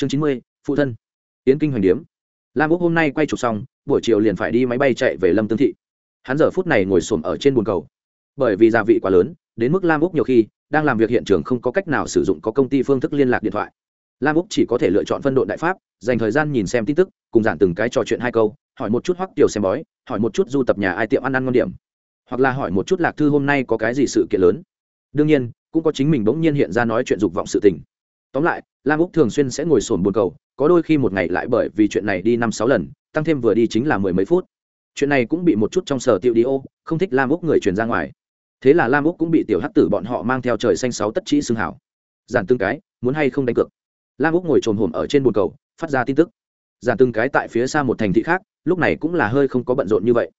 chương chín mươi, phụ thân. Yến kinh hoành điếm. Lam úc hôm nay quay chụp xong, buổi chiều liền phải đi máy bay chạy về lâm tương thị. Hắn giờ phút này ngồi xổm ở trên bồn cầu. Bởi vì gia vị quá lớn, đến mức lam úc nhiều khi đang làm việc hiện trường không có cách nào sử dụng có công ty phương thức liên lạc điện thoại. Lam úc chỉ có thể lựa chọn phân đội đại pháp, dành thời gian nhìn xem tin tức, cùng giản từng cái trò chuyện hai câu, hỏi một chút hoắc tiểu xem bói, hỏi một chút du tập nhà ai tiệm ăn ăn ngon điểm. Hoặc là hỏi một chút lạc thư hôm nay có cái gì sự kiện lớn. Đương nhiên, cũng có chính mình bỗng nhiên hiện ra nói chuyện dục vọng sự tình tóm lại, lam úc thường xuyên sẽ ngồi sồn buồn cầu, có đôi khi một ngày lại bởi vì chuyện này đi năm sáu lần, tăng thêm vừa đi chính là mười mấy phút. Chuyện này cũng bị một chút trong sở tiệu đi ô, không thích lam úc người truyền ra ngoài. Thế là lam úc cũng bị tiểu hắc tử bọn họ mang theo trời xanh sáu tất trĩ xương hảo. Giản tương cái, muốn hay không đánh cược. Lam úc ngồi trồm hồn ở trên bồn cầu, phát ra tin tức. Giản tương cái tại phía xa một thành thị khác, lúc này cũng là hơi không có bận rộn như vậy.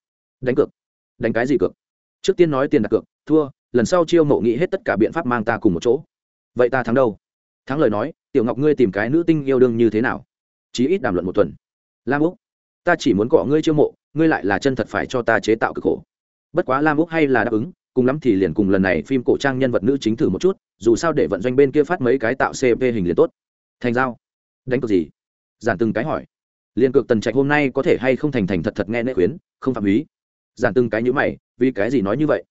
Đánh cược. Đánh cái gì cược? Trước tiên nói tiền đặt cược, thua, lần sau chiêu mộ nghĩ hết tất cả biện pháp mang ta cùng một chỗ. Vậy ta thắng đâu? Thắng lời nói, tiểu ngọc ngươi tìm cái nữ tinh yêu đương như thế nào? Chí ít đàm luận một tuần. Lam úc, ta chỉ muốn cọ ngươi chiêu mộ, ngươi lại là chân thật phải cho ta chế tạo cực khổ. Bất quá lam úc hay là đáp ứng, cùng lắm thì liền cùng lần này phim cổ trang nhân vật nữ chính thử một chút, dù sao để vận doanh bên kia phát mấy cái tạo cp hình liền tốt. Thành giao. Đánh cược gì? Giản từng cái hỏi. Liền cược tần trạch hôm nay có thể hay không thành thành thật thật nghe nệ khuyến, không phạm ý. giản từng cái nhữ mày, vì cái gì nói như vậy?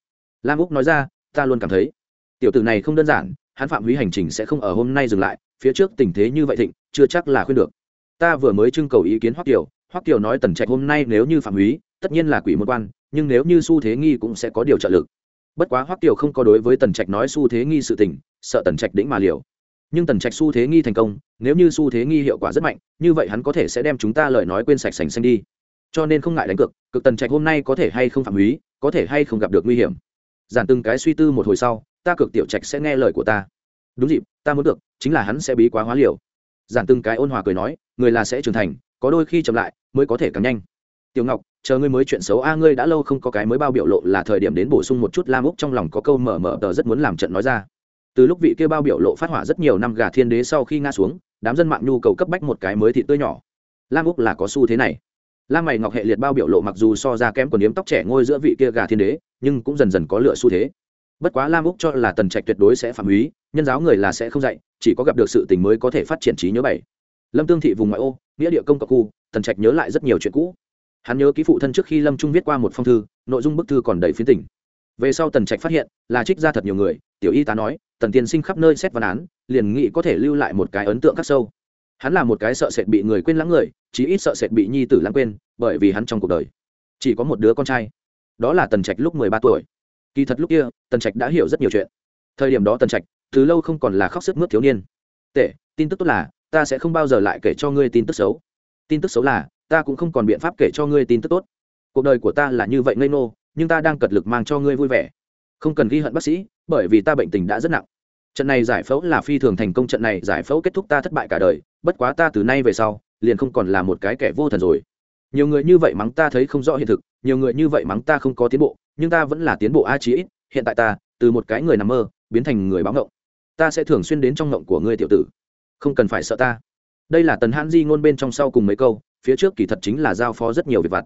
Lam úc nói ra, ta luôn cảm thấy, tiểu tử này không đơn giản hắn phạm hủy hành trình sẽ không ở hôm nay dừng lại, phía trước tình thế như vậy thịnh, chưa chắc là khuyên được. Ta vừa mới trưng cầu ý kiến hoắc kiều hoắc kiều nói tần trạch hôm nay nếu như phạm hủy, tất nhiên là quỷ môn quan, nhưng nếu như xu thế nghi cũng sẽ có điều trợ lực. Bất quá hoắc kiều không có đối với tần trạch nói xu thế nghi sự tình, sợ tần trạch đĩnh mà liều. Nhưng tần trạch xu thế nghi thành công, nếu như xu thế nghi hiệu quả rất mạnh, như vậy hắn có thể sẽ đem chúng ta lời nói quên sạch sành xanh đi. Cho nên không ngại đánh cược, cực tần trạch hôm nay có thể hay không phạm húy có thể hay không gặp được nguy hiểm. Giản từng cái suy tư một hồi sau ta cực tiểu trạch sẽ nghe lời của ta. Đúng dịp, ta muốn được, chính là hắn sẽ bí quá hóa liều. Giản từng cái ôn hòa cười nói, người là sẽ trưởng thành, có đôi khi chậm lại, mới có thể càng nhanh. Tiểu ngọc, chờ ngươi mới chuyện xấu a, ngươi đã lâu không có cái mới bao biểu lộ là thời điểm đến bổ sung một chút lam úc trong lòng có câu mở mở tờ rất muốn làm trận nói ra. Từ lúc vị kia bao biểu lộ phát hỏa rất nhiều năm gà thiên đế sau khi nga xuống, đám dân mạng nhu cầu cấp bách một cái mới thịt tươi nhỏ. Lam úc là có xu thế này. Lam mày ngọc hệ liệt bao biểu lộ mặc dù so ra kém còn điếm tóc trẻ ngôi giữa vị kia gà thiên đế, nhưng cũng dần dần có lựa xu thế bất quá lam úc cho là tần trạch tuyệt đối sẽ phạm húy nhân giáo người là sẽ không dạy, chỉ có gặp được sự tình mới có thể phát triển trí nhớ bảy. Lâm tương thị vùng ngoại ô, nghĩa địa công cộng khu, tần trạch nhớ lại rất nhiều chuyện cũ. Hắn nhớ ký phụ thân trước khi lâm trung viết qua một phong thư, nội dung bức thư còn đầy phiến tỉnh về sau tần trạch phát hiện, là trích ra thật nhiều người, tiểu y tá nói, tần tiên sinh khắp nơi xét văn án, liền nghĩ có thể lưu lại một cái ấn tượng khắc sâu. Hắn là một cái sợ sệt bị người quên lãng người, chí ít sợ sệt bị nhi tử lãng quên, bởi vì hắn trong cuộc đời chỉ có một đứa con trai. Đó là tần trạch lúc mười ba tuổi kỳ thật lúc kia, tần trạch đã hiểu rất nhiều chuyện. Thời điểm đó tần trạch, từ lâu không còn là khóc sức mướt thiếu niên. Tệ tin tức tốt là, ta sẽ không bao giờ lại kể cho ngươi tin tức xấu. Tin tức xấu là, ta cũng không còn biện pháp kể cho ngươi tin tức tốt. Cuộc đời của ta là như vậy ngây nô nhưng ta đang cật lực mang cho ngươi vui vẻ. Không cần ghi hận bác sĩ, bởi vì ta bệnh tình đã rất nặng. Trận này giải phẫu là phi thường thành công, trận này giải phẫu kết thúc ta thất bại cả đời, bất quá ta từ nay về sau, liền không còn là một cái kẻ vô thần rồi. Nhiều người như vậy mắng ta thấy không rõ hiện thực, nhiều người như vậy mắng ta không có tiến bộ nhưng ta vẫn là tiến bộ a chí ít, hiện tại ta, từ một cái người nằm mơ, biến thành người báo ngộng. Ta sẽ thường xuyên đến trong ngộng của ngươi tiểu tử. Không cần phải sợ ta. Đây là tần hãn di ngôn bên trong sau cùng mấy câu, phía trước kỳ thật chính là giao phó rất nhiều việc vặt.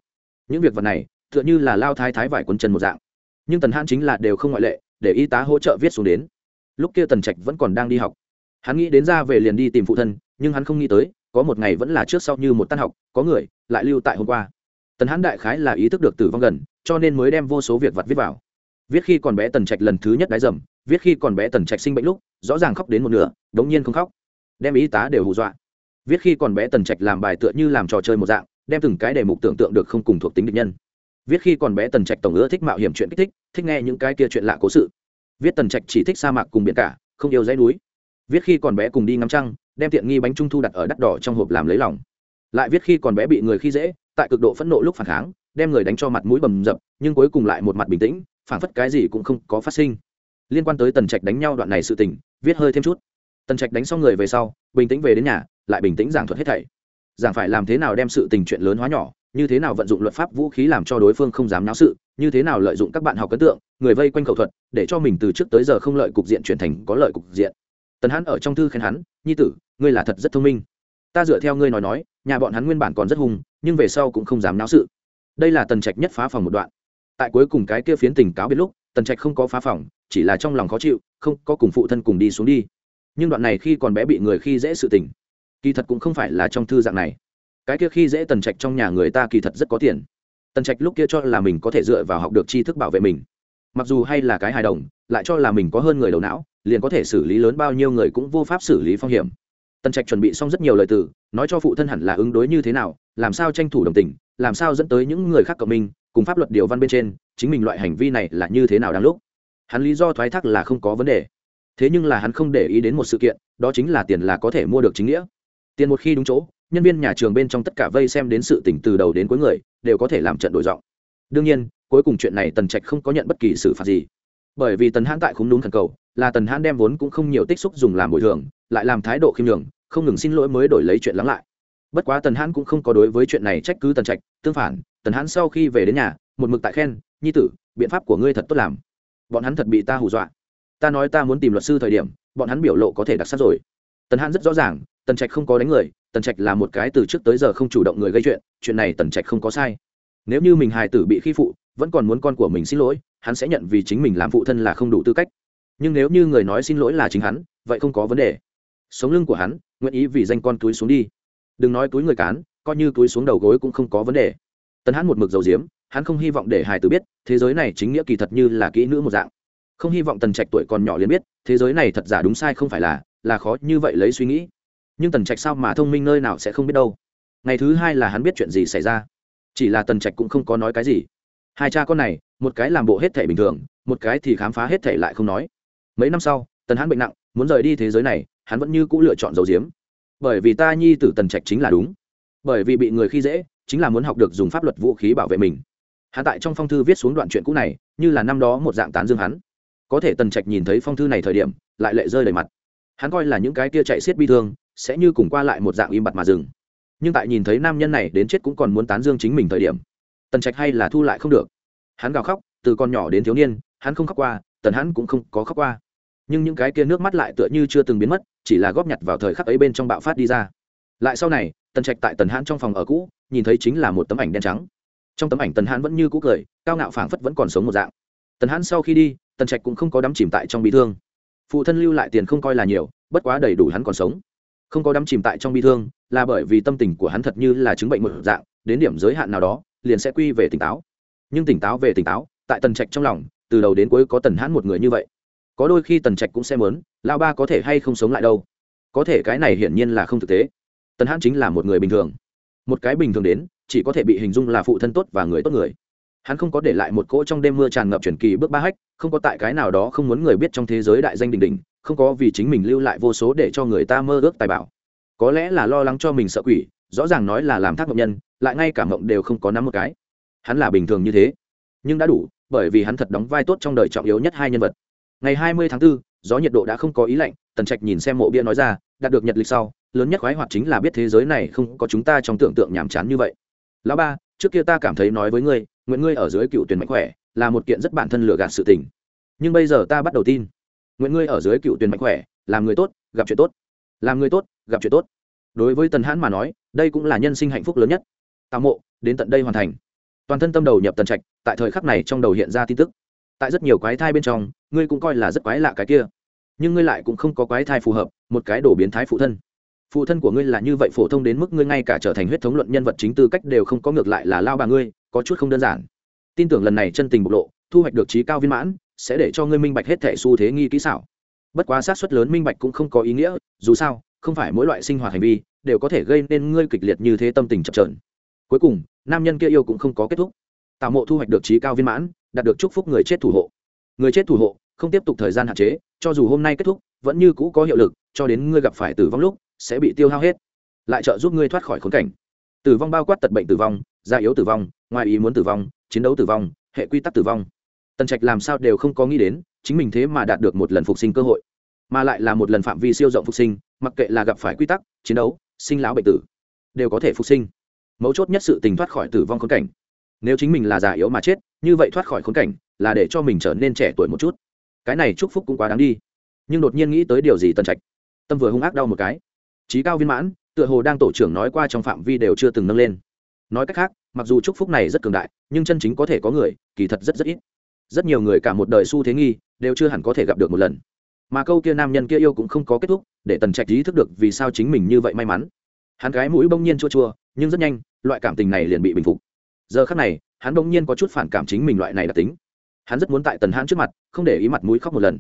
Những việc vặt này, tựa như là lao thái thái vải quấn chân một dạng. Nhưng tần hãn chính là đều không ngoại lệ, để y tá hỗ trợ viết xuống đến. Lúc kia tần trạch vẫn còn đang đi học. Hắn nghĩ đến ra về liền đi tìm phụ thân, nhưng hắn không nghĩ tới, có một ngày vẫn là trước sau như một tan học, có người lại lưu tại hôm qua. Tần hãn đại khái là ý thức được tử vong gần cho nên mới đem vô số việc vặt viết vào. Viết khi còn bé tần trạch lần thứ nhất đái dầm, viết khi còn bé tần trạch sinh bệnh lúc, rõ ràng khóc đến một nửa, đống nhiên không khóc. Đem y tá đều hù dọa. Viết khi còn bé tần trạch làm bài tựa như làm trò chơi một dạng, đem từng cái đề mục tưởng tượng được không cùng thuộc tính địch nhân. Viết khi còn bé tần trạch tổng ưa thích mạo hiểm chuyện kích thích thích nghe những cái kia chuyện lạ cố sự. Viết tần trạch chỉ thích sa mạc cùng biển cả, không yêu dãy núi. Viết khi còn bé cùng đi ngắm trăng, đem tiện nghi bánh trung thu đặt ở đắt đỏ trong hộp làm lấy lòng. Lại viết khi còn bé bị người khi dễ tại cực độ phẫn nộ lúc phản kháng, đem người đánh cho mặt mũi bầm dập, nhưng cuối cùng lại một mặt bình tĩnh, phản phất cái gì cũng không có phát sinh. Liên quan tới tần trạch đánh nhau đoạn này sự tình, viết hơi thêm chút. Tần trạch đánh xong người về sau, bình tĩnh về đến nhà, lại bình tĩnh giảng thuật hết thảy. Giảng phải làm thế nào đem sự tình chuyện lớn hóa nhỏ, như thế nào vận dụng luật pháp vũ khí làm cho đối phương không dám náo sự, như thế nào lợi dụng các bạn học ấn tượng, người vây quanh khẩu thuật, để cho mình từ trước tới giờ không lợi cục diện chuyển thành có lợi cục diện. Tần hắn ở trong thư khen hắn, nhi tử, ngươi là thật rất thông minh. Ta dựa theo ngươi nói nói nhà bọn hắn nguyên bản còn rất hung, nhưng về sau cũng không dám náo sự. Đây là tần trạch nhất phá phòng một đoạn. Tại cuối cùng cái kia phiến tình cáo biết lúc, tần trạch không có phá phòng, chỉ là trong lòng khó chịu, không, có cùng phụ thân cùng đi xuống đi. Nhưng đoạn này khi còn bé bị người khi dễ sự tình, kỳ thật cũng không phải là trong thư dạng này. Cái kia khi dễ tần trạch trong nhà người ta kỳ thật rất có tiền. Tần trạch lúc kia cho là mình có thể dựa vào học được tri thức bảo vệ mình. Mặc dù hay là cái hài đồng, lại cho là mình có hơn người đầu não, liền có thể xử lý lớn bao nhiêu người cũng vô pháp xử lý phong hiểm tần trạch chuẩn bị xong rất nhiều lời từ, nói cho phụ thân hẳn là ứng đối như thế nào, làm sao tranh thủ đồng tình, làm sao dẫn tới những người khác cộng minh, cùng pháp luật điều văn bên trên, chính mình loại hành vi này là như thế nào đáng lúc. Hắn lý do thoái thác là không có vấn đề. Thế nhưng là hắn không để ý đến một sự kiện, đó chính là tiền là có thể mua được chính nghĩa. Tiền một khi đúng chỗ, nhân viên nhà trường bên trong tất cả vây xem đến sự tỉnh từ đầu đến cuối người, đều có thể làm trận đổi giọng. Đương nhiên, cuối cùng chuyện này tần trạch không có nhận bất kỳ xử phạt gì. Bởi vì tần hãn tại khung đúng thần cầu, là tần hãn đem vốn cũng không nhiều tích xúc dùng làm bồi thường lại làm thái độ khiêm nhường, không ngừng xin lỗi mới đổi lấy chuyện lắng lại. Bất quá tần hãn cũng không có đối với chuyện này trách cứ tần trạch, tương phản, tần hãn sau khi về đến nhà, một mực tại khen, nhi tử, biện pháp của ngươi thật tốt làm. Bọn hắn thật bị ta hù dọa. Ta nói ta muốn tìm luật sư thời điểm, bọn hắn biểu lộ có thể đặc sắc rồi. Tần hãn rất rõ ràng, tần trạch không có đánh người, tần trạch là một cái từ trước tới giờ không chủ động người gây chuyện chuyện này tần trạch không có sai. Nếu như mình hài tử bị khi phụ, vẫn còn muốn con của mình xin lỗi, hắn sẽ nhận vì chính mình làm phụ thân là không đủ tư cách. Nhưng nếu như người nói xin lỗi là chính hắn, vậy không có vấn đề sống lưng của hắn, nguyện ý vì danh con túi xuống đi. Đừng nói túi người cán, coi như túi xuống đầu gối cũng không có vấn đề. Tần hắn một mực dầu diếm hắn không hy vọng để hài tử biết, thế giới này chính nghĩa kỳ thật như là kỹ nữ một dạng. Không hy vọng tần trạch tuổi còn nhỏ liền biết, thế giới này thật giả đúng sai không phải là là khó như vậy lấy suy nghĩ. Nhưng tần trạch sao mà thông minh nơi nào sẽ không biết đâu. Ngày thứ hai là hắn biết chuyện gì xảy ra. Chỉ là tần trạch cũng không có nói cái gì. Hai cha con này, một cái làm bộ hết thể bình thường, một cái thì khám phá hết thể lại không nói. Mấy năm sau, tần hắn bệnh nặng, muốn rời đi thế giới này hắn vẫn như c ũ lựa chọn dầu diếm. Bởi vì ta nhi tử tần trạch chính là đúng. Bởi vì bị người khi dễ, chính là muốn học được dùng pháp luật vũ khí bảo vệ mình. Hắn tại trong phong thư viết xuống đoạn chuyện cũ này, như là năm đó một dạng tán dương hắn. Có thể tần trạch nhìn thấy phong thư này thời điểm, lại lệ rơi đầy mặt. Hắn coi là những cái kia chạy xiết bi thương, sẽ như cùng qua lại một dạng im bặt mà dừng. Nhưng tại nhìn thấy nam nhân này đến chết cũng còn muốn tán dương chính mình thời điểm, tần trạch hay là thu lại không được. Hắn gào khóc, từ con nhỏ đến thiếu niên, hắn không khóc qua, tần hắn cũng không có khóc qua. Nhưng những cái kia nước mắt lại tựa như chưa từng biến mất chỉ là góp nhặt vào thời khắc ấy bên trong bạo phát đi ra. Lại sau này, tần trạch tại tần hãn trong phòng ở cũ, nhìn thấy chính là một tấm ảnh đen trắng. Trong tấm ảnh tần hãn vẫn như cũ cười, cao ngạo phảng phất vẫn còn sống một dạng. Tần hãn sau khi đi, tần trạch cũng không có đắm chìm tại trong bị thương. Phụ thân lưu lại tiền không coi là nhiều, bất quá đầy đủ hắn còn sống. Không có đắm chìm tại trong bi thương, là bởi vì tâm tình của hắn thật như là chứng bệnh một dạng, đến điểm giới hạn nào đó, liền sẽ quy về tỉnh táo. Nhưng tỉnh táo về tỉnh táo, tại tần trạch trong lòng, từ đầu đến cuối có tần hãn một người như vậy có đôi khi tần trạch cũng sẽ mớn lao ba có thể hay không sống lại đâu. Có thể cái này hiển nhiên là không thực tế. Tần hãn chính là một người bình thường. Một cái bình thường đến, chỉ có thể bị hình dung là phụ thân tốt và người tốt người. Hắn không có để lại một cỗ trong đêm mưa tràn ngập truyền kỳ bước ba hách, không có tại cái nào đó không muốn người biết trong thế giới đại danh đình đình không có vì chính mình lưu lại vô số để cho người ta mơ ước tài bảo. Có lẽ là lo lắng cho mình sợ quỷ, rõ ràng nói là làm thác mộng nhân, lại ngay cả mộng đều không có nắm một cái. Hắn là bình thường như thế. Nhưng đã đủ, bởi vì hắn thật đóng vai tốt trong đời trọng yếu nhất hai nhân vật ngày hai mươi tháng 4, gió nhiệt độ đã không có ý lạnh tần trạch nhìn xem mộ bia nói ra đạt được nhật lịch sau lớn nhất khoái hoạt chính là biết thế giới này không có chúng ta trong tưởng tượng nhàm chán như vậy. Lão ba trước kia ta cảm thấy nói với ngươi nguyện ngươi ở dưới cựu tuyển mạnh khỏe là một kiện rất bản thân lừa gạt sự tình. Nhưng bây giờ ta bắt đầu tin. Nguyện ngươi ở dưới cựu tuyển mạnh khỏe làm người tốt gặp chuyện tốt. Làm người tốt gặp chuyện tốt. Đối với tần hãn mà nói đây cũng là nhân sinh hạnh phúc lớn nhất. Tào mộ đến tận đây hoàn thành. Toàn thân tâm đầu nhập tần trạch tại thời khắc này trong đầu hiện ra tin tức tại rất nhiều quái thai bên trong, ngươi cũng coi là rất quái lạ cái kia. Nhưng ngươi lại cũng không có quái thai phù hợp, một cái đổ biến thái phụ thân. Phụ thân của ngươi là như vậy phổ thông đến mức ngươi ngay cả trở thành huyết thống luận nhân vật chính tư cách đều không có ngược lại là lao bà ngươi, có chút không đơn giản. Tin tưởng lần này chân tình bộc lộ, thu hoạch được trí cao viên mãn, sẽ để cho ngươi minh bạch hết thẻ xu thế nghi kỹ xảo. Bất quá sát xuất lớn minh bạch cũng không có ý nghĩa, dù sao, không phải mỗi loại sinh hoạt hành vi đều có thể gây nên ngươi kịch liệt như thế tâm tình chập trờn cuối cùng, nam nhân kia yêu cũng không có kết thúc tạo mộ thu hoạch được trí cao viên mãn, đạt được chúc phúc người chết thủ hộ. Người chết thủ hộ, không tiếp tục thời gian hạn chế, cho dù hôm nay kết thúc, vẫn như cũ có hiệu lực, cho đến ngươi gặp phải tử vong lúc, sẽ bị tiêu hao hết. Lại trợ giúp ngươi thoát khỏi khốn cảnh. Tử vong bao quát tật bệnh tử vong gia yếu tử vong, ngoài ý muốn tử vong, chiến đấu tử vong, hệ quy tắc tử vong. Tần trạch làm sao đều không có nghĩ đến, chính mình thế mà đạt được một lần phục sinh cơ hội. Mà lại là một lần phạm vi siêu rộng phục sinh, mặc kệ là gặp phải quy tắc, chiến đấu, sinh lão bệnh tử, đều có thể phục sinh. Mấu chốt nhất sự tình thoát khỏi tử vong khốn cảnh nếu chính mình là già yếu mà chết, như vậy thoát khỏi khốn cảnh là để cho mình trở nên trẻ tuổi một chút. Cái này chúc phúc cũng quá đáng đi. Nhưng đột nhiên nghĩ tới điều gì tần trạch? Tâm vừa hung ác đau một cái. Trí cao viên mãn, tựa hồ đang tổ trưởng nói qua trong phạm vi đều chưa từng nâng lên. Nói cách khác, mặc dù chúc phúc này rất cường đại, nhưng chân chính có thể có người, kỳ thật rất rất ít. Rất nhiều người cả một đời s u thế nghi, đều chưa hẳn có thể gặp được một lần. Mà câu kia nam nhân kia yêu cũng không có kết thúc, để tần trạch ý thức được vì sao chính mình như vậy may mắn. Hắn gái mũi bỗng nhiên chua chua, nhưng rất nhanh, loại cảm tình này liền bị bình phục giờ khắc này, hắn bỗng nhiên có chút phản cảm chính mình loại này đặc tính. Hắn rất muốn tại tần hãn trước mặt, không để ý mặt mũi khóc một lần.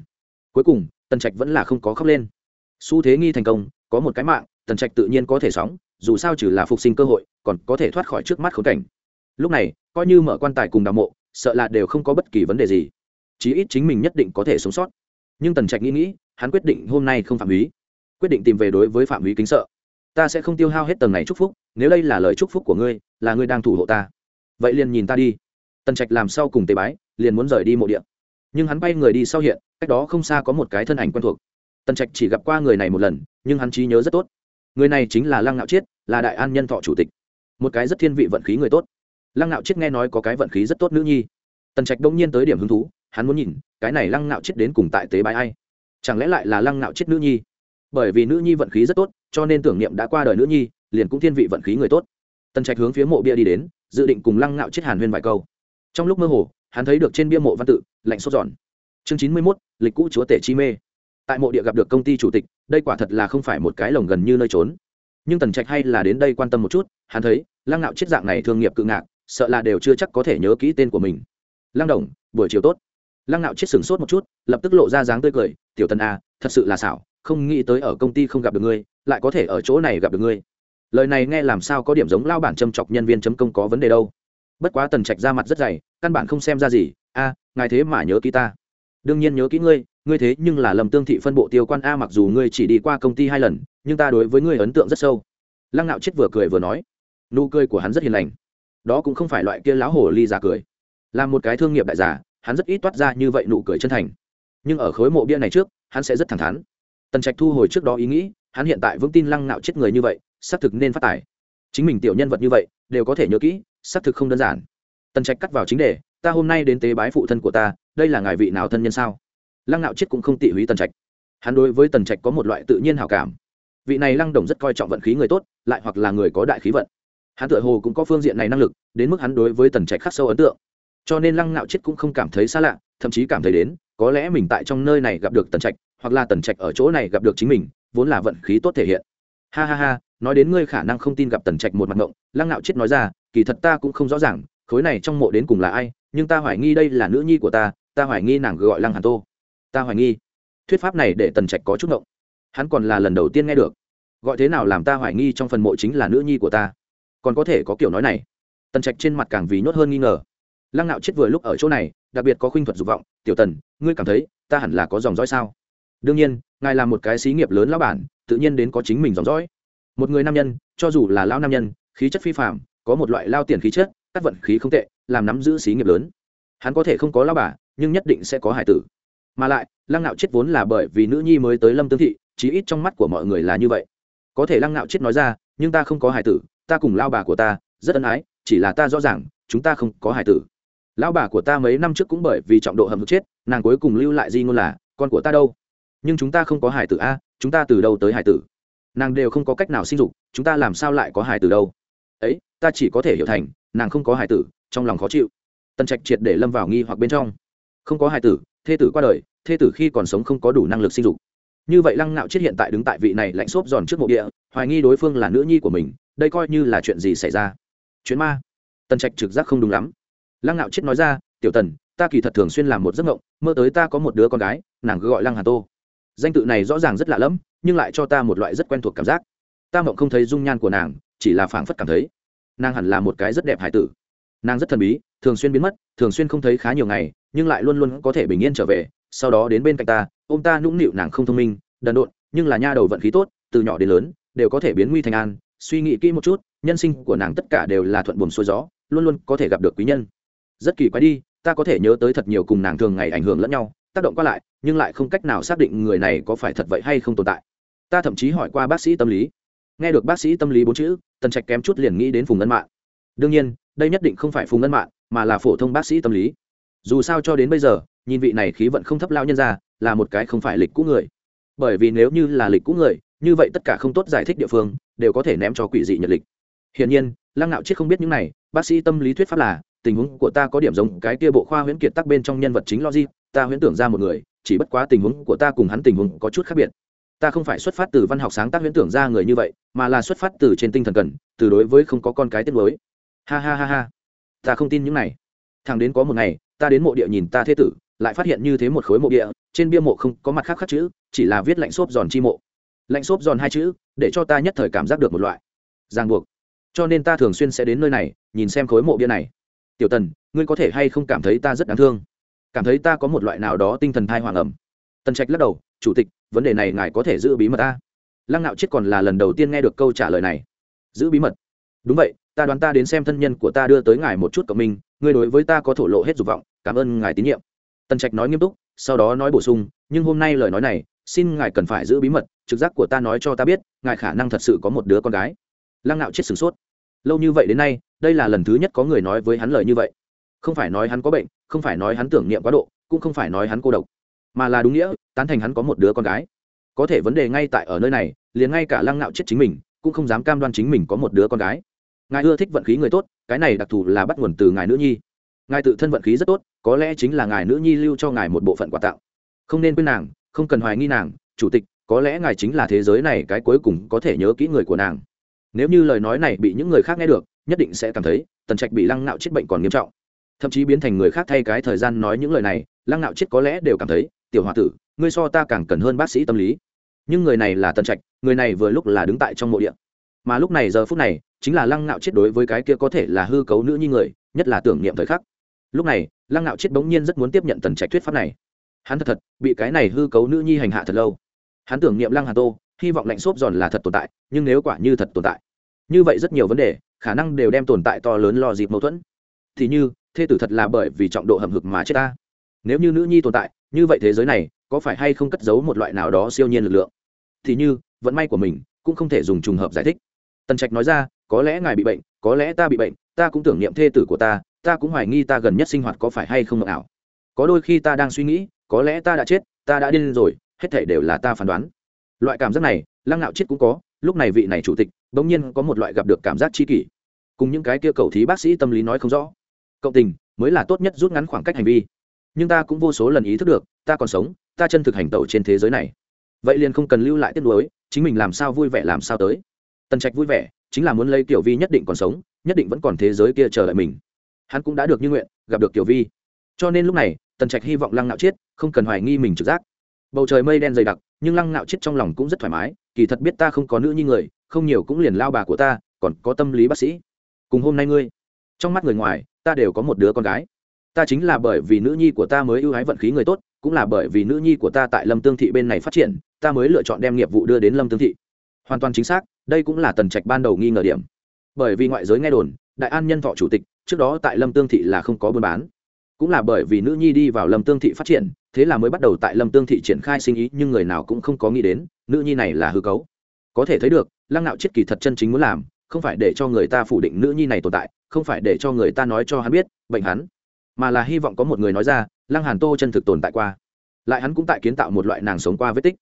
Cuối cùng, tần trạch vẫn là không có khóc lên. Xu thế nghi thành công, có một cái mạng, tần trạch tự nhiên có thể sóng, dù sao trừ là phục sinh cơ hội, còn có thể thoát khỏi trước mắt khốn cảnh. Lúc này, coi như mở quan tài cùng đào mộ, sợ là đều không có bất kỳ vấn đề gì. Chí ít chính mình nhất định có thể sống sót. Nhưng tần trạch nghĩ nghĩ, hắn quyết định hôm nay không phạm húy quyết định tìm về đối với phạm húy kính sợ. Ta sẽ không tiêu hao hết tầng này chúc phúc, nếu đây là lời chúc phúc của ngươi, là ngươi đang thủ hộ ta vậy liền nhìn ta đi. Tần trạch làm sau cùng tế bái, liền muốn rời đi mộ điện nhưng hắn bay người đi sau hiện, cách đó không xa có một cái thân ảnh quen thuộc. Tần trạch chỉ gặp qua người này một lần, nhưng hắn trí nhớ rất tốt. Người này chính là lăng ngạo chiết, là đại an nhân thọ chủ tịch. Một cái rất thiên vị vận khí người tốt. Lăng ngạo chiết nghe nói có cái vận khí rất tốt nữ nhi. Tần trạch đông nhiên tới điểm hứng thú, hắn muốn nhìn, cái này lăng ngạo chiết đến cùng tại tế bái ai? Chẳng lẽ lại là lăng ngạo chiết nữ nhi? Bởi vì nữ nhi vận khí rất tốt, cho nên tưởng niệm đã qua đời nữ nhi, liền cũng thiên vị vận khí người tốt. Tần trạch hướng phía mộ bia đi đến dự định cùng lăng ngạo chết hàn huyên vài câu trong lúc mơ hồ hắn thấy được trên bia mộ văn tự lạnh sốt giòn chương chín mươi mốt lịch cũ chúa tể chi mê tại mộ địa gặp được công ty chủ tịch đây quả thật là không phải một cái lồng gần như nơi trốn nhưng tần trạch hay là đến đây quan tâm một chút hắn thấy lăng ngạo chết dạng này thương nghiệp cự ngạc sợ là đều chưa chắc có thể nhớ kỹ tên của mình lăng đồng buổi chiều tốt lăng ngạo chết sửng sốt một chút lập tức lộ ra dáng tươi cười tiểu tần a thật sự là xảo không nghĩ tới ở công ty không gặp được ngươi lại có thể ở chỗ này gặp được ngươi lời này nghe làm sao có điểm giống lao bản châm chọc nhân viên chấm công có vấn đề đâu. Bất quá tần trạch ra mặt rất dày, căn bản không xem ra gì. A, ngài thế mà nhớ kỹ ta. Đương nhiên nhớ kỹ ngươi ngươi thế nhưng là lầm tương thị phân bộ tiêu quan a, mặc dù ngươi chỉ đi qua công ty hai lần, nhưng ta đối với ngươi ấn tượng rất sâu. Lăng nạo chết vừa cười vừa nói. Nụ cười của hắn rất hiền lành. Đó cũng không phải loại kia láo hổ ly giả cười. Là một cái thương nghiệp đại giả, hắn rất ít toát ra như vậy nụ cười chân thành. Nhưng ở khối mộ bia này trước, hắn sẽ rất thẳng thắn. Tần trạch thu hồi trước đó ý nghĩ, hắn hiện tại vững tin lăng nạo chết người như vậy xác thực nên phát tài. Chính mình tiểu nhân vật như vậy, đều có thể nhớ kỹ, xác thực không đơn giản. Tần trạch cắt vào chính đề, ta hôm nay đến tế bái phụ thân của ta, đây là ngài vị nào thân nhân sao? Lăng nạo chết cũng không tị húy tần trạch. Hắn đối với tần trạch có một loại tự nhiên hào cảm. Vị này lăng đồng rất coi trọng vận khí người tốt, lại hoặc là người có đại khí vận. Hắn tựa hồ cũng có phương diện này năng lực, đến mức hắn đối với tần trạch khắc sâu ấn tượng. Cho nên lăng nạo chết cũng không cảm thấy xa lạ, thậm chí cảm thấy đến, có lẽ mình tại trong nơi này gặp được tần trạch, hoặc là tần trạch ở chỗ này gặp được chính mình, vốn là vận khí tốt thể hiện ha ha ha, nói đến ngươi khả năng không tin gặp tần trạch một mặt ngộng, lăng nạo chết nói ra, kỳ thật ta cũng không rõ ràng, khối này trong mộ đến cùng là ai, nhưng ta hoài nghi đây là nữ nhi của ta ta hoài nghi nàng gọi lăng hàn tô. Ta hoài nghi. Thuyết pháp này để tần trạch có chút ngộng. Hắn còn là lần đầu tiên nghe được. Gọi thế nào làm ta hoài nghi trong phần mộ chính là nữ nhi của ta. Còn có thể có kiểu nói này. Tần trạch trên mặt càng vì nhốt hơn nghi ngờ. Lăng nạo chết vừa lúc ở chỗ này, đặc biệt có khuynh thuật dục vọng, tiểu tần, ngươi cảm thấy ta hẳn là có dòng dõi sao? Đương nhiên, ngài là một cái xí nghiệp lớn lão bản tự nhiên đến có chính mình dòng dõi. Một người nam nhân, cho dù là lao nam nhân, khí chất phi phạm có một loại lao tiền khí chất các vận khí không tệ, làm nắm giữ xí nghiệp lớn. Hắn có thể không có lao bà, nhưng nhất định sẽ có hải tử. Mà lại, lăng nạo chết vốn là bởi vì nữ nhi mới tới lâm tương thị, chí ít trong mắt của mọi người là như vậy. Có thể lăng nạo chết nói ra, nhưng ta không có hải tử, ta cùng lao bà của ta rất ân ái, chỉ là ta rõ ràng, chúng ta không có hải tử. Lão bà của ta mấy năm trước cũng bởi vì trọng độ hầm hực chết, nàng cuối cùng lưu lại di ngôn là, con của ta đâu? Nhưng chúng ta không có hải tử a chúng ta từ đâu tới hải tử? Nàng đều không có cách nào sinh dục, chúng ta làm sao lại có hải tử đâu? Ấy, ta chỉ có thể hiểu thành, nàng không có hải tử, trong lòng khó chịu. Tần trạch triệt để lâm vào nghi hoặc bên trong. Không có hải tử, thê tử qua đời, thê tử khi còn sống không có đủ năng lực sinh dục. Như vậy lăng nạo chết hiện tại đứng tại vị này lạnh xốp giòn trước mộ địa, hoài nghi đối phương là nữ nhi của mình, đây coi như là chuyện gì xảy ra? Chuyến ma. Tần trạch trực giác không đúng lắm. Lăng nạo chết nói ra, tiểu tần, ta kỳ thật thường xuyên làm một giấc mộng, mơ tới ta có một đứa con gái, nàng cứ gọi lăng hà tô danh tự này rõ ràng rất lạ lẫm, nhưng lại cho ta một loại rất quen thuộc cảm giác. Ta mộng không thấy dung nhan của nàng, chỉ là phảng phất cảm thấy. Nàng hẳn là một cái rất đẹp hải tử. Nàng rất thần bí, thường xuyên biến mất, thường xuyên không thấy khá nhiều ngày, nhưng lại luôn luôn có thể bình yên trở về. Sau đó đến bên cạnh ta ô m ta nũng nịu nàng không thông minh, đần độn, nhưng là nha đầu vận khí tốt, từ nhỏ đến lớn, đều có thể biến nguy thành an. Suy nghĩ kỹ một chút, nhân sinh của nàng tất cả đều là thuận buồm xuôi gió, luôn luôn có thể gặp được quý nhân. Rất kỳ quái đi, ta có thể nhớ tới thật nhiều cùng nàng thường ngày ảnh hưởng lẫn nhau tác động qua lại, nhưng lại không cách nào xác định người này có phải thật vậy hay không tồn tại. Ta thậm chí hỏi qua bác sĩ tâm lý. Nghe được bác sĩ tâm lý bốn chữ, tần trạch kém chút liền nghĩ đến phùng ngân mạng đương nhiên, đây nhất định không phải phùng ngân mạng mà là phổ thông bác sĩ tâm lý. Dù sao cho đến bây giờ, nhìn vị này khí vận không thấp lao nhân ra, là một cái không phải lịch cũ người. Bởi vì nếu như là lịch cũ người, như vậy tất cả không tốt giải thích địa phương, đều có thể ném cho quỷ dị nhật lịch. Hiển nhiên, lăng ngạo chết không biết những này, bác sĩ tâm lý thuyết pháp là, tình huống của ta có điểm giống cái kia bộ khoa huyễn kiệt tắc bên trong nhân vật chính logic ta huyễn tưởng ra một người, chỉ bất quá tình huống của ta cùng hắn tình huống có chút khác biệt. Ta không phải xuất phát từ văn học sáng tác huyễn tưởng ra người như vậy, mà là xuất phát từ trên tinh thần cần, từ đối với không có con cái tiết mới ha ha ha ha. Ta không tin những này. Thằng đến có một ngày, ta đến mộ địa nhìn ta thế tử, lại phát hiện như thế một khối mộ địa, trên bia mộ không có mặt khác khắc chữ, chỉ là viết lạnh xốp giòn chi mộ. Lạnh xốp giòn hai chữ, để cho ta nhất thời cảm giác được một loại ràng buộc. Cho nên ta thường xuyên sẽ đến nơi này, nhìn xem khối mộ bia này. Tiểu tần, ngươi có thể hay không cảm thấy ta rất đáng thương? Cảm thấy ta có một loại nào đó tinh thần thai hoàng ẩm. Tần trạch lắc đầu, chủ tịch, vấn đề này ngài có thể giữ bí mật ta. Lăng nạo chết còn là lần đầu tiên nghe được câu trả lời này. Giữ bí mật? Đúng vậy, ta đoán ta đến xem thân nhân của ta đưa tới ngài một chút cộng minh, ngươi đối với ta có thổ lộ hết dục vọng, cảm ơn ngài tín nhiệm. Tần trạch nói nghiêm túc, sau đó nói bổ sung, nhưng hôm nay lời nói này, xin ngài cần phải giữ bí mật, trực giác của ta nói cho ta biết, ngài khả năng thật sự có một đứa con gái. Lăng nạo chết sửng sốt. Lâu như vậy đến nay, đây là lần thứ nhất có người nói với hắn lời như vậy. Không phải nói hắn có bệnh không phải nói hắn tưởng niệm quá độ, cũng không phải nói hắn cô độc, mà là đúng nghĩa, tán thành hắn có một đứa con gái. Có thể vấn đề ngay tại ở nơi này, liền ngay cả lăng ngạo chết chính mình, cũng không dám cam đoan chính mình có một đứa con gái. Ngài ưa thích vận khí người tốt, cái này đặc thù là bắt nguồn từ ngài nữ nhi. Ngài tự thân vận khí rất tốt, có lẽ chính là ngài nữ nhi lưu cho ngài một bộ phận quà tặng. Không nên quên nàng, không cần hoài nghi nàng, chủ tịch, có lẽ ngài chính là thế giới này cái cuối cùng có thể nhớ kỹ người của nàng. Nếu như lời nói này bị những người khác nghe được, nhất định sẽ cảm thấy, tần trạch bị lăng nạo chết bệnh còn nghiêm trọng thậm chí biến thành người khác thay cái thời gian nói những lời này lăng nạo chết có lẽ đều cảm thấy tiểu h tử ngươi so ta càng cần hơn bác sĩ tâm lý. Nhưng người này là tần trạch người này vừa lúc là đứng tại trong mộ địa, mà lúc này giờ phút này chính là lăng nạo chết đối với cái kia có thể là hư cấu nữ như người nhất là tưởng niệm thời khắc. Lúc này lăng nạo chết bỗng nhiên rất muốn tiếp nhận tần trạch thuyết pháp này. Hắn thật thật bị cái này hư cấu nữ nhi hành hạ thật lâu. Hắn tưởng niệm lăng hà tô hy vọng lạnh xốp giòn là thật tồn tại nhưng nếu quả như thật tồn tại như vậy rất nhiều vấn đề khả năng đều đem tồn tại to lớn lo dịp mâu thuẫn. Thì như thê tử thật là bởi vì trọng độ hầm hực mà chết ta. Nếu như nữ nhi tồn tại, như vậy thế giới này, có phải hay không cất giấu một loại nào đó siêu nhiên lực lượng? Thì như, vận may của mình cũng không thể dùng trùng hợp giải thích. Tần trạch nói ra, có lẽ ngài bị bệnh, có lẽ ta bị bệnh, ta cũng tưởng niệm thê tử của ta ta cũng hoài nghi ta gần nhất sinh hoạt có phải hay không ảo. Có đôi khi ta đang suy nghĩ, có lẽ ta đã chết, ta đã điên rồi, hết thể đều là ta phán đoán. Loại cảm giác này, lăng nạo chết cũng có, lúc này vị này chủ tịch, bỗng nhiên có một loại gặp được cảm giác chi kỷ. Cùng những cái kia cầu thí bác sĩ tâm lý nói không rõ cộng tình mới là tốt nhất rút ngắn khoảng cách hành vi. Nhưng ta cũng vô số lần ý thức được, ta còn sống, ta chân thực hành tẩu trên thế giới này. Vậy liền không cần lưu lại tiếp nối chính mình làm sao vui vẻ làm sao tới. Tần trạch vui vẻ, chính là muốn lấy tiểu vi nhất định còn sống, nhất định vẫn còn thế giới kia chờ đợi mình. Hắn cũng đã được như nguyện, gặp được tiểu vi. Cho nên lúc này, tần trạch hy vọng lăng nạo chết không cần hoài nghi mình trực giác. Bầu trời mây đen dày đặc, nhưng lăng nạo chết trong lòng cũng rất thoải mái, kỳ thật biết ta không có nữ như người, không nhiều cũng liền lao bà của ta, còn có tâm lý bác sĩ. Cùng hôm nay ngươi. Trong mắt người ngoài ta đều có một đứa con gái. Ta chính là bởi vì nữ nhi của ta mới ưu ái vận khí người tốt, cũng là bởi vì nữ nhi của ta tại lâm tương thị bên này phát triển, ta mới lựa chọn đem nghiệp vụ đưa đến lâm tương thị. Hoàn toàn chính xác, đây cũng là tần trạch ban đầu nghi ngờ điểm. Bởi vì ngoại giới nghe đồn, đại an nhân thọ chủ tịch, trước đó tại lâm tương thị là không có buôn bán. Cũng là bởi vì nữ nhi đi vào lâm tương thị phát triển, thế là mới bắt đầu tại lâm tương thị triển khai sinh ý, nhưng người nào cũng không có nghĩ đến, nữ nhi này là hư cấu. Có thể thấy được, lăng nạo chết kỳ thật chân chính muốn làm không phải để cho người ta phủ định nữ nhi này tồn tại, không phải để cho người ta nói cho hắn biết, bệnh hắn, mà là hy vọng có một người nói ra, lăng hàn tô chân thực tồn tại qua. Lại hắn cũng tại kiến tạo một loại nàng sống qua vết tích.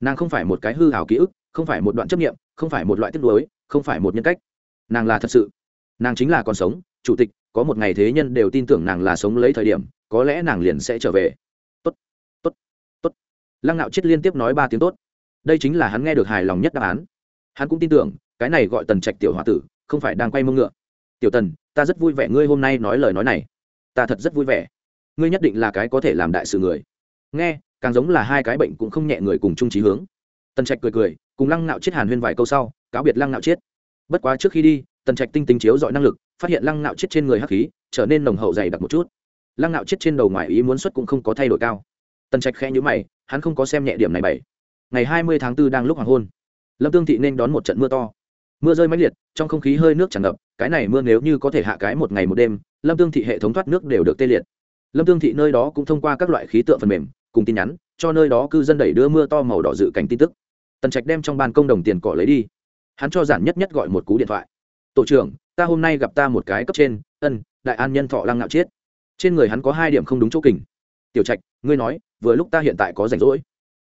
Nàng không phải một cái hư hào ký ức, không phải một đoạn chấp nghiệm không phải một loại tiếc nuối, không phải một nhân cách. Nàng là thật sự. Nàng chính là còn sống, chủ tịch, có một ngày thế nhân đều tin tưởng nàng là sống lấy thời điểm, có lẽ nàng liền sẽ trở về. Tốt tốt tốt. Lăng nạo chết liên tiếp nói ba tiếng tốt. Đây chính là hắn nghe được hài lòng nhất đáp án. Hắn cũng tin tưởng cái này gọi tần trạch tiểu h o a tử, không phải đang quay mông ngựa. Tiểu tần, ta rất vui vẻ ngươi hôm nay nói lời nói này. Ta thật rất vui vẻ. Ngươi nhất định là cái có thể làm đại sự người. Nghe, càng giống là hai cái bệnh cũng không nhẹ người cùng chung trí hướng. Tần trạch cười cười, cùng lăng nạo chết hàn huyên vài câu sau, cáo biệt lăng nạo chết. Bất quá trước khi đi, tần trạch tinh tinh chiếu dọi năng lực, phát hiện lăng nạo chết trên người hắc khí, trở nên nồng hậu dày đặc một chút. Lăng nạo chết trên đầu ngoài ý muốn xuất cũng không có thay đổi cao. Tần trạch khẽ nhữ mày, hắn không có xem nhẹ điểm này bảy. Ngày hai mươi tháng 4 đang lúc hoàng hôn. Lâm tương thị nên đón một trận mưa to mưa rơi mãnh liệt, trong không khí hơi nước tràn ngập, cái này mưa nếu như có thể hạ cái một ngày một đêm, lâm tương thị hệ thống thoát nước đều được tê liệt. Lâm tương thị nơi đó cũng thông qua các loại khí tượng phần mềm, cùng tin nhắn, cho nơi đó cư dân đẩy đưa mưa to màu đỏ dự cảnh tin tức. Tần trạch đem trong ban công đồng tiền cỏ lấy đi. Hắn cho giản nhất nhất gọi một cú điện thoại. Tổ trưởng, ta hôm nay gặp ta một cái cấp trên, ân, đại an nhân thọ lăng ngạo chết. trên người hắn có hai điểm không đúng chỗ kình. Tiểu trạch, ngươi nói, vừa lúc ta hiện tại có rảnh rỗi.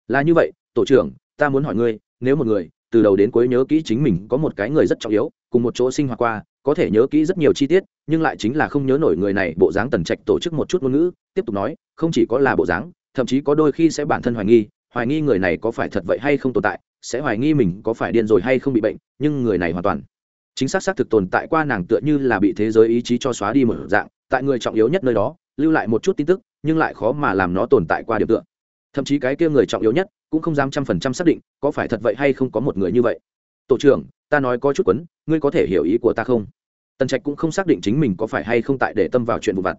Là như vậy, tổ trưởng, ta muốn hỏi ngươi, nếu một người từ đầu đến cuối nhớ kỹ chính mình có một cái người rất trọng yếu, cùng một chỗ sinh hoạt qua, có thể nhớ kỹ rất nhiều chi tiết, nhưng lại chính là không nhớ nổi người này, bộ dáng tần trạch tổ chức một chút ngôn ngữ, tiếp tục nói, không chỉ có là bộ dáng, thậm chí có đôi khi sẽ bản thân hoài nghi hoài nghi người này có phải thật vậy hay không tồn tại, sẽ hoài nghi mình có phải điên rồi hay không bị bệnh, nhưng người này hoàn toàn chính xác xác thực tồn tại qua nàng tựa như là bị thế giới ý chí cho xóa đi một dạng, tại người trọng yếu nhất nơi đó, lưu lại một chút tin tức, nhưng lại khó mà làm nó tồn tại qua điểm tựa. Thậm chí cái kia người trọng yếu nhất cũng không dám trăm phần trăm xác định có phải thật vậy hay không có một người như vậy. Tổ trưởng, ta nói có chút quấn, ngươi có thể hiểu ý của ta không? Tần trạch cũng không xác định chính mình có phải hay không tại để tâm vào chuyện vụ vặt.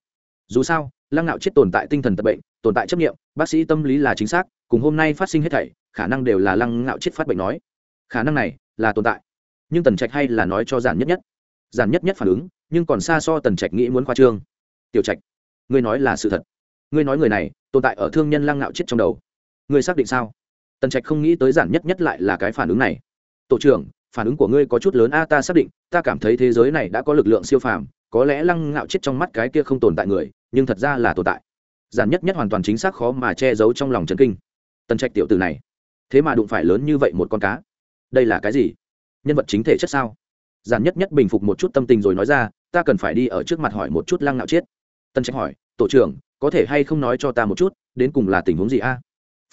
Dù sao, lăng nạo chết tồn tại tinh thần tật bệnh, tồn tại chấp nghiệm bác sĩ tâm lý là chính xác, cùng hôm nay phát sinh hết thảy, khả năng đều là lăng ngạo chết phát bệnh nói. Khả năng này là tồn tại. Nhưng tần trạch hay là nói cho giản nhất nhất. Giản nhất nhất phản ứng, nhưng còn xa so tần trạch nghĩ muốn khoa trương. Tiểu trạch, ngươi nói là sự thật. Ngươi nói người này tồn tại ở thương nhân lăng ngạo chết trong đầu. Ngươi xác định sao? Tần trạch không nghĩ tới giản nhất nhất lại là cái phản ứng này. Tổ trưởng, phản ứng của ngươi có chút lớn a, ta xác định, ta cảm thấy thế giới này đã có lực lượng siêu phàm, có lẽ lăng ngạo chết trong mắt cái kia không tồn tại người, nhưng thật ra là tồn tại. Giản nhất nhất hoàn toàn chính xác khó mà che giấu trong lòng trần kinh. Tần trạch tiểu tử này, thế mà đụng phải lớn như vậy một con cá. Đây là cái gì? Nhân vật chính thể chất sao? Giản nhất nhất bình phục một chút tâm tình rồi nói ra, ta cần phải đi ở trước mặt hỏi một chút lăng ngạo chết. Tân trạch hỏi, tổ trưởng, có thể hay không nói cho ta một chút, đến cùng là tình huống gì a?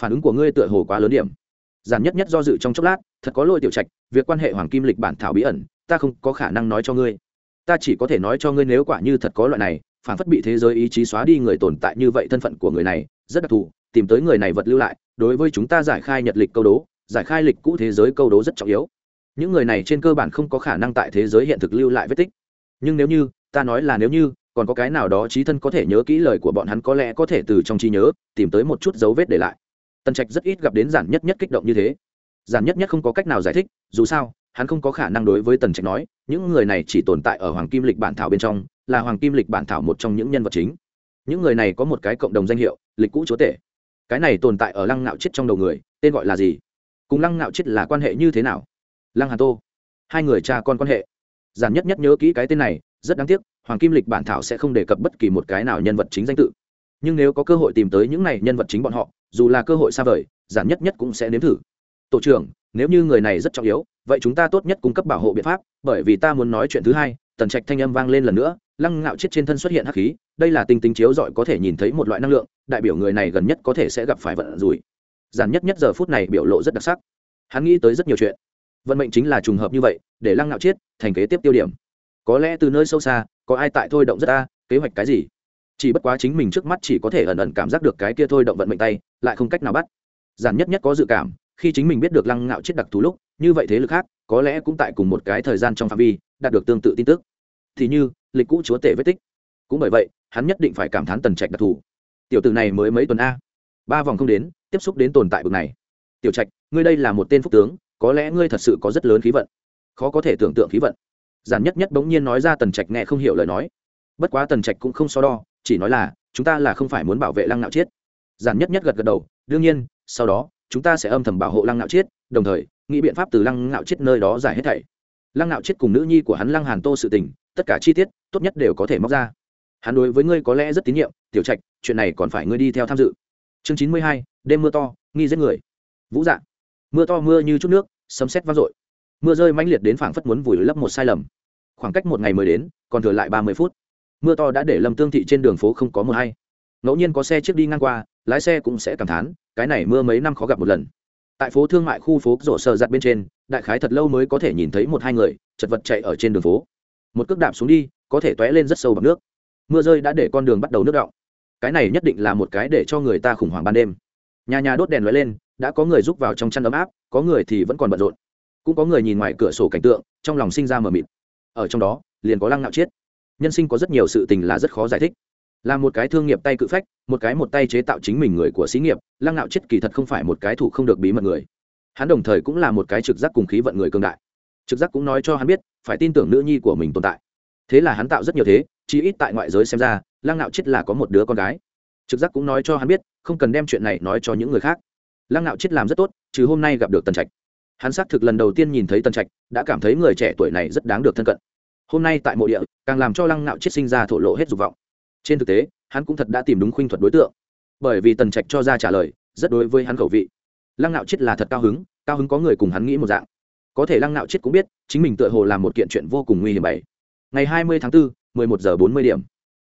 Phản ứng của ngươi tựa hồ quá lớn điểm. Giản nhất nhất do dự trong chốc lát, thật có lôi tiểu trạch, việc quan hệ hoàng kim lịch bản thảo bí ẩn, ta không có khả năng nói cho ngươi. Ta chỉ có thể nói cho ngươi nếu quả như thật có loại này, phản phất bị thế giới ý chí xóa đi người tồn tại như vậy thân phận của người này, rất đặc thù, tìm tới người này vật lưu lại, đối với chúng ta giải khai nhật lịch câu đố, giải khai lịch cũ thế giới câu đố rất trọng yếu. Những người này trên cơ bản không có khả năng tại thế giới hiện thực lưu lại vết tích. Nhưng nếu như, ta nói là nếu như, còn có cái nào đó trí thân có thể nhớ kỹ lời của bọn hắn có lẽ có thể từ trong trí nhớ, tìm tới một chút dấu vết để lại tần trạch rất ít gặp đến giản nhất nhất kích động như thế. Giản nhất nhất không có cách nào giải thích, dù sao, hắn không có khả năng đối với tần trạch nói, những người này chỉ tồn tại ở hoàng kim lịch bản thảo bên trong, là hoàng kim lịch bản thảo một trong những nhân vật chính. Những người này có một cái cộng đồng danh hiệu, lịch cũ chúa tể. Cái này tồn tại ở lăng ngạo chết trong đầu người, tên gọi là gì? Cùng lăng ngạo chết là quan hệ như thế nào? Lăng hà tô. Hai người cha con quan hệ. Giản nhất nhất nhớ kỹ cái tên này, rất đáng tiếc, hoàng kim lịch bản thảo sẽ không đề cập bất kỳ một cái nào nhân vật chính danh tự. Nhưng nếu có cơ hội tìm tới những này nhân vật chính bọn họ dù là cơ hội xa vời, giản nhất nhất cũng sẽ nếm thử. Tổ trưởng, nếu như người này rất trọng yếu, vậy chúng ta tốt nhất cung cấp bảo hộ biện pháp, bởi vì ta muốn nói chuyện thứ hai, tần trạch thanh âm vang lên lần nữa, lăng ngạo chết trên thân xuất hiện hắc khí, đây là tinh tinh chiếu giỏi có thể nhìn thấy một loại năng lượng, đại biểu người này gần nhất có thể sẽ gặp phải vận rủi. Giản nhất nhất giờ phút này biểu lộ rất đặc sắc. Hắn nghĩ tới rất nhiều chuyện. Vận mệnh chính là trùng hợp như vậy, để lăng ngạo chết, thành kế tiếp tiêu điểm. Có lẽ từ nơi sâu xa, có ai tại thôi động rất ta, kế hoạch cái gì? Chỉ bất quá chính mình trước mắt chỉ có thể ẩn ẩn cảm giác được cái kia thôi động vận mệnh tay, lại không cách nào bắt. Giản nhất nhất có dự cảm, khi chính mình biết được lăng ngạo chết đặc thù lúc, như vậy thế lực khác, có lẽ cũng tại cùng một cái thời gian trong phạm vi, đạt được tương tự tin tức. Thì như, lịch cũ chúa tể vết tích. Cũng bởi vậy, hắn nhất định phải cảm thán tần trạch đặc thù. Tiểu tử này mới mấy tuần a. Ba vòng không đến, tiếp xúc đến tồn tại bực này. Tiểu trạch, ngươi đây là một tên phúc tướng, có lẽ ngươi thật sự có rất lớn khí vận. Khó có thể tưởng tượng khí vận. Giản nhất nhất bỗng nhiên nói ra tần trạch nghe không hiểu lời nói. Bất quá tần trạch cũng không so đo chỉ nói là, chúng ta là không phải muốn bảo vệ lăng nạo chiết. Giản nhất nhất gật gật đầu, đương nhiên, sau đó, chúng ta sẽ âm thầm bảo hộ lăng nạo chiết, đồng thời, nghĩ biện pháp từ lăng nạo chiết nơi đó giải hết thảy. Lăng nạo chiết cùng nữ nhi của hắn lăng hàn tô sự tình, tất cả chi tiết, tốt nhất đều có thể móc ra. Hắn đối với ngươi có lẽ rất tín nhiệm, tiểu trạch, chuyện này còn phải ngươi đi theo tham dự. Chương chín mươi hai, đêm mưa to, nghi giết người. Vũ dạng mưa to mưa như chút nước, sấm sét vang dội. Mưa rơi mãnh liệt đến phảng phất muốn vùi lấp một sai lầm. Khoảng cách một ngày mới đến, còn thừa lại ba mươi phút mưa to đã để lâm tương thị trên đường phố không có mưa hay. Ngẫu nhiên có xe trước đi ngang qua, lái xe cũng sẽ cảm thán, cái này mưa mấy năm khó gặp một lần. Tại phố thương mại khu phố rổ sờ giặt bên trên, đại khái thật lâu mới có thể nhìn thấy một hai người, chật vật chạy ở trên đường phố. Một cước đạp xuống đi, có thể t lên rất sâu bằng nước. Mưa rơi đã để con đường bắt đầu nước đọng. Cái này nhất định là một cái để cho người ta khủng hoảng ban đêm. Nhà nhà đốt đèn lóe lên, đã có người rúc vào trong chăn ấm áp, có người thì vẫn còn bận rộn. Cũng có người nhìn ngoài cửa sổ cảnh tượng, trong lòng sinh ra mờ mịt. Ở trong đó, liền có lăng nạo chiết nhân sinh có rất nhiều sự tình là rất khó giải thích. Là một cái thương nghiệp tay cự phách, một cái một tay chế tạo chính mình người của xí nghiệp, lăng nạo chiết kỳ thật không phải một cái thủ không được bí mật người. Hắn đồng thời cũng là một cái trực giác cùng khí vận người cương đại. Trực giác cũng nói cho hắn biết, phải tin tưởng nữ nhi của mình tồn tại. Thế là hắn tạo rất nhiều thế chỉ ít tại ngoại giới xem ra, lăng nạo chết là có một đứa con gái. Trực giác cũng nói cho hắn biết, không cần đem chuyện này nói cho những người khác. Lăng nạo chết làm rất tốt chứ hôm nay gặp được tần trạch. Hắn xác thực lần đầu tiên nhìn thấy tần trạch, đã cảm thấy người trẻ tuổi này rất đáng được thân cận hôm nay tại mộ địa càng làm cho lăng nạo chết sinh ra thổ lộ hết dục vọng. Trên thực tế hắn cũng thật đã tìm đúng khuynh thuật đối tượng. Bởi vì tần trạch cho ra trả lời rất đối với hắn khẩu vị. Lăng nạo chết là thật cao hứng cao hứng có người cùng hắn nghĩ một dạng. Có thể lăng nạo chết cũng biết chính mình tựa hồ làm một kiện chuyện vô cùng nguy hiểm bảy. Ngày hai mươi tháng 4, 11 giờ 40 điểm.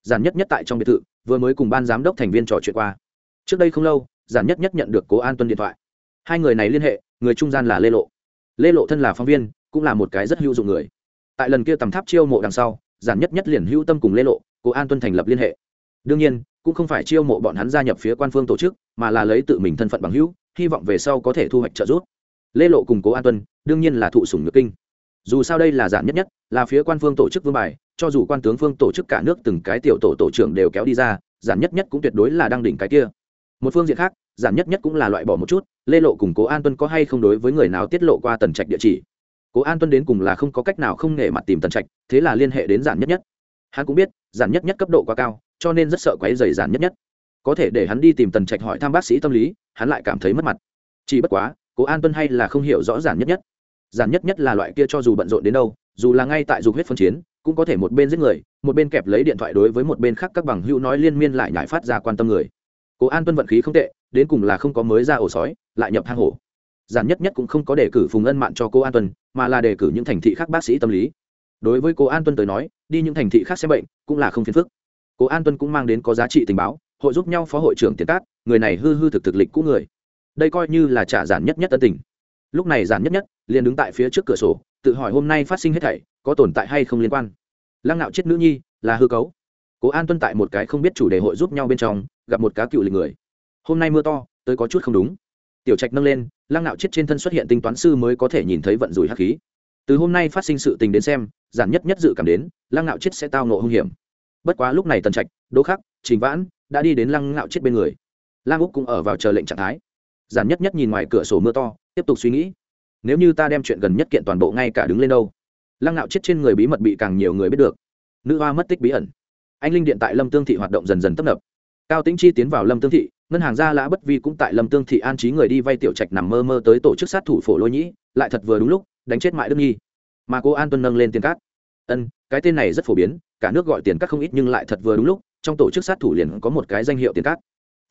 Giản nhất nhất tại trong biệt thự vừa mới cùng ban giám đốc thành viên trò chuyện qua. Trước đây không lâu giản nhất nhất nhận được cố an tuân điện thoại. Hai người này liên hệ người trung gian là lê lộ. Lê lộ thân là phóng viên cũng là một cái rất hữu dụng người tại lần kia tầm tháp chiêu mộ đằng sau, giản nhất nhất liền hữu tâm cùng lê lộ, cố an tuân thành lập liên hệ. Đương nhiên, cũng không phải chiêu mộ bọn hắn gia nhập phía quan phương tổ chức, mà là lấy tự mình thân phận bằng hữu, hy vọng về sau có thể thu hoạch trợ giúp. Lê lộ cùng cố an tuân, đương nhiên là thụ sủng nhược kinh. Dù sao đây là giản nhất nhất, là phía quan phương tổ chức vương bài, cho dù quan tướng phương tổ chức cả nước từng cái tiểu tổ tổ trưởng đều kéo đi ra, giản nhất nhất cũng tuyệt đối là đang đỉnh cái kia. Một phương diện khác, giản nhất nhất cũng là loại bỏ một chút, lê lộ cùng cố an tuân có hay không đối với người nào tiết lộ qua tần trạch địa chỉ? Cố an tuân đến cùng là không có cách nào không nể mặt tìm tần trạch, thế là liên hệ đến giản nhất nhất. Hắn cũng biết, giản nhất nhất cấp độ quá cao, cho nên rất sợ quấy dày giản nhất nhất. Có thể để hắn đi tìm tần trạch hỏi thăm bác sĩ tâm lý, hắn lại cảm thấy mất mặt. Chỉ bất quá, cố an tuân hay là không hiểu rõ giản nhất nhất. Giản nhất nhất là loại kia cho dù bận rộn đến đâu, dù là ngay tại dục huyết phân chiến, cũng có thể một bên giết người, một bên kẹp lấy điện thoại đối với một bên khác các bằng hữu nói liên miên lại nhải phát ra quan tâm người. Cố an tuân vận khí không tệ, đến cùng là không có mới ra ổ sói, lại nhập hang hổ giản nhất nhất cũng không có đề cử phùng ân mạn cho cô an tuân, mà là đề cử những thành thị khác bác sĩ tâm lý. Đối với cô an tuân tới nói, đi những thành thị khác xem bệnh cũng là không phiền phức. Cô an tuân cũng mang đến có giá trị tình báo, hội giúp nhau phó hội trưởng tiến cát, người này hư hư thực thực lịch cũ người. Đây coi như là trả giản nhất nhất tân tình. Lúc này giản nhất nhất liền đứng tại phía trước cửa sổ, tự hỏi hôm nay phát sinh hết thảy, có tồn tại hay không liên quan. Lăng nạo chết nữ nhi, là hư cấu. Cố an tuân tại một cái không biết chủ đề hội giúp nhau bên trong, gặp một cá cựu lịch người. Hôm nay mưa to, tới có chút không đúng tiểu trạch nâng lên, lăng nạo chết trên thân xuất hiện tinh toán sư mới có thể nhìn thấy vận rủi hắc khí. Từ hôm nay phát sinh sự tình đến xem, giản nhất nhất dự cảm đến, lăng nạo chết sẽ tao nộ hung hiểm. Bất quá lúc này tần trạch, đỗ khắc, trình vãn đã đi đến lăng nạo chết bên người. Lang úc cũng ở vào chờ lệnh trạng thái. Giản nhất nhất nhìn ngoài cửa sổ mưa to, tiếp tục suy nghĩ. Nếu như ta đem chuyện gần nhất kiện toàn bộ ngay cả đứng lên đâu? Lăng nạo chết trên người bí mật bị càng nhiều người biết được. Nữ hoa mất tích bí ẩn. Anh linh điện tại lâm tương thị hoạt động dần dần tấp nập. Cao tĩnh chi tiến vào lâm tương thị ngân hàng gia lã bất vi cũng tại lâm tương thị an trí người đi vay tiểu trạch nằm mơ mơ tới tổ chức sát thủ phổ lôi nhĩ, lại thật vừa đúng lúc, đánh chết mại đức nhi mà cô an tuân nâng lên tiền cát. Ân, cái tên này rất phổ biến, cả nước gọi tiền cát không ít nhưng lại thật vừa đúng lúc, trong tổ chức sát thủ liền có một cái danh hiệu tiền cát.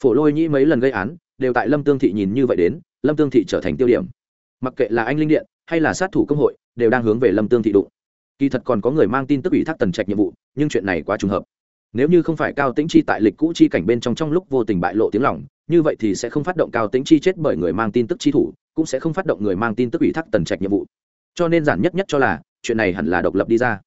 Phổ lôi nhĩ mấy lần gây án, đều tại lâm tương thị nhìn như vậy đến, lâm tương thị trở thành tiêu điểm. Mặc kệ là anh linh điện, hay là sát thủ công hội, đều đang hướng về lâm tương thị đụng. Kỳ thật còn có người mang tin tức ủy thác tần trạch nhiệm vụ, nhưng chuyện này quá trùng hợp nếu như không phải cao tĩnh chi tại lịch cũ chi cảnh bên trong trong lúc vô tình bại lộ tiếng lòng, như vậy thì sẽ không phát động cao tĩnh chi chết bởi người mang tin tức chi thủ, cũng sẽ không phát động người mang tin tức ủy thác tần trạch nhiệm vụ. Cho nên giản nhất nhất cho là, chuyện này hẳn là độc lập đi ra.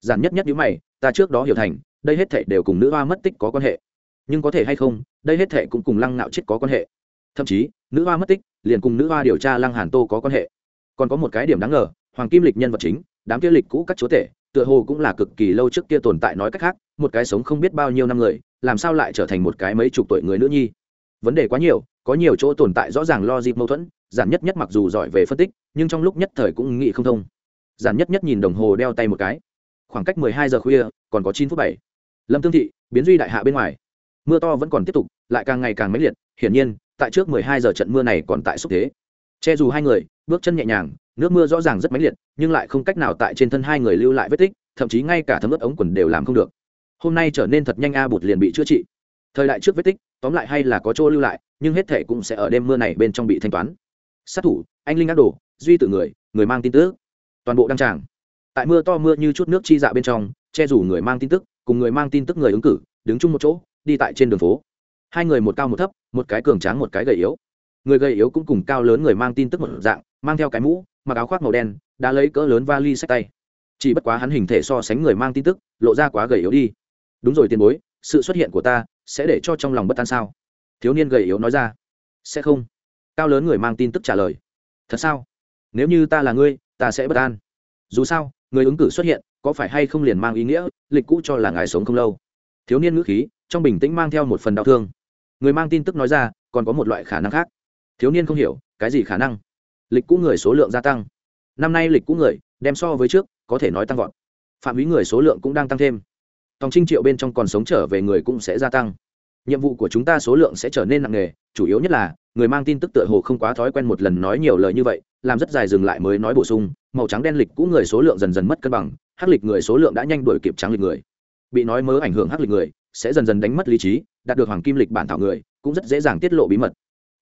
Giản nhất nhất nhữ mày, ta trước đó hiểu thành, đây hết thể đều cùng nữ hoa mất tích có quan hệ. Nhưng có thể hay không, đây hết thể cũng cùng lăng nạo chết có quan hệ. Thậm chí, nữ hoa mất tích, liền cùng nữ hoa điều tra lăng hàn tô có quan hệ. Còn có một cái điểm đáng ngờ, hoàng kim lịch nhân vật chính, đám kia lịch cũ các chúa tể tựa hồ cũng là cực kỳ lâu trước kia tồn tại nói cách khác, một cái sống không biết bao nhiêu năm người, làm sao lại trở thành một cái mấy chục tuổi người nữ nhi? Vấn đề quá nhiều, có nhiều chỗ tồn tại rõ ràng lo dịp mâu thuẫn, giản nhất nhất mặc dù giỏi về phân tích, nhưng trong lúc nhất thời cũng nghĩ không thông. Giản nhất nhất nhìn đồng hồ đeo tay một cái. Khoảng cách mười hai giờ khuya, còn có chín phút bảy. Lâm tương thị, biến duy đại hạ bên ngoài. Mưa to vẫn còn tiếp tục, lại càng ngày càng mãnh liệt, hiển nhiên, tại trước mười hai giờ trận mưa này còn tại xúc thế. Che dù hai người, bước chân nhẹ nhàng nước mưa rõ ràng rất mãnh liệt, nhưng lại không cách nào tại trên thân hai người lưu lại vết tích, thậm chí ngay cả thấm ướt ống quần đều làm không được. Hôm nay trở nên thật nhanh a, bụt liền bị chữa trị. Thời đại trước vết tích, tóm lại hay là có chỗ lưu lại, nhưng hết thể cũng sẽ ở đêm mưa này bên trong bị thanh toán. Sát thủ, anh linh ác đồ, duy tự người người mang tin tức. Toàn bộ đăng tràng. Tại mưa to mưa như chút nước chi dạ bên trong, che rủ người mang tin tức, cùng người mang tin tức người ứng cử, đứng chung một chỗ, đi tại trên đường phố. Hai người một cao một thấp, một cái cường tráng một cái gầy yếu. Người gầy yếu cũng cùng cao lớn người mang tin tức một dạng, mang theo cái mũ mặc áo khoác màu đen, đã lấy cỡ lớn vali sách tay. Chỉ bất quá hắn hình thể so sánh người mang tin tức, lộ ra quá gầy yếu đi. Đúng rồi tiền bối, sự xuất hiện của ta sẽ để cho trong lòng bất an sao? Thiếu niên gầy yếu nói ra. Sẽ không. Cao lớn người mang tin tức trả lời. Thật sao? Nếu như ta là ngươi, ta sẽ bất an. Dù sao, người ứng cử xuất hiện, có phải hay không liền mang ý nghĩa, lịch cũ cho là ngài sống không lâu. Thiếu niên ngữ khí, trong bình tĩnh mang theo một phần đau thương. Người mang tin tức nói ra, còn có một loại khả năng khác. Thiếu niên không hiểu, cái gì khả năng? Lịch cũ người số lượng gia tăng. Năm nay lịch cũ người, đem so với trước, có thể nói tăng vọt. Phạm vi người số lượng cũng đang tăng thêm. Tòng trinh triệu bên trong còn sống trở về người cũng sẽ gia tăng. Nhiệm vụ của chúng ta số lượng sẽ trở nên nặng nề, chủ yếu nhất là, người mang tin tức tựa hồ không quá thói quen một lần nói nhiều lời như vậy, làm rất dài dừng lại mới nói bổ sung, màu trắng đen lịch cũ người số lượng dần dần mất cân bằng, hắc lịch người số lượng đã nhanh đuổi kịp trắng lịch người. Bị nói mớ ảnh hưởng hắc lịch người, sẽ dần dần đánh mất lý trí, đạt được hoàng kim lịch bản thảo người, cũng rất dễ dàng tiết lộ bí mật.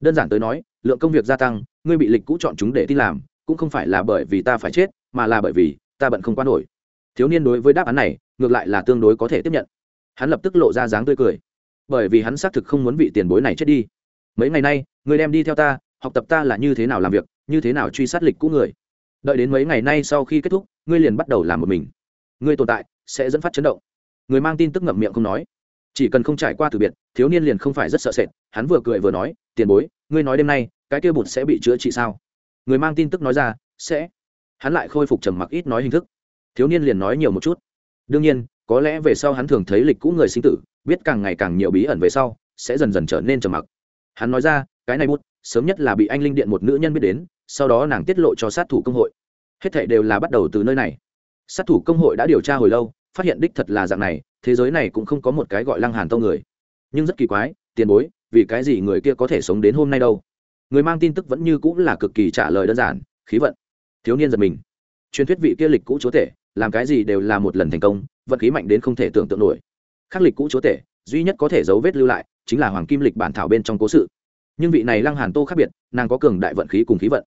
Đơn giản tới nói, lượng công việc gia tăng ngươi bị lịch cũ chọn chúng để tin làm, cũng không phải là bởi vì ta phải chết, mà là bởi vì ta bận không quan nổi. Thiếu niên đối với đáp án này, ngược lại là tương đối có thể tiếp nhận. Hắn lập tức lộ ra dáng tươi cười. Bởi vì hắn xác thực không muốn vị tiền bối này chết đi. Mấy ngày nay người đem đi theo ta, học tập ta là như thế nào làm việc, như thế nào truy sát lịch cũ người. Đợi đến mấy ngày nay sau khi kết thúc, ngươi liền bắt đầu làm một mình. Ngươi tồn tại, sẽ dẫn phát chấn động. Người mang tin tức ngậm miệng không nói. Chỉ cần không trải qua từ biệt, thiếu niên liền không phải rất sợ sệt. Hắn vừa cười vừa nói, tiền bối, ngươi nói đêm nay cái kia bụt sẽ bị chữa trị sao? Người mang tin tức nói ra, sẽ. Hắn lại khôi phục trầm mặc ít nói hình thức. Thiếu niên liền nói nhiều một chút. Đương nhiên, có lẽ về sau hắn thường thấy lịch cũ người sinh tử, biết càng ngày càng nhiều bí ẩn về sau, sẽ dần dần trở nên trầm mặc. Hắn nói ra, cái này bút sớm nhất là bị anh linh điện một nữ nhân biết đến, sau đó nàng tiết lộ cho sát thủ công hội. Hết thảy đều là bắt đầu từ nơi này. Sát thủ công hội đã điều tra hồi lâu, phát hiện đích thật là dạng này, thế giới này cũng không có một cái gọi lăng hàn tông người. Nhưng rất kỳ quái, tiền bối, vì cái gì người kia có thể sống đến hôm nay đâu? Người mang tin tức vẫn như cũng là cực kỳ trả lời đơn giản, khí vận. Thiếu niên giật mình. Truyền thuyết vị kia lịch cũ chúa tể, làm cái gì đều là một lần thành công, vận khí mạnh đến không thể tưởng tượng nổi. Khắc lịch cũ chúa tể, duy nhất có thể dấu vết lưu lại, chính là hoàng kim lịch bản thảo bên trong cố sự. Nhưng vị này lăng hàn tô khác biệt, nàng có cường đại vận khí cùng khí vận.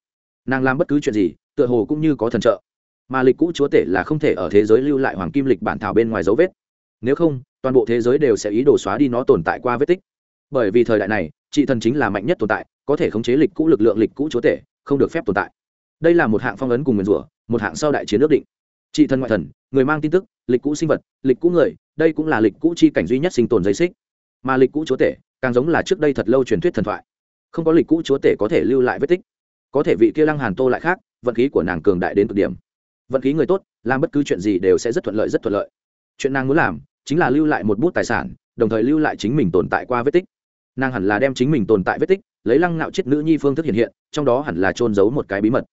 Nàng làm bất cứ chuyện gì, tựa hồ cũng như có thần trợ. Mà lịch cũ chúa tể là không thể ở thế giới lưu lại hoàng kim lịch bản thảo bên ngoài dấu vết. Nếu không, toàn bộ thế giới đều sẽ ý đồ xóa đi nó tồn tại qua vết tích. Bởi vì thời đại này trị thần chính là mạnh nhất tồn tại, có thể khống chế lịch cũ lực lượng lịch cũ chúa tể, không được phép tồn tại. Đây là một hạng phong ấn cùng nguyền rủa, một hạng sau đại chiến ước định. Trị thần ngoại thần, người mang tin tức, lịch cũ sinh vật, lịch cũ người, đây cũng là lịch cũ chi cảnh duy nhất sinh tồn dây xích. Mà lịch cũ chúa tể, càng giống là trước đây thật lâu truyền thuyết thần thoại. Không có lịch cũ chúa tể có thể lưu lại vết tích. Có thể vị kia lăng hàn tô lại khác, vận khí của nàng cường đại đến cực điểm. Vận khí người tốt, làm bất cứ chuyện gì đều sẽ rất thuận lợi, rất thuận lợi. Chuyện nàng muốn làm, chính là lưu lại một bút tài sản, đồng thời lưu lại chính mình tồn tại qua vết tích nàng hẳn là đem chính mình tồn tại vết tích, lấy lăng nạo chết nữ nhi phương thức hiện hiện, trong đó hẳn là trôn giấu một cái bí mật.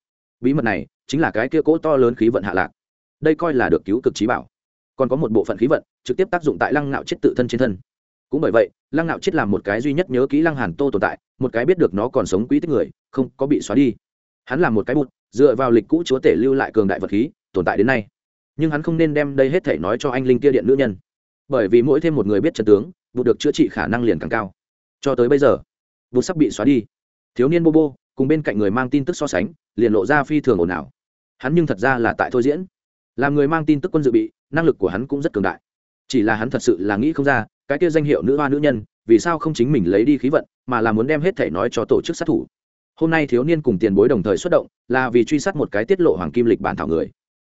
Bí mật này chính là cái kia cỗ to lớn khí vận hạ lạc. Đây coi là được cứu cực trí bảo. Còn có một bộ phận khí vận trực tiếp tác dụng tại lăng nạo chết tự thân trên thân. Cũng bởi vậy, lăng nạo chết làm một cái duy nhất nhớ kỹ lăng hàn tô tồn tại, một cái biết được nó còn sống quý tích người, không có bị xóa đi. Hắn làm một cái bụt, dựa vào lịch cũ chúa tể lưu lại cường đại vật khí, tồn tại đến nay. Nhưng hắn không nên đem đây hết thể nói cho anh linh kia điện nữ nhân. Bởi vì mỗi thêm một người biết trần tướng vụ được chữa trị khả năng liền càng cao cho tới bây giờ. Vụ sắp bị xóa đi. Thiếu niên bobo, cùng bên cạnh người mang tin tức so sánh, liền lộ ra phi thường ồn ào. Hắn nhưng thật ra là tại thôi diễn. Làm người mang tin tức quân dự bị, năng lực của hắn cũng rất cường đại. Chỉ là hắn thật sự là nghĩ không ra, cái kia danh hiệu nữ hoa nữ nhân, vì sao không chính mình lấy đi khí vận, mà là muốn đem hết thể nói cho tổ chức sát thủ. Hôm nay thiếu niên cùng tiền bối đồng thời xuất động, là vì truy sát một cái tiết lộ hoàng kim lịch bản thảo người.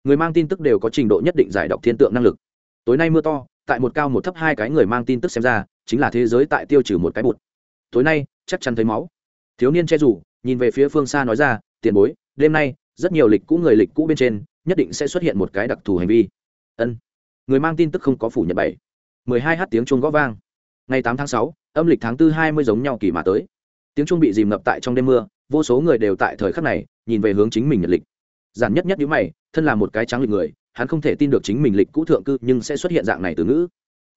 Người mang tin tức đều có trình độ nhất định giải đọc thiên tượng năng lực. Tối nay mưa to, tại một cao một thấp hai cái người mang tin tức xem ra chính là thế giới tại tiêu trừ một cái bụt. Tối nay, chắc chắn thấy máu. Thiếu niên che rủ, nhìn về phía phương xa nói ra, tiền bối, đêm nay, rất nhiều lịch cũ người lịch cũ bên trên, nhất định sẽ xuất hiện một cái đặc thù hành vi. Ân. Người mang tin tức không có phủ nhận bảy. Mười hai h tiếng chuông gõ vang. Ngày tám tháng sáu, âm lịch tháng tư hai mươi giống nhau kỳ mà tới. Tiếng chuông bị dìm ngập tại trong đêm mưa, vô số người đều tại thời khắc này, nhìn về hướng chính mình nhật lịch. Giản nhất nhất nhữ mày, thân là một cái trắng lịch người, hắn không thể tin được chính mình lịch cũ thượng cư nhưng sẽ xuất hiện dạng này từ ngữ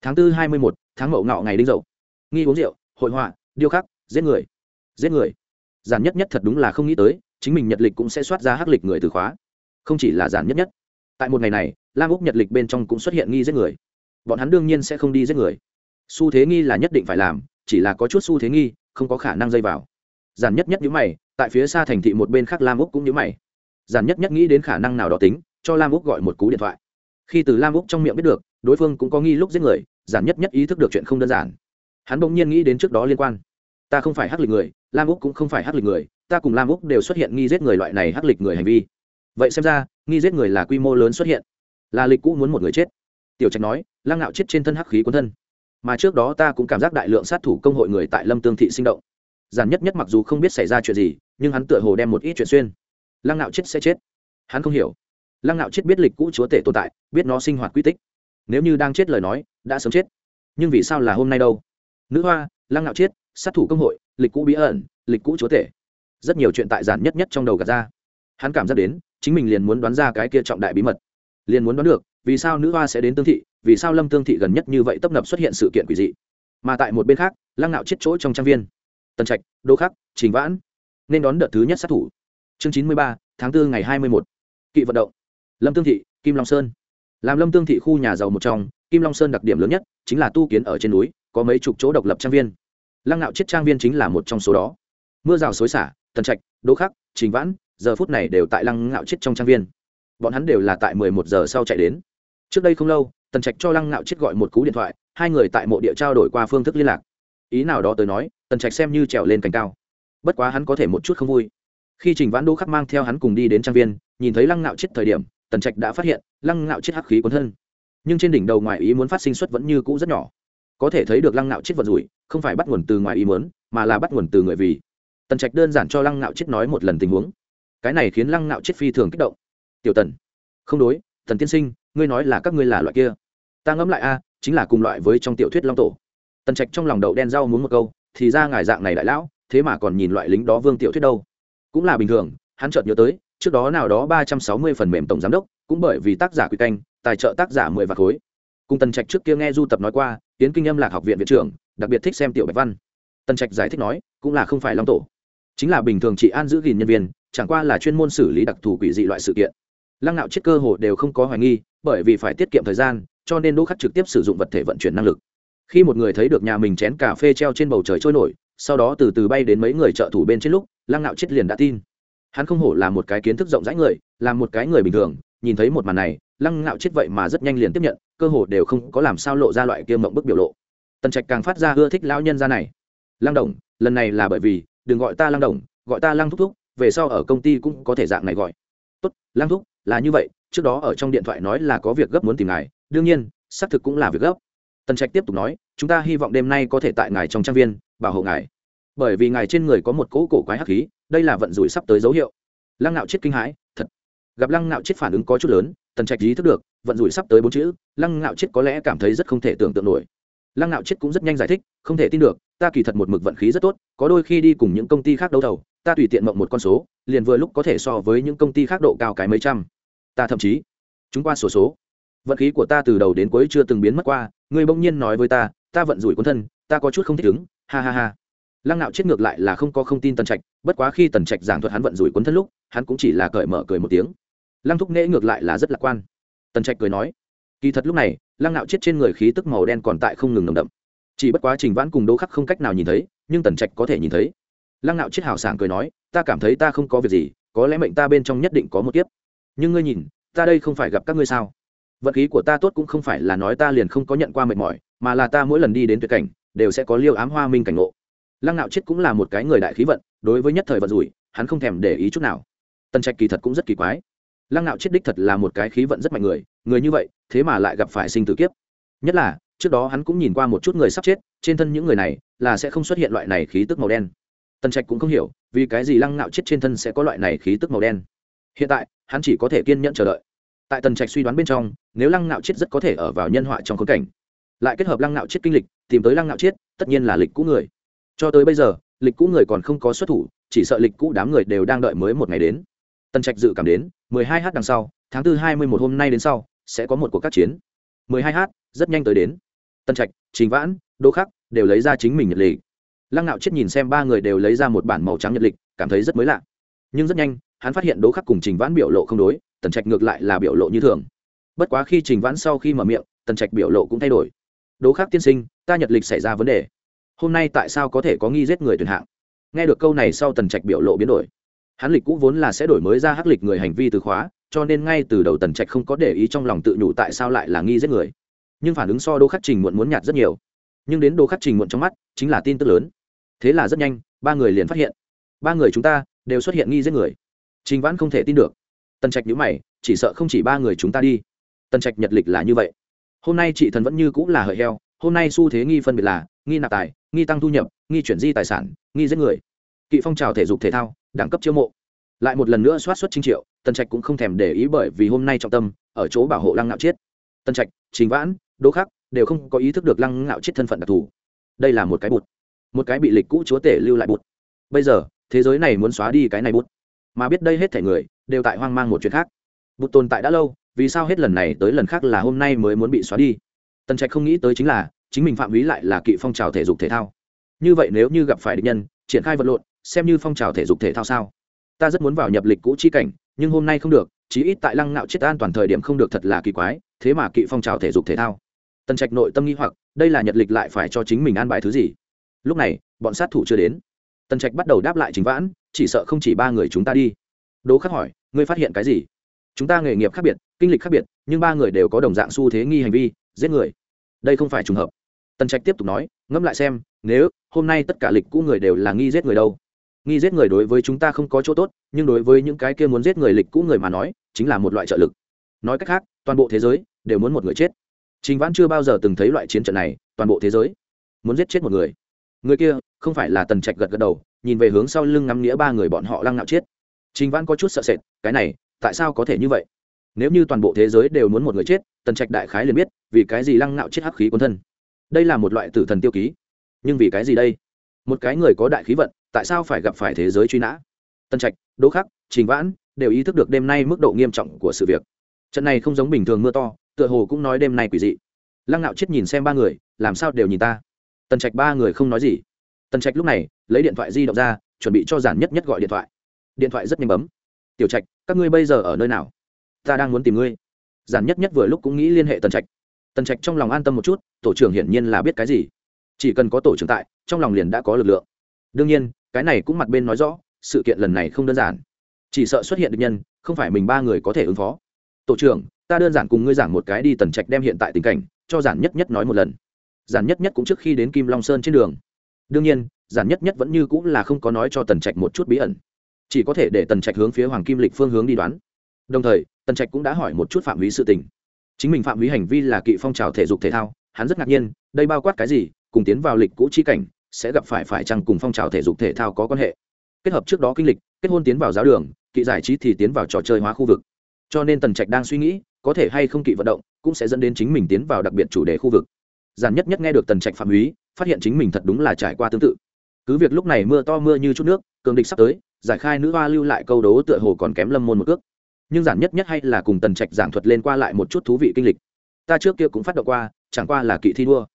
tháng tư hai mươi một tháng mậu ngọ ngày đinh dậu. Nghi uống rượu, hội họa, điêu khắc, giết người. Giết người. Giản nhất nhất thật đúng là không nghĩ tới, chính mình nhật lịch cũng sẽ soát ra hắc lịch người từ khóa. Không chỉ là giản nhất nhất. Tại một ngày này, lam úc nhật lịch bên trong cũng xuất hiện nghi giết người. Bọn hắn đương nhiên sẽ không đi giết người. Xu thế nghi là nhất định phải làm, chỉ là có chút xu thế nghi, không có khả năng dây vào. Giản nhất nhất nhữ mày, tại phía xa thành thị một bên khác lam úc cũng nhữ mày. Giản nhất nhất nghĩ đến khả năng nào đó tính, cho lam úc gọi một cú điện thoại. Khi từ lam úc trong miệng biết được đối phương cũng có nghi lúc giết người, giản nhất nhất ý thức được chuyện không đơn giản. Hắn bỗng nhiên nghĩ đến trước đó liên quan. Ta không phải hắc lịch người, lam úc cũng không phải hắc lịch người, ta cùng lam úc đều xuất hiện nghi giết người loại này hắc lịch người hành vi. Vậy xem ra, nghi giết người là quy mô lớn xuất hiện. Là lịch cũ muốn một người chết. Tiểu trạch nói lang ngạo chết trên thân hắc khí quân thân. Mà trước đó ta cũng cảm giác đại lượng sát thủ công hội người tại lâm tương thị sinh động. Giản nhất nhất mặc dù không biết xảy ra chuyện gì, nhưng hắn tựa hồ đem một ít chuyện xuyên. Lăng nạo chết sẽ chết. Hắn không hiểu. Lăng nạo chết biết lịch cũ chúa tể tồn tại, biết nó sinh hoạt quy tích nếu như đang chết lời nói, đã sớm chết. Nhưng vì sao là hôm nay đâu? Nữ hoa, lăng ngạo chết, sát thủ công hội, lịch cũ bí ẩn, lịch cũ chúa tể. Rất nhiều chuyện tại giản nhất nhất trong đầu gạt ra. Hắn cảm giác đến, chính mình liền muốn đoán ra cái kia trọng đại bí mật. Liền muốn đoán được, vì sao nữ hoa sẽ đến tương thị, vì sao lâm tương thị gần nhất như vậy tấp nập xuất hiện sự kiện quỷ dị. Mà tại một bên khác, lăng nạo chết chỗ trong trang viên. Tần trạch đô khắc, trình vãn, nên đón đợt thứ nhất sát thủ. Chương chín mươi ba, tháng bốn ngày hai mươi một kỵ vận động. Lâm tương thị, kim long sơn làm lâm tương thị khu nhà giàu một trong, kim long sơn đặc điểm lớn nhất chính là tu kiến ở trên núi, có mấy chục chỗ độc lập trang viên. Lăng nạo chết trang viên chính là một trong số đó. Mưa rào xối xả, tần trạch, đỗ khắc, trình vãn, giờ phút này đều tại lăng ngạo chết trong trang viên. Bọn hắn đều là tại mười một giờ sau chạy đến. Trước đây không lâu, tần trạch cho lăng ngạo chết gọi một cú điện thoại, hai người tại mộ địa trao đổi qua phương thức liên lạc. Ý nào đó tới nói, tần trạch xem như trèo lên cành cao. Bất quá hắn có thể một chút không vui. Khi trình vãn đỗ khắc mang theo hắn cùng đi đến trang viên, nhìn thấy lăng Ngạo chết thời điểm tần trạch đã phát hiện, lăng ngạo chết hắc khí cuốn thân. Nhưng trên đỉnh đầu ngoài ý muốn phát sinh xuất vẫn như cũ rất nhỏ. Có thể thấy được lăng ngạo chết vật rủi, không phải bắt nguồn từ ngoài ý muốn, mà là bắt nguồn từ người vì. Tần trạch đơn giản cho lăng ngạo chết nói một lần tình huống. Cái này khiến lăng ngạo chết phi thường kích động. Tiểu tần, không đối, tần tiên sinh, ngươi nói là các ngươi là loại kia. Ta ngẫm lại a, chính là cùng loại với trong tiểu thuyết long tổ. Tần trạch trong lòng đậu đen rau muốn một câu, thì ra ngài dạng này đại lão, thế mà còn nhìn loại lính đó vương tiểu thuyết đâu. Cũng là bình thường, hắn chợt nhớ tới trước đó nào đó ba trăm sáu mươi phần mềm tổng giám đốc, cũng bởi vì tác giả quy canh, tài trợ tác giả mười vạt khối. Cùng tần trạch trước kia nghe du tập nói qua tiến kinh âm lạc học viện viện trưởng, đặc biệt thích xem tiểu bạch văn. Tần trạch giải thích nói, cũng là không phải long tổ. Chính là bình thường chị an giữ gìn nhân viên, chẳng qua là chuyên môn xử lý đặc thù quỷ dị loại sự kiện. Lăng nạo chết cơ hồ đều không có hoài nghi, bởi vì phải tiết kiệm thời gian, cho nên đỗ khắc trực tiếp sử dụng vật thể vận chuyển năng lực. Khi một người thấy được nhà mình chén cà phê treo trên bầu trời trôi nổi, sau đó từ từ bay đến mấy người trợ thủ bên trên lúc, lăng nạo chết liền đã tin hắn không hổ là một cái kiến thức rộng rãi người, là một cái người bình thường, nhìn thấy một màn này, lăng ngạo chết vậy mà rất nhanh liền tiếp nhận, cơ hồ đều không có làm sao lộ ra loại kia mộng bức biểu lộ. Tần trạch càng phát ra ưa thích lão nhân ra này. Lăng đồng, lần này là bởi vì, đừng gọi ta lăng đồng, gọi ta lăng thúc thúc, về sau ở công ty cũng có thể dạng này gọi. Tốt, lăng thúc, là như vậy, trước đó ở trong điện thoại nói là có việc gấp muốn tìm ngài, đương nhiên, xác thực cũng là việc gấp. Tần trạch tiếp tục nói, chúng ta hy vọng đêm nay có thể tại ngài trong trang viên, bảo hộ ngài. Bởi vì ngài trên người có một cỗ cổ quái hắc khí đây là vận rủi sắp tới dấu hiệu. Lăng nạo chết kinh hãi thật. Gặp lăng nạo chết phản ứng có chút lớn tần trạch ý thức được vận rủi sắp tới bốn chữ lăng nạo chết có lẽ cảm thấy rất không thể tưởng tượng nổi. Lăng nạo chết cũng rất nhanh giải thích không thể tin được ta kỳ thật một mực vận khí rất tốt có đôi khi đi cùng những công ty khác đấu thầu ta tùy tiện mộng một con số liền vừa lúc có thể so với những công ty khác độ cao cái mấy trăm. Ta thậm chí chúng qua sổ số, số vận khí của ta từ đầu đến cuối chưa từng biến mất qua người bỗng nhiên nói với ta ta vận rủi cuốn thân ta có chút không thích ứng ha ha ha lăng nạo chết ngược lại là không có không tin tần trạch, bất quá khi tần trạch giảng thuật hắn vận rủi cuốn thân lúc, hắn cũng chỉ là cởi mở cười một tiếng. Lăng thúc Nễ ngược lại là rất lạc quan. Tần trạch cười nói, kỳ thật lúc này, lăng nạo chết trên người khí tức màu đen còn tại không ngừng nồng đậm. Chỉ bất quá trình vãn cùng đỗ khắc không cách nào nhìn thấy, nhưng tần trạch có thể nhìn thấy. Lăng nạo chết hào sảng cười nói, ta cảm thấy ta không có việc gì, có lẽ mệnh ta bên trong nhất định có một kiếp. Nhưng ngươi nhìn, ta đây không phải gặp các ngươi sao? Vận khí của ta tốt cũng không phải là nói ta liền không có nhận qua mệt mỏi, mà là ta mỗi lần đi đến tuyệt cảnh, đều sẽ có liêu ám hoa minh cảnh ngộ lăng nạo chết cũng là một cái người đại khí vận, đối với nhất thời vận rủi, hắn không thèm để ý chút nào. Tần trạch kỳ thật cũng rất kỳ quái. Lăng nạo chết đích thật là một cái khí vận rất mạnh người người như vậy, thế mà lại gặp phải sinh tử kiếp. Nhất là, trước đó hắn cũng nhìn qua một chút người sắp chết, trên thân những người này là sẽ không xuất hiện loại này khí tức màu đen. Tần trạch cũng không hiểu, vì cái gì lăng nạo chết trên thân sẽ có loại này khí tức màu đen. Hiện tại, hắn chỉ có thể kiên nhẫn chờ đợi. Tại tần trạch suy đoán bên trong, nếu lăng nạo chết rất có thể ở vào nhân họa trong khốn cảnh, lại kết hợp lăng nạo chết kinh lịch, tìm tới lăng nạo chết, tất nhiên là lịch cũ người cho tới bây giờ, lịch cũ người còn không có xuất thủ, chỉ sợ lịch cũ đám người đều đang đợi mới một ngày đến. Tần trạch dự cảm đến 12 h đằng sau, tháng tư hai mươi một hôm nay đến sau, sẽ có một cuộc các chiến. 12 h rất nhanh tới đến. Tần trạch, trình vãn, đỗ khắc đều lấy ra chính mình nhật lịch. Lăng nạo chết nhìn xem ba người đều lấy ra một bản màu trắng nhật lịch, cảm thấy rất mới lạ. Nhưng rất nhanh, hắn phát hiện đỗ khắc cùng trình vãn biểu lộ không đối tần trạch ngược lại là biểu lộ như thường. Bất quá khi trình vãn sau khi mở miệng tần trạch biểu lộ cũng thay đổi. Đỗ khắc tiên sinh, ta nhật lịch xảy ra vấn đề hôm nay tại sao có thể có nghi giết người tuyển hạng? Nghe được câu này sau tần trạch biểu lộ biến đổi. Hắn lịch cũ vốn là sẽ đổi mới ra hắc lịch người hành vi từ khóa, cho nên ngay từ đầu tần trạch không có để ý trong lòng tự nhủ tại sao lại là nghi giết người. Nhưng phản ứng so đô khắc trình muộn muốn nhạt rất nhiều. Nhưng đến đô khắc trình muộn trong mắt, chính là tin tức lớn. Thế là rất nhanh, ba người liền phát hiện. Ba người chúng ta đều xuất hiện nghi giết người. Trình vãn không thể tin được. Tần trạch nhữ mày, chỉ sợ không chỉ ba người chúng ta đi. Tần trạch nhật lịch là như vậy. Hôm nay chị thần vẫn như cũng là hợi heo, hôm nay xu thế nghi phân biệt là, nghi nạp tài nghi tăng thu nhập, nghi chuyển di tài sản, nghi giết người. Kỵ phong trào thể dục thể thao, đẳng cấp chiêu mộ. Lại một lần nữa soát xuất trinh triệu, tần trạch cũng không thèm để ý bởi vì hôm nay trọng tâm, ở chỗ bảo hộ lăng ngạo chiết. Tần trạch, trình vãn, đỗ khắc đều không có ý thức được lăng ngạo chiết thân phận đặc thù. Đây là một cái bụt. Một cái bị lịch cũ chúa tể lưu lại bụt. Bây giờ, thế giới này muốn xóa đi cái này bút mà biết đây hết thể người, đều tại hoang mang một chuyện khác. Bụt tồn tại đã lâu, vì sao hết lần này tới lần khác là hôm nay mới muốn bị xóa đi? Tần trạch không nghĩ tới chính là chính mình phạm vi lại là kỵ phong trào thể dục thể thao. Như vậy nếu như gặp phải địch nhân, triển khai vật lộn, xem như phong trào thể dục thể thao sao? Ta rất muốn vào nhập lịch cũ chi cảnh, nhưng hôm nay không được, chí ít tại lăng nạo chết an toàn thời điểm không được thật là kỳ quái, thế mà kỵ phong trào thể dục thể thao. Tần trạch nội tâm nghi hoặc, đây là nhật lịch lại phải cho chính mình an bài thứ gì? Lúc này, bọn sát thủ chưa đến. Tần trạch bắt đầu đáp lại chính vãn, chỉ sợ không chỉ ba người chúng ta đi. Đố khắc hỏi, ngươi phát hiện cái gì? Chúng ta nghề nghiệp khác biệt, kinh lịch khác biệt, nhưng ba người đều có đồng dạng xu thế nghi hành vi, giết người. Đây không phải trùng hợp tần trạch tiếp tục nói, ngẫm lại xem, nếu hôm nay tất cả lịch cũ người đều là nghi giết người đâu? Nghi giết người đối với chúng ta không có chỗ tốt, nhưng đối với những cái kia muốn giết người lịch cũ người mà nói, chính là một loại trợ lực. Nói cách khác, toàn bộ thế giới đều muốn một người chết. Trình vãn chưa bao giờ từng thấy loại chiến trận này, toàn bộ thế giới muốn giết chết một người. Người kia không phải là tần trạch gật gật đầu, nhìn về hướng sau lưng ngắm nghĩa ba người bọn họ lăng nạo chết. Trình vãn có chút sợ sệt, cái này, tại sao có thể như vậy? Nếu như toàn bộ thế giới đều muốn một người chết, tần trạch đại khái liền biết vì cái gì lăng nạo chết hắc khí quân thân đây là một loại tử thần tiêu ký. Nhưng vì cái gì đây? Một cái người có đại khí vận, tại sao phải gặp phải thế giới truy nã? Tân trạch, đỗ khắc, trình vãn đều ý thức được đêm nay mức độ nghiêm trọng của sự việc. Trận này không giống bình thường mưa to, tựa hồ cũng nói đêm nay quỷ dị. Lăng nạo chết nhìn xem ba người, làm sao đều nhìn ta? Tần trạch ba người không nói gì. Tần trạch lúc này, lấy điện thoại di động ra, chuẩn bị cho giản nhất nhất gọi điện thoại. Điện thoại rất nhanh bấm. Tiểu trạch, các ngươi bây giờ ở nơi nào? Ta đang muốn tìm ngươi. Giản nhất nhất vừa lúc cũng nghĩ liên hệ tần trạch tần trạch trong lòng an tâm một chút, tổ trưởng hiển nhiên là biết cái gì. Chỉ cần có tổ trưởng tại, trong lòng liền đã có lực lượng. Đương nhiên, cái này cũng mặt bên nói rõ, sự kiện lần này không đơn giản. Chỉ sợ xuất hiện được nhân, không phải mình ba người có thể ứng phó. Tổ trưởng, ta đơn giản cùng ngươi giảng một cái đi, tần trạch đem hiện tại tình cảnh, cho giản nhất nhất nói một lần. Giản nhất nhất cũng trước khi đến kim long sơn trên đường. Đương nhiên, giản nhất nhất vẫn như cũng là không có nói cho tần trạch một chút bí ẩn. Chỉ có thể để tần trạch hướng phía hoàng kim lịch phương hướng đi đoán. Đồng thời, tần trạch cũng đã hỏi một chút phạm lý sự tình chính mình phạm lý hành vi là kỵ phong trào thể dục thể thao, hắn rất ngạc nhiên, đây bao quát cái gì, cùng tiến vào lịch cũ chi cảnh, sẽ gặp phải phải chăng cùng phong trào thể dục thể thao có quan hệ. Kết hợp trước đó kinh lịch, kết hôn tiến vào giáo đường, kỵ giải trí thì tiến vào trò chơi hóa khu vực. Cho nên tần trạch đang suy nghĩ, có thể hay không kỵ vận động, cũng sẽ dẫn đến chính mình tiến vào đặc biệt chủ đề khu vực. Giản nhất nhất nghe được tần trạch phạm húy, phát hiện chính mình thật đúng là trải qua tương tự. Cứ việc lúc này mưa to mưa như chút nước, cường địch sắp tới, giải khai nữ hoa lưu lại câu đố tựa hồ còn kém lâm môn một cước nhưng giản nhất nhất hay là cùng tần trạch giảng thuật lên qua lại một chút thú vị kinh lịch. Ta trước kia cũng phát động qua, chẳng qua là kỵ thi đua.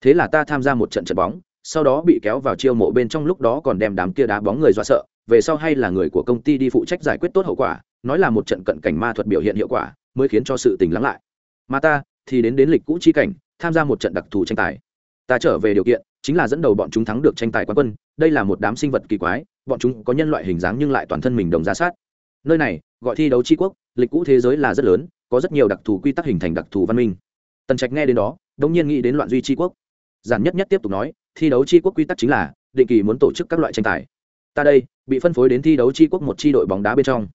Thế là ta tham gia một trận trận bóng, sau đó bị kéo vào chiêu mộ bên trong lúc đó còn đem đám kia đá bóng người do sợ, về sau hay là người của công ty đi phụ trách giải quyết tốt hậu quả, nói là một trận cận cảnh ma thuật biểu hiện hiệu quả, mới khiến cho sự tình lắng lại. Mà ta thì đến đến lịch cũ chi cảnh, tham gia một trận đặc thù tranh tài. Ta trở về điều kiện, chính là dẫn đầu bọn chúng thắng được tranh tài quán quân, đây là một đám sinh vật kỳ quái, bọn chúng có nhân loại hình dáng nhưng lại toàn thân mình đồng giá sát nơi này, gọi thi đấu tri quốc, lịch cũ thế giới là rất lớn, có rất nhiều đặc thù quy tắc hình thành đặc thù văn minh. Tần trạch nghe đến đó đông nhiên nghĩ đến loạn duy tri quốc. Giản nhất nhất tiếp tục nói, thi đấu tri quốc quy tắc chính là, định kỳ muốn tổ chức các loại tranh tài. Ta đây, bị phân phối đến thi đấu tri quốc một tri đội bóng đá bên trong.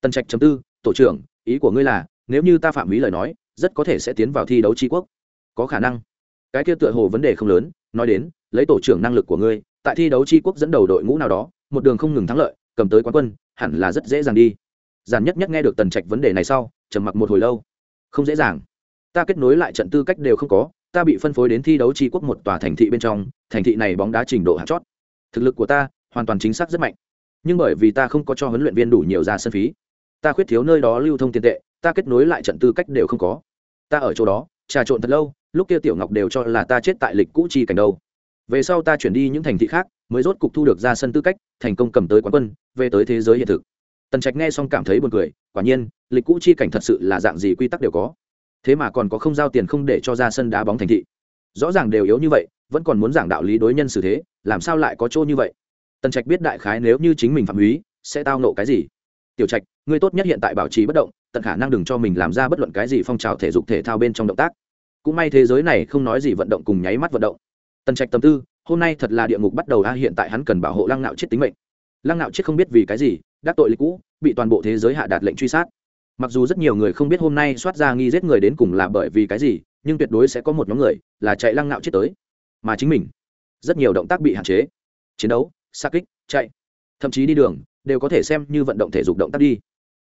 Tần trạch chấm tư, tổ trưởng, ý của ngươi là, nếu như ta phạm ý lời nói, rất có thể sẽ tiến vào thi đấu tri quốc. Có khả năng. Cái kia tựa hồ vấn đề không lớn, nói đến, lấy tổ trưởng năng lực của ngươi, tại thi đấu tri quốc dẫn đầu đội ngũ nào đó, một đường không ngừng thắng lợi, cầm tới quán quân hẳn là rất dễ dàng đi. Giản nhất nhất nghe được tần trạch vấn đề này sau, trầm mặc một hồi lâu. Không dễ dàng. Ta kết nối lại trận tư cách đều không có, ta bị phân phối đến thi đấu tri quốc một tòa thành thị bên trong, thành thị này bóng đá trình độ hạt chót. Thực lực của ta hoàn toàn chính xác rất mạnh. Nhưng bởi vì ta không có cho huấn luyện viên đủ nhiều ra sân phí, ta khuyết thiếu nơi đó lưu thông tiền tệ, ta kết nối lại trận tư cách đều không có. Ta ở chỗ đó, trà trộn thật lâu, lúc kia tiểu ngọc đều cho là ta chết tại lịch cũ chi cảnh đâu. Về sau ta chuyển đi những thành thị khác mới rốt cục thu được ra sân tư cách, thành công cầm tới quán quân, về tới thế giới hiện thực. Tần trạch nghe xong cảm thấy buồn cười, quả nhiên, lịch cũ chi cảnh thật sự là dạng gì quy tắc đều có. Thế mà còn có không giao tiền không để cho ra sân đá bóng thành thị. Rõ ràng đều yếu như vậy, vẫn còn muốn giảng đạo lý đối nhân xử thế, làm sao lại có chỗ như vậy? Tần trạch biết đại khái nếu như chính mình phạm húy sẽ tao nộ cái gì? Tiểu trạch, ngươi tốt nhất hiện tại bảo trì bất động, tận khả năng đừng cho mình làm ra bất luận cái gì phong trào thể dục thể thao bên trong động tác. Cũng may thế giới này không nói gì vận động cùng nháy mắt vận động. Tần trạch tâm tư hôm nay thật là địa ngục bắt đầu a, hiện tại hắn cần bảo hộ lăng nạo chết tính mệnh. Lăng nạo chết không biết vì cái gì, đắc tội lịch cũ, bị toàn bộ thế giới hạ đạt lệnh truy sát. Mặc dù rất nhiều người không biết hôm nay soát ra nghi giết người đến cùng là bởi vì cái gì, nhưng tuyệt đối sẽ có một nhóm người là chạy lăng nạo chết tới. Mà chính mình, rất nhiều động tác bị hạn chế. Chiến đấu, xa kích, chạy. Thậm chí đi đường, đều có thể xem như vận động thể dục động tác đi.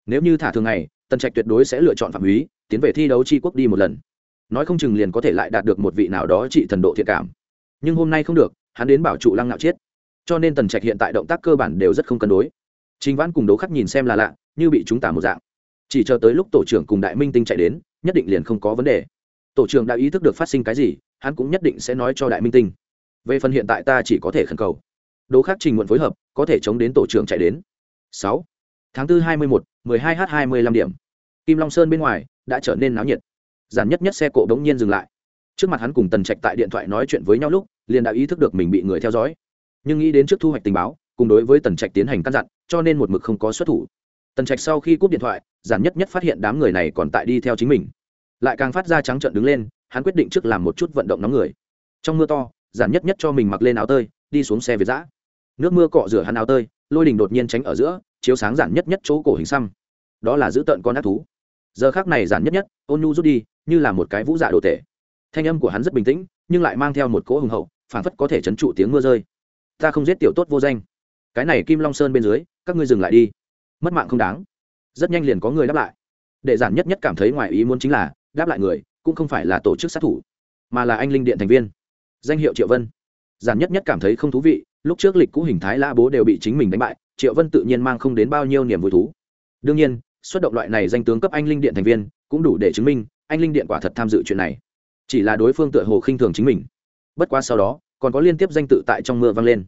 Nếu như thả thường ngày, tần trạch tuyệt đối sẽ lựa chọn phạm húy tiến về thi đấu tri quốc đi một lần. Nói không chừng liền có thể lại đạt được một vị nào đó trị thần độ thiện cảm nhưng hôm nay không được, hắn đến bảo trụ lăng ngạo chết. Cho nên tần trạch hiện tại động tác cơ bản đều rất không cân đối. Trình vãn cùng đố khắc nhìn xem là lạ, như bị chúng tả một dạng. Chỉ chờ tới lúc tổ trưởng cùng đại minh tinh chạy đến, nhất định liền không có vấn đề. Tổ trưởng đã ý thức được phát sinh cái gì, hắn cũng nhất định sẽ nói cho đại minh tinh. Về phần hiện tại ta chỉ có thể khẩn cầu. Đố khắc trình nguyện phối hợp, có thể chống đến tổ trưởng chạy đến. Sáu. Tháng tư hai mươi một mười hai h hai mươi lăm điểm. Kim long sơn bên ngoài, đã trở nên náo nhiệt. Giản nhất nhất xe cộ bỗng nhiên dừng lại. Trước mặt hắn cùng tần trạch tại điện thoại nói chuyện với nhau lúc liền đã ý thức được mình bị người theo dõi. Nhưng nghĩ đến trước thu hoạch tình báo, cùng đối với tần trạch tiến hành căn dặn, cho nên một mực không có xuất thủ. Tần trạch sau khi cúp điện thoại, giản nhất nhất phát hiện đám người này còn tại đi theo chính mình. Lại càng phát ra trắng trợn đứng lên, hắn quyết định trước làm một chút vận động nóng người. Trong mưa to, giản nhất nhất cho mình mặc lên áo tơi, đi xuống xe việt giã. Nước mưa cọ rửa hắn áo tơi, lôi đình đột nhiên tránh ở giữa, chiếu sáng giản nhất nhất chỗ cổ hình xăm. Đó là giữ tợn con ác thú. Giờ khác này giản nhất nhất, ôn nhu rút đi, như là một cái vũ dạ đồ tể. Thanh âm của hắn rất bình tĩnh nhưng lại mang theo một cỗ hùng hậu, phảng phất có thể chấn trụ tiếng mưa rơi. Ta không giết tiểu tốt vô danh. Cái này kim long sơn bên dưới, các ngươi dừng lại đi. Mất mạng không đáng. Rất nhanh liền có người đáp lại. Để giản nhất nhất cảm thấy ngoài ý muốn chính là, đáp lại người, cũng không phải là tổ chức sát thủ, mà là anh linh điện thành viên. Danh hiệu triệu vân. Giản nhất nhất cảm thấy không thú vị, lúc trước lịch cũ hình thái lã bố đều bị chính mình đánh bại, triệu vân tự nhiên mang không đến bao nhiêu niềm vui thú. Đương nhiên, xuất động loại này danh tướng cấp anh linh điện thành viên, cũng đủ để chứng minh, anh linh điện quả thật tham dự chuyện này chỉ là đối phương tựa hồ khinh thường chính mình. Bất quá sau đó, còn có liên tiếp danh tự tại trong mưa vang lên.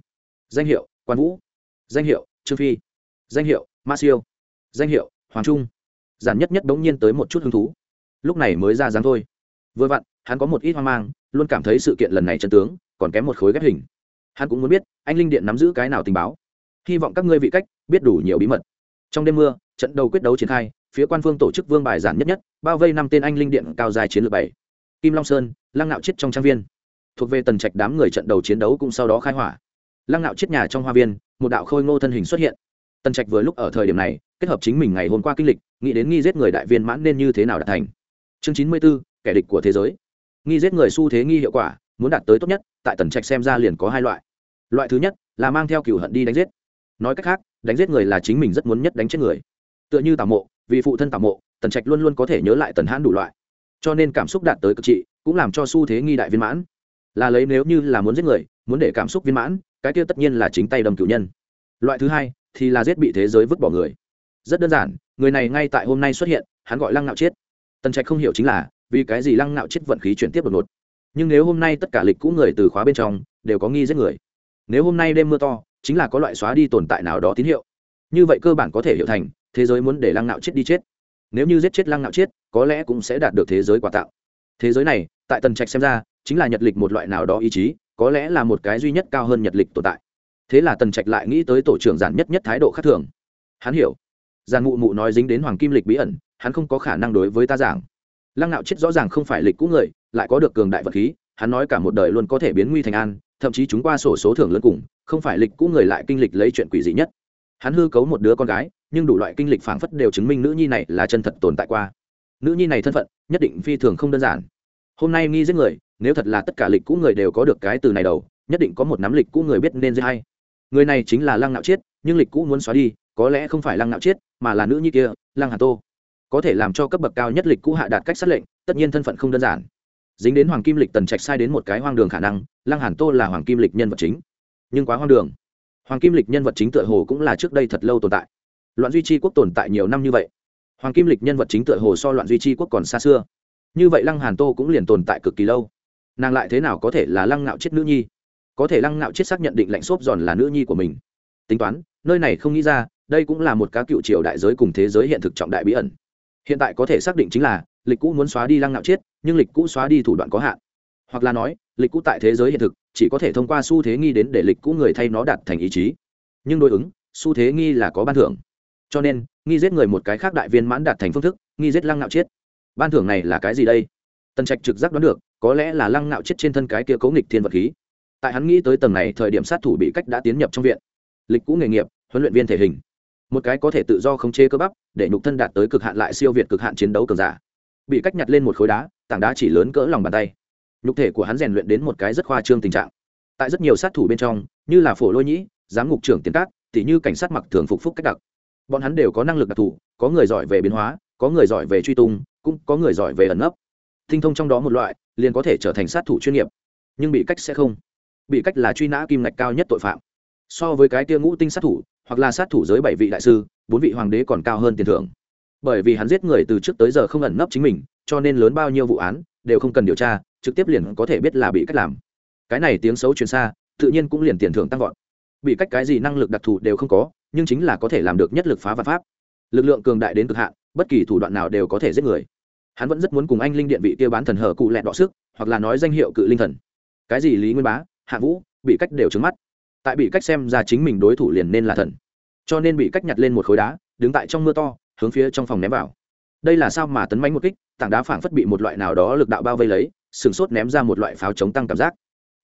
Danh hiệu, quan vũ. Danh hiệu, trương phi. Danh hiệu, ma siêu. Danh hiệu, hoàng trung. Giản nhất nhất bỗng nhiên tới một chút hứng thú. Lúc này mới ra dáng thôi. Vừa vặn, hắn có một ít hoang mang, luôn cảm thấy sự kiện lần này chân tướng, còn kém một khối ghép hình. Hắn cũng muốn biết, anh linh điện nắm giữ cái nào tình báo. Hy vọng các ngươi vị cách, biết đủ nhiều bí mật. Trong đêm mưa, trận đầu quyết đấu triển khai, phía quan phương tổ chức vương bài giản nhất nhất, bao vây năm tên anh linh điện cao dài chiến lược bảy kim long sơn, lăng nạo chết trong trang viên. Thuộc về tần trạch đám người trận đầu chiến đấu cũng sau đó khai hỏa. Lăng nạo chết nhà trong hoa viên, một đạo khôi ngô thân hình xuất hiện. Tần trạch vừa lúc ở thời điểm này, kết hợp chính mình ngày hôm qua kinh lịch, nghĩ đến nghi giết người đại viên mãn nên như thế nào đạt thành. Chương chín mươi b ố kẻ địch của thế giới. Nghi giết người xu thế nghi hiệu quả, muốn đạt tới tốt nhất, tại tần trạch xem ra liền có hai loại. Loại thứ nhất là mang theo cựu hận đi đánh giết. Nói cách khác, đánh giết người là chính mình rất muốn nhất đánh chết người. Tựa như tào mộ, vì phụ thân tào mộ, tần trạch luôn luôn có thể nhớ lại tần hãn đủ loại cho nên cảm xúc đạt tới cực trị, cũng làm cho xu thế nghi đại viên mãn. Là lấy nếu như là muốn giết người, muốn để cảm xúc viên mãn, cái kia tất nhiên là chính tay đâm cựu nhân. Loại thứ hai thì là giết bị thế giới vứt bỏ người. Rất đơn giản, người này ngay tại hôm nay xuất hiện, hắn gọi lăng nạo chết tần trạch không hiểu chính là, vì cái gì lăng nạo chết vận khí chuyển tiếp đột ngột. Nhưng nếu hôm nay tất cả lịch cũ người từ khóa bên trong, đều có nghi giết người. Nếu hôm nay đêm mưa to, chính là có loại xóa đi tồn tại nào đó tín hiệu. Như vậy cơ bản có thể hiểu thành, thế giới muốn để lăng nạo chết đi chết nếu như giết chết lăng nạo Chiết, có lẽ cũng sẽ đạt được thế giới quà tạo thế giới này tại tần trạch xem ra chính là nhật lịch một loại nào đó ý chí có lẽ là một cái duy nhất cao hơn nhật lịch tồn tại. Thế là tần trạch lại nghĩ tới tổ trưởng giản nhất nhất thái độ khác thường. Hắn hiểu. Giàn mụ mụ nói dính đến hoàng kim lịch bí ẩn hắn không có khả năng đối với ta giảng. Lăng nạo chết rõ ràng không phải lịch cũ người lại có được cường đại vật khí hắn nói cả một đời luôn có thể biến nguy thành an thậm chí chúng qua sổ số thưởng lớn cùng không phải lịch cũ người lại kinh lịch lấy chuyện quỷ dị nhất. Hắn hư cấu một đứa con gái nhưng đủ loại kinh lịch phảng phất đều chứng minh nữ nhi này là chân thật tồn tại qua. Nữ nhi này thân phận, nhất định phi thường không đơn giản. Hôm nay nghi giết người, nếu thật là tất cả lịch cũ người đều có được cái từ này đầu, nhất định có một nắm lịch cũ người biết nên giết hay người này chính là lăng nạo chiết, nhưng lịch cũ muốn xóa đi, có lẽ không phải lăng nạo chiết, mà là nữ nhi kia, lăng hà tô. Có thể làm cho cấp bậc cao nhất lịch cũ hạ đạt cách sát lệnh, tất nhiên thân phận không đơn giản. Dính đến hoàng kim lịch tần trạch sai đến một cái hoang đường khả năng, lăng hàn tô là hoàng kim lịch nhân vật chính. Nhưng quá hoang đường. Hoàng kim lịch nhân vật chính tựa hồ cũng là trước đây thật lâu tồn tại loạn duy trì quốc tồn tại nhiều năm như vậy, hoàng kim lịch nhân vật chính tựa hồ so loạn duy trì quốc còn xa xưa. Như vậy lăng hàn tô cũng liền tồn tại cực kỳ lâu. Nàng lại thế nào có thể là lăng ngạo chết nữ nhi? Có thể lăng ngạo chết xác nhận định lệnh xốp giòn là nữ nhi của mình. Tính toán, nơi này không nghĩ ra, đây cũng là một cá cựu triều đại giới cùng thế giới hiện thực trọng đại bí ẩn. Hiện tại có thể xác định chính là, lịch cũ muốn xóa đi lăng ngạo chết, nhưng lịch cũ xóa đi thủ đoạn có hạn. Hoặc là nói, lịch cũ tại thế giới hiện thực, chỉ có thể thông qua xu thế nghi đến để lịch cũ người thay nó đạt thành ý chí. Nhưng đối ứng, xu thế nghi là có ban thưởng cho nên, nghi giết người một cái khác đại viên mãn đạt thành phương thức, nghi giết lăng ngạo chết ban thưởng này là cái gì đây? Tần trạch trực giác đoán được, có lẽ là lăng ngạo chết trên thân cái kia cấu nghịch thiên vật khí. Tại hắn nghĩ tới tầng này, thời điểm sát thủ bị cách đã tiến nhập trong viện. Lịch cũ nghề nghiệp, huấn luyện viên thể hình. Một cái có thể tự do khống chế cơ bắp, để nhục thân đạt tới cực hạn lại siêu việt cực hạn chiến đấu cường giả. Bị cách nhặt lên một khối đá, tảng đá chỉ lớn cỡ lòng bàn tay. Nhục thể của hắn rèn luyện đến một cái rất khoa trương tình trạng. Tại rất nhiều sát thủ bên trong, như là phổ lôi nhĩ, giám ngục trưởng tiến cát, tỉ như cảnh sát mặc thường phục phúc cách đặc bọn hắn đều có năng lực đặc thù, có người giỏi về biến hóa, có người giỏi về truy tung, cũng có người giỏi về ẩn nấp. Tinh thông trong đó một loại, liền có thể trở thành sát thủ chuyên nghiệp. Nhưng bị cách sẽ không. Bị cách là truy nã kim ngạch cao nhất tội phạm. So với cái tia ngũ tinh sát thủ, hoặc là sát thủ giới bảy vị đại sư, bốn vị hoàng đế còn cao hơn tiền thưởng. Bởi vì hắn giết người từ trước tới giờ không ẩn nấp chính mình, cho nên lớn bao nhiêu vụ án, đều không cần điều tra, trực tiếp liền có thể biết là bị cách làm. Cái này tiếng xấu truyền xa, tự nhiên cũng liền tiền thưởng tăng vọt. Bị cách cái gì năng lực đặc thù đều không có nhưng chính là có thể làm được nhất lực phá vật pháp. Lực lượng cường đại đến cực hạn, bất kỳ thủ đoạn nào đều có thể giết người. Hắn vẫn rất muốn cùng anh linh điện vị kia bán thần hở cụ lẹ đọ sức, hoặc là nói danh hiệu cự linh thần. Cái gì lý nguyên bá, hạ vũ, bị cách đều trứng mắt. Tại bị cách xem ra chính mình đối thủ liền nên là thần. Cho nên bị cách nhặt lên một khối đá, đứng tại trong mưa to, hướng phía trong phòng ném vào. Đây là sao mà tấn mánh một kích, tảng đá phảng phất bị một loại nào đó lực đạo bao vây lấy, sừng sốt ném ra một loại pháo chống tăng cảm giác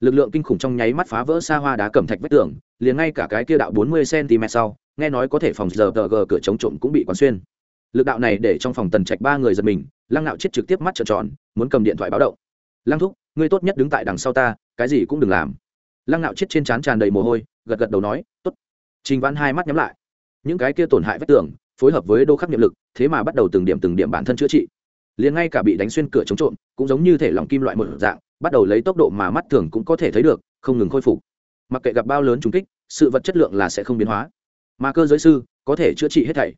lực lượng kinh khủng trong nháy mắt phá vỡ xa hoa đá cẩm thạch vách tường, liền ngay cả cái kia đạo bốn mươi cm sau, nghe nói có thể phòng giờ tờ gờ cửa chống trộm cũng bị quán xuyên. Lực đạo này để trong phòng tần trạch ba người giật mình, lăng nạo chết trực tiếp mắt trợn tròn, muốn cầm điện thoại báo động. Lăng thúc, ngươi tốt nhất đứng tại đằng sau ta, cái gì cũng đừng làm. Lăng nạo chết trên trán tràn đầy mồ hôi, gật gật đầu nói, tốt. Trình văn hai mắt nhắm lại. Những cái kia tổn hại vách tường, phối hợp với đô khắc nhiệm lực, thế mà bắt đầu từng điểm từng điểm bản thân chữa trị. Liền ngay cả bị đánh xuyên cửa chống trộm, cũng giống như thể lòng kim loại một dạng bắt đầu lấy tốc độ mà mắt thường cũng có thể thấy được, không ngừng khôi phục. Mặc kệ gặp bao lớn trùng kích, sự vật chất lượng là sẽ không biến hóa. Mà cơ giới sư có thể chữa trị hết thảy,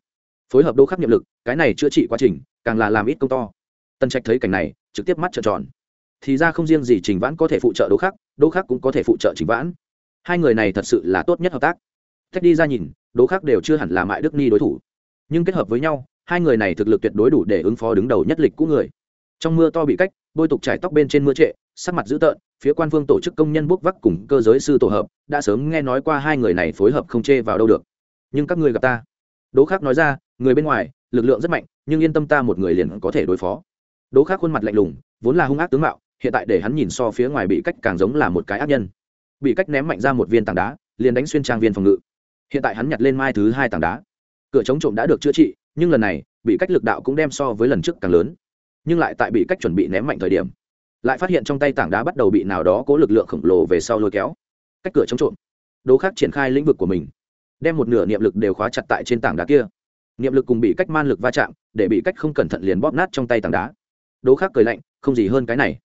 phối hợp đô khắc nhiệm lực, cái này chữa trị quá trình càng là làm ít công to. Tân trạch thấy cảnh này, trực tiếp mắt trợn tròn. Thì ra không riêng gì trình vãn có thể phụ trợ đô khắc đô khắc cũng có thể phụ trợ trình vãn. Hai người này thật sự là tốt nhất hợp tác. Thách đi ra nhìn, đô khắc đều chưa hẳn là mại đức ni đối thủ. Nhưng kết hợp với nhau, hai người này thực lực tuyệt đối đủ để ứng phó đứng đầu nhất lịch cũ người. Trong mưa to bị cách, bôi tục trải tóc bên trên mưa trệ sắc mặt dữ tợn, phía quan phương tổ chức công nhân bốc vác cùng cơ giới sư tổ hợp, đã sớm nghe nói qua hai người này phối hợp không chê vào đâu được. Nhưng các ngươi gặp ta. Đỗ khác nói ra, người bên ngoài, lực lượng rất mạnh, nhưng yên tâm ta một người liền có thể đối phó. Đỗ khác khuôn mặt lạnh lùng, vốn là hung ác tướng mạo, hiện tại để hắn nhìn so phía ngoài bị cách càng giống là một cái ác nhân. Bị cách ném mạnh ra một viên tảng đá, liền đánh xuyên trang viên phòng ngự. Hiện tại hắn nhặt lên mai thứ hai tảng đá. Cửa chống trộm đã được chữa trị, nhưng lần này, bị cách lực đạo cũng đem so với lần trước càng lớn. Nhưng lại tại bị cách chuẩn bị ném mạnh thời điểm lại phát hiện trong tay tảng đá bắt đầu bị nào đó cố lực lượng khổng lồ về sau lôi kéo. Cách cửa chống trộm. Đố khác triển khai lĩnh vực của mình. Đem một nửa niệm lực đều khóa chặt tại trên tảng đá kia. Niệm lực cùng bị cách man lực va chạm, để bị cách không cẩn thận liền bóp nát trong tay tảng đá. Đố khác cười lạnh, không gì hơn cái này.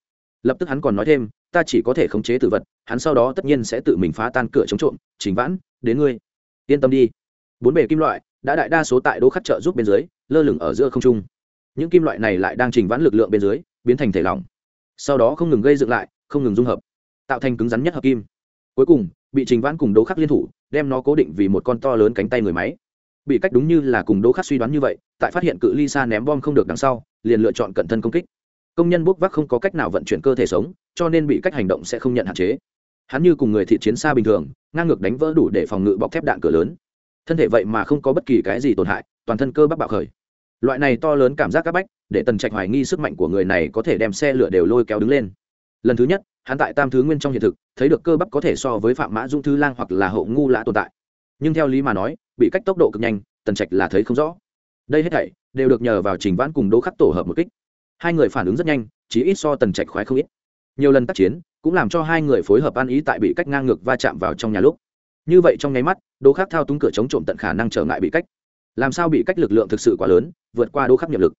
Lập tức hắn còn nói thêm, ta chỉ có thể khống chế tử vật, hắn sau đó tất nhiên sẽ tự mình phá tan cửa chống trộm. Chính vãn, đến ngươi. Yên tâm đi. Bốn bề kim loại đã đại đa số tại đố khắc trợ giúp bên dưới, lơ lửng ở giữa không trung. Những kim loại này lại đang trình vãn lực lượng bên dưới, biến thành thể lỏng sau đó không ngừng gây dựng lại, không ngừng dung hợp, tạo thành cứng rắn nhất hợp kim. Cuối cùng, bị trình vãn cùng đố khắc liên thủ, đem nó cố định vì một con to lớn cánh tay người máy. Bị cách đúng như là cùng đố khắc suy đoán như vậy, tại phát hiện cự ly xa ném bom không được đằng sau, liền lựa chọn cận thân công kích. Công nhân bốc vác không có cách nào vận chuyển cơ thể sống, cho nên bị cách hành động sẽ không nhận hạn chế. Hắn như cùng người thị chiến xa bình thường, ngang ngược đánh vỡ đủ để phòng ngự bọc thép đạn cửa lớn. Thân thể vậy mà không có bất kỳ cái gì tổn hại, toàn thân cơ bắp bạo khởi loại này to lớn cảm giác áp bách, để tần trạch hoài nghi sức mạnh của người này có thể đem xe lửa đều lôi kéo đứng lên. Lần thứ nhất, hắn tại tam thứ nguyên trong hiện thực, thấy được cơ bắp có thể so với phạm mã dung thư lang hoặc là hậu ngu lã tồn tại. Nhưng theo lý mà nói, bị cách tốc độ cực nhanh, tần trạch là thấy không rõ. Đây hết thảy đều được nhờ vào trình vãn cùng đỗ khắc tổ hợp một kích. Hai người phản ứng rất nhanh chỉ ít so tần trạch khoái không ít. Nhiều lần tác chiến, cũng làm cho hai người phối hợp ăn ý tại bị cách ngang ngược va chạm vào trong nhà lúc. Như vậy trong nháy mắt, đỗ khắc thao túng cửa chống trộm tận khả năng trở ngại bị cách làm sao bị cách lực lượng thực sự quá lớn, vượt qua đỗ khắc nhập lực.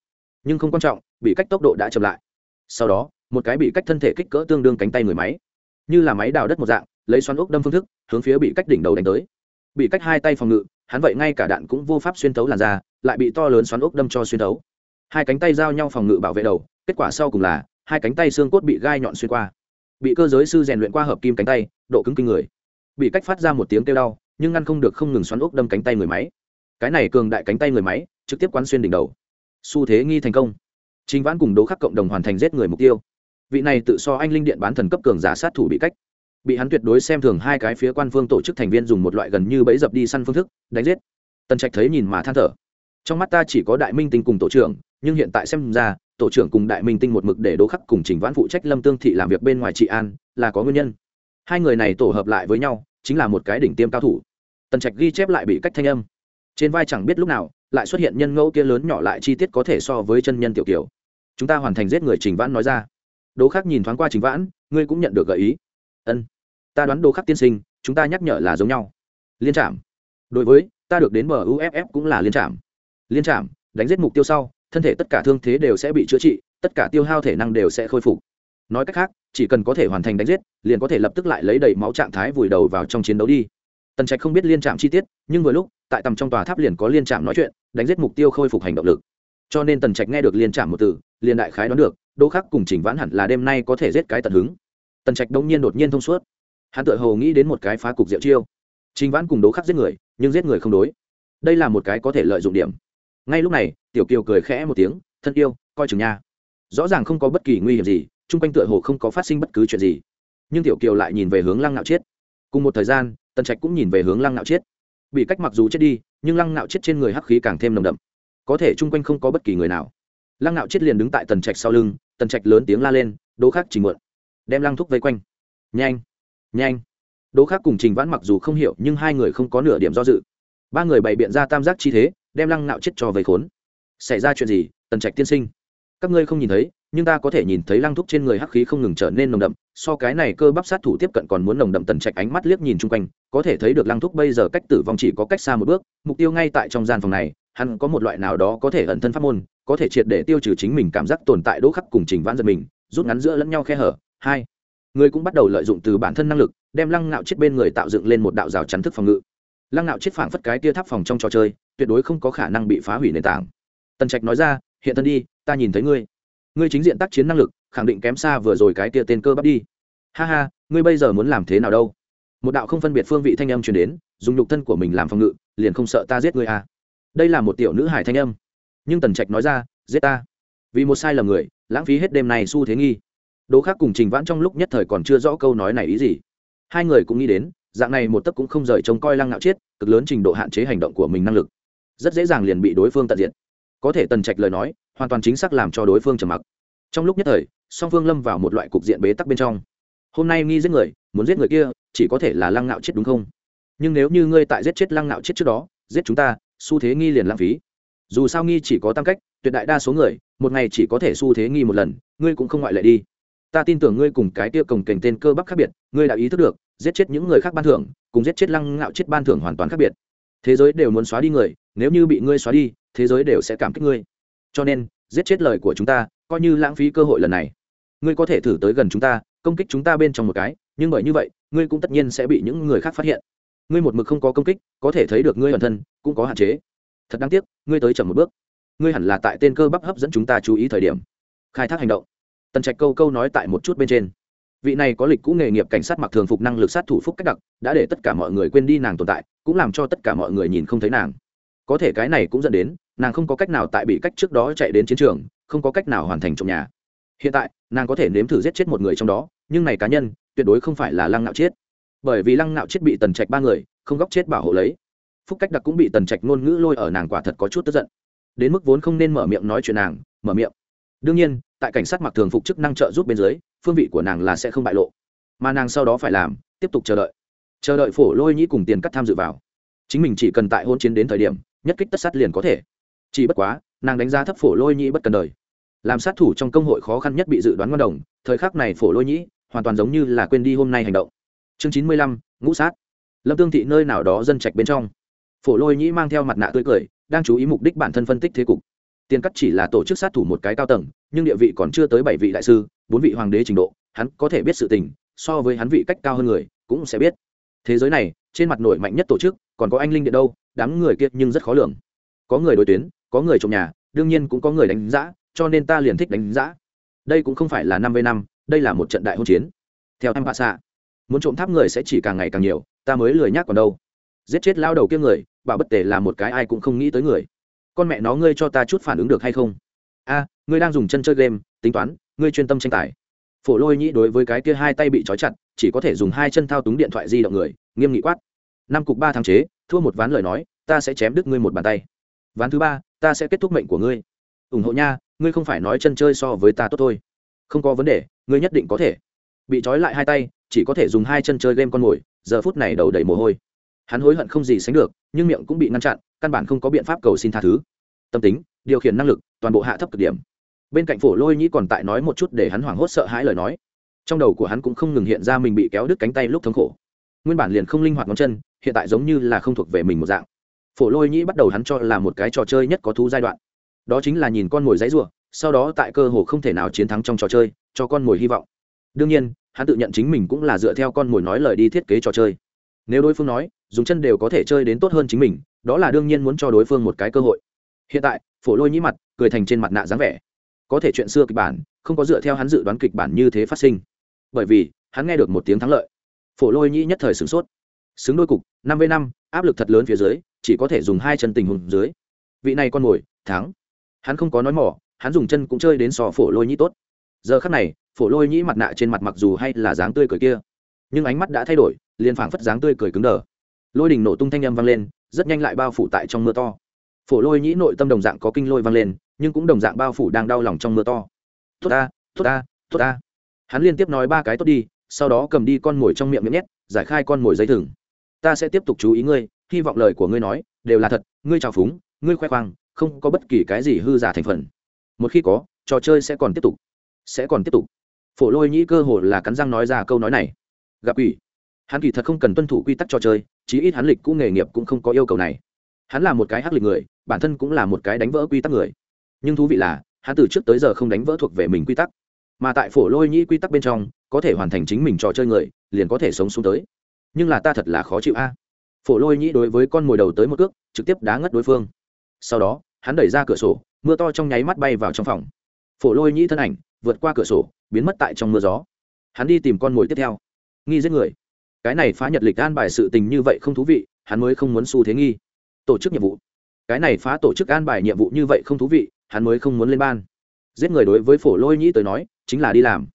Nhưng không quan trọng, bị cách tốc độ đã chậm lại. Sau đó, một cái bị cách thân thể kích cỡ tương đương cánh tay người máy. Như là máy đào đất một dạng, lấy xoắn ốc đâm phương thức, hướng phía bị cách đỉnh đầu đánh tới. Bị cách hai tay phòng ngự, hắn vậy ngay cả đạn cũng vô pháp xuyên tấu làn ra lại bị to lớn xoắn ốc đâm cho xuyên tấu hai cánh tay giao nhau phòng ngự bảo vệ đầu, kết quả sau cùng là, hai cánh tay xương cốt bị gai nhọn xuyên qua. Bị cơ giới sư rèn luyện qua hợp kim cánh tay, độ cứng kinh người. Bị cách phát ra một tiếng kêu đau, nhưng ngăn không được không ngừng xoắn ốc đâm cánh tay người máy cái này cường đại cánh tay người máy, trực tiếp quán xuyên đỉnh đầu. Xu thế nghi thành công. Chính vãn cùng đố khắc cộng đồng hoàn thành giết người mục tiêu. Vị này tự so anh linh điện bán thần cấp cường giả sát thủ bị cách. Bị hắn tuyệt đối xem thường hai cái phía quan phương tổ chức thành viên dùng một loại gần như bẫy dập đi săn phương thức, đánh giết. Tần trạch thấy nhìn mà than thở. Trong mắt ta chỉ có đại minh tinh cùng tổ trưởng, nhưng hiện tại xem ra, tổ trưởng cùng đại minh tinh một mực để đố khắc cùng trình vãn phụ trách lâm tương thị làm việc bên ngoài trị an, là có nguyên nhân. Hai người này tổ hợp lại với nhau, chính là một cái đỉnh tiêm cao thủ. Tần trạch ghi chép lại bị cách thanh âm trên vai chẳng biết lúc nào, lại xuất hiện nhân ngẫu kia lớn nhỏ lại chi tiết có thể so với chân nhân tiểu kiểu. Chúng ta hoàn thành giết người trình vãn nói ra. Đố khắc nhìn thoáng qua trình vãn, ngươi cũng nhận được gợi ý. Ân. Ta đoán đố khắc tiên sinh, chúng ta nhắc nhở là giống nhau. Liên trạm đối với, ta được đến bờ uff cũng là liên trạm liên trạm đánh giết mục tiêu sau, thân thể tất cả thương thế đều sẽ bị chữa trị, tất cả tiêu hao thể năng đều sẽ khôi phục. Nói cách khác, chỉ cần có thể hoàn thành đánh giết, liền có thể lập tức lại lấy đầy máu trạng thái vùi đầu vào trong chiến đấu đi tần trạch không biết liên trạm chi tiết, nhưng vừa lúc, tại tầm trong tòa tháp liền có liên trạm nói chuyện, đánh giết mục tiêu khôi phục hành động lực. Cho nên tần trạch nghe được liên trạm một từ, liền đại khái đoán được đỗ khắc cùng chỉnh vãn hẳn là đêm nay có thể giết cái tận hứng. Tần trạch đông nhiên đột nhiên thông suốt. Hắn tự hồ nghĩ đến một cái phá cục diệu chiêu. Trình vãn cùng đỗ khắc giết người, nhưng giết người không đối. Đây là một cái có thể lợi dụng điểm. Ngay lúc này, tiểu kiều cười khẽ một tiếng, thân yêu, coi chừng nha. Rõ ràng không có bất kỳ nguy hiểm gì, chung quanh tựa hồ không có phát sinh bất cứ chuyện gì. Nhưng tiểu kiều lại nhìn về hướng lăng nạo chiết. Cùng một thời gian tần trạch cũng nhìn về hướng lăng nạo Chết. bị cách mặc dù chết đi, nhưng lăng nạo Chết trên người hắc khí càng thêm nồng đậm. Có thể chung quanh không có bất kỳ người nào. Lăng nạo Chết liền đứng tại tần trạch sau lưng, tần trạch lớn tiếng la lên, đỗ khác chỉ mượn. Đem lăng thúc vây quanh. Nhanh nhanh. Đỗ khác cùng trình vãn mặc dù không hiểu, nhưng hai người không có nửa điểm do dự. Ba người bày biện ra tam giác chi thế, đem lăng nạo chết cho vây khốn. Xảy ra chuyện gì, tần trạch tiên sinh? Các ngươi không nhìn thấy nhưng ta có thể nhìn thấy lăng thúc trên người hắc khí không ngừng trở nên nồng đậm, so cái này cơ bắp sát thủ tiếp cận còn muốn nồng đậm tần trạch ánh mắt liếc nhìn chung quanh, có thể thấy được lăng thúc bây giờ cách tử vong chỉ có cách xa một bước, mục tiêu ngay tại trong gian phòng này, hắn có một loại nào đó có thể ẩn thân pháp môn, có thể triệt để tiêu trừ chính mình cảm giác tồn tại đỗ khắc cùng trình vãn giật mình, rút ngắn giữa lẫn nhau khe hở. Hai, người cũng bắt đầu lợi dụng từ bản thân năng lực, đem lăng ngạo chết bên người tạo dựng lên một đạo rào chắn thức phòng ngự. Lăng ngạo chết phảng phất cái tia tháp phòng trong trò chơi, tuyệt đối không có khả năng bị phá hủy nền tảng. Tần trạch nói ra, hiện thân đi, ta nhìn thấy ngươi ngươi chính diện tác chiến năng lực, khẳng định kém xa vừa rồi cái tia tên cơ bắp đi. Ha ha, ngươi bây giờ muốn làm thế nào đâu? Một đạo không phân biệt phương vị thanh âm truyền đến, dùng nhục thân của mình làm phòng ngự, liền không sợ ta giết ngươi à. đây là một tiểu nữ hải thanh âm. Nhưng tần trạch nói ra, giết ta. Vì một sai lầm người, lãng phí hết đêm này xu thế nghi. Đố khác cùng trình vãn trong lúc nhất thời còn chưa rõ câu nói này ý gì. Hai người cũng nghĩ đến, dạng này một tấc cũng không rời trông coi lăng ngạo chết cực lớn trình độ hạn chế hành động của mình năng lực. Rất dễ dàng liền bị đối phương tận diện có thể tần trạch lời nói, hoàn toàn chính xác làm cho đối phương trầm mặc. Trong lúc nhất thời, song phương lâm vào một loại cục diện bế tắc bên trong. Hôm nay nghi giết người, muốn giết người kia, chỉ có thể là lăng ngạo chết đúng không? Nhưng nếu như ngươi tại giết chết lăng ngạo chết trước đó, giết chúng ta, xu thế nghi liền lãng phí. Dù sao nghi chỉ có tam cách, tuyệt đại đa số người, một ngày chỉ có thể xu thế nghi một lần, ngươi cũng không ngoại lệ đi. Ta tin tưởng ngươi cùng cái tia cồng kềnh tên cơ bắp khác biệt, ngươi đã ý thức được, giết chết những người khác ban thưởng, cùng giết chết lăng ngạo chết ban thưởng hoàn toàn khác biệt thế giới đều muốn xóa đi người, nếu như bị ngươi xóa đi, thế giới đều sẽ cảm kích ngươi. Cho nên, giết chết lời của chúng ta, coi như lãng phí cơ hội lần này. Ngươi có thể thử tới gần chúng ta, công kích chúng ta bên trong một cái, nhưng bởi như vậy, ngươi cũng tất nhiên sẽ bị những người khác phát hiện. Ngươi một mực không có công kích, có thể thấy được ngươi bản thân, cũng có hạn chế. Thật đáng tiếc, ngươi tới chậm một bước. Ngươi hẳn là tại tên cơ bắp hấp dẫn chúng ta chú ý thời điểm. Khai thác hành động. Tần trạch câu câu nói tại một chút bên trên vị này có lịch cũ nghề nghiệp cảnh sát mặc thường phục năng lực sát thủ phúc cách đặc, đã để tất cả mọi người quên đi nàng tồn tại, cũng làm cho tất cả mọi người nhìn không thấy nàng. Có thể cái này cũng dẫn đến, nàng không có cách nào tại bị cách trước đó chạy đến chiến trường, không có cách nào hoàn thành trong nhà. Hiện tại, nàng có thể nếm thử giết chết một người trong đó, nhưng này cá nhân, tuyệt đối không phải là lăng nạo chết bởi vì lăng nạo chết bị tần trạch ba người, không góc chết bảo hộ lấy. Phúc cách đặc cũng bị tần trạch ngôn ngữ lôi ở nàng quả thật có chút tức giận. Đến mức vốn không nên mở miệng nói chuyện nàng, mở miệng đương nhiên, tại cảnh sát mặc thường phục chức năng trợ giúp bên dưới, phương vị của nàng là sẽ không bại lộ. Mà nàng sau đó phải làm, tiếp tục chờ đợi. Chờ đợi phổ lôi nhĩ cùng tiền cắt tham dự vào. Chính mình chỉ cần tại hôn chiến đến thời điểm, nhất kích tất sát liền có thể. Chỉ bất quá, nàng đánh giá thấp phổ lôi nhĩ bất cần đời. Làm sát thủ trong công hội khó khăn nhất bị dự đoán ngon đồng, thời khắc này phổ lôi nhĩ hoàn toàn giống như là quên đi hôm nay hành động. Chương chín mươi lăm, ngũ sát. Lâm tương thị nơi nào đó dân trạch bên trong. Phổ lôi nhĩ mang theo mặt nạ tươi cười, đang chú ý mục đích bản thân phân tích thế cục tiền cắt chỉ là tổ chức sát thủ một cái cao tầng, nhưng địa vị còn chưa tới bảy vị đại sư, bốn vị hoàng đế trình độ, hắn có thể biết sự tình, so với hắn vị cách cao hơn người, cũng sẽ biết. Thế giới này, trên mặt nổi mạnh nhất tổ chức, còn có anh linh điện đâu, đám người kia nhưng rất khó lường. Có người đối tuyến, có người trong nhà, đương nhiên cũng có người đánh giá cho nên ta liền thích đánh giá đây cũng không phải là năm v năm, đây là một trận đại hôn chiến. Theo em bạ xạ muốn trộm tháp người sẽ chỉ càng ngày càng nhiều, ta mới lười nhác còn đâu. Giết chết lao đầu kia người, bảo bất tể là một cái ai cũng không nghĩ tới người con mẹ nó ngươi cho ta chút phản ứng được hay không? A, ngươi đang dùng chân chơi game, tính toán, ngươi chuyên tâm tranh tài. Phổ lôi nhĩ đối với cái kia hai tay bị trói chặt, chỉ có thể dùng hai chân thao túng điện thoại di động người, nghiêm nghị quát. Năm cục ba tháng chế, thua một ván lời nói, ta sẽ chém đứt ngươi một bàn tay. Ván thứ ba, ta sẽ kết thúc mệnh của ngươi. Ủng hộ nha, ngươi không phải nói chân chơi so với ta tốt thôi. Không có vấn đề, ngươi nhất định có thể. Bị trói lại hai tay, chỉ có thể dùng hai chân chơi game con mồi, giờ phút này đầu đầy mồ hôi. Hắn hối hận không gì sánh được, nhưng miệng cũng bị ngăn chặn căn bản không có biện pháp cầu xin tha thứ. Tâm tính, điều khiển năng lực, toàn bộ hạ thấp cực điểm. Bên cạnh phổ lôi nhĩ còn tại nói một chút để hắn hoảng hốt sợ hãi lời nói. Trong đầu của hắn cũng không ngừng hiện ra mình bị kéo đứt cánh tay lúc thống khổ. Nguyên bản liền không linh hoạt ngón chân, hiện tại giống như là không thuộc về mình một dạng. Phổ lôi nhĩ bắt đầu hắn cho là một cái trò chơi nhất có thú giai đoạn. Đó chính là nhìn con mồi giấy rùa sau đó tại cơ hồ không thể nào chiến thắng trong trò chơi, cho con mồi hy vọng. Đương nhiên, hắn tự nhận chính mình cũng là dựa theo con mồi nói lời đi thiết kế trò chơi. Nếu đối phương nói, dùng chân đều có thể chơi đến tốt hơn chính mình đó là đương nhiên muốn cho đối phương một cái cơ hội. Hiện tại, phổ lôi nhĩ mặt, cười thành trên mặt nạ dáng vẻ. Có thể chuyện xưa kịch bản, không có dựa theo hắn dự đoán kịch bản như thế phát sinh. Bởi vì, hắn nghe được một tiếng thắng lợi. Phổ lôi nhĩ nhất thời sửng sốt. Xứng đôi cục, năm v năm, áp lực thật lớn phía dưới, chỉ có thể dùng hai chân tình hùng dưới. Vị này con mồi, thắng. Hắn không có nói mỏ, hắn dùng chân cũng chơi đến sò phổ lôi nhĩ tốt. Giờ khắc này, phổ lôi nhĩ mặt nạ trên mặt mặc dù hay là dáng tươi cười kia, nhưng ánh mắt đã thay đổi, liền phảng phất dáng tươi cười cứng đờ. Lôi đình nổ tung thanh âm vang lên rất nhanh lại bao phủ tại trong mưa to. Phổ lôi nhĩ nội tâm đồng dạng có kinh lôi vang lên, nhưng cũng đồng dạng bao phủ đang đau lòng trong mưa to. Tốt ta tốt ta tốt ta. Hắn liên tiếp nói ba cái tốt đi, sau đó cầm đi con mồi trong miệng miệng nhét, giải khai con mồi dây thừng. Ta sẽ tiếp tục chú ý ngươi, hy vọng lời của ngươi nói đều là thật, ngươi trào phúng, ngươi khoe khoang, không có bất kỳ cái gì hư giả thành phần. Một khi có, trò chơi sẽ còn tiếp tục, sẽ còn tiếp tục. Phổ lôi nhĩ cơ hồ là cắn răng nói ra câu nói này. Gặp ủy hắn kỳ thật không cần tuân thủ quy tắc trò chơi chí ít hắn lịch cũ nghề nghiệp cũng không có yêu cầu này. Hắn là một cái hắc lịch người, bản thân cũng là một cái đánh vỡ quy tắc người. Nhưng thú vị là, hắn từ trước tới giờ không đánh vỡ thuộc về mình quy tắc. Mà tại phổ lôi nhĩ quy tắc bên trong, có thể hoàn thành chính mình trò chơi người, liền có thể sống xuống tới. Nhưng là ta thật là khó chịu a. Phổ lôi nhĩ đối với con mồi đầu tới một cước, trực tiếp đá ngất đối phương. Sau đó, hắn đẩy ra cửa sổ, mưa to trong nháy mắt bay vào trong phòng. Phổ lôi nhĩ thân ảnh, vượt qua cửa sổ, biến mất tại trong mưa gió. Hắn đi tìm con mồi tiếp theo. Nghi giết người cái này phá nhật lịch an bài sự tình như vậy không thú vị, hắn mới không muốn xu thế nghi. Tổ chức nhiệm vụ. Cái này phá tổ chức an bài nhiệm vụ như vậy không thú vị, hắn mới không muốn lên ban. Giết người đối với phổ lôi nhĩ tới nói, chính là đi làm.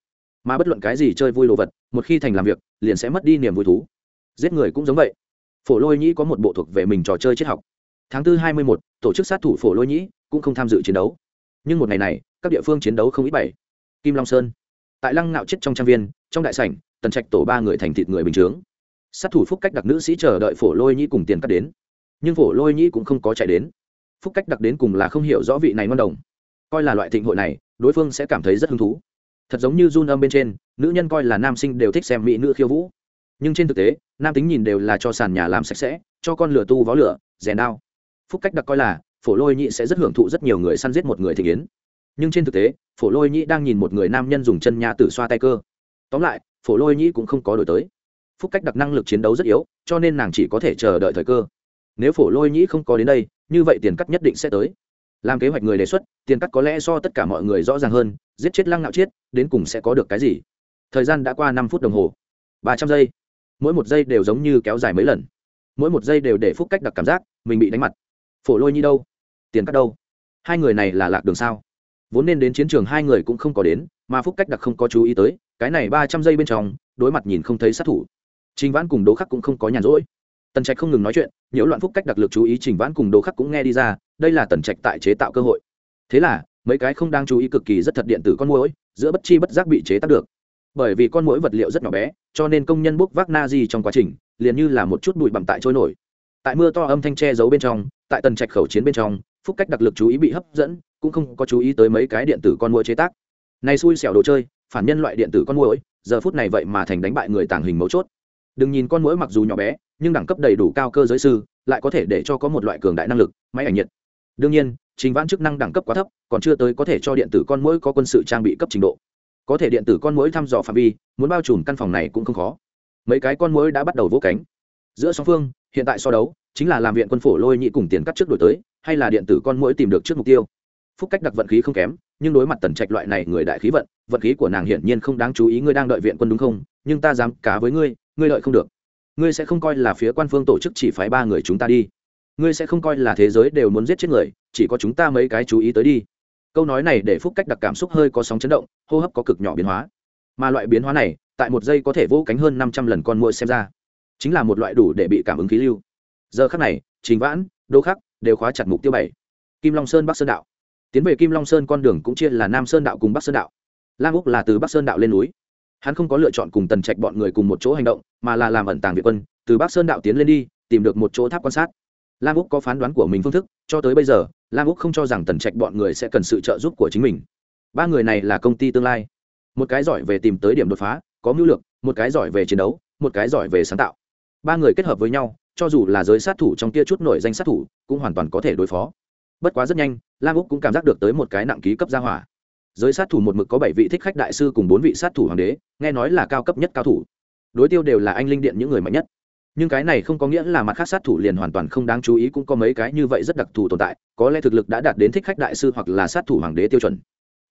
Mà bất luận cái gì chơi vui đồ vật, một khi thành làm việc, liền sẽ mất đi niềm vui thú. Giết người cũng giống vậy. Phổ lôi nhĩ có một bộ thuộc về mình trò chơi triết học. Tháng tư hai mươi một tổ chức sát thủ phổ lôi nhĩ cũng không tham dự chiến đấu. Nhưng một ngày này, các địa phương chiến đấu không ít bảy. Kim long sơn. Tại lăng ngạo chết trong trang viên, trong đại sảnh tần trạch tổ ba người thành thịt người bình chướng. Sát thủ phúc cách đặc nữ sĩ chờ đợi phổ lôi nhĩ cùng tiền cắt đến. Nhưng phổ lôi nhĩ cũng không có chạy đến. Phúc cách đặc đến cùng là không hiểu rõ vị này ngon đồng. Coi là loại thịnh hội này, đối phương sẽ cảm thấy rất hứng thú. Thật giống như run âm bên trên, nữ nhân coi là nam sinh đều thích xem mỹ nữ khiêu vũ. Nhưng trên thực tế, nam tính nhìn đều là cho sàn nhà làm sạch sẽ, cho con lửa tu vó lửa, rèn đao. Phúc cách đặc coi là, phổ lôi nhị sẽ rất hưởng thụ rất nhiều người săn giết một người thị kiến nhưng trên thực tế, phổ lôi nhị đang nhìn một người nam nhân dùng chân nhà tử xoa tay cơ. Tóm lại phổ lôi nhĩ cũng không có đổi tới. Phúc cách đặc năng lực chiến đấu rất yếu, cho nên nàng chỉ có thể chờ đợi thời cơ. Nếu phổ lôi nhĩ không có đến đây, như vậy tiền cắt nhất định sẽ tới. Làm kế hoạch người đề xuất, tiền cắt có lẽ so tất cả mọi người rõ ràng hơn, giết chết lăng nạo chết đến cùng sẽ có được cái gì? Thời gian đã qua năm phút đồng hồ. Ba trăm giây. Mỗi một giây đều giống như kéo dài mấy lần. Mỗi một giây đều để phúc cách đặc cảm giác mình bị đánh mặt. Phổ lôi nhi đâu? Tiền cắt đâu? Hai người này là lạc đường sao? Vốn nên đến chiến trường hai người cũng không có đến, mà phúc cách đặc không có chú ý tới cái này ba trăm giây bên trong, đối mặt nhìn không thấy sát thủ. Trình vãn cùng đố khắc cũng không có nhàn rỗi. Tần trạch không ngừng nói chuyện, nhiễu loạn phúc cách đặc lực chú ý trình vãn cùng đố khắc cũng nghe đi ra, đây là tần trạch tại chế tạo cơ hội. Thế là, mấy cái không đang chú ý cực kỳ rất thật điện tử con mũi giữa bất chi bất giác bị chế tác được. Bởi vì con mũi vật liệu rất nhỏ bé, cho nên công nhân bốc vác na di trong quá trình, liền như là một chút bụi bặm tại trôi nổi. Tại mưa to âm thanh che giấu bên trong, tại tần trạch khẩu chiến bên trong, phúc cách đặc lực chú ý bị hấp dẫn, cũng không có chú ý tới mấy cái điện tử con mũi chế tác. Này xui xẻo đồ chơi phản nhân loại điện tử con muỗi, giờ phút này vậy mà thành đánh bại người tàng hình mấu chốt. Đừng nhìn con muỗi mặc dù nhỏ bé, nhưng đẳng cấp đầy đủ cao cơ giới sư, lại có thể để cho có một loại cường đại năng lực, máy ảnh nhiệt. Đương nhiên, trình vãn chức năng đẳng cấp quá thấp, còn chưa tới có thể cho điện tử con mũi có quân sự trang bị cấp trình độ. Có thể điện tử con mũi thăm dò phạm vi, muốn bao trùm căn phòng này cũng không khó. Mấy cái con mũi đã bắt đầu vỗ cánh. Giữa song phương, hiện tại so đấu, chính là làm viện quân phổ lôi nhị cùng tiền cắt trước đổi tới, hay là điện tử con mũi tìm được trước mục tiêu. Phúc cách đặc vận khí không kém nhưng đối mặt tần trạch loại này người đại khí vận vận khí của nàng hiển nhiên không đáng chú ý ngươi đang đợi viện quân đúng không? Nhưng ta dám cá với ngươi ngươi đợi không được. Ngươi sẽ không coi là phía quan phương tổ chức chỉ phái ba người chúng ta đi. Ngươi sẽ không coi là thế giới đều muốn giết chết người, chỉ có chúng ta mấy cái chú ý tới đi. Câu nói này để phúc cách đặc cảm xúc hơi có sóng chấn động, hô hấp có cực nhỏ biến hóa. Mà loại biến hóa này, tại một giây có thể vỗ cánh hơn năm trăm lần con mũi xem ra, chính là một loại đủ để bị cảm ứng khí lưu. Giờ khắc này, trình vãn đô khắc đều khóa chặt mục tiêu bảy. Kim long sơn bắc sơn đạo tiến về kim long sơn con đường cũng chia là nam sơn đạo cùng bắc sơn đạo. Lam úc là từ bắc sơn đạo lên núi. Hắn không có lựa chọn cùng tần trạch bọn người cùng một chỗ hành động, mà là làm ẩn tàng việt quân, từ bắc sơn đạo tiến lên đi, tìm được một chỗ tháp quan sát. Lam úc có phán đoán của mình phương thức, cho tới bây giờ, lam úc không cho rằng tần trạch bọn người sẽ cần sự trợ giúp của chính mình. Ba người này là công ty tương lai. Một cái giỏi về tìm tới điểm đột phá, có mưu lược, một cái giỏi về chiến đấu, một cái giỏi về sáng tạo. Ba người kết hợp với nhau, cho dù là giới sát thủ trong kia chút nổi danh sát thủ, cũng hoàn toàn có thể đối phó. Bất quá rất nhanh lam úc cũng cảm giác được tới một cái nặng ký cấp gia hỏa giới sát thủ một mực có bảy vị thích khách đại sư cùng bốn vị sát thủ hoàng đế nghe nói là cao cấp nhất cao thủ đối tiêu đều là anh linh điện những người mạnh nhất nhưng cái này không có nghĩa là mặt khác sát thủ liền hoàn toàn không đáng chú ý cũng có mấy cái như vậy rất đặc thù tồn tại có lẽ thực lực đã đạt đến thích khách đại sư hoặc là sát thủ hoàng đế tiêu chuẩn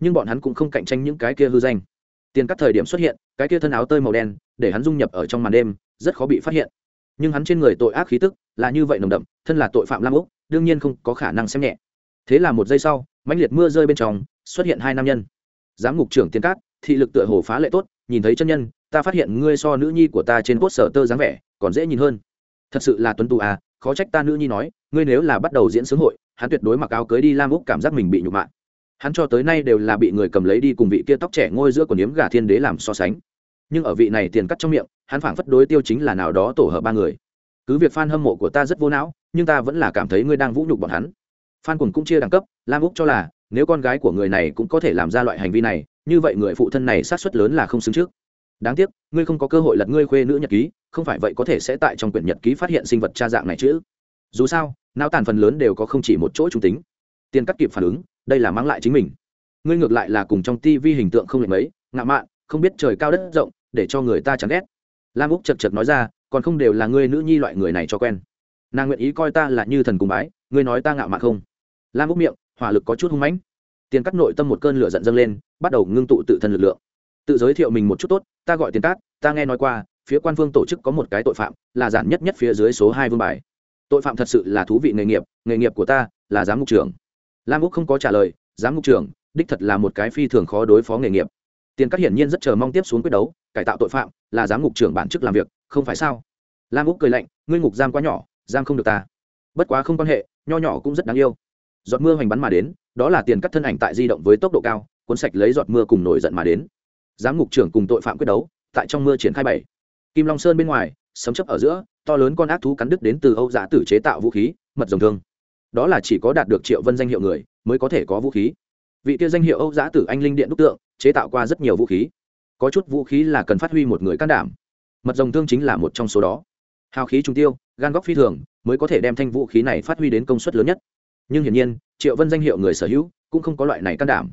nhưng bọn hắn cũng không cạnh tranh những cái kia hư danh tiền các thời điểm xuất hiện cái kia thân áo tơi màu đen để hắn dung nhập ở trong màn đêm rất khó bị phát hiện nhưng hắn trên người tội ác khí tức là như vậy nồng đậm thân là tội phạm lam úc đương nhiên không có khả năng xem nhẹ thế là một giây sau, mãnh liệt mưa rơi bên trong, xuất hiện hai nam nhân. Giám ngục trưởng tiền cát, thị lực tựa hồ phá lệ tốt, nhìn thấy chân nhân, ta phát hiện ngươi so nữ nhi của ta trên cốt sở tơ dáng vẻ, còn dễ nhìn hơn. Thật sự là tuấn tu à khó trách ta nữ nhi nói, ngươi nếu là bắt đầu diễn sướng hội, hắn tuyệt đối mặc áo cưới đi lam úc cảm giác mình bị nhục mạ. Hắn cho tới nay đều là bị người cầm lấy đi cùng vị kia tóc trẻ ngôi giữa của niếm gà thiên đế làm so sánh. Nhưng ở vị này tiền cắt trong miệng, hắn phảng phất đối tiêu chính là nào đó tổ hợp ba người. Cứ việc f a n hâm mộ của ta rất vô não, nhưng ta vẫn là cảm thấy ngươi đang vũ nhục bọn hắn. Phan a cùng cũng chia đẳng cấp, lam úc cho là, nếu con gái của người này cũng có thể làm ra loại hành vi này, như vậy người phụ thân này sát xuất lớn là không xứng trước. Đáng tiếc, ngươi không có cơ hội lật ngươi khuê nữ nhật ký, không phải vậy có thể sẽ tại trong quyển nhật ký phát hiện sinh vật cha dạng này chứ. Dù sao, não tàn phần lớn đều có không chỉ một chỗ trung tính. Tiền cắt kịp phản ứng, đây là mang lại chính mình. Ngươi ngược lại là cùng trong tivi hình tượng không lệch mấy, ngạo mạn, không biết trời cao đất rộng, để cho người ta chán ghét. Lam úc chật chật nói ra, còn không đều là ngươi nữ nhi loại người này cho quen. Nàng nguyện ý coi ta là như thần cùng bái, ngươi nói ta ngạo mạn không? Lam úc miệng, hỏa lực có chút hung mãnh. Tiền cắt nội tâm một cơn lửa giận dâng lên, bắt đầu ngưng tụ tự thân lực lượng. Tự giới thiệu mình một chút tốt, ta gọi tiền cát, ta nghe nói qua, phía quan phương tổ chức có một cái tội phạm, là giản nhất nhất phía dưới số hai vương bài. Tội phạm thật sự là thú vị nghề nghiệp nghề nghiệp của ta là giám mục trưởng. Lam úc không có trả lời, giám mục trưởng, đích thật là một cái phi thường khó đối phó nghề nghiệp. Tiền cát hiển nhiên rất chờ mong tiếp xuống quyết đấu, cải tạo tội phạm, là giám mục trưởng bản chức làm việc, không phải sao? Lam úc cười lạnh, ngươi ngục giam quá nhỏ, giam không được ta. Bất quá không quan hệ, nho nhỏ cũng rất đáng yêu giọt mưa hoành bắn mà đến, đó là tiền cắt thân ảnh tại di động với tốc độ cao, cuốn sạch lấy giọt mưa cùng nổi giận mà đến. Giám mục trưởng cùng tội phạm quyết đấu, tại trong mưa triển khai bảy. Kim long sơn bên ngoài, sấm chấp ở giữa, to lớn con ác thú cắn đứt đến từ âu giả tử chế tạo vũ khí, mật dòng thương. Đó là chỉ có đạt được triệu vân danh hiệu người, mới có thể có vũ khí. Vị kia danh hiệu âu giã tử anh linh điện đúc tượng, chế tạo qua rất nhiều vũ khí. Có chút vũ khí là cần phát huy một người can đảm. Mật dòng thương chính là một trong số đó. Hào khí trung tiêu, gan góc phi thường, mới có thể đem thanh vũ khí này phát huy đến công suất lớn nhất nhưng hiển nhiên, triệu vân danh hiệu người sở hữu cũng không có loại này can đảm.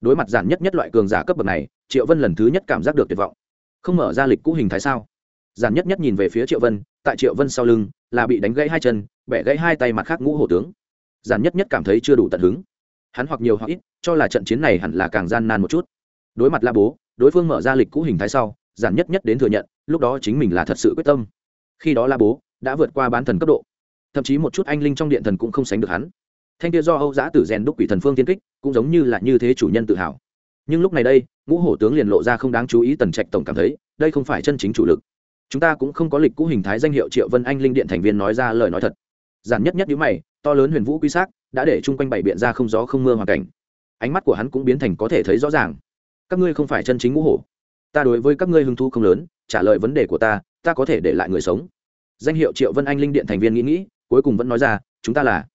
Đối mặt giản nhất nhất loại cường giả cấp bậc này, triệu vân lần thứ nhất cảm giác được tuyệt vọng. Không mở ra lịch cũ hình thái sao? Giản nhất nhất nhìn về phía triệu vân, tại triệu vân sau lưng là bị đánh gãy hai chân, bẻ gãy hai tay mặt khác ngũ hổ tướng. Giản nhất nhất cảm thấy chưa đủ tận hứng. Hắn hoặc nhiều hoặc ít, cho là trận chiến này hẳn là càng gian nan một chút. Đối mặt la bố, đối phương mở ra lịch cũ hình thái sau, giản nhất nhất đến thừa nhận, lúc đó chính mình là thật sự quyết tâm. Khi đó la bố đã vượt qua bán thần cấp độ. Thậm chí một chút anh linh trong điện thần cũng không sánh được hắn thanh kia do âu giã tử rèn đúc quỷ thần phương tiên kích, cũng giống như là như thế chủ nhân tự hào. Nhưng lúc này đây, ngũ hổ tướng liền lộ ra không đáng chú ý tần trạch tổng cảm thấy, đây không phải chân chính chủ lực. Chúng ta cũng không có lịch cũ hình thái danh hiệu triệu vân anh linh điện thành viên nói ra lời nói thật. Giản nhất nhất nhữ mày, to lớn huyền vũ quy xác, đã để chung quanh bảy biện ra không gió không mưa hoàn cảnh. Ánh mắt của hắn cũng biến thành có thể thấy rõ ràng. Các ngươi không phải chân chính ngũ hổ. Ta đối với các ngươi hứng thu không lớn, trả lời vấn đề của ta ta có thể để lại người sống. Danh hiệu triệu vân anh linh điện thành viên nghĩ nghĩ, cuối cùng vẫn nói ra, chúng ta là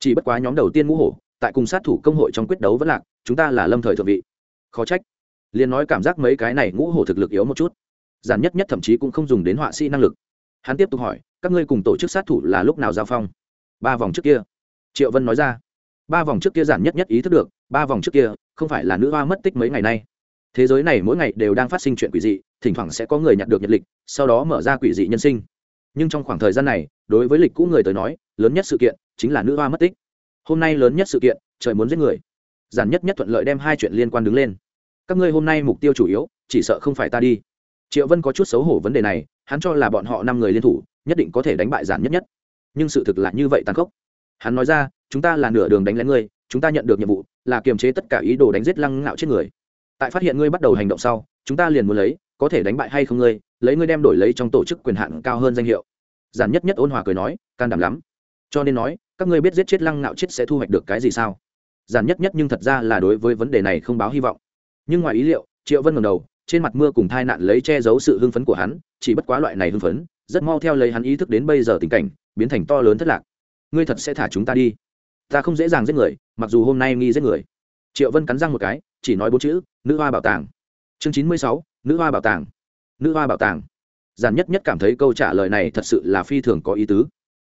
chỉ bất quá nhóm đầu tiên ngũ hổ, tại cùng sát thủ công hội trong quyết đấu vẫn lạc, chúng ta là lâm thời thượng vị. Khó trách. Liền nói cảm giác mấy cái này ngũ hổ thực lực yếu một chút. Giản nhất nhất thậm chí cũng không dùng đến họa sĩ năng lực. Hắn tiếp tục hỏi, các ngươi cùng tổ chức sát thủ là lúc nào giao phong? Ba vòng trước kia. Triệu vân nói ra. Ba vòng trước kia giản nhất nhất ý thức được, ba vòng trước kia, không phải là nữ hoa mất tích mấy ngày nay. Thế giới này mỗi ngày đều đang phát sinh chuyện quỷ dị, thỉnh thoảng sẽ có người nhặt được nhật lịch, sau đó mở ra quỷ dị nhân sinh. Nhưng trong khoảng thời gian này, đối với lịch cũ người tới nói, lớn nhất sự kiện chính là nữ hoa mất tích. Hôm nay lớn nhất sự kiện, trời muốn giết người. Giản nhất nhất thuận lợi đem hai chuyện liên quan đứng lên. Các ngươi hôm nay mục tiêu chủ yếu, chỉ sợ không phải ta đi. Triệu vân có chút xấu hổ vấn đề này, hắn cho là bọn họ năm người liên thủ, nhất định có thể đánh bại giản nhất nhất. Nhưng sự thực là như vậy tàn khốc. Hắn nói ra, chúng ta là nửa đường đánh lén ngươi, chúng ta nhận được nhiệm vụ, là kiềm chế tất cả ý đồ đánh giết lăng ngạo chết người. Tại phát hiện ngươi bắt đầu hành động sau, chúng ta liền muốn lấy, có thể đánh bại hay không ngươi, lấy ngươi đem đổi lấy trong tổ chức quyền hạn cao hơn danh hiệu. Giản nhất nhất ôn hòa cười nói, can đảm lắm. Cho nên nói các ngươi biết giết chết lăng ngạo chết sẽ thu hoạch được cái gì sao? Giản nhất nhất nhưng thật ra là đối với vấn đề này không báo hy vọng. Nhưng ngoài ý liệu, triệu vân ngầm đầu, trên mặt mưa cùng thai nạn lấy che giấu sự hưng phấn của hắn, chỉ bất quá loại này hưng phấn, rất mau theo lấy hắn ý thức đến bây giờ tình cảnh, biến thành to lớn thất lạc. Ngươi thật sẽ thả chúng ta đi. Ta không dễ dàng giết người, mặc dù hôm nay nghi giết người. Triệu vân cắn răng một cái, chỉ nói bốn chữ, nữ hoa bảo tàng. Chương chín mươi sáu, nữ hoa bảo tàng. Nữ hoa bảo tàng. Giản nhất nhất cảm thấy câu trả lời này thật sự là phi thường có ý tứ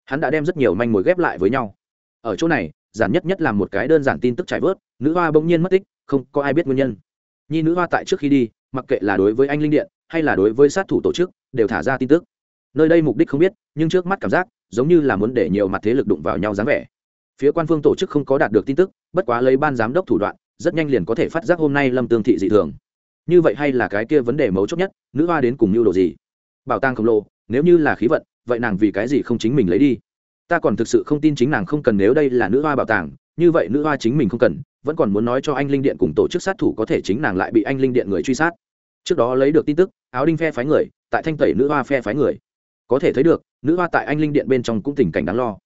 hắn đã đem rất nhiều manh mối ghép lại với nhau. Ở chỗ này, giản nhất nhất làm một cái đơn giản tin tức trải vớt, nữ hoa bỗng nhiên mất tích, không có ai biết nguyên nhân. Nhi nữ hoa tại trước khi đi, mặc kệ là đối với anh linh điện, hay là đối với sát thủ tổ chức, đều thả ra tin tức. Nơi đây mục đích không biết, nhưng trước mắt cảm giác, giống như là muốn để nhiều mặt thế lực đụng vào nhau dáng vẻ. Phía quan phương tổ chức không có đạt được tin tức, bất quá lấy ban giám đốc thủ đoạn, rất nhanh liền có thể phát giác hôm nay lâm tương thị dị thường. Như vậy hay là cái kia vấn đề mấu chốt nhất, nữ hoa đến cùng mưu đồ gì? Bảo tàng khổng lồ, nếu như là khí vận vậy nàng vì cái gì không chính mình lấy đi? Ta còn thực sự không tin chính nàng không cần nếu đây là nữ hoa bảo tàng, như vậy nữ hoa chính mình không cần, vẫn còn muốn nói cho anh linh điện cùng tổ chức sát thủ có thể chính nàng lại bị anh linh điện người truy sát. Trước đó lấy được tin tức, áo đinh phe phái người, tại thanh tẩy nữ hoa phe phái người. Có thể thấy được, nữ hoa tại anh linh điện bên trong cũng tình cảnh đáng lo.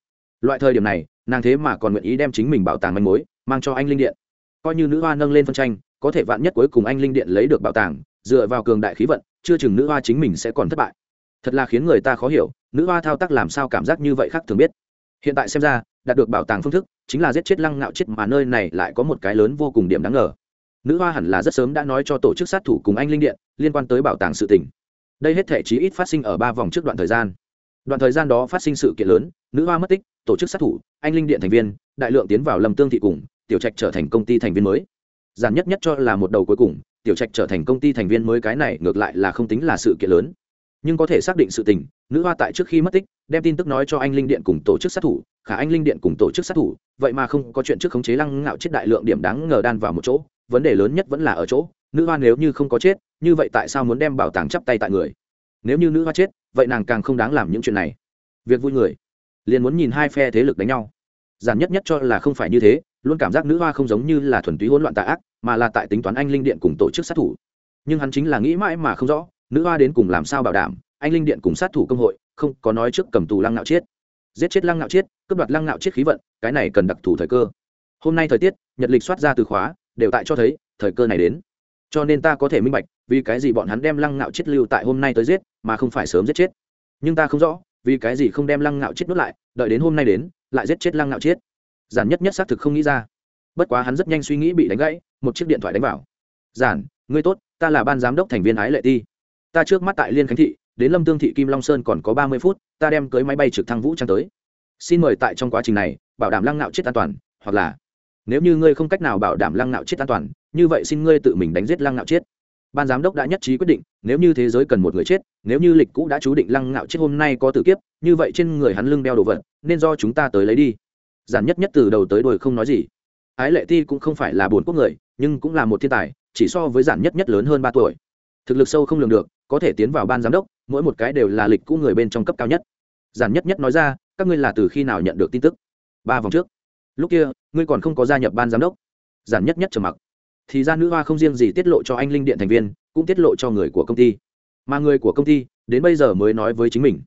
Loại thời điểm này, nàng thế mà còn nguyện ý đem chính mình bảo tàng manh mối, mang cho anh linh điện. Coi như nữ hoa nâng lên phân tranh, có thể vạn nhất cuối cùng anh linh điện lấy được bảo tàng, dựa vào cường đại khí vận, chưa chừng nữ hoa chính mình sẽ còn thất bại. Thật là khiến người ta khó hiểu nữ hoa thao tác làm sao cảm giác như vậy khác thường biết. Hiện tại xem ra, đạt được bảo tàng phương thức chính là giết chết lăng ngạo chết mà nơi này lại có một cái lớn vô cùng điểm đáng ngờ. Nữ hoa hẳn là rất sớm đã nói cho tổ chức sát thủ cùng anh linh điện liên quan tới bảo tàng sự tình. Đây hết thể chí ít phát sinh ở ba vòng trước đoạn thời gian. Đoạn thời gian đó phát sinh sự kiện lớn, nữ hoa mất tích, tổ chức sát thủ, anh linh điện thành viên, đại lượng tiến vào lầm tương thị cùng, tiểu trạch trở thành công ty thành viên mới. Giản nhất nhất cho là một đầu cuối cùng, tiểu trạch trở thành công ty thành viên mới cái này ngược lại là không tính là sự kiện lớn. Nhưng có thể xác định sự tình nữ hoa tại trước khi mất tích, đem tin tức nói cho anh linh điện cùng tổ chức sát thủ, khả anh linh điện cùng tổ chức sát thủ, vậy mà không có chuyện trước khống chế lăng ngạo chết đại lượng điểm đáng ngờ đan vào một chỗ, vấn đề lớn nhất vẫn là ở chỗ, nữ hoa nếu như không có chết, như vậy tại sao muốn đem bảo tàng chắp tay tại người? Nếu như nữ hoa chết, vậy nàng càng không đáng làm những chuyện này. Việc vui người, liền muốn nhìn hai phe thế lực đánh nhau. Giản nhất nhất cho là không phải như thế, luôn cảm giác nữ hoa không giống như là thuần túy hỗn loạn tạ ác, mà là tại tính toán anh linh điện cùng tổ chức sát thủ. Nhưng hắn chính là nghĩ mãi mà không rõ, nữ hoa đến cùng làm sao bảo đảm anh linh điện cùng sát thủ công hội, không có nói trước cầm tù lăng ngạo chiết. Giết chết lăng ngạo chiết, cướp đoạt lăng ngạo chiết khí vận, cái này cần đặc thù thời cơ. Hôm nay thời tiết, nhật lịch soát ra từ khóa, đều tại cho thấy, thời cơ này đến. Cho nên ta có thể minh bạch, vì cái gì bọn hắn đem lăng ngạo chiết lưu tại hôm nay tới giết, mà không phải sớm giết chết. Nhưng ta không rõ, vì cái gì không đem lăng ngạo chiết nuốt lại, đợi đến hôm nay đến, lại giết chết lăng ngạo chiết. Giản nhất nhất xác thực không nghĩ ra. Bất quá hắn rất nhanh suy nghĩ bị đánh gãy, một chiếc điện thoại đánh vào. Giản, ngươi tốt, ta là ban giám đốc thành viên ái lệ ti. Ta trước mắt tại liên khánh thị đến lâm tương thị kim long sơn còn có ba mươi phút, ta đem cưới máy bay trực thăng vũ trang tới. Xin mời tại trong quá trình này, bảo đảm lăng nạo chết an toàn, hoặc là, nếu như ngươi không cách nào bảo đảm lăng nạo chết an toàn, như vậy xin ngươi tự mình đánh giết lăng nạo chết. Ban giám đốc đã nhất trí quyết định, nếu như thế giới cần một người chết, nếu như lịch cũ đã chú định lăng nạo chết hôm nay có tử kiếp, như vậy trên người hắn lưng đeo đồ vật, nên do chúng ta tới lấy đi. Giản nhất nhất từ đầu tới đuôi không nói gì. Ái lệ ti cũng không phải là bồn quốc người, nhưng cũng là một thiên tài, chỉ so với giản nhất nhất lớn hơn ba tuổi. Thực lực sâu không lường được, có thể tiến vào ban giám đốc mỗi một cái đều là lịch cũ người bên trong cấp cao nhất. Giản nhất nhất nói ra, các ngươi là từ khi nào nhận được tin tức? Ba vòng trước. Lúc kia, ngươi còn không có gia nhập ban giám đốc. Giản nhất nhất trầm mặc. Thì ra nữ hoa không riêng gì tiết lộ cho anh linh điện thành viên, cũng tiết lộ cho người của công ty. Mà người của công ty, đến bây giờ mới nói với chính mình.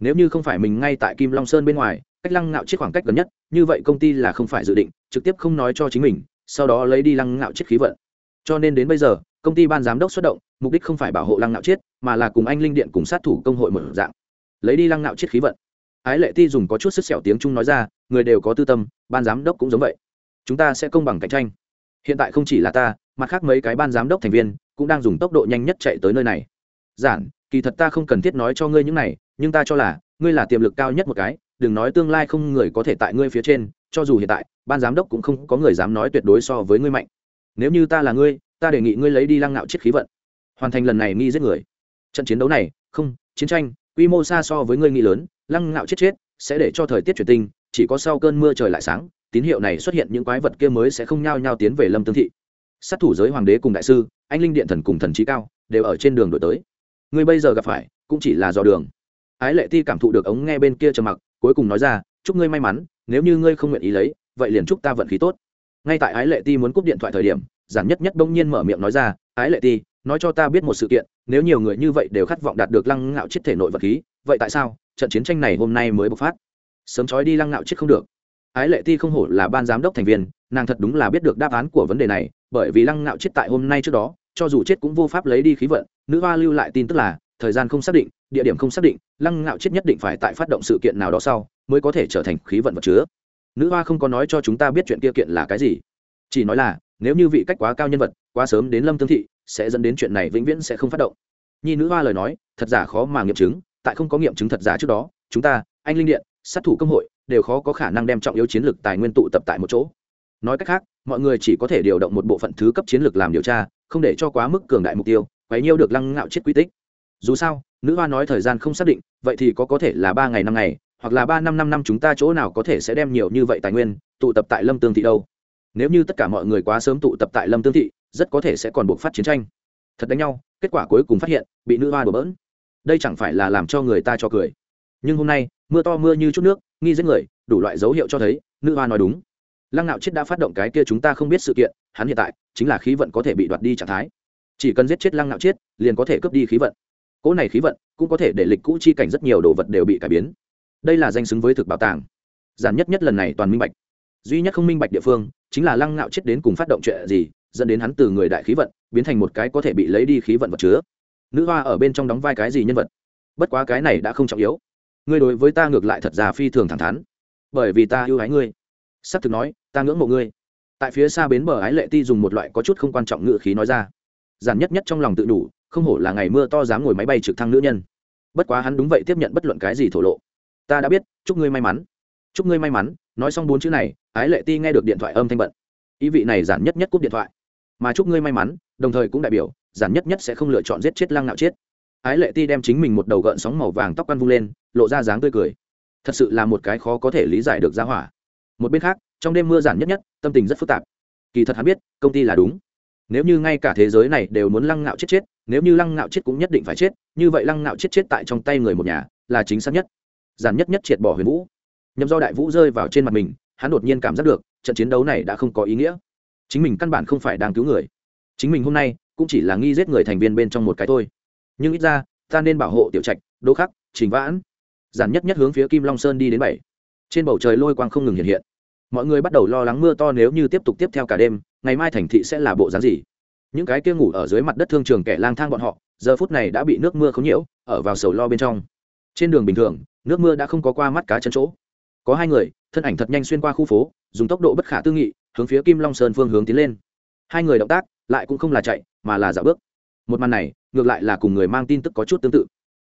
Nếu như không phải mình ngay tại kim long sơn bên ngoài, cách lăng ngạo chiếc khoảng cách gần nhất, như vậy công ty là không phải dự định, trực tiếp không nói cho chính mình, sau đó lấy đi lăng ngạo chiếc khí vận. Cho nên đến bây giờ công ty ban giám đốc xuất động, mục đích không phải bảo hộ lăng nạo chiết, mà là cùng anh linh điện cùng sát thủ công hội một dạng. Lấy đi lăng nạo chiết khí vận. Ái lệ ti dùng có chút sức sẹo tiếng trung nói ra, người đều có tư tâm, ban giám đốc cũng giống vậy. Chúng ta sẽ công bằng cạnh tranh. Hiện tại không chỉ là ta, mặt khác mấy cái ban giám đốc thành viên cũng đang dùng tốc độ nhanh nhất chạy tới nơi này. Giản, kỳ thật ta không cần thiết nói cho ngươi những này, nhưng ta cho là, ngươi là tiềm lực cao nhất một cái, đừng nói tương lai không người có thể tại ngươi phía trên, cho dù hiện tại, ban giám đốc cũng không có người dám nói tuyệt đối so với ngươi mạnh. Nếu như ta là ngươi ta đề nghị ngươi lấy đi lăng ngạo chiết khí vận. Hoàn thành lần này nghi giết người. Trận chiến đấu này, không, chiến tranh, quy mô xa so với ngươi nghĩ lớn, lăng ngạo chết chết, sẽ để cho thời tiết chuyển tinh chỉ có sau cơn mưa trời lại sáng, tín hiệu này xuất hiện những quái vật kia mới sẽ không nhao nhao tiến về lâm tương thị. Sát thủ giới hoàng đế cùng đại sư, anh linh điện thần cùng thần trí cao, đều ở trên đường đổi tới. Ngươi bây giờ gặp phải, cũng chỉ là do đường. Ái lệ ti cảm thụ được ống nghe bên kia trầm mặc, cuối cùng nói ra, chúc ngươi may mắn, nếu như ngươi không nguyện ý lấy, vậy liền chúc ta vận khí tốt. Ngay tại ái lệ ti muốn cúp điện thoại thời điểm giản nhất nhất bỗng nhiên mở miệng nói ra, ái lệ ti, nói cho ta biết một sự kiện, nếu nhiều người như vậy đều khát vọng đạt được lăng ngạo chết thể nội vật khí, vậy tại sao trận chiến tranh này hôm nay mới bộc phát? Sớm trói đi lăng ngạo chết không được. Ái lệ ti không hổ là ban giám đốc thành viên, nàng thật đúng là biết được đáp án của vấn đề này, bởi vì lăng ngạo chết tại hôm nay trước đó, cho dù chết cũng vô pháp lấy đi khí vận, nữ hoa lưu lại tin tức là, thời gian không xác định, địa điểm không xác định, lăng ngạo chết nhất định phải tại phát động sự kiện nào đó sau, mới có thể trở thành khí vận vật chứa. Nữ hoa không có nói cho chúng ta biết chuyện kia kiện là cái gì. Chỉ nói là nếu như vị cách quá cao nhân vật, quá sớm đến lâm tương thị, sẽ dẫn đến chuyện này vĩnh viễn sẽ không phát động. Nhi nữ hoa lời nói, thật giả khó mà nghiệm chứng, tại không có nghiệm chứng thật giả trước đó, chúng ta, anh linh điện, sát thủ công hội, đều khó có khả năng đem trọng yếu chiến lược tài nguyên tụ tập tại một chỗ. Nói cách khác, mọi người chỉ có thể điều động một bộ phận thứ cấp chiến lược làm điều tra, không để cho quá mức cường đại mục tiêu, quấy nhiêu được lăng ngạo chết quy tích. Dù sao, nữ hoa nói thời gian không xác định, vậy thì có có thể là ba ngày năm ngày, hoặc là ba năm năm năm chúng ta chỗ nào có thể sẽ đem nhiều như vậy tài nguyên tụ tập tại lâm tương thị đâu? Nếu như tất cả mọi người quá sớm tụ tập tại lâm tương thị, rất có thể sẽ còn buộc phát chiến tranh. Thật đánh nhau, kết quả cuối cùng phát hiện, bị nữ hoa đổ bỡn. Đây chẳng phải là làm cho người ta cho cười. Nhưng hôm nay, mưa to mưa như chút nước, nghi giết người, đủ loại dấu hiệu cho thấy, nữ hoa nói đúng. Lăng nạo chết đã phát động cái kia chúng ta không biết sự kiện, hắn hiện tại, chính là khí vận có thể bị đoạt đi trạng thái. Chỉ cần giết chết lăng nạo chết, liền có thể cướp đi khí vận. Cỗ này khí vận cũng có thể để lịch cũ chi cảnh rất nhiều đồ vật đều bị cải biến. Đây là danh xứng với thực bảo tàng. Giản nhất nhất lần này toàn minh bạch. Duy nhất không minh bạch địa phương chính là lăng ngạo chết đến cùng phát động chuyện gì, dẫn đến hắn từ người đại khí vận biến thành một cái có thể bị lấy đi khí vận vật chứa. Nữ hoa ở bên trong đóng vai cái gì nhân vật? Bất quá cái này đã không trọng yếu. Ngươi đối với ta ngược lại thật ra phi thường thẳng thắn. Bởi vì ta yêu ái ngươi. S ắ c thực nói, ta ngưỡng mộ ngươi. Tại phía xa bến bờ ái lệ ti dùng một loại có chút không quan trọng ngự khí nói ra. Giản nhất nhất trong lòng tự đủ, không hổ là ngày mưa to dám ngồi máy bay trực thăng nữ nhân. Bất quá hắn đúng vậy tiếp nhận bất luận cái gì thổ lộ. Ta đã biết, chúc ngươi may mắn. Chúc ngươi may mắn nói xong bốn chữ này, ái lệ ti nghe được điện thoại âm thanh bận. Ý vị này giản nhất nhất cúp điện thoại. Mà chúc ngươi may mắn, đồng thời cũng đại biểu, giản nhất nhất sẽ không lựa chọn giết chết lăng nạo chết ái lệ ti đem chính mình một đầu gợn sóng màu vàng tóc căn vung lên, lộ ra dáng tươi cười. Thật sự là một cái khó có thể lý giải được ra hỏa. Một bên khác, trong đêm mưa giản nhất nhất, tâm tình rất phức tạp. Kỳ thật hắn biết, công ty là đúng. Nếu như ngay cả thế giới này đều muốn lăng ngạo chết chết, nếu như lăng ngạo chết cũng nhất định phải chết, như vậy lăng ngạo chết chết tại trong tay người một nhà, là chính xác nhất. Giản nhất nhất triệt bỏ huyền vũ nhầm do đại vũ rơi vào trên mặt mình, hắn đột nhiên cảm giác được, trận chiến đấu này đã không có ý nghĩa. Chính mình căn bản không phải đang cứu người. Chính mình hôm nay cũng chỉ là nghi giết người thành viên bên trong một cái thôi. Nhưng ít ra, ta nên bảo hộ tiểu trạch, đỗ khắc, trình vãn. Giản nhất nhất hướng phía kim long sơn đi đến bảy. Trên bầu trời lôi quang không ngừng hiện hiện. Mọi người bắt đầu lo lắng mưa to nếu như tiếp tục tiếp theo cả đêm, ngày mai thành thị sẽ là bộ dáng gì. Những cái kia ngủ ở dưới mặt đất thương trường kẻ lang thang bọn họ, giờ phút này đã bị nước mưa khống nhiễu, ở vào sầu lo bên trong. Trên đường bình thường, nước mưa đã không có qua mắt cá chân chỗ có hai người, thân ảnh thật nhanh xuyên qua khu phố, dùng tốc độ bất khả tư nghị, hướng phía kim long sơn phương hướng tiến lên. Hai người động tác, lại cũng không là chạy, mà là dạo bước. Một màn này, ngược lại là cùng người mang tin tức có chút tương tự.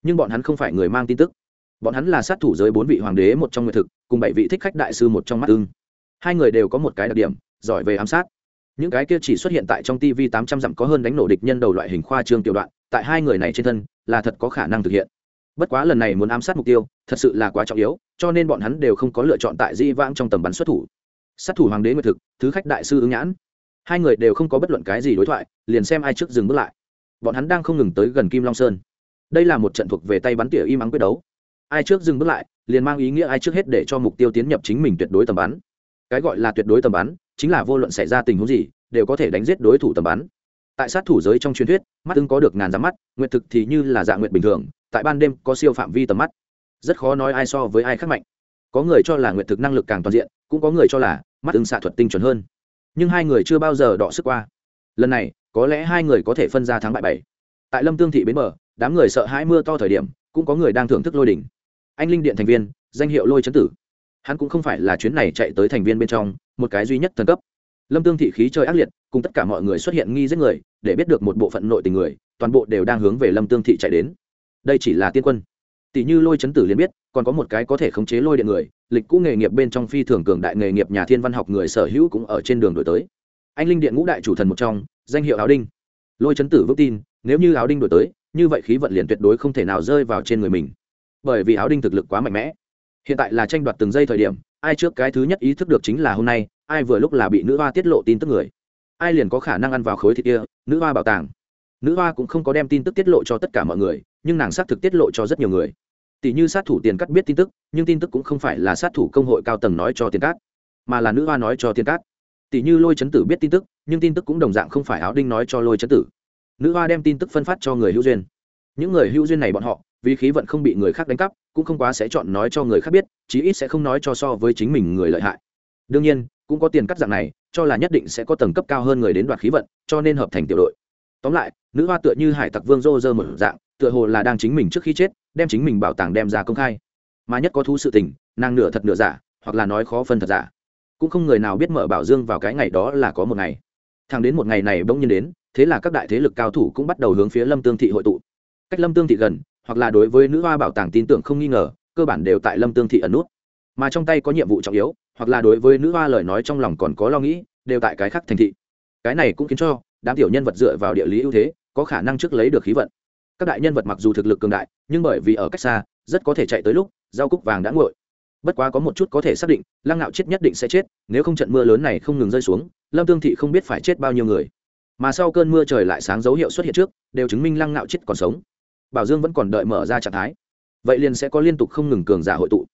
Nhưng bọn hắn không phải người mang tin tức. Bọn hắn là sát thủ giới bốn vị hoàng đế một trong nguyệt thực, cùng bảy vị thích khách đại sư một trong mắt ưng. Hai người đều có một cái đặc điểm, giỏi về ám sát. Những cái kia chỉ xuất hiện tại trong tv tám trăm dặm có hơn đánh nổ địch nhân đầu loại hình khoa trương tiểu đoạn, tại hai người này trên thân, là thật có khả năng thực hiện. Bất quá lần này muốn ám sát mục tiêu thật sự là quá trọng yếu, cho nên bọn hắn đều không có lựa chọn tại di vãng trong tầm bắn xuất thủ. Sát thủ hoàng đế nguyệt thực, thứ khách đại sư ứng nhãn. Hai người đều không có bất luận cái gì đối thoại, liền xem ai trước dừng bước lại. Bọn hắn đang không ngừng tới gần kim long sơn. Đây là một trận thuộc về tay bắn tỉa im ắng quyết đấu. Ai trước dừng bước lại, liền mang ý nghĩa ai trước hết để cho mục tiêu tiến nhập chính mình tuyệt đối tầm bắn. Cái gọi là tuyệt đối tầm bắn, chính là vô luận xảy ra tình huống gì, đều có thể đánh giết đối thủ tầm bắn. Tại sát thủ giới trong truyền thuyết, mắt ưng có được ngàn dám mắt, nguyệt thực thì như là dạng nguyệt bình thường, tại ban đêm có siêu phạm vi tầm mắt rất khó nói ai so với ai khác mạnh. Có người cho là nguyện thực năng lực càng toàn diện, cũng có người cho là mắt ứng xạ thuật tinh chuẩn hơn. Nhưng hai người chưa bao giờ đọ sức qua. Lần này, có lẽ hai người có thể phân ra thắng bại bảy. Tại lâm tương thị bến bờ, đám người sợ hãi mưa to thời điểm, cũng có người đang thưởng thức lôi đỉnh. Anh linh điện thành viên, danh hiệu lôi chấn tử. Hắn cũng không phải là chuyến này chạy tới thành viên bên trong, một cái duy nhất thần cấp. Lâm tương thị khí chơi ác liệt, cùng tất cả mọi người xuất hiện nghi giết người, để biết được một bộ phận nội tình người, toàn bộ đều đang hướng về lâm tương thị chạy đến. Đây chỉ là tiên quân tỷ như lôi chấn tử liền biết, còn có một cái có thể khống chế lôi điện người, lịch cũ nghề nghiệp bên trong phi thường cường đại nghề nghiệp nhà thiên văn học người sở hữu cũng ở trên đường đổi tới. Anh linh điện ngũ đại chủ thần một trong, danh hiệu áo đinh. Lôi chấn tử vững tin, nếu như áo đinh đổi tới, như vậy khí vận liền tuyệt đối không thể nào rơi vào trên người mình. Bởi vì áo đinh thực lực quá mạnh mẽ. Hiện tại là tranh đoạt từng giây thời điểm, ai trước cái thứ nhất ý thức được chính là hôm nay, ai vừa lúc là bị nữ hoa tiết lộ tin tức người. Ai liền có khả năng ăn vào khối thịt kia, nữ hoa bảo tàng nữ hoa cũng không có đem tin tức tiết lộ cho tất cả mọi người, nhưng nàng xác thực tiết lộ cho rất nhiều người. Tỷ như sát thủ tiền cắt biết tin tức, nhưng tin tức cũng không phải là sát thủ công hội cao tầng nói cho tiền cát, mà là nữ hoa nói cho tiền cát. Tỷ như lôi chấn tử biết tin tức, nhưng tin tức cũng đồng dạng không phải áo đinh nói cho lôi chấn tử. Nữ hoa đem tin tức phân phát cho người hữu duyên. Những người hữu duyên này bọn họ, vì khí vận không bị người khác đánh cắp, cũng không quá sẽ chọn nói cho người khác biết, chí ít sẽ không nói cho so với chính mình người lợi hại. Đương nhiên, cũng có tiền cắt dạng này, cho là nhất định sẽ có tầng cấp cao hơn người đến đoạt khí vận, cho nên hợp thành tiểu đội. Tóm lại nữ hoa tựa như hải tặc vương rô rơ một dạng, tựa hồ là đang chính mình trước khi chết, đem chính mình bảo tàng đem ra công khai. Mà nhất có thú sự tình, nàng nửa thật nửa giả, hoặc là nói khó phân thật giả. Cũng không người nào biết mở bảo dương vào cái ngày đó là có một ngày. Thằng đến một ngày này bỗng nhiên đến, thế là các đại thế lực cao thủ cũng bắt đầu hướng phía lâm tương thị hội tụ. Cách lâm tương thị gần, hoặc là đối với nữ hoa bảo tàng tin tưởng không nghi ngờ, cơ bản đều tại lâm tương thị ẩn nút. Mà trong tay có nhiệm vụ trọng yếu, hoặc là đối với nữ hoa lời nói trong lòng còn có lo nghĩ, đều tại cái khác thành thị. Cái này cũng khiến cho đám tiểu nhân vật dựa vào địa lý ưu thế có khả năng trước lấy được khí vận. Các đại nhân vật mặc dù thực lực cường đại, nhưng bởi vì ở cách xa, rất có thể chạy tới lúc giao cúc vàng đã nguội. Bất quá có một chút có thể xác định, lăng ngạo chết nhất định sẽ chết, nếu không trận mưa lớn này không ngừng rơi xuống, lâm tương thị không biết phải chết bao nhiêu người. Mà sau cơn mưa trời lại sáng dấu hiệu xuất hiện trước, đều chứng minh lăng ngạo chết còn sống. Bảo dương vẫn còn đợi mở ra trạng thái. Vậy liền sẽ có liên tục không ngừng cường giả hội tụ.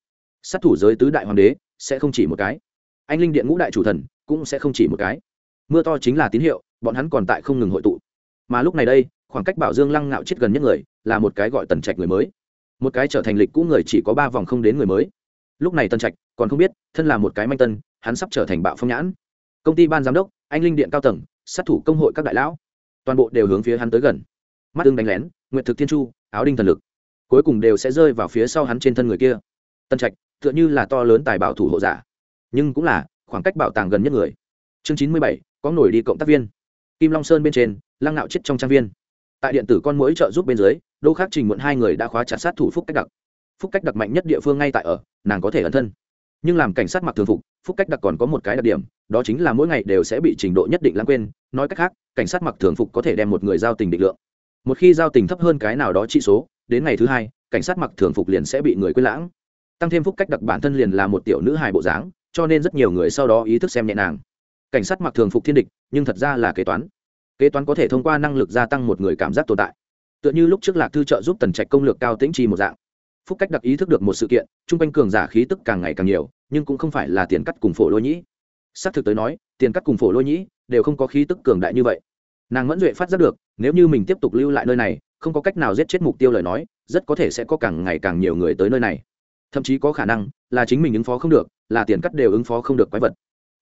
Sát thủ giới tứ đại hoàng đế, sẽ không chỉ một cái. Anh linh điện ngũ đại chủ thần cũng sẽ không chỉ một cái. Mưa to chính là tín hiệu, bọn hắn còn tại không ngừng hội tụ mà lúc này đây, khoảng cách bảo dương lăng ngạo chết gần nhất người là một cái gọi tần trạch người mới. Một cái trở thành lịch cũ người chỉ có ba vòng không đến người mới. Lúc này tần trạch còn không biết, thân là một cái manh tân, hắn sắp trở thành bạo phong nhãn. Công ty ban giám đốc, anh linh điện cao tầng, sát thủ công hội các đại lão. Toàn bộ đều hướng phía hắn tới gần. Mắt tương đánh lén, nguyện thực thiên chu, áo đinh thần lực. Cuối cùng đều sẽ rơi vào phía sau hắn trên thân người kia. Tân trạch, tựa như là to lớn tài bảo thủ hộ giả. Nhưng cũng là, khoảng cách bảo tàng gần nhất người. Chương chín mươi bảy, có nổi đi cộng tác viên kim long sơn bên trên, lăng nạo chết trong trang viên. Tại điện tử con mũi trợ giúp bên dưới, đô khắc trình muộn hai người đã khóa chặt sát thủ phúc cách đặc. Phúc cách đặc mạnh nhất địa phương ngay tại ở, nàng có thể ẩn thân. Nhưng làm cảnh sát mặc thường phục, phúc cách đặc còn có một cái đặc điểm, đó chính là mỗi ngày đều sẽ bị trình độ nhất định lãng quên. Nói cách khác, cảnh sát mặc thường phục có thể đem một người giao tình định lượng. Một khi giao tình thấp hơn cái nào đó trị số, đến ngày thứ hai, cảnh sát mặc thường phục liền sẽ bị người quên lãng. Tăng thêm phúc cách đặc bản thân liền là một tiểu nữ hài bộ dáng, cho nên rất nhiều người sau đó ý thức xem nhẹ nàng cảnh sát mặc thường phục thiên địch, nhưng thật ra là kế toán. Kế toán có thể thông qua năng lực gia tăng một người cảm giác tồn tại. Tựa như lúc trước lạc thư trợ giúp tần trạch công lược cao tĩnh chi một dạng. Phúc cách đặc ý thức được một sự kiện, chung quanh cường giả khí tức càng ngày càng nhiều, nhưng cũng không phải là tiền cắt cùng phổ lôi nhĩ. S ắ c thực tới nói, tiền cắt cùng phổ lôi nhĩ đều không có khí tức cường đại như vậy. Nàng mẫn duệ phát giác được, nếu như mình tiếp tục lưu lại nơi này, không có cách nào giết chết mục tiêu lời nói, rất có thể sẽ có càng ngày càng nhiều người tới nơi này. Thậm chí có khả năng là chính mình ứng phó không được, là tiền cắt đều ứng phó không được quái vật.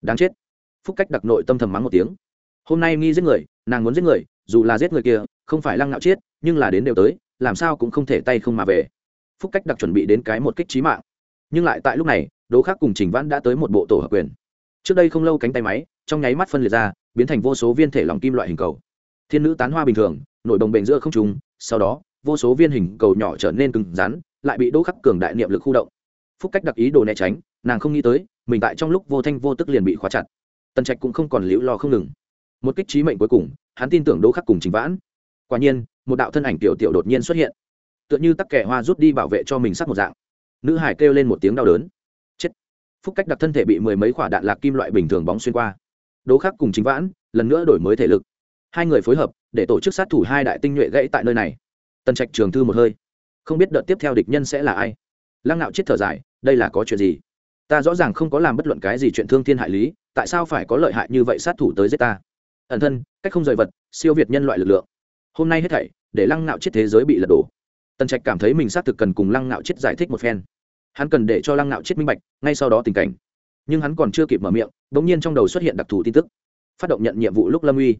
Đáng chết phúc cách đặc nội tâm thầm mắng một tiếng. Hôm nay nghi giết người, nàng muốn giết người, dù là giết người kia, không phải lăng nạo chết nhưng là đến đều tới, làm sao cũng không thể tay không mà về. Phúc cách đặc chuẩn bị đến cái một kích trí mạng. Nhưng lại tại lúc này, đỗ khác cùng trình vãn đã tới một bộ tổ hợp quyền. Trước đây không lâu cánh tay máy, trong nháy mắt phân liệt ra, biến thành vô số viên thể lòng kim loại hình cầu. Thiên nữ tán hoa bình thường, nội đồng bệnh giữa không trùng sau đó, vô số viên hình cầu nhỏ trở nên cứng rắn, lại bị đỗ khắc cường đại niệm lực khu động. Phúc cách đặc ý đồ né tránh, nàng không nghĩ tới, mình tại trong lúc vô thanh vô tức liền bị khóa chặt tần trạch cũng không còn liễu lo không ngừng. Một kích trí mệnh cuối cùng, hắn tin tưởng đỗ khắc cùng trình vãn. Quả nhiên, một đạo thân ảnh tiểu tiểu đột nhiên xuất hiện. Tựa như tắc kẻ hoa rút đi bảo vệ cho mình sắc một dạng. Nữ hải kêu lên một tiếng đau đớn. Chết. Phúc cách đặt thân thể bị mười mấy quả đạn lạc kim loại bình thường bóng xuyên qua. Đỗ khắc cùng chính vãn, lần nữa đổi mới thể lực. Hai người phối hợp, để tổ chức sát thủ hai đại tinh nhuệ gãy tại nơi này. Tần trạch trường thư một hơi. Không biết đợt tiếp theo địch nhân sẽ là ai. Lăng nạo chết thở dài, đây là có chuyện gì? Ta rõ ràng không có làm bất luận cái gì chuyện thương thiên hại lý tại sao phải có lợi hại như vậy sát thủ tới giết ta? Ẩn thân, cách không rời vật, siêu việt nhân loại lực lượng. Hôm nay hết thảy, để lăng nạo chết thế giới bị lật đổ. Tần trạch cảm thấy mình xác thực cần cùng lăng nạo chết giải thích một phen. Hắn cần để cho lăng nạo chết minh bạch, ngay sau đó tình cảnh. Nhưng hắn còn chưa kịp mở miệng đ ỗ n g nhiên trong đầu xuất hiện đặc thù tin tức. Phát động nhận nhiệm vụ lúc lâm uy.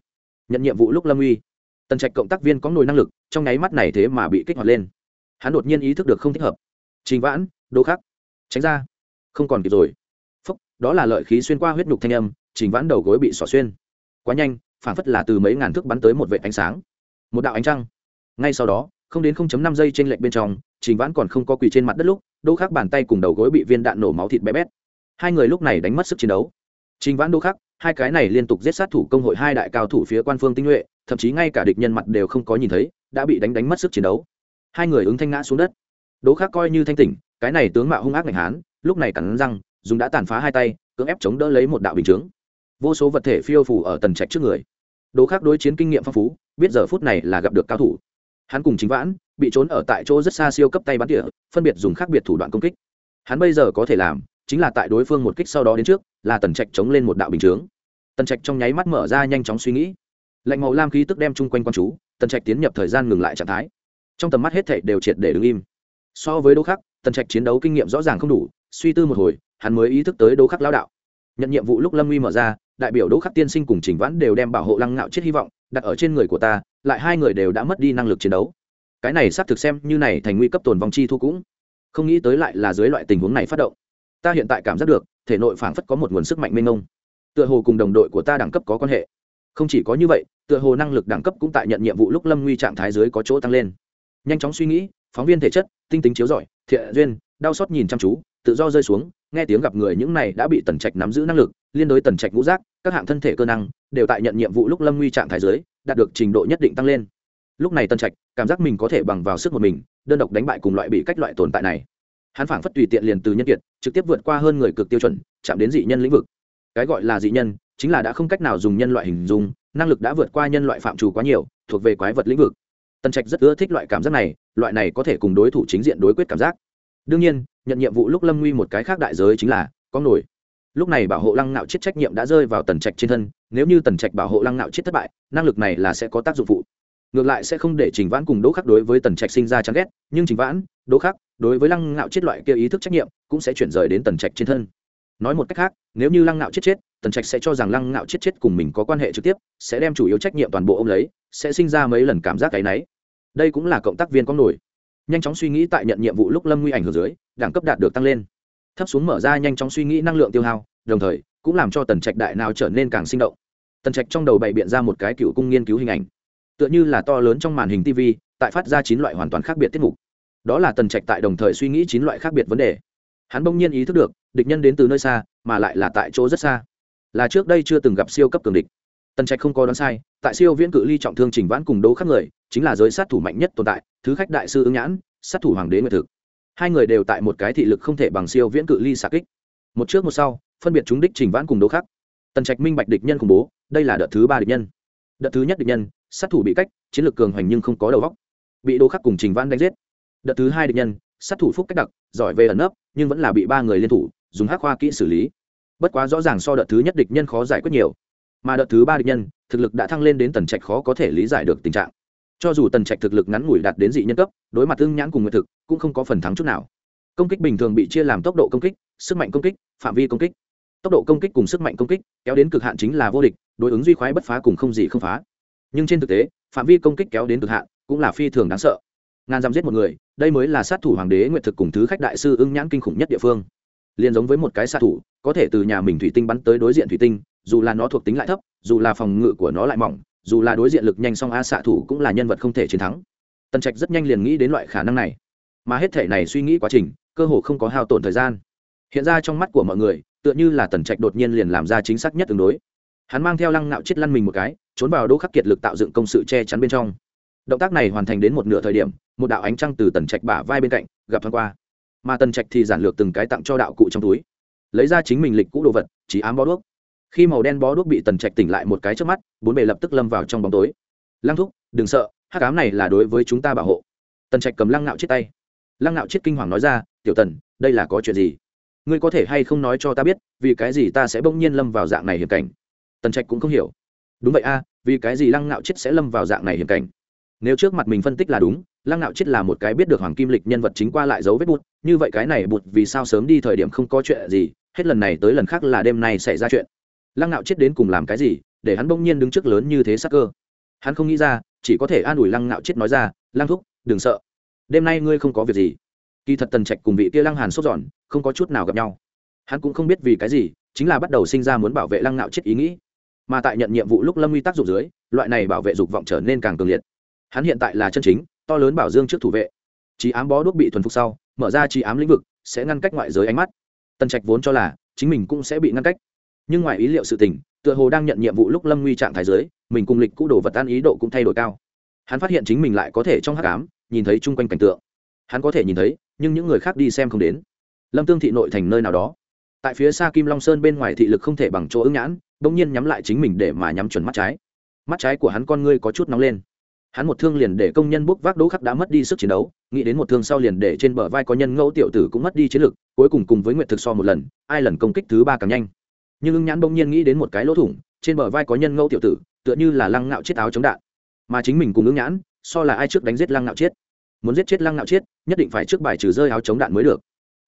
Nhận nhiệm vụ lúc lâm uy. Tần trạch cộng tác viên có nồi năng lực, trong nháy mắt này thế mà bị kích hoạt lên. Hắn đột nhiên ý thức được không thích hợp. Trình vãn, đỗ khắc. Tránh ra. Không còn kịp rồi đó là lợi khí xuyên qua huyết nhục thanh âm trình vãn đầu gối bị xỏ xuyên quá nhanh phản phất là từ mấy ngàn thước bắn tới một vệ ánh sáng một đạo ánh trăng ngay sau đó không đến 0.5 giây trên lệch bên trong, Trình Vãn còn không có quỳ trên mặt đất lúc, Đỗ Khắc bàn tay cùng đầu gối bị viên đạn nổ máu thịt bé bét. Hai người lúc này đánh mất sức chiến đấu. Trình Vãn Đỗ Khắc, hai cái này liên tục giết sát thủ công hội hai đại cao thủ phía quan phương tinh nhuệ, thậm chí ngay cả địch nhân mặt đều không có nhìn thấy, đã bị đánh đánh mất sức chiến đấu. Hai người ứng thanh ngã xuống đất. Đỗ Khắc coi như thanh tỉnh, cái này tướng mạo hung ác ngành hán, lúc này cắn răng, dùng đã tàn phá hai tay, cưỡng ép chống đỡ lấy một đạo bình chướng. Vô số vật thể phiêu phù ở tần trạch trước người. đồ Khắc đối chiến kinh nghiệm phong phú, biết giờ phút này là gặp được cao thủ. Hắn cùng chính vãn bị trốn ở tại chỗ rất xa siêu cấp tay bắn tỉa phân biệt dùng khác biệt thủ đoạn công kích. Hắn bây giờ có thể làm chính là tại đối phương một kích sau đó đến trước là tần trạch chống lên một đạo bình chướng. Tần trạch trong nháy mắt mở ra nhanh chóng suy nghĩ. Lạnh màu lam khí tức đem chung quanh quan chú tần trạch tiến nhập thời gian ngừng lại trạng thái. Trong tầm mắt hết thảy đều triệt để đứng im. So với đỗ khắc tần trạch chiến đấu kinh nghiệm rõ ràng không đủ suy tư một hồi hắn mới ý thức tới đỗ khắc lao đạo. Nhận nhiệm vụ lúc lâm uy mở ra, đại biểu đỗ khắc tiên sinh cùng trình vãn đều đem bảo hộ lăng ngạo chết hy vọng, đặt ở trên người của ta, lại hai người đều đã mất đi năng lực chiến đấu. Cái này xác thực xem như này thành nguy cấp tồn vong chi thu cũng. Không nghĩ tới lại là dưới loại tình huống này phát động. Ta hiện tại cảm giác được, thể nội phảng phất có một nguồn sức mạnh mênh mông. Tựa hồ cùng đồng đội của ta đẳng cấp có quan hệ. Không chỉ có như vậy, tựa hồ năng lực đẳng cấp cũng tại nhận nhiệm vụ lúc lâm nguy trạng thái dưới có chỗ tăng lên. Nhanh chóng suy nghĩ, phóng viên thể chất, tinh tính chiếu giỏi thiện duyên, đau xót nhìn chăm chú, tự do rơi xuống nghe tiếng gặp người những này đã bị tần trạch nắm giữ năng lực, liên đối tần trạch ngũ giác, các hạng thân thể cơ năng, đều tại nhận nhiệm vụ lúc lâm nguy trạng thái dưới, đạt được trình độ nhất định tăng lên. Lúc này tần trạch, cảm giác mình có thể bằng vào sức một mình, đơn độc đánh bại cùng loại bị cách loại tồn tại này. Hắn phảng phất tùy tiện liền từ nhân kiệt, trực tiếp vượt qua hơn người cực tiêu chuẩn, chạm đến dị nhân lĩnh vực. Cái gọi là dị nhân, chính là đã không cách nào dùng nhân loại hình dung, năng lực đã vượt qua nhân loại phạm trù quá nhiều, thuộc về quái vật lĩnh vực. Tần trạch rất ưa thích loại cảm giác này, loại này có thể cùng đối thủ chính diện đối quyết cảm giác đương nhiên, nhận nhiệm vụ lúc lâm nguy một cái khác đại giới chính là, có nổi. Lúc này bảo hộ lăng nạo chết trách nhiệm đã rơi vào tần trạch trên thân, nếu như tần trạch bảo hộ lăng nạo chết thất bại, năng lực này là sẽ có tác dụng phụ. Ngược lại sẽ không để trình vãn cùng đỗ khắc đối với tần trạch sinh ra chán ghét, nhưng trình vãn, đỗ khắc đối với lăng nạo chết loại kia ý thức trách nhiệm cũng sẽ chuyển rời đến tần trạch trên thân. Nói một cách khác, nếu như lăng nạo chết chết, tần trạch sẽ cho rằng lăng nạo chết chết cùng mình có quan hệ trực tiếp, sẽ đem chủ yếu trách nhiệm toàn bộ ông lấy, sẽ sinh ra mấy lần cảm giác cái náy. Đây cũng là cộng tác viên có nổi nhanh chóng suy nghĩ tại nhận nhiệm vụ lúc lâm nguy ảnh hưởng dưới, đẳng cấp đạt được tăng lên. Thấp xuống mở ra nhanh chóng suy nghĩ năng lượng tiêu hao, đồng thời, cũng làm cho tần trạch đại nào trở nên càng sinh động. Tần trạch trong đầu bày biện ra một cái cựu cung nghiên cứu hình ảnh. Tựa như là to lớn trong màn hình tv tại phát ra chín loại hoàn toàn khác biệt tiết mục. Đó là tần trạch tại đồng thời suy nghĩ chín loại khác biệt vấn đề. Hắn bỗng nhiên ý thức được, địch nhân đến từ nơi xa, mà lại là tại chỗ rất xa. Là trước đây chưa từng gặp siêu cấp cường địch tần trạch không có đoán sai, tại siêu viễn cự ly trọng thương trình vãn cùng đấu khắc người, chính là giới sát thủ mạnh nhất tồn tại, thứ khách đại sư ứng nhãn, sát thủ hoàng đế nguyệt thực. Hai người đều tại một cái thị lực không thể bằng siêu viễn cự ly xạ kích. Một trước một sau, phân biệt chúng đích trình vãn cùng đấu khắc. Tần trạch minh bạch địch nhân khủng bố, đây là đợt thứ ba địch nhân. Đợt thứ nhất địch nhân, sát thủ bị cách, chiến lược cường hoành nhưng không có đầu góc bị đấu khắc cùng trình vãn đánh giết. Đợt thứ hai địch nhân, sát thủ phúc cách đặc, giỏi về ẩn nấp, nhưng vẫn là bị ba người liên thủ, dùng hắc hoa kỹ xử lý. Bất quá rõ ràng so đợt thứ nhất địch nhân khó giải quyết nhiều mà đợt thứ ba địch nhân, thực lực đã thăng lên đến tần trạch khó có thể lý giải được tình trạng. Cho dù tần trạch thực lực ngắn ngủi đạt đến dị nhân cấp, đối mặt tương nhãn cùng nguyện thực, cũng không có phần thắng chút nào. Công kích bình thường bị chia làm tốc độ công kích, sức mạnh công kích, phạm vi công kích. Tốc độ công kích cùng sức mạnh công kích kéo đến cực hạn chính là vô địch, đối ứng duy khoái bất phá cùng không gì không phá. Nhưng trên thực tế, phạm vi công kích kéo đến cực hạn cũng là phi thường đáng sợ. Ngàn dặm giết một người, đây mới là sát thủ hoàng đế nguyện thực cùng thứ khách đại sư ưng nhãn kinh khủng nhất địa phương. Liền giống với một cái sát thủ, có thể từ nhà mình thủy tinh bắn tới đối diện thủy tinh dù là nó thuộc tính lại thấp, dù là phòng ngự của nó lại mỏng, dù là đối diện lực nhanh song a xạ thủ cũng là nhân vật không thể chiến thắng. Tần trạch rất nhanh liền nghĩ đến loại khả năng này. Mà hết thể này suy nghĩ quá trình, cơ hồ không có hao tổn thời gian. Hiện ra trong mắt của mọi người, tựa như là tần trạch đột nhiên liền làm ra chính xác nhất tương đối. Hắn mang theo lăng nạo chết lăn mình một cái, trốn vào đỗ khắc kiệt lực tạo dựng công sự che chắn bên trong. Động tác này hoàn thành đến một nửa thời điểm, một đạo ánh trăng từ tần trạch bả vai bên cạnh, gặp thoáng qua. Mà tần trạch thì giản lược từng cái tặng cho đạo cụ trong túi. Lấy ra chính mình lịch cũ đồ vật, chỉ ám bó đuốc khi màu đen bó đuốc bị tần trạch tỉnh lại một cái trước mắt, bốn bề lập tức lâm vào trong bóng tối. Lăng thúc, đừng sợ, hắc ám này là đối với chúng ta bảo hộ. Tần trạch cầm lăng nạo chết tay. Lăng nạo chết kinh hoàng nói ra, tiểu tần, đây là có chuyện gì? Ngươi có thể hay không nói cho ta biết, vì cái gì ta sẽ bỗng nhiên lâm vào dạng này hiểm cảnh? Tần trạch cũng không hiểu. Đúng vậy a, vì cái gì lăng nạo chết sẽ lâm vào dạng này hiểm cảnh? Nếu trước mặt mình phân tích là đúng, lăng nạo chết là một cái biết được hoàng kim lịch nhân vật chính qua lại dấu vết bụt, như vậy cái này bụt vì sao sớm đi thời điểm không có chuyện gì, hết lần này tới lần khác là đêm nay xảy ra chuyện lăng nạo chết đến cùng làm cái gì, để hắn bỗng nhiên đứng trước lớn như thế sắc cơ. Hắn không nghĩ ra, chỉ có thể an ủi lăng nạo chết nói ra, lăng thúc, đừng sợ. Đêm nay ngươi không có việc gì. Kỳ thật tần trạch cùng vị kia lăng hàn sốt giòn không có chút nào gặp nhau. Hắn cũng không biết vì cái gì, chính là bắt đầu sinh ra muốn bảo vệ lăng nạo chết ý nghĩ. Mà tại nhận nhiệm vụ lúc lâm Uy tác dụng dưới, loại này bảo vệ dục vọng trở nên càng cường liệt. Hắn hiện tại là chân chính, to lớn bảo dương trước thủ vệ. Trí ám bó đuốc bị thuần phục sau, mở ra trí ám lĩnh vực, sẽ ngăn cách ngoại giới ánh mắt. Tần trạch vốn cho là chính mình cũng sẽ bị ngăn cách nhưng ngoài ý liệu sự tình, tựa hồ đang nhận nhiệm vụ lúc lâm nguy trạng thái giới mình cùng lịch cũ đồ vật tan ý độ cũng thay đổi cao. Hắn phát hiện chính mình lại có thể trong hát cám nhìn thấy chung quanh cảnh tượng. Hắn có thể nhìn thấy, nhưng những người khác đi xem không đến. Lâm tương thị nội thành nơi nào đó. Tại phía xa kim long sơn bên ngoài thị lực không thể bằng chỗ ứng nhãn, bỗng nhiên nhắm lại chính mình để mà nhắm chuẩn mắt trái. Mắt trái của hắn con ngươi có chút nóng lên. Hắn một thương liền để công nhân bốc vác đỗ khắc đã mất đi sức chiến đấu, nghĩ đến một thương sau liền để trên bờ vai có nhân ngẫu tiểu tử cũng mất đi chiến lực, cuối cùng cùng với nguyện thực so một lần, ai lần công kích thứ ba càng nhanh nhưng ưng nhãn bỗng nhiên nghĩ đến một cái lỗ thủng, trên bờ vai có nhân ngẫu tiểu tử, tựa như là lăng ngạo chết áo chống đạn. Mà chính mình cùng ưng nhãn, so là ai trước đánh giết lăng ngạo chết? Muốn giết chết lăng ngạo chết, nhất định phải trước bài trừ rơi áo chống đạn mới được.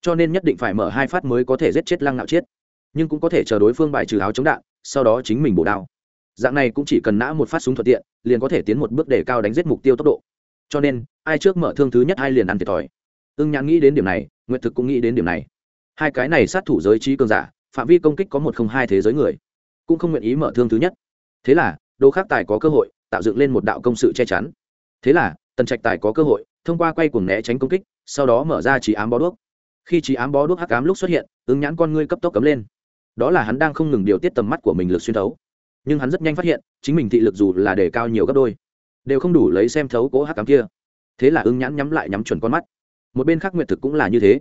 Cho nên nhất định phải mở hai phát mới có thể giết chết lăng ngạo chết. Nhưng cũng có thể chờ đối phương bài trừ áo chống đạn, sau đó chính mình bổ đao. Dạng này cũng chỉ cần nã một phát súng thuận tiện, liền có thể tiến một bước để cao đánh giết mục tiêu tốc độ. Cho nên, ai trước mở thương thứ nhất ai liền ăn thiệt thòi. Ưng nhãn nghĩ đến điểm này nguyện thực cũng nghĩ đến điểm này. Hai cái này sát thủ giới trí cường giả phạm vi công kích có một không hai thế giới người, cũng không nguyện ý mở thương thứ nhất. Thế là, đỗ khắc tài có cơ hội tạo dựng lên một đạo công sự che chắn. Thế là, tần trạch tài có cơ hội thông qua quay cuồng né tránh công kích, sau đó mở ra trí ám bó đuốc. Khi trí ám bó đuốc hắc ám lúc xuất hiện, ứng nhãn con ngươi cấp tốc cấm lên. Đó là hắn đang không ngừng điều tiết tầm mắt của mình lực xuyên thấu. Nhưng hắn rất nhanh phát hiện, chính mình thị lực dù là đề cao nhiều gấp đôi, đều không đủ lấy xem thấu cố hắc ám kia. Thế là ứng nhãn nhắm lại nhắm chuẩn con mắt. Một bên khác nguyện thực cũng là như thế.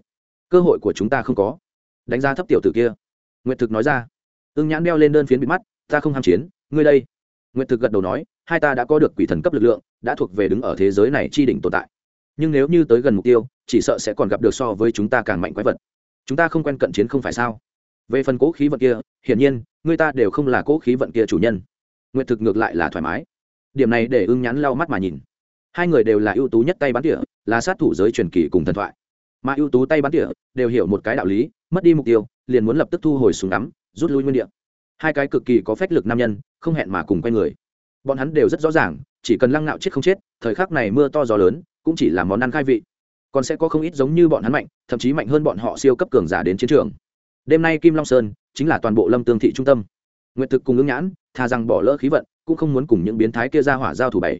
Cơ hội của chúng ta không có. Đánh giá thấp tiểu tử kia. Nguyệt thực nói ra. Ưng nhãn đeo lên đơn phiến bị mắt, ta không ham chiến, ngươi đây. Nguyệt thực gật đầu nói, hai ta đã có được quỷ thần cấp lực lượng, đã thuộc về đứng ở thế giới này chi đỉnh tồn tại. Nhưng nếu như tới gần mục tiêu, chỉ sợ sẽ còn gặp được so với chúng ta càng mạnh quái vật. Chúng ta không quen cận chiến không phải sao? Về phần cố khí vận kia, hiển nhiên, người ta đều không là cố khí vận kia chủ nhân. Nguyệt thực ngược lại là thoải mái. Điểm này để ưng nhắn lau mắt mà nhìn. Hai người đều là ưu tú nhất tay bắn tỉa, là sát thủ giới truyền kỳ cùng thần thoại. Mà ưu tú tay bắn tỉa, đều hiểu một cái đạo lý, mất đi mục tiêu liền muốn lập tức thu hồi súng ngắm, rút lui nguyên địa. hai cái cực kỳ có phách lực nam nhân, không hẹn mà cùng quay người. Bọn hắn đều rất rõ ràng, chỉ cần lăng nạo chết không chết, thời khắc này mưa to gió lớn, cũng chỉ là món ăn khai vị. Còn sẽ có không ít giống như bọn hắn mạnh, thậm chí mạnh hơn bọn họ siêu cấp cường giả đến chiến trường. Đêm nay kim long sơn chính là toàn bộ lâm tương thị trung tâm. Nguyện thực cùng ứng nhãn thà rằng bỏ lỡ khí vận, cũng không muốn cùng những biến thái kia ra hỏa giao thủ bảy.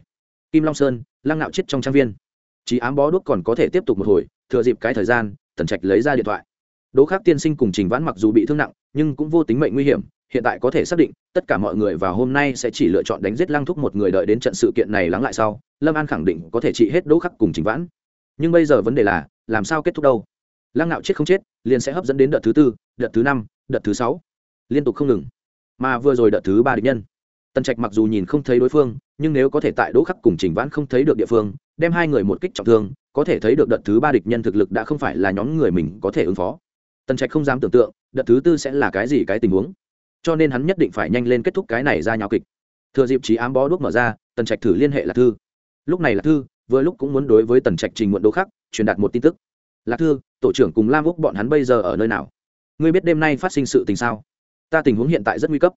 Kim long sơn, lăng nạo chết trong trang viên. Chí ám bó đuốc còn có thể tiếp tục một hồi, thừa dịp cái thời gian, tần trạch lấy ra điện thoại đỗ khác tiên sinh cùng trình vãn mặc dù bị thương nặng, nhưng cũng vô tính mệnh nguy hiểm, hiện tại có thể xác định, tất cả mọi người vào hôm nay sẽ chỉ lựa chọn đánh giết lăng thúc một người đợi đến trận sự kiện này lắng lại sau, lâm an khẳng định có thể trị hết đỗ khắc cùng trình vãn. Nhưng bây giờ vấn đề là, làm sao kết thúc đâu? Lăng nạo chết không chết, liền sẽ hấp dẫn đến đợt thứ tư, đợt thứ năm, đợt thứ sáu. Liên tục không ngừng. Mà vừa rồi đợt thứ ba địch nhân. Tần trạch mặc dù nhìn không thấy đối phương, nhưng nếu có thể tại đỗ khắc cùng trình vãn không thấy được địa phương, đem hai người một kích trọng thương, có thể thấy được đợt thứ ba địch nhân thực lực đã không phải là nhóm người mình có thể ứng phó tần trạch không dám tưởng tượng, đợt thứ tư sẽ là cái gì cái tình huống. Cho nên hắn nhất định phải nhanh lên kết thúc cái này ra nhào kịch. Thừa dịp trí ám bó đuốc mở ra, tần trạch thử liên hệ lạc thư. Lúc này lạc thư vừa lúc cũng muốn đối với tần trạch trình muộn đỗ khắc, truyền đạt một tin tức. Lạc thư, tổ trưởng cùng lam úc bọn hắn bây giờ ở nơi nào? Ngươi biết đêm nay phát sinh sự tình sao? Ta tình huống hiện tại rất nguy cấp.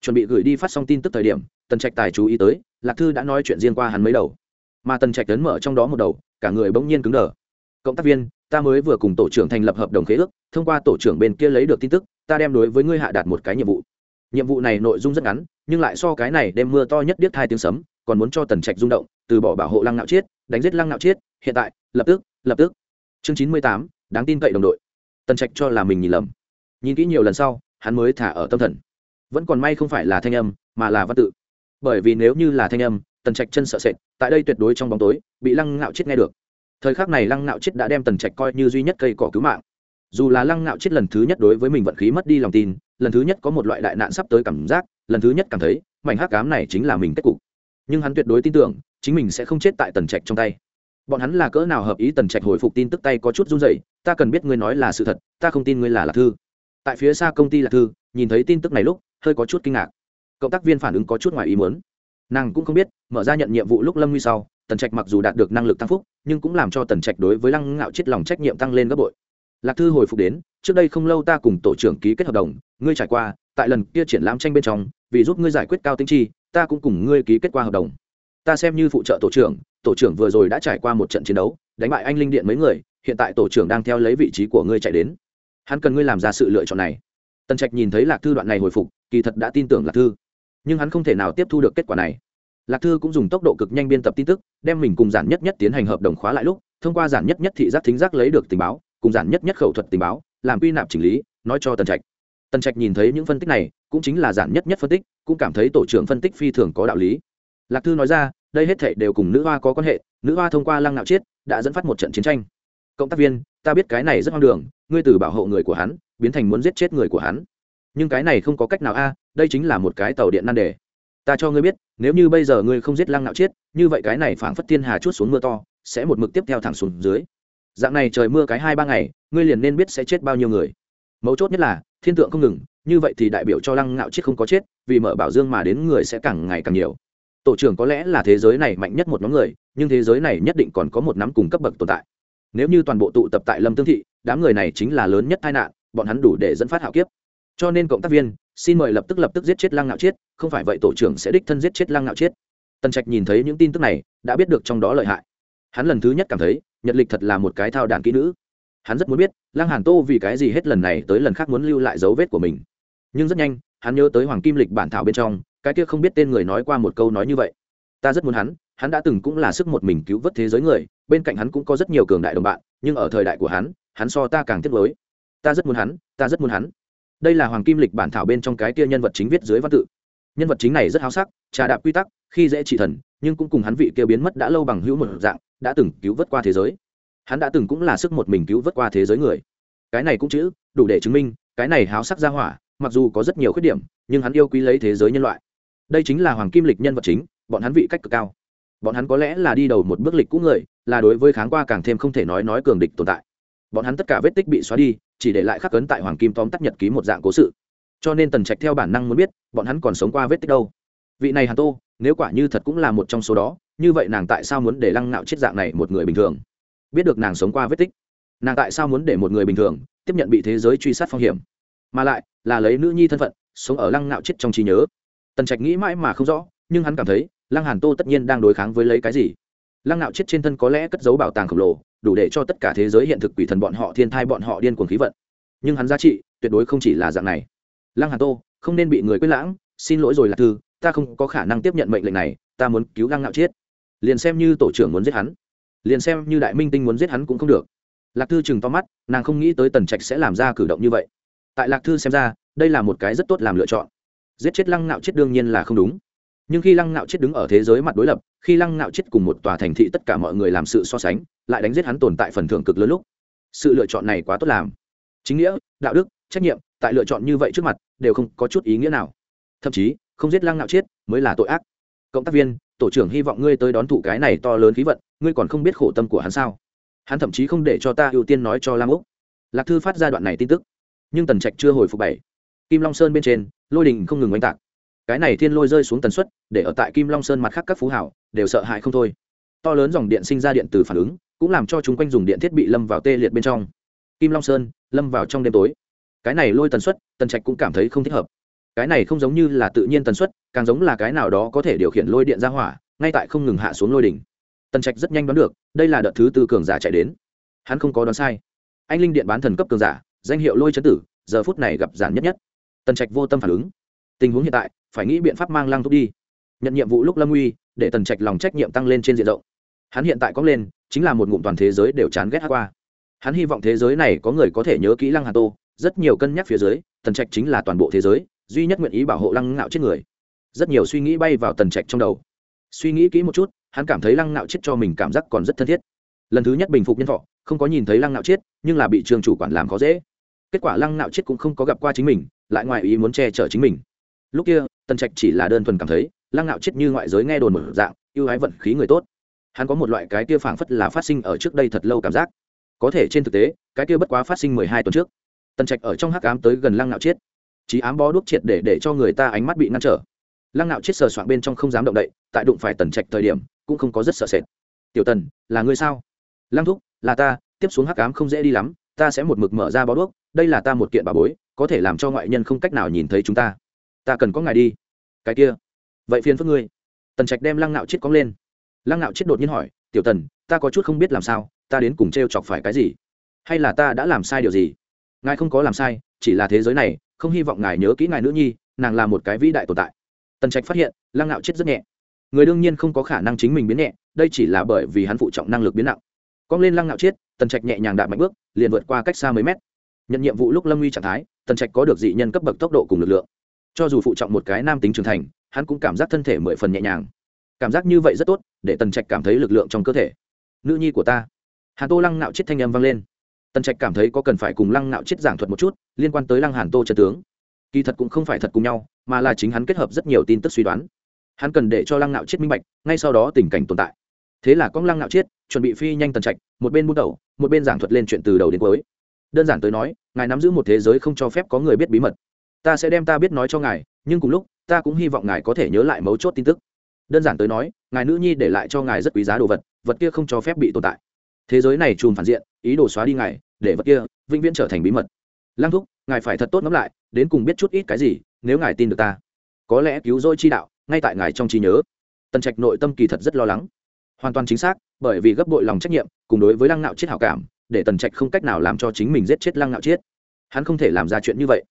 Chuẩn bị gửi đi phát xong tin tức thời điểm, tần trạch tài chú ý tới, lạc thư đã nói chuyện riêng qua hắn mấy đầu. Mà tần trạch tấn mở trong đó một đầu, cả người bỗng nhiên cứng đờ. Cộng tác viên ta mới vừa cùng tổ trưởng thành lập hợp đồng khế ước, thông qua tổ trưởng bên kia lấy được tin tức, ta đem đối với ngươi hạ đạt một cái nhiệm vụ. Nhiệm vụ này nội dung rất ngắn, nhưng lại so cái này đem mưa to nhất điếc hai tiếng sấm, còn muốn cho tần trạch rung động, từ bỏ bảo hộ lăng nạo chiết, đánh giết lăng nạo chiết, hiện tại, lập tức lập tức. Chương chín mươi tám, đáng tin cậy đồng đội. Tần trạch cho là mình nhìn lầm. Nhìn kỹ nhiều lần sau, hắn mới thả ở tâm thần. Vẫn còn may không phải là thanh âm, mà là văn tự. Bởi vì nếu như là thanh âm, tần trạch chân sợ sệt, tại đây tuyệt đối trong bóng tối, bị lăng ngạo chết nghe được thời khắc này lăng nạo chết đã đem tần trạch coi như duy nhất cây cỏ cứu mạng. Dù là lăng nạo chết lần thứ nhất đối với mình vận khí mất đi lòng tin, lần thứ nhất có một loại đại nạn sắp tới cảm giác, lần thứ nhất cảm thấy, mảnh hắc cám này chính là mình kết cục. Nhưng hắn tuyệt đối tin tưởng, chính mình sẽ không chết tại tần trạch trong tay. Bọn hắn là cỡ nào hợp ý tần trạch hồi phục tin tức tay có chút run dậy ta cần biết ngươi nói là sự thật, ta không tin ngươi là lạc thư. Tại phía xa công ty lạc thư, nhìn thấy tin tức này lúc, hơi có chút kinh ngạc. Cộng tác viên phản ứng có chút ngoài ý muốn. Nàng cũng không biết, mở ra nhận nhiệm vụ lúc lâm nguy sau tần trạch mặc dù đạt được năng lực tăng phúc, nhưng cũng làm cho tần trạch đối với lăng ngạo chết lòng trách nhiệm tăng lên gấp bội. Lạc thư hồi phục đến, trước đây không lâu ta cùng tổ trưởng ký kết hợp đồng, ngươi trải qua, tại lần kia triển lãm tranh bên trong, vì giúp ngươi giải quyết cao tinh chi, ta cũng cùng ngươi ký kết qua hợp đồng. Ta xem như phụ trợ tổ trưởng tổ trưởng vừa rồi đã trải qua một trận chiến đấu, đánh bại anh linh điện mấy người, hiện tại tổ trưởng đang theo lấy vị trí của ngươi chạy đến. Hắn cần ngươi làm ra sự lựa chọn này. Tần trạch nhìn thấy lạc thư đoạn này hồi phục, kỳ thật đã tin tưởng lạc thư. Nhưng hắn không thể nào tiếp thu được kết quả này lạc thư cũng dùng tốc độ cực nhanh biên tập tin tức, đem mình cùng giản nhất nhất tiến hành hợp đồng khóa lại lúc, thông qua giản nhất nhất thị giác thính giác lấy được tình báo, cùng giản nhất nhất khẩu thuật tình báo, làm quy nạp chỉnh lý, nói cho tần trạch. Tần trạch nhìn thấy những phân tích này, cũng chính là giản nhất nhất phân tích, cũng cảm thấy tổ trưởng phân tích phi thường có đạo lý. Lạc thư nói ra, đây hết thảy đều cùng nữ hoa có quan hệ, nữ hoa thông qua lăng nạo chiết, đã dẫn phát một trận chiến tranh. Cộng tác viên, ta biết cái này rất hoang đường, ngươi từ bảo hộ người của hắn, biến thành muốn giết chết người của hắn. Nhưng cái này không có cách nào a, đây chính là một cái tàu điện nan đề ta cho ngươi biết nếu như bây giờ ngươi không giết lăng nạo chết, như vậy cái này phảng phất thiên hà chút xuống mưa to sẽ một mực tiếp theo thẳng xuống dưới. Dạng này trời mưa cái hai ba ngày ngươi liền nên biết sẽ chết bao nhiêu người. Mấu chốt nhất là thiên tượng không ngừng như vậy thì đại biểu cho lăng ngạo chết không có chết vì mở bảo dương mà đến người sẽ càng ngày càng nhiều. Tổ trưởng có lẽ là thế giới này mạnh nhất một nhóm người nhưng thế giới này nhất định còn có một nắm cùng cấp bậc tồn tại. Nếu như toàn bộ tụ tập tại lâm tương thị đám người này chính là lớn nhất tai nạn bọn hắn đủ để dẫn phát hạo kiếp. Cho nên cộng tác viên xin mời lập tức lập tức giết chết lăng ngạo chiết, không phải vậy tổ trưởng sẽ đích thân giết chết lăng ngạo chiết. Tần trạch nhìn thấy những tin tức này, đã biết được trong đó lợi hại. Hắn lần thứ nhất cảm thấy, nhật lịch thật là một cái thao đàn kỹ nữ. Hắn rất muốn biết, lăng hàn tô vì cái gì hết lần này tới lần khác muốn lưu lại dấu vết của mình. Nhưng rất nhanh, hắn nhớ tới hoàng kim lịch bản thảo bên trong, cái kia không biết tên người nói qua một câu nói như vậy. Ta rất muốn hắn hắn đã từng cũng là sức một mình cứu vớt thế giới người, bên cạnh hắn cũng có rất nhiều cường đại đồng bạn, nhưng ở thời đại của hắn hắn so ta càng tiếc lối ta rất muốn hắn, ta rất muốn hắn đây là hoàng kim lịch bản thảo bên trong cái kia nhân vật chính viết dưới văn tự. Nhân vật chính này rất háo sắc, trà đạp quy tắc, khi dễ trị thần, nhưng cũng cùng hắn vị kia biến mất đã lâu bằng hữu một dạng, đã từng cứu vớt qua thế giới. Hắn đã từng cũng là sức một mình cứu vớt qua thế giới người. Cái này cũng chữ, đủ để chứng minh, cái này háo sắc ra hỏa, mặc dù có rất nhiều khuyết điểm, nhưng hắn yêu quý lấy thế giới nhân loại. Đây chính là hoàng kim lịch nhân vật chính, bọn hắn vị cách cực cao. Bọn hắn có lẽ là đi đầu một bước lịch cũ người, là đối với kháng qua càng thêm không thể nói nói cường địch tồn tại. Bọn hắn tất cả vết tích bị xóa đi chỉ để lại khắc cấn tại hoàng kim tóm tắt nhật ký một dạng cố sự. Cho nên tần trạch theo bản năng muốn biết, bọn hắn còn sống qua vết tích đâu. Vị này hàn tô, nếu quả như thật cũng là một trong số đó, như vậy nàng tại sao muốn để lăng nạo chết dạng này một người bình thường? Biết được nàng sống qua vết tích, nàng tại sao muốn để một người bình thường tiếp nhận bị thế giới truy sát phong hiểm? Mà lại, là lấy nữ nhi thân phận, sống ở lăng nạo chết trong trí nhớ. Tần trạch nghĩ mãi mà không rõ, nhưng hắn cảm thấy, lăng hàn tô tất nhiên đang đối kháng với lấy cái gì? Lăng nạo chết trên thân có lẽ cất giấu bảo tàng khổng lồ đủ để cho tất cả thế giới hiện thực quỷ thần bọn họ, thiên thai bọn họ điên cuồng khí vận. Nhưng hắn giá trị tuyệt đối không chỉ là dạng này. Lăng hàn tô, không nên bị người quên lãng, xin lỗi rồi là thư, ta không có khả năng tiếp nhận mệnh lệnh này, ta muốn cứu lăng nạo chết liền xem như tổ trưởng muốn giết hắn, liền xem như đại minh tinh muốn giết hắn cũng không được. Lạc thư chừng to mắt, nàng không nghĩ tới tần trạch sẽ làm ra cử động như vậy. Tại lạc thư xem ra, đây là một cái rất tốt làm lựa chọn. Giết chết lăng nạo chết đương nhiên là không đúng nhưng khi lăng nạo chết đứng ở thế giới mặt đối lập, khi lăng nạo chết cùng một tòa thành thị tất cả mọi người làm sự so sánh, lại đánh giết hắn tồn tại phần thưởng cực lớn lúc. Sự lựa chọn này quá tốt làm. Chính nghĩa, đạo đức, trách nhiệm, tại lựa chọn như vậy trước mặt, đều không có chút ý nghĩa nào. Thậm chí, không giết lăng nạo chết mới là tội ác. Cộng tác viên, tổ trưởng hy vọng ngươi tới đón thụ cái này to lớn khí vận, ngươi còn không biết khổ tâm của hắn sao? Hắn thậm chí không để cho ta ưu tiên nói cho lam úc. Lạc thư phát ra đoạn này tin tức, nhưng tần trạch chưa hồi phục bảy. Kim long sơn bên trên, lôi đình không ngừng oanh tạc cái này thiên lôi rơi xuống tần suất, để ở tại kim long sơn mặt khác các phú hảo đều sợ hãi không thôi. To lớn dòng điện sinh ra điện từ phản ứng, cũng làm cho chúng quanh dùng điện thiết bị lâm vào tê liệt bên trong. Kim long sơn, lâm vào trong đêm tối. Cái này lôi tần suất, tần trạch cũng cảm thấy không thích hợp. Cái này không giống như là tự nhiên tần suất, càng giống là cái nào đó có thể điều khiển lôi điện ra hỏa, ngay tại không ngừng hạ xuống lôi đỉnh. Tần trạch rất nhanh đoán được, đây là đợt thứ tư cường giả chạy đến. Hắn không có đoán sai. Anh linh điện bán thần cấp cường giả, danh hiệu lôi chấn tử, giờ phút này gặp giản nhất nhất. Tần trạch vô tâm phản ứng. Tình huống hiện tại phải nghĩ biện pháp mang lăng thúc đi. Nhận nhiệm vụ lúc lâm uy, để tần trạch lòng trách nhiệm tăng lên trên diện rộng. Hắn hiện tại có lên, chính là một ngụm toàn thế giới đều chán ghét hát qua. Hắn hy vọng thế giới này có người có thể nhớ kỹ lăng hà tô, rất nhiều cân nhắc phía dưới, tần trạch chính là toàn bộ thế giới, duy nhất nguyện ý bảo hộ lăng ngạo chết người. Rất nhiều suy nghĩ bay vào tần trạch trong đầu. Suy nghĩ kỹ một chút, hắn cảm thấy lăng ngạo chết cho mình cảm giác còn rất thân thiết. Lần thứ nhất bình phục nhân thọ, không có nhìn thấy lăng ngạo chết, nhưng là bị trường chủ quản làm khó dễ. Kết quả lăng ngạo chết cũng không có gặp qua chính mình, lại ngoài ý muốn che chở chính mình. Lúc kia tần trạch chỉ là đơn thuần cảm thấy, lăng ngạo chết như ngoại giới nghe đồn một dạng, ưu ái vận khí người tốt. Hắn có một loại cái kia phảng phất là phát sinh ở trước đây thật lâu cảm giác. Có thể trên thực tế, cái kia bất quá phát sinh mười hai tuần trước, tần trạch ở trong hắc ám tới gần lăng ngạo chết. Chí ám bó đuốc triệt để để cho người ta ánh mắt bị ngăn trở. Lăng ngạo chết sờ soạn bên trong không dám động đậy, tại đụng phải tần trạch thời điểm, cũng không có rất sợ sệt. Tiểu tần, là ngươi sao? Lăng thúc, là ta, tiếp xuống hắc ám không dễ đi lắm, ta sẽ một mực mở ra bó đuốc, đây là ta một kiện bà bối, có thể làm cho ngoại nhân không cách nào nhìn thấy chúng ta ta cần có ngài đi. Cái kia. Vậy phiền phức ngươi. Tần trạch đem lăng nạo chết cóng lên. Lăng nạo chết đột nhiên hỏi, tiểu tần, ta có chút không biết làm sao, ta đến cùng t r e o chọc phải cái gì? Hay là ta đã làm sai điều gì? Ngài không có làm sai, chỉ là thế giới này, không hy vọng ngài nhớ kỹ ngài nữ nhi, nàng là một cái vĩ đại tồn tại. Tần trạch phát hiện, lăng nạo chết rất nhẹ. Người đương nhiên không có khả năng chính mình biến nhẹ, đây chỉ là bởi vì hắn phụ trọng năng lực biến nặng. Cong lên lăng nạo chết tần trạch nhẹ nhàng đạp mạnh bước, liền vượt qua cách xa mấy mét. Nhận nhiệm vụ lúc lâm nguy trạng thái, tần trạch có được dị nhân cấp bậc tốc độ cùng lực lượng cho dù phụ trọng một cái nam tính trưởng thành, hắn cũng cảm giác thân thể mười phần nhẹ nhàng. Cảm giác như vậy rất tốt, để tần trạch cảm thấy lực lượng trong cơ thể. Nữ nhi của ta. Hàn tô lăng nạo chết thanh âm vang lên. Tần trạch cảm thấy có cần phải cùng lăng nạo chết giảng thuật một chút, liên quan tới lăng hàn tô trần tướng. Kỳ thật cũng không phải thật cùng nhau, mà là chính hắn kết hợp rất nhiều tin tức suy đoán. Hắn cần để cho lăng nạo chết minh bạch, ngay sau đó tình cảnh tồn tại. Thế là con lăng nạo chết chuẩn bị phi nhanh tần trạch, một bên bút đầu, một bên giảng thuật lên chuyện từ đầu đến cuối. Đơn giản tới nói, ngài nắm giữ một thế giới không cho phép có người biết bí mật ta sẽ đem ta biết nói cho ngài, nhưng cùng lúc, ta cũng hy vọng ngài có thể nhớ lại mấu chốt tin tức. Đơn giản tới nói, ngài nữ nhi để lại cho ngài rất quý giá đồ vật vật kia không cho phép bị tồn tại. Thế giới này chùm phản diện, ý đồ xóa đi ngài, để vật kia vĩnh viễn trở thành bí mật. Lăng thúc, ngài phải thật tốt ngẫm lại, đến cùng biết chút ít cái gì, nếu ngài tin được ta. Có lẽ cứu rỗi chi đạo, ngay tại ngài trong trí nhớ. Tần trạch nội tâm kỳ thật rất lo lắng. Hoàn toàn chính xác, bởi vì gấp bội lòng trách nhiệm, cùng đối với lăng nạo chết hảo cảm, để tần trạch không cách nào làm cho chính mình giết chết lăng nạo chết. Hắn không thể làm ra chuyện như vậy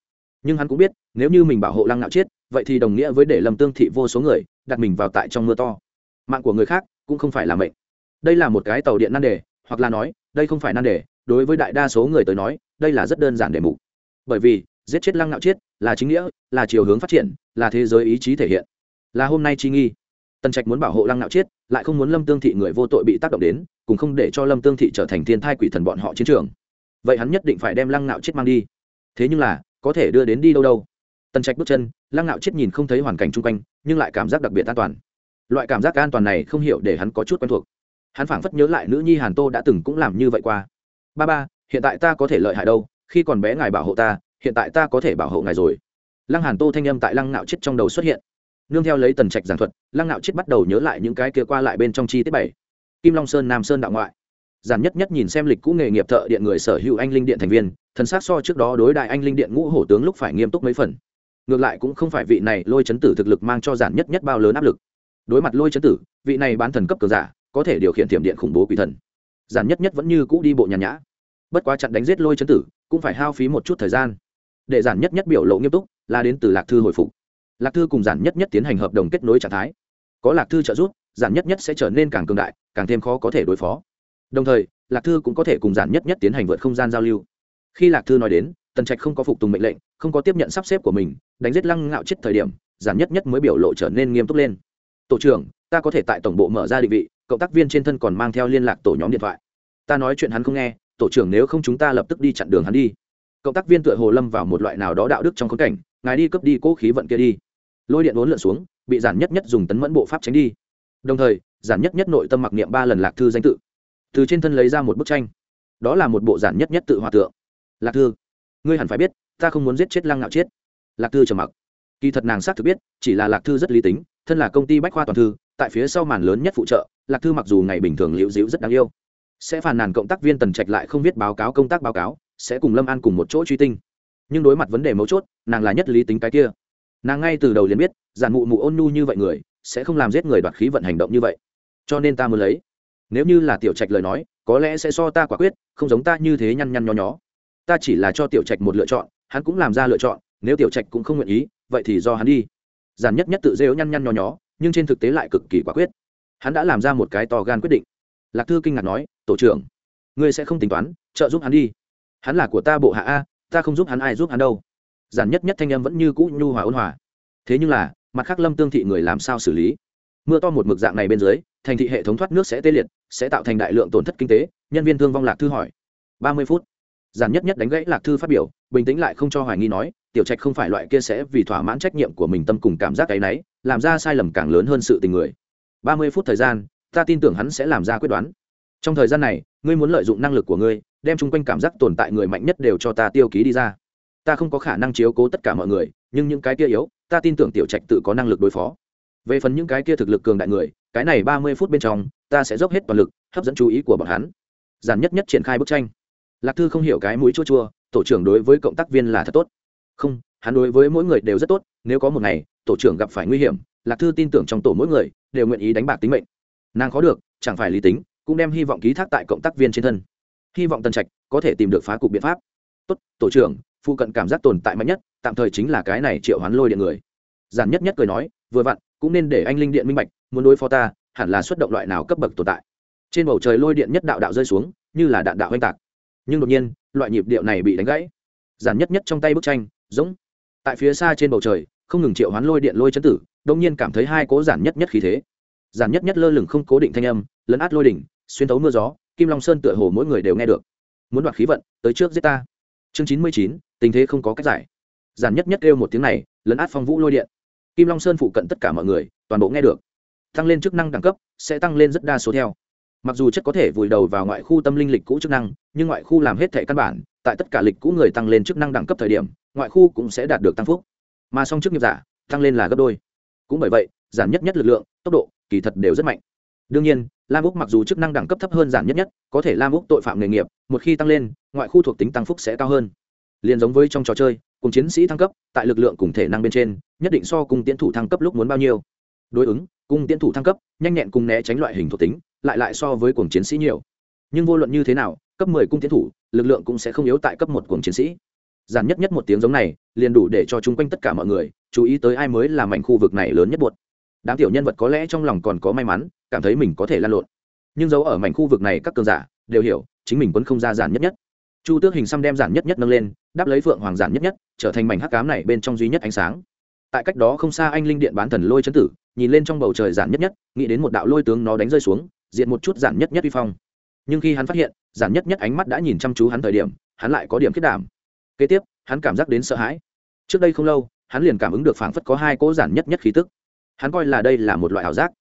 nhưng hắn cũng biết, nếu như mình bảo hộ lăng ngạo chết, vậy thì đồng nghĩa với để lầm tương thị vô số người đặt mình vào tại trong mưa to. Mạng của người khác cũng không phải là mệnh. Đây là một cái tàu điện nan đề, hoặc là nói, đây không phải nan đề, đối với đại đa số người tới nói, đây là rất đơn giản đề mục. Bởi vì, giết chết lăng ngạo chết là chính nghĩa, là chiều hướng phát triển, là thế giới ý chí thể hiện. Là hôm nay chi nghi. Tần trạch muốn bảo hộ lăng ngạo chết, lại không muốn lâm tương thị người vô tội bị tác động đến, cũng không để cho lâm tương thị trở thành thiên thai quỷ thần bọn họ chiến trường. Vậy hắn nhất định phải đem lăng ngạo chết mang đi. Thế nhưng là có thể đưa đến đi đâu đâu. Tần trạch bước chân, lăng nạo chết nhìn không thấy hoàn cảnh chung quanh, nhưng lại cảm giác đặc biệt an toàn. Loại cảm giác an toàn này không hiểu để hắn có chút quen thuộc. Hắn phảng phất nhớ lại nữ nhi hàn tô đã từng cũng làm như vậy qua. Ba ba, hiện tại ta có thể lợi hại đâu, khi còn bé ngài bảo hộ ta, hiện tại ta có thể bảo hộ ngài rồi. Lăng hàn tô thanh âm tại lăng nạo chết trong đầu xuất hiện. Nương theo lấy tần trạch giảng thuật, lăng nạo chết bắt đầu nhớ lại những cái kia qua lại bên trong chi tiết bảy. Kim long sơn, nam sơn đạo ngoại. Giản nhất nhất nhìn xem lịch cũ nghề nghiệp thợ điện người sở hữu anh linh điện thành viên thần sát so trước đó đối đại anh linh điện ngũ hổ tướng lúc phải nghiêm túc mấy phần. Ngược lại cũng không phải vị này lôi chấn tử thực lực mang cho giản nhất nhất bao lớn áp lực. Đối mặt lôi chấn tử, vị này bán thần cấp cường giả, có thể điều khiển thiểm điện khủng bố quỷ thần. Giản nhất nhất vẫn như cũ đi bộ nhàn nhã. Bất quá chặn đánh giết lôi chấn tử, cũng phải hao phí một chút thời gian. Để giản nhất nhất biểu lộ nghiêm túc, là đến từ lạc thư hồi phục. Lạc thư cùng giản nhất nhất tiến hành hợp đồng kết nối trạng thái. Có lạc thư trợ giúp, giản nhất nhất sẽ trở nên càng cường đại, càng thêm khó có thể đối phó. Đồng thời, lạc thư cũng có thể cùng giản nhất nhất tiến hành vượt không gian giao lưu khi lạc thư nói đến, tần trạch không có phục tùng mệnh lệnh, không có tiếp nhận sắp xếp của mình, đánh giết lăng ngạo chết thời điểm, giản nhất nhất mới biểu lộ trở nên nghiêm túc lên. Tổ trưởng, ta có thể tại tổng bộ mở ra định vị, cộng tác viên trên thân còn mang theo liên lạc tổ nhóm điện thoại. Ta nói chuyện hắn không nghe, tổ trưởng nếu không chúng ta lập tức đi chặn đường hắn đi. Cộng tác viên tựa hồ lâm vào một loại nào đó đạo đức trong khốn cảnh, ngài đi cướp đi cố khí vận kia đi. Lôi điện bốn lượn xuống, bị giản nhất nhất dùng tấn mẫn bộ pháp tránh đi. Đồng thời, giản nhất nhất nội tâm mặc niệm ba lần lạc thư danh tự, từ trên thân lấy ra một bức tranh. Đó là một bộ giản nhất nhất tự hòa tượng lạc thư, ngươi hẳn phải biết, ta không muốn giết chết lăng ngạo chết. Lạc thư trầm mặc. Kỳ thật nàng xác thực biết, chỉ là lạc thư rất lý tính, thân là công ty bách khoa toàn thư, tại phía sau màn lớn nhất phụ trợ, lạc thư mặc dù ngày bình thường liễu dĩu rất đáng yêu, sẽ phàn nàn cộng tác viên tần trạch lại không viết báo cáo công tác báo cáo, sẽ cùng lâm an cùng một chỗ truy tinh. Nhưng đối mặt vấn đề mấu chốt, nàng là nhất lý tính cái kia. Nàng ngay từ đầu liền biết, giản mụ mụ ôn nhu như vậy người, sẽ không làm giết người đoạt khí vận hành động như vậy. Cho nên ta muốn lấy. Nếu như là tiểu trạch lời nói, có lẽ sẽ so ta quả quyết, không giống ta như thế nhăn nhăn nho nhó ta chỉ là cho tiểu trạch một lựa chọn, hắn cũng làm ra lựa chọn, nếu tiểu trạch cũng không nguyện ý, vậy thì do hắn đi. Giản nhất nhất tự rêu nhăn nhăn nho nhó, nhưng trên thực tế lại cực kỳ quả quyết. Hắn đã làm ra một cái to gan quyết định. Lạc thư kinh ngạc nói, tổ trưởng, ngươi sẽ không tính toán, trợ giúp hắn đi. Hắn là của ta bộ hạ a, ta không giúp hắn ai giúp hắn đâu. Giản nhất nhất thanh em vẫn như cũ nhu hòa ôn hòa. Thế nhưng là, mặt khác lâm tương thị người làm sao xử lý? Mưa to một mực dạng này bên dưới, thành thị hệ thống thoát nước sẽ tê liệt, sẽ tạo thành đại lượng tổn thất kinh tế, nhân viên thương vong lạc thư hỏi. Ba mươi phút giản nhất nhất đánh gãy lạc thư phát biểu, bình tĩnh lại không cho hoài nghi nói, tiểu trạch không phải loại kia sẽ vì thỏa mãn trách nhiệm của mình tâm cùng cảm giác cái náy làm ra sai lầm càng lớn hơn sự tình người. Ba mươi phút thời gian, ta tin tưởng hắn sẽ làm ra quyết đoán. Trong thời gian này, ngươi muốn lợi dụng năng lực của ngươi, đem chung quanh cảm giác tồn tại người mạnh nhất đều cho ta tiêu ký đi ra. Ta không có khả năng chiếu cố tất cả mọi người, nhưng những cái kia yếu, ta tin tưởng tiểu trạch tự có năng lực đối phó. Về phần những cái kia thực lực cường đại người, cái này ba mươi phút bên trong, ta sẽ dốc hết toàn lực, hấp dẫn chú ý của bọn hắn. Giản nhất nhất triển khai bức tranh lạc thư không hiểu cái mũi chua chua, tổ trưởng đối với cộng tác viên là thật tốt. Không, hắn đối với mỗi người đều rất tốt, nếu có một ngày, tổ trưởng gặp phải nguy hiểm, lạc thư tin tưởng trong tổ mỗi người, đều nguyện ý đánh bạc tính mệnh. Nàng khó được, chẳng phải lý tính, cũng đem hy vọng ký thác tại cộng tác viên trên thân. Hy vọng tân trạch có thể tìm được phá cục biện pháp. Tốt, tổ trưởng, phụ cận cảm giác tồn tại mạnh nhất, tạm thời chính là cái này triệu hoán lôi điện người. Giản nhất nhất cười nói, vừa vặn, cũng nên để anh linh điện minh bạch, muốn đối phó ta, hẳn là xuất động loại nào cấp bậc tồn tại. Trên bầu trời lôi điện nhất đạo đạo rơi xuống, như là đạn đạo oanh tạc nhưng đột nhiên, loại nhịp điệu này bị đánh gãy. Giản nhất nhất trong tay bức tranh, giống. Tại phía xa trên bầu trời, không ngừng triệu hoán lôi điện lôi chấn tử đông nhiên cảm thấy hai cố giản nhất nhất khí thế. Giản nhất nhất lơ lửng không cố định thanh âm, lấn át lôi đỉnh, xuyên thấu mưa gió, kim long sơn tựa hồ mỗi người đều nghe được. Muốn đoạt khí vận, tới trước giết ta. Chương chín mươi chín, tình thế không có cách giải. Giản nhất nhất kêu một tiếng này, lấn át phong vũ lôi điện. Kim long sơn phụ cận tất cả mọi người, toàn bộ nghe được. Tăng lên chức năng đẳng cấp, sẽ tăng lên rất đa số theo mặc dù chất có thể vùi đầu vào ngoại khu tâm linh lịch cũ chức năng, nhưng ngoại khu làm hết thể căn bản, tại tất cả lịch cũ người tăng lên chức năng đẳng cấp thời điểm, ngoại khu cũng sẽ đạt được tăng phúc. Mà song chức nghiệp giả, tăng lên là gấp đôi. Cũng bởi vậy giảm nhất nhất lực lượng, tốc độ, kỳ thật đều rất mạnh. Đương nhiên, lam úc mặc dù chức năng đẳng cấp thấp hơn giảm nhất nhất, có thể lam úc tội phạm nghề nghiệp, một khi tăng lên, ngoại khu thuộc tính tăng phúc sẽ cao hơn. Liền giống với trong trò chơi, cùng chiến sĩ thăng cấp, tại lực lượng cùng thể năng bên trên, nhất định so cùng tiến thủ thăng cấp lúc muốn bao nhiêu. Đối ứng cung tiến thủ thăng cấp, nhanh nhẹn cùng né tránh loại hình thuộc tính lại lại so với cuồng chiến sĩ nhiều. Nhưng vô luận như thế nào, cấp mười cung tiến thủ, lực lượng cũng sẽ không yếu tại cấp một cuồng chiến sĩ. Giản nhất nhất một tiếng giống này, liền đủ để cho chung quanh tất cả mọi người chú ý tới ai mới là mảnh khu vực này lớn nhất buột đám tiểu nhân vật có lẽ trong lòng còn có may mắn, cảm thấy mình có thể lan lộn. Nhưng dấu ở mảnh khu vực này các cường giả đều hiểu, chính mình vẫn không ra giản nhất nhất. Chu tước hình xăm đem giản nhất nhất nâng lên, đáp lấy phượng hoàng giản nhất nhất, trở thành mảnh hắc cám này bên trong duy nhất ánh sáng. Tại cách đó không xa anh linh điện bán thần lôi chấn tử nhìn lên trong bầu trời giản nhất nhất, nghĩ đến một đạo lôi tướng nó đánh rơi xuống, diện một chút giản nhất nhất vi phong. Nhưng khi hắn phát hiện, giản nhất nhất ánh mắt đã nhìn chăm chú hắn thời điểm, hắn lại có điểm kết đảm. Kế tiếp, hắn cảm giác đến sợ hãi. Trước đây không lâu, hắn liền cảm ứng được phảng phất có hai cỗ giản nhất nhất khí tức. Hắn coi là đây là một loại ảo giác.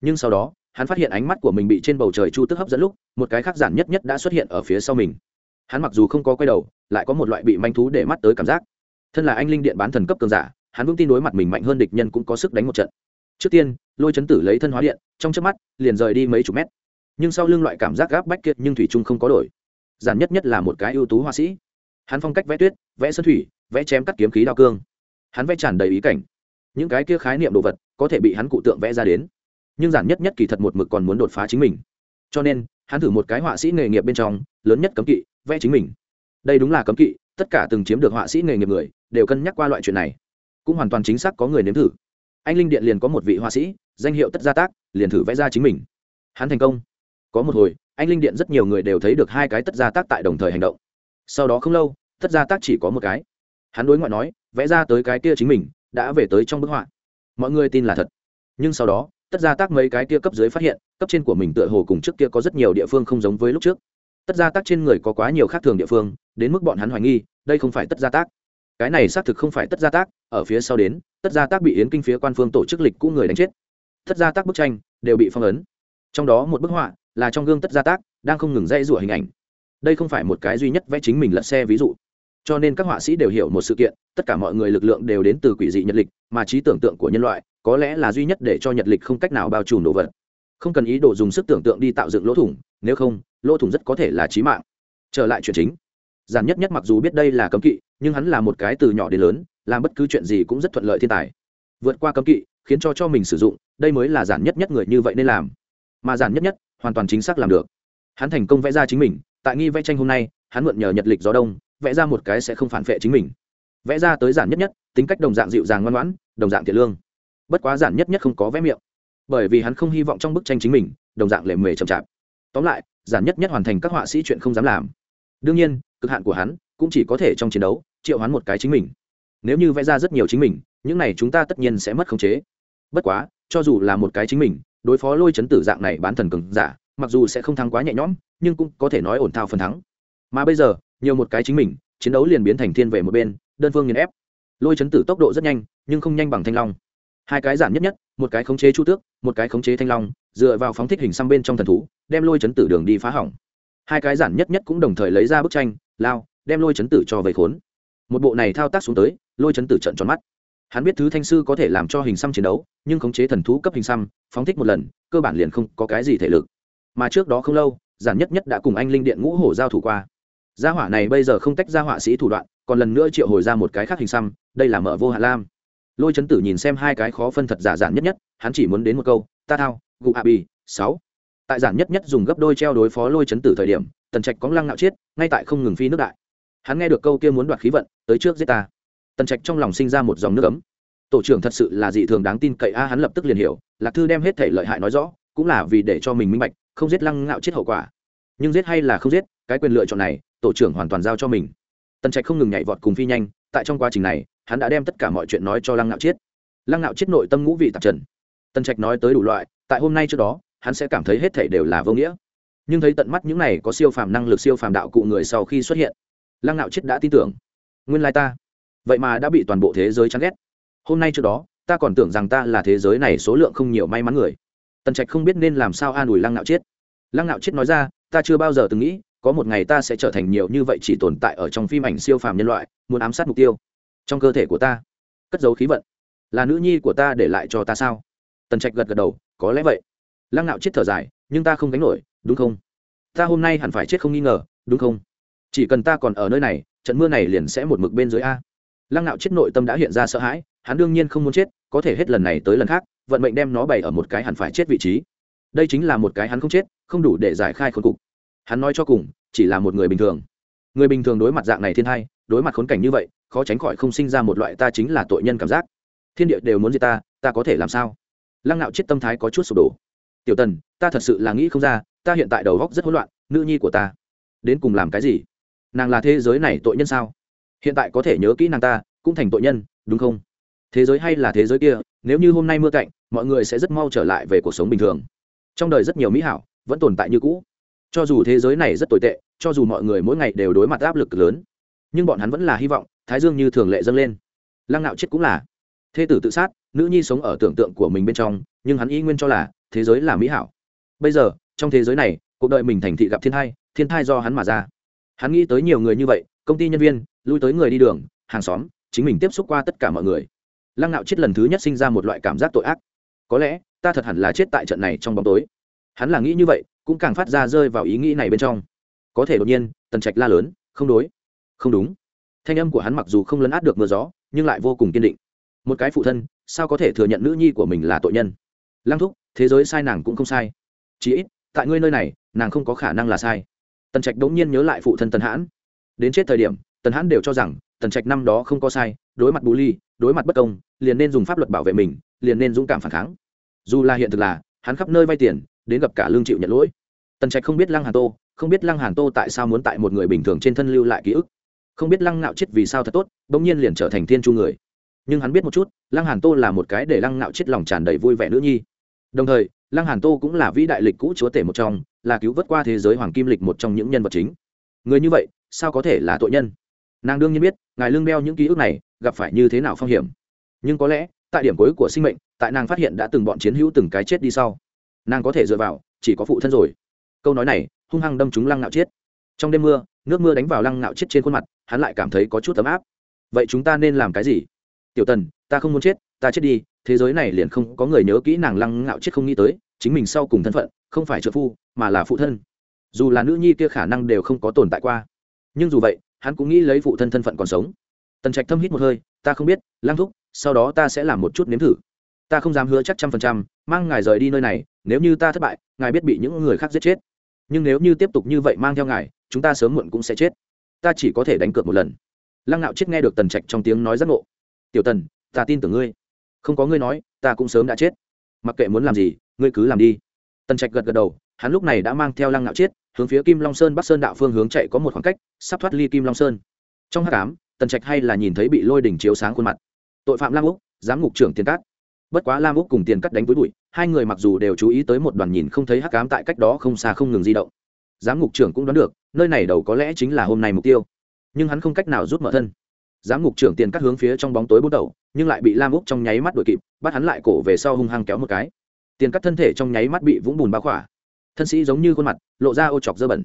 Nhưng sau đó, hắn phát hiện ánh mắt của mình bị trên bầu trời chu tức hấp dẫn lúc, một cái khác giản nhất nhất đã xuất hiện ở phía sau mình. Hắn mặc dù không có quay đầu, lại có một loại bị manh thú để mắt tới cảm giác. Thân là anh linh điện bán thần cấp cường giả, hắn vững tin đối mặt mình mạnh hơn địch nhân cũng có sức đánh một trận trước tiên, lôi chấn tử lấy thân hóa điện, trong trước mắt, liền rời đi mấy chục mét. Nhưng sau lưng loại cảm giác gáp bách kiệt nhưng thủy trung không có đổi. Giản nhất nhất là một cái ưu tú họa sĩ. Hắn phong cách vẽ tuyết, vẽ sơn thủy, vẽ chém cắt kiếm khí đao cương. Hắn vẽ tràn đầy ý cảnh. Những cái kia khái niệm đồ vật, có thể bị hắn cụ tượng vẽ ra đến. Nhưng giản nhất nhất kỳ thật một mực còn muốn đột phá chính mình. Cho nên, hắn thử một cái họa sĩ nghề nghiệp bên trong, lớn nhất cấm kỵ, vẽ chính mình. Đây đúng là cấm kỵ, tất cả từng chiếm được họa sĩ nghề nghiệp người, đều cân nhắc qua loại chuyện này. Cũng hoàn toàn chính xác có người nếm thử anh linh điện liền có một vị họa sĩ, danh hiệu tất gia tác, liền thử vẽ ra chính mình. Hắn thành công. Có một hồi, anh linh điện rất nhiều người đều thấy được hai cái tất gia tác tại đồng thời hành động. Sau đó không lâu, tất gia tác chỉ có một cái. Hắn đối ngoại nói, vẽ ra tới cái kia chính mình, đã về tới trong bức họa. Mọi người tin là thật. Nhưng sau đó, tất gia tác mấy cái kia cấp dưới phát hiện, cấp trên của mình tựa hồ cùng trước kia có rất nhiều địa phương không giống với lúc trước. Tất gia tác trên người có quá nhiều khác thường địa phương, đến mức bọn hắn hoài nghi, đây không phải tất gia tác cái này xác thực không phải tất gia tác, ở phía sau đến, tất gia tác bị yến kinh phía quan phương tổ chức lịch cũ người đánh chết. Tất gia tác bức tranh đều bị phong ấn. Trong đó một bức họa là trong gương tất gia tác đang không ngừng dây rủa hình ảnh. Đây không phải một cái duy nhất vẽ chính mình lật xe ví dụ. Cho nên các họa sĩ đều hiểu một sự kiện, tất cả mọi người lực lượng đều đến từ quỷ dị nhật lịch, mà trí tưởng tượng của nhân loại có lẽ là duy nhất để cho nhật lịch không cách nào bao trùm đồ vật. Không cần ý đồ dùng sức tưởng tượng đi tạo dựng lỗ thủng, nếu không, lỗ thủng rất có thể là trí mạng. Trở lại chuyện chính giản nhất nhất mặc dù biết đây là cấm kỵ, nhưng hắn là một cái từ nhỏ đến lớn, làm bất cứ chuyện gì cũng rất thuận lợi thiên tài. Vượt qua cấm kỵ, khiến cho cho mình sử dụng, đây mới là giản nhất nhất người như vậy nên làm. Mà giản nhất nhất hoàn toàn chính xác làm được. Hắn thành công vẽ ra chính mình, tại nghi vẽ tranh hôm nay, hắn mượn nhờ nhật lịch gió đông, vẽ ra một cái sẽ không phản vệ chính mình. Vẽ ra tới giản nhất nhất, tính cách đồng dạng dịu dàng ngoan ngoãn, đồng dạng thiện lương. Bất quá giản nhất nhất không có vẽ miệng. Bởi vì hắn không hy vọng trong bức tranh chính mình, đồng dạng lề mề chậm chạp. Tóm lại, giản nhất nhất hoàn thành các họa sĩ chuyện không dám làm. Đương nhiên cực hạn của hắn cũng chỉ có thể trong chiến đấu triệu hắn một cái chính mình. Nếu như vẽ ra rất nhiều chính mình, những này chúng ta tất nhiên sẽ mất khống chế. Bất quá, cho dù là một cái chính mình, đối phó lôi chấn tử dạng này bán thần cường giả, mặc dù sẽ không thắng quá nhẹ nhõm, nhưng cũng có thể nói ổn thao phần thắng. Mà bây giờ, nhiều một cái chính mình, chiến đấu liền biến thành thiên về một bên, đơn phương nghiền ép. Lôi chấn tử tốc độ rất nhanh, nhưng không nhanh bằng thanh long. Hai cái giản nhất nhất, một cái khống chế chu tước, một cái khống chế thanh long, dựa vào phóng thích hình xăm bên trong thần thú, đem lôi chấn tử đường đi phá hỏng. Hai cái giản nhất nhất cũng đồng thời lấy ra bức tranh lao, đem lôi chấn tử cho vây khốn. Một bộ này thao tác xuống tới, lôi chấn tử trận tròn mắt. Hắn biết thứ thanh sư có thể làm cho hình xăm chiến đấu, nhưng khống chế thần thú cấp hình xăm, phóng thích một lần, cơ bản liền không có cái gì thể lực. Mà trước đó không lâu, giản nhất nhất đã cùng anh linh điện ngũ hổ giao thủ qua. Gia hỏa này bây giờ không tách ra họa sĩ thủ đoạn, còn lần nữa triệu hồi ra một cái khác hình xăm, đây là mở vô hạ lam. Lôi chấn tử nhìn xem hai cái khó phân thật giả giản nhất nhất, hắn chỉ muốn đến một câu, ta thao, gụ a bi sáu tại giản nhất nhất dùng gấp đôi treo đối phó lôi chấn tử thời điểm, tần trạch có lăng nạo chiết, ngay tại không ngừng phi nước đại. Hắn nghe được câu kia muốn đoạt khí vận, tới trước giết ta. Tần trạch trong lòng sinh ra một dòng nước ấm. Tổ trưởng thật sự là dị thường đáng tin cậy a, hắn lập tức liền hiểu, lạc thư đem hết thể lợi hại nói rõ, cũng là vì để cho mình minh bạch, không giết lăng ngạo chết hậu quả. Nhưng giết hay là không giết, cái quyền lựa chọn này, tổ trưởng hoàn toàn giao cho mình. Tần trạch không ngừng nhảy vọt cùng phi nhanh, tại trong quá trình này, hắn đã đem tất cả mọi chuyện nói cho lăng ngạo chết lăng ngạo chết nội tâm ngũ vị tạp trần. Tần trạch nói tới đủ loại, tại hôm nay trước đó hắn sẽ cảm thấy hết thảy đều là vô nghĩa. Nhưng thấy tận mắt những này có siêu phàm năng lực, siêu phàm đạo cụ người sau khi xuất hiện, lăng nạo chết đã tin tưởng. Nguyên lai ta, vậy mà đã bị toàn bộ thế giới chán ghét. Hôm nay trước đó, ta còn tưởng rằng ta là thế giới này số lượng không nhiều may mắn người. Tần trạch không biết nên làm sao an ủi lăng nạo chết. Lăng nạo chết nói ra, ta chưa bao giờ từng nghĩ, có một ngày ta sẽ trở thành nhiều như vậy chỉ tồn tại ở trong phim ảnh siêu phàm nhân loại, muốn ám sát mục tiêu. Trong cơ thể của ta, cất dấu khí vận, là nữ nhi của ta để lại cho ta sao? Tần trạch gật gật đầu, có lẽ vậy lăng nạo chết thở dài, nhưng ta không gánh nổi, đúng không? Ta hôm nay hẳn phải chết không nghi ngờ, đúng không? Chỉ cần ta còn ở nơi này, trận mưa này liền sẽ một mực bên dưới a. Lăng nạo chết nội tâm đã hiện ra sợ hãi, hắn đương nhiên không muốn chết, có thể hết lần này tới lần khác, vận mệnh đem nó bày ở một cái hẳn phải chết vị trí. Đây chính là một cái hắn không chết, không đủ để giải khai khốn cục. Hắn nói cho cùng, chỉ là một người bình thường. Người bình thường đối mặt dạng này thiên hai, đối mặt khốn cảnh như vậy, khó tránh khỏi không sinh ra một loại ta chính là tội nhân cảm giác. Thiên địa đều muốn gì ta ta có thể làm sao? Lăng nạo chết tâm thái có chút sụp đổ tiểu tần, ta thật sự là nghĩ không ra, ta hiện tại đầu góc rất hỗn loạn, nữ nhi của ta, đến cùng làm cái gì? Nàng là thế giới này tội nhân sao? Hiện tại có thể nhớ kỹ nàng ta, cũng thành tội nhân, đúng không? Thế giới hay là thế giới kia, nếu như hôm nay mưa cạnh, mọi người sẽ rất mau trở lại về cuộc sống bình thường. Trong đời rất nhiều mỹ hảo, vẫn tồn tại như cũ. Cho dù thế giới này rất tồi tệ, cho dù mọi người mỗi ngày đều đối mặt áp lực lớn, nhưng bọn hắn vẫn là hy vọng, thái dương như thường lệ dâng lên. Lăng nạo chết cũng là. Thê tử tự sát, nữ nhi sống ở tưởng tượng của mình bên trong, nhưng hắn y nguyên cho là thế giới là mỹ hảo. Bây giờ, trong thế giới này, cuộc đời mình thành thị gặp thiên thai thiên thai do hắn mà ra. Hắn nghĩ tới nhiều người như vậy, công ty nhân viên, lui tới người đi đường, hàng xóm, chính mình tiếp xúc qua tất cả mọi người. Lăng nạo chết lần thứ nhất sinh ra một loại cảm giác tội ác. Có lẽ, ta thật hẳn là chết tại trận này trong bóng tối. Hắn là nghĩ như vậy, cũng càng phát ra rơi vào ý nghĩ này bên trong. Có thể đột nhiên, tần trạch la lớn, không đối, không đúng. Thanh âm của hắn mặc dù không lấn át được mưa gió, nhưng lại vô cùng kiên định. Một cái phụ thân, sao có thể thừa nhận nữ nhi của mình là tội nhân? Lăng thúc, thế giới sai nàng cũng không sai. Chí ít, tại ngươi nơi này, nàng không có khả năng là sai. Tần trạch đống nhiên nhớ lại phụ thân tần hãn. Đến chết thời điểm, tần hãn đều cho rằng, tần trạch năm đó không có sai, đối mặt bù ly đối mặt bất công, liền nên dùng pháp luật bảo vệ mình, liền nên dũng cảm phản kháng. Dù là hiện thực là, hắn khắp nơi vay tiền, đến gặp cả lương chịu nhận lỗi. Tần trạch không biết lăng hàn tô, không biết lăng hàn tô tại sao muốn tại một người bình thường trên thân lưu lại ký ức. Không biết lăng ngạo chết vì sao thật tốt, bỗng nhiên liền trở thành thiên chu người. Nhưng hắn biết một chút, lăng hàn tô là một cái để lăng ngạo chết lòng tràn đầy vui vẻ nữ nhi đồng thời, lăng hàn tô cũng là vĩ đại lịch cũ chúa tể một trong, là cứu vớt qua thế giới hoàng kim lịch một trong những nhân vật chính. Người như vậy, sao có thể là tội nhân? Nàng đương nhiên biết, ngài lương đeo những ký ức này, gặp phải như thế nào phong hiểm. Nhưng có lẽ, tại điểm cuối của sinh mệnh, tại nàng phát hiện đã từng bọn chiến hữu từng cái chết đi sau, nàng có thể dựa vào, chỉ có phụ thân rồi. Câu nói này, hung hăng đâm trúng lăng ngạo chết trong đêm mưa, nước mưa đánh vào lăng ngạo chết trên khuôn mặt, hắn lại cảm thấy có chút ấm áp. Vậy chúng ta nên làm cái gì? Tiểu tần, ta không muốn chết, ta chết đi thế giới này liền không có người nhớ kỹ nàng lăng ngạo chết không nghĩ tới, chính mình sau cùng thân phận, không phải trợ phu, mà là phụ thân. Dù là nữ nhi kia khả năng đều không có tồn tại qua. Nhưng dù vậy, hắn cũng nghĩ lấy phụ thân thân phận còn sống. Tần trạch thâm hít một hơi, ta không biết, lăng thúc, sau đó ta sẽ làm một chút nếm thử. Ta không dám hứa chắc trăm phần trăm, mang ngài rời đi nơi này, nếu như ta thất bại, ngài biết bị những người khác giết chết. Nhưng nếu như tiếp tục như vậy mang theo ngài, chúng ta sớm muộn cũng sẽ chết. Ta chỉ có thể đánh cược một lần. Lăng ngạo chết nghe được tần trạch trong tiếng nói rất ngộ. Tiểu tần, ta tin tưởng ngươi không có ngươi nói, ta cũng sớm đã chết. Mặc kệ muốn làm gì, ngươi cứ làm đi. Tần trạch gật gật đầu, hắn lúc này đã mang theo lăng Ngạo chết hướng phía kim long sơn bắc sơn đạo phương hướng chạy có một khoảng cách, sắp thoát ly kim long sơn. Trong h tám tần trạch hay là nhìn thấy bị lôi đỉnh chiếu sáng khuôn mặt. Tội phạm lam úc, giám ngục trưởng tiền cát. Bất quá lam úc cùng tiền cắt đánh với bụi, hai người mặc dù đều chú ý tới một đoàn nhìn không thấy hắc cám tại cách đó không xa không ngừng di động. Giám ngục trưởng cũng đoán được, nơi này đầu có lẽ chính là hôm nay mục tiêu. Nhưng hắn không cách nào rút mở thân giám ngục trưởng tiền cắt hướng phía trong bóng tối bút đầu, nhưng lại bị lam úc trong nháy mắt đuổi kịp, bắt hắn lại cổ về sau hung hăng kéo một cái. Tiền cắt thân thể trong nháy mắt bị vũng bùn bao khỏa. Thân sĩ giống như khuôn mặt, lộ ra ô chọc dơ bẩn.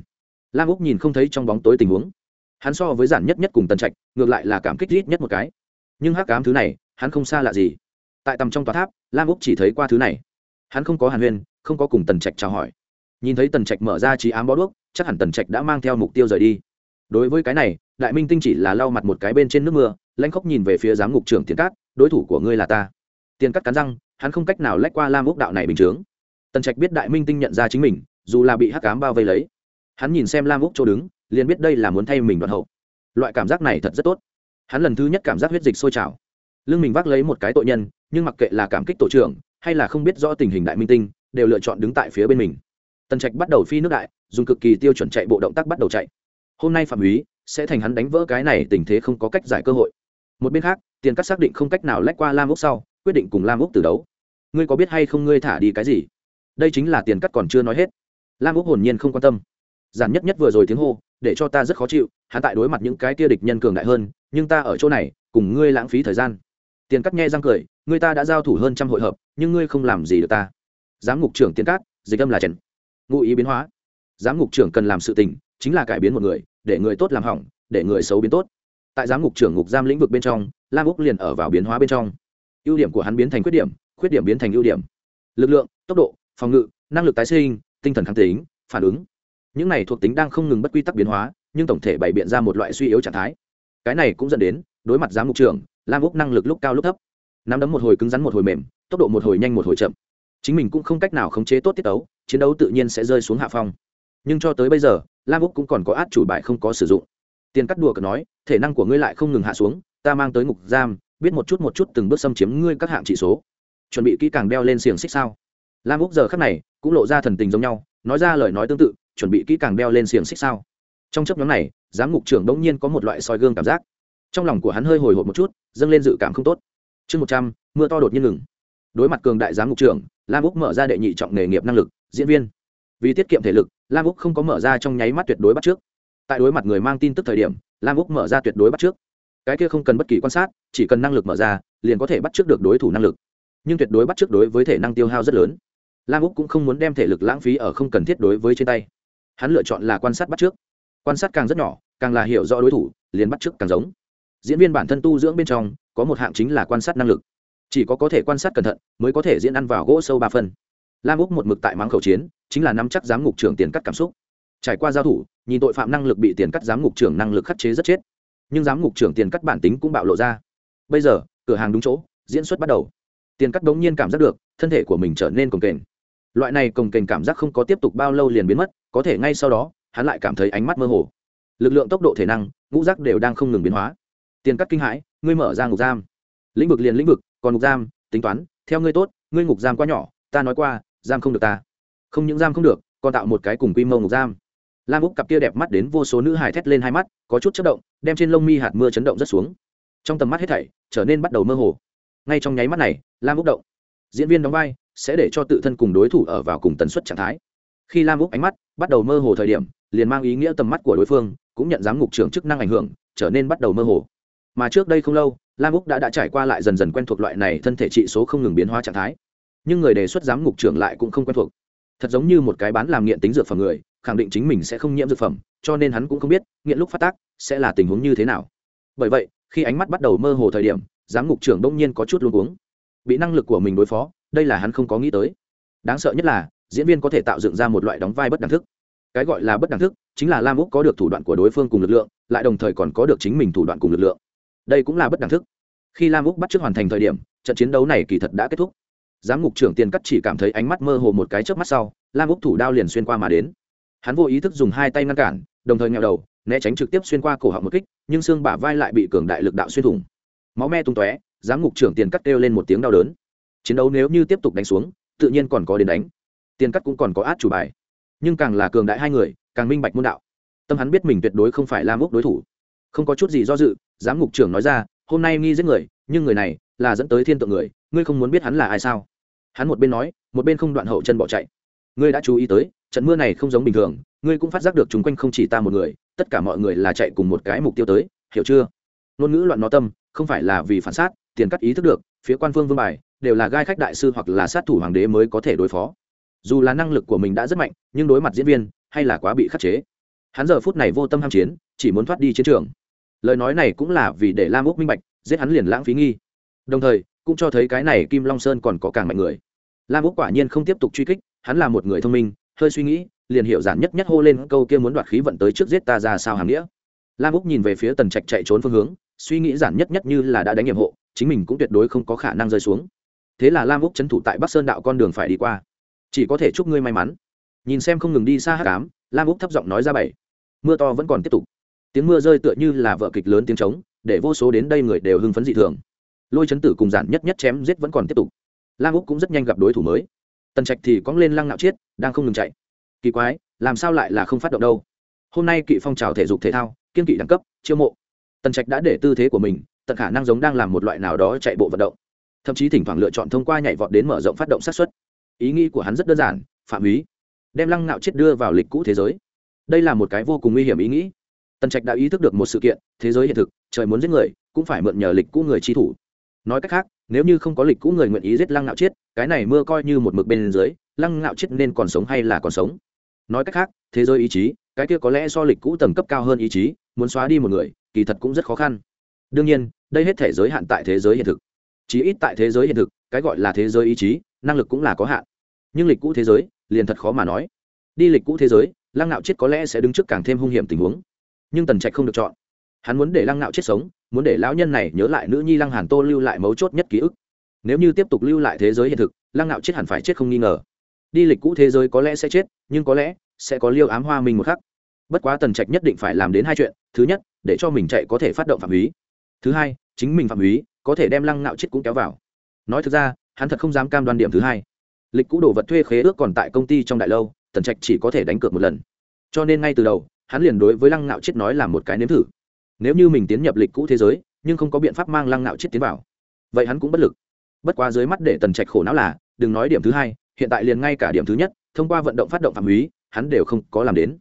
Lam úc nhìn không thấy trong bóng tối tình huống. Hắn so với giản nhất nhất cùng tần trạch, ngược lại là cảm kích rít nhất một cái. Nhưng hắc cám thứ này, hắn không xa lạ gì. Tại tầm trong tòa tháp, lam úc chỉ thấy qua thứ này. Hắn không có hàn huyên, không có cùng tần trạch chào hỏi. Nhìn thấy tần trạch mở ra trí ám bó đuốc, chắc hẳn tần trạch đã mang theo mục tiêu rời đi. Đối với cái này đại minh tinh chỉ là lau mặt một cái bên trên nước mưa lanh khóc nhìn về phía giám ngục trưởng tiền cát, đối thủ của ngươi là ta. Tiền Cát cắn răng, hắn không cách nào lách qua lam ốc đạo này bình chướng. Tần trạch biết đại minh tinh nhận ra chính mình, dù là bị hắc cám bao vây lấy, hắn nhìn xem lam ốc chỗ đứng, liền biết đây là muốn thay mình đoạn hậu. Loại cảm giác này thật rất tốt. Hắn lần thứ nhất cảm giác huyết dịch sôi trào. Lương mình vác lấy một cái tội nhân, nhưng mặc kệ là cảm kích tổ trưởng, hay là không biết rõ tình hình đại minh tinh, đều lựa chọn đứng tại phía bên mình. Tần trạch bắt đầu phi nước đại, dùng cực kỳ tiêu chuẩn chạy bộ động tác bắt đầu chạy. Hôm nay phạm úy sẽ thành hắn đánh vỡ cái này tình thế không có cách giải cơ hội. Một bên khác, tiền cắt xác định không cách nào lách qua lam úc sau, quyết định cùng lam úc từ đấu. Ngươi có biết hay không ngươi thả đi cái gì? Đây chính là tiền cắt còn chưa nói hết. Lam úc hồn nhiên không quan tâm. Giản nhất nhất vừa rồi tiếng hô, để cho ta rất khó chịu, hắn tại đối mặt những cái tia địch nhân cường đại hơn, nhưng ta ở chỗ này, cùng ngươi lãng phí thời gian. Tiền cắt nghe răng cười ngươi ta đã giao thủ hơn trăm hội hợp, nhưng ngươi không làm gì được ta. Giám ngục trưởng tiền cát dịch âm là trần. Ngụ ý biến hóa. Giám ngục trưởng cần làm sự tình, chính là cải biến một người để người tốt làm hỏng, để người xấu biến tốt. Tại giám ngục trưởng ngục giam lĩnh vực bên trong, lam úc liền ở vào biến hóa bên trong. Ưu điểm của hắn biến thành khuyết điểm khuyết điểm biến thành ưu điểm. Lực lượng, tốc độ, phòng ngự, năng lực tái sinh, tinh thần kháng tính, phản ứng. Những này thuộc tính đang không ngừng bất quy tắc biến hóa, nhưng tổng thể bày biện ra một loại suy yếu trạng thái. Cái này cũng dẫn đến, đối mặt giám mục trưởng, lam úc năng lực lúc cao lúc thấp. Nắm đấm một hồi cứng rắn một hồi mềm, tốc độ một hồi nhanh một hồi chậm. Chính mình cũng không cách nào khống chế tốt tiết tấu, chiến đấu tự nhiên sẽ rơi xuống hạ phong. Nhưng cho tới bây giờ lam úc cũng còn có át chủ bài không có sử dụng. Tiền cắt đùa cờ nói, thể năng của ngươi lại không ngừng hạ xuống, ta mang tới ngục giam, biết một chút một chút từng bước xâm chiếm ngươi các hạng chỉ số. Chuẩn bị kỹ càng đeo lên xiềng xích sao? Lam úc giờ khắc này cũng lộ ra thần tình giống nhau, nói ra lời nói tương tự, chuẩn bị kỹ càng đeo lên xiềng xích sao? Trong chấp nhóm này, giám ngục trưởng đống nhiên có một loại soi gương cảm giác. Trong lòng của hắn hơi hồi hộp một chút, dâng lên dự cảm không tốt. Chương một trăm, mưa to đột nhiên ngừng. Đối mặt cường đại giám ngục trưởng, lam úc mở ra đệ nhị trọng nghề nghiệp năng lực, diễn viên. Vì tiết kiệm thể lực lam úc không có mở ra trong nháy mắt tuyệt đối bắt trước. Tại đối mặt người mang tin tức thời điểm, lam úc mở ra tuyệt đối bắt trước. Cái kia không cần bất kỳ quan sát, chỉ cần năng lực mở ra, liền có thể bắt trước được đối thủ năng lực. Nhưng tuyệt đối bắt trước đối với thể năng tiêu hao rất lớn. Lam úc cũng không muốn đem thể lực lãng phí ở không cần thiết đối với trên tay. Hắn lựa chọn là quan sát bắt trước. Quan sát càng rất nhỏ, càng là hiểu rõ đối thủ, liền bắt trước càng giống. Diễn viên bản thân tu dưỡng bên trong, có một hạng chính là quan sát năng lực. Chỉ có có thể quan sát cẩn thận, mới có thể diễn ăn vào gỗ sâu ba phân lam úc một mực tại mắng khẩu chiến chính là nắm chắc giám ngục trưởng tiền cắt cảm xúc. Trải qua giao thủ, nhìn tội phạm năng lực bị tiền cắt giám ngục trưởng năng lực khắc chế rất chết. Nhưng giám ngục trưởng tiền cắt bản tính cũng bạo lộ ra. Bây giờ, cửa hàng đúng chỗ, diễn xuất bắt đầu. Tiền cắt đống nhiên cảm giác được, thân thể của mình trở nên cồng kềnh. Loại này cồng kềnh cảm giác không có tiếp tục bao lâu liền biến mất, có thể ngay sau đó, hắn lại cảm thấy ánh mắt mơ hồ. Lực lượng tốc độ thể năng, ngũ giác đều đang không ngừng biến hóa. Tiền cắt kinh hãi, ngươi mở ra ngục giam. Lĩnh vực liền lĩnh vực, còn ngục giam, tính toán, theo ngươi tốt, ngươi ngục giam quá nhỏ, ta nói qua, giam không được ta không những giam không được, còn tạo một cái cùng quy mô ngục giam. Lam úc cặp kia đẹp mắt đến vô số nữ hài thét lên hai mắt, có chút chất động, đem trên lông mi hạt mưa chấn động rất xuống. Trong tầm mắt hết thảy, trở nên bắt đầu mơ hồ. Ngay trong nháy mắt này, lam úc động. Diễn viên đóng vai sẽ để cho tự thân cùng đối thủ ở vào cùng tần suất trạng thái. Khi lam úc ánh mắt bắt đầu mơ hồ thời điểm, liền mang ý nghĩa tầm mắt của đối phương cũng nhận giám ngục trưởng chức năng ảnh hưởng, trở nên bắt đầu mơ hồ. Mà trước đây không lâu, lam úc đã đã trải qua lại dần dần quen thuộc loại này thân thể trị số không ngừng biến hóa trạng thái. Nhưng người đề xuất giám ngục trưởng lại cũng không quen thuộc thật giống như một cái bán làm nghiện tính dược phẩm người, khẳng định chính mình sẽ không nhiễm dược phẩm, cho nên hắn cũng không biết nghiện lúc phát tác sẽ là tình huống như thế nào. Bởi vậy, khi ánh mắt bắt đầu mơ hồ thời điểm, giám ngục trưởng đông nhiên có chút luôn uống bị năng lực của mình đối phó, đây là hắn không có nghĩ tới. Đáng sợ nhất là, diễn viên có thể tạo dựng ra một loại đóng vai bất đẳng thức. Cái gọi là bất đẳng thức chính là lam úc có được thủ đoạn của đối phương cùng lực lượng, lại đồng thời còn có được chính mình thủ đoạn cùng lực lượng. Đây cũng là bất đẳng thức. Khi lam úc bắt trước hoàn thành thời điểm, trận chiến đấu này kỳ thật đã kết thúc giám ngục trưởng tiền cắt chỉ cảm thấy ánh mắt mơ hồ một cái trước mắt sau, lam úc thủ đao liền xuyên qua mà đến. Hắn vô ý thức dùng hai tay ngăn cản, đồng thời nghèo đầu, né tránh trực tiếp xuyên qua cổ họng một kích, nhưng xương bả vai lại bị cường đại lực đạo xuyên thủng. Máu me tung tóe, giám ngục trưởng tiền cắt kêu lên một tiếng đau đớn. Chiến đấu nếu như tiếp tục đánh xuống, tự nhiên còn có đến đánh. Tiền cắt cũng còn có át chủ bài. Nhưng càng là cường đại hai người, càng minh bạch môn đạo. Tâm hắn biết mình tuyệt đối không phải lam úc đối thủ. Không có chút gì do dự, giám ngục trưởng nói ra, hôm nay nghi giết người, nhưng người này là dẫn tới thiên tượng người ngươi không muốn biết hắn là ai sao? Hắn một bên nói, một bên không đoạn hậu chân bỏ chạy. Ngươi đã chú ý tới, trận mưa này không giống bình thường, ngươi cũng phát giác được chung quanh không chỉ ta một người, tất cả mọi người là chạy cùng một cái mục tiêu tới, hiểu chưa? Ngôn ngữ loạn nó tâm, không phải là vì phản sát, tiền cắt ý thức được, phía quan phương vương bài, đều là gai khách đại sư hoặc là sát thủ hoàng đế mới có thể đối phó. Dù là năng lực của mình đã rất mạnh, nhưng đối mặt diễn viên, hay là quá bị khắc chế. Hắn giờ phút này vô tâm ham chiến, chỉ muốn thoát đi chiến trường. Lời nói này cũng là vì để lam úc minh bạch, giết hắn liền lãng phí nghi. Đồng thời cũng cho thấy cái này kim long sơn còn có càng mạnh người. Lam úc quả nhiên không tiếp tục truy kích, hắn là một người thông minh, hơi suy nghĩ, liền hiểu giản nhất nhất hô lên câu kia muốn đoạt khí vận tới trước giết ta ra sao hàm nghĩa. Lam úc nhìn về phía tần trạch chạy trốn phương hướng, suy nghĩ giản nhất nhất như là đã đánh nhiệm hộ, chính mình cũng tuyệt đối không có khả năng rơi xuống. Thế là lam úc c thủ tại bắc sơn đạo con đường phải đi qua. Chỉ có thể chúc ngươi may mắn. Nhìn xem không ngừng đi xa hát cám lam úc thấp giọng nói ra bảy. Mưa to vẫn còn tiếp tục. Tiếng mưa rơi tựa như là vợ kịch lớn tiếng trống, để vô số đến đây người đều hưng phấn dị thường lôi chấn tử cùng giản nhất nhất chém giết vẫn còn tiếp tục. Lam úc cũng rất nhanh gặp đối thủ mới. Tần trạch thì cóng lên lăng nạo chiết, đang không ngừng chạy. Kỳ quái, làm sao lại là không phát động đâu? Hôm nay kỵ phong trào thể dục thể thao, kiên kỵ đẳng cấp, chiêu mộ. Tần trạch đã để tư thế của mình, tận khả năng giống đang làm một loại nào đó chạy bộ vận động. Thậm chí thỉnh thoảng lựa chọn thông qua nhảy vọt đến mở rộng phát động sát xuất ý nghĩ của hắn rất đơn giản, phạm ý. Đem lăng nạo chết đưa vào lịch cũ thế giới. Đây là một cái vô cùng nguy hiểm ý nghĩ. Tần trạch đã ý thức được một sự kiện, thế giới hiện thực, trời muốn giết người, cũng phải mượn nhờ lịch cũ người chi thủ nói cách khác, nếu như không có lịch cũ người nguyện ý giết lăng nạo chết cái này mưa coi như một mực bên dưới, lăng nạo chết nên còn sống hay là còn sống? Nói cách khác, thế giới ý chí, cái kia có lẽ do lịch cũ tầng cấp cao hơn ý chí, muốn xóa đi một người, kỳ thật cũng rất khó khăn. Đương nhiên, đây hết thể giới hạn tại thế giới hiện thực. Chí ít tại thế giới hiện thực, cái gọi là thế giới ý chí, năng lực cũng là có hạn. Nhưng lịch cũ thế giới, liền thật khó mà nói. Đi lịch cũ thế giới, lăng nạo chết có lẽ sẽ đứng trước càng thêm hung hiểm tình huống. Nhưng tần trạch không được chọn. Hắn muốn để lăng nạo chết sống muốn để lão nhân này nhớ lại nữ nhi lăng hàn tô lưu lại mấu chốt nhất ký ức. Nếu như tiếp tục lưu lại thế giới hiện thực, lăng nạo chết hẳn phải chết không nghi ngờ. Đi lịch cũ thế giới có lẽ sẽ chết, nhưng có lẽ sẽ có liêu ám hoa mình một khắc. Bất quá tần trạch nhất định phải làm đến hai chuyện. Thứ nhất, để cho mình chạy có thể phát động phạm húy thứ hai, chính mình phạm húy có thể đem lăng nạo chết cũng kéo vào. Nói thực ra, hắn thật không dám cam đoan điểm thứ hai. Lịch cũ đồ vật thuê khế ước còn tại công ty trong đại lâu, tần trạch chỉ có thể đánh cược một lần. Cho nên ngay từ đầu, hắn liền đối với lăng nạo chết nói là một cái nếm thử nếu như mình tiến nhập lịch cũ thế giới, nhưng không có biện pháp mang lăng nạo chết tiến vào, vậy hắn cũng bất lực. Bất quá dưới mắt để tần trạch khổ não là, đừng nói điểm thứ hai, hiện tại liền ngay cả điểm thứ nhất, thông qua vận động phát động phạm húy hắn đều không có làm đến.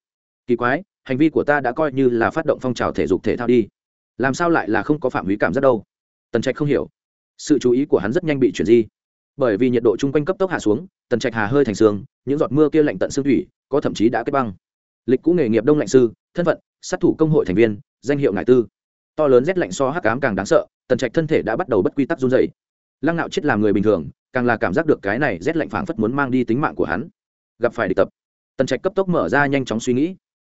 Kỳ quái, hành vi của ta đã coi như là phát động phong trào thể dục thể thao đi. Làm sao lại là không có phạm húy cảm giác đâu? Tần trạch không hiểu. Sự chú ý của hắn rất nhanh bị chuyển di. Bởi vì nhiệt độ chung quanh cấp tốc hạ xuống, tần trạch hà hơi thành sương, những giọt mưa kia lạnh tận xương thủy, có thậm chí đã kết băng. Lịch cũ nghề nghiệp đông lạnh sư, thân phận, sát thủ công hội thành viên danh hiệu ngải tư. To lớn rét lạnh so hắc cám càng đáng sợ, tần trạch thân thể đã bắt đầu bất quy tắc run dày lăng nạo chết làm người bình thường, càng là cảm giác được cái này rét lạnh phảng phất muốn mang đi tính mạng của hắn. Gặp phải địch tập, tần trạch cấp tốc mở ra nhanh chóng suy nghĩ.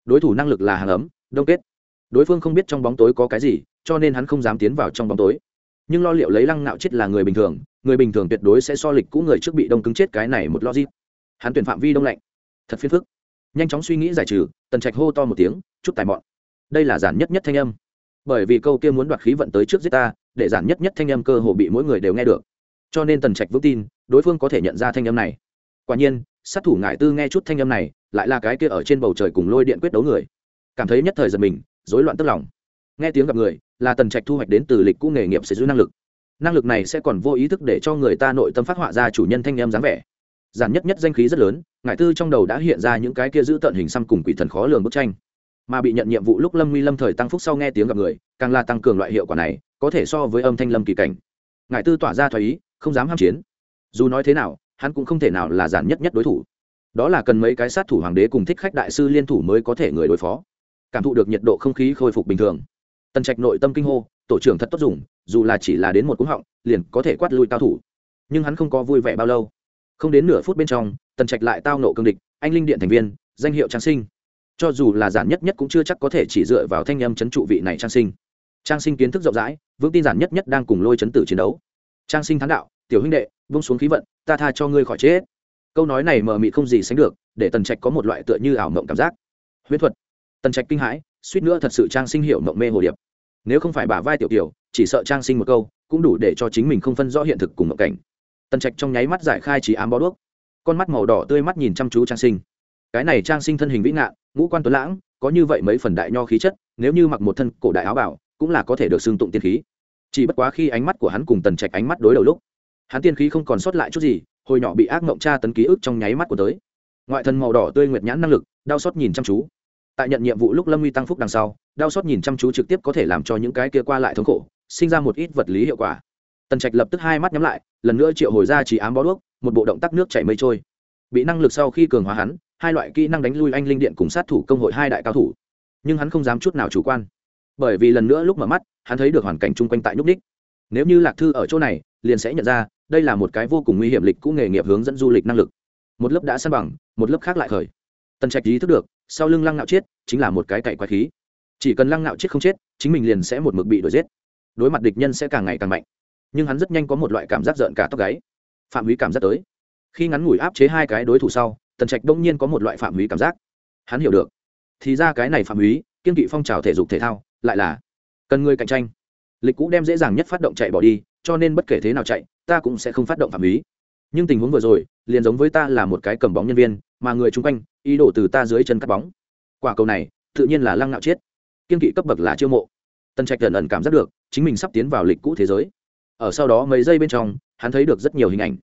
Đối thủ năng lực là hàng ấm, đông kết. Đối phương không biết trong bóng tối có cái gì, cho nên hắn không dám tiến vào trong bóng tối. Nhưng lo liệu lấy lăng nạo chết là người bình thường, người bình thường tuyệt đối sẽ so lịch cũ người trước bị đông cứng chết cái này một logic. Hắn tuyển phạm vi đông lạnh. Thật phiền phức. Nhanh chóng suy nghĩ giải trừ, tần trạch hô to một tiếng chút tài mọn đây là giản nhất nhất thanh âm. Bởi vì câu kia muốn đoạt khí vận tới trước giết ta, để giản nhất nhất thanh âm cơ hồ bị mỗi người đều nghe được. Cho nên tần trạch vững tin, đối phương có thể nhận ra thanh âm này. Quả nhiên, sát thủ ngại tư nghe chút thanh âm này, lại là cái kia ở trên bầu trời cùng lôi điện quyết đấu người. Cảm thấy nhất thời giật mình, rối loạn tức lòng. Nghe tiếng gặp người, là tần trạch thu hoạch đến từ lịch cũ nghề nghiệp sẽ giữ năng lực. Năng lực này sẽ còn vô ý thức để cho người ta nội tâm phát họa ra chủ nhân thanh em dáng vẻ. Giản nhất nhất danh khí rất lớn ngại tư trong đầu đã hiện ra những cái kia giữ tận hình xăm cùng quỷ thần khó lường bức tranh mà bị nhận nhiệm vụ lúc lâm nguy lâm thời tăng phúc sau nghe tiếng gặp người, càng là tăng cường loại hiệu quả này, có thể so với âm thanh lâm kỳ cảnh. Ngài tư tỏa ra thoái ý, không dám ham chiến. Dù nói thế nào, hắn cũng không thể nào là giản nhất nhất đối thủ. Đó là cần mấy cái sát thủ hoàng đế cùng thích khách đại sư liên thủ mới có thể người đối phó. Cảm thụ được nhiệt độ không khí khôi phục bình thường. Tần trạch nội tâm kinh hô, tổ trưởng thật tốt dùng, dù là chỉ là đến một cú họng, liền có thể quát lui cao thủ. Nhưng hắn không có vui vẻ bao lâu. Không đến nửa phút bên trong, tần trạch lại tao nộ cương địch, anh linh điện thành viên, danh hiệu trang sinh cho dù là giản nhất nhất cũng chưa chắc có thể chỉ dựa vào thanh âm chấn trụ vị này trang sinh. Trang sinh kiến thức rộng rãi, vững tin giản nhất nhất đang cùng lôi chấn tử chiến đấu. Trang sinh thắng đạo, tiểu huynh đệ, vung xuống khí vận, ta tha cho ngươi khỏi chết. Câu nói này mờ mị không gì sánh được, để tần trạch có một loại tựa như ảo mộng cảm giác. Huyết thuật. Tần trạch kinh hãi, suýt nữa thật sự trang sinh hiệu mộng mê hồ điệp. Nếu không phải bả vai tiểu tiểu chỉ sợ trang sinh một câu, cũng đủ để cho chính mình không phân rõ hiện thực cùng mộng cảnh. Tần trạch trong nháy mắt giải khai trí ám bó đuốc. Con mắt màu đỏ tươi mắt nhìn chăm chú trang sinh cái này trang sinh thân hình vĩ ngạn, ngũ quan tuấn lãng, có như vậy mấy phần đại nho khí chất, nếu như mặc một thân cổ đại áo bảo, cũng là có thể được xưng tụng tiên khí. Chỉ bất quá khi ánh mắt của hắn cùng tần trạch ánh mắt đối đầu lúc, hắn tiên khí không còn sót lại chút gì, hồi nhỏ bị ác mộng tra tấn ký ức trong nháy mắt của tới. Ngoại thân màu đỏ tươi nguyệt nhãn năng lực, đau xót nhìn chăm chú. Tại nhận nhiệm vụ lúc lâm uy tăng phúc đằng sau, đau xót nhìn chăm chú trực tiếp có thể làm cho những cái kia qua lại thống khổ, sinh ra một ít vật lý hiệu quả. Tần trạch lập tức hai mắt nhắm lại, lần nữa triệu hồi ra chỉ ám bó đuốc, một bộ động tác nước chảy mây trôi. Bị năng lực sau khi cường hóa hắn hai loại kỹ năng đánh lui anh linh điện cùng sát thủ công hội hai đại cao thủ. Nhưng hắn không dám chút nào chủ quan. Bởi vì lần nữa lúc mở mắt, hắn thấy được hoàn cảnh chung quanh tại nhúc ních nếu như lạc thư ở chỗ này, liền sẽ nhận ra, đây là một cái vô cùng nguy hiểm lịch cũ nghề nghiệp hướng dẫn du lịch năng lực. Một lớp đã săn bằng, một lớp khác lại khởi. Tần trạch ý thức được, sau lưng lăng nạo chết chính là một cái cậy quái khí. Chỉ cần lăng nạo chết không chết, chính mình liền sẽ một mực bị đuổi giết. Đối mặt địch nhân sẽ càng ngày càng mạnh. Nhưng hắn rất nhanh có một loại cảm giác rợn cả tóc gáy. Phạm hủy cảm giác tới. Khi ngắn ngủi áp chế hai cái đối thủ sau tần trạch đông nhiên có một loại phạm húy cảm giác. Hắn hiểu được. Thì ra cái này phạm húy kiên kỵ phong trào thể dục thể thao, lại là cần người cạnh tranh. Lịch cũ đem dễ dàng nhất phát động chạy bỏ đi, cho nên bất kể thế nào chạy, ta cũng sẽ không phát động phạm húy nhưng tình huống vừa rồi, liền giống với ta là một cái cầm bóng nhân viên, mà người chung quanh, ý đổ từ ta dưới chân cắt bóng. Quả cầu này, tự nhiên là lăng nạo chết. Kiên kỵ cấp bậc là chiêu mộ. Tần trạch lần ẩn cảm giác được, chính mình sắp tiến vào lịch cũ thế giới. Ở sau đó mấy giây bên trong, hắn thấy được rất nhiều hình ảnh.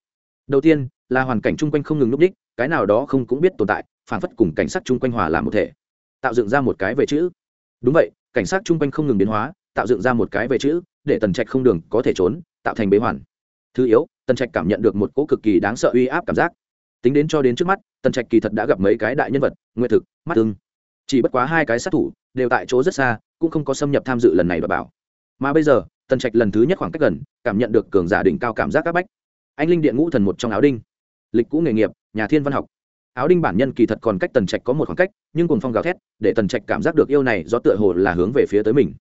Đầu tiên, là hoàn cảnh chung quanh không ngừng núp đích cái nào đó không cũng biết tồn tại phản phất cùng cảnh sát chung quanh hòa làm một thể. Tạo dựng ra một cái về chữ. Đúng vậy, cảnh sát chung quanh không ngừng biến hóa, tạo dựng ra một cái về chữ, để tần trạch không đường có thể trốn, tạo thành bế hoàn. Thứ yếu, tần trạch cảm nhận được một cỗ cực kỳ đáng sợ uy áp cảm giác. Tính đến cho đến trước mắt, tần trạch kỳ thật đã gặp mấy cái đại nhân vật nguyện thực, mắt tương chỉ bất quá hai cái sát thủ, đều tại chỗ rất xa, cũng không có xâm nhập tham dự lần này và bảo. Mà bây giờ, tần trạch lần thứ nhất khoảng cách gần, cảm nhận được cường giả đỉnh cao cảm giác các bách. Anh linh điện ngũ thần một trong áo đinh. Lịch cũ nghề nghiệp nhà thiên văn học. Áo đinh bản nhân kỳ thật còn cách tần trạch có một khoảng cách, nhưng cùng phong gào thét, để tần trạch cảm giác được yêu này do tựa hồ là hướng về phía tới mình.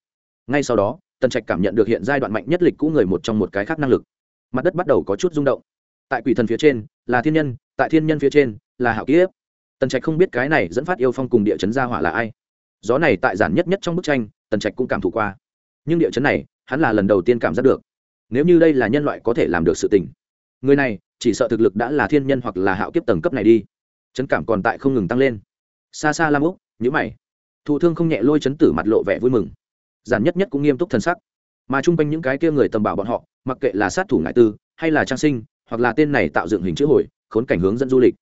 Ngay sau đó, tần trạch cảm nhận được hiện giai đoạn mạnh nhất lịch cũ người một trong một cái khác năng lực. Mặt đất bắt đầu có chút rung động. Tại quỷ thần phía trên, là thiên nhân, tại thiên nhân phía trên, là hạo kiếp. Tần trạch không biết cái này dẫn phát yêu phong cùng địa chấn gia hỏa là ai. Gió này tại giản nhất nhất trong bức tranh, tần trạch cũng cảm thụ qua. Nhưng địa chấn này, hắn là lần đầu tiên cảm giác được. Nếu như đây là nhân loại có thể làm được sự tình. Người này chỉ sợ thực lực đã là thiên nhân hoặc là hạo kiếp tầng cấp này đi. Chấn cảm còn tại không ngừng tăng lên. Xa xa lam úc nhữ mày. Thụ thương không nhẹ lôi chấn tử mặt lộ vẻ vui mừng. Giản nhất nhất cũng nghiêm túc thân sắc. Mà chung quanh những cái kia người tầm bảo bọn họ, mặc kệ là sát thủ ngại tư, hay là trang sinh, hoặc là tên này tạo dựng hình chữ hồi, khốn cảnh hướng dẫn du lịch.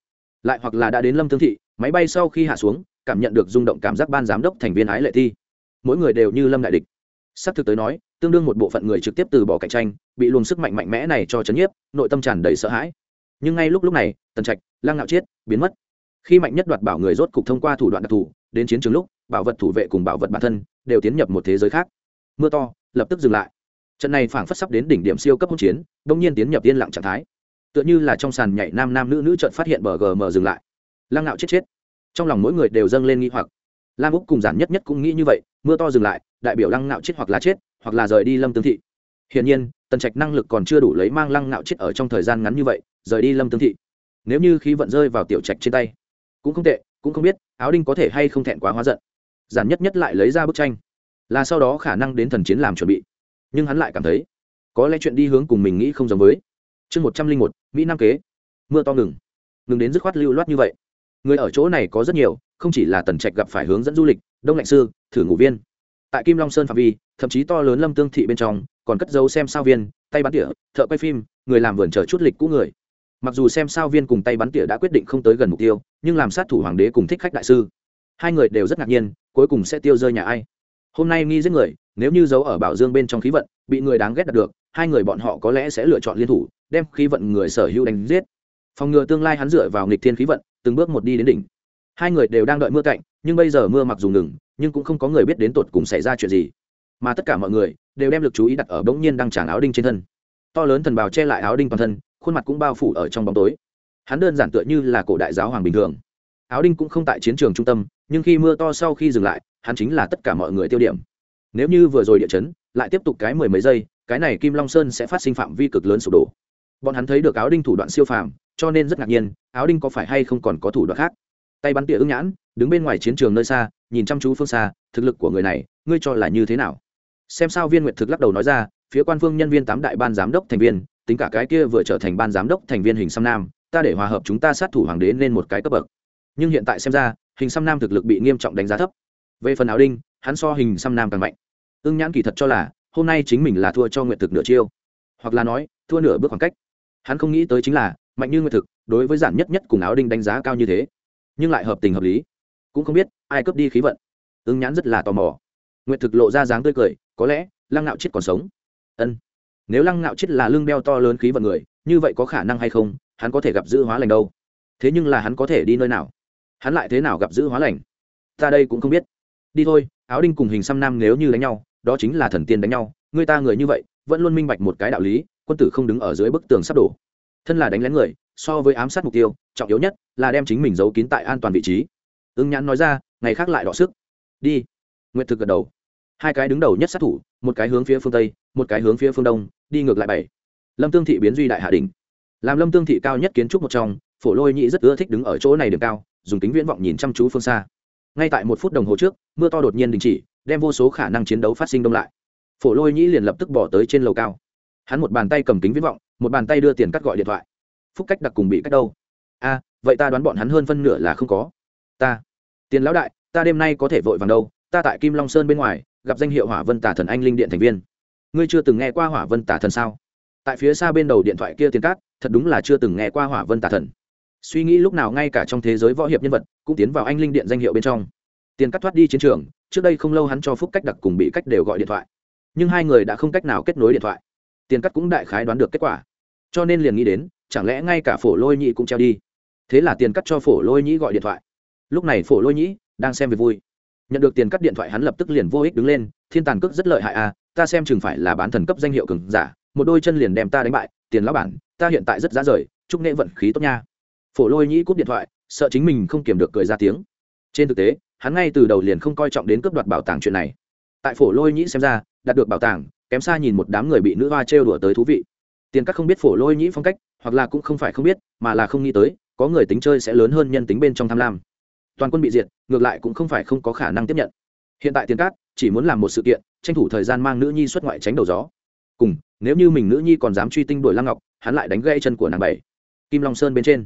Lại hoặc là đã đến lâm thương thị, máy bay sau khi hạ xuống, cảm nhận được rung động cảm giác ban giám đốc thành viên ái lệ thi. Mỗi người đều như lâm đại địch sắp thực tới nói, tương đương một bộ phận người trực tiếp từ bỏ cạnh tranh, bị luồng sức mạnh mạnh mẽ này cho chấn nhiếp, nội tâm tràn đầy sợ hãi. Nhưng ngay lúc lúc này, tần trạch, lăng ngạo chiết, biến mất. Khi mạnh nhất đoạt bảo người rốt cục thông qua thủ đoạn đặc thù, đến chiến trường lúc, bảo vật thủ vệ cùng bảo vật bản thân đều tiến nhập một thế giới khác. Mưa to, lập tức dừng lại. Trận này phảng phất sắp đến đỉnh điểm siêu cấp hỗn chiến đông nhiên tiến nhập yên lặng trạng thái. Tựa như là trong sàn nhảy nam nam nữ nữ trận phát hiện bờ gm dừng lại. Lăng ngạo chết chết. Trong lòng mỗi người đều dâng lên nghi hoặc. Lam úc cùng giản nhất nhất cũng nghĩ như vậy, mưa to dừng lại đại biểu lăng ngạo chết hoặc là chết, hoặc là rời đi lâm tương thị. Hiển nhiên, tần trạch năng lực còn chưa đủ lấy mang lăng ngạo chết ở trong thời gian ngắn như vậy, rời đi lâm tương thị. Nếu như khí vận rơi vào tiểu trạch trên tay, cũng không tệ, cũng không biết, áo đinh có thể hay không thẹn quá hóa giận. Giản nhất nhất lại lấy ra bức tranh. Là sau đó khả năng đến thần chiến làm chuẩn bị. Nhưng hắn lại cảm thấy, có lẽ chuyện đi hướng cùng mình nghĩ không giống với. Chương một trăm linh một, mỹ nam kế. Mưa to ngừng. Ngừng đến dứt khoát lưu loát như vậy. Người ở chỗ này có rất nhiều, không chỉ là tần trạch gặp phải hướng dẫn du lịch, đông lạnh sư, thử ngủ viên tại kim long sơn phạm vi, thậm chí to lớn lâm tương thị bên trong, còn cất dấu xem sao viên, tay bắn tỉa, thợ quay phim, người làm vườn chờ chút lịch cũ người. Mặc dù xem sao viên cùng tay bắn tỉa đã quyết định không tới gần mục tiêu, nhưng làm sát thủ hoàng đế cùng thích khách đại sư. Hai người đều rất ngạc nhiên, cuối cùng sẽ tiêu rơi nhà ai. Hôm nay nghi giết người, nếu như giấu ở bảo dương bên trong khí vận, bị người đáng ghét đạt được, hai người bọn họ có lẽ sẽ lựa chọn liên thủ, đem khí vận người sở hữu đánh giết. Phòng ngừa tương lai hắn dựa vào nghịch thiên khí vận, từng bước một đi đến đỉnh. Hai người đều đang đợi mưa cạnh, nhưng bây giờ mưa mặc dù ngừng nhưng cũng không có người biết đến tột cùng xảy ra chuyện gì. Mà tất cả mọi người đều đem lực chú ý đặt ở bỗng nhiên đang tràng áo đinh trên thân. To lớn thần bào che lại áo đinh toàn thân, khuôn mặt cũng bao phủ ở trong bóng tối. Hắn đơn giản tựa như là cổ đại giáo hoàng bình thường. Áo đinh cũng không tại chiến trường trung tâm, nhưng khi mưa to sau khi dừng lại, hắn chính là tất cả mọi người tiêu điểm. Nếu như vừa rồi địa chấn, lại tiếp tục cái mười mấy giây, cái này kim long sơn sẽ phát sinh phạm vi cực lớn sụp đổ. Bọn hắn thấy được áo đinh thủ đoạn siêu phàm, cho nên rất ngạc nhiên, áo đinh có phải hay không còn có thủ đoạn khác. Tay bắn tỉa ưng nhãn, đứng bên ngoài chiến trường nơi xa nhìn chăm chú phương xa, thực lực của người này, ngươi cho là như thế nào? Xem sao viên Nguyệt thực lắc đầu nói ra, phía quan phương nhân viên tám đại ban giám đốc thành viên, tính cả cái kia vừa trở thành ban giám đốc thành viên hình xăm nam, ta để hòa hợp chúng ta sát thủ hoàng đế lên một cái cấp bậc. Nhưng hiện tại xem ra, hình xăm nam thực lực bị nghiêm trọng đánh giá thấp. Về phần áo đinh, hắn so hình xăm nam càng mạnh. Ưng nhãn kỳ thật cho là, hôm nay chính mình là thua cho nguyện thực nửa chiêu. Hoặc là nói, thua nửa bước khoảng cách. Hắn không nghĩ tới chính là, mạnh như nguyện thực, đối với giản nhất nhất cùng áo đinh đánh giá cao như thế. Nhưng lại hợp tình hợp lý cũng không biết ai cướp đi khí vận. Ứng nhãn rất là tò mò. Nguyệt thực lộ ra dáng tươi cười, có lẽ lăng nạo chết còn sống. Ân, nếu lăng nạo chết là lưng đeo to lớn khí vận người, như vậy có khả năng hay không, hắn có thể gặp giữ hóa lành đâu. Thế nhưng là hắn có thể đi nơi nào? Hắn lại thế nào gặp giữ hóa lành? Ta đây cũng không biết. Đi thôi, áo đinh cùng hình xăm nam nếu như đánh nhau, đó chính là thần tiên đánh nhau, người ta người như vậy, vẫn luôn minh bạch một cái đạo lý, quân tử không đứng ở dưới bức tường sắp đổ. Thân là đánh lén người, so với ám sát mục tiêu, trọng yếu nhất là đem chính mình giấu kín tại an toàn vị trí ưng nhãn nói ra, ngày khác lại đọ sức. Đi. Nguyệt thực gật đầu. Hai cái đứng đầu nhất sát thủ, một cái hướng phía phương tây, một cái hướng phía phương đông, đi ngược lại bảy. Lâm tương thị biến duy đại hạ đình làm lâm tương thị cao nhất kiến trúc một trong, phổ lôi nhị rất ưa thích đứng ở chỗ này điểm cao, dùng kính viễn vọng nhìn chăm chú phương xa. Ngay tại một phút đồng hồ trước, mưa to đột nhiên đình chỉ, đem vô số khả năng chiến đấu phát sinh đông lại. Phổ lôi nhĩ liền lập tức bỏ tới trên lầu cao. Hắn một bàn tay cầm kính viễn vọng, một bàn tay đưa tiền cắt gọi điện thoại. Phúc cách đặc cùng bị cách đâu? A, vậy ta đoán bọn hắn hơn phân nửa là không có ta. Tiền lão đại, ta đêm nay có thể vội vàng đâu, ta tại kim long sơn bên ngoài, gặp danh hiệu hỏa vân tả thần anh linh điện thành viên. Ngươi chưa từng nghe qua hỏa vân tả thần sao? Tại phía xa bên đầu điện thoại kia tiền cát, thật đúng là chưa từng nghe qua hỏa vân tả thần. Suy nghĩ lúc nào ngay cả trong thế giới võ hiệp nhân vật, cũng tiến vào anh linh điện danh hiệu bên trong. Tiền cắt thoát đi chiến trường, trước đây không lâu hắn cho phúc cách đặc cùng bị cách đều gọi điện thoại. Nhưng hai người đã không cách nào kết nối điện thoại. Tiền cắt cũng đại khái đoán được kết quả. Cho nên liền nghĩ đến, chẳng lẽ ngay cả phổ lôi nhị cũng treo đi? Thế là tiền cắt cho phổ lôi nhĩ gọi điện thoại lúc này phổ lôi nhĩ đang xem về vui. Nhận được tiền cắt điện thoại hắn lập tức liền vô ích đứng lên, thiên tàn cước rất lợi hại à ta xem chừng phải là bán thần cấp danh hiệu cường giả, một đôi chân liền đem ta đánh bại, tiền lão bản, ta hiện tại rất giá rời, chúc nghệ vận khí tốt nha. Phổ lôi nhĩ cúp điện thoại, sợ chính mình không kiểm được cười ra tiếng. Trên thực tế, hắn ngay từ đầu liền không coi trọng đến cướp đoạt bảo tàng chuyện này. Tại phổ lôi nhĩ xem ra, đạt được bảo tàng, kém xa nhìn một đám người bị nữ hoa trêu đùa tới thú vị. Tiền các không biết phổ lôi nhĩ phong cách, hoặc là cũng không phải không biết, mà là không nghĩ tới, có người tính chơi sẽ lớn hơn nhân tính bên trong tham lam toàn quân bị diệt, ngược lại cũng không phải không có khả năng tiếp nhận. Hiện tại tiền cát chỉ muốn làm một sự kiện, tranh thủ thời gian mang nữ nhi xuất ngoại tránh đầu gió. Cùng, nếu như mình nữ nhi còn dám truy tinh đuổi lăng ngọc, hắn lại đánh gãy chân của nàng bảy. Kim long sơn bên trên.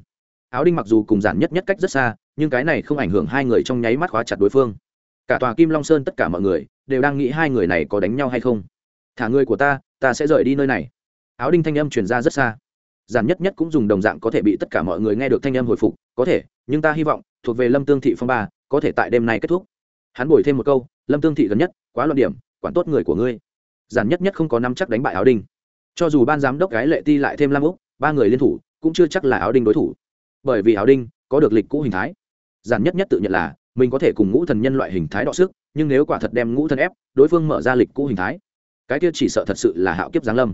Áo đinh mặc dù cùng giản nhất nhất cách rất xa, nhưng cái này không ảnh hưởng hai người trong nháy mắt khóa chặt đối phương. Cả tòa kim long sơn tất cả mọi người đều đang nghĩ hai người này có đánh nhau hay không. Thả người của ta ta sẽ rời đi nơi này. Áo đinh thanh âm truyền ra rất xa. Giản nhất nhất cũng dùng đồng dạng có thể bị tất cả mọi người nghe được thanh âm hồi phục có thể, nhưng ta hy vọng, thuộc về lâm tương thị phong ba, có thể tại đêm nay kết thúc. Hắn bồi thêm một câu, lâm tương thị gần nhất, quá luận điểm, quản tốt người của ngươi. Giản nhất nhất không có năm chắc đánh bại áo đinh. Cho dù ban giám đốc gái lệ ti lại thêm lam úc, ba người liên thủ, cũng chưa chắc là áo đinh đối thủ. Bởi vì áo đinh có được lịch cũ hình thái. Giản nhất nhất tự nhận là, mình có thể cùng ngũ thần nhân loại hình thái đọ sức, nhưng nếu quả thật đem ngũ thần ép, đối phương mở ra lịch cũ hình thái. Cái kia chỉ sợ thật sự là hạo kiếp giáng lâm.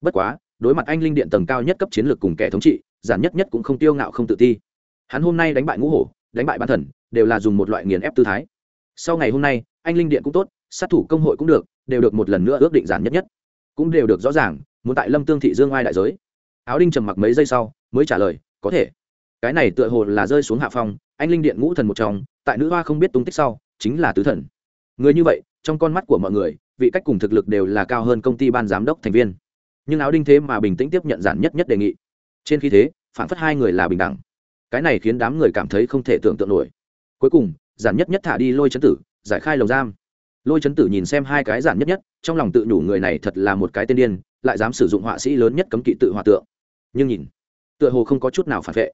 Bất quá, đối mặt anh linh điện tầng cao nhất cấp chiến lược cùng kẻ thống trị, giản nhất nhất cũng không tiêu ngạo không tự ti hắn hôm nay đánh bại ngũ hổ, đánh bại ban thần, đều là dùng một loại nghiền ép tư thái. Sau ngày hôm nay, anh linh điện cũng tốt, sát thủ công hội cũng được, đều được một lần nữa ước định giản nhất nhất. Cũng đều được rõ ràng, muốn tại lâm tương thị dương ai đại giới. Áo đinh trầm mặc mấy giây sau, mới trả lời, có thể. Cái này tựa hồ là rơi xuống hạ phong, anh linh điện ngũ thần một trong, tại nữ hoa không biết tung tích sau, chính là tứ thần. Người như vậy, trong con mắt của mọi người, vị cách cùng thực lực đều là cao hơn công ty ban giám đốc thành viên. Nhưng áo đinh thế mà bình tĩnh tiếp nhận giản nhất nhất đề nghị. Trên khi thế, phản phất hai người là bình đẳng cái này khiến đám người cảm thấy không thể tưởng tượng nổi. Cuối cùng, giản nhất nhất thả đi lôi chấn tử, giải khai lồng giam. Lôi chấn tử nhìn xem hai cái giản nhất nhất, trong lòng tự nhủ người này thật là một cái tên điên, lại dám sử dụng họa sĩ lớn nhất cấm kỵ tự hòa tượng. Nhưng nhìn, tựa hồ không có chút nào phản vệ.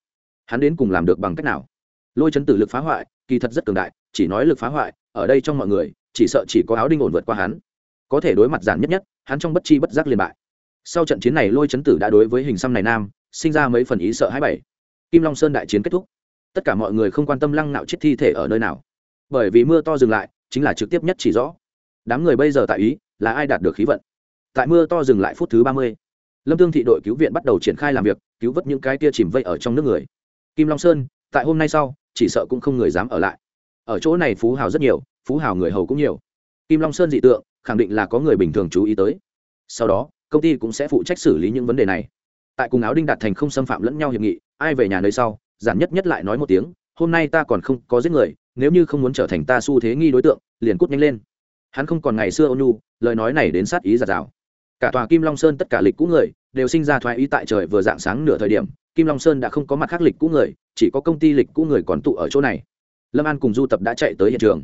Hắn đến cùng làm được bằng cách nào? Lôi chấn tử lực phá hoại, kỳ thật rất cường đại, chỉ nói lực phá hoại, ở đây trong mọi người, chỉ sợ chỉ có áo đinh ổn vượt qua hắn. Có thể đối mặt giản nhất nhất, hắn trong bất chi bất giác liên bại. Sau trận chiến này lôi chấn tử đã đối với hình xăm này nam, sinh ra mấy phần ý sợ hãi bảy kim long sơn đại chiến kết thúc. Tất cả mọi người không quan tâm lăng nạo chết thi thể ở nơi nào. Bởi vì mưa to dừng lại, chính là trực tiếp nhất chỉ rõ. Đám người bây giờ tại ý, là ai đạt được khí vận? Tại mưa to dừng lại phút thứ ba mươi, lâm tương thị đội cứu viện bắt đầu triển khai làm việc, cứu vớt những cái tia chìm vây ở trong nước người. Kim long sơn, tại hôm nay sau, chỉ sợ cũng không người dám ở lại. Ở chỗ này phú hào rất nhiều, phú hào người hầu cũng nhiều. Kim long sơn dị tượng, khẳng định là có người bình thường chú ý tới. Sau đó, công ty cũng sẽ phụ trách xử lý những vấn đề này tại cùng áo đinh đạt thành không xâm phạm lẫn nhau hiệp nghị, ai về nhà nơi sau, giản nhất nhất lại nói một tiếng, hôm nay ta còn không có giết người, nếu như không muốn trở thành ta xu thế nghi đối tượng, liền cút nhanh lên. Hắn không còn ngày xưa ônu lời nói này đến sát ý giạt rào. Cả tòa kim long sơn tất cả lịch cũ người, đều sinh ra thoái ý tại trời vừa dạng sáng nửa thời điểm, kim long sơn đã không có mặt khác lịch cũ người, chỉ có công ty lịch cũ người còn tụ ở chỗ này. Lâm an cùng du tập đã chạy tới hiện trường.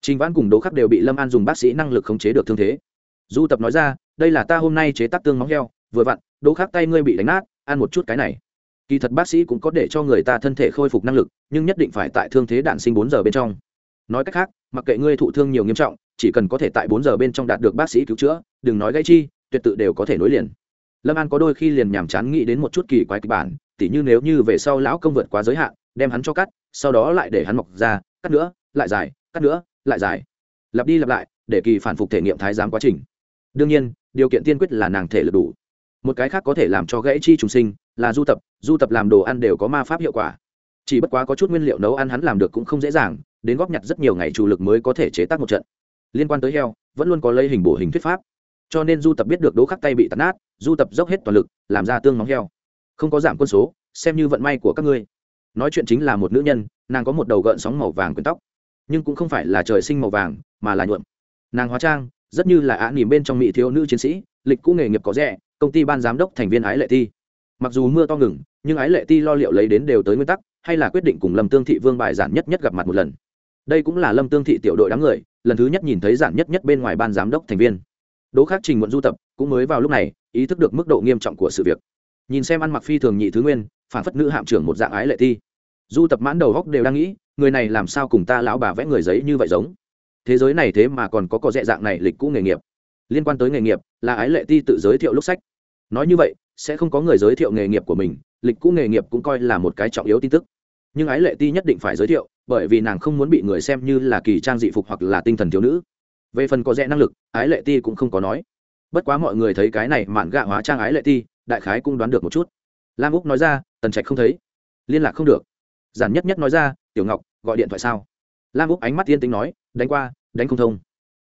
Trình vãn cùng đố khắc đều bị lâm an dùng bác sĩ năng lực khống chế được thương thế. Du tập nói ra, đây là ta hôm nay chế tác tương móng heo vừa vặn đố khắc tay ngươi bị đánh nát, ăn một chút cái này. Kỳ thật bác sĩ cũng có để cho người ta thân thể khôi phục năng lực, nhưng nhất định phải tại thương thế đạn sinh bốn giờ bên trong. Nói cách khác, mặc kệ ngươi thụ thương nhiều nghiêm trọng, chỉ cần có thể tại bốn giờ bên trong đạt được bác sĩ cứu chữa, đừng nói gãy chi, tuyệt tự đều có thể nối liền. Lâm an có đôi khi liền nhàm chán nghĩ đến một chút kỳ quái kịch bản, tỉ như nếu như về sau lão công vượt quá giới hạn, đem hắn cho cắt, sau đó lại để hắn mọc ra, cắt nữa, lại dài, cắt nữa, lại dài. Lặp đi lặp lại, để kỳ phản phục thể nghiệm thái giám quá trình. Đương nhiên, điều kiện tiên quyết là nàng thể lực đủ một cái khác có thể làm cho gãy chi trùng sinh, là du tập du tập làm đồ ăn đều có ma pháp hiệu quả. Chỉ bất quá có chút nguyên liệu nấu ăn hắn làm được cũng không dễ dàng, đến góp nhặt rất nhiều ngày chủ lực mới có thể chế tác một trận. Liên quan tới heo, vẫn luôn có lấy hình bổ hình thuyết pháp. Cho nên du tập biết được đố khắc tay bị tàn nát, du tập dốc hết toàn lực, làm ra tương móng heo. Không có giảm quân số, xem như vận may của các ngươi. Nói chuyện chính là một nữ nhân, nàng có một đầu gợn sóng màu vàng quyến tóc. Nhưng cũng không phải là trời sinh màu vàng, mà là nhuộm. Nàng hóa trang, rất như là á nỉm bên trong mỹ thiếu nữ chiến sĩ, lịch cũ nghề nghiệp có rẻ công ty ban giám đốc thành viên ái lệ thi. mặc dù mưa to ngừng, nhưng ái lệ ti lo liệu lấy đến đều tới nguyên tắc, hay là quyết định cùng lâm tương thị vương bài giản nhất nhất gặp mặt một lần. Đây cũng là lâm tương thị tiểu đội đám người, lần thứ nhất nhìn thấy giản nhất nhất bên ngoài ban giám đốc thành viên. Đỗ Khắc trình muộn du tập, cũng mới vào lúc này, ý thức được mức độ nghiêm trọng của sự việc. Nhìn xem ăn mặc phi thường nhị thứ nguyên, phản phất nữ hạm trưởng một dạng ái lệ ti du tập mãn đầu góc đều đang nghĩ, người này làm sao cùng ta lão bà vẽ người giấy như vậy giống? Thế giới này thế mà còn có có dẹ dạng này lịch cũ nghề nghiệp. Liên quan tới nghề nghiệp, là ái lệ ti tự giới thiệu lúc sách nói như vậy, sẽ không có người giới thiệu nghề nghiệp của mình, lịch cũ nghề nghiệp cũng coi là một cái trọng yếu tin tức. Nhưng ái lệ ti nhất định phải giới thiệu, bởi vì nàng không muốn bị người xem như là kỳ trang dị phục hoặc là tinh thần thiếu nữ. Về phần có rẽ năng lực, ái lệ ti cũng không có nói. Bất quá mọi người thấy cái này mạn gạ hóa trang ái lệ ti, đại khái cũng đoán được một chút. Lam úc nói ra, tần trạch không thấy. Liên lạc không được. Giản nhất nhất nói ra, tiểu ngọc, gọi điện thoại sao? Lam úc ánh mắt yên tính nói, đánh qua, đánh không thông.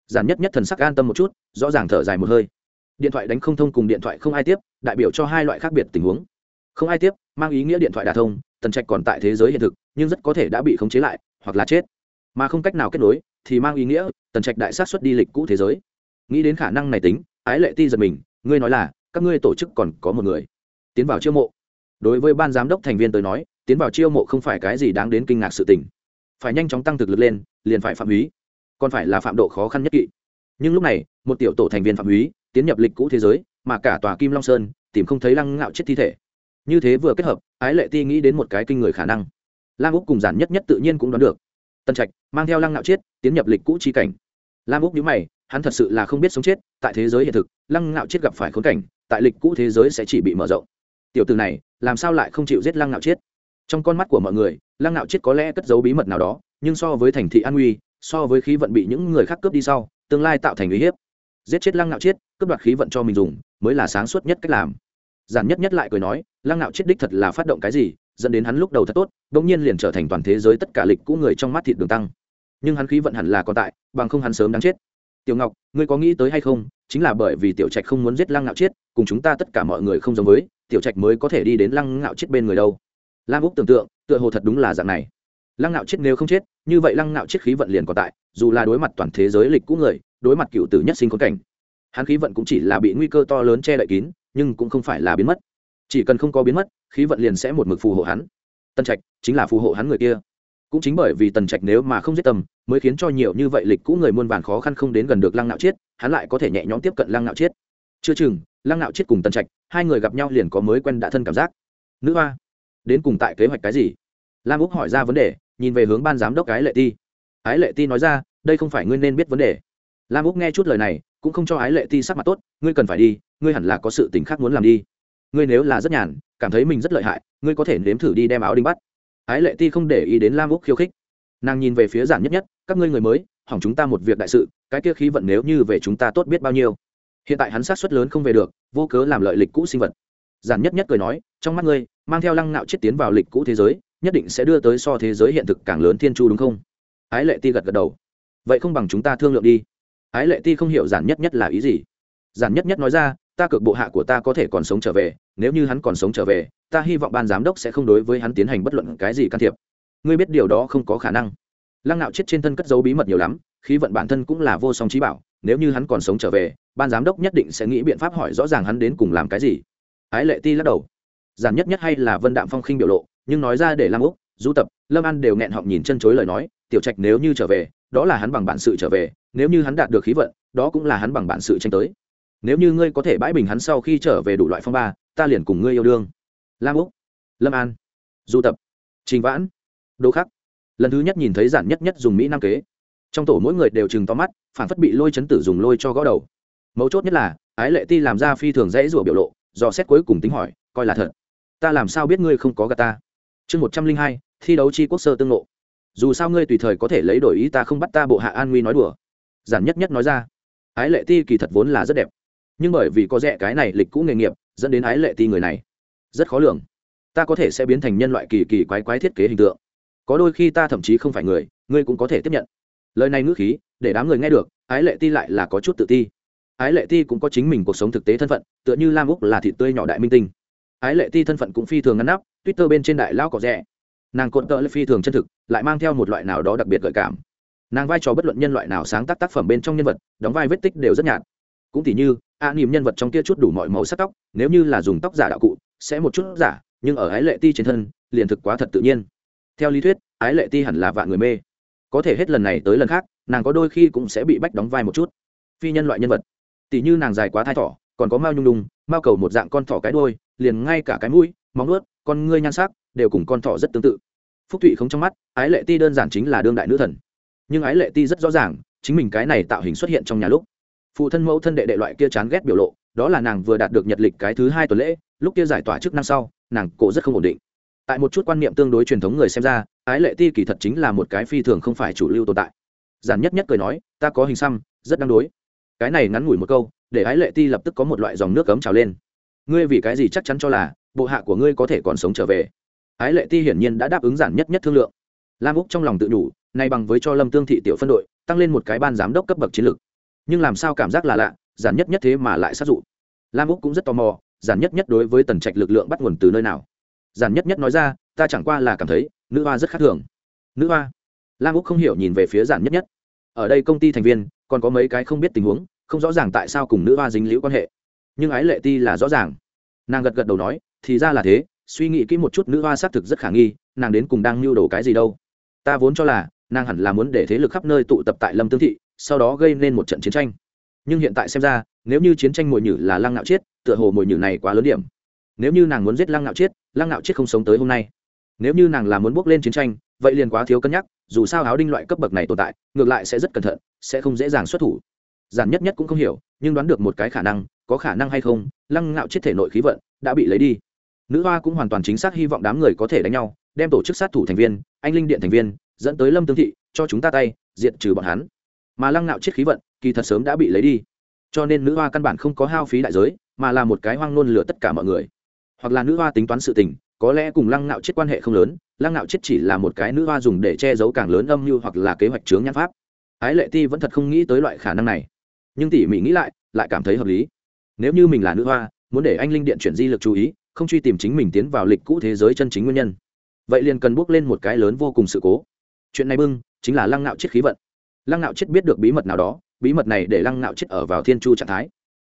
Giản nhất nhất thần sắc an tâm một chút, rõ ràng thở dài một hơi điện thoại đánh không thông cùng điện thoại không ai tiếp, đại biểu cho hai loại khác biệt tình huống. Không ai tiếp, mang ý nghĩa điện thoại đà thông, tần trạch còn tại thế giới hiện thực, nhưng rất có thể đã bị khống chế lại, hoặc là chết. Mà không cách nào kết nối, thì mang ý nghĩa, tần trạch đại sát xuất đi lịch cũ thế giới. Nghĩ đến khả năng này tính, ái lệ ti giật mình, ngươi nói là, các ngươi tổ chức còn có một người. Tiến vào chiêu mộ. Đối với ban giám đốc thành viên tới nói, tiến vào chiêu mộ không phải cái gì đáng đến kinh ngạc sự tình. Phải nhanh chóng tăng thực lực lên, liền phải phạm húy còn phải là phạm độ khó khăn nhất kỵ. Nhưng lúc này, một tiểu tổ thành viên phạm húy tiến nhập lịch cũ thế giới, mà cả tòa kim long sơn tìm không thấy lăng ngạo chết thi thể. Như thế vừa kết hợp, ái lệ ti nghĩ đến một cái kinh người khả năng. Lam úc cùng giản nhất nhất tự nhiên cũng đoán được. Tân trạch mang theo lăng ngạo chết, tiến nhập lịch cũ chi cảnh. Lam úc nhớ mày, hắn thật sự là không biết sống chết, tại thế giới hiện thực, lăng ngạo chết gặp phải khốn cảnh, tại lịch cũ thế giới sẽ chỉ bị mở rộng. Tiểu từ này, làm sao lại không chịu giết lăng ngạo chết? Trong con mắt của mọi người, lăng ngạo chết có lẽ cất giấu bí mật nào đó, nhưng so với thành thị an uy, so với khí vận bị những người khác cướp đi sau, tương lai tạo thành uy hiếp giết chết lăng nạo chết cướp đoạt khí vận cho mình dùng, mới là sáng suốt nhất cách làm. Giản nhất nhất lại cười nói, lăng nạo chết đích thật là phát động cái gì, dẫn đến hắn lúc đầu thật tốt bỗng nhiên liền trở thành toàn thế giới tất cả lịch cũ người trong mắt thịt đường tăng. Nhưng hắn khí vận hẳn là còn tại, bằng không hắn sớm đáng chết. Tiểu ngọc, ngươi có nghĩ tới hay không, chính là bởi vì tiểu trạch không muốn giết lăng ngạo chiết, cùng chúng ta tất cả mọi người không giống với, tiểu trạch mới có thể đi đến lăng ngạo chiết bên người đâu. Lam úc tưởng tượng, tựa hồ thật đúng là dạng này. Lăng ngạo chết nếu không chết, như vậy lăng ngạo chết khí vận liền còn tại, dù là đối mặt toàn thế giới lịch cũ người đối mặt cựu tử nhất sinh khốn cảnh. Hắn khí vận cũng chỉ là bị nguy cơ to lớn che đậy kín nhưng cũng không phải là biến mất. Chỉ cần không có biến mất khí vận liền sẽ một mực phù hộ hắn. Tân trạch chính là phù hộ hắn người kia. Cũng chính bởi vì tần trạch nếu mà không giết tầm, mới khiến cho nhiều như vậy lịch cũ người muôn vàn khó khăn không đến gần được lăng nạo chiết hắn lại có thể nhẹ nhõm tiếp cận lăng nạo chiết. Chưa chừng lăng nạo chiết cùng tần trạch hai người gặp nhau liền có mới quen đã thân cảm giác. Nữ hoa đến cùng tại kế hoạch cái gì? Lam úc hỏi ra vấn đề nhìn về hướng ban giám đốc ái lệ ti. Ái lệ ti nói ra đây không phải ngươi nên biết vấn đề lam úc nghe chút lời này, cũng không cho ái lệ ti sắc mặt tốt, ngươi cần phải đi, ngươi hẳn là có sự tình khác muốn làm đi. Ngươi nếu là rất nhàn, cảm thấy mình rất lợi hại, ngươi có thể nếm thử đi đem áo đinh bắt. Ái lệ ti không để ý đến lam úc khiêu khích. Nàng nhìn về phía giản nhất nhất, các ngươi người mới, hỏng chúng ta một việc đại sự, cái kia khí vận nếu như về chúng ta tốt biết bao nhiêu. Hiện tại hắn sát xuất lớn không về được, vô cớ làm lợi lịch cũ sinh vật. Giản nhất nhất cười nói, trong mắt ngươi, mang theo lăng nạo chết tiến vào lịch cũ thế giới, nhất định sẽ đưa tới so thế giới hiện thực càng lớn thiên chu đúng không? Ái lệ ti gật gật đầu. Vậy không bằng chúng ta thương lượng đi ái lệ ti không hiểu giản nhất nhất là ý gì? Giản nhất nhất nói ra, ta cược bộ hạ của ta có thể còn sống trở về, nếu như hắn còn sống trở về, ta hy vọng ban giám đốc sẽ không đối với hắn tiến hành bất luận cái gì can thiệp. Ngươi biết điều đó không có khả năng. Lăng nạo chết trên thân cất dấu bí mật nhiều lắm, khí vận bản thân cũng là vô song trí bảo, nếu như hắn còn sống trở về, ban giám đốc nhất định sẽ nghĩ biện pháp hỏi rõ ràng hắn đến cùng làm cái gì. Ái lệ ti lắc đầu. Giản nhất nhất hay là vân đạm phong khinh biểu lộ, nhưng nói ra để lăng úc, du tập, lâm an đều nghẹn họng nhìn chân chối lời nói, tiểu trạch nếu như trở về, đó là hắn bằng bản sự trở về nếu như hắn đạt được khí vận, đó cũng là hắn bằng bản sự tranh tới. Nếu như ngươi có thể bãi bình hắn sau khi trở về đủ loại phong ba, ta liền cùng ngươi yêu đương. Lam úc, lâm an, du tập, trình vãn, đỗ khắc. Lần thứ nhất nhìn thấy giản nhất nhất dùng mỹ nam kế. Trong tổ mỗi người đều chừng to mắt phản phất bị lôi chấn tử dùng lôi cho gõ đầu. Mấu chốt nhất là, ái lệ ti làm ra phi thường dễ rủa biểu lộ, do xét cuối cùng tính hỏi, coi là thật. Ta làm sao biết ngươi không có gà ta? Chương một trăm linh hai, thi đấu chi quốc sơ tương lộ dù sao ngươi tùy thời có thể lấy đổi ý ta không bắt ta bộ hạ an nguy nói đùa giản nhất nhất nói ra. Ái lệ ti kỳ thật vốn là rất đẹp, nhưng bởi vì có rẻ cái này lịch cũ nghề nghiệp, dẫn đến ái lệ ti người này rất khó lường. Ta có thể sẽ biến thành nhân loại kỳ kỳ quái quái thiết kế hình tượng. Có đôi khi ta thậm chí không phải người, ngươi cũng có thể tiếp nhận. Lời này ngữ khí, để đám người nghe được, ái lệ ti lại là có chút tự ti. Ái lệ ti cũng có chính mình cuộc sống thực tế thân phận, tựa như lam úc là thịt tươi nhỏ đại minh tinh. Ái lệ ti thân phận cũng phi thường ngăn nắp, twitter bên trên đại lao cỏ rẻ. Nàng cột tợ là phi thường chân thực, lại mang theo một loại nào đó đặc biệt gợi cảm nàng vai trò bất luận nhân loại nào sáng tác tác phẩm bên trong nhân vật, đóng vai vết tích đều rất nhạt. Cũng tỉ như, a nỉm nhân vật trong kia chút đủ mọi màu sắc tóc, nếu như là dùng tóc giả đạo cụ, sẽ một chút giả, nhưng ở ái lệ ti trên thân, liền thực quá thật tự nhiên. Theo lý thuyết, ái lệ ti hẳn là vạn người mê. Có thể hết lần này tới lần khác, nàng có đôi khi cũng sẽ bị bách đóng vai một chút. Phi nhân loại nhân vật. Tỉ như nàng dài quá thai thỏ, còn có mao nhung đùng mao cầu một dạng con thỏ cái đôi liền ngay cả cái mũi, móng ướt con ngươi nhan sắc, đều cùng con thỏ rất tương tự. Phúc thụy không trong mắt, ái lệ ti đơn giản chính là đương đại nữ thần nhưng ái lệ ti rất rõ ràng, chính mình cái này tạo hình xuất hiện trong nhà lúc. Phụ thân mẫu thân đệ đệ loại kia chán ghét biểu lộ, đó là nàng vừa đạt được nhật lịch cái thứ hai tuần lễ, lúc kia giải tỏa chức năng sau, nàng cổ rất không ổn định. Tại một chút quan niệm tương đối truyền thống người xem ra, ái lệ ti kỳ thật chính là một cái phi thường không phải chủ lưu tồn tại. Giản nhất nhất cười nói, ta có hình xăm, rất đáng đối. Cái này ngắn ngủi một câu, để ái lệ ti lập tức có một loại dòng nước cấm trào lên. Ngươi vì cái gì chắc chắn cho là, bộ hạ của ngươi có thể còn sống trở về? Ái lệ ti hiển nhiên đã đáp ứng giản nhất nhất thương lượng lam úc trong lòng tự đủ, nay bằng với cho lâm tương thị tiểu phân đội, tăng lên một cái ban giám đốc cấp bậc chiến lược. Nhưng làm sao cảm giác là lạ, giản nhất nhất thế mà lại sát dụ lam úc cũng rất tò mò, giản nhất nhất đối với tần trạch lực lượng bắt nguồn từ nơi nào? Giản nhất nhất nói ra, ta chẳng qua là cảm thấy, nữ hoa rất khác thường. Nữ hoa? Lam úc không hiểu nhìn về phía giản nhất nhất. Ở đây công ty thành viên, còn có mấy cái không biết tình huống, không rõ ràng tại sao cùng nữ hoa dính liễu quan hệ. Nhưng ái lệ ti là rõ ràng. Nàng gật gật đầu nói, thì ra là thế, suy nghĩ kỹ một chút nữ hoa xác thực rất khả nghi, nàng đến cùng đang mưu đồ cái gì đâu? Ta vốn cho là nàng hẳn là muốn để thế lực khắp nơi tụ tập tại lâm tương thị sau đó gây nên một trận chiến tranh nhưng hiện tại xem ra nếu như chiến tranh mồi nhử là lăng ngạo chiết tựa hồ mồi nhử này quá lớn điểm nếu như nàng muốn giết lăng ngạo chiết lăng ngạo chiết không sống tới hôm nay nếu như nàng là muốn bước lên chiến tranh vậy liền quá thiếu cân nhắc dù sao áo đinh loại cấp bậc này tồn tại ngược lại sẽ rất cẩn thận sẽ không dễ dàng xuất thủ giản nhất nhất cũng không hiểu nhưng đoán được một cái khả năng có khả năng hay không lăng ngạo chết thể nội khí vận đã bị lấy đi nữ hoa cũng hoàn toàn chính xác hy vọng đám người có thể đánh nhau đem tổ chức sát thủ thành viên, anh linh điện thành viên, dẫn tới lâm tương thị, cho chúng ta tay, diệt trừ bọn hắn. Mà lăng nạo chết khí vận, kỳ thật sớm đã bị lấy đi. Cho nên nữ hoa căn bản không có hao phí đại giới, mà là một cái hoang nôn lửa tất cả mọi người. Hoặc là nữ hoa tính toán sự tình, có lẽ cùng lăng nạo chết quan hệ không lớn, lăng nạo chết chỉ là một cái nữ hoa dùng để che giấu càng lớn âm mưu hoặc là kế hoạch chướng nhãn pháp. Ái lệ ti vẫn thật không nghĩ tới loại khả năng này. Nhưng tỉ mỉ nghĩ lại lại cảm thấy hợp lý. Nếu như mình là nữ hoa, muốn để anh linh điện chuyển di lực chú ý, không truy tìm chính mình tiến vào lịch cũ thế giới chân chính nguyên nhân vậy liền cần bước lên một cái lớn vô cùng sự cố. Chuyện này bưng, chính là lăng nạo chết khí vận. Lăng nạo chết biết được bí mật nào đó, bí mật này để lăng nạo chết ở vào thiên chu trạng thái.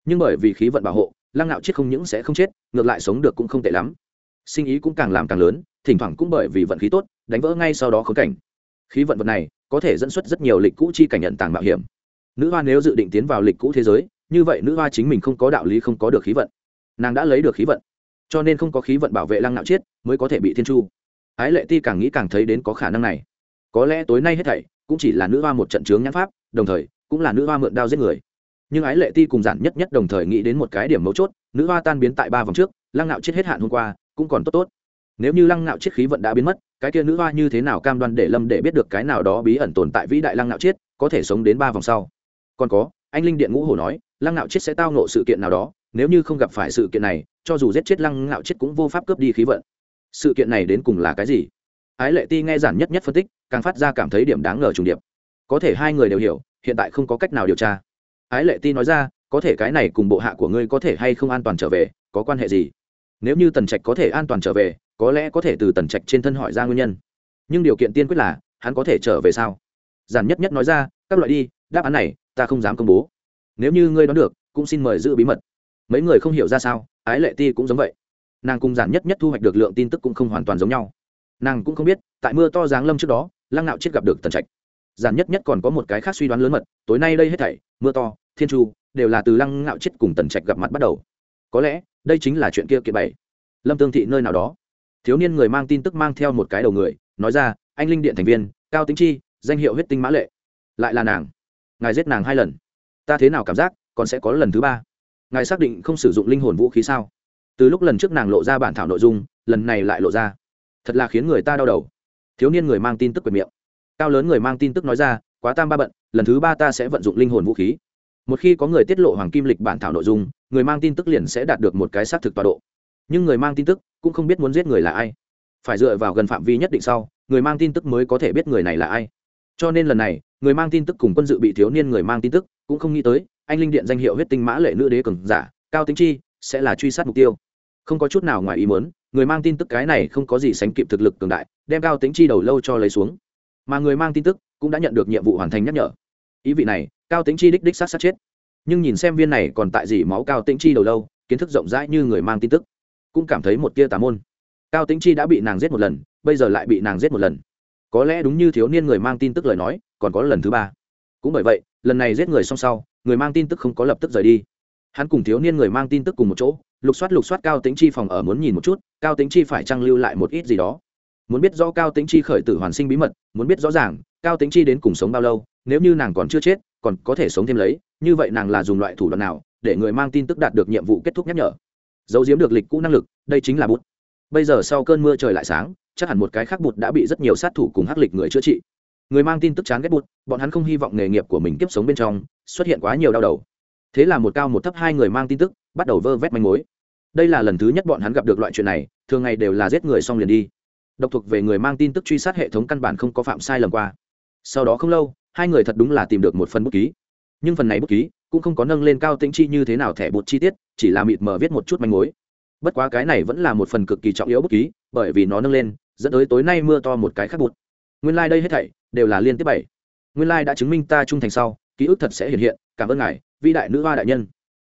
Nhưng bởi vì khí vận bảo hộ, lăng nạo chết không những sẽ không chết, ngược lại sống được cũng không tệ lắm. Sinh ý cũng càng làm càng lớn, thỉnh thoảng cũng bởi vì vận khí tốt, đánh vỡ ngay sau đó khốn cảnh. Khí vận vật này, có thể dẫn xuất rất nhiều lịch cũ chi cảnh nhận tàng mạo hiểm. Nữ hoa nếu dự định tiến vào lịch cũ thế giới, như vậy nữ hoa chính mình không có đạo lý không có được khí vận. Nàng đã lấy được khí vận, cho nên không có khí vận bảo vệ lăng nạo chết mới có thể bị thiên chu ái lệ ti càng nghĩ càng thấy đến có khả năng này. Có lẽ tối nay hết thảy cũng chỉ là nữ hoa một trận chướng nhãn pháp, đồng thời cũng là nữ hoa mượn đao giết người. Nhưng ái lệ ti cùng giản nhất nhất đồng thời nghĩ đến một cái điểm mấu chốt, nữ hoa tan biến tại ba vòng trước, lăng nạo chết hết hạn hôm qua, cũng còn tốt tốt. Nếu như lăng nạo chết khí vận đã biến mất, cái kia nữ hoa như thế nào cam đoan để lâm để biết được cái nào đó bí ẩn tồn tại vĩ đại lăng nạo chết, có thể sống đến ba vòng sau. Còn có, anh linh điện ngũ hổ nói, lăng nạo chết sẽ tao nộ sự kiện nào đó, nếu như không gặp phải sự kiện này, cho dù giết chết lăng nạo chết cũng vô pháp cướp đi khí vận sự kiện này đến cùng là cái gì? Ái lệ ti nghe giản nhất nhất phân tích, càng phát ra cảm thấy điểm đáng ngờ trùng điệp. Có thể hai người đều hiểu, hiện tại không có cách nào điều tra. Ái lệ ti nói ra, có thể cái này cùng bộ hạ của ngươi có thể hay không an toàn trở về, có quan hệ gì? Nếu như tần trạch có thể an toàn trở về, có lẽ có thể từ tần trạch trên thân hỏi ra nguyên nhân. Nhưng điều kiện tiên quyết là, hắn có thể trở về sao? Giản nhất nhất nói ra, các loại đi, đáp án này, ta không dám công bố. Nếu như ngươi đoán được, cũng xin mời giữ bí mật. Mấy người không hiểu ra sao, ái lệ ti cũng giống vậy nàng cùng giản nhất nhất thu hoạch được lượng tin tức cũng không hoàn toàn giống nhau. Nàng cũng không biết, tại mưa to giáng lâm trước đó, lăng nạo chết gặp được tần trạch. Giản nhất nhất còn có một cái khác suy đoán lớn mật, tối nay đây hết thảy, mưa to, thiên chu đều là từ lăng ngạo chết cùng tần trạch gặp mặt bắt đầu. Có lẽ, đây chính là chuyện kia kiện bảy. Lâm tương thị nơi nào đó. Thiếu niên người mang tin tức mang theo một cái đầu người, nói ra, anh linh điện thành viên, cao tính chi, danh hiệu huyết tinh mã lệ. Lại là nàng. Ngài giết nàng hai lần. Ta thế nào cảm giác, còn sẽ có lần thứ ba. Ngài xác định không sử dụng linh hồn vũ khí sao? Từ lúc lần trước nàng lộ ra bản thảo nội dung, lần này lại lộ ra. Thật là khiến người ta đau đầu. Thiếu niên người mang tin tức quyền miệng. Cao lớn người mang tin tức nói ra, quá tam ba bận, lần thứ ba ta sẽ vận dụng linh hồn vũ khí. Một khi có người tiết lộ hoàng kim lịch bản thảo nội dung, người mang tin tức liền sẽ đạt được một cái xác thực tọa độ. Nhưng người mang tin tức cũng không biết muốn giết người là ai. Phải dựa vào gần phạm vi nhất định sau, người mang tin tức mới có thể biết người này là ai. Cho nên lần này, người mang tin tức cùng quân dự bị thiếu niên người mang tin tức cũng không nghĩ tới, anh linh điện danh hiệu huyết tinh mã lệ nữ đế cường giả, cao tính chi, sẽ là truy sát mục tiêu không có chút nào ngoài ý muốn, người mang tin tức cái này không có gì sánh kịp thực lực cường đại, đem cao tính chi đầu lâu cho lấy xuống. Mà người mang tin tức cũng đã nhận được nhiệm vụ hoàn thành nhắc nhở. Ý vị này, cao tính chi đích đích sát sát chết. Nhưng nhìn xem viên này còn tại gì máu cao tính chi đầu lâu, kiến thức rộng rãi như người mang tin tức, cũng cảm thấy một tia tà môn. Cao tính chi đã bị nàng giết một lần, bây giờ lại bị nàng giết một lần. Có lẽ đúng như thiếu niên người mang tin tức lời nói, còn có lần thứ ba. Cũng bởi vậy, lần này giết người xong sau, người mang tin tức không có lập tức rời đi. Hắn cùng thiếu niên người mang tin tức cùng một chỗ lục soát lục soát cao tính chi phòng ở muốn nhìn một chút, cao tính chi phải trăng lưu lại một ít gì đó. Muốn biết rõ cao tính chi khởi tử hoàn sinh bí mật, muốn biết rõ ràng, cao tính chi đến cùng sống bao lâu, nếu như nàng còn chưa chết, còn có thể sống thêm lấy, như vậy nàng là dùng loại thủ đoạn nào, để người mang tin tức đạt được nhiệm vụ kết thúc nhắc nhở? Giấu giếm được lịch cũ năng lực, đây chính là bút. Bây giờ sau cơn mưa trời lại sáng, chắc hẳn một cái khác bụt đã bị rất nhiều sát thủ cùng hắc lịch người chữa trị. Người mang tin tức chán ghét bụt bọn hắn không hy vọng nghề nghiệp của mình kiếp sống bên trong, xuất hiện quá nhiều đau đầu. Thế là một cao một thấp hai người mang tin tức, bắt đầu vơ vét manh mối đây là lần thứ nhất bọn hắn gặp được loại chuyện này, thường ngày đều là giết người xong liền đi. Độc thuộc về người mang tin tức truy sát hệ thống căn bản không có phạm sai lầm qua. Sau đó không lâu, hai người thật đúng là tìm được một phần bút ký. Nhưng phần này bút ký cũng không có nâng lên cao tĩnh chi như thế nào thẻ bột chi tiết, chỉ là mịt mờ viết một chút manh mối. Bất quá cái này vẫn là một phần cực kỳ trọng yếu bút ký, bởi vì nó nâng lên, dẫn tới tối nay mưa to một cái khác bụt nguyên lai、like、đây hết thảy đều là liên tiếp bảy. Nguyên lai、like、đã chứng minh ta trung thành sau, ký ức thật sẽ hiện hiện, cảm ơn ngài, vĩ đại nữ hoa đại nhân.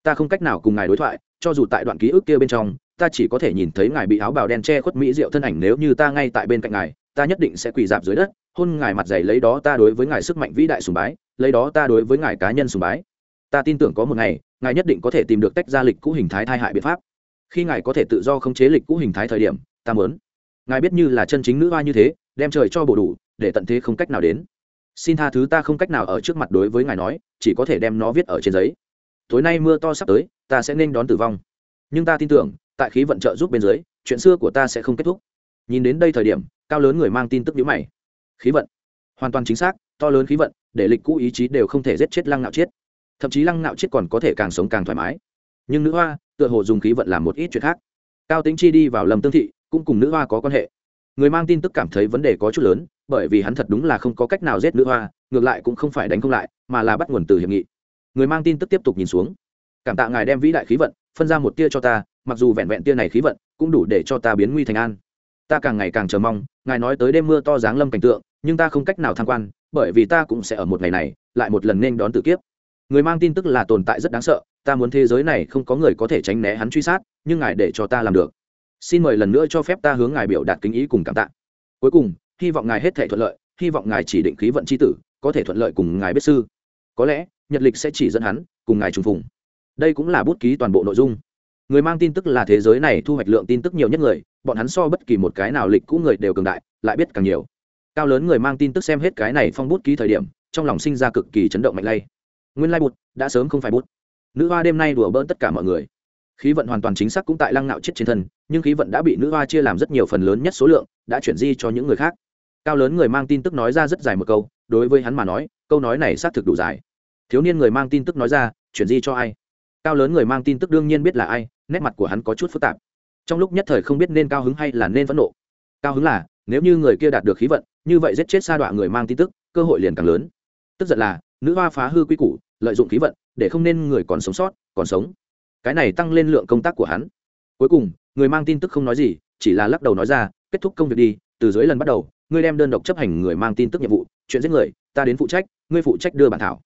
Ta không cách nào cùng ngài đối thoại cho dù tại đoạn ký ức kia bên trong, ta chỉ có thể nhìn thấy ngài bị áo bào đen che khuất mỹ diệu thân ảnh nếu như ta ngay tại bên cạnh ngài, ta nhất định sẽ quỳ dạp dưới đất, hôn ngài mặt dày lấy đó ta đối với ngài sức mạnh vĩ đại sùng bái, lấy đó ta đối với ngài cá nhân sùng bái. Ta tin tưởng có một ngày, ngài nhất định có thể tìm được tách ra lịch cũ hình thái thai hại biện pháp. Khi ngài có thể tự do khống chế lịch cũ hình thái thời điểm, ta mớn ngài biết như là chân chính nữ hoa như thế, đem trời cho bổ đủ, để tận thế không cách nào đến. Xin tha thứ ta không cách nào ở trước mặt đối với ngài nói, chỉ có thể đem nó viết ở trên giấy. Tối nay mưa to sắp tới ta sẽ nên đón tử vong. Nhưng ta tin tưởng, tại khí vận trợ giúp bên dưới, chuyện xưa của ta sẽ không kết thúc. Nhìn đến đây thời điểm, cao lớn người mang tin tức nhữ mày. Khí vận. Hoàn toàn chính xác, to lớn khí vận, để lịch cũ ý chí đều không thể giết chết lăng nạo chết thậm chí lăng nạo chết còn có thể càng sống càng thoải mái. Nhưng nữ hoa, tựa hồ dùng khí vận làm một ít chuyện khác. Cao tính chi đi vào lầm tương thị, cũng cùng nữ hoa có quan hệ. Người mang tin tức cảm thấy vấn đề có chút lớn, bởi vì hắn thật đúng là không có cách nào giết nữ hoa, ngược lại cũng không phải đánh không lại, mà là bắt nguồn từ hiệp nghị. Người mang tin tức tiếp tục nhìn xuống cảm tạ ngài đem vĩ đại khí vận phân ra một tia cho ta, mặc dù vẹn vẹn tia này khí vận cũng đủ để cho ta biến nguy thành an. Ta càng ngày càng chờ mong, ngài nói tới đêm mưa to giáng lâm cảnh tượng, nhưng ta không cách nào tham quan, bởi vì ta cũng sẽ ở một ngày này, lại một lần nên đón tự kiếp. Người mang tin tức là tồn tại rất đáng sợ, ta muốn thế giới này không có người có thể tránh né hắn truy sát, nhưng ngài để cho ta làm được. Xin mời lần nữa cho phép ta hướng ngài biểu đạt kính ý cùng cảm tạ. Cuối cùng, hy vọng ngài hết thể thuận lợi, hy vọng ngài chỉ định khí vận c h i tử, có thể thuận lợi cùng ngài biết sư. Có lẽ, nhật lịch sẽ chỉ dẫn hắn, cùng ngài trùng phùng đây cũng là bút ký toàn bộ nội dung. Người mang tin tức là thế giới này thu hoạch lượng tin tức nhiều nhất người, bọn hắn so bất kỳ một cái nào lịch cũ người đều cường đại, lại biết càng nhiều. Cao lớn người mang tin tức xem hết cái này phong bút ký thời điểm, trong lòng sinh ra cực kỳ chấn động mạnh lay. Nguyên lai bút đã sớm không phải bút. Nữ hoa đêm nay đùa bỡn tất cả mọi người. Khí vận hoàn toàn chính xác cũng tại lăng nạo chết trên thân, nhưng khí vận đã bị nữ hoa chia làm rất nhiều phần lớn nhất số lượng, đã chuyển di cho những người khác. Cao lớn người mang tin tức nói ra rất dài một câu, đối với hắn mà nói, câu nói này xác thực đủ dài. Thiếu niên người mang tin tức nói ra, chuyển di cho ai? Cao lớn người mang tin tức đương nhiên biết là ai, nét mặt của hắn có chút phức tạp. Trong lúc nhất thời không biết nên cao hứng hay là nên phẫn nộ. Cao hứng là, nếu như người kia đạt được khí vận, như vậy giết chết sa đọa người mang tin tức, cơ hội liền càng lớn. Tức giận là, nữ hoa phá hư quy củ, lợi dụng khí vận, để không nên người còn sống sót, còn sống. Cái này tăng lên lượng công tác của hắn. Cuối cùng, người mang tin tức không nói gì, chỉ là lắc đầu nói ra, kết thúc công việc đi, từ dưới lần bắt đầu, ngươi đem đơn độc chấp hành người mang tin tức nhiệm vụ, chuyện giết người, ta đến phụ trách, ngươi phụ trách đưa bản thảo.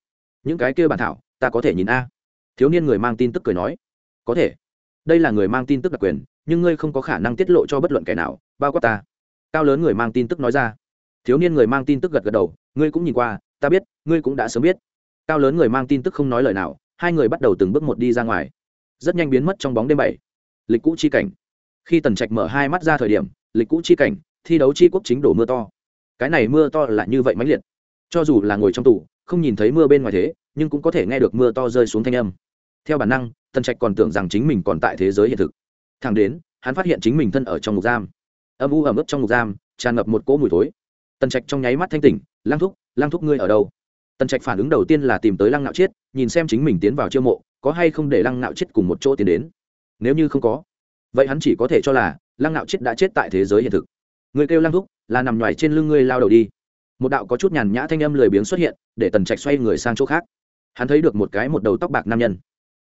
Những cái kia bản thảo, ta có thể nhìn a thiếu niên người mang tin tức cười nói, có thể. Đây là người mang tin tức đặc quyền, nhưng ngươi không có khả năng tiết lộ cho bất luận kẻ nào, bao quát ta. Cao lớn người mang tin tức nói ra. Thiếu niên người mang tin tức gật gật đầu, ngươi cũng nhìn qua, ta biết, ngươi cũng đã sớm biết. Cao lớn người mang tin tức không nói lời nào, hai người bắt đầu từng bước một đi ra ngoài. Rất nhanh biến mất trong bóng đêm bảy. Lịch cũ chi cảnh. Khi tần trạch mở hai mắt ra thời điểm, lịch cũ chi cảnh, thi đấu chi quốc chính đổ mưa to. Cái này mưa to là như vậy mãnh liệt. Cho dù là ngồi trong tủ không nhìn thấy mưa bên ngoài thế, nhưng cũng có thể nghe được mưa to rơi xuống thanh âm theo bản năng, tần trạch còn tưởng rằng chính mình còn tại thế giới hiện thực. Thẳng đến, hắn phát hiện chính mình thân ở trong ngục giam. Âm u ẩm ướt trong ngục giam, tràn ngập một cỗ mùi thối. Tần trạch trong nháy mắt thanh tỉnh lang thúc lang thúc ngươi ở đâu? Tần trạch phản ứng đầu tiên là tìm tới lăng nạo chiết, nhìn xem chính mình tiến vào chiêu mộ, có hay không để lăng nạo chiết cùng một chỗ tiến đến. Nếu như không có, vậy hắn chỉ có thể cho là lăng nạo chiết đã chết tại thế giới hiện thực. Người kêu lăng thúc, là nằm ngoài trên lưng ngươi lao đầu đi. Một đạo có chút nhàn nhã thanh âm lười biếng xuất hiện, để tần trạch xoay người sang chỗ khác. Hắn thấy được một cái một đầu tóc bạc nam nhân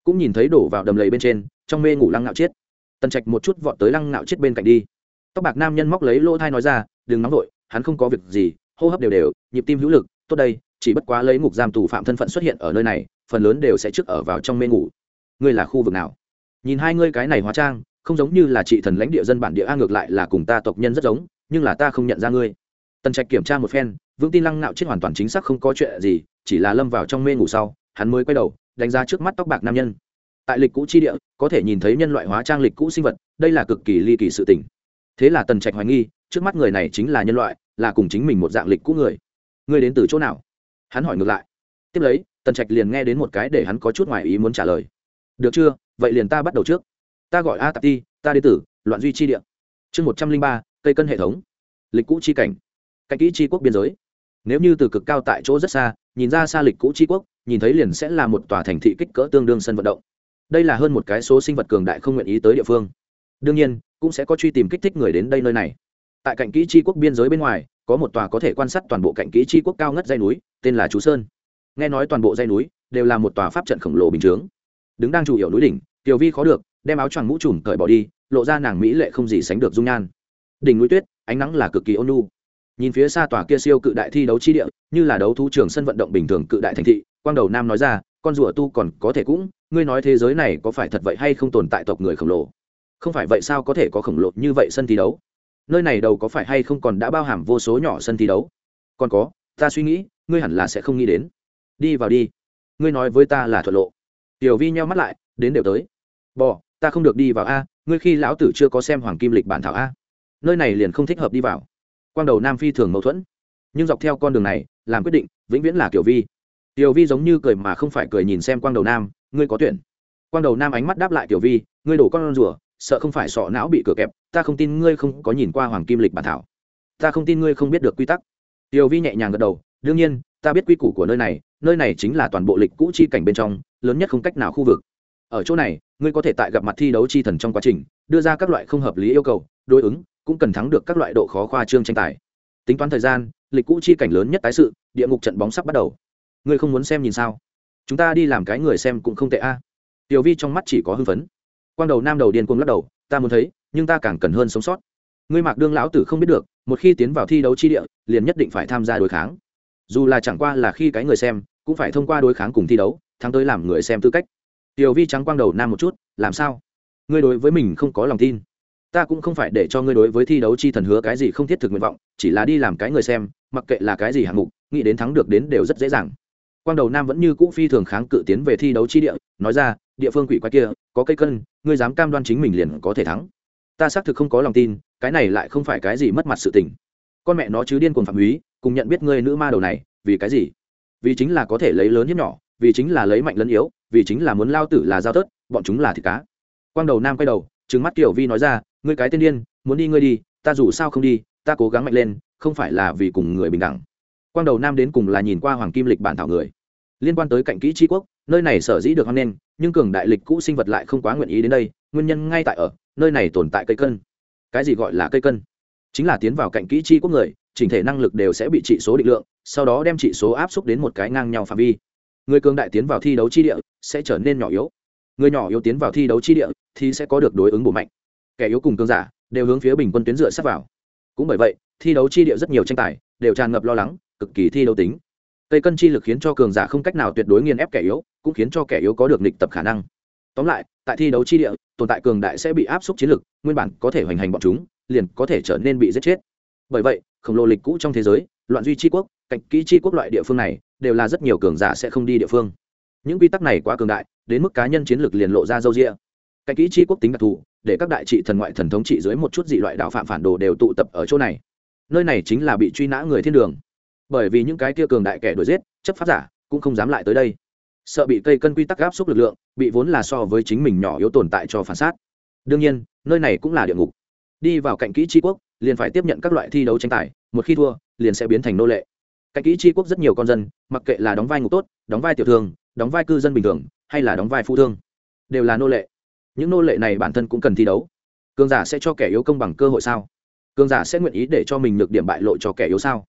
cũng nhìn thấy đổ vào đầm lầy bên trên, trong mê ngủ lăng nạo chết. Tần trạch một chút vọt tới lăng nạo chết bên cạnh đi. Tóc bạc nam nhân móc lấy lỗ thai nói ra, đừng nóng vội, hắn không có việc gì, hô hấp đều đều, nhịp tim hữu lực, tốt đây, chỉ bất quá lấy ngục giam tù phạm thân phận xuất hiện ở nơi này, phần lớn đều sẽ trước ở vào trong mê ngủ. Ngươi là khu vực nào? Nhìn hai ngươi cái này hóa trang, không giống như là chị thần lãnh địa dân bản địa, a, ngược lại là cùng ta tộc nhân rất giống, nhưng là ta không nhận ra ngươi. Tần trạch kiểm tra một phen, vững tin lăng nạo chết hoàn toàn chính xác không có chuyện gì, chỉ là lâm vào trong mê ngủ sau, hắn mới quay đầu đánh giá trước mắt tóc bạc nam nhân. Tại lịch cũ chi địa, có thể nhìn thấy nhân loại hóa trang lịch cũ sinh vật, đây là cực kỳ ly kỳ sự tình. Thế là tần trạch hoài nghi, trước mắt người này chính là nhân loại, là cùng chính mình một dạng lịch cũ người. Người đến từ chỗ nào? Hắn hỏi ngược lại. Tiếp lấy, tần trạch liền nghe đến một cái để hắn có chút ngoài ý muốn trả lời. Được chưa? Vậy liền ta bắt đầu trước. Ta gọi a tạp ti, ta đến tử loạn duy chi địa. Chương một trăm linh ba, cây cân hệ thống. Lịch cũ chi cảnh. Cạnh kỹ chi quốc biên giới. Nếu như từ cực cao tại chỗ rất xa, nhìn ra xa lịch cũ chi quốc nhìn thấy liền sẽ là một tòa thành thị kích cỡ tương đương sân vận động. Đây là hơn một cái số sinh vật cường đại không nguyện ý tới địa phương. Đương nhiên, cũng sẽ có truy tìm kích thích người đến đây nơi này. Tại cạnh kỹ chi quốc biên giới bên ngoài, có một tòa có thể quan sát toàn bộ cạnh kỹ chi quốc cao ngất dây núi, tên là chú sơn. Nghe nói toàn bộ dây núi đều là một tòa pháp trận khổng lồ bình chướng. Đứng đang chủ yếu núi đỉnh tiểu vi khó được, đem áo choàng mũ trùm cởi bỏ đi, lộ ra nàng mỹ lệ không gì sánh được dung nhan. Đỉnh núi tuyết, ánh nắng là cực kỳ ôn nhu. Nhìn phía xa tòa kia siêu cự đại thi đấu chi địa, như là đấu thú trường sân vận động bình thường cự đại thành thị quang đầu nam nói ra, con rùa tu còn có thể cũng, ngươi nói thế giới này có phải thật vậy hay không tồn tại tộc người khổng lồ? Không phải vậy sao có thể có khổng lồ như vậy sân thi đấu? Nơi này đầu có phải hay không còn đã bao hàm vô số nhỏ sân thi đấu? Còn có, ta suy nghĩ, ngươi hẳn là sẽ không nghĩ đến. Đi vào đi. Ngươi nói với ta là thuận lộ. Tiểu vi nheo mắt lại, đến đều tới. Bò, ta không được đi vào a, ngươi khi lão tử chưa có xem hoàng kim lịch bản thảo a. Nơi này liền không thích hợp đi vào. Quang đầu nam phi thường mâu thuẫn. Nhưng dọc theo con đường này, làm quyết định, vĩnh viễn là kiểu vi tiểu vi giống như cười mà không phải cười nhìn xem quang đầu nam, ngươi có tuyển. Quang đầu nam ánh mắt đáp lại tiểu vi, ngươi đổ con rùa, sợ không phải sọ não bị cửa kẹp, ta không tin ngươi không có nhìn qua hoàng kim lịch bản thảo. Ta không tin ngươi không biết được quy tắc. Tiểu vi nhẹ nhàng gật đầu, đương nhiên, ta biết quy củ của nơi này nơi này chính là toàn bộ lịch cũ chi cảnh bên trong, lớn nhất không cách nào khu vực. Ở chỗ này, ngươi có thể tại gặp mặt thi đấu chi thần trong quá trình, đưa ra các loại không hợp lý yêu cầu, đối ứng, cũng cần thắng được các loại độ khó khoa trương tranh tài. Tính toán thời gian, lịch cũ chi cảnh lớn nhất tái sự, địa ngục trận bóng sắp bắt đầu ngươi không muốn xem nhìn sao? Chúng ta đi làm cái người xem cũng không tệ a. Tiểu vi trong mắt chỉ có hưng phấn. Quang đầu nam đầu điên cuồng lắc đầu, ta muốn thấy, nhưng ta càng cần hơn sống sót. Ngươi mạc đương lão tử không biết được, một khi tiến vào thi đấu chi địa, liền nhất định phải tham gia đối kháng. Dù là chẳng qua là khi cái người xem, cũng phải thông qua đối kháng cùng thi đấu, thắng tới làm người xem tư cách. Tiểu vi trắng quang đầu nam một chút, làm sao? Ngươi đối với mình không có lòng tin. Ta cũng không phải để cho ngươi đối với thi đấu chi thần hứa cái gì không thiết thực nguyện vọng, chỉ là đi làm cái người xem, mặc kệ là cái gì hạng mục, nghĩ đến thắng được đến đều rất dễ dàng quang đầu nam vẫn như cũ phi thường kháng cự tiến về thi đấu chi địa, nói ra, địa phương quỷ quái kia, có cây cân, ngươi dám cam đoan chính mình liền có thể thắng. Ta xác thực không có lòng tin, cái này lại không phải cái gì mất mặt sự tình. Con mẹ nó chứ điên cuồng phạm húy cùng nhận biết ngươi nữ ma đầu này, vì cái gì? Vì chính là có thể lấy lớn hiếp nhỏ, vì chính là lấy mạnh lẫn yếu, vì chính là muốn lao tử là giao tớt bọn chúng là thịt cá. Quang đầu nam quay đầu, trừng mắt kiểu vi nói ra, ngươi cái tên điên, muốn đi ngươi đi, ta dù sao không đi, ta cố gắng mạnh lên, không phải là vì cùng người bình đẳng. Quang đầu nam đến cùng là nhìn qua hoàng kim lịch bản thảo người liên quan tới cạnh kỹ tri quốc, nơi này sở dĩ được hoan nghênh, nhưng cường đại lịch cũ sinh vật lại không quá nguyện ý đến đây, nguyên nhân ngay tại ở, nơi này tồn tại cây cân. Cái gì gọi là cây cân? Chính là tiến vào cạnh kỹ chi quốc người, chỉnh thể năng lực đều sẽ bị trị số định lượng, sau đó đem trị số áp xúc đến một cái ngang nhau phạm vi. Người cường đại tiến vào thi đấu chi địa sẽ trở nên nhỏ yếu. Người nhỏ yếu tiến vào thi đấu chi địa thì sẽ có được đối ứng bổ mạnh. Kẻ yếu cùng cường giả đều hướng phía bình quân tuyến dựa sắp vào. Cũng bởi vậy, thi đấu chi địa rất nhiều tranh tài đều tràn ngập lo lắng, cực kỳ thi đấu tính cây cân chi lực khiến cho cường giả không cách nào tuyệt đối nghiền ép kẻ yếu, cũng khiến cho kẻ yếu có được nịch tập khả năng. Tóm lại, tại thi đấu chi địa, tồn tại cường đại sẽ bị áp suất chiến lực, nguyên bản có thể hoành hành bọn chúng, liền có thể trở nên bị giết chết. Bởi vậy, khổng lồ lịch cũ trong thế giới, loạn duy tri quốc, cạnh kỹ tri quốc loại địa phương này, đều là rất nhiều cường giả sẽ không đi địa phương. Những quy tắc này quá cường đại, đến mức cá nhân chiến lược liền lộ ra dâu rĩa cạnh kỹ tri quốc tính đặc thù, để các đại trị thần ngoại thần thống trị dưới một chút dị loại đạo phạm phản đồ đều tụ tập ở chỗ này. Nơi này chính là bị truy nã người thiên đường bởi vì những cái kia cường đại kẻ đuổi giết, chấp pháp giả cũng không dám lại tới đây. Sợ bị cây cân quy tắc áp suất lực lượng, bị vốn là so với chính mình nhỏ yếu tồn tại cho phản sát đương nhiên, nơi này cũng là địa ngục. Đi vào cạnh kỹ tri quốc, liền phải tiếp nhận các loại thi đấu tranh tài, một khi thua, liền sẽ biến thành nô lệ. Cạnh kỹ tri quốc rất nhiều con dân, mặc kệ là đóng vai ngục tốt, đóng vai tiểu thương, đóng vai cư dân bình thường, hay là đóng vai phụ thương, đều là nô lệ. Những nô lệ này bản thân cũng cần thi đấu. Cường giả sẽ cho kẻ yếu công bằng cơ hội sao? Cường giả sẽ nguyện ý để cho mình được điểm bại lộ cho kẻ yếu sao?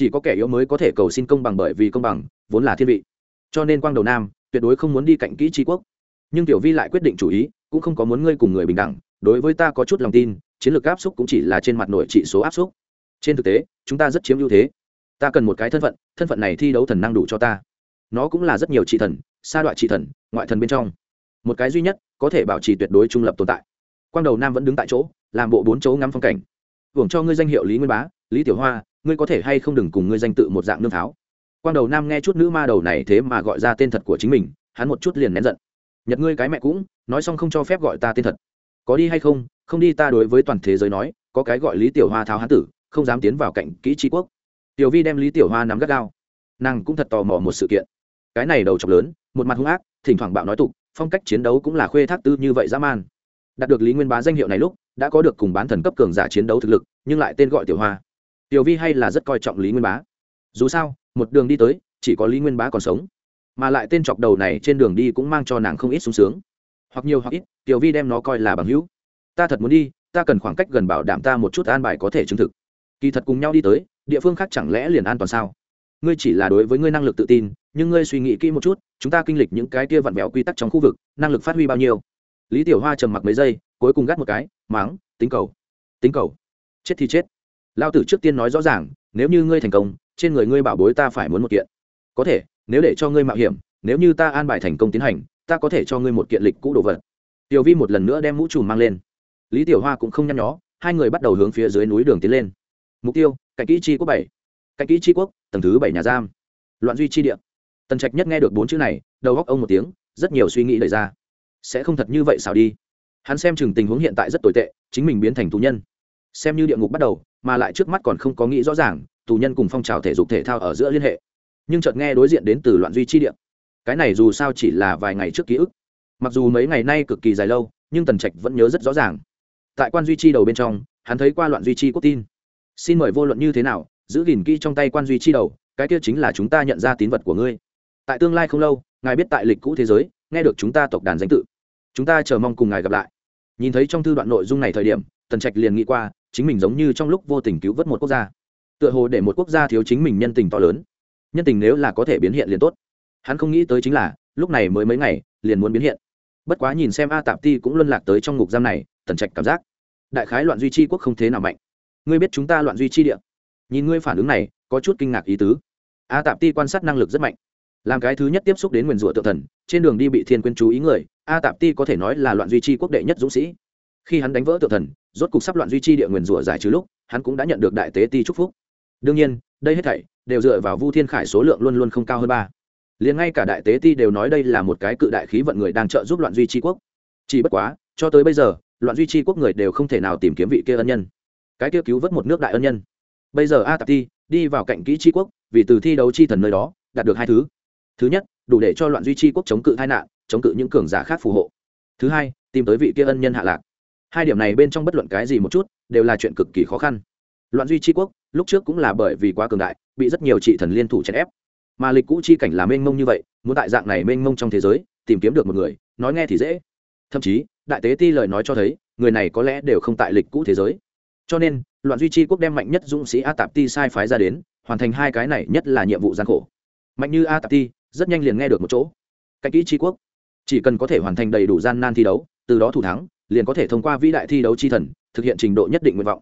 Chỉ có kẻ yếu mới có thể cầu xin công bằng bởi vì công bằng, vốn là thiên vị. Cho nên quang đầu nam, tuyệt đối không muốn đi cạnh kỹ tri quốc. Nhưng tiểu vi lại quyết định chủ ý, cũng không có muốn ngươi cùng người bình đẳng, đối với ta có chút lòng tin, chiến lược áp xúc cũng chỉ là trên mặt nội trị số áp xúc. Trên thực tế, chúng ta rất chiếm ưu thế. Ta cần một cái thân phận thân phận này thi đấu thần năng đủ cho ta. Nó cũng là rất nhiều trị thần, sa đoạn trị thần, ngoại thần bên trong. Một cái duy nhất, có thể bảo trì tuyệt đối trung lập tồn tại. Quang đầu nam vẫn đứng tại chỗ, làm bộ bốn chỗ ngắm phong cảnh. Hưởng cho ngươi danh hiệu lý nguyên bá, lý tiểu hoa ngươi có thể hay không đừng cùng ngươi danh tự một dạng nương tháo. Quang đầu nam nghe chút nữ ma đầu này thế mà gọi ra tên thật của chính mình, hắn một chút liền nén giận. Nhật ngươi cái mẹ cũng, nói xong không cho phép gọi ta tên thật. Có đi hay không không đi ta đối với toàn thế giới nói, có cái gọi lý tiểu hoa tháo hán tử, không dám tiến vào cạnh kỹ trí quốc. Tiểu vi đem lý tiểu hoa nắm gắt gao. Nàng cũng thật tò mò một sự kiện. Cái này đầu chọc lớn, một mặt hung ác, thỉnh thoảng bạo nói tục, phong cách chiến đấu cũng là khuê thác tư như vậy dã man. Đạt được lý nguyên bá danh hiệu này lúc, đã có được cùng bán thần cấp cường giả chiến đấu thực lực, nhưng lại tên gọi tiểu hoa tiểu vi hay là rất coi trọng lý nguyên bá. Dù sao, một đường đi tới, chỉ có lý nguyên bá còn sống. Mà lại tên chọc đầu này trên đường đi cũng mang cho nàng không ít sung sướng. Hoặc nhiều hoặc ít, tiểu vi đem nó coi là bằng hữu. Ta thật muốn đi, ta cần khoảng cách gần bảo đảm ta một chút an bài có thể chứng thực. Kỳ thật cùng nhau đi tới, địa phương khác chẳng lẽ liền an toàn sao? Ngươi chỉ là đối với ngươi năng lực tự tin, nhưng ngươi suy nghĩ kỹ một chút, chúng ta kinh lịch những cái kia vặn vẹo quy tắc trong khu vực, năng lực phát huy bao nhiêu? Lý tiểu hoa trầm mặc mấy giây, cuối cùng gắt một cái máng tính cầu. Tính cầu. Chết thì chết lao tử trước tiên nói rõ ràng, nếu như ngươi thành công, trên người ngươi bảo bối ta phải muốn một kiện. Có thể, nếu để cho ngươi mạo hiểm, nếu như ta an bài thành công tiến hành, ta có thể cho ngươi một kiện lịch cũ đồ vật. Tiểu vi một lần nữa đem mũ trùm mang lên. Lý tiểu hoa cũng không nhăn nhó, hai người bắt đầu hướng phía dưới núi đường tiến lên. Mục tiêu, cạnh kỹ chi quốc bảy. Cạnh kỹ chi quốc, tầng thứ bảy nhà giam. Loạn duy chi địa. Tần trạch nhất nghe được bốn chữ này, đầu góc ông một tiếng, rất nhiều suy nghĩ lời ra. Sẽ không thật như vậy sao đi. Hắn xem chừng tình huống hiện tại rất tồi tệ, chính mình biến thành tù nhân. Xem như địa ngục bắt đầu mà lại trước mắt còn không có nghĩ rõ ràng, tù nhân cùng phong trào thể dục thể thao ở giữa liên hệ. Nhưng chợt nghe đối diện đến từ loạn duy chi địa. Cái này dù sao chỉ là vài ngày trước ký ức. Mặc dù mấy ngày nay cực kỳ dài lâu, nhưng tần trạch vẫn nhớ rất rõ ràng. Tại quan duy chi đầu bên trong, hắn thấy qua loạn duy chi quốc tin. Xin mời vô luận như thế nào, giữ gìn kỹ trong tay quan duy chi đầu, cái kia chính là chúng ta nhận ra tín vật của ngươi. Tại tương lai không lâu, ngài biết tại lịch cũ thế giới, nghe được chúng ta tộc đàn danh tự. Chúng ta chờ mong cùng ngài gặp lại. Nhìn thấy trong thư đoạn nội dung này thời điểm, tần trạch liền nghĩ qua chính mình giống như trong lúc vô tình cứu vớt một quốc gia. Tựa hồ để một quốc gia thiếu chính mình nhân tình to lớn. Nhân tình nếu là có thể biến hiện liền tốt. Hắn không nghĩ tới chính là, lúc này mới mấy ngày, liền muốn biến hiện. Bất quá nhìn xem a tạp ti cũng luân lạc tới trong ngục giam này, tần trạch cảm giác, đại khái loạn duy chi quốc không thế nào mạnh. Ngươi biết chúng ta loạn duy chi địa. Nhìn ngươi phản ứng này, có chút kinh ngạc ý tứ. A tạp ti quan sát năng lực rất mạnh. Làm cái thứ nhất tiếp xúc đến nguyền rủa tự thần, trên đường đi bị thiên quyên chú ý người, a tạp ti có thể nói là loạn duy chi quốc đệ nhất dũng sĩ khi hắn đánh vỡ tự thần, rốt cục sắp loạn duy chi địa nguyền rủa giải trừ lúc, hắn cũng đã nhận được đại tế ti chúc phúc. Đương nhiên, đây hết thảy đều dựa vào vu thiên khải số lượng luôn luôn không cao hơn ba. Liền ngay cả đại tế ti đều nói đây là một cái cự đại khí vận người đang trợ giúp loạn duy trì quốc. Chỉ bất quá, cho tới bây giờ, loạn duy trì quốc người đều không thể nào tìm kiếm vị kia ân nhân. Cái kia cứu vớt một nước đại ân nhân. Bây giờ a tạp ti đi vào cạnh kỹ tri quốc, vì từ thi đấu chi thần nơi đó, đạt được hai thứ. Thứ nhất, đủ để cho loạn duy trì quốc chống cự tai nạn, chống cự những cường giả khác phù hộ. Thứ hai, tìm tới vị kia ân nhân hạ lạc hai điểm này bên trong bất luận cái gì một chút, đều là chuyện cực kỳ khó khăn. Loạn duy tri quốc, lúc trước cũng là bởi vì quá cường đại, bị rất nhiều trị thần liên thủ chèn ép. Mà lịch cũ chi cảnh là mênh mông như vậy, muốn tại dạng này mênh mông trong thế giới, tìm kiếm được một người, nói nghe thì dễ. Thậm chí, đại tế ti lời nói cho thấy, người này có lẽ đều không tại lịch cũ thế giới. Cho nên, loạn duy chi quốc đem mạnh nhất dũng sĩ a tạp ti sai phái ra đến, hoàn thành hai cái này nhất là nhiệm vụ gian khổ. Mạnh như a tạp ti, rất nhanh liền nghe được một chỗ. Cách kỹ chi quốc, chỉ cần có thể hoàn thành đầy đủ gian nan thi đấu, từ đó thủ thắng liền có thể thông qua vĩ đại thi đấu chi thần, thực hiện trình độ nhất định nguyện vọng.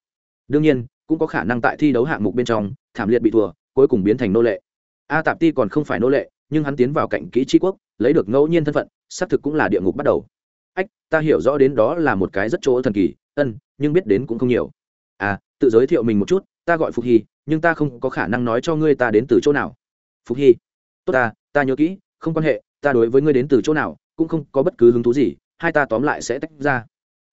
Đương nhiên, cũng có khả năng tại thi đấu hạng mục bên trong, thảm liệt bị thua, cuối cùng biến thành nô lệ. A tạp ti còn không phải nô lệ, nhưng hắn tiến vào cạnh kỹ tri quốc, lấy được ngẫu nhiên thân phận, xác thực cũng là địa ngục bắt đầu. Ách, ta hiểu rõ đến đó là một cái rất chỗ thần kỳ, ân, nhưng biết đến cũng không nhiều. À tự giới thiệu mình một chút, ta gọi phục hy, nhưng ta không có khả năng nói cho ngươi ta đến từ chỗ nào. Phục hy, tốt ta ta nhớ kỹ, không quan hệ, ta đối với ngươi đến từ chỗ nào, cũng không có bất cứ hứng thú gì, hai ta tóm lại sẽ tách ra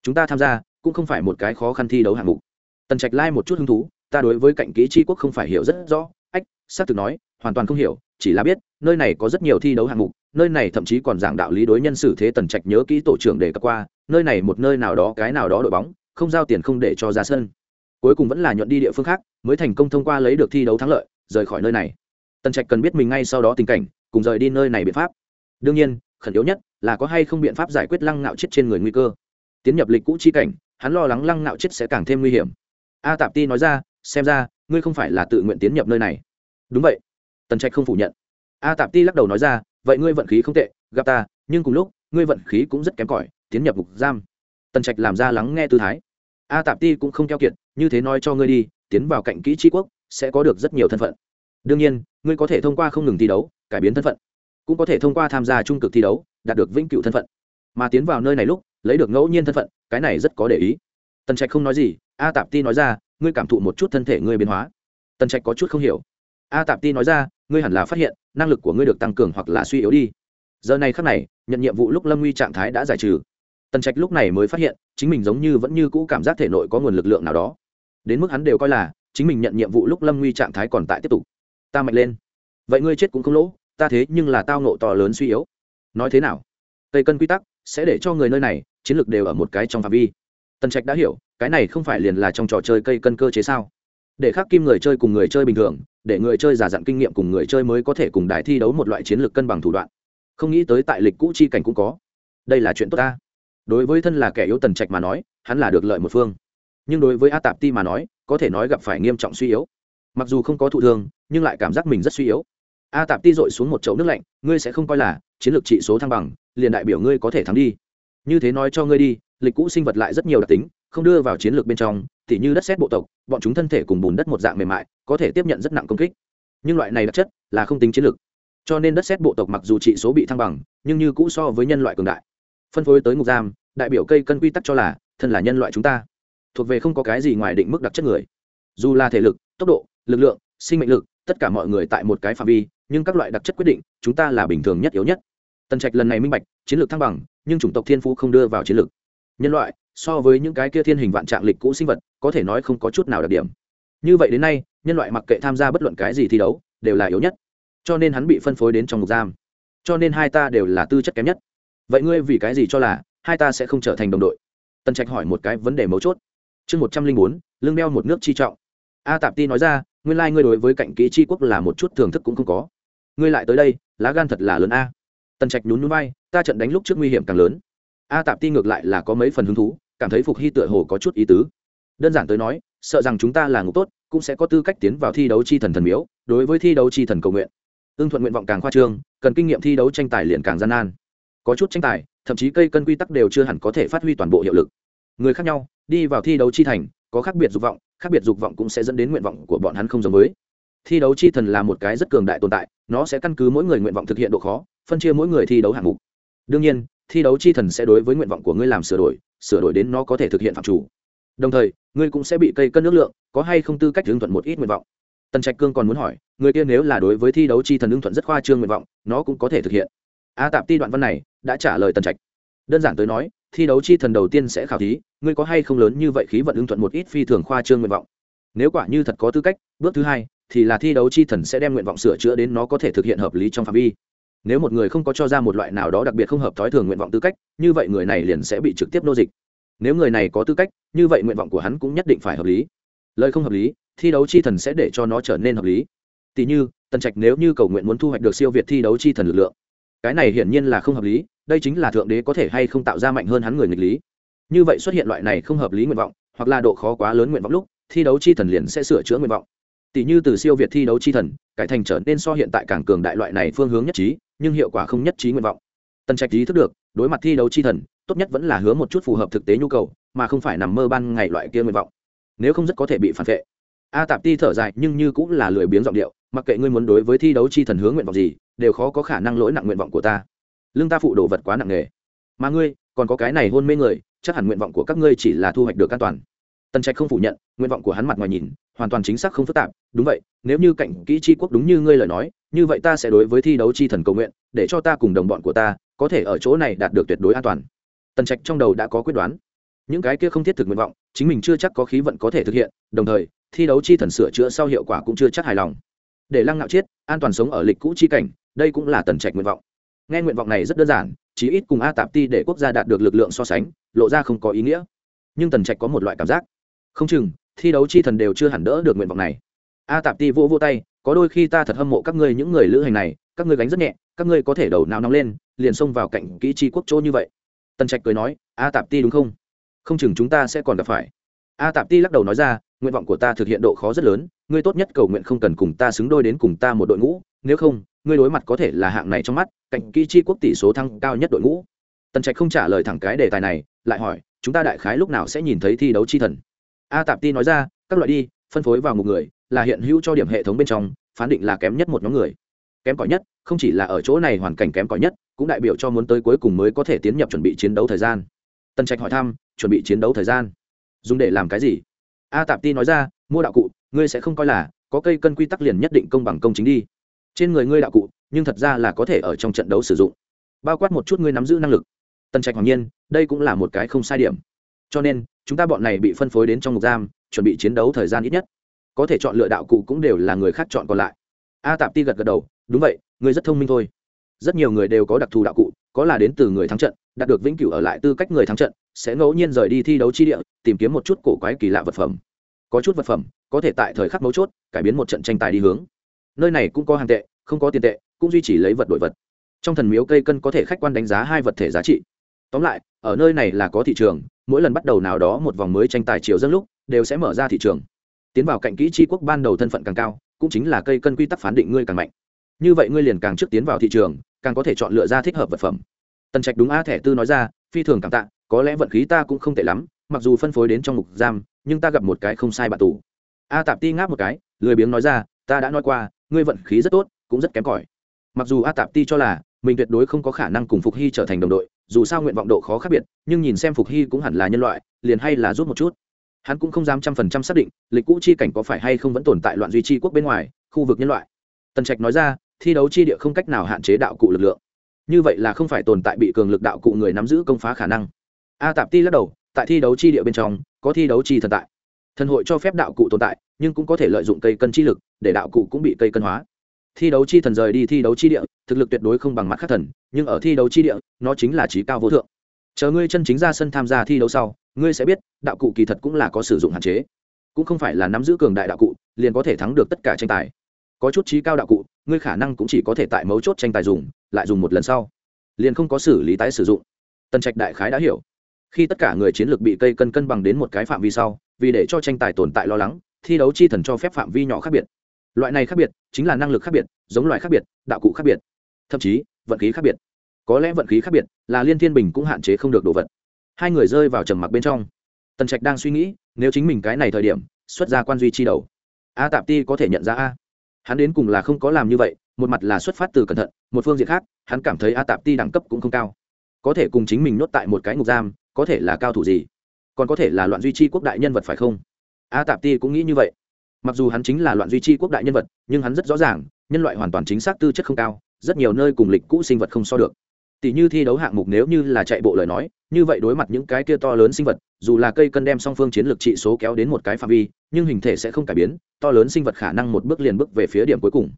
chúng ta tham gia cũng không phải một cái khó khăn thi đấu hạng mục. Tần trạch lai một chút hứng thú, ta đối với cạnh kỹ tri quốc không phải hiểu rất rõ. Ách, xác thực nói, hoàn toàn không hiểu, chỉ là biết, nơi này có rất nhiều thi đấu hạng mục, nơi này thậm chí còn giảng đạo lý đối nhân xử thế tần trạch nhớ kỹ tổ trưởng để cập qua, nơi này một nơi nào đó, cái nào đó đội bóng, không giao tiền không để cho ra sân. Cuối cùng vẫn là nhuận đi địa phương khác, mới thành công thông qua lấy được thi đấu thắng lợi, rời khỏi nơi này. Tần trạch cần biết mình ngay sau đó tình cảnh, cùng rời đi nơi này biện pháp. Đương nhiên, khẩn yếu nhất là có hay không biện pháp giải quyết lăng ngạo chết trên người nguy cơ tiến nhập lịch cũ chi cảnh, hắn lo lắng lăng nạo chết sẽ càng thêm nguy hiểm. A tạp ti nói ra, xem ra, ngươi không phải là tự nguyện tiến nhập nơi này. Đúng vậy. Tần trạch không phủ nhận. A tạp ti lắc đầu nói ra, vậy ngươi vận khí không tệ, gặp ta, nhưng cùng lúc, ngươi vận khí cũng rất kém cỏi, tiến nhập ngục giam. Tần trạch làm ra lắng nghe tư thái. A tạp ti cũng không keo kiệt, như thế nói cho ngươi đi, tiến vào cạnh kỹ tri quốc, sẽ có được rất nhiều thân phận. Đương nhiên, ngươi có thể thông qua không ngừng thi đấu, cải biến thân phận, cũng có thể thông qua tham gia trung cực thi đấu, đạt được vĩnh cửu thân phận. Mà tiến vào nơi này lúc lấy được ngẫu nhiên thân phận, cái này rất có để ý. Tần trạch không nói gì, a tạp ti nói ra, ngươi cảm thụ một chút thân thể ngươi biến hóa. Tần trạch có chút không hiểu. A tạp ti nói ra, ngươi hẳn là phát hiện, năng lực của ngươi được tăng cường hoặc là suy yếu đi. Giờ này khắc này, nhận nhiệm vụ lúc lâm nguy trạng thái đã giải trừ. Tần trạch lúc này mới phát hiện, chính mình giống như vẫn như cũ cảm giác thể nội có nguồn lực lượng nào đó. Đến mức hắn đều coi là, chính mình nhận nhiệm vụ lúc lâm nguy trạng thái còn tại tiếp tục. Ta mạnh lên. Vậy ngươi chết cũng không lỗ, ta thế nhưng là tao nộ to lớn suy yếu. Nói thế nào? Tây cân quy tắc sẽ để cho người nơi này, chiến lược đều ở một cái trong phạm vi. Tần trạch đã hiểu, cái này không phải liền là trong trò chơi cây cân cơ chế sao? Để khắc kim người chơi cùng người chơi bình thường, để người chơi giả dặn kinh nghiệm cùng người chơi mới có thể cùng đài thi đấu một loại chiến lược cân bằng thủ đoạn. Không nghĩ tới tại lịch cũ chi cảnh cũng có. Đây là chuyện tốt ta. Đối với thân là kẻ yếu tần trạch mà nói, hắn là được lợi một phương. Nhưng đối với a tạp ti mà nói, có thể nói gặp phải nghiêm trọng suy yếu. Mặc dù không có thụ thương, nhưng lại cảm giác mình rất suy yếu. A tạp ti dội xuống một chậu nước lạnh, ngươi sẽ không coi là chiến lược trị số thăng bằng liền đại biểu ngươi có thể thắng đi. Như thế nói cho ngươi đi, lịch cũ sinh vật lại rất nhiều đặc tính, không đưa vào chiến lược bên trong thì như đất xét bộ tộc, bọn chúng thân thể cùng bùn đất một dạng mềm mại, có thể tiếp nhận rất nặng công kích. Nhưng loại này đặc chất là không tính chiến lược. Cho nên đất xét bộ tộc mặc dù trị số bị thăng bằng, nhưng như cũ so với nhân loại cường đại. Phân phối tới ngục giam, đại biểu cây cân quy tắc cho là thân là nhân loại chúng ta. Thuộc về không có cái gì ngoài định mức đặc chất người. Dù là thể lực, tốc độ, lực lượng, sinh mệnh lực, tất cả mọi người tại một cái phạm vi, nhưng các loại đặc chất quyết định, chúng ta là bình thường nhất yếu nhất tần trạch lần này minh bạch, chiến lược thăng bằng, nhưng chủng tộc thiên phú không đưa vào chiến lược. Nhân loại, so với những cái kia thiên hình vạn trạng lịch cũ sinh vật, có thể nói không có chút nào đặc điểm. Như vậy đến nay, nhân loại mặc kệ tham gia bất luận cái gì thi đấu, đều là yếu nhất. Cho nên hắn bị phân phối đến trong ngục giam. Cho nên hai ta đều là tư chất kém nhất. Vậy ngươi vì cái gì cho là, hai ta sẽ không trở thành đồng đội? Tần trạch hỏi một cái vấn đề mấu chốt. Chương một trăm linh bốn lương đeo một nước chi trọng. A tạp ti nói ra, nguyên lai、like、ngươi đối với cạnh kỹ tri quốc là một chút thưởng thức cũng không có. Ngươi lại tới đây, lá gan thật là lớn a tần trạch nhún núi bay ta trận đánh lúc trước nguy hiểm càng lớn. A tạp ti ngược lại là có mấy phần hứng thú, cảm thấy phục hy tựa hồ có chút ý tứ. Đơn giản tới nói, sợ rằng chúng ta là ngục tốt, cũng sẽ có tư cách tiến vào thi đấu chi thần thần miếu, đối với thi đấu chi thần cầu nguyện. Ưng thuận nguyện vọng càng khoa trương, cần kinh nghiệm thi đấu tranh tài liền càng gian nan. Có chút tranh tài, thậm chí cây cân quy tắc đều chưa hẳn có thể phát huy toàn bộ hiệu lực. Người khác nhau, đi vào thi đấu chi thành, có khác biệt dục vọng, khác biệt dục vọng cũng sẽ dẫn đến nguyện vọng của bọn hắn không giống với. Thi đấu chi thần là một cái rất cường đại tồn tại, nó sẽ căn cứ mỗi người nguyện vọng thực hiện độ khó phân chia mỗi người thi đấu hạng mục. Đương nhiên, thi đấu chi thần sẽ đối với nguyện vọng của ngươi làm sửa đổi sửa đổi đến nó có thể thực hiện phạm chủ. Đồng thời, ngươi cũng sẽ bị cây cân nước lượng, có hay không tư cách hưởng thuận một ít nguyện vọng. Tần trạch cương còn muốn hỏi, người kia nếu là đối với thi đấu chi thần ưng thuận rất khoa trương nguyện vọng, nó cũng có thể thực hiện. A tạp ti đoạn văn này đã trả lời tần trạch. Đơn giản tới nói, thi đấu chi thần đầu tiên sẽ khảo thí, ngươi có hay không lớn như vậy khí vận ưng thuận một ít phi thường khoa trương nguyện vọng. Nếu quả như thật có tư cách, bước thứ hai thì là thi đấu chi thần sẽ đem nguyện vọng sửa chữa đến nó có thể thực hiện hợp lý trong phạm vi nếu một người không có cho ra một loại nào đó đặc biệt không hợp thói thường nguyện vọng tư cách, như vậy người này liền sẽ bị trực tiếp nô dịch. Nếu người này có tư cách, như vậy nguyện vọng của hắn cũng nhất định phải hợp lý. Lời không hợp lý, thi đấu chi thần sẽ để cho nó trở nên hợp lý. Tỷ như, tần trạch nếu như cầu nguyện muốn thu hoạch được siêu việt thi đấu chi thần lực lượng, cái này hiển nhiên là không hợp lý, đây chính là thượng đế có thể hay không tạo ra mạnh hơn hắn người nghịch lý. Như vậy xuất hiện loại này không hợp lý nguyện vọng, hoặc là độ khó quá lớn nguyện vọng lúc, thi đấu chi thần liền sẽ sửa chữa nguyện vọng. Tỷ như từ siêu việt thi đấu chi thần, cải thành trở nên so hiện tại càng cường đại loại này phương hướng nhất trí nhưng hiệu quả không nhất trí nguyện vọng. Tần trạch ý thức được, đối mặt thi đấu chi thần, tốt nhất vẫn là hứa một chút phù hợp thực tế nhu cầu, mà không phải nằm mơ ban ngày loại kia nguyện vọng. Nếu không rất có thể bị phản vệ. A tạp ti thở dài, nhưng như cũng là lười biếng giọng điệu, mặc kệ ngươi muốn đối với thi đấu chi thần hướng nguyện vọng gì, đều khó có khả năng lỗi nặng nguyện vọng của ta. Lương ta phụ đồ vật quá nặng nề. Mà ngươi, còn có cái này hôn mê người, chắc hẳn nguyện vọng của các ngươi chỉ là thu hoạch được an toàn. Tần trạch không phủ nhận, nguyện vọng của hắn mặt ngoài nhìn, hoàn toàn chính xác không phức tạp. Đúng vậy, nếu như cạnh kỹ tri quốc đúng như ngươi lời nói như vậy ta sẽ đối với thi đấu chi thần cầu nguyện, để cho ta cùng đồng bọn của ta có thể ở chỗ này đạt được tuyệt đối an toàn. Tần trạch trong đầu đã có quyết đoán. Những cái kia không thiết thực nguyện vọng, chính mình chưa chắc có khí vận có thể thực hiện, đồng thời, thi đấu chi thần sửa chữa sau hiệu quả cũng chưa chắc hài lòng. Để lăng ngạo chiết, an toàn sống ở lịch cũ chi cảnh, đây cũng là tần trạch nguyện vọng. Nghe nguyện vọng này rất đơn giản, chí ít cùng a tạp ti để quốc gia đạt được lực lượng so sánh, lộ ra không có ý nghĩa. Nhưng tần trạch có một loại cảm giác. Không chừng, thi đấu chi thần đều chưa hẳn đỡ được nguyện vọng này. A tạp ti vô vô tay có đôi khi ta thật hâm mộ các ngươi những người lữ hành này, các ngươi gánh rất nhẹ, các ngươi có thể đầu nào nóng lên, liền xông vào cạnh kỹ chi quốc chỗ như vậy. Tần trạch cười nói, a tạp ti đúng không? Không chừng chúng ta sẽ còn gặp phải. A tạp ti lắc đầu nói ra, nguyện vọng của ta thực hiện độ khó rất lớn, ngươi tốt nhất cầu nguyện không cần cùng ta xứng đôi đến cùng ta một đội ngũ, nếu không, ngươi đối mặt có thể là hạng này trong mắt, cạnh kỹ chi quốc tỷ số thăng cao nhất đội ngũ. Tần trạch không trả lời thẳng cái đề tài này, lại hỏi, chúng ta đại khái lúc nào sẽ nhìn thấy thi đấu chi thần? A tạp ti nói ra, các loại đi, phân phối vào một người là hiện hữu cho điểm hệ thống bên trong, phán định là kém nhất một nhóm người. Kém cỏi nhất, không chỉ là ở chỗ này hoàn cảnh kém cỏi nhất, cũng đại biểu cho muốn tới cuối cùng mới có thể tiến nhập chuẩn bị chiến đấu thời gian. Tần trạch hỏi thăm, chuẩn bị chiến đấu thời gian. Dùng để làm cái gì? A tạp ti nói ra, mua đạo cụ, ngươi sẽ không coi là, có cây cân quy tắc liền nhất định công bằng công chính đi. Trên người ngươi đạo cụ, nhưng thật ra là có thể ở trong trận đấu sử dụng. Bao quát một chút ngươi nắm giữ năng lực. Tần trạch hoàng nhiên, đây cũng là một cái không sai điểm. Cho nên, chúng ta bọn này bị phân phối đến trong ngục giam, chuẩn bị chiến đấu thời gian ít nhất có thể chọn lựa đạo cụ cũng đều là người khác chọn còn lại. A tạp ti gật gật đầu, đúng vậy người rất thông minh thôi. Rất nhiều người đều có đặc thù đạo cụ, có là đến từ người thắng trận, đạt được vĩnh cửu ở lại tư cách người thắng trận, sẽ ngẫu nhiên rời đi thi đấu chi địa, tìm kiếm một chút cổ quái kỳ lạ vật phẩm. Có chút vật phẩm, có thể tại thời khắc mấu chốt, cải biến một trận tranh tài đi hướng. Nơi này cũng có hàng tệ, không có tiền tệ, cũng duy trì lấy vật đổi vật. Trong thần miếu cây cân có thể khách quan đánh giá hai vật thể giá trị. Tóm lại, ở nơi này là có thị trường, mỗi lần bắt đầu nào đó một vòng mới tranh tài chiều dâng lúc, đều sẽ mở ra thị trường tiến vào cạnh kỹ tri quốc ban đầu thân phận càng cao, cũng chính là cây cân quy tắc phán định ngươi càng mạnh. Như vậy ngươi liền càng trước tiến vào thị trường, càng có thể chọn lựa ra thích hợp vật phẩm. Tần trạch đúng a thẻ tư nói ra, phi thường cảm tạ, có lẽ vận khí ta cũng không tệ lắm, mặc dù phân phối đến trong mục giam, nhưng ta gặp một cái không sai bạn tù. A tạp ti ngáp một cái, lười biếng nói ra, ta đã nói qua, ngươi vận khí rất tốt, cũng rất kém cỏi. Mặc dù a tạp ti cho là, mình tuyệt đối không có khả năng cùng phục hy trở thành đồng đội, dù sao nguyện vọng độ khó khác biệt, nhưng nhìn xem phục hy cũng hẳn là nhân loại, liền hay là rút một chút hắn cũng không dám trăm phần trăm xác định lịch cũ chi cảnh có phải hay không vẫn tồn tại loạn duy chi quốc bên ngoài, khu vực nhân loại. Tần trạch nói ra, thi đấu chi địa không cách nào hạn chế đạo cụ lực lượng. Như vậy là không phải tồn tại bị cường lực đạo cụ người nắm giữ công phá khả năng. A tạp ti lắc đầu, tại thi đấu chi địa bên trong, có thi đấu chi thần tại. Thần hội cho phép đạo cụ tồn tại, nhưng cũng có thể lợi dụng cây cân chi lực, để đạo cụ cũng bị cây cân hóa. Thi đấu chi thần rời đi thi đấu chi địa, thực lực tuyệt đối không bằng mắt khác thần, nhưng ở thi đấu chi địa, nó chính là trí cao vô thượng chờ ngươi chân chính ra sân tham gia thi đấu sau, ngươi sẽ biết, đạo cụ kỳ thật cũng là có sử dụng hạn chế. Cũng không phải là nắm giữ cường đại đạo cụ, liền có thể thắng được tất cả tranh tài. Có chút trí cao đạo cụ, ngươi khả năng cũng chỉ có thể tại mấu chốt tranh tài dùng, lại dùng một lần sau. Liền không có xử lý tái sử dụng. Tần trạch đại khái đã hiểu. Khi tất cả người chiến lược bị cây cân cân bằng đến một cái phạm vi sau, vì để cho tranh tài tồn tại lo lắng, thi đấu chi thần cho phép phạm vi nhỏ khác biệt. Loại này khác biệt, chính là năng lực khác biệt, giống loại khác biệt, đạo cụ khác biệt, thậm chí, vận khí khác biệt có lẽ vận khí khác biệt, là liên thiên bình cũng hạn chế không được đồ vật. Hai người rơi vào trầm mặc bên trong. Tần trạch đang suy nghĩ, nếu chính mình cái này thời điểm, xuất ra quan duy chi đầu, a tạp ti có thể nhận ra a. Hắn đến cùng là không có làm như vậy, một mặt là xuất phát từ cẩn thận, một phương diện khác, hắn cảm thấy a tạp ti đẳng cấp cũng không cao. Có thể cùng chính mình nhốt tại một cái ngục giam, có thể là cao thủ gì? Còn có thể là loạn duy chi quốc đại nhân vật phải không? A tạp ti cũng nghĩ như vậy. Mặc dù hắn chính là loạn duy chi quốc đại nhân vật, nhưng hắn rất rõ ràng, nhân loại hoàn toàn chính xác tư chất không cao, rất nhiều nơi cùng lịch cũ sinh vật không so được tỷ như thi đấu hạng mục nếu như là chạy bộ lời nói, như vậy đối mặt những cái kia to lớn sinh vật, dù là cây cân đem song phương chiến lược trị số kéo đến một cái phạm vi, nhưng hình thể sẽ không cải biến, to lớn sinh vật khả năng một bước liền bước về phía điểm cuối cùng.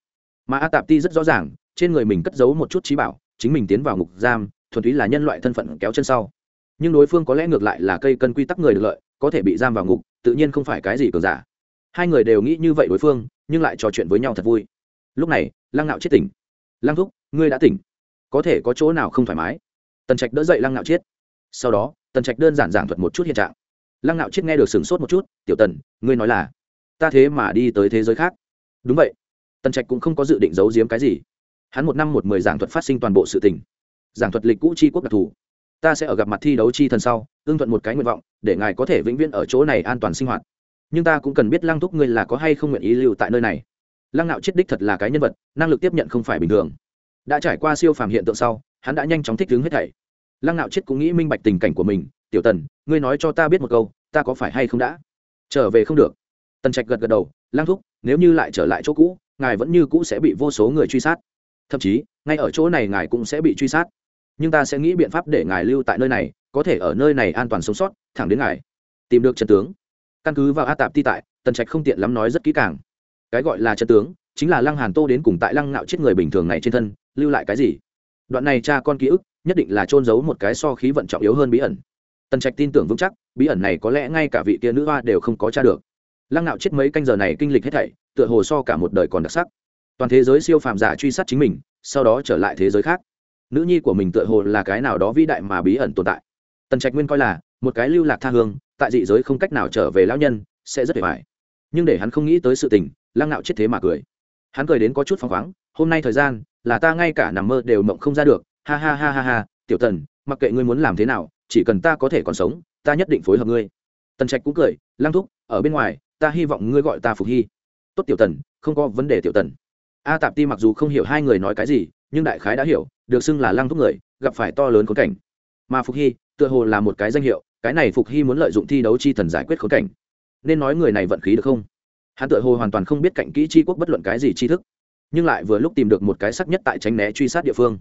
Mà a tạp ti rất rõ ràng, trên người mình cất giấu một chút trí bảo, chính mình tiến vào ngục giam, thuần túy là nhân loại thân phận kéo chân sau. Nhưng đối phương có lẽ ngược lại là cây cân quy tắc người được lợi, có thể bị giam vào ngục, tự nhiên không phải cái gì cường giả. Hai người đều nghĩ như vậy đối phương, nhưng lại trò chuyện với nhau thật vui. Lúc này, lăng nạo chết tỉnh. Lăng thúc, ngươi đã tỉnh có thể có chỗ nào không thoải mái. Tần trạch đỡ dậy lăng nạo Chiết. sau đó, tần trạch đơn giản giảng thuật một chút hiện trạng. Lăng nạo Chiết nghe được sửng sốt một chút, tiểu tần, ngươi nói là, ta thế mà đi tới thế giới khác. Đúng vậy. Tần trạch cũng không có dự định giấu giếm cái gì. Hắn một năm một mười giảng thuật phát sinh toàn bộ sự tình. Giảng thuật lịch cũ c quốc đặc thù. Ta sẽ ở gặp mặt thi đấu chi thần sau, ưng thuận một cái nguyện vọng, để ngài có thể vĩnh viễn ở chỗ này an toàn sinh hoạt. Nhưng ta cũng cần biết lăng thúc ngươi là có hay không nguyện ý lưu tại nơi này. Lăng nạo chết đích thật là cái nhân vật, năng lực tiếp nhận không phải bình thường đã trải qua siêu phàm hiện tượng sau, hắn đã nhanh chóng thích ứng hết thảy. Lăng nạo chết cũng nghĩ minh bạch tình cảnh của mình, tiểu tần, ngươi nói cho ta biết một câu, ta có phải hay không đã? Trở về không được. Tần trạch gật gật đầu, lăng thúc, nếu như lại trở lại chỗ cũ, ngài vẫn như cũ sẽ bị vô số người truy sát. Thậm chí, ngay ở chỗ này ngài cũng sẽ bị truy sát. Nhưng ta sẽ nghĩ biện pháp để ngài lưu tại nơi này, có thể ở nơi này an toàn sống sót, thẳng đến ngài. Tìm được trần tướng. Căn cứ vào a tạp ti tại, tần trạch không tiện lắm nói rất kỹ càng. Cái gọi là trần tướng chính là lăng hàn tô đến cùng tại lăng ngạo chết người bình thường này trên thân, lưu lại cái gì? Đoạn này cha con ký ức, nhất định là trôn giấu một cái so khí vận trọng yếu hơn bí ẩn. Tần trạch tin tưởng vững chắc, bí ẩn này có lẽ ngay cả vị kia nữ hoa đều không có tra được. Lăng ngạo chết mấy canh giờ này kinh lịch hết thảy, tựa hồ so cả một đời còn đặc sắc. Toàn thế giới siêu phàm giả truy sát chính mình, sau đó trở lại thế giới khác. Nữ nhi của mình tựa hồ là cái nào đó vĩ đại mà bí ẩn tồn tại. Tần trạch nguyên coi là, một cái lưu lạc tha hương, tại dị giới không cách nào trở về lão nhân, sẽ rất hề vải nhưng để hắn không nghĩ tới sự tình, lăng ngạo chết thế mà cười hắn cười đến có chút phăng khoáng, hôm nay thời gian, là ta ngay cả nằm mơ đều mộng không ra được. Ha ha ha ha ha, tiểu tần, mặc kệ ngươi muốn làm thế nào, chỉ cần ta có thể còn sống, ta nhất định phối hợp ngươi. Tần trạch cũng cười, lăng thúc, ở bên ngoài, ta hy vọng ngươi gọi ta phục hy. Tốt tiểu tần, không có vấn đề tiểu tần. A tạp ti mặc dù không hiểu hai người nói cái gì, nhưng đại khái đã hiểu, được xưng là lăng thúc người, gặp phải to lớn khốn cảnh. Mà phục hy, tựa hồ là một cái danh hiệu, cái này phục hy muốn lợi dụng thi đấu chi thần giải quyết khốn cảnh. Nên nói người này vận khí được không? Hắn tự hồ hoàn toàn không biết cạnh kỹ chi quốc bất luận cái gì tri thức, nhưng lại vừa lúc tìm được một cái sắc nhất tại tránh né truy sát địa phương.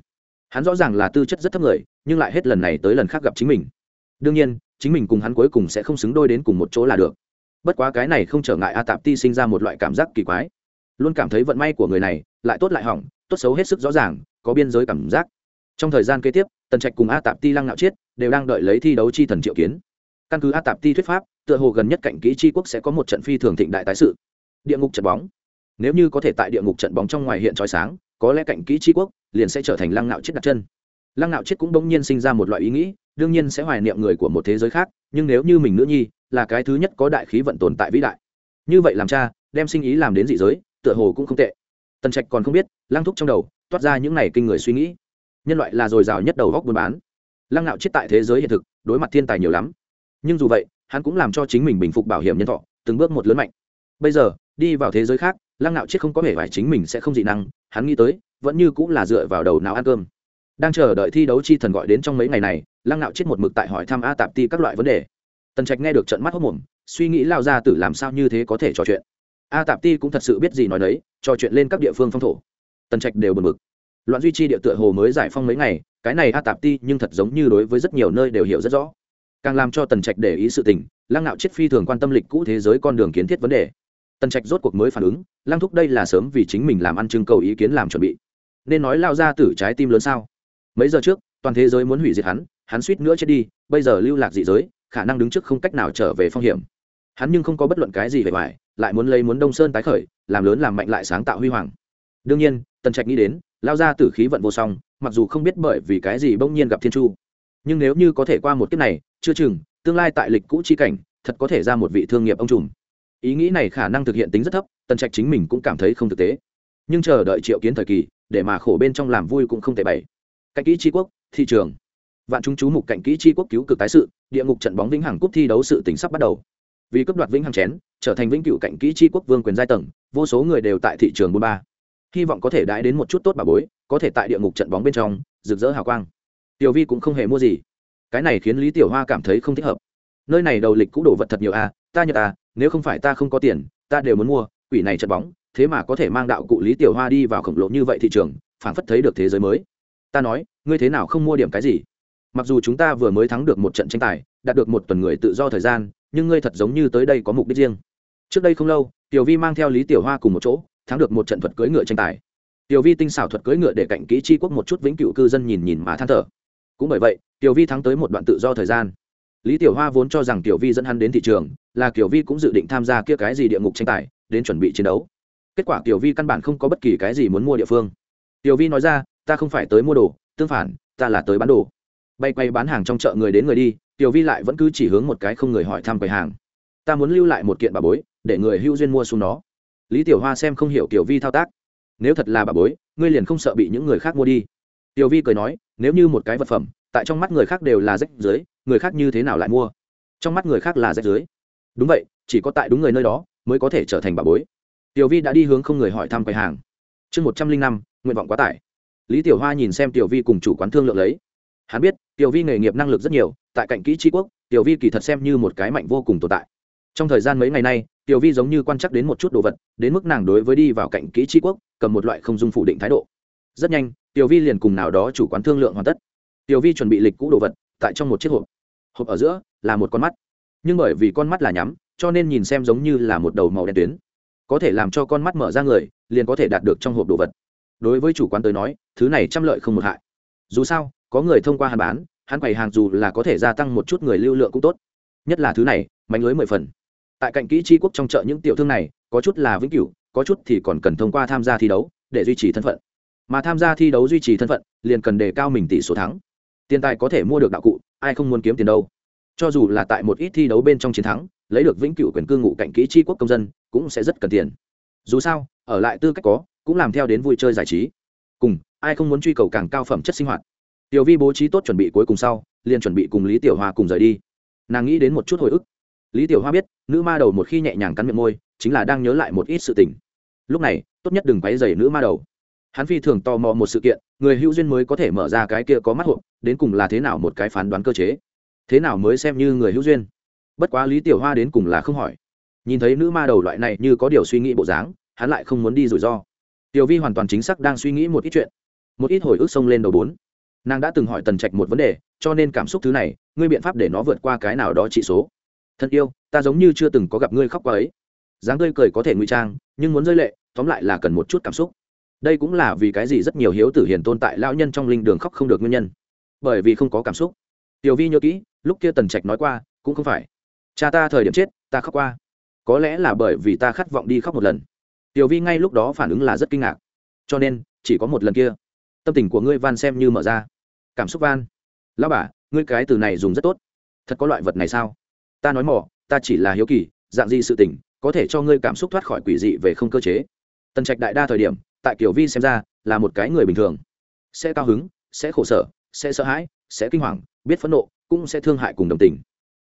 Hắn rõ ràng là tư chất rất thấp người, nhưng lại hết lần này tới lần khác gặp chính mình. Đương nhiên, chính mình cùng hắn cuối cùng sẽ không xứng đôi đến cùng một chỗ là được. Bất quá cái này không trở ngại a tạp ti sinh ra một loại cảm giác kỳ quái. Luôn cảm thấy vận may của người này, lại tốt lại hỏng, tốt xấu hết sức rõ ràng, có biên giới cảm giác. Trong thời gian kế tiếp, tần trạch cùng a tạp ti lăng nạo chiết, đều đang đợi lấy thi đấu chi thần triệu kiến. Căn cứ a tạp ti thuyết pháp, tựa hồ gần nhất cạnh kỹ tri quốc sẽ có một trận phi thường thịnh đại tái sự địa ngục trận bóng. Nếu như có thể tại địa ngục trận bóng trong ngoài hiện trói sáng, có lẽ cạnh kỹ tri quốc liền sẽ trở thành lăng nạo chết đặt chân. Lăng nạo chết cũng bỗng nhiên sinh ra một loại ý nghĩ, đương nhiên sẽ hoài niệm người của một thế giới khác, nhưng nếu như mình nữ nhi là cái thứ nhất có đại khí vận tồn tại vĩ đại, như vậy làm cha, đem sinh ý làm đến dị giới, tựa hồ cũng không tệ. Tần trạch còn không biết, lăng thúc trong đầu toát ra những này kinh người suy nghĩ. Nhân loại là dồi dào nhất đầu góc buôn bán. Lăng nạo chết tại thế giới hiện thực, đối mặt thiên tài nhiều lắm. Nhưng dù vậy, hắn cũng làm cho chính mình bình phục bảo hiểm nhân thọ, từng bước một lớn mạnh. Bây giờ đi vào thế giới khác, lăng nạo chết không có vẻ vải chính mình sẽ không dị năng, hắn nghĩ tới, vẫn như cũng là dựa vào đầu nào ăn cơm. Đang chờ đợi thi đấu chi thần gọi đến trong mấy ngày này, lăng nạo chết một mực tại hỏi thăm a tạp ti các loại vấn đề. Tần trạch nghe được trận mắt hốc mồm, suy nghĩ lao ra tử làm sao như thế có thể trò chuyện. A tạp ti cũng thật sự biết gì nói đấy trò chuyện lên các địa phương phong thổ. Tần trạch đều bật mực loạn duy trì địa tựa hồ mới giải phong mấy ngày, cái này a tạp ti nhưng thật giống như đối với rất nhiều nơi đều hiểu rất rõ. Càng làm cho tần trạch để ý sự tình, lăng nạo chết phi thường quan tâm lịch cũ thế giới con đường kiến thiết vấn đề tần trạch rốt cuộc mới phản ứng, lăng thúc đây là sớm vì chính mình làm ăn trưng cầu ý kiến làm chuẩn bị. Nên nói lao ra từ trái tim lớn sao? Mấy giờ trước, toàn thế giới muốn hủy diệt hắn hắn suýt nữa chết đi, bây giờ lưu lạc dị giới, khả năng đứng trước không cách nào trở về phong hiểm. Hắn nhưng không có bất luận cái gì về ngoài, lại muốn lấy muốn đông sơn tái khởi, làm lớn làm mạnh lại sáng tạo huy hoàng. Đương nhiên, tần trạch nghĩ đến, lao ra từ khí vận vô song, mặc dù không biết bởi vì cái gì bỗng nhiên gặp thiên chu. Nhưng nếu như có thể qua một kiếp này, chưa chừng, tương lai tại lịch cũ chi cảnh, thật có thể ra một vị thương nghiệp ông trùm ý nghĩ này khả năng thực hiện tính rất thấp, tần trạch chính mình cũng cảm thấy không thực tế. Nhưng chờ đợi triệu kiến thời kỳ, để mà khổ bên trong làm vui cũng không thể bày. Cạnh kỹ tri quốc, thị trường. Vạn chúng chú mục cạnh kỹ chi quốc cứu cực tái sự, địa ngục trận bóng vĩnh hằng cúp thi đấu sự tính sắp bắt đầu. Vì cấp đoạt vĩnh hằng chén, trở thành vĩnh cựu cạnh kỹ chi quốc vương quyền giai tầng, vô số người đều tại thị trường bôn ba. Hy vọng có thể đãi đến một chút tốt bà bối, có thể tại địa ngục trận bóng bên trong, rực rỡ hào quang. Tiểu vi cũng không hề mua gì. Cái này khiến lý tiểu hoa cảm thấy không thích hợp. Nơi này đầu lịch cũng đổ vật thật nhiều à ta nhật à nếu không phải ta không có tiền, ta đều muốn mua, quỷ này chật bóng, thế mà có thể mang đạo cụ lý tiểu hoa đi vào khổng lồ như vậy thị trường, phảng phất thấy được thế giới mới. Ta nói, ngươi thế nào không mua điểm cái gì? Mặc dù chúng ta vừa mới thắng được một trận tranh tài, đạt được một tuần người tự do thời gian, nhưng ngươi thật giống như tới đây có mục đích riêng. Trước đây không lâu, tiểu vi mang theo lý tiểu hoa cùng một chỗ, thắng được một trận thuật cưỡi ngựa tranh tài. Tiểu vi tinh xảo thuật cưỡi ngựa để cạnh kỹ chi quốc một chút vĩnh cựu cư dân nhìn nhìn mà than thở. Cũng bởi vậy, tiểu vi thắng tới một đoạn tự do thời gian lý tiểu hoa vốn cho rằng tiểu vi dẫn hắn đến thị trường, là tiểu vi cũng dự định tham gia kia cái gì địa ngục tranh tài, đến chuẩn bị chiến đấu. Kết quả tiểu vi căn bản không có bất kỳ cái gì muốn mua địa phương. Tiểu vi nói ra, ta không phải tới mua đồ, tương phản, ta là tới bán đồ. Bay quay bán hàng trong chợ người đến người đi tiểu vi lại vẫn cứ chỉ hướng một cái không người hỏi thăm quầy hàng. Ta muốn lưu lại một kiện bà bối, để người hưu duyên mua xuống nó. Lý tiểu hoa xem không hiểu tiểu vi thao tác. Nếu thật là bà bối, ngươi liền không sợ bị những người khác mua đi. Tiểu vi cười nói, nếu như một cái vật phẩm, tại trong mắt người khác đều là rách dưới người khác như thế nào lại mua? Trong mắt người khác là rách dưới đúng vậy, chỉ có tại đúng người nơi đó mới có thể trở thành bà bối. Tiểu vi đã đi hướng không người hỏi thăm quầy hàng. Chương một trăm linh năm, nguyện vọng quá tải. Lý tiểu hoa nhìn xem tiểu vi cùng chủ quán thương lượng lấy. Hắn biết, tiểu vi nghề nghiệp năng lực rất nhiều, tại cạnh kỹ tri quốc, tiểu vi kỳ thật xem như một cái mạnh vô cùng tồn tại. Trong thời gian mấy ngày nay, tiểu vi giống như quan chắc đến một chút đồ vật, đến mức nàng đối với đi vào cạnh kỹ tri quốc, cầm một loại không dung phủ định thái độ. Rất nhanh, tiểu vi liền cùng nào đó chủ quán thương lượng hoàn tất. Tiểu vi chuẩn bị lịch cũ đồ vật, tại trong một chiếc hộp hộp ở giữa là một con mắt. Nhưng bởi vì con mắt là nhắm, cho nên nhìn xem giống như là một đầu màu đen tuyến. Có thể làm cho con mắt mở ra người, liền có thể đạt được trong hộp đồ vật. Đối với chủ quán tới nói, thứ này trăm lợi không một hại. Dù sao, có người thông qua hàn bán, hắn quầy hàng dù là có thể gia tăng một chút người lưu lượng cũng tốt. Nhất là thứ này, mánh lưới mười phần. Tại cạnh kỹ tri quốc trong chợ những tiểu thương này, có chút là vĩnh cửu, có chút thì còn cần thông qua tham gia thi đấu để duy trì thân phận. Mà tham gia thi đấu duy trì thân phận, liền cần đề cao mình tỷ số thắng. Tiền tài có thể mua được đạo cụ ai không muốn kiếm tiền đâu. Cho dù là tại một ít thi đấu bên trong chiến thắng, lấy được vĩnh cửu quyền cư ngụ cạnh kỹ tri quốc công dân, cũng sẽ rất cần tiền. Dù sao, ở lại tư cách có, cũng làm theo đến vui chơi giải trí. Cùng, ai không muốn truy cầu càng cao phẩm chất sinh hoạt. Tiểu vi bố trí tốt chuẩn bị cuối cùng sau, liền chuẩn bị cùng lý tiểu hoa cùng rời đi. Nàng nghĩ đến một chút hồi ức. Lý tiểu hoa biết, nữ ma đầu một khi nhẹ nhàng cắn miệng môi, chính là đang nhớ lại một ít sự tình. Lúc này, tốt nhất đừng quấy dày nữ ma đầu hắn phi thường tò mò một sự kiện, người hữu duyên mới có thể mở ra cái kia có mắt hộp, đến cùng là thế nào một cái phán đoán cơ chế. Thế nào mới xem như người hữu duyên? Bất quá lý tiểu hoa đến cùng là không hỏi. Nhìn thấy nữ ma đầu loại này như có điều suy nghĩ bộ dáng, hắn lại không muốn đi rủi ro. Tiểu vi hoàn toàn chính xác đang suy nghĩ một ít chuyện. Một ít hồi ức xông lên đầu bốn. Nàng đã từng hỏi tần trạch một vấn đề, cho nên cảm xúc thứ này, ngươi biện pháp để nó vượt qua cái nào đó trị số. Thân yêu, ta giống như chưa từng có gặp ngươi khóc qua ấy. Dáng tươi cười có thể ngụy trang, nhưng muốn rơi lệ, tóm lại là cần một chút cảm xúc đây cũng là vì cái gì rất nhiều hiếu tử hiền tồn tại lão nhân trong linh đường khóc không được nguyên nhân. Bởi vì không có cảm xúc. Tiểu vi nhớ kỹ, lúc kia tần trạch nói qua, cũng không phải. Cha ta thời điểm chết, ta khóc qua. Có lẽ là bởi vì ta khát vọng đi khóc một lần. Tiểu vi ngay lúc đó phản ứng là rất kinh ngạc. Cho nên, chỉ có một lần kia. Tâm tình của ngươi van xem như mở ra. Cảm xúc van. Lao bà, ngươi cái từ này dùng rất tốt. Thật có loại vật này sao? Ta nói mỏ ta chỉ là hiếu kỳ, dạng gì sự tình, có thể cho ngươi cảm xúc thoát khỏi quỷ dị về không cơ chế. Tần trạch đại đa thời điểm tại kiểu vi xem ra là một cái người bình thường. Sẽ cao hứng, sẽ khổ sở, sẽ sợ hãi, sẽ kinh hoàng, biết phẫn nộ, cũng sẽ thương hại cùng đồng tình.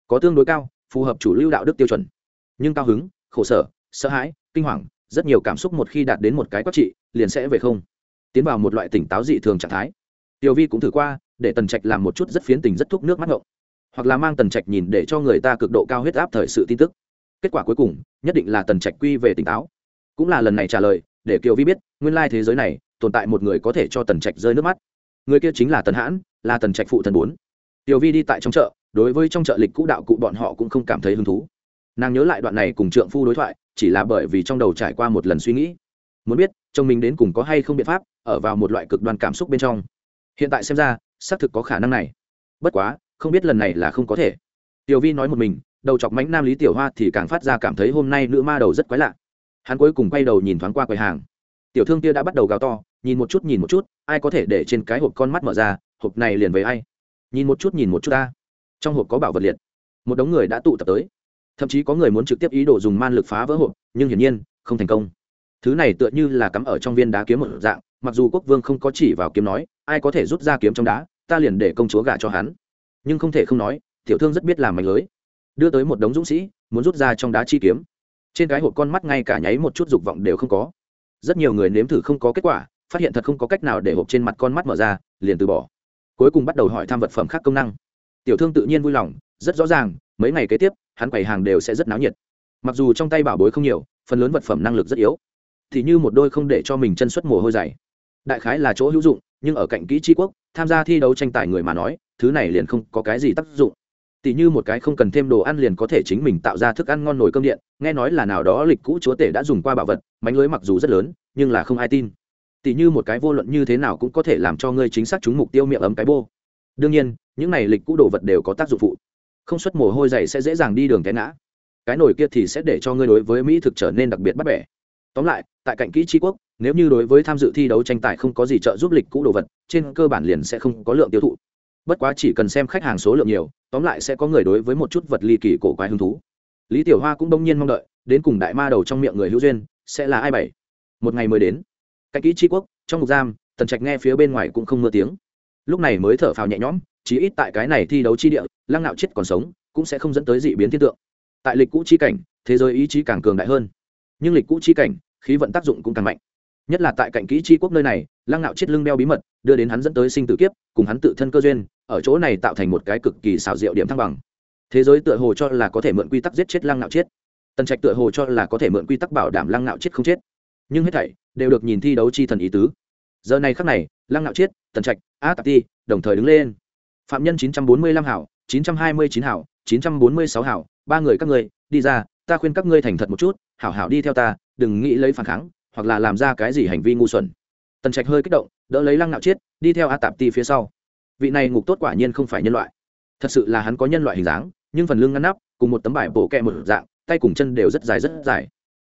Có tương đối cao, phù hợp chủ lưu đạo đức tiêu chuẩn. Nhưng cao hứng, khổ sở, sợ hãi, kinh hoàng, rất nhiều cảm xúc một khi đạt đến một cái quát trị, liền sẽ về không. Tiến vào một loại tỉnh táo dị thường trạng thái. Tiểu vi cũng thử qua, để tần trạch làm một chút rất phiến tình, rất thúc nước mắt ngộng. Hoặc là mang tần trạch nhìn để cho người ta cực độ cao huyết áp thời sự tin tức. Kết quả cuối cùng, nhất định là tần trạch quy về tỉnh táo. Cũng là lần này trả lời, để kiều vi biết nguyên lai thế giới này tồn tại một người có thể cho tần trạch rơi nước mắt. Người kia chính là tần hãn, là tần trạch phụ thần bốn. Tiểu vi đi tại trong chợ, đối với trong chợ lịch cũ đạo cụ bọn họ cũng không cảm thấy hứng thú. Nàng nhớ lại đoạn này cùng trượng phu đối thoại, chỉ là bởi vì trong đầu trải qua một lần suy nghĩ. Muốn biết, chồng mình đến cùng có hay không biện pháp, ở vào một loại cực đoan cảm xúc bên trong. Hiện tại xem ra, xác thực có khả năng này. Bất quá, không biết lần này là không có thể. Tiểu vi nói một mình, đầu chọc mánh nam lý tiểu hoa thì càng phát ra cảm thấy hôm nay nữ ma đầu rất quái lạ. Hắn cuối cùng quay đầu nhìn thoáng qua quầy hàng tiểu thương kia đã bắt đầu gào to, nhìn một chút, nhìn một chút, ai có thể để trên cái hộp con mắt mở ra, hộp này liền với ai? Nhìn một chút, nhìn một chút ta. Trong hộp có bảo vật liệt. Một đống người đã tụ tập tới. Thậm chí có người muốn trực tiếp ý đồ dùng man lực phá vỡ hộp, nhưng hiển nhiên, không thành công. Thứ này tựa như là cắm ở trong viên đá kiếm một dạng, mặc dù quốc vương không có chỉ vào kiếm nói, ai có thể rút ra kiếm trong đá, ta liền để công chúa gả cho hắn. Nhưng không thể không nói, tiểu thương rất biết làm mảnh lưới. Đưa tới một đống dũng sĩ, muốn rút ra trong đá chi kiếm. Trên cái hộp con mắt ngay cả nháy một chút dục vọng đều không có rất nhiều người nếm thử không có kết quả, phát hiện thật không có cách nào để hộp trên mặt con mắt mở ra, liền từ bỏ. Cuối cùng bắt đầu hỏi thăm vật phẩm khác công năng. Tiểu thương tự nhiên vui lòng, rất rõ ràng, mấy ngày kế tiếp, hắn quầy hàng đều sẽ rất náo nhiệt. Mặc dù trong tay bảo bối không nhiều, phần lớn vật phẩm năng lực rất yếu, thì như một đôi không để cho mình chân xuất mồ hôi dày. Đại khái là chỗ hữu dụng, nhưng ở cạnh kỹ tri quốc, tham gia thi đấu tranh tài người mà nói, thứ này liền không có cái gì tác dụng. Tỉ như một cái không cần thêm đồ ăn liền có thể chính mình tạo ra thức ăn ngon nồi cơm điện nghe nói là nào đó lịch cũ chúa tể đã dùng qua bảo vật, mánh lưới mặc dù rất lớn, nhưng là không ai tin. Tỉ như một cái vô luận như thế nào cũng có thể làm cho ngươi chính xác trúng mục tiêu miệng ấm cái bô. Đương nhiên, những này lịch cũ đồ vật đều có tác dụng phụ. Không xuất mồ hôi dày sẽ dễ dàng đi đường té ngã. Cái nổi kia thì sẽ để cho ngươi đối với mỹ thực trở nên đặc biệt bắt bẻ. Tóm lại, tại cạnh kỹ tri quốc, nếu như đối với tham dự thi đấu tranh tài không có gì trợ giúp lịch cũ đồ vật, trên cơ bản liền sẽ không có lượng tiêu thụ. Bất quá chỉ cần xem khách hàng số lượng nhiều, tóm lại sẽ có người đối với một chút vật ly kỳ cổ quái hứng thú lý tiểu hoa cũng đông nhiên mong đợi, đến cùng đại ma đầu trong miệng người hữu duyên, sẽ là ai bảy? Một ngày mới đến. Cách kỹ tri quốc, trong ngục giam, tần trạch nghe phía bên ngoài cũng không mưa tiếng. Lúc này mới thở phào nhẹ nhõm, chí ít tại cái này thi đấu chi địa, lăng nạo chết còn sống, cũng sẽ không dẫn tới dị biến thiên tượng. Tại lịch cũ chi cảnh, thế giới ý chí càng cường đại hơn. Nhưng lịch cũ chi cảnh, khí vận tác dụng cũng càng mạnh. Nhất là tại cạnh kỹ chi quốc nơi này, lăng nạo chết lưng đeo bí mật, đưa đến hắn dẫn tới sinh tử kiếp, cùng hắn tự thân cơ duyên, ở chỗ này tạo thành một cái cực kỳ xảo diệu điểm thăng bằng thế giới tựa hồ cho là có thể mượn quy tắc giết chết lăng nạo chết. Tần trạch tựa hồ cho là có thể mượn quy tắc bảo đảm lăng nạo chết không chết. Nhưng hết thảy đều được nhìn thi đấu chi thần ý tứ. Giờ này khắc này, lăng nạo chết, tần trạch, a tạp ti đồng thời đứng lên. Phạm nhân chín trăm bốn mươi lăm hảo, chín trăm hai mươi chín hảo, chín trăm bốn mươi sáu hảo, ba người các ngươi, đi ra, ta khuyên các ngươi thành thật một chút, hảo hảo đi theo ta, đừng nghĩ lấy phản kháng, hoặc là làm ra cái gì hành vi ngu xuẩn. Tần trạch hơi kích động, đỡ lấy lăng nạo chết, đi theo a tạp ti phía sau. Vị này ngục tốt quả nhiên không phải nhân loại. Thật sự là hắn có nhân loại hình dáng nhưng phần lưng ngăn nắp cùng một tấm bài bổ kẹ một dạng, tay cùng chân đều rất dài rất dài.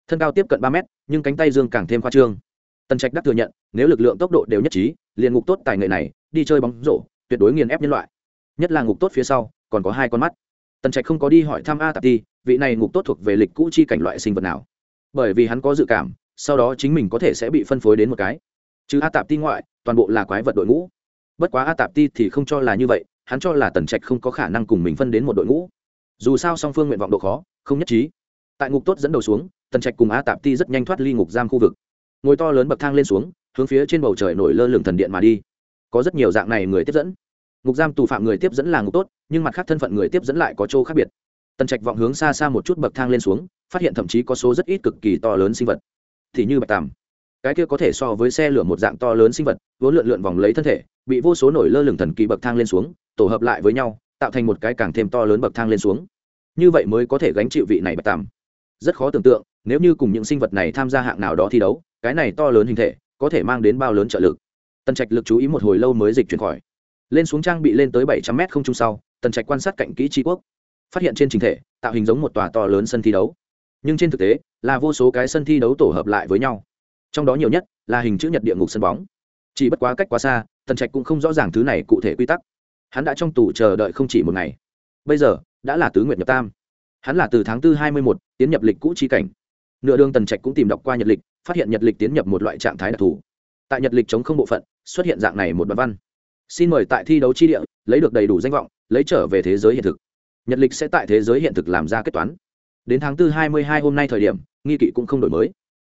Thân cao tiếp cận ba mét, nhưng cánh tay dương càng thêm khoa trương. Tần trạch đắc thừa nhận, nếu lực lượng tốc độ đều nhất trí, liền ngục tốt tài nghệ này, đi chơi bóng rổ, tuyệt đối nghiền ép nhân loại. Nhất là ngục tốt phía sau, còn có hai con mắt. Tần trạch không có đi hỏi thăm a tạp ti, vị này ngục tốt thuộc về lịch cũ chi cảnh loại sinh vật nào. Bởi vì hắn có dự cảm, sau đó chính mình có thể sẽ bị phân phối đến một cái. Chứ a tạp ti ngoại, toàn bộ là quái vật đội ngũ. Bất quá a tạp ti thì không cho là như vậy hắn cho là tần trạch không có khả năng cùng mình phân đến một đội ngũ. Dù sao song phương nguyện vọng độ khó, không nhất trí. Tại ngục tốt dẫn đầu xuống, tần trạch cùng a tạp ti rất nhanh thoát ly ngục giam khu vực. Ngồi to lớn bậc thang lên xuống, hướng phía trên bầu trời nổi lơ lửng thần điện mà đi. Có rất nhiều dạng này người tiếp dẫn. Ngục giam tù phạm người tiếp dẫn là ngục tốt, nhưng mặt khác thân phận người tiếp dẫn lại có chỗ khác biệt. Tần trạch vọng hướng xa xa một chút bậc thang lên xuống, phát hiện thậm chí có số rất ít cực kỳ to lớn sinh vật. Thì như bạch tàm cái kia có thể so với xe lửa một dạng to lớn sinh vật, vốn lượn lượn vòng lấy thân thể, bị vô số nổi lơ lửng thần kỳ bậc thang lên xuống, tổ hợp lại với nhau, tạo thành một cái càng thêm to lớn bậc thang lên xuống. Như vậy mới có thể gánh chịu vị này bạch tàm rất khó tưởng tượng, nếu như cùng những sinh vật này tham gia hạng nào đó thi đấu, cái này to lớn hình thể, có thể mang đến bao lớn trợ lực. Tần trạch lực chú ý một hồi lâu mới dịch chuyển khỏi. Lên xuống trang bị lên tới bảy trăm mét không trung sau, tần trạch quan sát cạnh kỹ tri quốc. Phát hiện trên trình thể, tạo hình giống một tòa to lớn sân thi đấu. Nhưng trên thực tế, là vô số cái sân thi đấu tổ hợp lại với nhau trong đó nhiều nhất là hình chữ nhật địa ngục sân bóng. Chỉ bất quá cách quá xa, tần trạch cũng không rõ ràng thứ này cụ thể quy tắc. Hắn đã trong tù chờ đợi không chỉ một ngày. Bây giờ, đã là tứ nguyệt nhập tam. Hắn là từ tháng tư hai mươi một tiến nhập lịch cũ chi cảnh. Nửa đường tần trạch cũng tìm đọc qua nhật lịch, phát hiện nhật lịch tiến nhập một loại trạng thái đặc thù. Tại nhật lịch chống không bộ phận, xuất hiện dạng này một đoạn văn. Xin mời tại thi đấu chi địa, lấy được đầy đủ danh vọng, lấy trở về thế giới hiện thực. Nhật lịch sẽ tại thế giới hiện thực làm ra kết toán. Đến tháng tư hai mươi hai hôm nay thời điểm, nghi kỵ cũng không đổi mới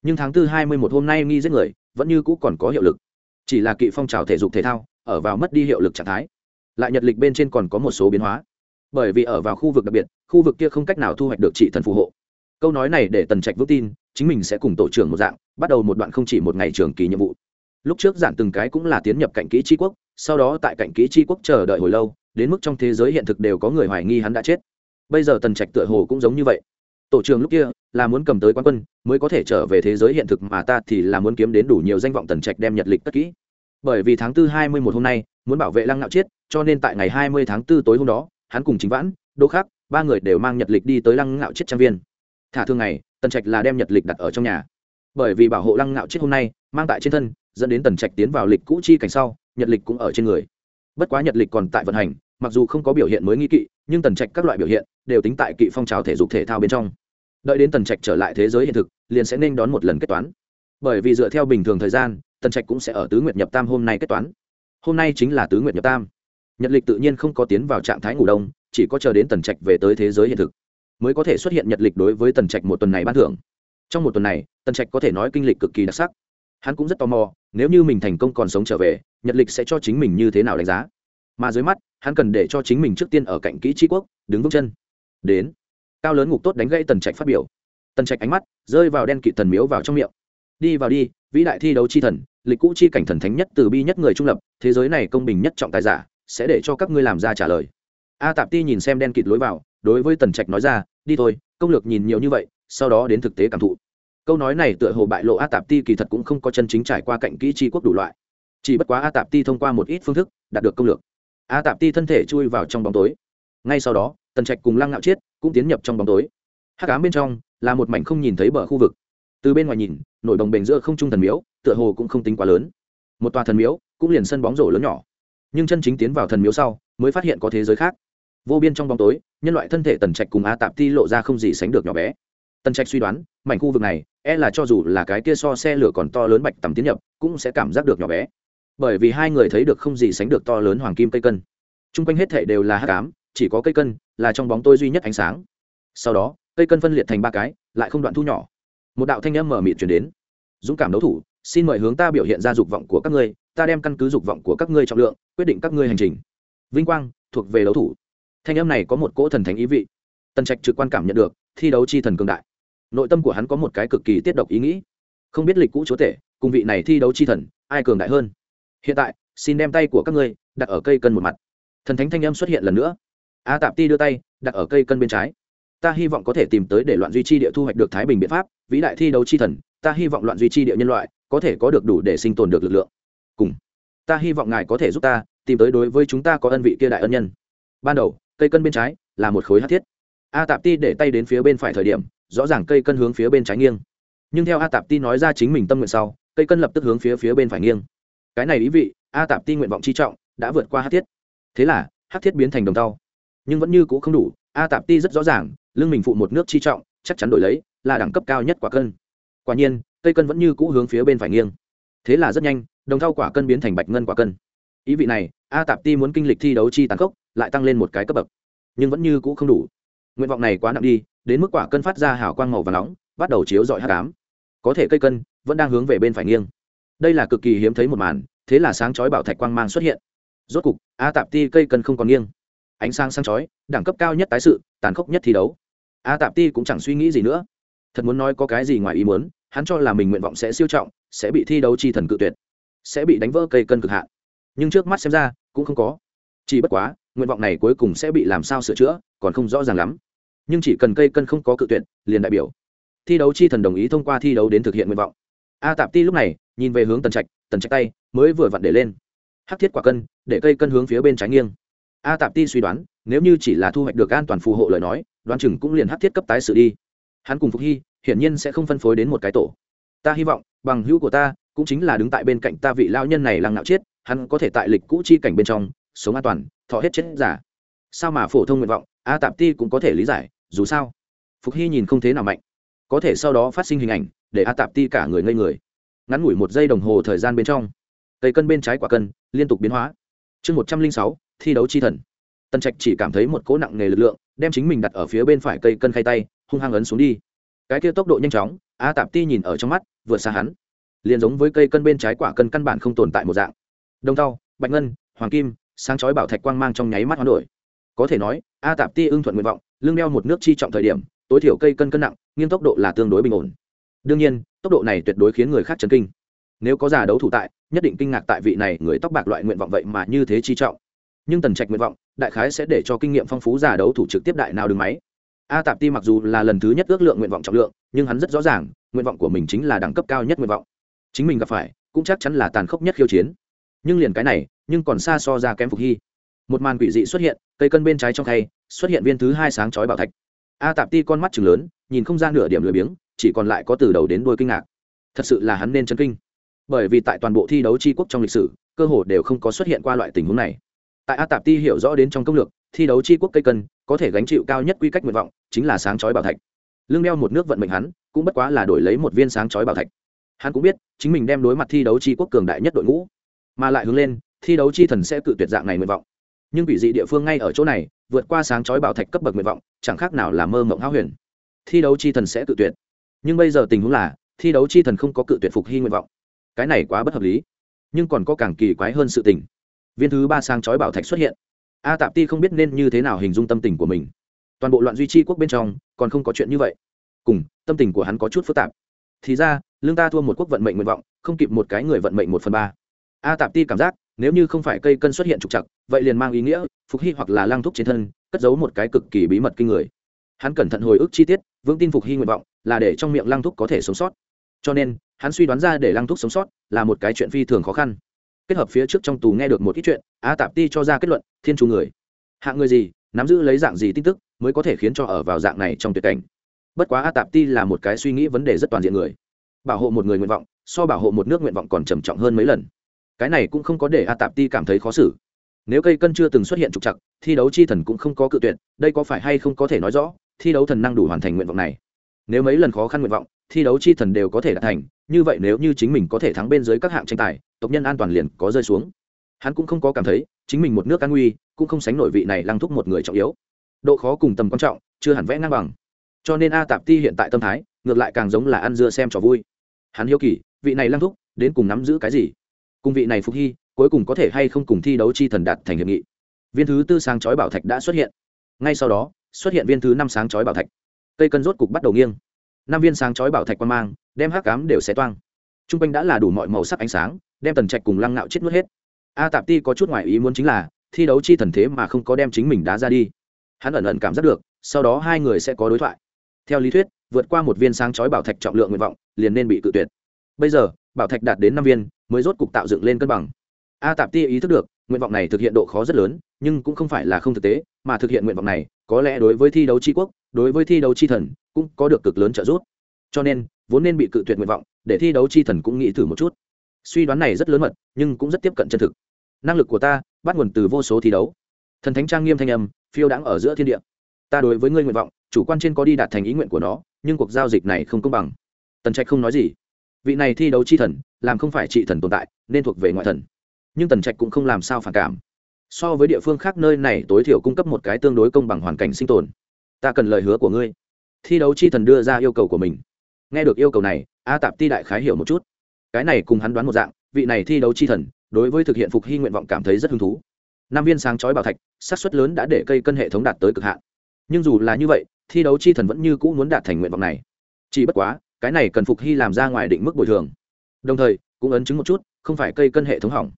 nhưng tháng tư hai mươi một hôm nay nghi giết người, vẫn như cũ còn có hiệu lực. Chỉ là kỵ phong trào thể dục thể thao, ở vào mất đi hiệu lực trạng thái. Lại nhật lịch bên trên còn có một số biến hóa. Bởi vì ở vào khu vực đặc biệt, khu vực kia không cách nào thu hoạch được trị thần phù hộ. Câu nói này để tần trạch vững tin, chính mình sẽ cùng tổ trưởng một dạng, bắt đầu một đoạn không chỉ một ngày trường kỳ nhiệm vụ. Lúc trước giản từng cái cũng là tiến nhập cạnh kỹ tri quốc, sau đó tại cạnh kỹ tri quốc chờ đợi hồi lâu, đến mức trong thế giới hiện thực đều có người hoài nghi hắn đã chết. Bây giờ tần trạch tựa hồ cũng giống như vậy tổ trưởng lúc kia là muốn cầm tới quán quân, mới có thể trở về thế giới hiện thực mà ta thì là muốn kiếm đến đủ nhiều danh vọng tần trạch đem nhật lịch tất kỹ. Bởi vì tháng tư hai mươi một hôm nay, muốn bảo vệ lăng nạo chiết, cho nên tại ngày hai mươi tháng tư tối hôm đó, hắn cùng chính vãn, đỗ khác ba người đều mang nhật lịch đi tới lăng ngạo chết trang viên. Thả thương ngày, tần trạch là đem nhật lịch đặt ở trong nhà. Bởi vì bảo hộ lăng ngạo chết hôm nay, mang tại trên thân, dẫn đến tần trạch tiến vào lịch cũ chi cảnh sau, nhật lịch cũng ở trên người. Bất quá nhật lịch còn tại vận hành, mặc dù không có biểu hiện mới nghi kỵ, nhưng tần trạch các loại biểu hiện đều tính tại kỵ phong trào thể dục thể thao bên trong. Đợi đến tần trạch trở lại thế giới hiện thực, liền sẽ nên đón một lần kết toán. Bởi vì dựa theo bình thường thời gian, tần trạch cũng sẽ ở tứ nguyệt nhập tam hôm nay kết toán. Hôm nay chính là tứ nguyệt nhập tam. Nhật lịch tự nhiên không có tiến vào trạng thái ngủ đông, chỉ có chờ đến tần trạch về tới thế giới hiện thực mới có thể xuất hiện nhật lịch đối với tần trạch một tuần này ban thưởng. Trong một tuần này, tần trạch có thể nói kinh lịch cực kỳ đặc sắc. Hắn cũng rất tò mò, nếu như mình thành công còn sống trở về, nhật lịch sẽ cho chính mình như thế nào đánh giá? Mà dưới mắt, hắn cần để cho chính mình trước tiên ở cạnh kỹ tri quốc, đứng vững chân đến. Cao lớn ngục tốt đánh gãy tần trạch phát biểu. Tần trạch ánh mắt rơi vào đen kỵ thần miếu vào trong miệng. Đi vào đi, vĩ đại thi đấu chi thần, lịch cũ chi cảnh thần thánh nhất từ bi nhất người trung lập, thế giới này công bình nhất trọng tài giả, sẽ để cho các ngươi làm ra trả lời. A tạp ti nhìn xem đen kịt lối vào, đối với tần trạch nói ra, đi thôi, công lược nhìn nhiều như vậy, sau đó đến thực tế cảm thụ. Câu nói này tựa hồ bại lộ a tạp ti kỳ thật cũng không có chân chính trải qua cạnh kỹ tri quốc đủ loại. Chỉ bất quá a tạp ti thông qua một ít phương thức, đạt được công lược. A tạp ti thân thể chui vào trong bóng tối ngay sau đó, tần trạch cùng lăng ngạo chiết cũng tiến nhập trong bóng tối. Hắc ám bên trong là một mảnh không nhìn thấy bờ khu vực. Từ bên ngoài nhìn nổi đồng bền giữa không trung thần miếu, tựa hồ cũng không tính quá lớn. Một tòa thần miếu cũng liền sân bóng rổ lớn nhỏ. Nhưng chân chính tiến vào thần miếu sau mới phát hiện có thế giới khác. Vô biên trong bóng tối, nhân loại thân thể tần trạch cùng a tạp ti lộ ra không gì sánh được nhỏ bé. Tần trạch suy đoán, mảnh khu vực này e là cho dù là cái kia so xe lửa còn to lớn bạch tầm tiến nhập, cũng sẽ cảm giác được nhỏ bé. Bởi vì hai người thấy được không gì sánh được to lớn hoàng kim cây cân. T r u n g quanh hết thể đều là hát cám chỉ có cây cân là trong bóng tôi duy nhất ánh sáng. Sau đó, cây cân phân liệt thành ba cái, lại không đoạn thu nhỏ. Một đạo thanh âm mở mịt chuyển đến. Dũng cảm đấu thủ, xin mời hướng ta biểu hiện ra dục vọng của các ngươi, ta đem căn cứ dục vọng của các ngươi trọng lượng, quyết định các ngươi hành trình. Vinh quang, thuộc về đấu thủ. Thanh âm này có một cỗ thần thánh ý vị. Tần trạch trực quan cảm nhận được, thi đấu chi thần cường đại. Nội tâm của hắn có một cái cực kỳ tiết độc ý nghĩ. Không biết lịch cũ chúa tể, cùng vị này thi đấu chi thần, ai cường đại hơn? Hiện tại, xin đem tay của các ngươi đặt ở cây cân một mặt. Thần thánh thanh âm xuất hiện lần nữa a tạp ti đưa tay, đặt ở cây cân bên trái. Ta hy vọng có thể tìm tới để loạn duy trì địa thu hoạch được thái bình biện pháp, vĩ đại thi đấu chi thần, ta hy vọng loạn duy trì địa nhân loại, có thể có được đủ để sinh tồn được lực lượng. Cùng, ta hy vọng ngài có thể giúp ta, tìm tới đối với chúng ta có ân vị kia đại ân nhân. Ban đầu, cây cân bên trái là một khối hát thiết. A tạp ti để tay đến phía bên phải thời điểm, rõ ràng cây cân hướng phía bên trái nghiêng. Nhưng theo a tạp ti nói ra chính mình tâm nguyện sau, cây cân lập tức hướng phía phía bên phải nghiêng. Cái này ý vị, a tạp ti nguyện vọng chi trọng, đã vượt qua hát thiết. Thế là hát thiết biến thành đồng tàu nhưng vẫn như c ũ không đủ, a tạp ti rất rõ ràng, lưng mình phụ một nước chi trọng, chắc chắn đổi lấy, là đẳng cấp cao nhất quả cân. Quả nhiên, cây cân vẫn như cũ hướng phía bên phải nghiêng. Thế là rất nhanh, đồng thau quả cân biến thành bạch ngân quả cân. Ý vị này, a tạp ti muốn kinh lịch thi đấu chi tàn khốc, lại tăng lên một cái cấp bậc. Nhưng vẫn như cũ không đủ. Nguyện vọng này quá nặng đi, đến mức quả cân phát ra hào quang màu và nóng, bắt đầu chiếu dọi hát cám có thể cây cân vẫn đang hướng về bên phải nghiêng. Đây là cực kỳ hiếm thấy một màn, thế là sáng chói bảo thạch quang mang xuất hiện. Rốt cục, a tạp ti cây cân không còn nghiêng ánh sáng sáng chói, đẳng cấp cao nhất tái sự, tàn khốc nhất thi đấu. A tạp ti cũng chẳng suy nghĩ gì nữa. Thật muốn nói có cái gì ngoài ý muốn, hắn cho là mình nguyện vọng sẽ siêu trọng, sẽ bị thi đấu chi thần cự tuyệt, sẽ bị đánh vỡ cây cân cực hạn. Nhưng trước mắt xem ra, cũng không có. Chỉ bất quá, nguyện vọng này cuối cùng sẽ bị làm sao sửa chữa, còn không rõ ràng lắm. Nhưng chỉ cần cây cân không có cự tuyệt, liền đại biểu. Thi đấu chi thần đồng ý thông qua thi đấu đến thực hiện nguyện vọng. A tạp ti lúc này, nhìn về hướng tần trạch tần trạch tay mới vừa vặn để lên. Hắc thiết quả cân, để cây cân hướng phía bên trái nghiêng a tạp ti suy đoán, nếu như chỉ là thu hoạch được an toàn phù hộ lời nói, đoán chừng cũng liền hát thiết cấp tái sự đi. Hắn cùng phục hy, hiển nhiên sẽ không phân phối đến một cái tổ. Ta hy vọng, bằng hữu của ta, cũng chính là đứng tại bên cạnh ta vị lao nhân này lăng nạo chết, hắn có thể tại lịch cũ chi cảnh bên trong, sống an toàn, thọ hết chết giả. Sao mà phổ thông nguyện vọng, a tạp ti cũng có thể lý giải, dù sao. Phục hy nhìn không thế nào mạnh. Có thể sau đó phát sinh hình ảnh, để a tạp ti cả người ngây người. Ngắn ngủi một giây đồng hồ thời gian bên trong, cây cân bên trái quả cân liên tục biến hóa. Chương một trăm linh sáu thi đấu chi thần. Tần trạch chỉ cảm thấy một cỗ nặng nề lực lượng, đem chính mình đặt ở phía bên phải cây cân khay tay, hung hăng ấn xuống đi. Cái kia tốc độ nhanh chóng, a tạp ti nhìn ở trong mắt, vượt xa hắn. Liền giống với cây cân bên trái quả cân căn bản không tồn tại một dạng. Đông thau, bạch ngân, hoàng kim, sáng chói bảo thạch quang mang trong nháy mắt hoán đổi. Có thể nói, a tạp ti ưng thuận nguyện vọng, lưng đeo một nước chi trọng thời điểm, tối thiểu cây cân cân nặng, nghiêng tốc độ là tương đối bình ổn. Đương nhiên, tốc độ này tuyệt đối khiến người khác chấn kinh. Nếu có giả đấu thủ tại, nhất định kinh ngạc tại vị này người tóc bạc loại nguyện vọng vậy mà như thế chi trọng nhưng tần trạch nguyện vọng, đại khái sẽ để cho kinh nghiệm phong phú giả đấu thủ trực tiếp đại nào đứng máy. A tạp ti mặc dù là lần thứ nhất ước lượng nguyện vọng trọng lượng, nhưng hắn rất rõ ràng, nguyện vọng của mình chính là đẳng cấp cao nhất nguyện vọng. Chính mình gặp phải, cũng chắc chắn là tàn khốc nhất khiêu chiến. Nhưng liền cái này, nhưng còn xa so ra kém phục hy. Một màn quỷ dị xuất hiện, cây cân bên trái trong khay, xuất hiện viên thứ hai sáng chói bảo thạch. A tạp ti con mắt chừng lớn, nhìn không ra nửa điểm lười biếng, chỉ còn lại có từ đầu đến đuôi kinh ngạc. Thật sự là hắn nên chân kinh. Bởi vì tại toàn bộ thi đấu tri quốc trong lịch sử, cơ hồ đều không có xuất hiện qua loại tình huống này tại a tạp ti hiểu rõ đến trong công lược, thi đấu tri quốc cây cân, có thể gánh chịu cao nhất quy cách nguyện vọng, chính là sáng chói bảo thạch. Lương đeo một nước vận mệnh hắn, cũng bất quá là đổi lấy một viên sáng chói bảo thạch. Hắn cũng biết, chính mình đem đối mặt thi đấu tri quốc cường đại nhất đội ngũ, mà lại hướng lên, thi đấu chi thần sẽ cự tuyệt dạng này nguyện vọng. Nhưng quỷ dị địa phương ngay ở chỗ này, vượt qua sáng chói bảo thạch cấp bậc nguyện vọng, chẳng khác nào là mơ mộng háo huyền. Thi đấu chi thần sẽ cự tuyệt. Nhưng bây giờ tình huống là, thi đấu chi thần không có cự tuyệt phục hy nguyện vọng. Cái này quá bất hợp lý. Nhưng còn có càng kỳ quái hơn sự tình viên thứ ba sang chói bảo thạch xuất hiện. A tạp ti không biết nên như thế nào hình dung tâm tình của mình. Toàn bộ loạn duy trì quốc bên trong, còn không có chuyện như vậy. Cùng, tâm tình của hắn có chút phức tạp. Thì ra, lương ta thua một quốc vận mệnh nguyện vọng, không kịp một cái người vận mệnh một phần ba. A tạp ti cảm giác, nếu như không phải cây cân xuất hiện trục chặt vậy liền mang ý nghĩa, phục hy hoặc là lang thúc trên thân, cất giấu một cái cực kỳ bí mật kinh người. Hắn cẩn thận hồi ức chi tiết, vững tin phục hy nguyện vọng, là để trong miệng lang thúc có thể sống sót. Cho nên, hắn suy đoán ra để lang thúc sống sót, là một cái chuyện phi thường khó khăn kết hợp phía trước trong tù nghe được một ít chuyện, a tạp ti cho ra kết luận, thiên chủ người hạng người gì, nắm giữ lấy dạng gì tin tức mới có thể khiến cho ở vào dạng này trong tuyệt cảnh? Bất quá a tạp ti là một cái suy nghĩ vấn đề rất toàn diện người. Bảo hộ một người nguyện vọng, so bảo hộ một nước nguyện vọng còn trầm trọng hơn mấy lần. Cái này cũng không có để a tạp ti cảm thấy khó xử. Nếu cây cân chưa từng xuất hiện trục chặt thi đấu chi thần cũng không có cự tuyệt, đây có phải hay không có thể nói rõ, thi đấu thần năng đủ hoàn thành nguyện vọng này nếu mấy lần khó khăn nguyện vọng, thi đấu chi thần đều có thể đạt thành, như vậy nếu như chính mình có thể thắng bên dưới các hạng tranh tài, tộc nhân an toàn liền có rơi xuống. Hắn cũng không có cảm thấy, chính mình một nước an nguy, cũng không sánh nổi vị này lăng thúc một người trọng yếu. Độ khó cùng tầm quan trọng, chưa hẳn vẽ ngang bằng. Cho nên a tạp ti hiện tại tâm thái, ngược lại càng giống là ăn dưa xem trò vui. Hắn hiếu kỳ, vị này lăng thúc, đến cùng nắm giữ cái gì? Cùng vị này phục hy, cuối cùng có thể hay không cùng thi đấu chi thần đạt thành hiệp nghị? Viên thứ tư sáng chói bảo thạch đã xuất hiện. Ngay sau đó, xuất hiện viên thứ năm sáng chói bảo thạch cây cân rốt cục bắt đầu nghiêng. Năm viên sáng chói bảo thạch qua mang, đem hắc cám đều xé toang. T r u n g quanh đã là đủ mọi màu sắc ánh sáng, đem tần trạch cùng lăng nạo chết nuốt hết. A tạp ti có chút ngoại ý muốn chính là, thi đấu chi thần thế mà không có đem chính mình đá ra đi. Hắn ẩn ẩn cảm giác được, sau đó hai người sẽ có đối thoại. Theo lý thuyết, vượt qua một viên sáng chói bảo thạch trọng lượng nguyện vọng, liền nên bị cự tuyệt. Bây giờ, bảo thạch đạt đến năm viên, mới rốt cục tạo dựng lên cân bằng. A tạp ti ý thức được, nguyện vọng này thực hiện độ khó rất lớn, nhưng cũng không phải là không thực tế, mà thực hiện nguyện vọng này, có lẽ đối với thi đấu tri quốc đối với thi đấu chi thần cũng có được cực lớn trợ giúp. Cho nên, vốn nên bị cự tuyệt nguyện vọng, để thi đấu chi thần cũng nghĩ thử một chút. Suy đoán này rất lớn mật, nhưng cũng rất tiếp cận chân thực. Năng lực của ta bắt nguồn từ vô số thi đấu. Thần thánh trang nghiêm thanh âm, phiêu đãng ở giữa thiên địa. Ta đối với ngươi nguyện vọng, chủ quan trên có đi đạt thành ý nguyện của nó, nhưng cuộc giao dịch này không công bằng. Tần trạch không nói gì. Vị này thi đấu chi thần, làm không phải trị thần tồn tại, nên thuộc về ngoại thần. Nhưng tần trạch cũng không làm sao phản cảm. So với địa phương khác nơi này tối thiểu cung cấp một cái tương đối công bằng hoàn cảnh sinh tồn ta cần lời hứa của ngươi. Thi đấu chi thần đưa ra yêu cầu của mình. Nghe được yêu cầu này, a tạp ti đại khái hiểu một chút. Cái này cùng hắn đoán một dạng, vị này thi đấu chi thần, đối với thực hiện phục hy nguyện vọng cảm thấy rất hứng thú. Năm viên sáng chói bảo thạch sát xuất lớn đã để cây cân hệ thống đạt tới cực hạn. Nhưng dù là như vậy, thi đấu chi thần vẫn như cũ muốn đạt thành nguyện vọng này. Chỉ bất quá, cái này cần phục hy làm ra ngoài định mức bồi thường. Đồng thời, cũng ấn chứng một chút, không phải cây cân hệ thống hỏng.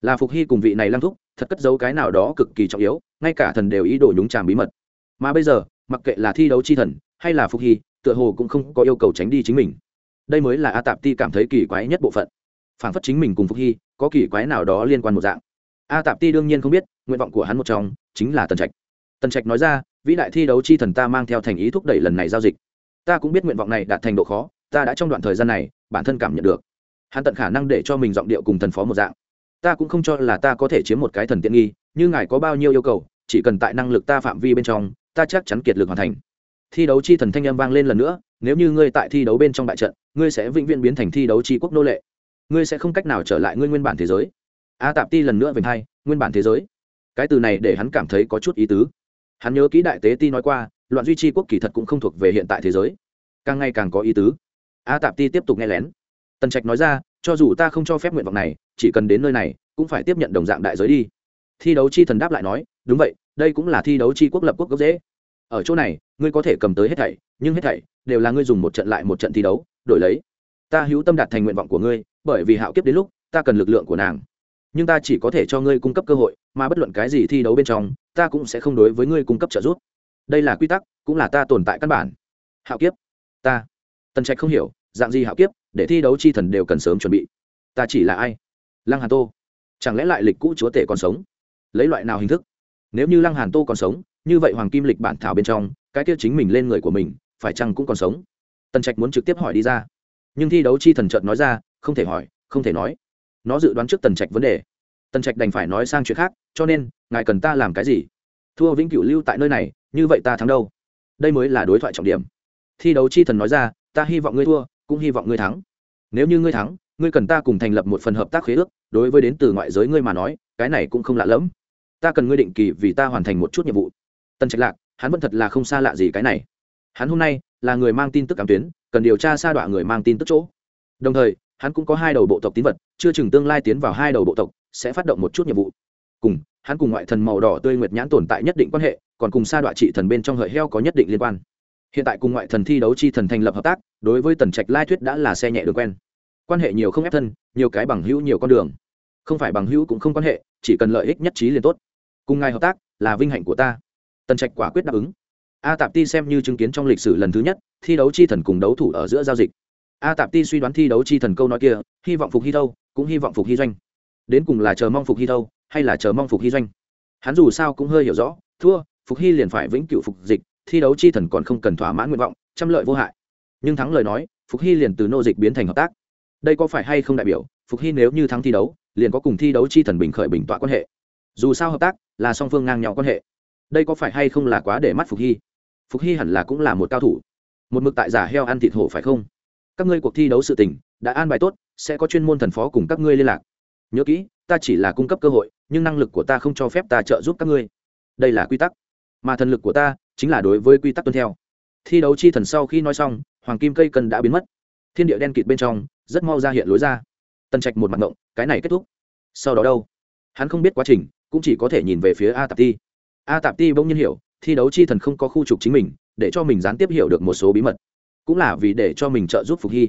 Là phục hy cùng vị này lăng thúc, thật cất giấu cái nào đó cực kỳ trọng yếu, ngay cả thần đều ý đồ nhúng tràm bí mật. Mà bây giờ mặc kệ là thi đấu chi thần hay là phục hy, tựa hồ cũng không có yêu cầu tránh đi chính mình. Đây mới là a tạp ti cảm thấy kỳ quái nhất bộ phận. Phản phất chính mình cùng phục hy có kỳ quái nào đó liên quan một dạng. A tạp ti đương nhiên không biết, nguyện vọng của hắn một trong chính là tần trạch. Tần trạch nói ra, vĩ đại thi đấu chi thần ta mang theo thành ý thúc đẩy lần này giao dịch. Ta cũng biết nguyện vọng này đạt thành độ khó, ta đã trong đoạn thời gian này, bản thân cảm nhận được. Hắn tận khả năng để cho mình giọng điệu cùng thần phó một dạng. Ta cũng không cho là ta có thể chiếm một cái thần tiện nghi như ngài có bao nhiêu yêu cầu, chỉ cần tại năng lực ta phạm vi bên trong ta chắc chắn kiệt lực hoàn thành. Thi đấu chi thần thanh âm vang lên lần nữa, nếu như ngươi tại thi đấu bên trong bại trận, ngươi sẽ vĩnh viễn biến thành thi đấu chi quốc nô lệ. Ngươi sẽ không cách nào trở lại ngươi nguyên bản thế giới. A tạp ti lần nữa về hai, nguyên bản thế giới. Cái từ này để hắn cảm thấy có chút ý tứ. Hắn nhớ kỹ đại tế ti nói qua, loạn duy trì quốc kỳ thật cũng không thuộc về hiện tại thế giới. Càng ngày càng có ý tứ. A tạp ti tiếp tục nghe lén. Tần trạch nói ra, cho dù ta không cho phép nguyện vọng này, chỉ cần đến nơi này, cũng phải tiếp nhận đồng dạng đại giới đi. Thi đấu chi thần đáp lại nói đúng vậy, đây cũng là thi đấu chi quốc lập quốc gốc dễ. Ở chỗ này, ngươi có thể cầm tới hết thảy, nhưng hết thảy đều là ngươi dùng một trận lại một trận thi đấu, đổi lấy. Ta hữu tâm đạt thành nguyện vọng của ngươi, bởi vì hạo kiếp đến lúc, ta cần lực lượng của nàng. Nhưng ta chỉ có thể cho ngươi cung cấp cơ hội, mà bất luận cái gì thi đấu bên trong, ta cũng sẽ không đối với ngươi cung cấp trợ giúp. Đây là quy tắc, cũng là ta tồn tại căn bản. Hạo kiếp. Ta. Tần trạch không hiểu, dạng gì hạo kiếp, để thi đấu chi thần đều cần sớm chuẩn bị. Ta chỉ là ai? Lăng hàn tô. Chẳng lẽ lại lịch cũ chúa tể còn sống? Lấy loại nào hình thức? Nếu như lăng hàn tô còn sống, như vậy hoàng kim lịch bản thảo bên trong, cái kia chính mình lên người của mình, phải chăng cũng còn sống? Tần trạch muốn trực tiếp hỏi đi ra. Nhưng thi đấu chi thần trợt nói ra, không thể hỏi, không thể nói. Nó dự đoán trước tần trạch vấn đề. Tần trạch đành phải nói sang chuyện khác, cho nên, ngài cần ta làm cái gì? Thua vĩnh cửu lưu tại nơi này, như vậy ta thắng đâu? Đây mới là đối thoại trọng điểm. Thi đấu chi thần nói ra, ta hy vọng ngươi thua, cũng hy vọng ngươi thắng. Nếu như ngươi thắng, ngươi cần ta cùng thành lập một phần hợp tác khế ước, đối với đến từ ngoại giới ngươi mà nói, cái này cũng không lạ lẫm ta cần ngươi định kỳ vì ta hoàn thành một chút nhiệm vụ. Tần trạch lạc, hắn vẫn thật là không xa lạ gì cái này. Hắn hôm nay là người mang tin tức cảm tuyến, cần điều tra sa đọa người mang tin tức chỗ. Đồng thời, hắn cũng có hai đầu bộ tộc tín vật, chưa chừng tương lai tiến vào hai đầu bộ tộc, sẽ phát động một chút nhiệm vụ. Cùng, hắn cùng ngoại thần màu đỏ tươi nguyệt nhãn tồn tại nhất định quan hệ, còn cùng sa đọa trị thần bên trong hợi heo có nhất định liên quan. Hiện tại cùng ngoại thần thi đấu chi thần thành lập hợp tác, đối với tần trạch lai thuyết đã là xe nhẹ đường quen. Quan hệ nhiều không ép thân, nhiều cái bằng hữu nhiều con đường. Không phải bằng hữu cũng không quan hệ, chỉ cần lợi ích nhất trí liền tốt cùng ngài hợp tác là vinh hạnh của ta. Tần trạch quả quyết đáp ứng. A tạp ti xem như chứng kiến trong lịch sử lần thứ nhất, thi đấu chi thần cùng đấu thủ ở giữa giao dịch. A tạp ti suy đoán thi đấu chi thần câu nói kia, hy vọng phục hy thâu, cũng hy vọng phục hy doanh. Đến cùng là chờ mong phục hy thâu, hay là chờ mong phục hy doanh? Hắn dù sao cũng hơi hiểu rõ, thua, phục hy liền phải vĩnh cựu phục dịch, thi đấu chi thần còn không cần thỏa mãn nguyện vọng, trăm lợi vô hại. Nhưng thắng lời nói, phục hy liền từ nô dịch biến thành hợp tác. Đây có phải hay không đại biểu, phục hy nếu như thắng thi đấu, liền có cùng thi đấu chi thần bình khởi bình tọa quan hệ. Dù sao hợp tác là song phương ngang nhau quan hệ. Đây có phải hay không là quá để mắt phục hy? Phục hy hẳn là cũng là một cao thủ. Một mực tại giả heo ăn thịt hổ phải không? Các ngươi cuộc thi đấu sự tình, đã an bài tốt, sẽ có chuyên môn thần phó cùng các ngươi liên lạc. Nhớ kỹ, ta chỉ là cung cấp cơ hội, nhưng năng lực của ta không cho phép ta trợ giúp các ngươi. Đây là quy tắc. Mà thần lực của ta, chính là đối với quy tắc tuân theo. Thi đấu chi thần sau khi nói xong, hoàng kim cây cần đã biến mất. Thiên địa đen kịt bên trong, rất mau ra hiện lối ra. Tần trạch một mặt ngộng, cái này kết thúc. Sau đó đâu? Hắn không biết quá trình cũng chỉ có thể nhìn về phía a tạp ti. A tạp ti bỗng nhiên hiểu, thi đấu chi thần không có khu trục chính mình, để cho mình gián tiếp hiểu được một số bí mật. Cũng là vì để cho mình trợ giúp phục hy.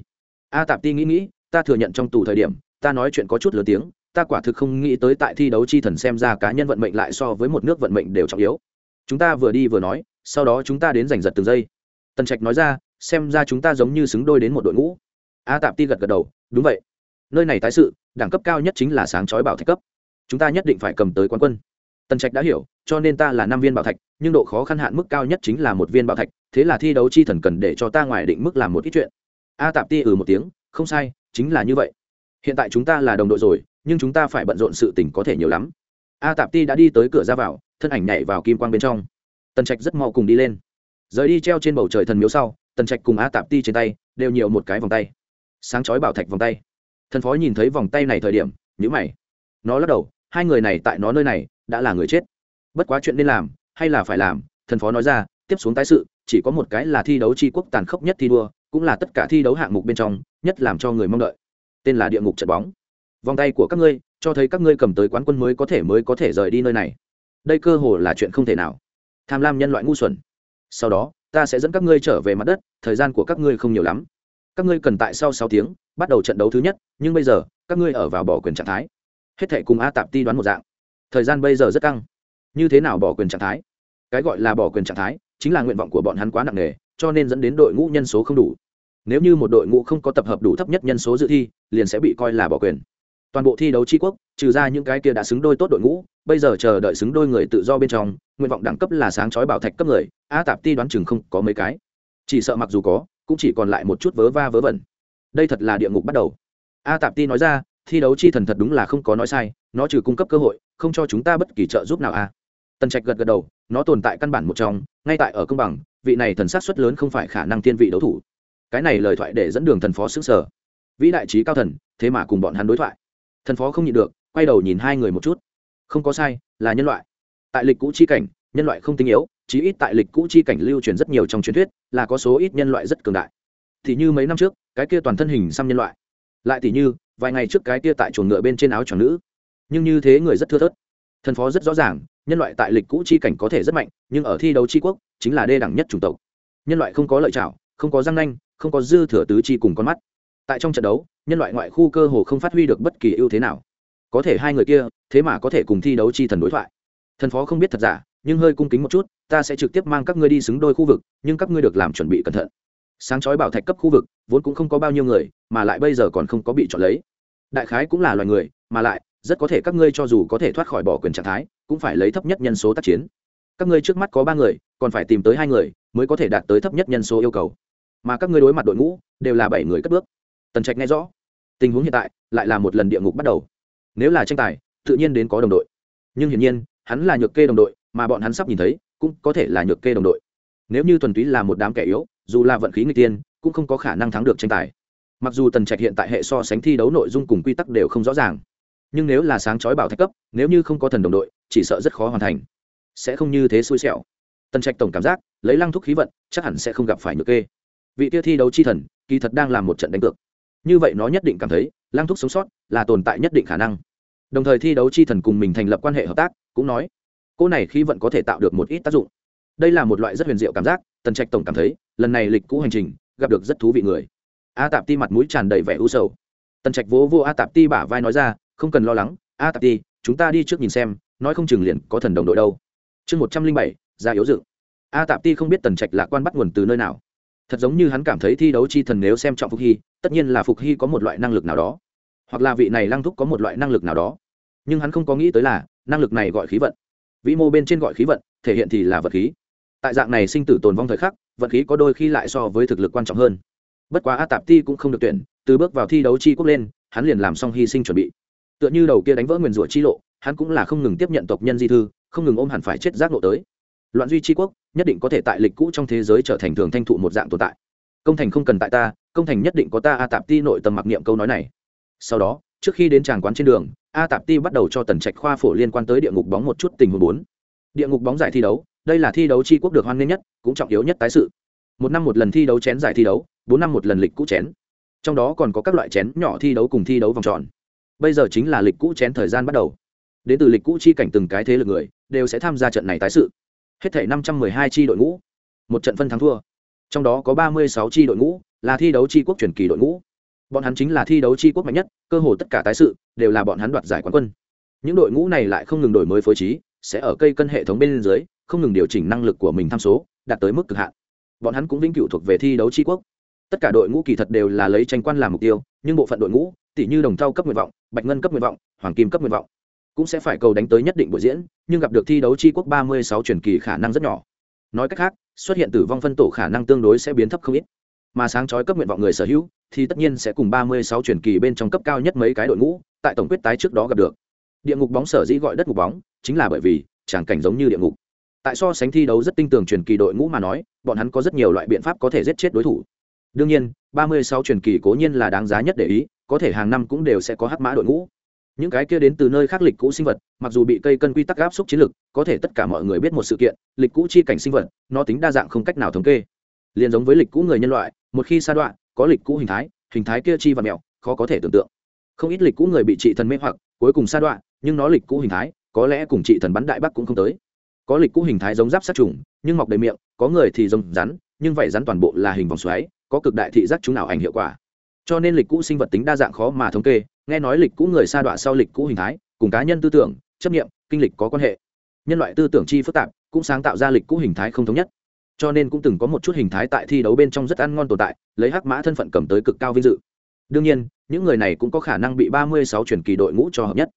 A tạp ti nghĩ nghĩ, ta thừa nhận trong tù thời điểm, ta nói chuyện có chút lớn tiếng, ta quả thực không nghĩ tới tại thi đấu chi thần xem ra cá nhân vận mệnh lại so với một nước vận mệnh đều trọng yếu. Chúng ta vừa đi vừa nói, sau đó chúng ta đến giành giật từng giây. Tần trạch nói ra, xem ra chúng ta giống như xứng đôi đến một đội ngũ. A tạp ti gật gật đầu, đúng vậy. Nơi này tái sự, đẳng cấp cao nhất chính là sáng chói bảo thạch cấp chúng ta nhất định phải cầm tới quán quân. Tần trạch đã hiểu, cho nên ta là năm viên bảo thạch, nhưng độ khó khăn hạn mức cao nhất chính là một viên bảo thạch, thế là thi đấu chi thần cần để cho ta ngoài định mức làm một ít chuyện. A tạp ti ừ một tiếng, không sai, chính là như vậy. Hiện tại chúng ta là đồng đội rồi, nhưng chúng ta phải bận rộn sự tình có thể nhiều lắm. A tạp ti đã đi tới cửa ra vào, thân ảnh nhảy vào kim quang bên trong. Tần trạch rất mau cùng đi lên. Rời đi treo trên bầu trời thần miếu sau, tần trạch cùng a tạp ti trên tay, đều nhiều một cái vòng tay. Sáng chói bảo thạch vòng tay. Thần phó nhìn thấy vòng tay này thời điểm nhữ mày nó lắc đầu, hai người này tại nó nơi này, đã là người chết. Bất quá chuyện nên làm, hay là phải làm, thần phó nói ra, tiếp xuống tái sự, chỉ có một cái là thi đấu tri quốc tàn khốc nhất thi đua, cũng là tất cả thi đấu hạng mục bên trong, nhất làm cho người mong đợi. Tên là địa ngục trận bóng. Vòng tay của các ngươi, cho thấy các ngươi cầm tới quán quân mới có thể mới có thể rời đi nơi này. Đây cơ hồ là chuyện không thể nào. Tham lam nhân loại ngu xuẩn. Sau đó, ta sẽ dẫn các ngươi trở về mặt đất, thời gian của các ngươi không nhiều lắm. Các ngươi cần tại sau sáu tiếng, bắt đầu trận đấu thứ nhất, nhưng bây giờ, các ngươi ở vào bỏ quyền trạng thái hết thệ cùng a tạp ti đoán một dạng. Thời gian bây giờ rất căng. Như thế nào bỏ quyền trạng thái? Cái gọi là bỏ quyền trạng thái chính là nguyện vọng của bọn hắn quá nặng nề, cho nên dẫn đến đội ngũ nhân số không đủ. Nếu như một đội ngũ không có tập hợp đủ thấp nhất nhân số dự thi, liền sẽ bị coi là bỏ quyền. Toàn bộ thi đấu tri quốc, trừ ra những cái kia đã xứng đôi tốt đội ngũ, bây giờ chờ đợi xứng đôi người tự do bên trong, nguyện vọng đẳng cấp là sáng chói bảo thạch cấp người, a tạp ti đoán chừng không có mấy cái. Chỉ sợ mặc dù có, cũng chỉ còn lại một chút vớ va vớ vẩn. Đây thật là địa ngục bắt đầu. A tạp ti nói ra thi đấu chi thần thật đúng là không có nói sai, nó trừ cung cấp cơ hội, không cho chúng ta bất kỳ trợ giúp nào a tần trạch gật gật đầu, nó tồn tại căn bản một trong, ngay tại ở công bằng, vị này thần sát xuất lớn không phải khả năng thiên vị đấu thủ. Cái này lời thoại để dẫn đường thần phó xứng sở vĩ đại trí cao thần, thế mà cùng bọn hắn đối thoại. Thần phó không nhịn được, quay đầu nhìn hai người một chút. Không có sai, là nhân loại. Tại lịch cũ chi cảnh, nhân loại không tinh yếu, chí ít tại lịch cũ chi cảnh lưu truyền rất nhiều trong truyền thuyết, là có số ít nhân loại rất cường đại. Thì như mấy năm trước, cái kia toàn thân hình xăm nhân loại. Lại thì như vài ngày trước cái kia tại chuồng ngựa bên trên áo tròn nữ. Nhưng như thế người rất thưa thớt. Thần phó rất rõ ràng, nhân loại tại lịch cũ chi cảnh có thể rất mạnh, nhưng ở thi đấu chi quốc, chính là đê đẳng nhất chủng tộc. Nhân loại không có lợi chảo không có răng nanh, không có dư thừa tứ chi cùng con mắt. Tại trong trận đấu, nhân loại ngoại khu cơ hồ không phát huy được bất kỳ ưu thế nào. Có thể hai người kia, thế mà có thể cùng thi đấu chi thần đối thoại. Thần phó không biết thật giả, nhưng hơi cung kính một chút, ta sẽ trực tiếp mang các ngươi đi xứng đôi khu vực, nhưng các ngươi được làm chuẩn bị cẩn thận sáng chói bảo thạch cấp khu vực, vốn cũng không có bao nhiêu người, mà lại bây giờ còn không có bị chọn lấy. Đại khái cũng là loài người, mà lại, rất có thể các ngươi cho dù có thể thoát khỏi bỏ quyền trạng thái, cũng phải lấy thấp nhất nhân số tác chiến. Các ngươi trước mắt có ba người, còn phải tìm tới hai người, mới có thể đạt tới thấp nhất nhân số yêu cầu. Mà các ngươi đối mặt đội ngũ, đều là bảy người cất bước. Tần trạch nghe rõ, tình huống hiện tại lại là một lần địa ngục bắt đầu. Nếu là tranh tài, tự nhiên đến có đồng đội. Nhưng hiển nhiên, hắn là nhược kê đồng đội, mà bọn hắn sắp nhìn thấy, cũng có thể là nhược kê đồng đội nếu như thuần túy là một đám kẻ yếu, dù là vận khí người tiên cũng không có khả năng thắng được tranh tài. Mặc dù tần trạch hiện tại hệ so sánh thi đấu nội dung cùng quy tắc đều không rõ ràng, nhưng nếu là sáng chói bảo thạch cấp, nếu như không có thần đồng đội, chỉ sợ rất khó hoàn thành. Sẽ không như thế xui xẻo. Tần trạch tổng cảm giác, lấy lăng thúc khí vận, chắc hẳn sẽ không gặp phải nhược kê. Vị tia thi đấu chi thần, kỳ thật đang làm một trận đánh cược. Như vậy nó nhất định cảm thấy, lăng thúc sống sót là tồn tại nhất định khả năng. Đồng thời thi đấu chi thần cùng mình thành lập quan hệ hợp tác, cũng nói, cô này khí vận có thể tạo được một ít tác dụng đây là một loại rất huyền diệu cảm giác, tần trạch tổng cảm thấy, lần này lịch cũ hành trình, gặp được rất thú vị người. A tạp ti mặt mũi tràn đầy vẻ u sầu. Tần trạch vỗ vô a tạp ti bả vai nói ra, không cần lo lắng, a tạp ti, chúng ta đi trước nhìn xem, nói không chừng liền có thần đồng đội đâu. Chương một trăm linh bảy, ra yếu dự. a tạp ti không biết tần trạch lạc quan bắt nguồn từ nơi nào. Thật giống như hắn cảm thấy thi đấu chi thần nếu xem trọng phục hy, tất nhiên là phục hy có một loại năng lực nào đó. Hoặc là vị này lăng thúc có một loại năng lực nào đó. Nhưng hắn không có nghĩ tới là, năng lực này gọi khí vận. Vĩ mô bên trên gọi khí vận, thể hiện thì là vật khí tại dạng này sinh tử tồn vong thời khắc, vận khí có đôi khi lại so với thực lực quan trọng hơn. Bất quá a tạp ti cũng không được tuyển, từ bước vào thi đấu chi quốc lên, hắn liền làm xong hy sinh chuẩn bị. Tựa như đầu kia đánh vỡ nguyền rủa chi lộ, hắn cũng là không ngừng tiếp nhận tộc nhân di thư, không ngừng ôm hẳn phải chết giác nộ tới. Loạn duy tri quốc, nhất định có thể tại lịch cũ trong thế giới trở thành thường thanh thụ một dạng tồn tại. Công thành không cần tại ta, công thành nhất định có ta a tạp ti nội tâm mặc niệm câu nói này. Sau đó, trước khi đến tràng quán trên đường, a tạp ti bắt đầu cho tần trạch khoa phổ liên quan tới địa ngục bóng một chút tình huống bốn. Địa ngục bóng giải thi đấu đây là thi đấu tri quốc được hoan nghênh nhất, cũng trọng yếu nhất tái sự. Một năm một lần thi đấu chén giải thi đấu, bốn năm một lần lịch cũ chén. Trong đó còn có các loại chén nhỏ thi đấu cùng thi đấu vòng tròn. Bây giờ chính là lịch cũ chén thời gian bắt đầu. Đến từ lịch cũ chi cảnh từng cái thế lực người, đều sẽ tham gia trận này tái sự. Hết thể năm trăm mười hai tri đội ngũ. Một trận phân thắng thua. Trong đó có ba mươi sáu tri đội ngũ, là thi đấu tri quốc truyền kỳ đội ngũ. Bọn hắn chính là thi đấu tri quốc mạnh nhất, cơ hồ tất cả tái sự, đều là bọn hắn đoạt giải quán quân. Những đội ngũ này lại không ngừng đổi mới phối trí sẽ ở cây cân hệ thống bên dưới, không ngừng điều chỉnh năng lực của mình tham số, đạt tới mức cực hạn. Bọn hắn cũng vĩnh cửu thuộc về thi đấu tri quốc. Tất cả đội ngũ kỳ thật đều là lấy tranh quan làm mục tiêu, nhưng bộ phận đội ngũ, tỷ như đồng thau cấp nguyện vọng, bạch ngân cấp nguyện vọng, hoàng kim cấp nguyện vọng, cũng sẽ phải cầu đánh tới nhất định buổi diễn, nhưng gặp được thi đấu tri quốc ba mươi sáu truyền kỳ khả năng rất nhỏ. Nói cách khác, xuất hiện tử vong phân tổ khả năng tương đối sẽ biến thấp không ít. Mà sáng chói cấp nguyện vọng người sở hữu, thì tất nhiên sẽ cùng ba mươi sáu truyền kỳ bên trong cấp cao nhất mấy cái đội ngũ, tại tổng quyết tái trước đó gặp được địa ngục bóng sở dĩ gọi đất ngục bóng chính là bởi vì tràng cảnh giống như địa ngục. Tại so sánh thi đấu rất tinh tường truyền kỳ đội ngũ mà nói bọn hắn có rất nhiều loại biện pháp có thể giết chết đối thủ. Đương nhiên ba mươi sáu truyền kỳ cố nhiên là đáng giá nhất để ý có thể hàng năm cũng đều sẽ có hắc mã đội ngũ. Những cái kia đến từ nơi khác lịch cũ sinh vật mặc dù bị cây cân quy tắc áp suất chiến lực, có thể tất cả mọi người biết một sự kiện lịch cũ chi cảnh sinh vật nó tính đa dạng không cách nào thống kê. Liền giống với lịch cũ người nhân loại một khi sa đoạn có lịch cũ hình thái hình thái kia chi và mèo, khó có thể tưởng tượng. Không ít lịch cũ người bị trị thần mê hoặc cuối cùng sa đoạn nhưng nó lịch cũ hình thái, có lẽ cùng chị thần bắn đại bắc cũng không tới. Có lịch cũ hình thái giống giáp sát trùng, nhưng mọc đầy miệng, có người thì giống rắn, nhưng vậy rắn toàn bộ là hình vòng xoáy, có cực đại thị giác chúng nào ảnh hiệu quả. Cho nên lịch cũ sinh vật tính đa dạng khó mà thống kê, nghe nói lịch cũ người sa đọa sau lịch cũ hình thái, cùng cá nhân tư tưởng, chấp nghiệm kinh lịch có quan hệ. Nhân loại tư tưởng chi phức tạp, cũng sáng tạo ra lịch cũ hình thái không thống nhất. Cho nên cũng từng có một chút hình thái tại thi đấu bên trong rất ăn ngon tồn tại, lấy hắc mã thân phận cầm tới cực cao vinh dự. Đương nhiên, những người này cũng có khả năng bị ba mươi sáu truyền kỳ đội ngũ cho hợp nhất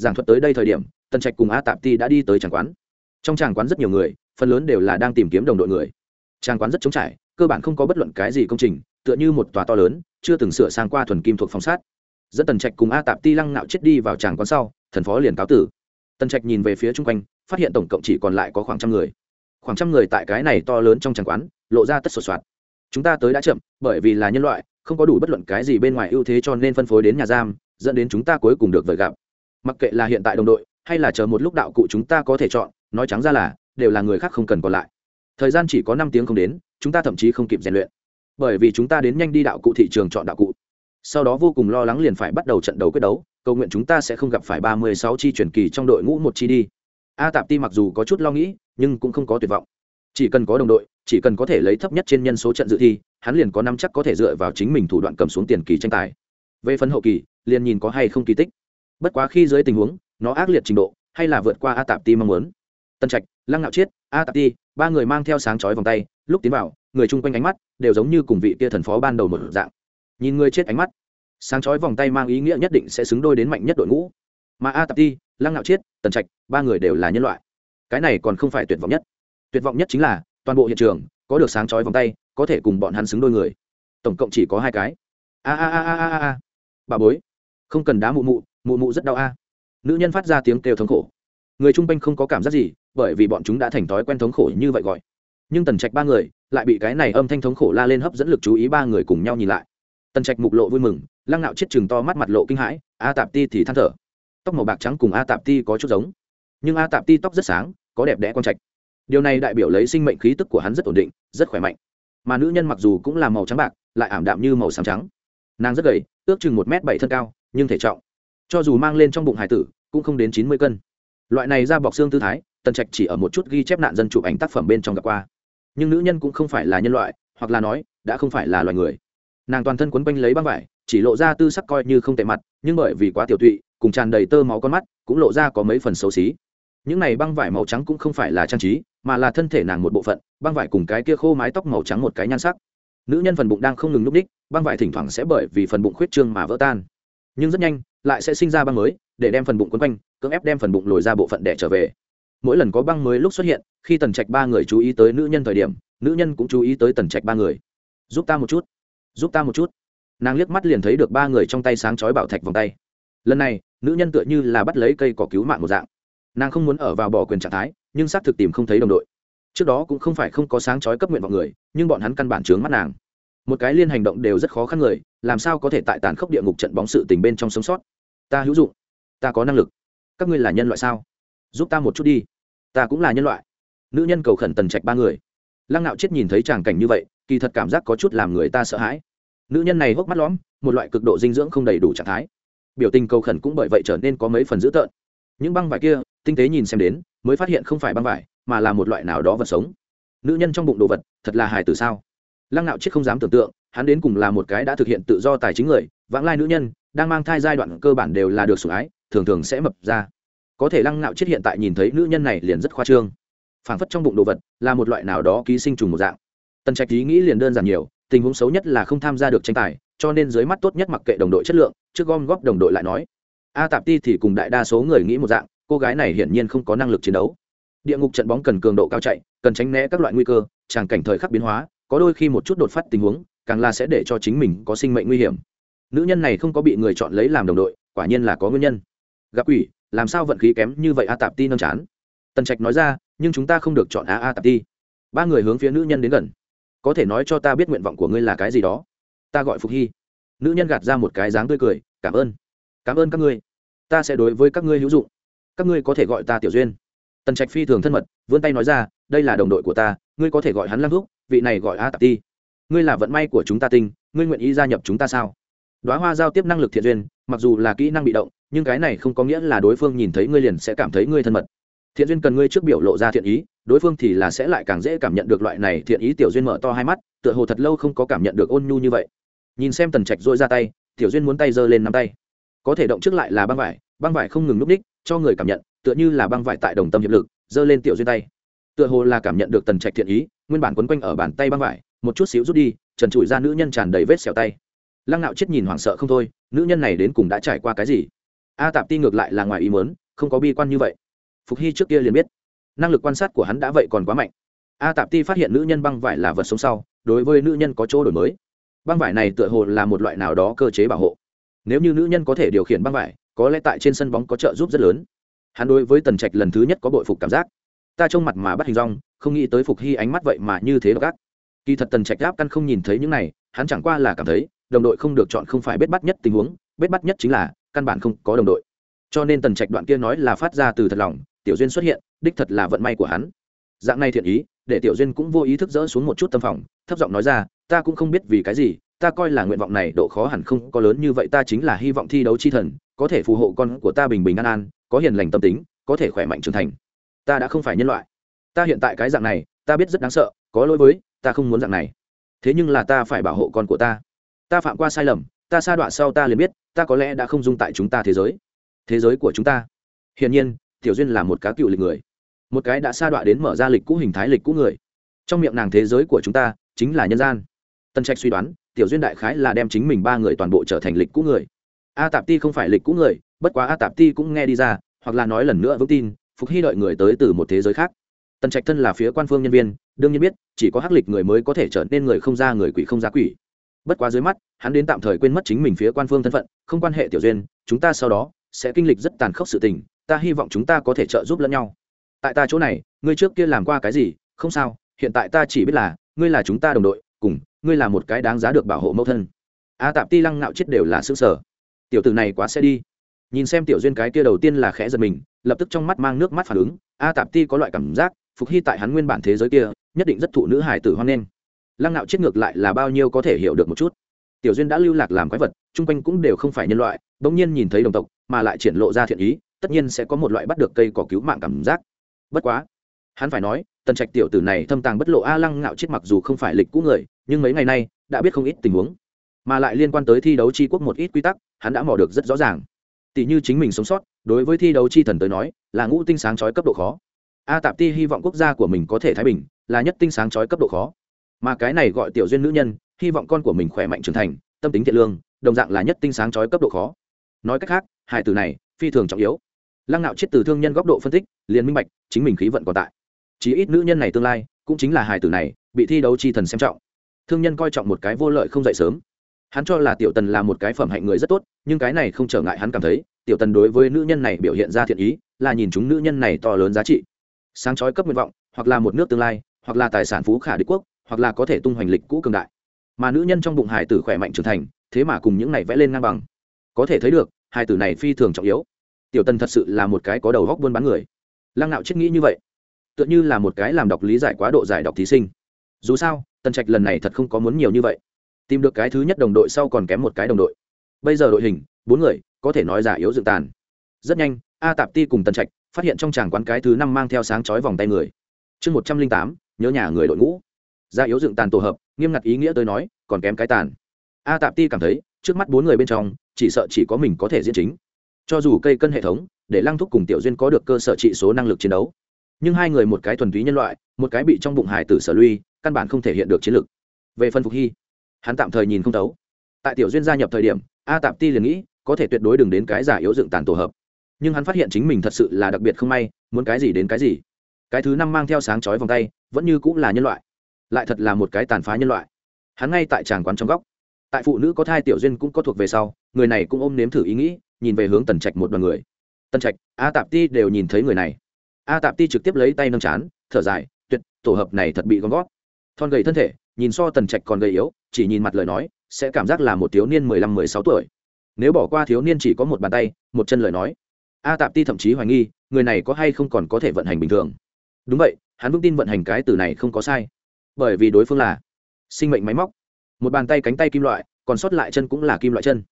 giảng thuật tới đây thời điểm, tần trạch cùng a tạp ti đã đi tới tràng quán. Trong tràng quán rất nhiều người, phần lớn đều là đang tìm kiếm đồng đội người. Tràng quán rất trống trải, cơ bản không có bất luận cái gì công trình, tựa như một tòa to lớn, chưa từng sửa sang qua thuần kim thuộc phòng sát. Dẫn tần trạch cùng a tạp ti lăng nạo chết đi vào tràng quán sau, thần phó liền cáo tử. Tần trạch nhìn về phía chung quanh, phát hiện tổng cộng chỉ còn lại có khoảng trăm người. Khoảng trăm người tại cái này to lớn trong tràng quán, lộ ra tất sột soạt chúng ta tới đã chậm, bởi vì là nhân loại, không có đủ bất luận cái gì bên ngoài ưu thế cho nên phân phối đến nhà giam, dẫn đến chúng ta cuối cùng được vời gặp mặc kệ là hiện tại đồng đội, hay là chờ một lúc đạo cụ chúng ta có thể chọn, nói trắng ra là, đều là người khác không cần còn lại. Thời gian chỉ có năm tiếng không đến, chúng ta thậm chí không kịp rèn luyện. Bởi vì chúng ta đến nhanh đi đạo cụ thị trường chọn đạo cụ. Sau đó vô cùng lo lắng liền phải bắt đầu trận đấu quyết đấu, cầu nguyện chúng ta sẽ không gặp phải ba mươi sáu chi truyền kỳ trong đội ngũ một chi đi. A tạp ti mặc dù có chút lo nghĩ, nhưng cũng không có tuyệt vọng. Chỉ cần có đồng đội, chỉ cần có thể lấy thấp nhất trên nhân số trận dự thi, hắn liền có năm chắc có thể dựa vào chính mình thủ đoạn cầm xuống tiền kỳ tranh tài. Về phần hậu kỳ, liền nhìn có hay không kỳ tích bất quá khi dưới tình huống, nó ác liệt trình độ, hay là vượt qua a tạp ti mong muốn. Tân trạch, lăng ngạo chiết, a tạp ti, ba người mang theo sáng chói vòng tay, lúc tiến vào, người chung quanh ánh mắt đều giống như cùng vị kia thần phó ban đầu một dạng. Nhìn người chết ánh mắt, sáng chói vòng tay mang ý nghĩa nhất định sẽ xứng đôi đến mạnh nhất đội ngũ. Mà a tạp ti, lăng ngạo chiết, tần trạch, ba người đều là nhân loại. Cái này còn không phải tuyệt vọng nhất. Tuyệt vọng nhất chính là, toàn bộ hiện trường, có được sáng chói vòng tay, có thể cùng bọn hắn xứng đôi người. Tổng cộng chỉ có hai cái. A a a a a a. Bà bối, không cần đá mụ mụ mụ mụ rất đau a. Nữ nhân phát ra tiếng kêu thống khổ. Người chung quanh không có cảm giác gì, bởi vì bọn chúng đã thành thói quen thống khổ như vậy gọi. Nhưng tần trạch ba người lại bị cái này âm thanh thống khổ la lên hấp dẫn lực chú ý ba người cùng nhau nhìn lại. Tần trạch mục lộ vui mừng, lăng nạo chết chừng to mắt mặt lộ kinh hãi, a tạp ti thì than thở. Tóc màu bạc trắng cùng a tạp ti có chút giống. Nhưng a tạp ti tóc rất sáng, có đẹp đẽ con trạch. Điều này đại biểu lấy sinh mệnh khí tức của hắn rất ổn định, rất khỏe mạnh. Mà nữ nhân mặc dù cũng là màu trắng bạc, lại ảm đạm như màu xám trắng. Nàng rất gầy, ước chừng một m bảy thân cao, nhưng thể trọng cho dù mang lên trong bụng hải tử, cũng không đến chín mươi cân. Loại này ra bọc xương tư thái, tần trạch chỉ ở một chút ghi chép nạn dân chụp ảnh tác phẩm bên trong gặp qua. Nhưng nữ nhân cũng không phải là nhân loại, hoặc là nói, đã không phải là loài người. Nàng toàn thân quấn quanh lấy băng vải, chỉ lộ ra tư sắc coi như không tệ mặt, nhưng bởi vì quá tiểu tụy, cùng tràn đầy tơ máu con mắt, cũng lộ ra có mấy phần xấu xí. Những này băng vải màu trắng cũng không phải là trang trí, mà là thân thể nàng một bộ phận, băng vải cùng cái kia khô mái tóc màu trắng một cái nhan sắc. Nữ nhân phần bụng đang không ngừng núp ních, băng vải thỉnh thoảng sẽ bởi vì phần bụng khuyết trương mà vỡ tan. Nhưng rất nhanh lại sẽ sinh ra băng mới, để đem phần bụng quấn quanh, cưỡng ép đem phần bụng lồi ra bộ phận đẻ trở về. Mỗi lần có băng mới lúc xuất hiện, khi tần trạch ba người chú ý tới nữ nhân thời điểm, nữ nhân cũng chú ý tới tần trạch ba người. Giúp ta một chút, giúp ta một chút. Nàng liếc mắt liền thấy được ba người trong tay sáng chói bảo thạch vòng tay. Lần này, nữ nhân tựa như là bắt lấy cây cỏ cứu mạng một dạng. Nàng không muốn ở vào bỏ quyền trạng thái, nhưng xác thực tìm không thấy đồng đội. Trước đó cũng không phải không có sáng chói cấp nguyện vào người, nhưng bọn hắn căn bản chướng mắt nàng một cái liên hành động đều rất khó khăn người, làm sao có thể tại tàn khốc địa ngục trận bóng sự tình bên trong sống sót? Ta hữu dụng. Ta có năng lực. Các ngươi là nhân loại sao? Giúp ta một chút đi. Ta cũng là nhân loại. Nữ nhân cầu khẩn tần trạch ba người. Lăng nạo chết nhìn thấy tràng cảnh như vậy, kỳ thật cảm giác có chút làm người ta sợ hãi. Nữ nhân này hốc mắt lõm, một loại cực độ dinh dưỡng không đầy đủ trạng thái. Biểu tình cầu khẩn cũng bởi vậy trở nên có mấy phần dữ tợn. Những băng vải kia, tinh tế nhìn xem đến, mới phát hiện không phải băng vải, mà là một loại nào đó vật sống. Nữ nhân trong bụng đồ vật, thật là hài từ sao? Lăng nạo chết không dám tưởng tượng, hắn đến cùng là một cái đã thực hiện tự do tài chính người, vãng lai nữ nhân, đang mang thai giai đoạn cơ bản đều là được sủng ái, thường thường sẽ mập ra. Có thể lăng nạo chết hiện tại nhìn thấy nữ nhân này liền rất khoa trương. Phảng phất trong bụng đồ vật, là một loại nào đó ký sinh trùng một dạng. Tần trạch ý nghĩ liền đơn giản nhiều, tình huống xấu nhất là không tham gia được tranh tài, cho nên dưới mắt tốt nhất mặc kệ đồng đội chất lượng, trước gom góp đồng đội lại nói. A tạp ti thì cùng đại đa số người nghĩ một dạng, cô gái này hiển nhiên không có năng lực chiến đấu. Địa ngục trận bóng cần cường độ cao chạy, cần tránh né các loại nguy cơ, tràng cảnh thời khắc biến hóa có đôi khi một chút đột phát tình huống, càng là sẽ để cho chính mình có sinh mệnh nguy hiểm. Nữ nhân này không có bị người chọn lấy làm đồng đội, quả nhiên là có nguyên nhân. Gặp ủy làm sao vận khí kém như vậy a tạp ti nâng chán. Tần trạch nói ra, nhưng chúng ta không được chọn a a tạp ti. Ba người hướng phía nữ nhân đến gần. Có thể nói cho ta biết nguyện vọng của ngươi là cái gì đó. Ta gọi phục hy. Nữ nhân gạt ra một cái dáng tươi cười, cảm ơn. Cảm ơn các ngươi. Ta sẽ đối với các ngươi hữu dụng. Các ngươi có thể gọi ta tiểu duyên. Tần trạch phi thường thân mật, vươn tay nói ra, đây là đồng đội của ta, ngươi có thể gọi hắn lăng thúc vị này gọi a tạp ti. Ngươi là vận may của chúng ta tinh, ngươi nguyện ý gia nhập chúng ta sao? Đoá hoa giao tiếp năng lực thiện duyên, mặc dù là kỹ năng bị động, nhưng cái này không có nghĩa là đối phương nhìn thấy ngươi liền sẽ cảm thấy ngươi thân mật. Thiện duyên cần ngươi trước biểu lộ ra thiện ý, đối phương thì là sẽ lại càng dễ cảm nhận được loại này thiện ý tiểu duyên mở to hai mắt, tựa hồ thật lâu không có cảm nhận được ôn nhu như vậy. Nhìn xem tần trạch dội ra tay, tiểu duyên muốn tay giơ lên nắm tay. Có thể động trước lại là băng vải băng vải không ngừng núp đích cho người cảm nhận, tựa như là băng vải tại đồng tâm hiệp lực, giơ lên tiểu duyên tay tựa hồ là cảm nhận được tần trạch thiện ý, nguyên bản quấn quanh ở bàn tay băng vải, một chút xíu rút đi, trần trụi ra nữ nhân tràn đầy vết xẻo tay. Lăng nạo chết nhìn hoảng sợ không thôi, nữ nhân này đến cùng đã trải qua cái gì? A tạp ti ngược lại là ngoài ý mớn không có bi quan như vậy. Phục hy trước kia liền biết, năng lực quan sát của hắn đã vậy còn quá mạnh. A tạp ti phát hiện nữ nhân băng vải là vật sống sau, đối với nữ nhân có chỗ đổi mới. Băng vải này tựa hồ là một loại nào đó cơ chế bảo hộ. Nếu như nữ nhân có thể điều khiển băng vải, có lẽ tại trên sân bóng có trợ giúp rất lớn. Hắn đối với tần trạch lần thứ nhất có bội phục cảm giác ta trông mặt mà bắt hình rong, không nghĩ tới phục hy ánh mắt vậy mà như thế gác kỳ thật tần trạch gáp căn không nhìn thấy những này, hắn chẳng qua là cảm thấy, đồng đội không được chọn không phải bết bắt nhất tình huống, bết bắt nhất chính là, căn bản không có đồng đội. Cho nên tần trạch đoạn kia nói là phát ra từ thật lòng, tiểu duyên xuất hiện, đích thật là vận may của hắn. Dạng này thiện ý, để tiểu duyên cũng vô ý thức dỡ xuống một chút tâm phòng, thấp giọng nói ra, ta cũng không biết vì cái gì, ta coi là nguyện vọng này độ khó hẳn không có lớn như vậy, ta chính là hy vọng thi đấu chi thần, có thể phù hộ con của ta bình bình an an, có hiền lành tâm tính, có thể khỏe mạnh trưởng thành ta đã không phải nhân loại. Ta hiện tại cái dạng này, ta biết rất đáng sợ, có lỗi với, ta không muốn dạng này. Thế nhưng là ta phải bảo hộ con của ta. Ta phạm qua sai lầm, ta sa đọa sau ta liền biết, ta có lẽ đã không dung tại chúng ta thế giới. Thế giới của chúng ta. Hiển nhiên, tiểu duyên là một cá cựu lịch người. Một cái đã sa đọa đến mở ra lịch cũ hình thái lịch cũ người. Trong miệng nàng thế giới của chúng ta, chính là nhân gian. Tân trạch suy đoán, tiểu duyên đại khái là đem chính mình ba người toàn bộ trở thành lịch cũ người. A tạp ti không phải lịch cũ người, bất quá a tạp ti cũng nghe đi ra, hoặc là nói lần nữa vững tin phục hy đợi người tới từ một thế giới khác. Tần trạch thân là phía quan phương nhân viên, đương nhiên biết, chỉ có hắc lịch người mới có thể trở nên người không ra người quỷ không ra quỷ. Bất quá dưới mắt, hắn đến tạm thời quên mất chính mình phía quan phương thân phận, không quan hệ tiểu duyên, chúng ta sau đó sẽ kinh lịch rất tàn khốc sự tình, ta hy vọng chúng ta có thể trợ giúp lẫn nhau. Tại ta chỗ này, ngươi trước kia làm qua cái gì? Không sao, hiện tại ta chỉ biết là, ngươi là chúng ta đồng đội, cùng, ngươi là một cái đáng giá được bảo hộ mẫu thân. A tạp ti lăng ngạo chết đều là xứ sở tiểu tử này quá sẽ đi. Nhìn xem tiểu duyên cái kia đầu tiên là khẽ giật mình lập tức trong mắt mang nước mắt phản ứng, a tạp ti có loại cảm giác, phục hy tại hắn nguyên bản thế giới kia, nhất định rất thụ nữ hải tử hoan nghênh. Lăng nạo chết ngược lại là bao nhiêu có thể hiểu được một chút. Tiểu duyên đã lưu lạc làm quái vật, chung quanh cũng đều không phải nhân loại, bỗng nhiên nhìn thấy đồng tộc, mà lại triển lộ ra thiện ý, tất nhiên sẽ có một loại bắt được cây cỏ cứu mạng cảm giác. Bất quá, hắn phải nói, tần trạch tiểu tử này thâm tàng bất lộ a lăng ngạo chết mặc dù không phải lịch cũ người, nhưng mấy ngày nay, đã biết không ít tình huống. Mà lại liên quan tới thi đấu tri quốc một ít quy tắc, hắn đã mò được rất rõ ràng. Tỷ như chính mình sống sót đối với thi đấu chi thần tới nói, là ngũ tinh sáng chói cấp độ khó. A tạp ti hy vọng quốc gia của mình có thể thái bình, là nhất tinh sáng chói cấp độ khó. Mà cái này gọi tiểu duyên nữ nhân, hy vọng con của mình khỏe mạnh trưởng thành, tâm tính thiện lương, đồng dạng là nhất tinh sáng chói cấp độ khó. Nói cách khác hai từ này, phi thường trọng yếu. Lăng nạo chết từ thương nhân góc độ phân tích, liền minh bạch, chính mình khí vận còn tại. Chí ít nữ nhân này tương lai, cũng chính là hài tử này, bị thi đấu chi thần xem trọng. Thương nhân coi trọng một cái vô lợi không dậy sớm. Hắn cho là tiểu tần là một cái phẩm hạnh người rất tốt, nhưng cái này không trở ngại hắn cảm thấy tiểu tần đối với nữ nhân này biểu hiện ra thiện ý, là nhìn chúng nữ nhân này to lớn giá trị. Sáng chói cấp nguyện vọng, hoặc là một nước tương lai, hoặc là tài sản phú khả đế quốc, hoặc là có thể tung hoành lịch cũ cường đại. Mà nữ nhân trong bụng hải tử khỏe mạnh trưởng thành, thế mà cùng những này vẽ lên ngang bằng. Có thể thấy được, hải tử này phi thường trọng yếu. Tiểu tần thật sự là một cái có đầu góc buôn bán người. Lăng nạo chết nghĩ như vậy, tựa như là một cái làm đọc lý giải quá độ giải đọc thí sinh. Dù sao, tần trạch lần này thật không có muốn nhiều như vậy. Tìm được cái thứ nhất đồng đội sau còn kém một cái đồng đội. Bây giờ đội hình, bốn người có thể nói giả yếu dựng tàn. Rất nhanh, a tạp ti cùng tần trạch phát hiện trong tràng quán cái thứ năm mang theo sáng chói vòng tay người. Chương một trăm linh tám, nhớ nhà người đội ngũ. Giả yếu dựng tàn tổ hợp, nghiêm ngặt ý nghĩa tới nói, còn kém cái tàn. A tạp ti cảm thấy, trước mắt bốn người bên trong, chỉ sợ chỉ có mình có thể diễn chính. Cho dù cây cân hệ thống, để lăng thúc cùng tiểu duyên có được cơ sở trị số năng lực chiến đấu. Nhưng hai người một cái thuần túy nhân loại, một cái bị trong bụng hải tử sở lui, căn bản không thể hiện được chiến lược về phân phục hy, hắn tạm thời nhìn không thấu. Tại tiểu duyên gia nhập thời điểm, a tạp ti liền nghĩ có thể tuyệt đối đừng đến cái giả yếu dựng tàn tổ hợp. Nhưng hắn phát hiện chính mình thật sự là đặc biệt không may, muốn cái gì đến cái gì. Cái thứ năm mang theo sáng chói vòng tay, vẫn như cũng là nhân loại, lại thật là một cái tàn phá nhân loại. Hắn ngay tại tràng quán trong góc. Tại phụ nữ có thai tiểu duyên cũng có thuộc về sau, người này cũng ôm nếm thử ý nghĩ, nhìn về hướng tần trạch một đoàn người. Tần trạch, a tạp ti đều nhìn thấy người này. A tạp ti trực tiếp lấy tay nâng chán, thở dài, tuyệt, tổ hợp này thật bị gom gót. Thon gầy thân thể, nhìn so tần trạch còn gầy yếu, chỉ nhìn mặt lời nói, sẽ cảm giác là một thiếu niên mười lăm, mười sáu tuổi nếu bỏ qua thiếu niên chỉ có một bàn tay, một chân lời nói. A tạp ti thậm chí hoài nghi, người này có hay không còn có thể vận hành bình thường. Đúng vậy, hắn vững tin vận hành cái từ này không có sai. Bởi vì đối phương là sinh mệnh máy móc. Một bàn tay cánh tay kim loại, còn sót lại chân cũng là kim loại chân.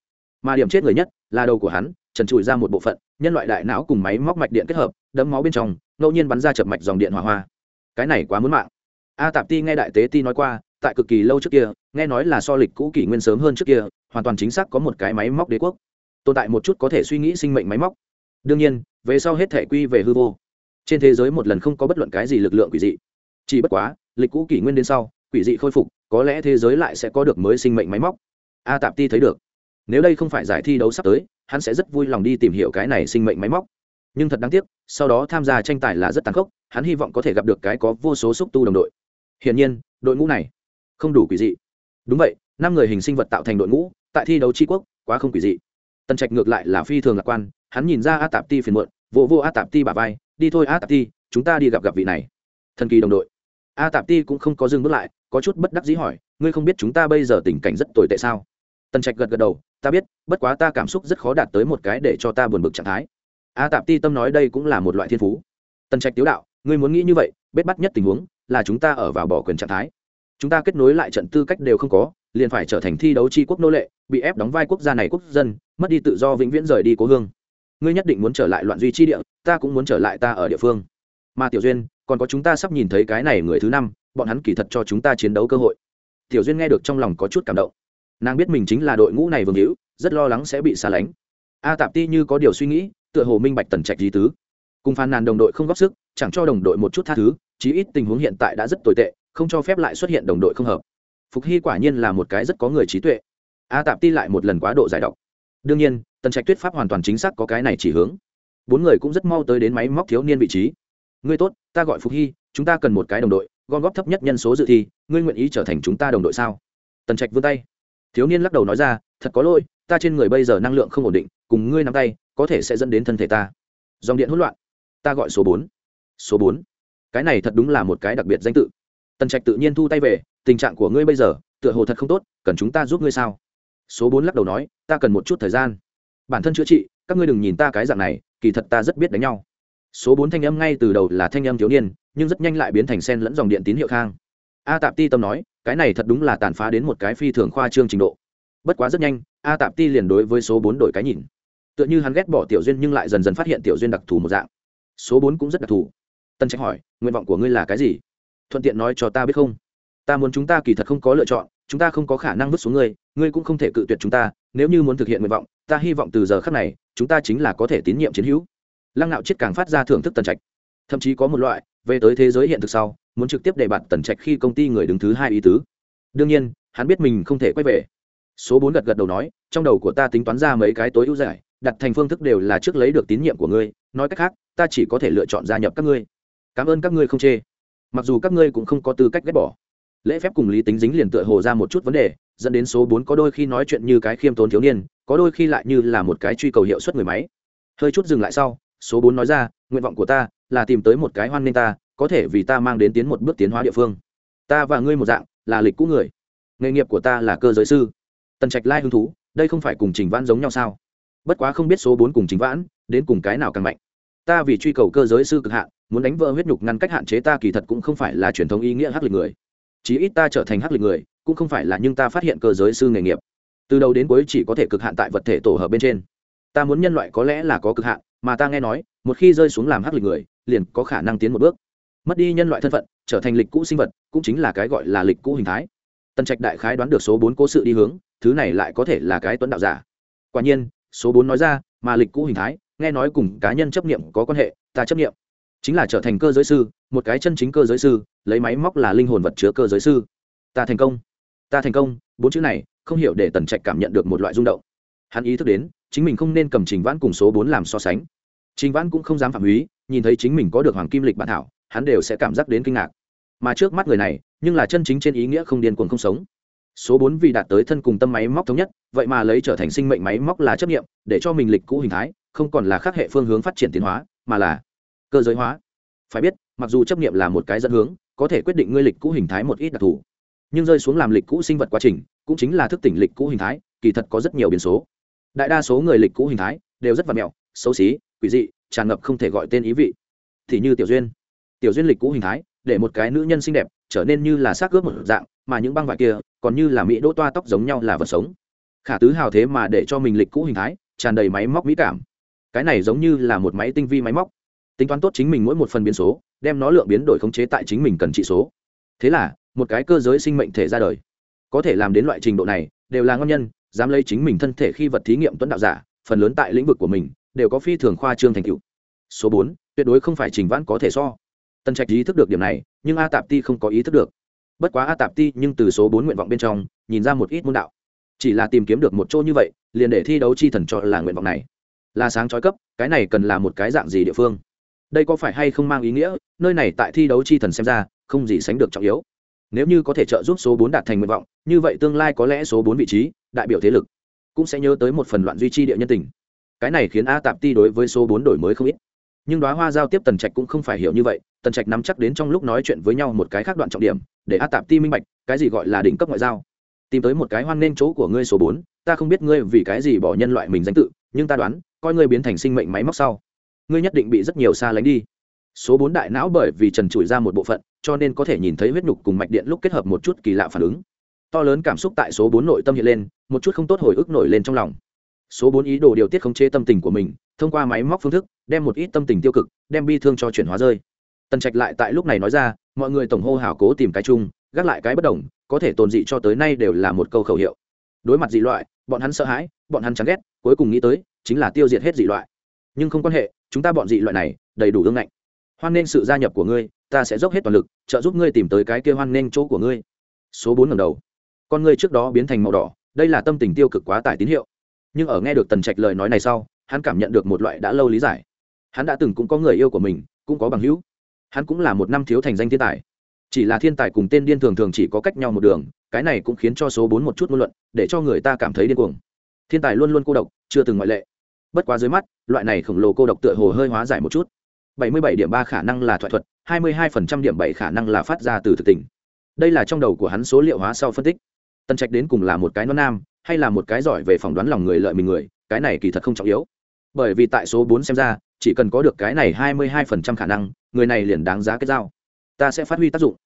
Mà điểm chết người nhất là đầu của hắn, trần trụi ra một bộ phận, nhân loại đại não cùng máy móc mạch điện kết hợp đấm máu bên trong, ngẫu nhiên bắn ra chập mạch dòng điện hỏa hoa. Cái này quá muốn mạng. A tạp ti nghe đại tế ti nói qua tại cực kỳ lâu trước kia, nghe nói là so lịch cũ kỷ nguyên sớm hơn trước kia, hoàn toàn chính xác có một cái máy móc đế quốc. Tồn tại một chút có thể suy nghĩ sinh mệnh máy móc. Đương nhiên, về sau hết thể quy về hư vô. Trên thế giới một lần không có bất luận cái gì lực lượng quỷ dị. Chỉ bất quá, lịch cũ kỷ nguyên đến sau, quỷ dị khôi phục, có lẽ thế giới lại sẽ có được mới sinh mệnh máy móc. A tạp ti thấy được. Nếu đây không phải giải thi đấu sắp tới, hắn sẽ rất vui lòng đi tìm hiểu cái này sinh mệnh máy móc. Nhưng thật đáng tiếc, sau đó tham gia tranh tài là rất tàn khốc, hắn hy vọng có thể gặp được cái có vô số xúc tu đồng đội. Hiển nhiên, đội ngũ này không đủ quỷ dị. Đúng vậy, năm người hình sinh vật tạo thành đội ngũ, tại thi đấu tri quốc, quá không quỷ dị. Tần trạch ngược lại là phi thường lạc quan, hắn nhìn ra a tạp ti phiền muộn vô vô a tạp ti bà vai, đi thôi a tạp ti, chúng ta đi gặp gặp vị này. Thần kỳ đồng đội. A tạp ti cũng không có dừng bước lại, có chút bất đắc dĩ hỏi, ngươi không biết chúng ta bây giờ tình cảnh rất tồi tệ sao? Tần trạch gật gật đầu, ta biết, bất quá ta cảm xúc rất khó đạt tới một cái để cho ta buồn bực trạng thái. A tạp ti tâm nói đây cũng là một loại thiên phú. Tần trạch tiếu đạo, ngươi muốn nghĩ như vậy, bết bắt nhất tình huống là chúng ta ở vào bỏ quyền trạng thái chúng ta kết nối lại trận tư cách đều không có, liền phải trở thành thi đấu tri quốc nô lệ, bị ép đóng vai quốc gia này quốc dân, mất đi tự do vĩnh viễn rời đi cố hương. Ngươi nhất định muốn trở lại loạn duy chi địa, ta cũng muốn trở lại ta ở địa phương. Mà tiểu duyên, còn có chúng ta sắp nhìn thấy cái này người thứ năm, bọn hắn kỳ thật cho chúng ta chiến đấu cơ hội. Tiểu duyên nghe được trong lòng có chút cảm động. Nàng biết mình chính là đội ngũ này vương hữu, rất lo lắng sẽ bị xa lánh. A tạp ti như có điều suy nghĩ, tựa hồ minh bạch tần trạch di tứ. Cùng phàn nàn đồng đội không góp sức, chẳng cho đồng đội một chút tha thứ, chí ít tình huống hiện tại đã rất tồi tệ không cho phép lại xuất hiện đồng đội không hợp. Phục hy quả nhiên là một cái rất có người trí tuệ. A tạp ti lại một lần quá độ giải độc. Đương nhiên, tần trạch tuyết pháp hoàn toàn chính xác có cái này chỉ hướng. Bốn người cũng rất mau tới đến máy móc thiếu niên vị trí. Ngươi tốt, ta gọi phục hy, chúng ta cần một cái đồng đội, gom góp thấp nhất nhân số dự thi, ngươi nguyện ý trở thành chúng ta đồng đội sao? Tần trạch vươn tay. Thiếu niên lắc đầu nói ra, thật có lỗi, ta trên người bây giờ năng lượng không ổn định, cùng ngươi nắm tay, có thể sẽ dẫn đến thân thể ta. Dòng điện hỗn loạn. Ta gọi số bốn. Số bốn. Cái này thật đúng là một cái đặc biệt danh tự tần trạch tự nhiên thu tay về, tình trạng của ngươi bây giờ, tựa hồ thật không tốt, cần chúng ta giúp ngươi sao? Số bốn lắc đầu nói, ta cần một chút thời gian. Bản thân chữa trị, các ngươi đừng nhìn ta cái dạng này, kỳ thật ta rất biết đánh nhau. Số bốn thanh âm ngay từ đầu là thanh âm thiếu niên, nhưng rất nhanh lại biến thành sen lẫn dòng điện tín hiệu khang a tạp ti tâm nói, cái này thật đúng là tàn phá đến một cái phi thường khoa trương trình độ. Bất quá rất nhanh, a tạp ti liền đối với số bốn đổi cái nhìn. Tựa như hắn ghét bỏ tiểu duyên nhưng lại dần dần phát hiện tiểu duyên đặc thù một dạng. Số bốn cũng rất đặc thù. Tân trạch hỏi, nguyện vọng của ngươi là cái gì? Thuận tiện nói cho ta biết không? Ta muốn chúng ta kỳ thật không có lựa chọn, chúng ta không có khả năng vứt xuống ngươi ngươi cũng không thể cự tuyệt chúng ta, nếu như muốn thực hiện nguyện vọng, ta hy vọng từ giờ khắc này, chúng ta chính là có thể tín nhiệm chiến hữu. Lăng nạo chết càng phát ra thưởng thức tần trạch. Thậm chí có một loại, về tới thế giới hiện thực sau, muốn trực tiếp đề bạt tần trạch khi công ty người đứng thứ hai ý tứ. Đương nhiên, hắn biết mình không thể quay về. Số bốn gật gật đầu nói, trong đầu của ta tính toán ra mấy cái tối ưu giải, đặt thành phương thức đều là trước lấy được tín nhiệm của ngươi, nói cách khác, ta chỉ có thể lựa chọn gia nhập các ngươi. Cảm ơn các ngươi không chê mặc dù các ngươi cũng không có tư cách ghét bỏ. Lễ phép cùng lý tính dính liền tựa hồ ra một chút vấn đề, dẫn đến số bốn có đôi khi nói chuyện như cái khiêm tốn thiếu niên, có đôi khi lại như là một cái truy cầu hiệu suất người máy. Hơi chút dừng lại sau, số bốn nói ra, nguyện vọng của ta là tìm tới một cái hoan nghênh ta, có thể vì ta mang đến tiến một bước tiến hóa địa phương. Ta và ngươi một dạng, là lịch cũ người. Nghề nghiệp của ta là cơ giới sư. Tần trạch lai hứng thú, đây không phải cùng trình vãn giống nhau sao? Bất quá không biết số bốn cùng trình vãn đến cùng cái nào càng mạnh ta vì truy cầu cơ giới sư cực hạn, muốn đánh vỡ huyết nhục ngăn cách hạn chế ta kỳ thật cũng không phải là truyền thống ý nghĩa hắc lịch người. Chí ít ta trở thành hắc lịch người, cũng không phải là nhưng ta phát hiện cơ giới sư nghề nghiệp. Từ đầu đến cuối chỉ có thể cực hạn tại vật thể tổ hợp bên trên. Ta muốn nhân loại có lẽ là có cực hạn, mà ta nghe nói, một khi rơi xuống làm hắc lịch người, liền có khả năng tiến một bước. Mất đi nhân loại thân phận, trở thành lịch cũ sinh vật, cũng chính là cái gọi là lịch cũ hình thái. Tần trạch đại khái đoán được số bốn cố sự đi hướng, thứ này lại có thể là cái tuấn đạo giả. Quả nhiên, số bốn nói ra, mà lịch cũ hình thái nghe nói cùng cá nhân chấp nghiệm có quan hệ, ta chấp nghiệm chính là trở thành cơ giới sư, một cái chân chính cơ giới sư, lấy máy móc là linh hồn vật chứa cơ giới sư. Ta thành công. Ta thành công, bốn chữ này, không hiểu để tần trạch cảm nhận được một loại rung động. Hắn ý thức đến, chính mình không nên cầm trình vãn cùng số bốn làm so sánh. Trình vãn cũng không dám phạm húy nhìn thấy chính mình có được hoàng kim lịch bản thảo, hắn đều sẽ cảm giác đến kinh ngạc. Mà trước mắt người này, nhưng là chân chính trên ý nghĩa không điên cuồng không sống. Số bốn vì đạt tới thân cùng tâm máy móc thống nhất, vậy mà lấy trở thành sinh mệnh máy móc là chấp nghiệm để cho mình lịch cũ hình thái không còn là khác hệ phương hướng phát triển tiến hóa, mà là cơ giới hóa. Phải biết, mặc dù chấp nghiệm là một cái dẫn hướng, có thể quyết định ngươi lịch cũ hình thái một ít đặc thù. Nhưng rơi xuống làm lịch cũ sinh vật quá trình, cũng chính là thức tỉnh lịch cũ hình thái, kỳ thật có rất nhiều biến số. Đại đa số người lịch cũ hình thái đều rất vặt mẹo, xấu xí, quỷ dị, tràn ngập không thể gọi tên ý vị. Thì như tiểu duyên. Tiểu duyên lịch cũ hình thái, để một cái nữ nhân xinh đẹp trở nên như là xác ướp một dạng, mà những băng vải kia còn như là mỹ đỗ toa tóc giống nhau là vật sống. Khả tứ hào thế mà để cho mình lịch cũ hình thái, tràn đầy máy móc mỹ cảm cái này giống như là một máy tinh vi máy móc. Tính toán tốt chính mình mỗi một phần biến số, đem nó lượng biến đổi khống chế tại chính mình cần trị số. Thế là, một cái cơ giới sinh mệnh thể ra đời. Có thể làm đến loại trình độ này, đều là ngon nhân, dám lấy chính mình thân thể khi vật thí nghiệm tuấn đạo giả, phần lớn tại lĩnh vực của mình, đều có phi thường khoa trương thành tựu. Số bốn, tuyệt đối không phải trình vãn có thể so. Tân trạch ý thức được điểm này, nhưng a tạp ti không có ý thức được. Bất quá a tạp ti nhưng từ số bốn nguyện vọng bên trong, nhìn ra một ít môn đạo. Chỉ là tìm kiếm được một chỗ như vậy, liền để thi đấu chi thần cho là nguyện vọng này là sáng trói cấp, cái này cần là một cái dạng gì địa phương? Đây có phải hay không mang ý nghĩa? Nơi này tại thi đấu chi thần xem ra, không gì sánh được trọng yếu. Nếu như có thể trợ giúp số bốn đạt thành nguyện vọng, như vậy tương lai có lẽ số bốn vị trí, đại biểu thế lực cũng sẽ nhớ tới một phần loạn duy trì địa nhân tình. Cái này khiến a tạp ti đối với số bốn đổi mới không ít. Nhưng đoá hoa giao tiếp tần trạch cũng không phải hiểu như vậy, tần trạch nắm chắc đến trong lúc nói chuyện với nhau một cái khác đoạn trọng điểm, để a tạp ti minh bạch, cái gì gọi là đỉnh cấp ngoại giao? Tìm tới một cái hoan nên chỗ của ngươi số bốn, ta không biết ngươi vì cái gì bỏ nhân loại mình danh tự, nhưng ta đoán coi ngươi biến thành sinh mệnh máy móc sau. Ngươi nhất định bị rất nhiều xa lánh đi. Số bốn đại não bởi vì trần trụi ra một bộ phận, cho nên có thể nhìn thấy huyết nhục cùng mạch điện lúc kết hợp một chút kỳ lạ phản ứng. To lớn cảm xúc tại số bốn nội tâm hiện lên, một chút không tốt hồi ức nổi lên trong lòng. Số bốn ý đồ điều tiết khống chế tâm tình của mình, thông qua máy móc phương thức, đem một ít tâm tình tiêu cực, đem bi thương cho chuyển hóa rơi. Tần trạch lại tại lúc này nói ra, mọi người tổng hô hào cố tìm cái chung, gác lại cái bất đồng, có thể tồn dị cho tới nay đều là một câu khẩu hiệu. Đối mặt dị loại, bọn hắn sợ hãi, bọn hắn chán ghét, cuối cùng nghĩ tới chính là tiêu diệt hết dị loại. Nhưng không quan hệ, chúng ta bọn dị loại này, đầy đủ ương ngạnh. Hoan nghênh sự gia nhập của ngươi, ta sẽ dốc hết toàn lực, trợ giúp ngươi tìm tới cái kia hoan nghênh chỗ của ngươi. Số bốn ngầm đầu. Con ngươi trước đó biến thành màu đỏ, đây là tâm tình tiêu cực quá tải tín hiệu. Nhưng ở nghe được tần trạch lời nói này sau, hắn cảm nhận được một loại đã lâu lý giải. Hắn đã từng cũng có người yêu của mình, cũng có bằng hữu. Hắn cũng là một năm thiếu thành danh thiên tài. Chỉ là thiên tài cùng tên điên thường thường chỉ có cách nhau một đường, cái này cũng khiến cho số bốn một chút ngôn luận, để cho người ta cảm thấy điên cuồng thiên tài luôn luôn cô độc, chưa từng ngoại lệ. Bất quá dưới mắt, loại này khổng lồ cô độc tựa hồ hơi hóa giải một chút. Bảy mươi bảy điểm ba khả năng là thoại thuật, hai mươi hai phần trăm điểm bảy khả năng là phát ra từ thực tình. Đây là trong đầu của hắn số liệu hóa sau phân tích. Tân trạch đến cùng là một cái non nam, hay là một cái giỏi về phỏng đoán lòng người lợi mình người, cái này kỳ thật không trọng yếu. Bởi vì tại số bốn xem ra, chỉ cần có được cái này hai mươi hai phần trăm khả năng, người này liền đáng giá cái dao ta sẽ phát huy tác dụng.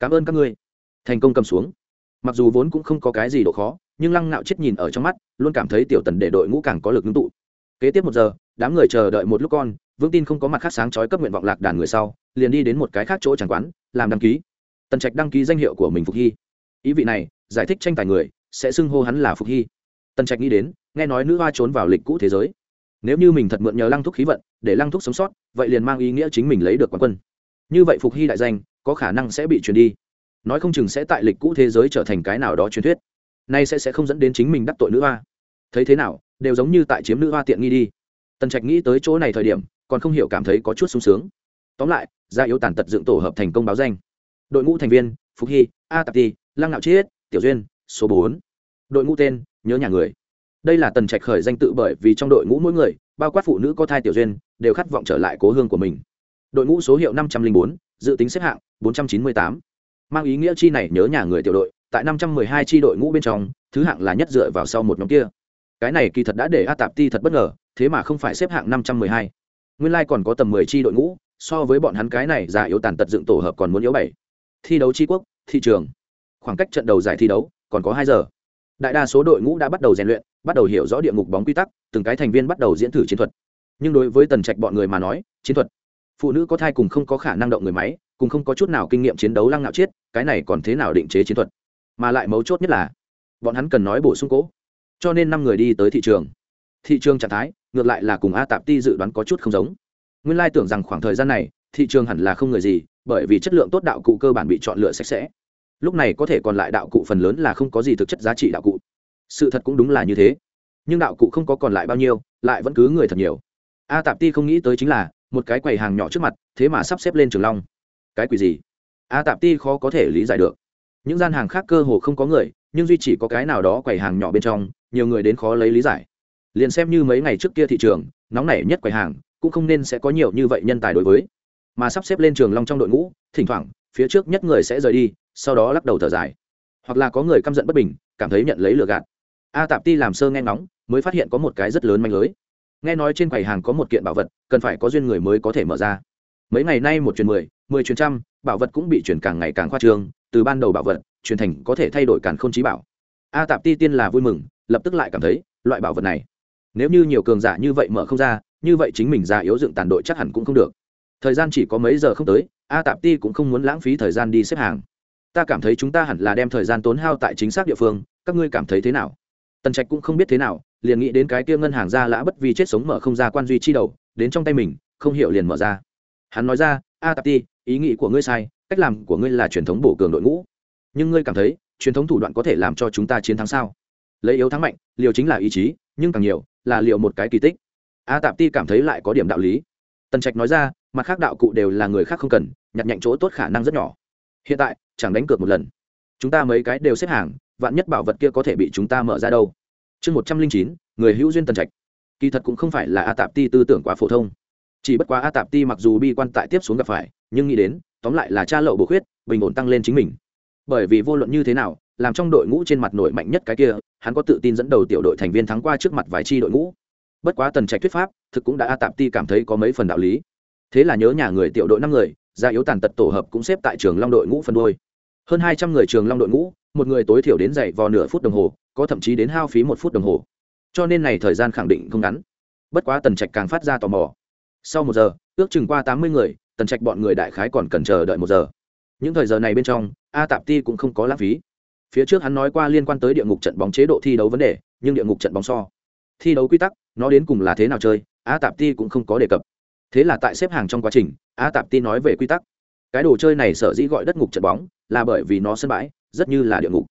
Cảm ơn các ngươi. Thành công cầm xuống mặc dù vốn cũng không có cái gì độ khó, nhưng lăng ngạo chết nhìn ở trong mắt, luôn cảm thấy tiểu tần để đội ngũ càng có lực ngưng tụ. Kế tiếp một giờ, đám người chờ đợi một lúc con vững tin không có mặt khác sáng chói cấp nguyện vọng lạc đàn người sau, liền đi đến một cái khác chỗ chẳng quán, làm đăng ký. Tần trạch đăng ký danh hiệu của mình phục hy. Ý vị này, giải thích tranh tài người, sẽ xưng hô hắn là phục hy. Tần trạch nghĩ đến, nghe nói nữ hoa trốn vào lịch cũ thế giới. Nếu như mình thật mượn nhờ lăng thúc khí vận, để lăng thúc sống sót, vậy liền mang ý nghĩa chính mình lấy được quán quân. Như vậy phục hy đại danh, có khả năng sẽ bị truyền đi nói không chừng sẽ tại lịch cũ thế giới trở thành cái nào đó truyền thuyết. Nay sẽ sẽ không dẫn đến chính mình đắc tội nữ hoa. Thấy thế nào, đều giống như tại chiếm nữ hoa tiện nghi đi. Tần trạch nghĩ tới chỗ này thời điểm, còn không hiểu cảm thấy có chút sung sướng. Tóm lại, gia yếu tàn tật dựng tổ hợp thành công báo danh. Đội ngũ thành viên, phục hy, a tạp ti lăng nạo chiết, tiểu duyên, số bốn. Đội ngũ tên, nhớ nhà người. Đây là tần trạch khởi danh tự bởi vì trong đội ngũ mỗi người, bao quát phụ nữ có thai tiểu duyên, đều khát vọng trở lại cố hương của mình. Đội ngũ số hiệu năm trăm linh bốn, dự tính xếp hạng bốn trăm chín mươi tám mang ý nghĩa chi này nhớ nhà người tiểu đội, tại năm trăm mười hai chi đội ngũ bên trong, thứ hạng là nhất dựa vào sau một nhóm kia. Cái này kỳ thật đã để a tạp ti thật bất ngờ, thế mà không phải xếp hạng năm trăm mười hai. Nguyên lai、like、còn có tầm mười chi đội ngũ, so với bọn hắn cái này già yếu tàn tật dựng tổ hợp còn muốn yếu bảy. Thi đấu tri quốc thị trường. Khoảng cách trận đầu giải thi đấu, còn có hai giờ. Đại đa số đội ngũ đã bắt đầu rèn luyện, bắt đầu hiểu rõ địa ngục bóng quy tắc, từng cái thành viên bắt đầu diễn thử chiến thuật. Nhưng đối với tần trạch bọn người mà nói, chiến thuật, phụ nữ có thai cùng không có khả năng động người máy cùng không có chút nào kinh nghiệm chiến đấu lăng ngạo chiết, cái này còn thế nào định chế chiến thuật? Mà lại mấu chốt nhất là, bọn hắn cần nói bổ sung cố cho nên năm người đi tới thị trường. Thị trường trạng thái, ngược lại là cùng a tạp ti dự đoán có chút không giống. Nguyên lai tưởng rằng khoảng thời gian này, thị trường hẳn là không người gì, bởi vì chất lượng tốt đạo cụ cơ bản bị chọn lựa sạch sẽ. Lúc này có thể còn lại đạo cụ phần lớn là không có gì thực chất giá trị đạo cụ. Sự thật cũng đúng là như thế. Nhưng đạo cụ không có còn lại bao nhiêu, lại vẫn cứ người thật nhiều. A tạp ti không nghĩ tới chính là, một cái quầy hàng nhỏ trước mặt, thế mà sắp xếp lên trường long cái quỷ gì? A tạp ti khó có thể lý giải được. Những gian hàng khác cơ hồ không có người, nhưng duy chỉ có cái nào đó quầy hàng nhỏ bên trong, nhiều người đến khó lấy lý giải. Liền xem như mấy ngày trước kia thị trường, nóng nảy nhất quầy hàng, cũng không nên sẽ có nhiều như vậy nhân tài đối với. Mà sắp xếp lên trường long trong đội ngũ, thỉnh thoảng, phía trước nhất người sẽ rời đi, sau đó lắc đầu thở dài. Hoặc là có người căm giận bất bình, cảm thấy nhận lấy lừa gạt. A tạp ti làm sơ nghe ngóng, mới phát hiện có một cái rất lớn manh lưới. Nghe nói trên quầy hàng có một kiện bảo vật, cần phải có duyên người mới có thể mở ra mấy ngày nay một truyền mười mười truyền trăm, bảo vật cũng bị chuyển càng ngày càng khoa trương, từ ban đầu bảo vật truyền thành có thể thay đổi càng k h ô n trí bảo. A tạp ti tiên là vui mừng, lập tức lại cảm thấy, loại bảo vật này, nếu như nhiều cường giả như vậy mở không ra, như vậy chính mình già yếu dựng tàn đội chắc hẳn cũng không được. Thời gian chỉ có mấy giờ không tới, a tạp ti cũng không muốn lãng phí thời gian đi xếp hàng. Ta cảm thấy chúng ta hẳn là đem thời gian tốn hao tại chính xác địa phương, các ngươi cảm thấy thế nào? Tần trạch cũng không biết thế nào, liền nghĩ đến cái kia ngân hàng ra lã bất vì chết sống mở không ra quan duy chi đầu, đến trong tay mình, không hiểu liền mở ra hắn nói ra, a tạp ti, ý nghĩ của ngươi sai, cách làm của ngươi là truyền thống bổ cường đội ngũ. Nhưng ngươi cảm thấy, truyền thống thủ đoạn có thể làm cho chúng ta chiến thắng sao? Lấy yếu thắng mạnh, liều chính là ý chí, nhưng càng nhiều, là liệu một cái kỳ tích. A tạp ti cảm thấy lại có điểm đạo lý. Tần trạch nói ra, mặt khác đạo cụ đều là người khác không cần, nhặt nhạnh chỗ tốt khả năng rất nhỏ. Hiện tại, chẳng đánh cược một lần. Chúng ta mấy cái đều xếp hàng, vạn nhất bảo vật kia có thể bị chúng ta mở ra đâu. Chương một trăm linh chín, người hữu duyên tần trạch. Kỳ thật cũng không phải là a tạp ti tư tưởng quá phổ thông chỉ bất quá a tạp ti mặc dù bi quan tại tiếp xuống gặp phải, nhưng nghĩ đến, tóm lại là cha lậu bổ khuyết, bình ổn tăng lên chính mình. Bởi vì vô luận như thế nào, làm trong đội ngũ trên mặt nổi mạnh nhất cái kia, hắn có tự tin dẫn đầu tiểu đội thành viên thắng qua trước mặt vài chi đội ngũ. Bất quá tần trạch thuyết pháp, thực cũng đã a tạp ti cảm thấy có mấy phần đạo lý. Thế là nhớ nhà người tiểu đội năm người, gia yếu tàn tật tổ hợp cũng xếp tại trường long đội ngũ phân đôi. Hơn hai trăm người trường long đội ngũ, một người tối thiểu đến dậy vào nửa phút đồng hồ, có thậm chí đến hao phí một phút đồng hồ. Cho nên này thời gian khẳng định không ngắn. Bất quá tần trạch càng phát ra tò mò sau một giờ, ước chừng qua tám mươi người, tần trạch bọn người đại khái còn cần chờ đợi một giờ. Những thời giờ này bên trong, a tạp ti cũng không có lãng phí. Phía trước hắn nói qua liên quan tới địa ngục trận bóng chế độ thi đấu vấn đề, nhưng địa ngục trận bóng so. Thi đấu quy tắc, nó đến cùng là thế nào chơi, a tạp ti cũng không có đề cập. Thế là tại xếp hàng trong quá trình, a tạp ti nói về quy tắc. Cái đồ chơi này sở dĩ gọi đất ngục trận bóng, là bởi vì nó sân bãi, rất như là địa ngục.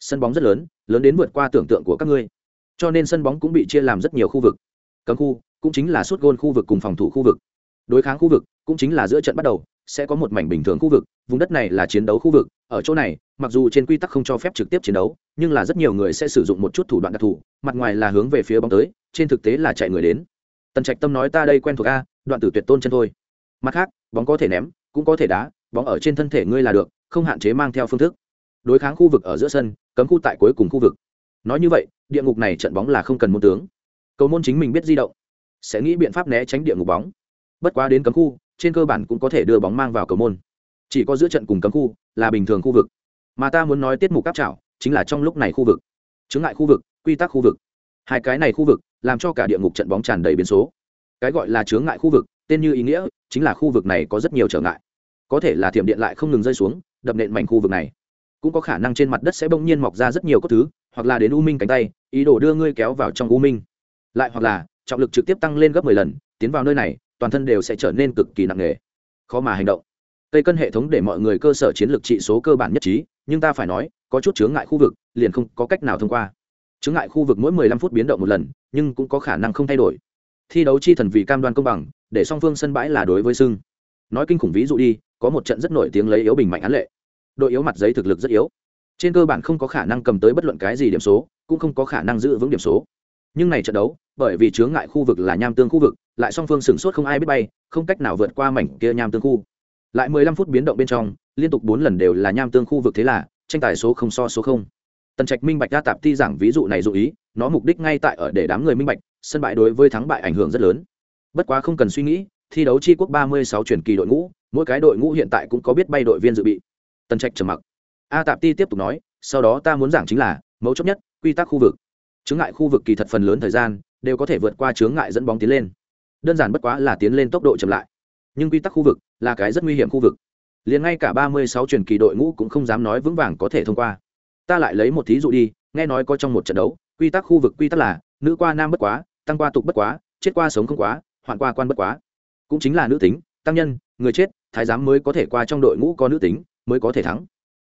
Sân bóng rất lớn lớn đến vượt qua tưởng tượng của các ngươi. Cho nên sân bóng cũng bị chia làm rất nhiều khu vực. Cấm khu cũng chính là suốt gôn khu vực cùng phòng thủ khu vực. Đối kháng khu vực cũng chính là giữa trận bắt đầu, sẽ có một mảnh bình thường khu vực, vùng đất này là chiến đấu khu vực, ở chỗ này, mặc dù trên quy tắc không cho phép trực tiếp chiến đấu, nhưng là rất nhiều người sẽ sử dụng một chút thủ đoạn đặc thù, mặt ngoài là hướng về phía bóng tới, trên thực tế là chạy người đến. Tần trạch tâm nói ta đây quen thuộc a, đoạn tử tuyệt tôn chân thôi. Mặt khác, bóng có thể ném, cũng có thể đá, bóng ở trên thân thể ngươi là được, không hạn chế mang theo phương thức. Đối kháng khu vực ở giữa sân, cấm khu tại cuối cùng khu vực. Nói như vậy, địa ngục này trận bóng là không cần môn tướng. Cầu môn chính mình biết di động sẽ nghĩ biện pháp né tránh địa ngục bóng. Bất quá đến cấm khu, trên cơ bản cũng có thể đưa bóng mang vào cầu môn. Chỉ có giữa trận cùng cấm khu là bình thường khu vực. Mà ta muốn nói tiết mục cáp trảo chính là trong lúc này khu vực. Chứng ngại khu vực, quy tắc khu vực. Hai cái này khu vực làm cho cả địa ngục trận bóng tràn đầy biến số. Cái gọi là chướng ngại khu vực, tên như ý nghĩa, chính là khu vực này có rất nhiều trở ngại. Có thể là thiểm điện lại không ngừng rơi xuống, đập nện mảnh khu vực này. Cũng có khả năng trên mặt đất sẽ bỗng nhiên mọc ra rất nhiều các thứ, hoặc là đến u minh cánh tay, ý đồ đưa ngươi kéo vào trong u minh. Lại hoặc là trọng lực trực tiếp tăng lên gấp mười lần, tiến vào nơi này, toàn thân đều sẽ trở nên cực kỳ nặng nề. Khó mà hành động. Cây cân hệ thống để mọi người cơ sở chiến lược trị số cơ bản nhất trí, nhưng ta phải nói, có chút chướng ngại khu vực, liền không có cách nào thông qua. Chướng ngại khu vực mỗi mười lăm phút biến động một lần, nhưng cũng có khả năng không thay đổi. Thi đấu chi thần vì cam đoan công bằng, để song phương sân bãi là đối với sưng nói kinh khủng ví dụ đi, có một trận rất nổi tiếng lấy yếu bình mạnh án lệ. Đội yếu mặt giấy thực lực rất yếu. Trên cơ bản không có khả năng cầm tới bất luận cái gì điểm số, cũng không có khả năng giữ vững điểm số nhưng này trận đấu, bởi vì chướng ngại khu vực là nham tương khu vực, lại song phương sửng sốt không ai biết bay, không cách nào vượt qua mảnh kia nham tương khu. Lại 15 phút biến động bên trong, liên tục bốn lần đều là nham tương khu vực thế là, tranh tài số không so số không. Tần trạch minh bạch đa tạp ti giảng ví dụ này dụ ý, nó mục đích ngay tại ở để đám người minh bạch, sân bại đối với thắng bại ảnh hưởng rất lớn. Bất quá không cần suy nghĩ, thi đấu chi quốc 36 truyền kỳ đội ngũ, mỗi cái đội ngũ hiện tại cũng có biết bay đội viên dự bị. Tần trạch trầm mặc. A tạp ti tiếp tục nói, sau đó ta muốn giảng chính là, mấu chốt nhất, quy tắc khu vực chướng ngại khu vực kỳ thật phần lớn thời gian đều có thể vượt qua chướng ngại dẫn bóng tiến lên. Đơn giản bất quá là tiến lên tốc độ chậm lại. Nhưng quy tắc khu vực là cái rất nguy hiểm khu vực. Liền ngay cả ba mươi sáu truyền kỳ đội ngũ cũng không dám nói vững vàng có thể thông qua. Ta lại lấy một thí dụ đi, nghe nói có trong một trận đấu, quy tắc khu vực quy tắc là, nữ qua nam bất quá, tăng qua tục bất quá, chết qua sống không quá, hoạn qua quan bất quá. Cũng chính là nữ tính, tăng nhân, người chết, thái giám mới có thể qua trong đội ngũ có nữ tính, mới có thể thắng.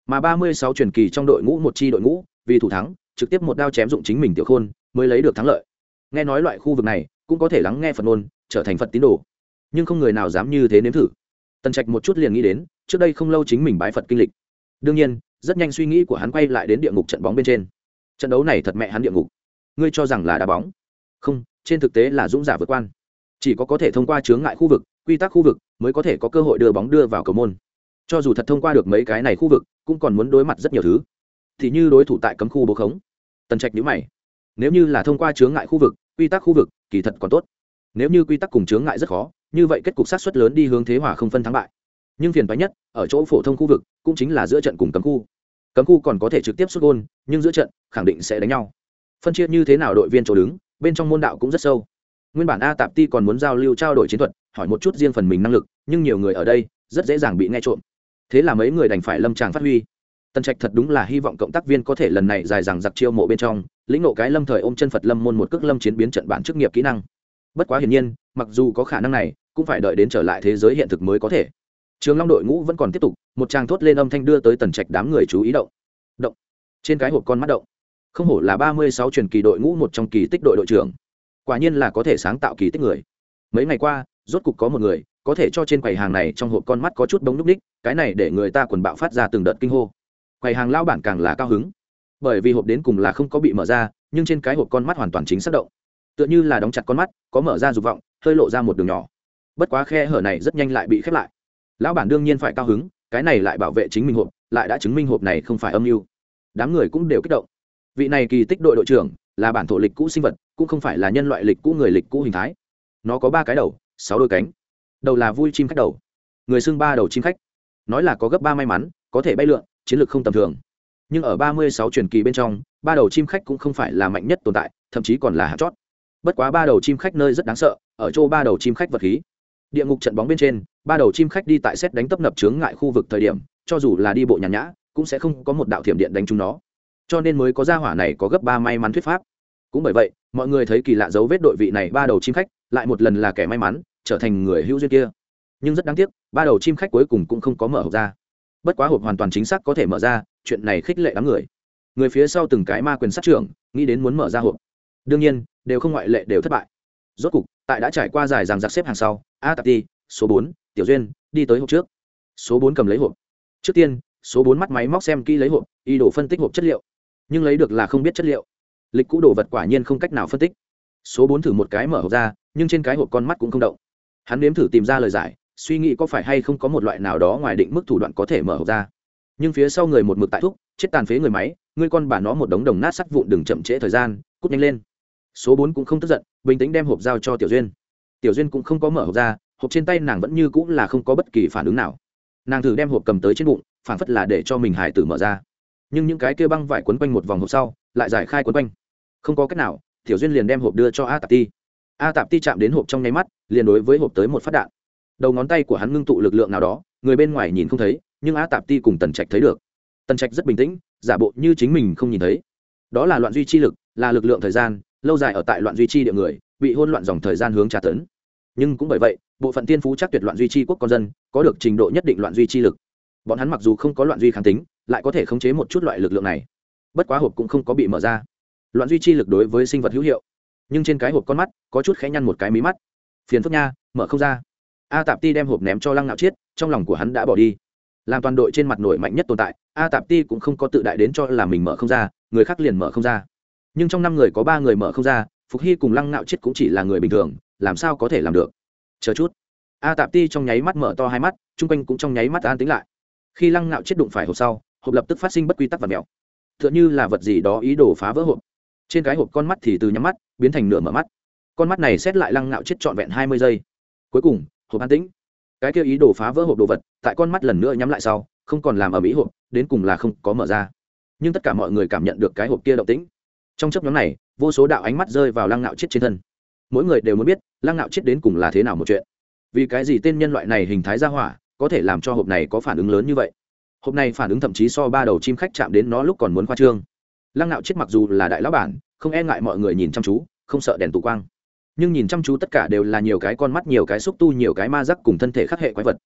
Mà ba mươi sáu truyền kỳ trong đội ngũ một chi đội ngũ, vì thủ thắng trực tiếp một đao chém dụng chính mình tiểu khôn, mới lấy được thắng lợi. Nghe nói loại khu vực này cũng có thể lắng nghe phật ngôn, trở thành phật tín đồ. Nhưng không người nào dám như thế nếm thử. Tần trạch một chút liền nghĩ đến, trước đây không lâu chính mình bái phật kinh lịch. Đương nhiên, rất nhanh suy nghĩ của hắn quay lại đến địa ngục trận bóng bên trên. Trận đấu này thật mẹ hắn địa ngục. Ngươi cho rằng là đá bóng? Không, trên thực tế là dũng giả vượt quan. Chỉ có có thể thông qua chướng ngại khu vực, quy tắc khu vực mới có thể có cơ hội đưa bóng đưa vào cầu môn. Cho dù thật thông qua được mấy cái này khu vực, cũng còn muốn đối mặt rất nhiều thứ thì như đối thủ tại cấm khu bố khống. Tần trạch nhữ mày. Nếu như là thông qua chướng ngại khu vực, quy tắc khu vực, kỳ thật còn tốt. Nếu như quy tắc cùng chướng ngại rất khó, như vậy kết cục sát xuất lớn đi hướng thế hòa không phân thắng bại. Nhưng phiền phái nhất, ở chỗ phổ thông khu vực, cũng chính là giữa trận cùng cấm khu. Cấm khu còn có thể trực tiếp xuất gôn, nhưng giữa trận, khẳng định sẽ đánh nhau. Phân chia như thế nào đội viên chỗ đứng, bên trong môn đạo cũng rất sâu. Nguyên bản a tạp ti còn muốn giao lưu trao đổi chiến thuật, hỏi một chút riêng phần mình năng lực, nhưng nhiều người ở đây, rất dễ dàng bị nghe trộm. Thế là mấy người đành phải lâm tràng phát huy tần trạch thật đúng là hy vọng cộng tác viên có thể lần này dài dằng giặc chiêu mộ bên trong, lĩnh nộ cái lâm thời ôm chân phật lâm môn một cước lâm chiến biến trận bản chức nghiệp kỹ năng. Bất quá hiển nhiên, mặc dù có khả năng này, cũng phải đợi đến trở lại thế giới hiện thực mới có thể. Trường long đội ngũ vẫn còn tiếp tục, một tràng thốt lên âm thanh đưa tới tần trạch đám người chú ý động. Động. Trên cái hộp con mắt động. Không hổ là ba mươi sáu truyền kỳ đội ngũ một trong kỳ tích đội đội trưởng. Quả nhiên là có thể sáng tạo kỳ tích người. Mấy ngày qua, rốt cục có một người, có thể cho trên quầy hàng này trong hộp con mắt có chút bóng núc ních, cái này để người ta quần bạo phát ra từng đợt kinh hô quầy hàng lao bản càng là cao hứng. Bởi vì hộp đến cùng là không có bị mở ra, nhưng trên cái hộp con mắt hoàn toàn chính xác động. Tựa như là đóng chặt con mắt, có mở ra dục vọng, hơi lộ ra một đường nhỏ. Bất quá khe hở này rất nhanh lại bị khép lại. Lão bản đương nhiên phải cao hứng, cái này lại bảo vệ chính mình hộp, lại đã chứng minh hộp này không phải âm mưu. Đám người cũng đều kích động. Vị này kỳ tích đội đội trưởng, là bản thổ lịch cũ sinh vật, cũng không phải là nhân loại lịch cũ người lịch cũ hình thái. Nó có ba cái đầu, sáu đôi cánh. Đầu là vui chim khách đầu. Người xưng ba đầu chim khách. Nói là có gấp ba may mắn, có thể bay lượn chiến lược không tầm thường. Nhưng ở ba mươi sáu truyền kỳ bên trong, ba đầu chim khách cũng không phải là mạnh nhất tồn tại, thậm chí còn là hạt chót. Bất quá ba đầu chim khách nơi rất đáng sợ, ở chỗ ba đầu chim khách vật khí. Địa ngục trận bóng bên trên, ba đầu chim khách đi tại xét đánh tấp nập chướng ngại khu vực thời điểm, cho dù là đi bộ nhàn nhã, cũng sẽ không có một đạo thiểm điện đánh chúng nó. Cho nên mới có gia hỏa này có gấp ba may mắn thuyết pháp. Cũng bởi vậy, mọi người thấy kỳ lạ dấu vết đội vị này ba đầu chim khách, lại một lần là kẻ may mắn, trở thành người hữu duyên kia. Nhưng rất đáng tiếc, ba đầu chim khách cuối cùng cũng không có mở hộp ra bất quá hộp hoàn toàn chính xác có thể mở ra, chuyện này khích lệ đám người. Người phía sau từng cái ma quyền sát trưởng, nghĩ đến muốn mở ra hộp. Đương nhiên, đều không ngoại lệ đều thất bại. Rốt cục, tại đã trải qua dài ràng giặc xếp hàng sau, a tạp ti, số bốn, tiểu duyên, đi tới hộp trước. Số bốn cầm lấy hộp. Trước tiên, số bốn mắt máy móc xem kỹ lấy hộp y đổ phân tích hộp chất liệu. Nhưng lấy được là không biết chất liệu. Lịch cũ đồ vật quả nhiên không cách nào phân tích. Số bốn thử một cái mở hộp ra, nhưng trên cái hộp con mắt cũng không động. Hắn nếm thử tìm ra lời giải suy nghĩ có phải hay không có một loại nào đó ngoài định mức thủ đoạn có thể mở hộp ra. Nhưng phía sau người một mực tại thúc, chết tàn phế người máy ngươi con bà nó một đống đồng nát sắt vụn đừng chậm trễ thời gian, cút nhanh lên. Số bốn cũng không tức giận, bình tĩnh đem hộp giao cho tiểu duyên. Tiểu duyên cũng không có mở hộp ra, hộp trên tay nàng vẫn như cũng là không có bất kỳ phản ứng nào. Nàng thử đem hộp cầm tới trên bụng, phản phất là để cho mình hải tử mở ra. Nhưng những cái kia băng vải quấn quanh một vòng hộp sau, lại giải khai quấn quanh. Không có cách nào, tiểu duyên liền đem hộp đưa cho a tạp ti. A tạp ti chạm đến hộp trong nháy mắt, liền đối với hộp tới một phát đạn đầu ngón tay của hắn ngưng tụ lực lượng nào đó, người bên ngoài nhìn không thấy, nhưng Á tạp ti cùng tần trạch thấy được. Tần trạch rất bình tĩnh, giả bộ như chính mình không nhìn thấy. Đó là loạn duy chi lực, là lực lượng thời gian, lâu dài ở tại loạn duy chi địa người, bị hôn loạn dòng thời gian hướng tra tấn. Nhưng cũng bởi vậy, bộ phận tiên phú chắc tuyệt loạn duy chi quốc con dân, có được trình độ nhất định loạn duy chi lực. Bọn hắn mặc dù không có loạn duy kháng tính, lại có thể khống chế một chút loại lực lượng này. Bất quá hộp cũng không có bị mở ra. Loạn duy chi lực đối với sinh vật hữu hiệu, nhưng trên cái hộp con mắt có chút khẽ nhăn một cái mí mắt. Phiền phức nha, mở không ra a tạp ti đem hộp ném cho lăng nạo chiết, trong lòng của hắn đã bỏ đi. Làm toàn đội trên mặt nổi mạnh nhất tồn tại, a tạp ti cũng không có tự đại đến cho là mình mở không ra, người khác liền mở không ra. Nhưng trong năm người có ba người mở không ra, phục hy cùng lăng nạo chiết cũng chỉ là người bình thường, làm sao có thể làm được? Chờ chút. A tạp ti trong nháy mắt mở to hai mắt, chung quanh cũng trong nháy mắt an tính lại. Khi lăng nạo chiết đụng phải hộp sau, hộp lập tức phát sinh bất quy tắc và mèo. T h ư ợ n như là vật gì đó ý đồ phá vỡ hộp. Trên cái hộp con mắt thì từ nhắm mắt, biến thành nửa mở mắt. Con mắt này xét lại lăng nạo chết trọn vẹn hai mươi giây. Cuối cùng hộp an tĩnh. Cái kia ý đồ phá vỡ hộp đồ vật, tại con mắt lần nữa nhắm lại sau, không còn làm ở mỹ hộp, đến cùng là không có mở ra. Nhưng tất cả mọi người cảm nhận được cái hộp kia động tĩnh. Trong chấp nhóm này, vô số đạo ánh mắt rơi vào lăng nạo chết trên thân. Mỗi người đều muốn biết, lăng nạo chết đến cùng là thế nào một chuyện. Vì cái gì tên nhân loại này hình thái ra hỏa, có thể làm cho hộp này có phản ứng lớn như vậy? Hộp này phản ứng thậm chí so ba đầu chim khách chạm đến nó lúc còn muốn khoa trương. Lăng nạo chết mặc dù là đại lão bản, không e ngại mọi người nhìn chăm chú, không sợ đèn tù quang nhưng nhìn chăm chú tất cả đều là nhiều cái con mắt, nhiều cái xúc tu, nhiều cái ma rắc cùng thân thể khắc hệ quái vật.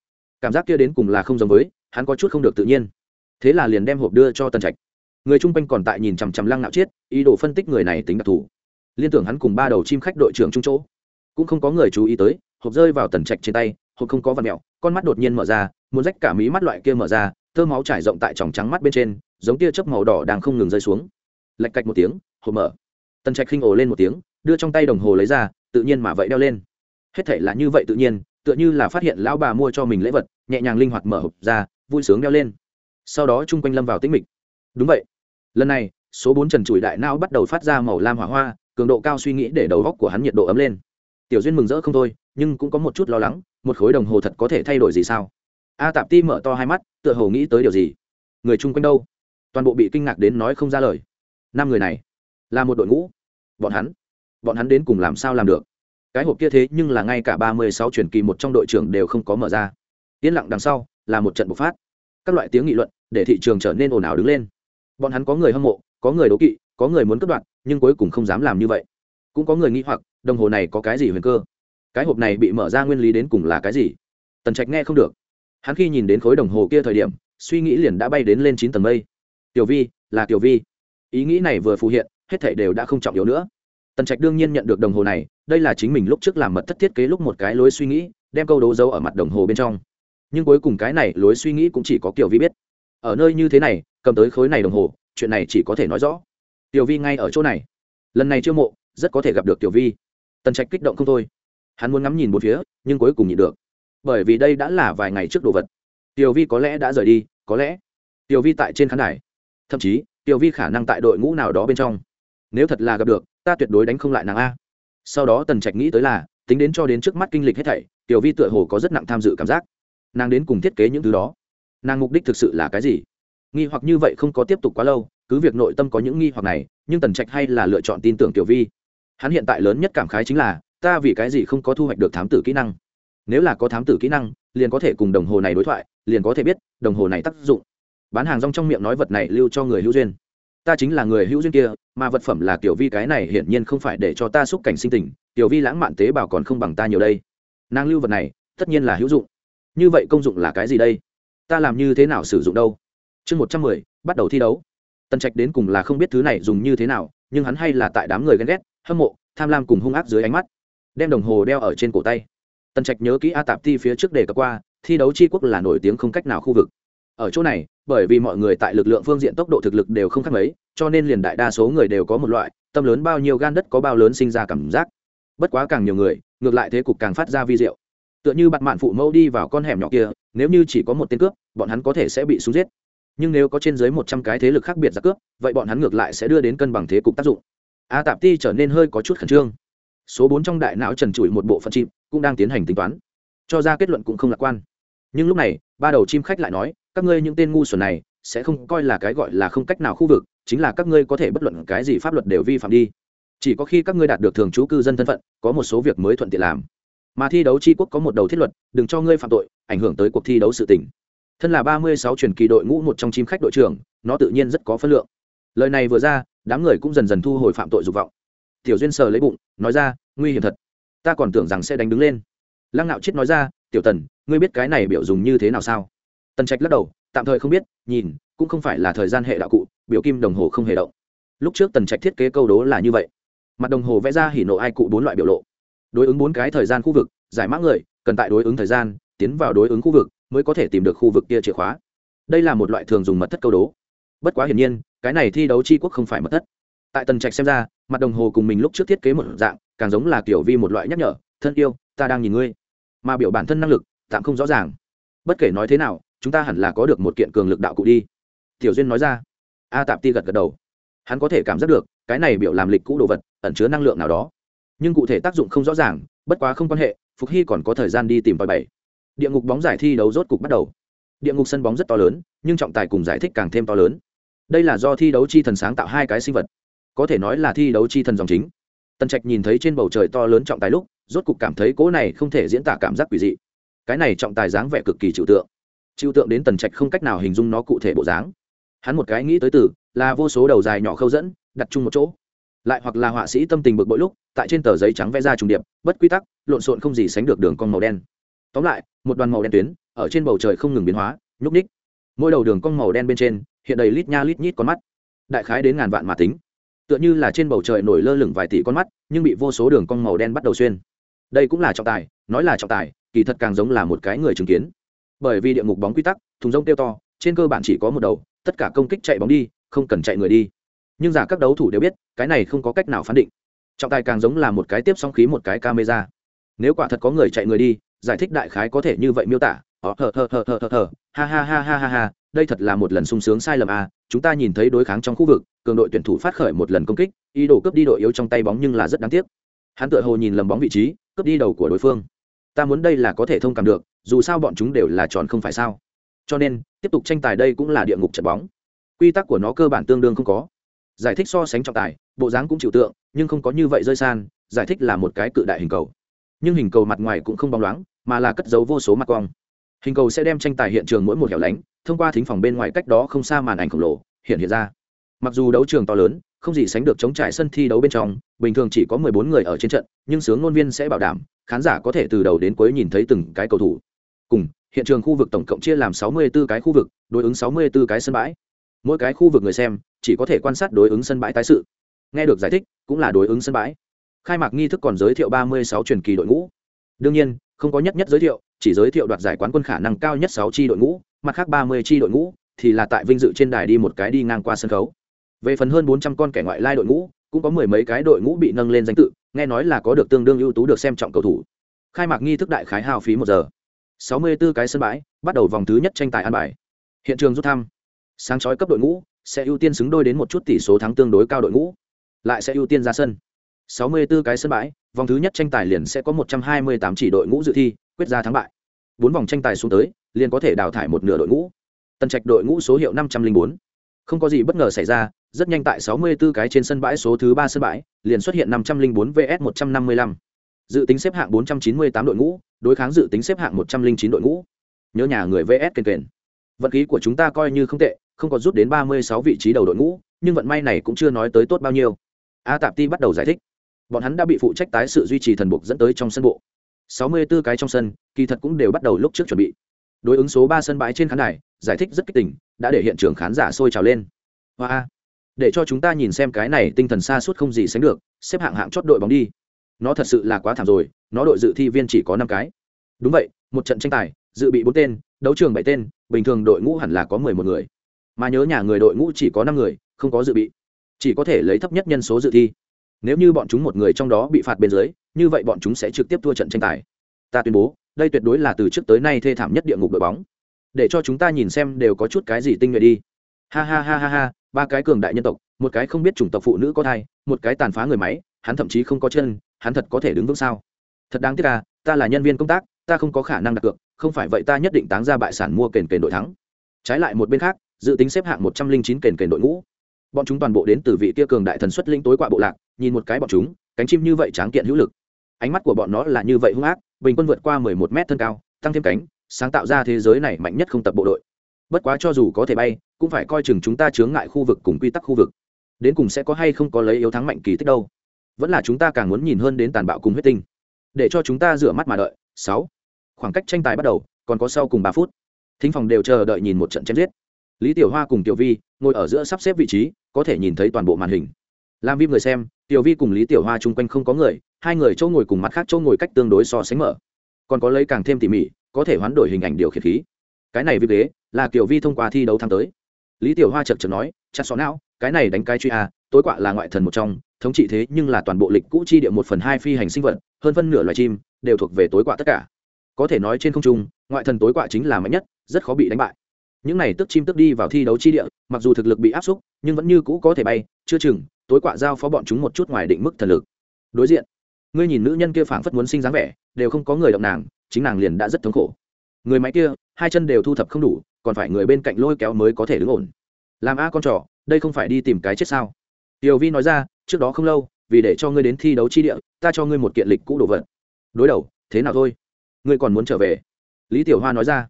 Cảm giác kia đến cùng là không giống với, hắn có chút không được tự nhiên. Thế là liền đem hộp đưa cho tần trạch. Người chung quanh còn tại nhìn chằm chằm lăng nạo chết ý đồ phân tích người này tính đặc thù. Liên tưởng hắn cùng ba đầu chim khách đội trưởng trung chỗ. Cũng không có người chú ý tới, hộp rơi vào tần trạch trên tay, hộp không có vật mẹo, con mắt đột nhiên mở ra, muốn rách cả mí mắt loại kia mở ra thơ máu trải rộng tại tròng trắng mắt bên trên, giống tia chớp màu đỏ đang không ngừng rơi xuống. Lạch cạch một tiếng, hộp mở. Tần trạch khinh ồ lên một tiếng, đưa trong tay đồng hồ lấy ra tự nhiên mà vậy đeo lên. Hết thể là như vậy tự nhiên, tựa như là phát hiện lão bà mua cho mình lễ vật, nhẹ nhàng linh hoạt mở hộp ra, vui sướng đeo lên. Sau đó chung quanh lâm vào tĩnh mịch. Đúng vậy. Lần này, số bốn trần trụi đại não bắt đầu phát ra màu lam hỏa hoa, cường độ cao suy nghĩ để đầu góc của hắn nhiệt độ ấm lên. Tiểu duyên mừng rỡ không thôi, nhưng cũng có một chút lo lắng, một khối đồng hồ thật có thể thay đổi gì sao? A tạp ti mở to hai mắt, tựa hồ nghĩ tới điều gì? Người chung quanh đâu? Toàn bộ bị kinh ngạc đến nói không ra lời. Năm người này là một đội ngũ. Bọn hắn bọn hắn đến cùng làm sao làm được? Cái hộp kia thế nhưng là ngay cả ba mươi sáu truyền kỳ một trong đội trưởng đều không có mở ra. Yên lặng đằng sau, là một trận bộc phát. Các loại tiếng nghị luận để thị trường trở nên ồn ào đứng lên. Bọn hắn có người hâm mộ, có người đố kỵ, có người muốn cất đoạn nhưng cuối cùng không dám làm như vậy. Cũng có người nghĩ hoặc, đồng hồ này có cái gì huyền cơ? Cái hộp này bị mở ra nguyên lý đến cùng là cái gì? Tần trạch nghe không được. Hắn khi nhìn đến khối đồng hồ kia thời điểm, suy nghĩ liền đã bay đến lên chín tầng mây. Tiểu vi, là tiểu vi. Ý nghĩ này vừa phù hiện, hết thảy đều đã không trọng yếu nữa tần trạch đương nhiên nhận được đồng hồ này, đây là chính mình lúc trước làm mật thất thiết kế lúc một cái lối suy nghĩ, đem câu đố dấu ở mặt đồng hồ bên trong. Nhưng cuối cùng cái này lối suy nghĩ cũng chỉ có kiểu vi biết. Ở nơi như thế này, cầm tới khối này đồng hồ, chuyện này chỉ có thể nói rõ. Tiểu vi ngay ở chỗ này. Lần này chưa mộ, rất có thể gặp được tiểu vi. Tần trạch kích động không thôi. Hắn muốn ngắm nhìn một phía, nhưng cuối cùng nhịn được. Bởi vì đây đã là vài ngày trước đồ vật. Tiểu vi có lẽ đã rời đi, có lẽ. Tiểu vi tại trên khán đài. Thậm chí, tiểu vi khả năng tại đội ngũ nào đó bên trong. Nếu thật là gặp được ta tuyệt đối đánh không lại nàng a. Sau đó tần trạch nghĩ tới là, tính đến cho đến trước mắt kinh lịch hết thảy, tiểu vi tựa hồ có rất nặng tham dự cảm giác. Nàng đến cùng thiết kế những thứ đó. Nàng mục đích thực sự là cái gì? Nghi hoặc như vậy không có tiếp tục quá lâu, cứ việc nội tâm có những nghi hoặc này, nhưng tần trạch hay là lựa chọn tin tưởng tiểu vi. Hắn hiện tại lớn nhất cảm khái chính là, ta vì cái gì không có thu hoạch được thám tử kỹ năng? Nếu là có thám tử kỹ năng, liền có thể cùng đồng hồ này đối thoại, liền có thể biết đồng hồ này tác dụng. Bán hàng rong trong miệng nói vật này lưu cho người hữu duyên ta chính là người hữu duyên kia, mà vật phẩm là tiểu vi, cái này hiển nhiên không phải để cho ta xúc cảnh sinh tình tiểu vi lãng mạn tế bào còn không bằng ta nhiều đây. Nàng lưu vật này, tất nhiên là hữu dụng. Như vậy công dụng là cái gì đây? Ta làm như thế nào sử dụng đâu? Chương một trăm mười, bắt đầu thi đấu. Tần trạch đến cùng là không biết thứ này dùng như thế nào, nhưng hắn hay là tại đám người ghen ghét, hâm mộ, tham lam cùng hung ác dưới ánh mắt. Đem đồng hồ đeo ở trên cổ tay. Tần trạch nhớ kỹ a tạp thi phía trước đề cập qua, thi đấu tri quốc là nổi tiếng không cách nào khu vực ở chỗ này, bởi vì mọi người tại lực lượng phương diện tốc độ thực lực đều không khác mấy, cho nên liền đại đa số người đều có một loại, tâm lớn bao nhiêu gan đất có bao lớn sinh ra cảm giác. Bất quá càng nhiều người, ngược lại thế cục càng phát ra vi diệu. Tựa như bạn mạn phụ mẫu đi vào con hẻm nhỏ kia, nếu như chỉ có một tên cướp, bọn hắn có thể sẽ bị súng giết. Nhưng nếu có trên dưới một trăm cái thế lực khác biệt ra cướp, vậy bọn hắn ngược lại sẽ đưa đến cân bằng thế cục tác dụng. A tạp ti trở nên hơi có chút khẩn trương. Số bốn trong đại não trần trụi một bộ phận chim cũng đang tiến hành tính toán. Cho ra kết luận cũng không lạc quan. Nhưng lúc này, ba đầu chim khách lại nói các ngươi những tên ngu xuẩn này sẽ không coi là cái gọi là không cách nào khu vực, chính là các ngươi có thể bất luận cái gì pháp luật đều vi phạm đi. Chỉ có khi các ngươi đạt được thường trú cư dân thân phận, có một số việc mới thuận tiện làm. Mà thi đấu tri quốc có một đầu thiết luật, đừng cho ngươi phạm tội, ảnh hưởng tới cuộc thi đấu sự tỉnh thân là ba mươi sáu truyền kỳ đội ngũ một trong chim khách đội trưởng, nó tự nhiên rất có phân lượng. Lời này vừa ra, đám người cũng dần dần thu hồi phạm tội dục vọng. Tiểu duyên sờ lấy bụng, nói ra, nguy hiểm thật. Ta còn tưởng rằng sẽ đánh đứng lên. Lăng nạo chết nói ra, tiểu tần, ngươi biết cái này biểu dùng như thế nào sao? Tần trạch lắc đầu, tạm thời không biết, nhìn, cũng không phải là thời gian hệ đạo cụ, biểu kim đồng hồ không hề động. Lúc trước tần trạch thiết kế câu đố là như vậy. Mặt đồng hồ vẽ ra hỉ nộ ai cụ bốn loại biểu lộ. Đối ứng bốn cái thời gian khu vực, giải mã người, cần tại đối ứng thời gian, tiến vào đối ứng khu vực, mới có thể tìm được khu vực kia chìa khóa. Đây là một loại thường dùng mật thất câu đố. Bất quá hiển nhiên, cái này thi đấu c quốc không phải mật thất. Tại tần trạch xem ra, mặt đồng hồ cùng mình lúc trước thiết kế một dạng, càng giống là kiểu vi một loại nhắc nhở, thân yêu, ta đang nhìn ngươi. Mà biểu bản thân năng lực, tạm không rõ ràng. Bất kể nói thế nào chúng ta hẳn là có được một kiện cường lực đạo cụ đi. Tiểu duyên nói ra. A tạp ti gật gật đầu. Hắn có thể cảm giác được, cái này biểu làm lịch cũ đồ vật, ẩn chứa năng lượng nào đó. Nhưng cụ thể tác dụng không rõ ràng, bất quá không quan hệ, phục hy còn có thời gian đi tìm vòi bảy. Địa ngục bóng giải thi đấu rốt cục bắt đầu. Địa ngục sân bóng rất to lớn, nhưng trọng tài cùng giải thích càng thêm to lớn. Đây là do thi đấu chi thần sáng tạo hai cái sinh vật. Có thể nói là thi đấu chi thần dòng chính. Tần trạch nhìn thấy trên bầu trời to lớn trọng tài lúc, rốt cục cảm thấy cỗ này không thể diễn tả cảm giác quỷ dị. Cái này trọng tài dáng vẻ cực kỳ trừu tượng trừu tượng đến tần trạch không cách nào hình dung nó cụ thể bộ dáng. Hắn một cái nghĩ tới từ, là vô số đầu dài nhỏ khâu dẫn, đặt chung một chỗ. Lại hoặc là họa sĩ tâm tình bực bội lúc, tại trên tờ giấy trắng vẽ ra trùng điệp, bất quy tắc, lộn xộn không gì sánh được đường cong màu đen. Tóm lại, một đoàn màu đen tuyến, ở trên bầu trời không ngừng biến hóa, nhúc ních mỗi đầu đường cong màu đen bên trên, hiện đầy lít nha lít nhít con mắt. Đại khái đến ngàn vạn mà tính. Tựa như là trên bầu trời nổi lơ lửng vài tỷ con mắt, nhưng bị vô số đường cong màu đen bắt đầu xuyên. Đây cũng là trọng tài, nói là trọng tài, kỳ thật càng giống là một cái người chứng kiến bởi vì địa ngục bóng quy tắc, thùng rông kêu to, trên cơ bản chỉ có một đầu, tất cả công kích chạy bóng đi, không cần chạy người đi. Nhưng giả các đấu thủ đều biết, cái này không có cách nào phán định. Trọng tài càng giống là một cái tiếp song khí, một cái camera. Nếu quả thật có người chạy người đi, giải thích đại khái có thể như vậy miêu tả. Họ thờ thờ thờ thờ thờ thờ. Ha ha ha ha ha ha. Đây thật là một lần sung sướng sai lầm à. Chúng ta nhìn thấy đối kháng trong khu vực, cường đội tuyển thủ phát khởi một lần công kích, ý đồ cướp đi đội yếu trong tay bóng nhưng là rất đáng tiếc. Hắn tựa hồ nhìn lầm bóng vị trí, cướp đi đầu của đối phương. Ta muốn đây là có thể thông cảm được dù sao bọn chúng đều là tròn không phải sao. Cho nên, tiếp tục tranh tài đây cũng là địa ngục trận bóng. Quy tắc của nó cơ bản tương đương không có. Giải thích so sánh trọng tài, bộ dáng cũng chịu tượng, nhưng không có như vậy rơi san, giải thích là một cái cự đại hình cầu. Nhưng hình cầu mặt ngoài cũng không bóng loáng, mà là cất giấu vô số mặt cong hình cầu sẽ đem tranh tài hiện trường mỗi một hẻo lánh, thông qua thính phòng bên ngoài cách đó không xa màn ảnh khổng lồ, hiện hiện ra. Mặc dù đấu trường to lớn, không gì sánh được chống trải sân thi đấu bên trong, bình thường chỉ có mười bốn người ở trên trận, nhưng sướng ngôn viên sẽ bảo đảm, khán giả có thể từ đầu đến cuối nhìn thấy từng cái cầu thủ cùng, hiện trường khu vực tổng cộng chia làm sáu mươi 64 cái khu vực, đối ứng sáu mươi 64 cái sân bãi. Mỗi cái khu vực người xem, chỉ có thể quan sát đối ứng sân bãi tái sự. Nghe được giải thích, cũng là đối ứng sân bãi. Khai mạc nghi thức còn giới thiệu ba mươi sáu truyền kỳ đội ngũ. Đương nhiên, không có nhất nhất giới thiệu, chỉ giới thiệu đoạt giải quán quân khả năng cao nhất sáu chi đội ngũ, mặt khác ba mươi chi đội ngũ, thì là tại vinh dự trên đài đi một cái đi ngang qua sân khấu. Về phần hơn bốn trăm con kẻ ngoại lai đội ngũ, cũng có mười mấy cái đội ngũ bị nâng lên danh tự, nghe nói là có được tương đương ưu tú được xem trọng cầu thủ. Khai mạc nghi thức đại khái hao phí một giờ sáu mươi 64 cái sân bãi, bắt đầu vòng thứ nhất tranh tài an bài. Hiện trường rút thăm. Sáng chói cấp đội ngũ, sẽ ưu tiên xứng đôi đến một chút tỷ số thắng tương đối cao đội ngũ. Lại sẽ ưu tiên ra sân. 64 cái sân bãi, vòng thứ nhất tranh tài liền sẽ có 128 chỉ đội ngũ dự thi, quyết ra thắng bại. Bốn vòng tranh tài xuống tới, liền có thể đào thải một nửa đội ngũ. Tân trạch đội ngũ số hiệu 504. không có gì bất ngờ xảy ra, rất nhanh tại 64 cái trên sân bãi số thứ ba sân bãi, liền xuất hiện 504 vs 155 dự tính xếp hạng 498 đội ngũ, đối kháng dự tính xếp hạng 109 đội ngũ. Nhớ nhà người vs kền kền. Vận khí của chúng ta coi như không tệ, không có rút đến 36 vị trí đầu đội ngũ, nhưng vận may này cũng chưa nói tới tốt bao nhiêu. A tạp ti bắt đầu giải thích. Bọn hắn đã bị phụ trách tái sự duy trì thần buộc dẫn tới trong sân bộ. 64 cái trong sân, kỳ thật cũng đều bắt đầu lúc trước chuẩn bị. Đối ứng số ba sân bãi trên khán đài, giải thích rất kích tỉnh đã để hiện trường khán giả sôi trào lên. Hoa để cho chúng ta nhìn xem cái này tinh thần xa suốt không gì sánh được, xếp hạng hạng chót đội bóng đi nó thật sự là quá thảm rồi, nó đội dự thi viên chỉ có năm cái. Đúng vậy, một trận tranh tài, dự bị bốn tên, đấu trường bảy tên, bình thường đội ngũ hẳn là có mười một người. Mà nhớ nhà người đội ngũ chỉ có năm người, không có dự bị. Chỉ có thể lấy thấp nhất nhân số dự thi. Nếu như bọn chúng một người trong đó bị phạt bên dưới, như vậy bọn chúng sẽ trực tiếp thua trận tranh tài. Ta tuyên bố, đây tuyệt đối là từ trước tới nay thê thảm nhất địa ngục đội bóng. Để cho chúng ta nhìn xem đều có chút cái gì tinh nhuệ đi. Ha ha ha ha ha, ba cái cường đại nhân tộc, một cái không biết chủng tộc phụ nữ có thai, một cái tàn phá người máy, hắn thậm chí không có chân hắn thật có thể đứng vững sao? Thật đáng tiếc à ta là nhân viên công tác, ta không có khả năng đặt cược, không phải vậy ta nhất định táng ra bại sản mua kền kền đội thắng. Trái lại một bên khác, dự tính xếp hạng một trăm linh chín kền kền đội ngũ. Bọn chúng toàn bộ đến từ vị kia cường đại thần xuất linh tối quạ bộ lạc, nhìn một cái bọn chúng, cánh chim như vậy tráng kiện hữu lực. Ánh mắt của bọn nó là như vậy hung ác, bình quân vượt qua mười một mét thân cao, tăng thêm cánh, sáng tạo ra thế giới này mạnh nhất không tập bộ đội. Bất quá cho dù có thể bay, cũng phải coi chừng chúng ta chướng ngại khu vực cùng quy tắc khu vực. Đến cùng sẽ có hay không có lấy yếu thắng mạnh kỳ tích đâu vẫn là chúng ta càng muốn nhìn hơn đến tàn bạo cùng huyết tinh. Để cho chúng ta rửa mắt mà đợi. Sáu. Khoảng cách tranh tài bắt đầu, còn có sau cùng ba phút. Thính phòng đều chờ đợi nhìn một trận chém giết. Lý tiểu hoa cùng tiểu vi ngồi ở giữa sắp xếp vị trí, có thể nhìn thấy toàn bộ màn hình. Làm vi người xem, tiểu vi cùng lý tiểu hoa chung quanh không có người, hai người chỗ ngồi cùng mặt khác chỗ ngồi cách tương đối so sánh mở. Còn có lấy càng thêm tỉ mỉ, có thể hoán đổi hình ảnh điều khiển khí. Cái này vi ghế là tiểu vi thông qua thi đấu tháng tới. Lý tiểu hoa chật chật nói, chặt xó não, cái này đánh cái truy a tối quạ là ngoại thần một trong thống trị thế nhưng là toàn bộ lịch cũ chi địa một phần hai phi hành sinh vật, hơn phân nửa loài chim đều thuộc về tối quạ tất cả. Có thể nói trên không trung, ngoại thần tối quạ chính là mạnh nhất, rất khó bị đánh bại. Những này tức chim tức đi vào thi đấu chi địa, mặc dù thực lực bị áp xúc, nhưng vẫn như cũ có thể bay, chưa chừng, tối quạ giao phó bọn chúng một chút ngoài định mức thần lực. Đối diện, ngươi nhìn nữ nhân kia phảng phất muốn sinh dáng vẻ, đều không có người động nàng, chính nàng liền đã rất thống khổ. Người máy kia, hai chân đều thu thập không đủ, còn phải người bên cạnh lôi kéo mới có thể đứng ổn. Làm a con trò, đây không phải đi tìm cái chết sao? Tiểu vi nói ra, trước đó không lâu, vì để cho ngươi đến thi đấu chi địa, ta cho ngươi một kiện lịch cũ đồ vật. Đối đầu, thế nào thôi? Ngươi còn muốn trở về? Lý tiểu hoa nói ra.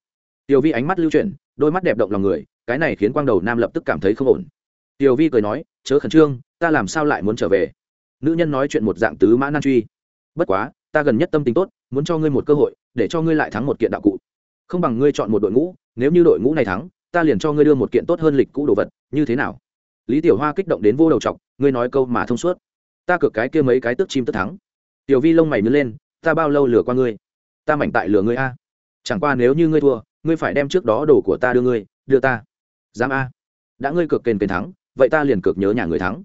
Tiểu vi ánh mắt lưu chuyển, đôi mắt đẹp động lòng người, cái này khiến quang đầu nam lập tức cảm thấy không ổn. Tiểu vi cười nói, chớ khẩn trương, ta làm sao lại muốn trở về? Nữ nhân nói chuyện một dạng tứ mã nan truy. Bất quá, ta gần nhất tâm tính tốt, muốn cho ngươi một cơ hội, để cho ngươi lại thắng một kiện đạo cụ. Không bằng ngươi chọn một đội ngũ, nếu như đội ngũ này thắng, ta liền cho ngươi đưa một kiện tốt hơn lịch cũ đồ vật, như thế nào? Lý tiểu hoa kích động đến vô đầu chọc, ngươi nói câu mà thông suốt. Ta cược cái kia mấy cái tước chim tức thắng. Tiểu vi lông mày nứt lên, ta bao lâu lừa qua ngươi? Ta mảnh tại lừa ngươi a. Chẳng qua nếu như ngươi thua, ngươi phải đem trước đó đồ của ta đưa ngươi, đưa ta. Dám a. Đã ngươi cược kền kền thắng, vậy ta liền cược nhớ nhà người thắng.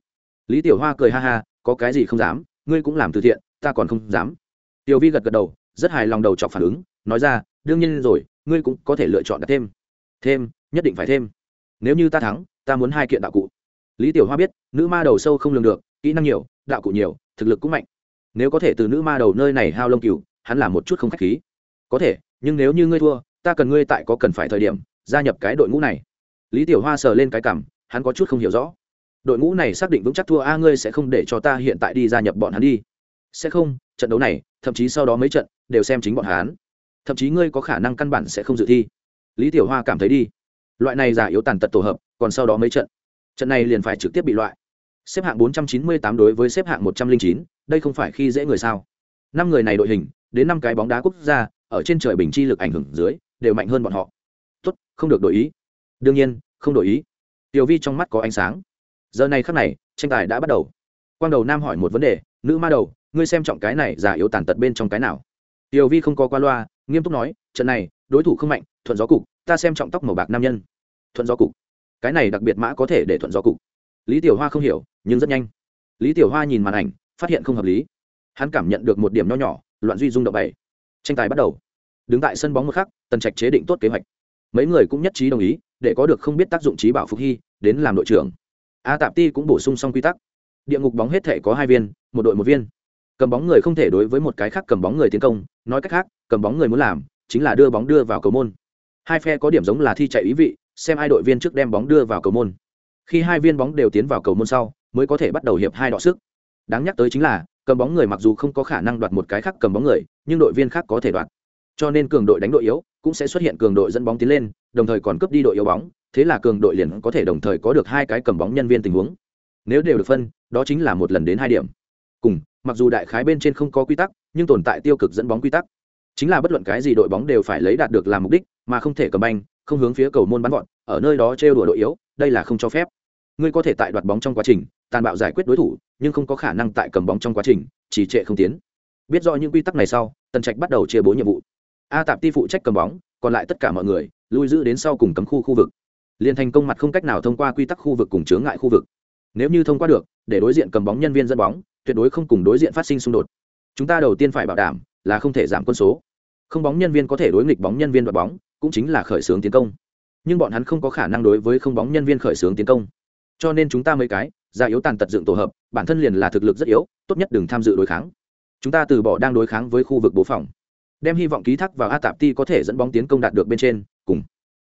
Lý tiểu hoa cười ha ha, có cái gì không dám, ngươi cũng làm từ thiện, ta còn không dám. Tiểu vi gật gật đầu, rất hài lòng đầu chọc phản ứng, nói ra, đương nhiên rồi, ngươi cũng có thể lựa chọn đặt thêm. Thêm, nhất định phải thêm. Nếu như ta thắng, ta muốn hai kiện đạo cụ lý tiểu hoa biết, nữ ma đầu sâu không lường được, kỹ năng nhiều, đạo cụ nhiều, thực lực cũng mạnh. Nếu có thể từ nữ ma đầu nơi này hao lông cừu, hắn làm một chút không k h á c h khí. Có thể, nhưng nếu như ngươi thua, ta cần ngươi tại có cần phải thời điểm, gia nhập cái đội ngũ này. Lý tiểu hoa sờ lên cái cảm hắn có chút không hiểu rõ. Đội ngũ này xác định vững chắc thua a, ngươi sẽ không để cho ta hiện tại đi gia nhập bọn hắn đi. Sẽ không, trận đấu này, thậm chí sau đó mấy trận, đều xem chính bọn hắn. Thậm chí ngươi có khả năng căn bản sẽ không dự thi. Lý tiểu hoa cảm thấy đi. Loại này giả yếu tàn tật tổ hợp, còn sau đó mấy trận trận này liền phải trực tiếp bị loại. Xếp hạng 498 đối với xếp hạng 109, đây không phải khi dễ người sao? Năm người này đội hình đến năm cái bóng đá quốc gia ở trên trời bình chi lực ảnh hưởng dưới đều mạnh hơn bọn họ. Tốt không được đổi ý. Đương nhiên không đổi ý. Tiểu vi trong mắt có ánh sáng. Giờ này khắc này tranh tài đã bắt đầu. Quang đầu nam hỏi một vấn đề nữ ma đầu ngươi xem trọng cái này giả yếu tàn tật bên trong cái nào? Tiểu vi không có qua loa nghiêm túc nói trận này đối thủ không mạnh thuận gió cục ta xem trọng tóc màu bạc nam nhân. Thuận gió cục cái này đặc biệt mã có thể để thuận gió cục. Lý tiểu hoa không hiểu, nhưng rất nhanh. Lý tiểu hoa nhìn màn ảnh, phát hiện không hợp lý. Hắn cảm nhận được một điểm nho nhỏ, loạn duy dung động bảy. Tranh tài bắt đầu. Đứng tại sân bóng một khắc, tần trạch chế định tốt kế hoạch. Mấy người cũng nhất trí đồng ý, để có được không biết tác dụng trí bảo phục hy, đến làm đội trưởng. A tạp ti cũng bổ sung xong quy tắc. Địa ngục bóng hết thể có hai viên, một đội một viên. Cầm bóng người không thể đối với một cái khác cầm bóng người tiến công, nói cách khác, cầm bóng người muốn làm, chính là đưa bóng đưa vào cầu môn. Hai phe có điểm giống là thi chạy ý vị xem hai đội viên trước đem bóng đưa vào cầu môn. Khi hai viên bóng đều tiến vào cầu môn sau, mới có thể bắt đầu hiệp hai đọ sức. Đáng nhắc tới chính là, cầm bóng người mặc dù không có khả năng đoạt một cái khác cầm bóng người, nhưng đội viên khác có thể đoạt. Cho nên cường đội đánh đội yếu, cũng sẽ xuất hiện cường đội dẫn bóng tiến lên, đồng thời còn cướp đi đội yếu bóng, thế là cường đội liền có thể đồng thời có được hai cái cầm bóng nhân viên tình huống. Nếu đều được phân, đó chính là một lần đến hai điểm. Cùng, mặc dù đại khái bên trên không có quy tắc, nhưng tồn tại tiêu cực dẫn bóng quy tắc. Chính là bất luận cái gì đội bóng đều phải lấy đạt được làm mục đích, mà không thể cầm banh không hướng phía cầu môn bắn vọt, ở nơi đó trêu đùa đội yếu, đây là không cho phép. Ngươi có thể tại đoạt bóng trong quá trình, tàn bạo giải quyết đối thủ, nhưng không có khả năng tại cầm bóng trong quá trình chỉ trệ không tiến. Biết rõ những quy tắc này sau, tần trạch bắt đầu chia bố nhiệm vụ. A tạp ti phụ trách cầm bóng, còn lại tất cả mọi người, lui giữ đến sau cùng cấm khu khu vực. Liên thành công mặt không cách nào thông qua quy tắc khu vực cùng chướng ngại khu vực. Nếu như thông qua được, để đối diện cầm bóng nhân viên dẫn bóng, tuyệt đối không cùng đối diện phát sinh xung đột. Chúng ta đầu tiên phải bảo đảm là không thể giảm quân số. Không bóng nhân viên có thể đối nghịch bóng nhân viên đoạt bóng cũng chính là khởi xướng tiến công. Nhưng bọn hắn không có khả năng đối với không bóng nhân viên khởi xướng tiến công. Cho nên chúng ta mấy cái, ra yếu tàn tật dựng tổ hợp, bản thân liền là thực lực rất yếu, tốt nhất đừng tham dự đối kháng. Chúng ta từ bỏ đang đối kháng với khu vực bố phòng. Đem hy vọng ký thác vào a tạp ti có thể dẫn bóng tiến công đạt được bên trên, cùng.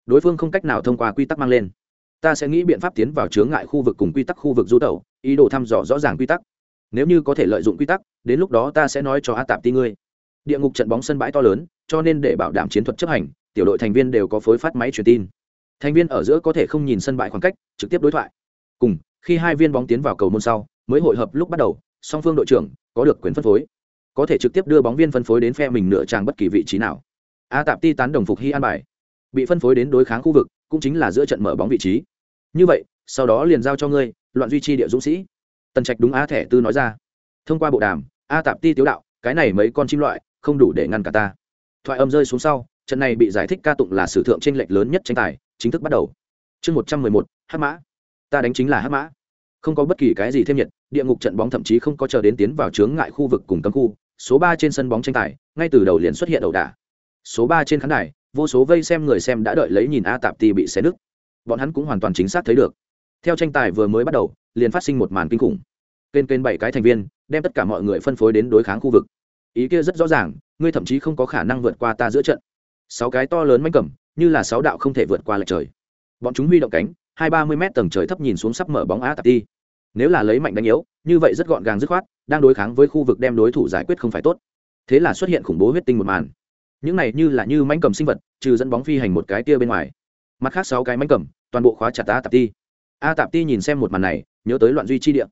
Đối phương không cách nào thông qua quy tắc mang lên. Ta sẽ nghĩ biện pháp tiến vào chướng ngại khu vực cùng quy tắc khu vực du tẩu, ý đồ thăm dò rõ ràng quy tắc. Nếu như có thể lợi dụng quy tắc, đến lúc đó ta sẽ nói cho a tạp ti ngươi. Địa ngục trận bóng sân bãi to lớn, cho nên để bảo đảm chiến thuật chấp hành tiểu đội thành viên đều có phối phát máy truyền tin. Thành viên ở giữa có thể không nhìn sân bãi khoảng cách, trực tiếp đối thoại. Cùng, khi hai viên bóng tiến vào cầu môn sau, mới hội hợp lúc bắt đầu, song phương đội trưởng có được quyền phân phối. Có thể trực tiếp đưa bóng viên phân phối đến phe mình nửa trang bất kỳ vị trí nào. A tạp ti tán đồng phục hy an bài. Bị phân phối đến đối kháng khu vực, cũng chính là giữa trận mở bóng vị trí. Như vậy, sau đó liền giao cho ngươi, loạn duy trì địa dũng sĩ. Tần trạch đúng a thẻ tư nói ra. Thông qua bộ đàm, a tạp ti tiếu đạo, cái này mấy con chim loại, không đủ để ngăn cả ta. Thoại âm rơi xuống sau trận này bị giải thích ca tụng là sử thượng tranh lệch lớn nhất tranh tài, chính thức bắt đầu. Chương một trăm mười một, hát mã. Ta đánh chính là hát mã. Không có bất kỳ cái gì thêm nhiệt, địa ngục trận bóng thậm chí không có chờ đến tiến vào chướng ngại khu vực cùng cấm khu. Số ba trên sân bóng tranh tài, ngay từ đầu liền xuất hiện ẩu đả. Số ba trên khán đài, vô số vây xem người xem đã đợi lấy nhìn a tạp ti bị xé nứt. Bọn hắn cũng hoàn toàn chính xác thấy được. Theo tranh tài vừa mới bắt đầu, liền phát sinh một màn kinh khủng. Kênh kênh bảy cái thành viên, đem tất cả mọi người phân phối đến đối kháng khu vực. Ý kia rất rõ ràng, ngươi thậm chí không có khả năng vượt qua ta giữa trận sáu cái to lớn mánh cầm, như là sáu đạo không thể vượt qua lệch trời. Bọn chúng huy động cánh, hai ba mươi m tầng trời thấp nhìn xuống sắp mở bóng a tạp ti. Nếu là lấy mạnh đánh yếu, như vậy rất gọn gàng dứt khoát, đang đối kháng với khu vực đem đối thủ giải quyết không phải tốt. Thế là xuất hiện khủng bố huyết tinh một màn. Những này như là như mánh cầm sinh vật, trừ dẫn bóng phi hành một cái kia bên ngoài. Mặt khác sáu cái mánh cầm, toàn bộ khóa chặt a tạp ti. A tạp ti nhìn xem một màn này, nhớ tới loạn duy chi địa.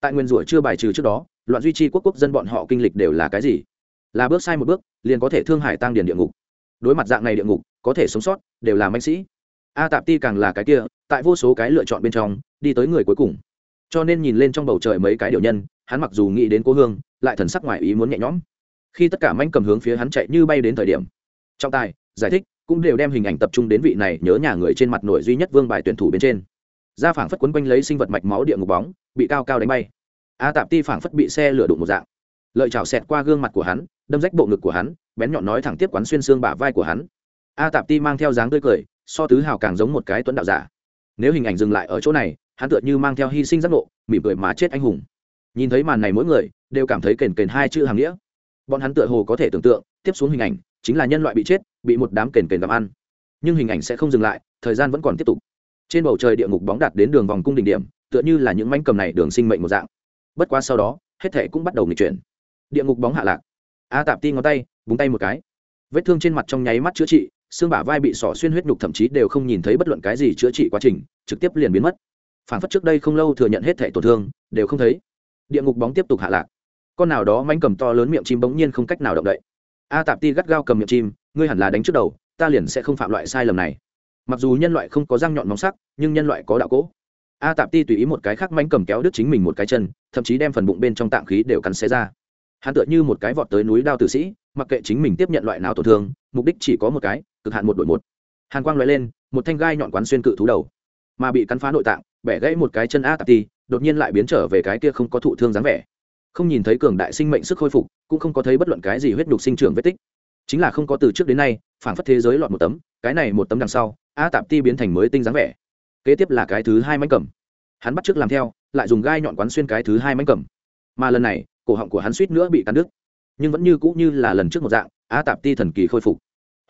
Tại nguyên rủa chưa bài trừ trước đó, loạn duy chi quốc quốc dân bọn họ kinh lịch đều là cái gì? Là bước sai một bước, liền có thể thương hải tăng điền địa ngục đối mặt dạng này địa ngục, có thể sống sót, đều là manh sĩ. A tạp ti càng là cái kia, tại vô số cái lựa chọn bên trong, đi tới người cuối cùng. Cho nên nhìn lên trong bầu trời mấy cái điều nhân, hắn mặc dù nghĩ đến cố hương, lại thần sắc ngoài ý muốn nhẹ nhõm. Khi tất cả manh cầm hướng phía hắn chạy như bay đến thời điểm, trọng tài, giải thích, cũng đều đem hình ảnh tập trung đến vị này nhớ nhà người trên mặt nổi duy nhất vương bài tuyển thủ bên trên. Ra phảng phất quấn quanh lấy sinh vật mạch máu địa ngục bóng, bị cao cao đánh bay. A tạp ti phảng phất bị xe lửa đụng một dạng. Lợi chảo xẹt qua gương mặt của hắn, đâm rách bộ ngực của hắn bén nhọn nói thẳng tiếp quán xuyên xương bả vai của hắn. A tạp ti mang theo dáng tươi cười, so tứ hào càng giống một cái tuấn đạo giả. Nếu hình ảnh dừng lại ở chỗ này, hắn tựa như mang theo hy sinh giác ngộ, mỉm cười mà chết anh hùng. Nhìn thấy màn này mỗi người, đều cảm thấy kền kền hai chữ hàng nghĩa. Bọn hắn tựa hồ có thể tưởng tượng, tiếp xuống hình ảnh chính là nhân loại bị chết, bị một đám kền kền gặm ăn. Nhưng hình ảnh sẽ không dừng lại, thời gian vẫn còn tiếp tục. Trên bầu trời địa ngục bóng đạt đến đường vòng cung đỉnh điểm, tựa như là những manh cầm này đường sinh mệnh một dạng. Bất quá sau đó, hết thể cũng bắt đầu nghịch chuyển. Địa ngục bóng hạ lạc a tạp ti ngón tay, búng tay một cái. Vết thương trên mặt trong nháy mắt chữa trị, xương bả vai bị sỏ xuyên huyết nhục thậm chí đều không nhìn thấy bất luận cái gì chữa trị quá trình, trực tiếp liền biến mất. Phản phất trước đây không lâu thừa nhận hết thẻ tổn thương, đều không thấy. Địa ngục bóng tiếp tục hạ lạc. Con nào đó manh cầm to lớn miệng chim bỗng nhiên không cách nào động đậy. A tạp ti gắt gao cầm miệng chim, ngươi hẳn là đánh trước đầu, ta liền sẽ không phạm loại sai lầm này. Mặc dù nhân loại không có răng nhọn móng sắc, nhưng nhân loại có đạo cỗ. A tạp ti tùy ý một cái khác manh cầm kéo đứt chính mình một cái chân, thậm chí đem phần bụng bên trong tạng khí đều cắn xé ra hắn tựa như một cái vọt tới núi đao tử sĩ, mặc kệ chính mình tiếp nhận loại nào tổn thương, mục đích chỉ có một cái, cực hạn một đội một. Hàn quang loại lên, một thanh gai nhọn quán xuyên cự thú đầu. Mà bị cắn phá nội tạng, bẻ gãy một cái chân a tạp ti, đột nhiên lại biến trở về cái kia không có thụ thương dáng vẻ. Không nhìn thấy cường đại sinh mệnh sức khôi phục, cũng không có thấy bất luận cái gì huyết nhục sinh trưởng vết tích. Chính là không có từ trước đến nay phản phất thế giới lọt một tấm, cái này một tấm đằng sau, a tạp ti biến thành mới tinh dáng vẻ. Kế tiếp là cái thứ hai mánh cầm. Hắn bắt t r ư ớ c làm theo, lại dùng gai nhọn quán xuyên cái thứ hai mánh cầm. Mà lần này cổ họng của hắn suýt nữa bị cắn đứt. Nhưng vẫn như cũ như là lần trước một dạng a tạp ti thần kỳ khôi phục.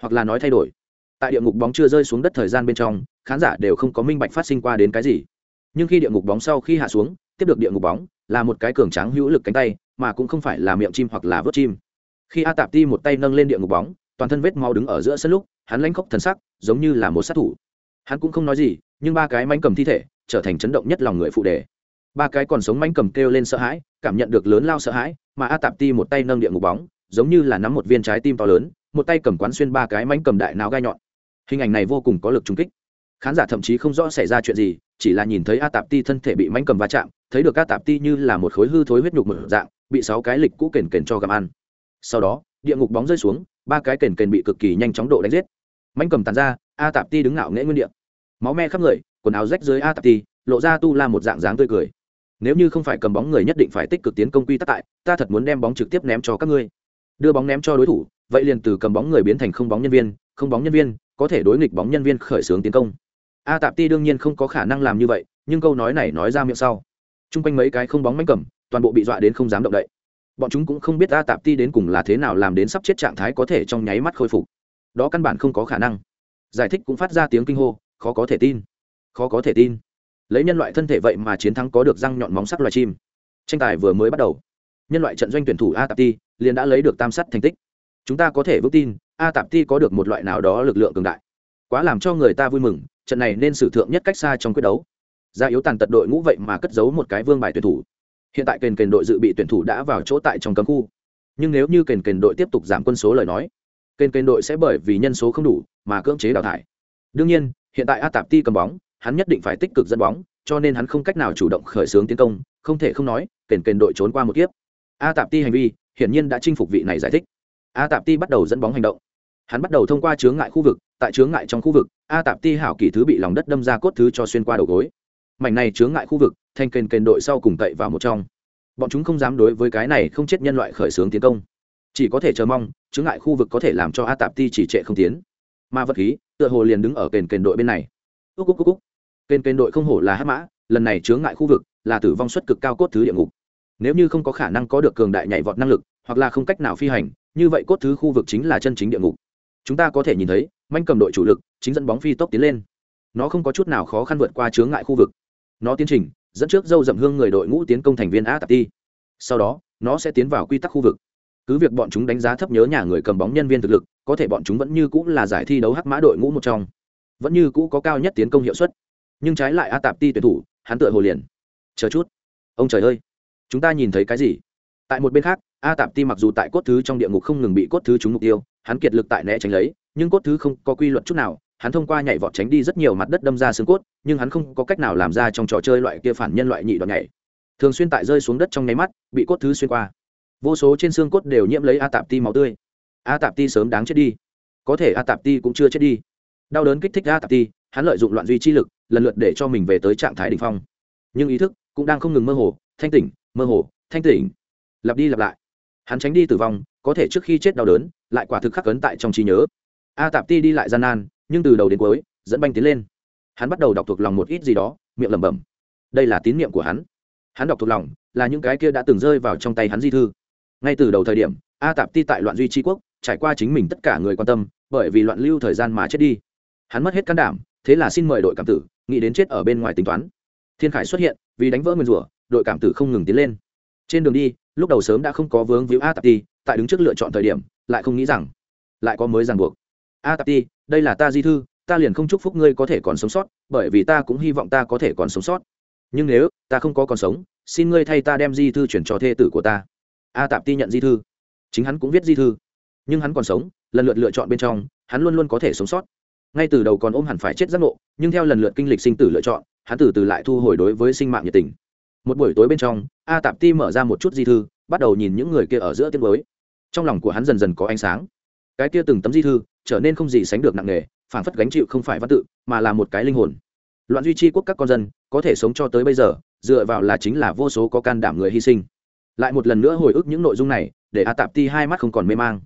Hoặc là nói thay đổi. Tại địa ngục bóng chưa rơi xuống đất thời gian bên trong, khán giả đều không có minh bạch phát sinh qua đến cái gì. Nhưng khi địa ngục bóng sau khi hạ xuống, tiếp được địa ngục bóng là một cái cường tráng hữu lực cánh tay, mà cũng không phải là miệng chim hoặc là vớt chim. Khi a tạp ti một tay nâng lên địa ngục bóng, toàn thân vết máu đứng ở giữa sân lúc, hắn lanh khóc thần sắc, giống như là một sát thủ. Hắn cũng không nói gì, nhưng ba cái mánh cầm thi thể, trở thành chấn động nhất lòng người phụ đề ba cái còn sống mánh cầm kêu lên sợ hãi, cảm nhận được lớn lao sợ hãi, mà a tạp ti một tay nâng địa ngục bóng, giống như là nắm một viên trái tim to lớn, một tay cầm quán xuyên ba cái mánh cầm đại nào gai nhọn. Hình ảnh này vô cùng có lực trung kích. Khán giả thậm chí không rõ xảy ra chuyện gì, chỉ là nhìn thấy a tạp ti thân thể bị mánh cầm va chạm, thấy được a tạp ti như là một khối hư thối huyết nhục mở dạng, bị sáu cái lịch cũ kền kền cho gặm ăn. Sau đó, địa ngục bóng rơi xuống, ba cái kền kền bị cực kỳ nhanh chóng độ đánh giết. Mánh cầm tàn ra, a tạp ti đứng ngạo nghễ nguyên địa. Máu me khắp người, quần áo rách dưới a tạp ti, lộ ra tu la một dạng dáng tươi cười nếu như không phải cầm bóng người nhất định phải tích cực tiến công quy tắc tại, ta thật muốn đem bóng trực tiếp ném cho các ngươi. Đưa bóng ném cho đối thủ, vậy liền từ cầm bóng người biến thành không bóng nhân viên, không bóng nhân viên, có thể đối nghịch bóng nhân viên khởi xướng tiến công. A tạp ti đương nhiên không có khả năng làm như vậy, nhưng câu nói này nói ra miệng sau. T r u n g quanh mấy cái không bóng mánh cầm, toàn bộ bị dọa đến không dám động đậy. Bọn chúng cũng không biết a tạp ti đến cùng là thế nào làm đến sắp chết trạng thái có thể trong nháy mắt khôi phục. Đó căn bản không có khả năng. Giải thích cũng phát ra tiếng kinh hô, khó có thể tin. Khó có thể tin lấy nhân loại thân thể vậy mà chiến thắng có được răng nhọn móng sắc loài chim. Tranh tài vừa mới bắt đầu, nhân loại trận doanh tuyển thủ a tạp ti liền đã lấy được tam sắt thành tích. Chúng ta có thể vững tin, a tạp ti có được một loại nào đó lực lượng cường đại. Quá làm cho người ta vui mừng, trận này nên sử thượng nhất cách xa trong quyết đấu. Gia yếu tàn tật đội ngũ vậy mà cất giấu một cái vương bài tuyển thủ. Hiện tại kền kền đội dự bị tuyển thủ đã vào chỗ tại trong cấm khu. Nhưng nếu như kền kền đội tiếp tục giảm quân số lời nói, kền kền đội sẽ bởi vì nhân số không đủ mà cưỡng chế đào thải. Đương nhiên, hiện tại a tạp ti cầm bóng hắn nhất định phải tích cực dẫn bóng, cho nên hắn không cách nào chủ động khởi xướng tiến công, không thể không nói, kền kền đội trốn qua một kiếp. A tạp ti hành vi, hiển nhiên đã chinh phục vị này giải thích. A tạp ti bắt đầu dẫn bóng hành động. Hắn bắt đầu thông qua chướng ngại khu vực, tại chướng ngại trong khu vực, a tạp ti hảo kỳ thứ bị lòng đất đâm ra cốt thứ cho xuyên qua đầu gối. Mảnh này chướng ngại khu vực, thành kền kền đội sau cùng tậy vào một trong. Bọn chúng không dám đối với cái này không chết nhân loại khởi xướng tiến công. Chỉ có thể chờ mong, chướng ngại khu vực có thể làm cho a tạp ti chỉ trệ không tiến. Mà vật khí, tựa hồ liền đứng ở kền kền đội bên này. Cúc cúc cúc cúc kênh kênh đội không hổ là hát mã, lần này chướng ngại khu vực là tử vong suất cực cao cốt thứ địa ngục. Nếu như không có khả năng có được cường đại nhảy vọt năng lực, hoặc là không cách nào phi hành, như vậy cốt thứ khu vực chính là chân chính địa ngục. Chúng ta có thể nhìn thấy, manh cầm đội chủ lực chính dẫn bóng phi tốc tiến lên. Nó không có chút nào khó khăn vượt qua chướng ngại khu vực. Nó tiến trình dẫn trước dâu dậm hương người đội ngũ tiến công thành viên a tạp ti. Sau đó, nó sẽ tiến vào quy tắc khu vực. Cứ việc bọn chúng đánh giá thấp nhớ nhà người cầm bóng nhân viên thực lực, có thể bọn chúng vẫn như cũ là giải thi đấu hắc mã đội ngũ một trong. Vẫn như cũ có cao nhất tiến công hiệu suất nhưng trái lại a tạp ti tuyển thủ, hắn tựa hồ liền. Chờ chút. Ông trời ơi. Chúng ta nhìn thấy cái gì? Tại một bên khác, a tạp ti mặc dù tại cốt thứ trong địa ngục không ngừng bị cốt thứ trúng mục tiêu, hắn kiệt lực tại né tránh lấy, nhưng cốt thứ không có quy luật chút nào. Hắn thông qua nhảy vọt tránh đi rất nhiều mặt đất đâm ra xương cốt, nhưng hắn không có cách nào làm ra trong trò chơi loại kia phản nhân loại nhị đoạn nhảy. Thường xuyên tại rơi xuống đất trong nháy mắt, bị cốt thứ xuyên qua. Vô số trên xương cốt đều nhiễm lấy a tạp ti máu tươi. A tạp ti sớm đáng chết đi. Có thể a tạp ti cũng chưa chết đi. Đau đớn kích thích a tạp ti, hắn lợi dụng loạn duy chi lực lần lượt để cho mình về tới trạng thái đ ỉ n h phong. Nhưng ý thức cũng đang không ngừng mơ hồ, thanh tỉnh, mơ hồ, thanh tỉnh. Lặp đi lặp lại. Hắn tránh đi tử vong, có thể trước khi chết đau đớn, lại quả thực khắc cấn tại trong trí nhớ. A tạp ti đi lại gian nan, nhưng từ đầu đến cuối, dẫn banh tiến lên. Hắn bắt đầu đọc thuộc lòng một ít gì đó, miệng lẩm bẩm. Đây là tín nhiệm của hắn. Hắn đọc thuộc lòng là những cái kia đã từng rơi vào trong tay hắn di thư. Ngay từ đầu thời điểm, a tạp ti tại loạn duy tri quốc, trải qua chính mình tất cả người quan tâm, bởi vì loạn lưu thời gian mà chết đi. Hắn mất hết can đảm, thế là xin mời đội cảm tử nghĩ đến chết ở bên ngoài tính toán. Thiên khải xuất hiện, vì đánh vỡ nguyên rủa, đội cảm tử không ngừng tiến lên. Trên đường đi, lúc đầu sớm đã không có vướng víu a tạp ti tại đứng trước lựa chọn thời điểm, lại không nghĩ rằng lại có mới ràng buộc. A tạp ti đây là ta di thư, ta liền không chúc phúc ngươi có thể còn sống sót, bởi vì ta cũng hy vọng ta có thể còn sống sót. Nhưng nếu ta không có còn sống, xin ngươi thay ta đem di thư chuyển cho thê tử của ta. A tạp ti nhận di thư. Chính hắn cũng viết di thư. Nhưng hắn còn sống, lần lượt lựa chọn bên trong, hắn luôn luôn có thể sống sót ngay từ đầu còn ôm hẳn phải chết giác ngộ, nhưng theo lần lượt kinh lịch sinh tử lựa chọn, hắn từ từ lại thu hồi đối với sinh mạng nhiệt tình. Một buổi tối bên trong, a tạp ti mở ra một chút di thư, bắt đầu nhìn những người kia ở giữa tiết mới. Trong lòng của hắn dần dần có ánh sáng. Cái kia từng tấm di thư, trở nên không gì sánh được nặng nề phản phất gánh chịu không phải văn tự, mà là một cái linh hồn. Loạn duy trì quốc các con dân, có thể sống cho tới bây giờ, dựa vào là chính là vô số có can đảm người hy sinh. Lại một lần nữa hồi ức những nội dung này, để a tạp ti hai mắt không còn mê mang.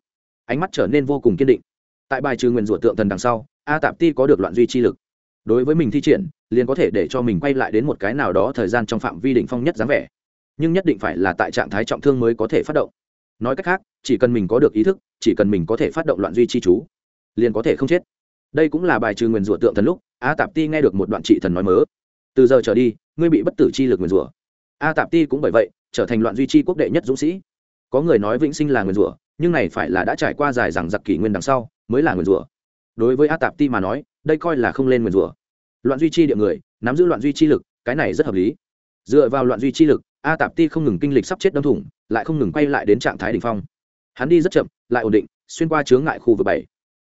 Ánh mắt trở nên vô cùng kiên định. Tại bài trừ nguyền rủa tượng thần đằng sau a tạp ti có được loạn duy chi lực. Đối với mình thi triển, liền có thể để cho mình quay lại đến một cái nào đó thời gian trong phạm vi đỉnh phong nhất dáng vẻ. Nhưng nhất định phải là tại trạng thái trọng thương mới có thể phát động. Nói cách khác, chỉ cần mình có được ý thức, chỉ cần mình có thể phát động loạn duy chi chú, liền có thể không chết. Đây cũng là bài trừ nguyền rủa tượng thần lúc, a tạp ti nghe được một đoạn trị thần nói mớ. Từ giờ trở đi, ngươi bị bất tử chi lực nguyền rủa. A tạp ti cũng bởi vậy, trở thành loạn duy chi quốc đệ nhất dũng sĩ. Có người nói vĩnh sinh là nguyền rủa, nhưng này phải là đã trải qua dài rằng giặc kỷ nguyên đằng sau, mới là nguyền rủa đối với a tạp ti mà nói, đây coi là không lên nguyền rủa. Loạn duy chi địa người, nắm giữ loạn duy chi lực, cái này rất hợp lý. Dựa vào loạn duy chi lực, a tạp ti không ngừng kinh lịch sắp chết đâm thủng, lại không ngừng quay lại đến trạng thái đ ỉ n h phong. Hắn đi rất chậm, lại ổn định, xuyên qua chướng ngại khu vực bảy.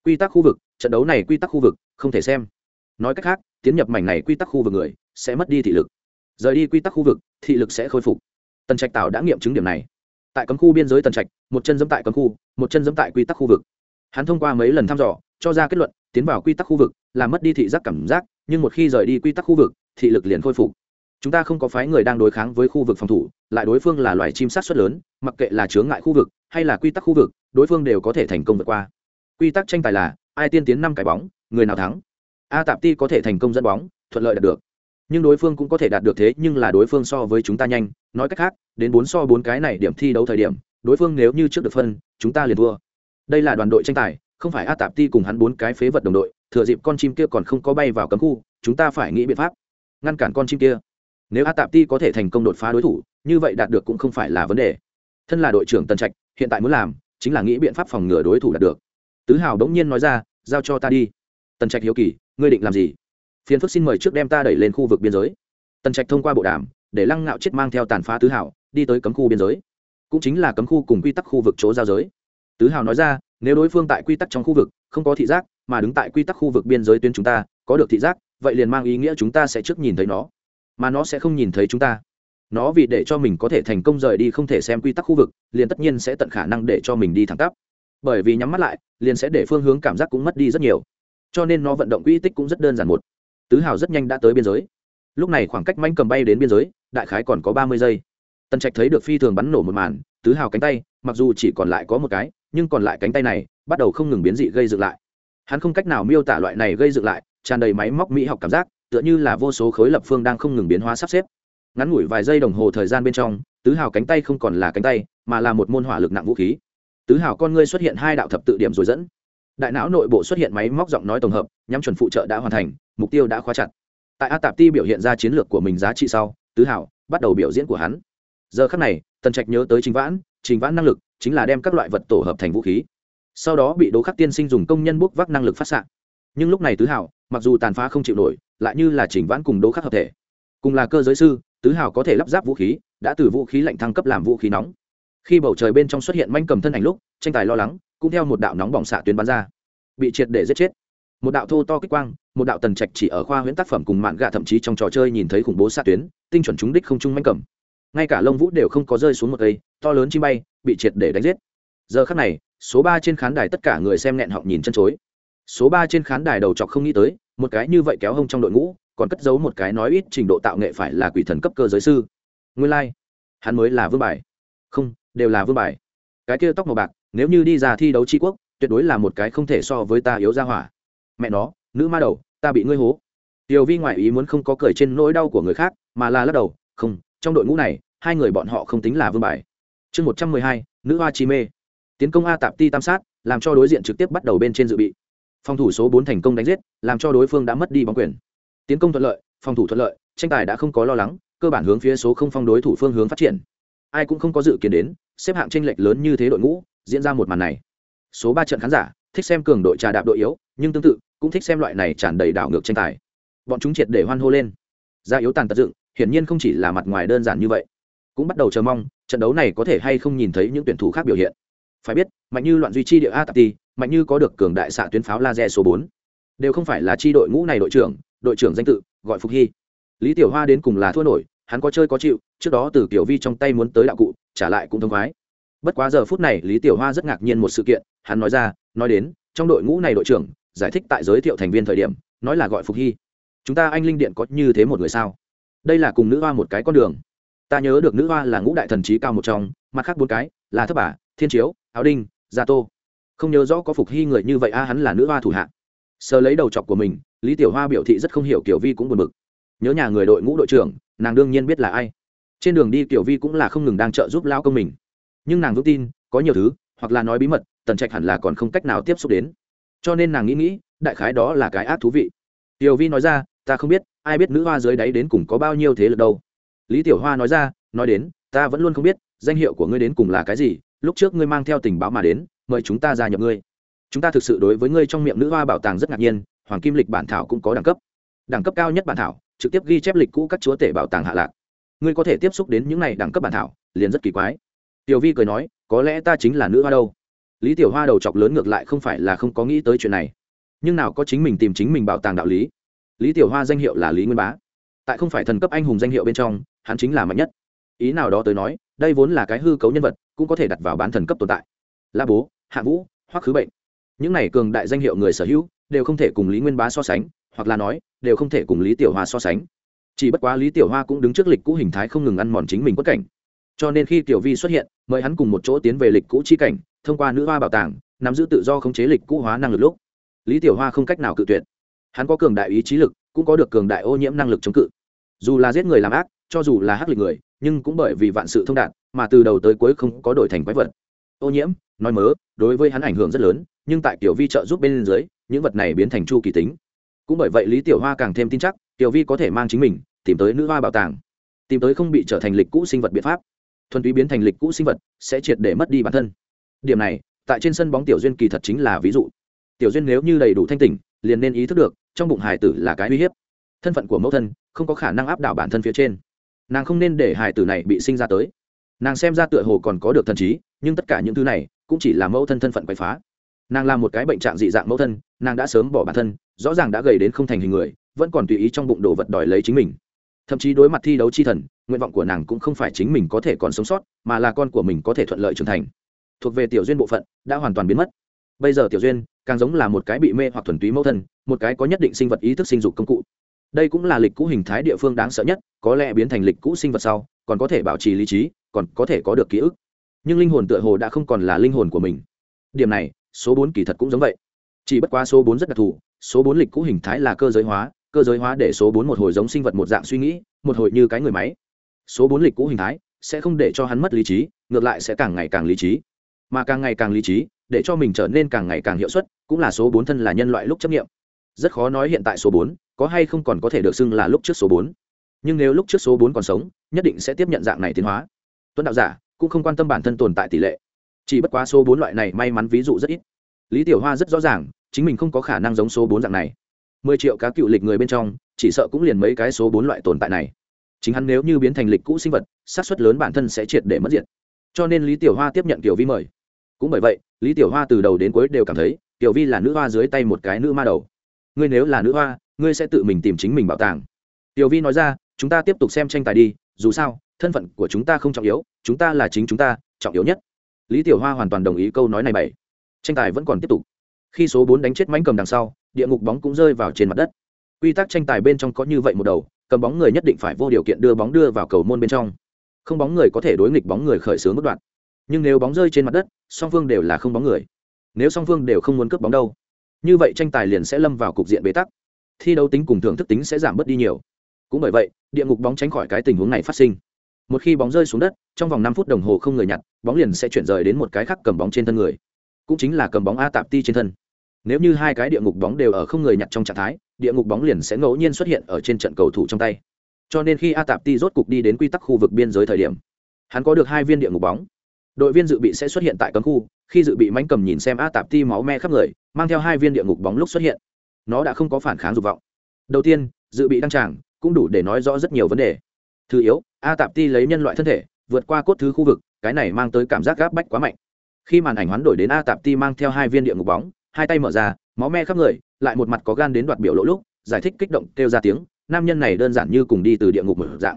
Quy tắc khu vực, trận đấu này quy tắc khu vực, không thể xem. Nói cách khác, tiến nhập mảnh này quy tắc khu vực người, sẽ mất đi thị lực. Rời đi quy tắc khu vực, thị lực sẽ khôi phục. Tần trạch Tạo đã nghiệm chứng điểm này. Tại cấm khu biên giới tần trạch, một chân dẫm tại cấm khu, một chân dẫm tại quy tắc khu vực hắn thông qua mấy lần thăm dò, cho ra kết luận, tiến vào quy tắc khu vực làm mất đi thị giác cảm giác, nhưng một khi rời đi quy tắc khu vực, thị lực liền khôi phục. Chúng ta không có phái người đang đối kháng với khu vực phòng thủ, lại đối phương là loài chim sát xuất lớn, mặc kệ là chướng ngại khu vực hay là quy tắc khu vực, đối phương đều có thể thành công vượt qua. Quy tắc tranh tài là, ai tiên tiến năm cái bóng, người nào thắng. A tạp ti có thể thành công dẫn bóng, thuận lợi đạt được. Nhưng đối phương cũng có thể đạt được thế, nhưng là đối phương so với chúng ta nhanh. Nói cách khác, đến bốn so bốn cái này điểm thi đấu thời điểm, đối phương nếu như trước được phân, chúng ta liền thua đây là đoàn đội tranh tài, không phải a tạp ti cùng hắn bốn cái phế vật đồng đội, thừa dịp con chim kia còn không có bay vào cấm khu, chúng ta phải nghĩ biện pháp ngăn cản con chim kia. Nếu a tạp ti có thể thành công đột phá đối thủ, như vậy đạt được cũng không phải là vấn đề. Thân là đội trưởng tần trạch, hiện tại muốn làm chính là nghĩ biện pháp phòng ngừa đối thủ đạt được. Tứ hào đống nhiên nói ra, giao cho ta đi. Tần trạch hiếu kỳ, ngươi định làm gì? Phiền phức xin mời trước đem ta đẩy lên khu vực biên giới. Tần trạch thông qua bộ đàm, để lăng ngạo chết mang theo tàn phá tứ hào, đi tới cấm khu biên giới. Cũng chính là cấm khu cùng quy tắc khu vực chỗ giao giới tứ hào nói ra, nếu đối phương tại quy tắc trong khu vực, không có thị giác, mà đứng tại quy tắc khu vực biên giới tuyến chúng ta, có được thị giác, vậy liền mang ý nghĩa chúng ta sẽ trước nhìn thấy nó. Mà nó sẽ không nhìn thấy chúng ta. Nó vì để cho mình có thể thành công rời đi không thể xem quy tắc khu vực, liền tất nhiên sẽ tận khả năng để cho mình đi thẳng tắp. Bởi vì nhắm mắt lại, liền sẽ để phương hướng cảm giác cũng mất đi rất nhiều. Cho nên nó vận động quỹ tích cũng rất đơn giản một. Tứ hào rất nhanh đã tới biên giới. Lúc này khoảng cách manh cầm bay đến biên giới, đại khái còn có ba mươi giây. Tần trạch thấy được phi thường bắn nổ một màn, tứ hào cánh tay, mặc dù chỉ còn lại có một cái nhưng còn lại cánh tay này bắt đầu không ngừng biến dị gây dựng lại. Hắn không cách nào miêu tả loại này gây dựng lại, tràn đầy máy móc mỹ học cảm giác, tựa như là vô số khối lập phương đang không ngừng biến hóa sắp xếp. Ngắn ngủi vài giây đồng hồ thời gian bên trong, tứ hào cánh tay không còn là cánh tay, mà là một môn hỏa lực nặng vũ khí. Tứ hào con ngươi xuất hiện hai đạo thập tự điểm rồi dẫn. Đại não nội bộ xuất hiện máy móc giọng nói tổng hợp, nhắm chuẩn phụ trợ đã hoàn thành, mục tiêu đã khóa chặt. Tại a tạp ti biểu hiện ra chiến lược của mình giá trị sau, tứ hào bắt đầu biểu diễn của hắn. Giờ khắc này, tần trạch nhớ tới chính vãn trình vãn năng lực chính là đem các loại vật tổ hợp thành vũ khí. Sau đó bị đố khắc tiên sinh dùng công nhân bốc vác năng lực phát s nhưng lúc này tứ hảo, mặc dù tàn phá không chịu nổi, lại như là chỉnh vãn cùng đố khắc hợp thể. Cùng là cơ giới sư, tứ hảo có thể lắp ráp vũ khí, đã từ vũ khí lạnh thăng cấp làm vũ khí nóng. Khi bầu trời bên trong xuất hiện manh cầm thân ảnh lúc, tranh tài lo lắng cũng theo một đạo nóng bỏng xạ tuyến bắn ra. Bị triệt để giết chết. Một đạo thô to kích quang, một đạo tần trạch chỉ ở khoa huyễn tác phẩm cùng mạn gạ thậm chí trong trò chơi nhìn thấy khủng bố xạ tuyến, tinh chuẩn trúng đích không trung manh cầm. Ngay cả lông vũ đều không có rơi xuống một cây to lớn chi bay, bị triệt để đánh giết. Giờ khắc này, số ba trên khán đài tất cả người xem nghẹn họng nhìn chân chối. Số ba trên khán đài đầu chọc không nghĩ tới, một cái như vậy kéo hông trong đội ngũ, còn cất giấu một cái nói ít trình độ tạo nghệ phải là quỷ thần cấp cơ giới sư. Nguyên lai、like. hắn mới là vương bài. Không, đều là vương bài. Cái kia tóc màu bạc, nếu như đi ra thi đấu tri quốc, tuyệt đối là một cái không thể so với ta yếu ra hỏa. Mẹ nó, nữ ma đầu, ta bị ngươi hố. Tiểu vi ngoại ý muốn không có cười trên nỗi đau của người khác, mà là lắc đầu, không, trong đội ngũ này, hai người bọn họ không tính là vương bài chương một trăm mười hai, nữ hoa chi mê. Tiến công a tạp ti tam sát, làm cho đối diện trực tiếp bắt đầu bên trên dự bị. Phòng thủ số bốn thành công đánh giết, làm cho đối phương đã mất đi bóng quyền. Tiến công thuận lợi, phòng thủ thuận lợi, tranh tài đã không có lo lắng, cơ bản hướng phía số không phong đối thủ phương hướng phát triển. Ai cũng không có dự kiến đến, xếp hạng tranh lệch lớn như thế đội ngũ, diễn ra một màn này. Số ba trận khán giả, thích xem cường đội trà đạp đội yếu, nhưng tương tự, cũng thích xem loại này tràn đầy đảo ngược tranh tài. Bọn chúng triệt để hoan hô lên. Gia yếu tàn tật dựng, hiển nhiên không chỉ là mặt ngoài đơn giản như vậy cũng bắt đầu chờ mong, trận đấu này có thể hay không nhìn thấy những tuyển thủ khác biểu hiện. Phải biết, mạnh như loạn duy chi địa a tạp ti mạnh như có được cường đại xạ tuyến pháo laser số bốn. Đều không phải là chi đội ngũ này đội trưởng đội trưởng danh tự, gọi phục hy. Lý tiểu hoa đến cùng là thua nổi, hắn có chơi có chịu, trước đó từ tiểu vi trong tay muốn tới đạo cụ, trả lại cũng thông khoái. Bất quá giờ phút này, lý tiểu hoa rất ngạc nhiên một sự kiện, hắn nói ra, nói đến, trong đội ngũ này đội trưởng, giải thích tại giới thiệu thành viên thời điểm, nói là gọi phục hy. Chúng ta anh linh điện có như thế một người sao? Đây là cùng nữ hoa một cái con đường ta nhớ được nữ hoa là ngũ đại thần trí cao một trong, mặt khác bốn cái là thất bà, thiên chiếu, áo đinh, gia tô. Không nhớ rõ có phục hy người như vậy a, hắn là nữ hoa thủ hạ. Sờ lấy đầu chọc của mình, lý tiểu hoa biểu thị rất không hiểu kiểu vi cũng buồn bực. Nhớ nhà người đội ngũ đội trưởng, nàng đương nhiên biết là ai. Trên đường đi kiểu vi cũng là không ngừng đang trợ giúp lao công mình. Nhưng nàng vững tin, có nhiều thứ, hoặc là nói bí mật, tần trạch hẳn là còn không cách nào tiếp xúc đến. Cho nên nàng nghĩ nghĩ, đại khái đó là cái ác thú vị. Tiểu vi nói ra, ta không biết, ai biết nữ hoa dưới đáy đến cùng có bao nhiêu thế lực đâu lý tiểu hoa nói ra, nói đến, ta vẫn luôn không biết, danh hiệu của ngươi đến cùng là cái gì, lúc trước ngươi mang theo tình báo mà đến, mời chúng ta gia nhập ngươi. Chúng ta thực sự đối với ngươi trong miệng nữ hoa bảo tàng rất ngạc nhiên, hoàng kim lịch bản thảo cũng có đẳng cấp. Đẳng cấp cao nhất bản thảo, trực tiếp ghi chép lịch cũ các chúa tể bảo tàng hạ lạc. Ngươi có thể tiếp xúc đến những này đẳng cấp bản thảo, liền rất kỳ quái. Tiểu vi cười nói, có lẽ ta chính là nữ hoa đâu. Lý tiểu hoa đầu chọc lớn ngược lại không phải là không có nghĩ tới chuyện này. Nhưng nào có chính mình tìm chính mình bảo tàng đạo lý. Lý tiểu hoa danh hiệu là lý nguyên bá. Tại không phải thần cấp anh hùng danh hiệu bên trong hắn chính là mạnh nhất. Ý nào đó tới nói, đây vốn là cái hư cấu nhân vật, cũng có thể đặt vào bán thần cấp tồn tại. La bố, hạ vũ hoặc khứ bệnh. Những này cường đại danh hiệu người sở hữu, đều không thể cùng lý nguyên bá so sánh, hoặc là nói, đều không thể cùng lý tiểu hoa so sánh. Chỉ bất quá lý tiểu hoa cũng đứng trước lịch cũ hình thái không ngừng ăn mòn chính mình quất cảnh. Cho nên khi tiểu vi xuất hiện, mời hắn cùng một chỗ tiến về lịch cũ chi cảnh, thông qua nữ hoa bảo tàng, nắm giữ tự do khống chế lịch cũ hóa năng lực lúc. Lý tiểu hoa không cách nào cự tuyệt. Hắn có cường đại ý chí lực, cũng có được cường đại ô nhiễm năng lực chống cự. Dù là giết người làm ác cho dù là hắc lịch người, nhưng cũng bởi vì vạn sự thông đạt, mà từ đầu tới cuối không có đổi thành quái vật. Ô nhiễm, nói mớ, đối với hắn ảnh hưởng rất lớn, nhưng tại tiểu vi trợ giúp bên dưới, những vật này biến thành chu kỳ tính. Cũng bởi vậy lý tiểu hoa càng thêm tin chắc, tiểu vi có thể mang chính mình, tìm tới nữ hoa bảo tàng. Tìm tới không bị trở thành lịch cũ sinh vật biện pháp. Thuần túy biến thành lịch cũ sinh vật, sẽ triệt để mất đi bản thân. Điểm này, tại trên sân bóng tiểu duyên kỳ thật chính là ví dụ. Tiểu duyên nếu như đầy đủ thanh tỉnh, liền nên ý thức được, trong bụng hải tử là cái uy hiếp. Thân phận của mẫu thân, không có khả năng áp đảo bản thân phía trên nàng không nên để hài tử này bị sinh ra tới. Nàng xem ra tựa hồ còn có được thần trí, nhưng tất cả những thứ này cũng chỉ là mẫu thân thân phận quậy phá. Nàng là một cái bệnh trạng dị dạng mẫu thân, nàng đã sớm bỏ bản thân, rõ ràng đã gầy đến không thành hình người, vẫn còn tùy ý trong bụng đồ vật đòi lấy chính mình. Thậm chí đối mặt thi đấu chi thần, nguyện vọng của nàng cũng không phải chính mình có thể còn sống sót, mà là con của mình có thể thuận lợi trưởng thành. Thuộc về tiểu duyên bộ phận, đã hoàn toàn biến mất. Bây giờ tiểu duyên, càng giống là một cái bị mê hoặc thuần túy mẫu thân, một cái có nhất định sinh vật ý thức sinh dục công cụ đây cũng là lịch cũ hình thái địa phương đáng sợ nhất, có lẽ biến thành lịch cũ sinh vật sau, còn có thể bảo trì lý trí, còn có thể có được ký ức. Nhưng linh hồn tựa hồ đã không còn là linh hồn của mình. Điểm này, số bốn kỳ thật cũng giống vậy. Chỉ bất quá số bốn rất đặc thù, số bốn lịch cũ hình thái là cơ giới hóa, cơ giới hóa để số bốn một hồi giống sinh vật một dạng suy nghĩ, một hồi như cái người máy. Số bốn lịch cũ hình thái sẽ không để cho hắn mất lý trí, ngược lại sẽ càng ngày càng lý trí. Mà càng ngày càng lý trí, để cho mình trở nên càng ngày càng hiệu suất, cũng là số bốn thân là nhân loại lúc chấp nghiệm. Rất khó nói hiện tại số bốn có hay không còn có thể được xưng là lúc trước số bốn. Nhưng nếu lúc trước số bốn còn sống, nhất định sẽ tiếp nhận dạng này tiến hóa. Tuấn đạo giả, cũng không quan tâm bản thân tồn tại tỷ lệ. Chỉ bất quá số bốn loại này may mắn ví dụ rất ít. Lý tiểu hoa rất rõ ràng, chính mình không có khả năng giống số bốn dạng này. Mười triệu cá cựu lịch người bên trong, chỉ sợ cũng liền mấy cái số bốn loại tồn tại này. Chính hắn nếu như biến thành lịch cũ sinh vật sát xuất lớn bản thân sẽ triệt để mất diện. cho nên lý tiểu hoa tiếp nhận kiểu vi mời. Cũng bởi vậy, lý tiểu hoa từ đầu đến cuối đều cảm thấy tiểu vi là nữ hoa dưới tay một cái nữ ma đầu. Ngươi nếu là nữ hoa ngươi sẽ tự mình tìm chính mình bảo tàng. Tiểu vi nói ra, chúng ta tiếp tục xem tranh tài đi, dù sao, thân phận của chúng ta không trọng yếu, chúng ta là chính chúng ta, trọng yếu nhất. Lý tiểu hoa hoàn toàn đồng ý câu nói này bảy tranh tài vẫn còn tiếp tục. Khi số bốn đánh chết mánh cầm đằng sau, địa ngục bóng cũng rơi vào trên mặt đất. Quy tắc tranh tài bên trong có như vậy một đầu, cầm bóng người nhất định phải vô điều kiện đưa bóng đưa vào cầu môn bên trong. Không bóng người có thể đối nghịch bóng người khởi xướng bất đoạn. Nhưng nếu bóng rơi trên mặt đất, song phương đều là không bóng người. Nếu song phương đều không muốn cướp bóng đâu, như vậy tranh tài liền sẽ lâm vào cục diện bế tắc thi đấu tính cùng thưởng thức tính sẽ giảm bớt đi nhiều. Cũng bởi vậy, địa ngục bóng tránh khỏi cái tình huống này phát sinh. Một khi bóng rơi xuống đất, trong vòng năm phút đồng hồ không người nhặt, bóng liền sẽ chuyển rời đến một cái khác cầm bóng trên thân người. Cũng chính là cầm bóng a tạp ti trên thân. Nếu như hai cái địa ngục bóng đều ở không người nhặt trong trạng thái, địa ngục bóng liền sẽ ngẫu nhiên xuất hiện ở trên trận cầu thủ trong tay. Cho nên khi a tạp ti rốt cục đi đến quy tắc khu vực biên giới thời điểm, hắn có được hai viên địa ngục bóng. Đội viên dự bị sẽ xuất hiện tại cấm khu, khi dự bị mánh cầm nhìn xem a tạp ti máu me khắp người, mang theo hai viên địa ngục bóng lúc xuất hiện nó đã không có phản kháng dục vọng. Đầu tiên, dự bị đăng tràng cũng đủ để nói rõ rất nhiều vấn đề. Thứ yếu, a tạp ti lấy nhân loại thân thể, vượt qua cốt thứ khu vực, cái này mang tới cảm giác gáp bách quá mạnh. Khi màn ảnh hoán đổi đến a tạp ti mang theo hai viên địa ngục bóng, hai tay mở ra, máu me khắp người, lại một mặt có gan đến đoạt biểu lỗ lúc, giải thích kích động, kêu ra tiếng, nam nhân này đơn giản như cùng đi từ địa ngục mở dạng.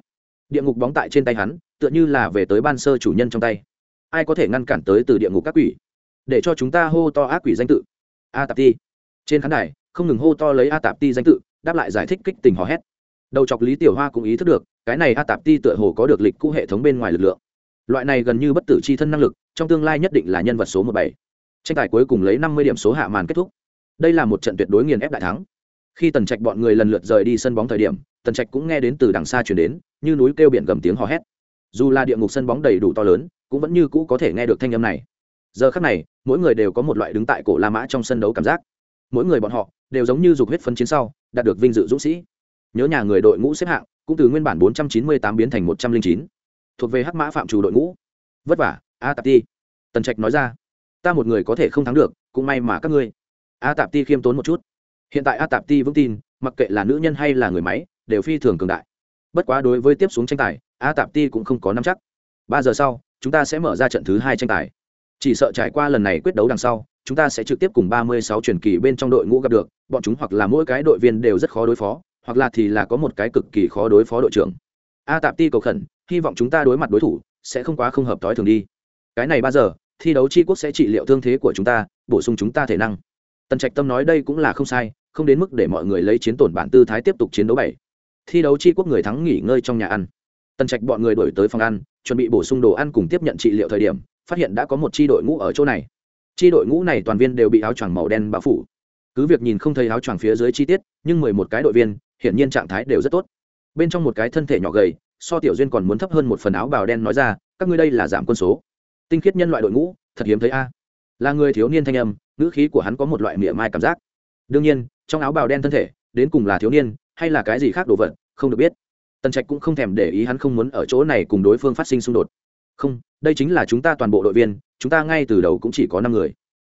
Địa ngục bóng tại trên tay hắn, tựa như là về tới ban sơ chủ nhân trong tay. Ai có thể ngăn cản tới từ địa ngục các quỷ? Để cho chúng ta hô to ác quỷ danh tự. A tạp ti. Trên khán đài không ngừng hô to lấy a tạp ti danh tự, đáp lại giải thích kích tình hò hét. Đầu chọc lý tiểu hoa cũng ý thức được, cái này a tạp ti tựa hồ có được lịch cũ hệ thống bên ngoài lực lượng. Loại này gần như bất tử c h i thân năng lực, trong tương lai nhất định là nhân vật số một bảy. Tranh tài cuối cùng lấy năm mươi điểm số hạ màn kết thúc. Đây là một trận tuyệt đối nghiền ép đại thắng. Khi tần trạch bọn người lần lượt rời đi sân bóng thời điểm, tần trạch cũng nghe đến từ đằng xa chuyển đến, như núi kêu biển gầm tiếng hò hét. Dù là địa ngục sân bóng đầy đủ to lớn, cũng vẫn như cũ có thể nghe được thanh âm này. Giờ khắc này, mỗi người đều có một loại đứng tại cổ la mã trong sân đấu cảm giác mỗi người bọn họ đều giống như dục huyết phấn chiến sau, đạt được vinh dự dũng sĩ. Nhớ nhà người đội ngũ xếp hạng, cũng từ nguyên bản 498 biến thành 109. thuộc về hắc mã phạm chủ đội ngũ. Vất vả, a tạp ti. Tần trạch nói ra, ta một người có thể không thắng được, cũng may mà các ngươi. A tạp ti khiêm tốn một chút. Hiện tại a tạp ti vững tin, mặc kệ là nữ nhân hay là người máy, đều phi thường cường đại. Bất quá đối với tiếp xuống tranh tài, a tạp ti cũng không có nắm chắc. Ba giờ sau, chúng ta sẽ mở ra trận thứ hai tranh tài. Chỉ sợ trải qua lần này quyết đấu đằng sau chúng ta sẽ trực tiếp cùng ba mươi sáu truyền kỳ bên trong đội ngũ gặp được, bọn chúng hoặc là mỗi cái đội viên đều rất khó đối phó, hoặc là thì là có một cái cực kỳ khó đối phó đội trưởng. A tạp ti cầu khẩn, hy vọng chúng ta đối mặt đối thủ sẽ không quá không hợp tối thường đi. Cái này ba giờ, thi đấu chi quốc sẽ trị liệu thương thế của chúng ta, bổ sung chúng ta thể năng. Tần trạch tâm nói đây cũng là không sai, không đến mức để mọi người lấy chiến tổn bản tư thái tiếp tục chiến đấu bảy. Thi đấu chi quốc người thắng nghỉ ngơi trong nhà ăn. Tần trạch bọn người đổi tới phòng ăn, chuẩn bị bổ sung đồ ăn cùng tiếp nhận trị liệu thời điểm, phát hiện đã có một chi đội ngũ ở chỗ này chi đội ngũ này toàn viên đều bị áo choàng màu đen bao phủ. Cứ việc nhìn không thấy áo choàng phía dưới chi tiết, nhưng mười một cái đội viên, hiển nhiên trạng thái đều rất tốt. Bên trong một cái thân thể nhỏ gầy, so tiểu duyên còn muốn thấp hơn một phần áo bào đen nói ra, các ngươi đây là giảm quân số. Tinh khiết nhân loại đội ngũ, thật hiếm thấy a. Là người thiếu niên thanh âm, ngữ khí của hắn có một loại mỉa mai cảm giác. Đương nhiên, trong áo bào đen thân thể, đến cùng là thiếu niên, hay là cái gì khác đồ vật, không được biết. Tần trạch cũng không thèm để ý hắn không muốn ở chỗ này cùng đối phương phát sinh xung đột. Không đây chính là chúng ta toàn bộ đội viên, chúng ta ngay từ đầu cũng chỉ có năm người.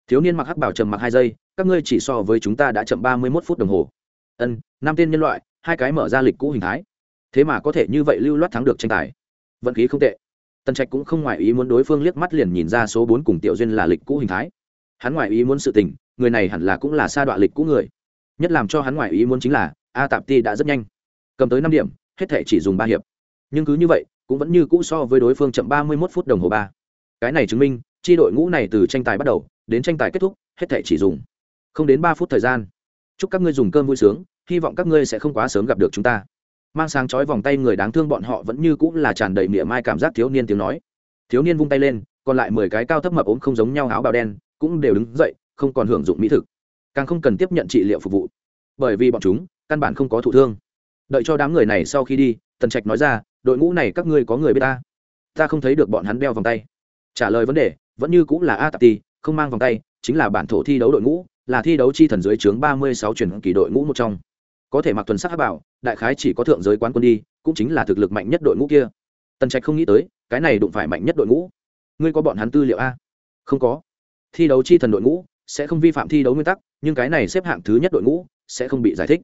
Thiếu niên mặc hắc bảo trầm mặc hai giây, các ngươi chỉ so với chúng ta đã chậm ba mươi mốt phút đồng hồ. Ân, năm tên nhân loại, hai cái mở ra lịch cũ hình thái. Thế mà có thể như vậy lưu loát thắng được tranh tài. Vận khí không tệ. Tần trạch cũng không ngoài ý muốn đối phương liếc mắt liền nhìn ra số bốn cùng tiểu duyên là lịch cũ hình thái. Hắn ngoài ý muốn sự tình, người này hẳn là cũng là sa đoạn lịch cũ người. Nhất làm cho hắn ngoài ý muốn chính là, a tạp ti đã rất nhanh. Cầm tới năm điểm, hết thể chỉ dùng ba hiệp. Nhưng cứ như vậy cũng vẫn như cũ so với đối phương chậm ba mươi mốt phút đồng hồ ba. Cái này chứng minh, chi đội ngũ này từ tranh tài bắt đầu, đến tranh tài kết thúc, hết thảy chỉ dùng không đến ba phút thời gian. Chúc các ngươi dùng cơm vui sướng, hy vọng các ngươi sẽ không quá sớm gặp được chúng ta. Mang sáng chói vòng tay người đáng thương bọn họ vẫn như cũng là tràn đầy mỉa mai cảm giác thiếu niên tiếng nói. Thiếu niên vung tay lên, còn lại mười cái cao thấp mập ốm không giống nhau áo bào đen, cũng đều đứng dậy, không còn hưởng dụng mỹ thực. Càng không cần tiếp nhận trị liệu phục vụ. Bởi vì bọn chúng, căn bản không có thụ thương. Đợi cho đám người này sau khi đi, tần trạch nói ra đội ngũ này các ngươi có người biết ta? Ta không thấy được bọn hắn đeo vòng tay. Trả lời vấn đề, vẫn như cũng là a tạp ti, không mang vòng tay, chính là bản thổ thi đấu đội ngũ, là thi đấu chi thần dưới trướng ba mươi sáu truyền kỳ đội ngũ một trong. Có thể mặc tuần sắc bảo, đại khái chỉ có thượng giới quán quân đi, cũng chính là thực lực mạnh nhất đội ngũ kia. Tần trạch không nghĩ tới, cái này đụng phải mạnh nhất đội ngũ. Ngươi có bọn hắn tư liệu a? Không có. Thi đấu chi thần đội ngũ sẽ không vi phạm thi đấu nguyên tắc, nhưng cái này xếp hạng thứ nhất đội ngũ sẽ không bị giải thích.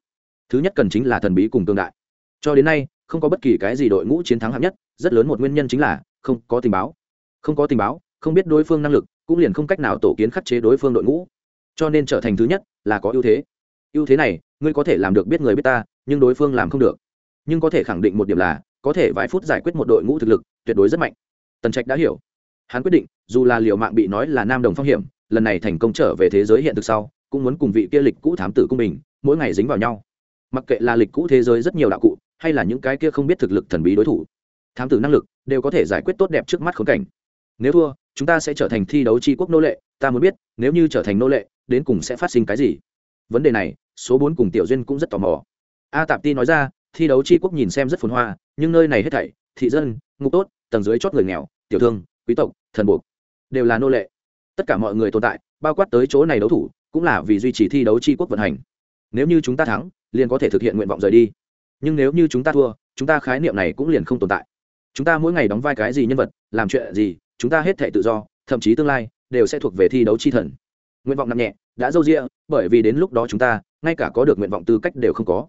Thứ nhất cần chính là thần bí cùng tương đại. Cho đến nay không có bất kỳ cái gì đội ngũ chiến thắng hạng nhất, rất lớn một nguyên nhân chính là không có tình báo. Không có tình báo, không biết đối phương năng lực, cũng liền không cách nào tổ kiến khắc chế đối phương đội ngũ. Cho nên trở thành thứ nhất là có ưu thế. Ưu thế này, ngươi có thể làm được biết người biết ta, nhưng đối phương làm không được. Nhưng có thể khẳng định một điểm là, có thể vài phút giải quyết một đội ngũ thực lực, tuyệt đối rất mạnh. Tần trạch đã hiểu. Hắn quyết định, dù là liều mạng bị nói là nam đồng phong hiểm, lần này thành công trở về thế giới hiện thực sau, cũng muốn cùng vị kia lịch cũ thám tử cung mình mỗi ngày dính vào nhau. Mặc kệ là lịch cũ thế giới rất nhiều đạo cụ hay là những cái kia không biết thực lực thần bí đối thủ. Thám tử năng lực đều có thể giải quyết tốt đẹp trước mắt khốn cảnh. Nếu thua, chúng ta sẽ trở thành thi đấu tri quốc nô lệ, ta muốn biết, nếu như trở thành nô lệ, đến cùng sẽ phát sinh cái gì? Vấn đề này, số bốn cùng tiểu duyên cũng rất tò mò. A tạp ti nói ra, thi đấu tri quốc nhìn xem rất phồn hoa, nhưng nơi này hết thảy, thị dân, ngục tốt, tầng dưới chót người nghèo, tiểu thương, quý tộc, thần buộc, đều là nô lệ. Tất cả mọi người tồn tại, bao quát tới chỗ này đấu thủ, cũng là vì duy trì thi đấu tri quốc vận hành. Nếu như chúng ta thắng, liền có thể thực hiện nguyện vọng rời đi nhưng nếu như chúng ta thua, chúng ta khái niệm này cũng liền không tồn tại. Chúng ta mỗi ngày đóng vai cái gì nhân vật, làm chuyện gì, chúng ta hết thể tự do, thậm chí tương lai, đều sẽ thuộc về thi đấu chi thần. Nguyện vọng nặng nhẹ, đã dâu rĩa bởi vì đến lúc đó chúng ta, ngay cả có được nguyện vọng tư cách đều không có.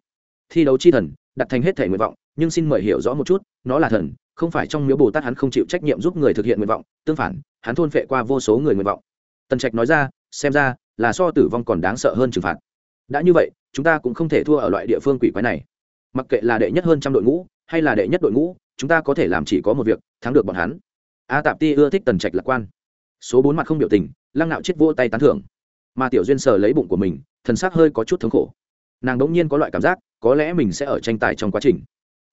Thi đấu chi thần, đặt thành hết thể nguyện vọng, nhưng xin mời hiểu rõ một chút, nó là thần, không phải trong miếu bồ tát hắn không chịu trách nhiệm giúp người thực hiện nguyện vọng, tương phản, hắn thôn phệ qua vô số người nguyện vọng. Tần trạch nói ra, xem ra, là so tử vong còn đáng sợ hơn trừng phạt. Đã như vậy, chúng ta cũng không thể thua ở loại địa phương quỷ quái này mặc kệ là đệ nhất hơn trăm đội ngũ, hay là đệ nhất đội ngũ, chúng ta có thể làm chỉ có một việc, thắng được bọn hắn. A tạp ti ưa thích tần trạch lạc quan. Số bốn mặt không biểu tình, lăng nạo chết vô tay tán thưởng. Mà tiểu duyên sờ lấy bụng của mình, thần xác hơi có chút thống khổ. Nàng đống nhiên có loại cảm giác, có lẽ mình sẽ ở tranh tài trong quá trình.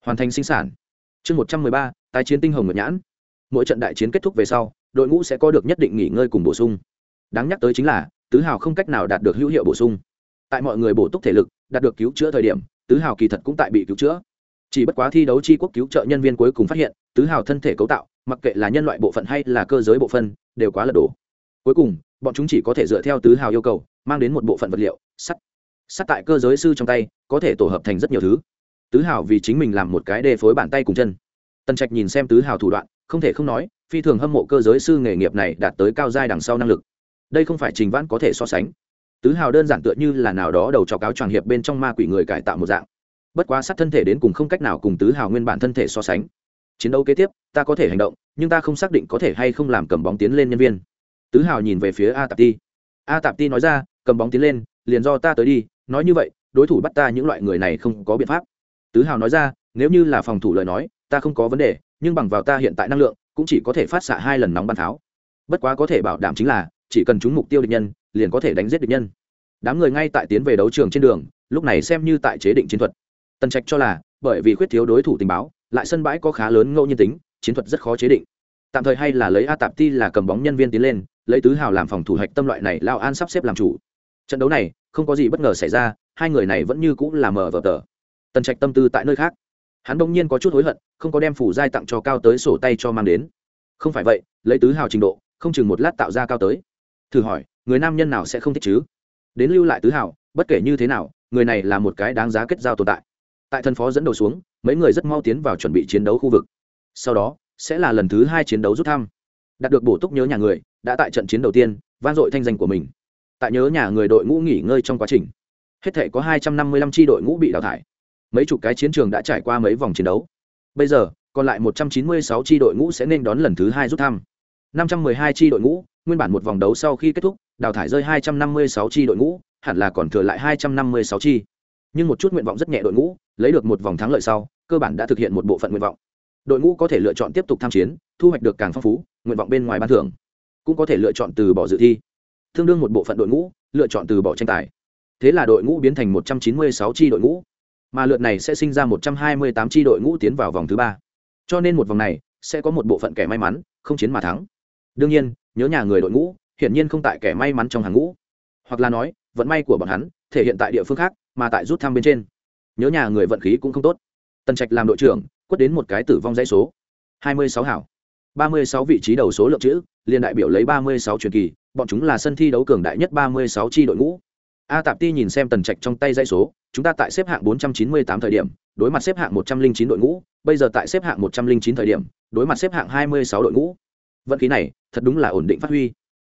Hoàn thành sinh sản. Chương một trăm mười ba, tái chiến tinh hồng ngược nhãn. Mỗi trận đại chiến kết thúc về sau, đội ngũ sẽ có được nhất định nghỉ ngơi cùng bổ sung. Đáng nhắc tới chính là, tứ hào không cách nào đạt được hữu hiệu bổ sung. Tại mọi người bổ túc thể lực, đạt được cứu chữa thời điểm tứ hào kỳ thật cũng tại bị cứu chữa. Chỉ bất quá thi đấu chi quốc cứu trợ nhân viên cuối cùng phát hiện, tứ hào thân thể cấu tạo, mặc kệ là nhân loại bộ phận hay là cơ giới bộ phận, đều quá lật đổ. Cuối cùng, bọn chúng chỉ có thể dựa theo tứ hào yêu cầu, mang đến một bộ phận vật liệu, sắt. Sắt tại cơ giới sư trong tay, có thể tổ hợp thành rất nhiều thứ. Tứ hào vì chính mình làm một cái đề phối bàn tay cùng chân. Tần trạch nhìn xem tứ hào thủ đoạn, không thể không nói, phi thường hâm mộ cơ giới sư nghề nghiệp này đạt tới cao giai đằng sau năng lực. Đây không phải trình vãn có thể so sánh tứ hào đơn giản tựa như là nào đó đầu cho cáo tràng hiệp bên trong ma quỷ người cải tạo một dạng. Bất quá sát thân thể đến cùng không cách nào cùng tứ hào nguyên bản thân thể so sánh. Chiến đấu kế tiếp, ta có thể hành động, nhưng ta không xác định có thể hay không làm cầm bóng tiến lên nhân viên. Tứ hào nhìn về phía a tạp ti. A tạp ti nói ra, cầm bóng tiến lên, liền do ta tới đi, nói như vậy, đối thủ bắt ta những loại người này không có biện pháp. Tứ hào nói ra, nếu như là phòng thủ lời nói, ta không có vấn đề, nhưng bằng vào ta hiện tại năng lượng, cũng chỉ có thể phát xạ hai lần nóng bắn tháo bất quá có thể bảo đảm chính là, chỉ cần chúng mục tiêu địch nhân liền có thể đánh giết địch nhân. Đám người ngay tại tiến về đấu trường trên đường, lúc này xem như tại chế định chiến thuật. Tần trạch cho là, bởi vì khuyết thiếu đối thủ tình báo, lại sân bãi có khá lớn ngẫu nhiên tính, chiến thuật rất khó chế định. Tạm thời hay là lấy a tạp ti là cầm bóng nhân viên tiến lên, lấy tứ hào làm phòng thủ hạch tâm loại này lao an sắp xếp làm chủ. Trận đấu này, không có gì bất ngờ xảy ra, hai người này vẫn như cũng là mờ vờ tờ. Tần trạch tâm tư tại nơi khác. Hắn bỗng nhiên có chút hối hận, không có đem phủ giai tặng cho cao tới sổ tay cho mang đến. Không phải vậy, lấy tứ hào trình độ, không chừng một lát tạo ra cao tới thử hỏi, người nam nhân nào sẽ không thích chứ? Đến lưu lại tứ hào bất kể như thế nào, người này là một cái đáng giá kết giao tồn tại. Tại thân phó dẫn đầu xuống, mấy người rất mau tiến vào chuẩn bị chiến đấu khu vực. Sau đó, sẽ là lần thứ hai chiến đấu rút thăm. Đạt được bổ túc nhớ nhà người, đã tại trận chiến đầu tiên, vang dội thanh danh của mình. Tại nhớ nhà người đội ngũ nghỉ ngơi trong quá trình, hết thể có hai trăm năm mươi lăm tri đội ngũ bị đào thải. Mấy chục cái chiến trường đã trải qua mấy vòng chiến đấu. Bây giờ, còn lại một trăm chín mươi sáu tri đội ngũ sẽ nên đón lần thứ hai rút thăm năm trăm mười hai tri đội ngũ, nguyên bản một vòng đấu sau khi kết thúc, đào thải rơi hai trăm năm mươi sáu tri đội ngũ, hẳn là còn thừa lại hai trăm năm mươi sáu tri nhưng một chút nguyện vọng rất nhẹ đội ngũ, lấy được một vòng thắng lợi sau, cơ bản đã thực hiện một bộ phận nguyện vọng. Đội ngũ có thể lựa chọn tiếp tục tham chiến, thu hoạch được càng phong phú, nguyện vọng bên ngoài ban thưởng. Cũng có thể lựa chọn từ bỏ dự thi. Tương đương một bộ phận đội ngũ, lựa chọn từ bỏ tranh tài. Thế là đội ngũ biến thành một trăm chín mươi sáu tri đội ngũ. Mà lượt này sẽ sinh ra một trăm hai mươi tám tri đội ngũ tiến vào vòng thứ ba. Cho nên một vòng này sẽ có một bộ phận kẻ may mắn, không chiến mà thắng đương nhiên, nhớ nhà người đội ngũ, hiển nhiên không tại kẻ may mắn trong hàng ngũ. Hoặc là nói, vận may của bọn hắn, thể hiện tại địa phương khác, mà tại rút thăm bên trên. Nhớ nhà người vận khí cũng không tốt. Tần trạch làm đội trưởng, quất đến một cái tử vong dãy số. Hai mươi sáu hảo. Ba mươi sáu vị trí đầu số lượng chữ, liên đại biểu lấy ba mươi sáu truyền kỳ, bọn chúng là sân thi đấu cường đại nhất ba mươi sáu tri đội ngũ. A tạp ti nhìn xem tần trạch trong tay dãy số, chúng ta tại xếp hạng bốn trăm chín mươi tám thời điểm, đối mặt xếp hạng một trăm linh chín đội ngũ, bây giờ tại xếp hạng một trăm linh chín thời điểm, đối mặt xếp hạng hai mươi sáu đội ngũ vận khí này, thật đúng là ổn định phát huy.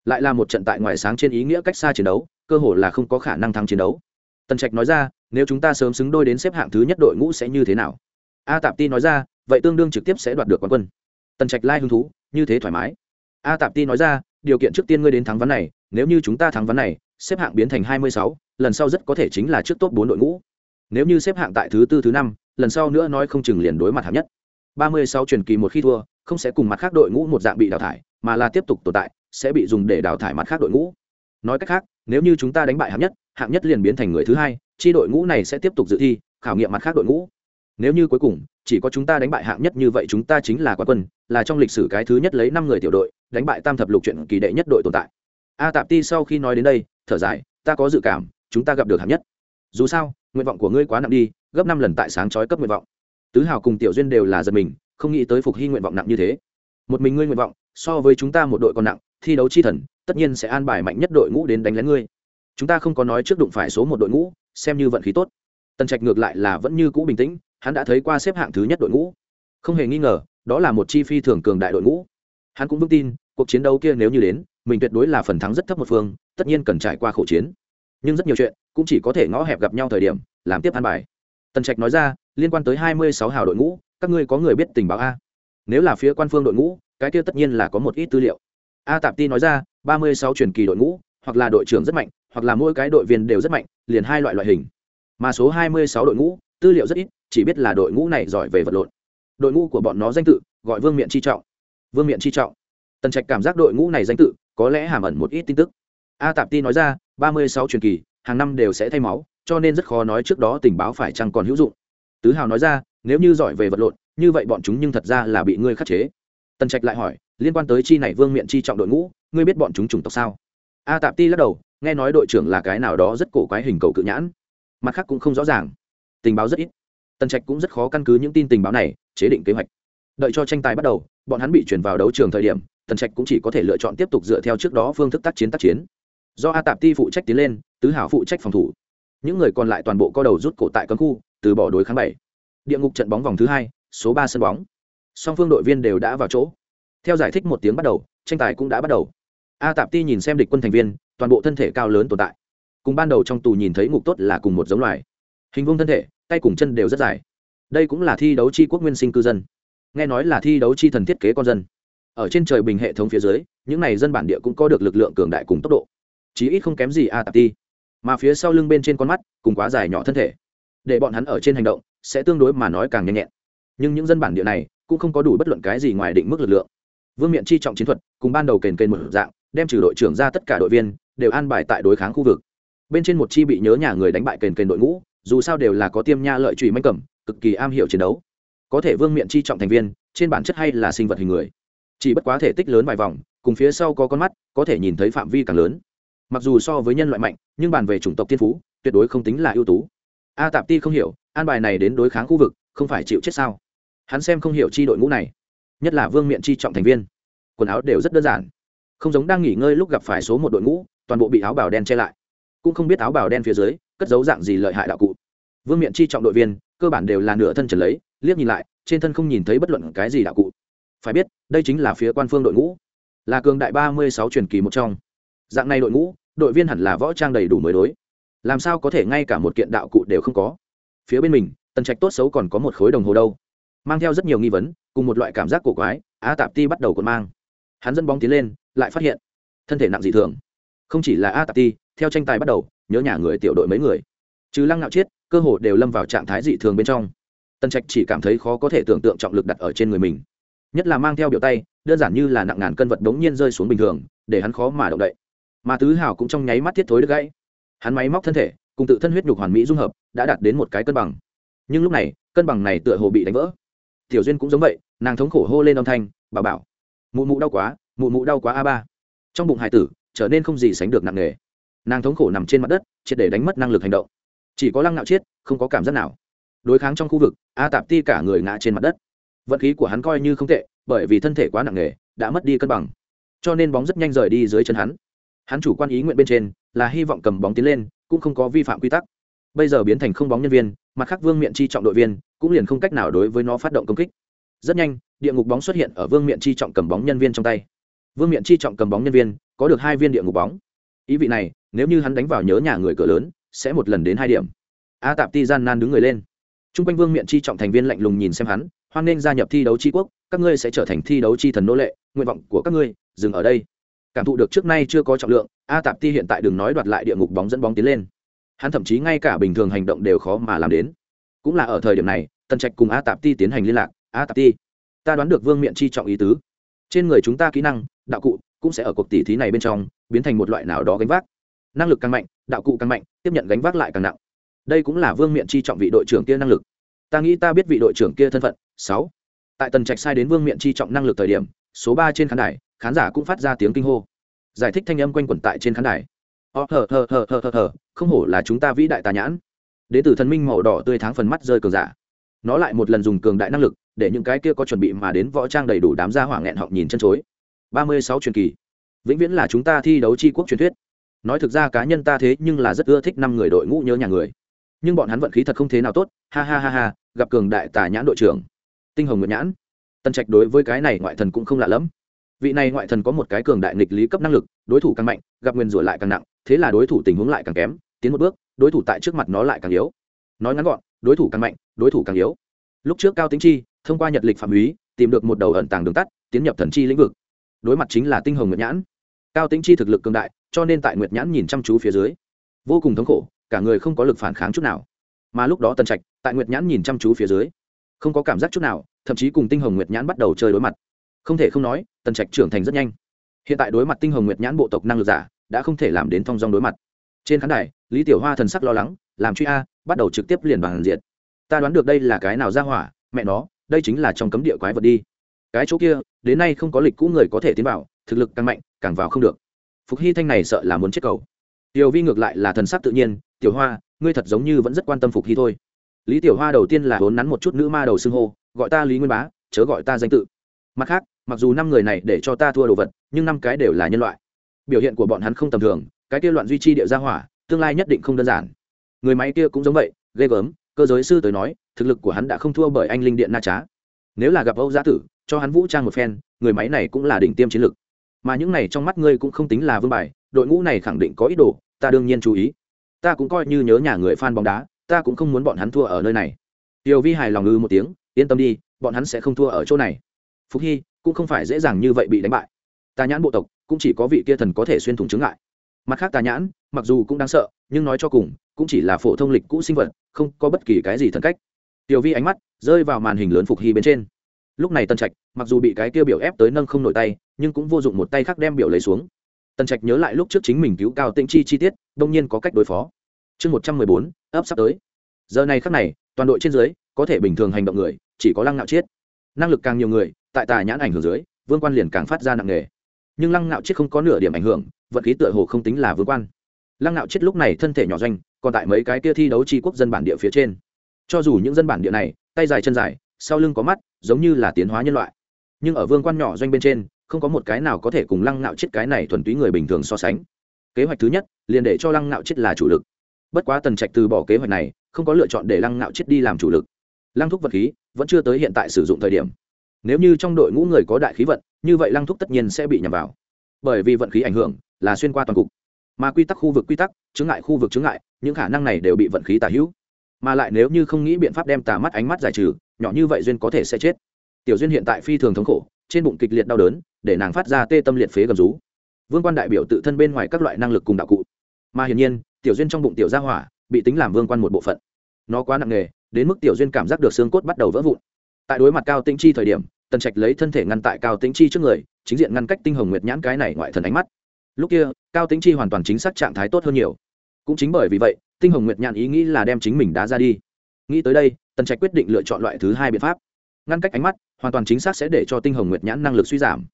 Lại là một trận tại ngoài sáng trên ý nghĩa cách xa chiến đấu, cơ hội là không có khả năng thắng chiến đấu. Tần trạch nói ra, nếu chúng ta sớm xứng đôi đến xếp hạng thứ nhất đội ngũ sẽ như thế nào? A tạp ti nói ra, vậy tương đương trực tiếp sẽ đoạt được quán quân. Tần trạch lai hứng thú, như thế thoải mái. A tạp ti nói ra, điều kiện trước tiên ngươi đến thắng ván này, nếu như chúng ta thắng ván này, xếp hạng biến thành hai mươi sáu, lần sau rất có thể chính là trước top bốn đội ngũ. Nếu như xếp hạng tại thứ tư, thứ năm, lần sau nữa nói không chừng liền đối mặt hạng nhất ba mươi sáu truyền kỳ một khi thua, không sẽ cùng mặt khác đội ngũ một dạng bị đào thải, mà là tiếp tục tồn tại, sẽ bị dùng để đào thải mặt khác đội ngũ. Nói cách khác, nếu như chúng ta đánh bại hạng nhất hạng nhất liền biến thành người thứ hai, chi đội ngũ này sẽ tiếp tục dự thi, khảo nghiệm mặt khác đội ngũ. Nếu như cuối cùng, chỉ có chúng ta đánh bại hạng nhất như vậy chúng ta chính là quán quân, là trong lịch sử cái thứ nhất lấy năm người tiểu đội, đánh bại tam thập lục truyện kỳ đệ nhất đội tồn tại. A tạp ti sau khi nói đến đây, thở dài, ta có dự cảm, chúng ta gặp được hạng nhất. Dù sao, nguyện vọng của ngươi quá nặng đi, gấp năm lần tại sáng chói cấp nguyện vọng tứ hào cùng tiểu duyên đều là giật mình, không nghĩ tới phục hy nguyện vọng nặng như thế. Một mình ngươi nguyện vọng, so với chúng ta một đội còn nặng, thi đấu chi thần, tất nhiên sẽ an bài mạnh nhất đội ngũ đến đánh lén ngươi. Chúng ta không có nói trước đụng phải số một đội ngũ, xem như vận khí tốt. Tần trạch ngược lại là vẫn như cũ bình tĩnh, hắn đã thấy qua xếp hạng thứ nhất đội ngũ. Không hề nghi ngờ, đó là một chi phi thường cường đại đội ngũ. Hắn cũng vững tin, cuộc chiến đấu kia nếu như đến, mình tuyệt đối là phần thắng rất thấp một phương, tất nhiên cần trải qua khổ chiến. Nhưng rất nhiều chuyện, cũng chỉ có thể ngõ hẹp gặp nhau thời điểm, làm tiếp an bài tần trạch nói ra, liên quan tới hai mươi sáu hào đội ngũ, các ngươi có người biết tình báo a. Nếu là phía quan phương đội ngũ, cái kia tất nhiên là có một ít tư liệu. A tạp ti nói ra, ba mươi sáu truyền kỳ đội ngũ, hoặc là đội trưởng rất mạnh, hoặc là mỗi cái đội viên đều rất mạnh, liền hai loại loại hình. Mà số hai mươi sáu đội ngũ, tư liệu rất ít, chỉ biết là đội ngũ này giỏi về vật lộn. Đội ngũ của bọn nó danh tự, gọi vương miện chi trọng. Vương miện chi trọng. Tần trạch cảm giác đội ngũ này danh tự, có lẽ hàm ẩn một ít tin tức. A tạp ti nói ra, ba mươi sáu truyền kỳ, hàng năm đều sẽ thay máu cho nên rất khó nói trước đó tình báo phải chăng còn hữu dụng. Tứ hào nói ra, nếu như giỏi về vật lộn, như vậy bọn chúng nhưng thật ra là bị ngươi khắc chế. Tần trạch lại hỏi, liên quan tới chi này vương miện chi trọng đội ngũ, ngươi biết bọn chúng chủng tộc sao? A tạp ti lắc đầu, nghe nói đội trưởng là cái nào đó rất cổ quái hình cầu cự nhãn. Mặt khác cũng không rõ ràng. Tình báo rất ít. Tần trạch cũng rất khó căn cứ những tin tình báo này, chế định kế hoạch. Đợi cho tranh tài bắt đầu, bọn hắn bị chuyển vào đấu trường thời điểm, tần trạch cũng chỉ có thể lựa chọn tiếp tục dựa theo trước đó phương thức tác chiến tác chiến. Do a tạp ti phụ trách tiến lên, tứ hảo phụ trách phòng thủ những người còn lại toàn bộ co đầu rút cổ tại cấm khu, từ bỏ đối kháng bảy. Địa ngục trận bóng vòng thứ hai, số ba sân bóng. Song phương đội viên đều đã vào chỗ. Theo giải thích một tiếng bắt đầu, tranh tài cũng đã bắt đầu. A tạp ti nhìn xem địch quân thành viên, toàn bộ thân thể cao lớn tồn tại. Cùng ban đầu trong tù nhìn thấy ngục tốt là cùng một giống loài. Hình vuông thân thể, tay cùng chân đều rất dài. Đây cũng là thi đấu chi quốc nguyên sinh cư dân. Nghe nói là thi đấu chi thần thiết kế con dân. Ở trên trời bình hệ thống phía dưới, những này dân bản địa cũng có được lực lượng cường đại cùng tốc độ. Chí ít không kém gì a tạp ti mà phía sau lưng bên trên con mắt cùng quá dài nhỏ thân thể. Để bọn hắn ở trên hành động sẽ tương đối mà nói càng nhanh nhẹn. Nhưng những dân bản địa này cũng không có đủ bất luận cái gì ngoài định mức lực lượng. Vương miện chi trọng chiến thuật cùng ban đầu kền kền một dạng, đem trừ đội trưởng ra tất cả đội viên đều an bài tại đối kháng khu vực. Bên trên một chi bị nhớ nhà người đánh bại kền kền đội ngũ, dù sao đều là có tiêm nha lợi trụy manh cầm, cực kỳ am hiểu chiến đấu. Có thể vương miện chi trọng thành viên, trên bản chất hay là sinh vật hình người. Chỉ bất quá thể tích lớn vài vòng, cùng phía sau có con mắt, có thể nhìn thấy phạm vi càng lớn mặc dù so với nhân loại mạnh, nhưng bàn về chủng tộc tiên phú, tuyệt đối không tính là ưu tú. A tạp ti không hiểu, an bài này đến đối kháng khu vực, không phải chịu chết sao? Hắn xem không hiểu chi đội ngũ này, nhất là vương miện chi trọng thành viên. Quần áo đều rất đơn giản. Không giống đang nghỉ ngơi lúc gặp phải số một đội ngũ, toàn bộ bị áo bào đen che lại. Cũng không biết áo bào đen phía dưới, cất dấu dạng gì lợi hại đạo cụ. Vương miện chi trọng đội viên, cơ bản đều là nửa thân trần lấy, liếc nhìn lại, trên thân không nhìn thấy bất luận cái gì đạo cụ. Phải biết, đây chính là phía quan phương đội ngũ. Là cường đại ba mươi sáu truyền kỳ một trong dạng này đội ngũ, đội viên hẳn là võ trang đầy đủ mới đối. Làm sao có thể ngay cả một kiện đạo cụ đều không có? Phía bên mình, tần trạch tốt xấu còn có một khối đồng hồ đâu. Mang theo rất nhiều nghi vấn, cùng một loại cảm giác cổ quái, á tạp ti bắt đầu còn mang. Hắn dẫn bóng tiến lên, lại phát hiện, thân thể nặng dị thường. Không chỉ là a tạp ti, theo tranh tài bắt đầu, nhớ nhà người tiểu đội mấy người. Chứ lăng nạo chiết, cơ hồ đều lâm vào trạng thái dị thường bên trong. Tần trạch chỉ cảm thấy khó có thể tưởng tượng trọng lực đặt ở trên người mình. Nhất là mang theo biểu tay, đơn giản như là nặng ngàn cân vật đống nhiên rơi xuống bình thường, để hắn khó mà động đậy mà tứ hào cũng trong nháy mắt thiết thối được gãy. Hắn máy móc thân thể cùng tự thân huyết nhục hoàn mỹ dung hợp đã đạt đến một cái cân bằng. Nhưng lúc này cân bằng này tựa hồ bị đánh vỡ. Tiểu duyên cũng giống vậy nàng thống khổ hô lên âm thanh bà bảo mụ mụ đau quá mụ mụ đau quá a ba. Trong bụng hải tử trở nên không gì sánh được nặng nề. Nàng thống khổ nằm trên mặt đất triệt để đánh mất năng lực hành động. Chỉ có lăng nạo chết, không có cảm giác nào. Đối kháng trong khu vực a tạp ti cả người ngã trên mặt đất. Vận khí của hắn coi như không tệ bởi vì thân thể quá nặng nề đã mất đi cân bằng. Cho nên bóng rất nhanh rời đi dưới chân hắn hắn chủ quan ý nguyện bên trên, là hy vọng cầm bóng tiến lên, cũng không có vi phạm quy tắc. Bây giờ biến thành không bóng nhân viên, mặt khác vương miện chi trọng đội viên, cũng liền không cách nào đối với nó phát động công kích. Rất nhanh, địa ngục bóng xuất hiện ở vương miện chi trọng cầm bóng nhân viên trong tay. Vương miện chi trọng cầm bóng nhân viên, có được hai viên địa ngục bóng. Ý vị này, nếu như hắn đánh vào nhớ nhà người cửa lớn, sẽ một lần đến hai điểm. A tạp ti gian nan đứng người lên. T r u n g quanh vương miện chi trọng thành viên lạnh lùng nhìn xem hắn, hoan nghênh gia nhập thi đấu tri quốc, các ngươi sẽ trở thành thi đấu chi thần nô lệ, nguyện vọng của các ngươi dừng ở đây cảm thụ được trước nay chưa có trọng lượng, a tạp ti hiện tại đừng nói đoạt lại địa ngục bóng dẫn bóng tiến lên. Hắn thậm chí ngay cả bình thường hành động đều khó mà làm đến. Cũng là ở thời điểm này, tần trạch cùng a tạp ti tiến hành liên lạc. A tạp ti, ta đoán được vương miện chi trọng ý tứ. Trên người chúng ta kỹ năng, đạo cụ cũng sẽ ở cuộc tỉ thí này bên trong, biến thành một loại nào đó gánh vác. Năng lực càng mạnh, đạo cụ càng mạnh, tiếp nhận gánh vác lại càng nặng. Đây cũng là vương miện chi trọng vị đội trưởng kia năng lực. Ta nghĩ ta biết vị đội trưởng kia thân phận. Sáu. Tại tần trạch sai đến vương miện chi trọng năng lực thời điểm, số ba trên khán đài khán giả cũng phát ra tiếng kinh hô. Giải thích thanh âm quanh quẩn tại trên khán đài. Ó hờ hờ hờ hờ hờ hờ, không hổ là chúng ta vĩ đại tà nhãn. Đến từ thần minh màu đỏ tươi tháng phần mắt rơi cường giả. Nó lại một lần dùng cường đại năng lực, để những cái kia có chuẩn bị mà đến võ trang đầy đủ đám gia hỏa nghẹn họng nhìn chân chối. Ba mươi sáu truyền kỳ. Vĩnh viễn là chúng ta thi đấu tri quốc truyền thuyết. Nói thực ra cá nhân ta thế nhưng là rất ưa thích năm người đội ngũ nhớ nhà người. Nhưng bọn hắn vận khí thật không thế nào tốt. Ha ha ha ha, gặp cường đại tà nhãn đội trưởng. Tinh hồng nguyệt nhãn. Tân trạch đối với cái này ngoại thần cũng không lạ lẫm vị này ngoại thần có một cái cường đại nghịch lý cấp năng lực, đối thủ càng mạnh, gặp nguyên rủa lại càng nặng, thế là đối thủ tình huống lại càng kém, tiến một bước, đối thủ tại trước mặt nó lại càng yếu. Nói ngắn gọn, đối thủ càng mạnh, đối thủ càng yếu. Lúc trước cao tính chi, thông qua nhật lịch phạm úy, tìm được một đầu ẩn tàng đường tắt, tiến nhập thần chi lĩnh vực. Đối mặt chính là tinh hồng nguyệt nhãn. Cao tính chi thực lực cường đại, cho nên tại nguyệt nhãn nhìn chăm chú phía dưới, vô cùng thống khổ, cả người không có lực phản kháng chút nào. Mà lúc đó tần trạch, tại nguyệt nhãn nhìn chăm chú phía dưới, không có cảm giác chút nào, thậm chí cùng tinh hồng nguyệt nhãn bắt đầu chơi đối mặt không thể không nói, tần trạch trưởng thành rất nhanh. Hiện tại đối mặt tinh hồng nguyệt nhãn bộ tộc năng lực giả, đã không thể làm đến thong dong đối mặt. Trên khán đài, lý tiểu hoa thần sắc lo lắng, làm truy a, bắt đầu trực tiếp liền bằng diệt. Ta đoán được đây là cái nào ra hỏa, mẹ nó, đây chính là trong cấm địa quái vật đi. Cái chỗ kia, đến nay không có lịch cũ người có thể tiến vào, thực lực càng mạnh, càng vào không được. Phục hy thanh này sợ là muốn chết cầu. Tiểu vi ngược lại là thần sắc tự nhiên, tiểu hoa, ngươi thật giống như vẫn rất quan tâm phục hy thôi. Lý tiểu hoa đầu tiên là hốn nắn một chút nữ ma đầu xưng hô, gọi ta lý nguyên bá, chớ gọi ta danh tự mặt khác, mặc dù năm người này để cho ta thua đồ vật, nhưng năm cái đều là nhân loại. Biểu hiện của bọn hắn không tầm thường, cái kia loạn duy trì địa gia hỏa, tương lai nhất định không đơn giản. Người máy kia cũng giống vậy, ghê gớm, cơ giới sư tới nói, thực lực của hắn đã không thua bởi anh linh điện na trá. Nếu là gặp âu gia tử, cho hắn vũ trang một phen, người máy này cũng là đỉnh tiêm chiến lực. Mà những này trong mắt ngươi cũng không tính là vương bài, đội ngũ này khẳng định có ý đồ, ta đương nhiên chú ý. Ta cũng coi như nhớ nhà người fan bóng đá, ta cũng không muốn bọn hắn thua ở nơi này. Tiểu vi hài lòng ư một tiếng, yên tâm đi, bọn hắn sẽ không thua ở chỗ này phúc hy cũng không phải dễ dàng như vậy bị đánh bại. Tà nhãn bộ tộc cũng chỉ có vị kia thần có thể xuyên thủng chứng ngại. Mặt khác tà nhãn, mặc dù cũng đáng sợ, nhưng nói cho cùng, cũng chỉ là phổ thông lịch cũ sinh vật, không có bất kỳ cái gì thần cách. Tiểu vi ánh mắt rơi vào màn hình lớn phục hy bên trên. Lúc này tân trạch, mặc dù bị cái kia biểu ép tới nâng không nổi tay, nhưng cũng vô dụng một tay khác đem biểu lấy xuống. Tân trạch nhớ lại lúc trước chính mình cứu cao tĩnh chi chi tiết, đông nhiên có cách đối phó. Chương một trăm mười bốn, ấp sắp tới. Giờ này khắc này, toàn đội trên dưới, có thể bình thường hành động người, chỉ có lăng nạo chiết. Năng lực càng nhiều người tại tà nhãn ảnh hưởng dưới, vương quan liền càng phát ra nặng nề. Nhưng lăng nạo chết không có nửa điểm ảnh hưởng, vận khí tựa hồ không tính là vương quan. Lăng nạo chết lúc này thân thể nhỏ doanh, còn tại mấy cái kia thi đấu tri quốc dân bản địa phía trên. Cho dù những dân bản địa này, tay dài chân dài, sau lưng có mắt, giống như là tiến hóa nhân loại. Nhưng ở vương quan nhỏ doanh bên trên, không có một cái nào có thể cùng lăng nạo chết cái này thuần túy người bình thường so sánh. Kế hoạch thứ nhất, liền để cho lăng nạo chết là chủ lực. Bất quá tần trạch từ bỏ kế hoạch này, không có lựa chọn để lăng nạo chết đi làm chủ lực. Lăng thúc vật khí, vẫn chưa tới hiện tại sử dụng thời điểm nếu như trong đội ngũ người có đại khí vận, như vậy lăng thúc tất nhiên sẽ bị nhầm vào. Bởi vì vận khí ảnh hưởng, là xuyên qua toàn cục. Mà quy tắc khu vực quy tắc chứng ngại khu vực chứng ngại, những khả năng này đều bị vận khí tả hữu. Mà lại nếu như không nghĩ biện pháp đem tà mắt ánh mắt giải trừ, nhỏ như vậy duyên có thể sẽ chết. Tiểu duyên hiện tại phi thường thống khổ, trên bụng kịch liệt đau đớn, để nàng phát ra tê tâm liệt phế gầm rú. Vương quan đại biểu tự thân bên ngoài các loại năng lực cùng đạo cụ. Mà hiển nhiên, tiểu duyên trong bụng tiểu gia hỏa, bị tính làm vương quan một bộ phận. Nó quá nặng nề, đến mức tiểu duyên cảm giác được xương cốt bắt đầu vỡ vụn tại đối mặt cao tĩnh chi thời điểm, tần trạch lấy thân thể ngăn tại cao tĩnh chi trước người, chính diện ngăn cách tinh hồng nguyệt nhãn cái này ngoại thần ánh mắt. Lúc kia, cao tĩnh chi hoàn toàn chính xác trạng thái tốt hơn nhiều. Cũng chính bởi vì vậy, tinh hồng nguyệt nhãn ý nghĩ là đem chính mình đá ra đi. Nghĩ tới đây, tần trạch quyết định lựa chọn loại thứ hai biện pháp. Ngăn cách ánh mắt, hoàn toàn chính xác sẽ để cho tinh hồng nguyệt nhãn năng lực suy giảm.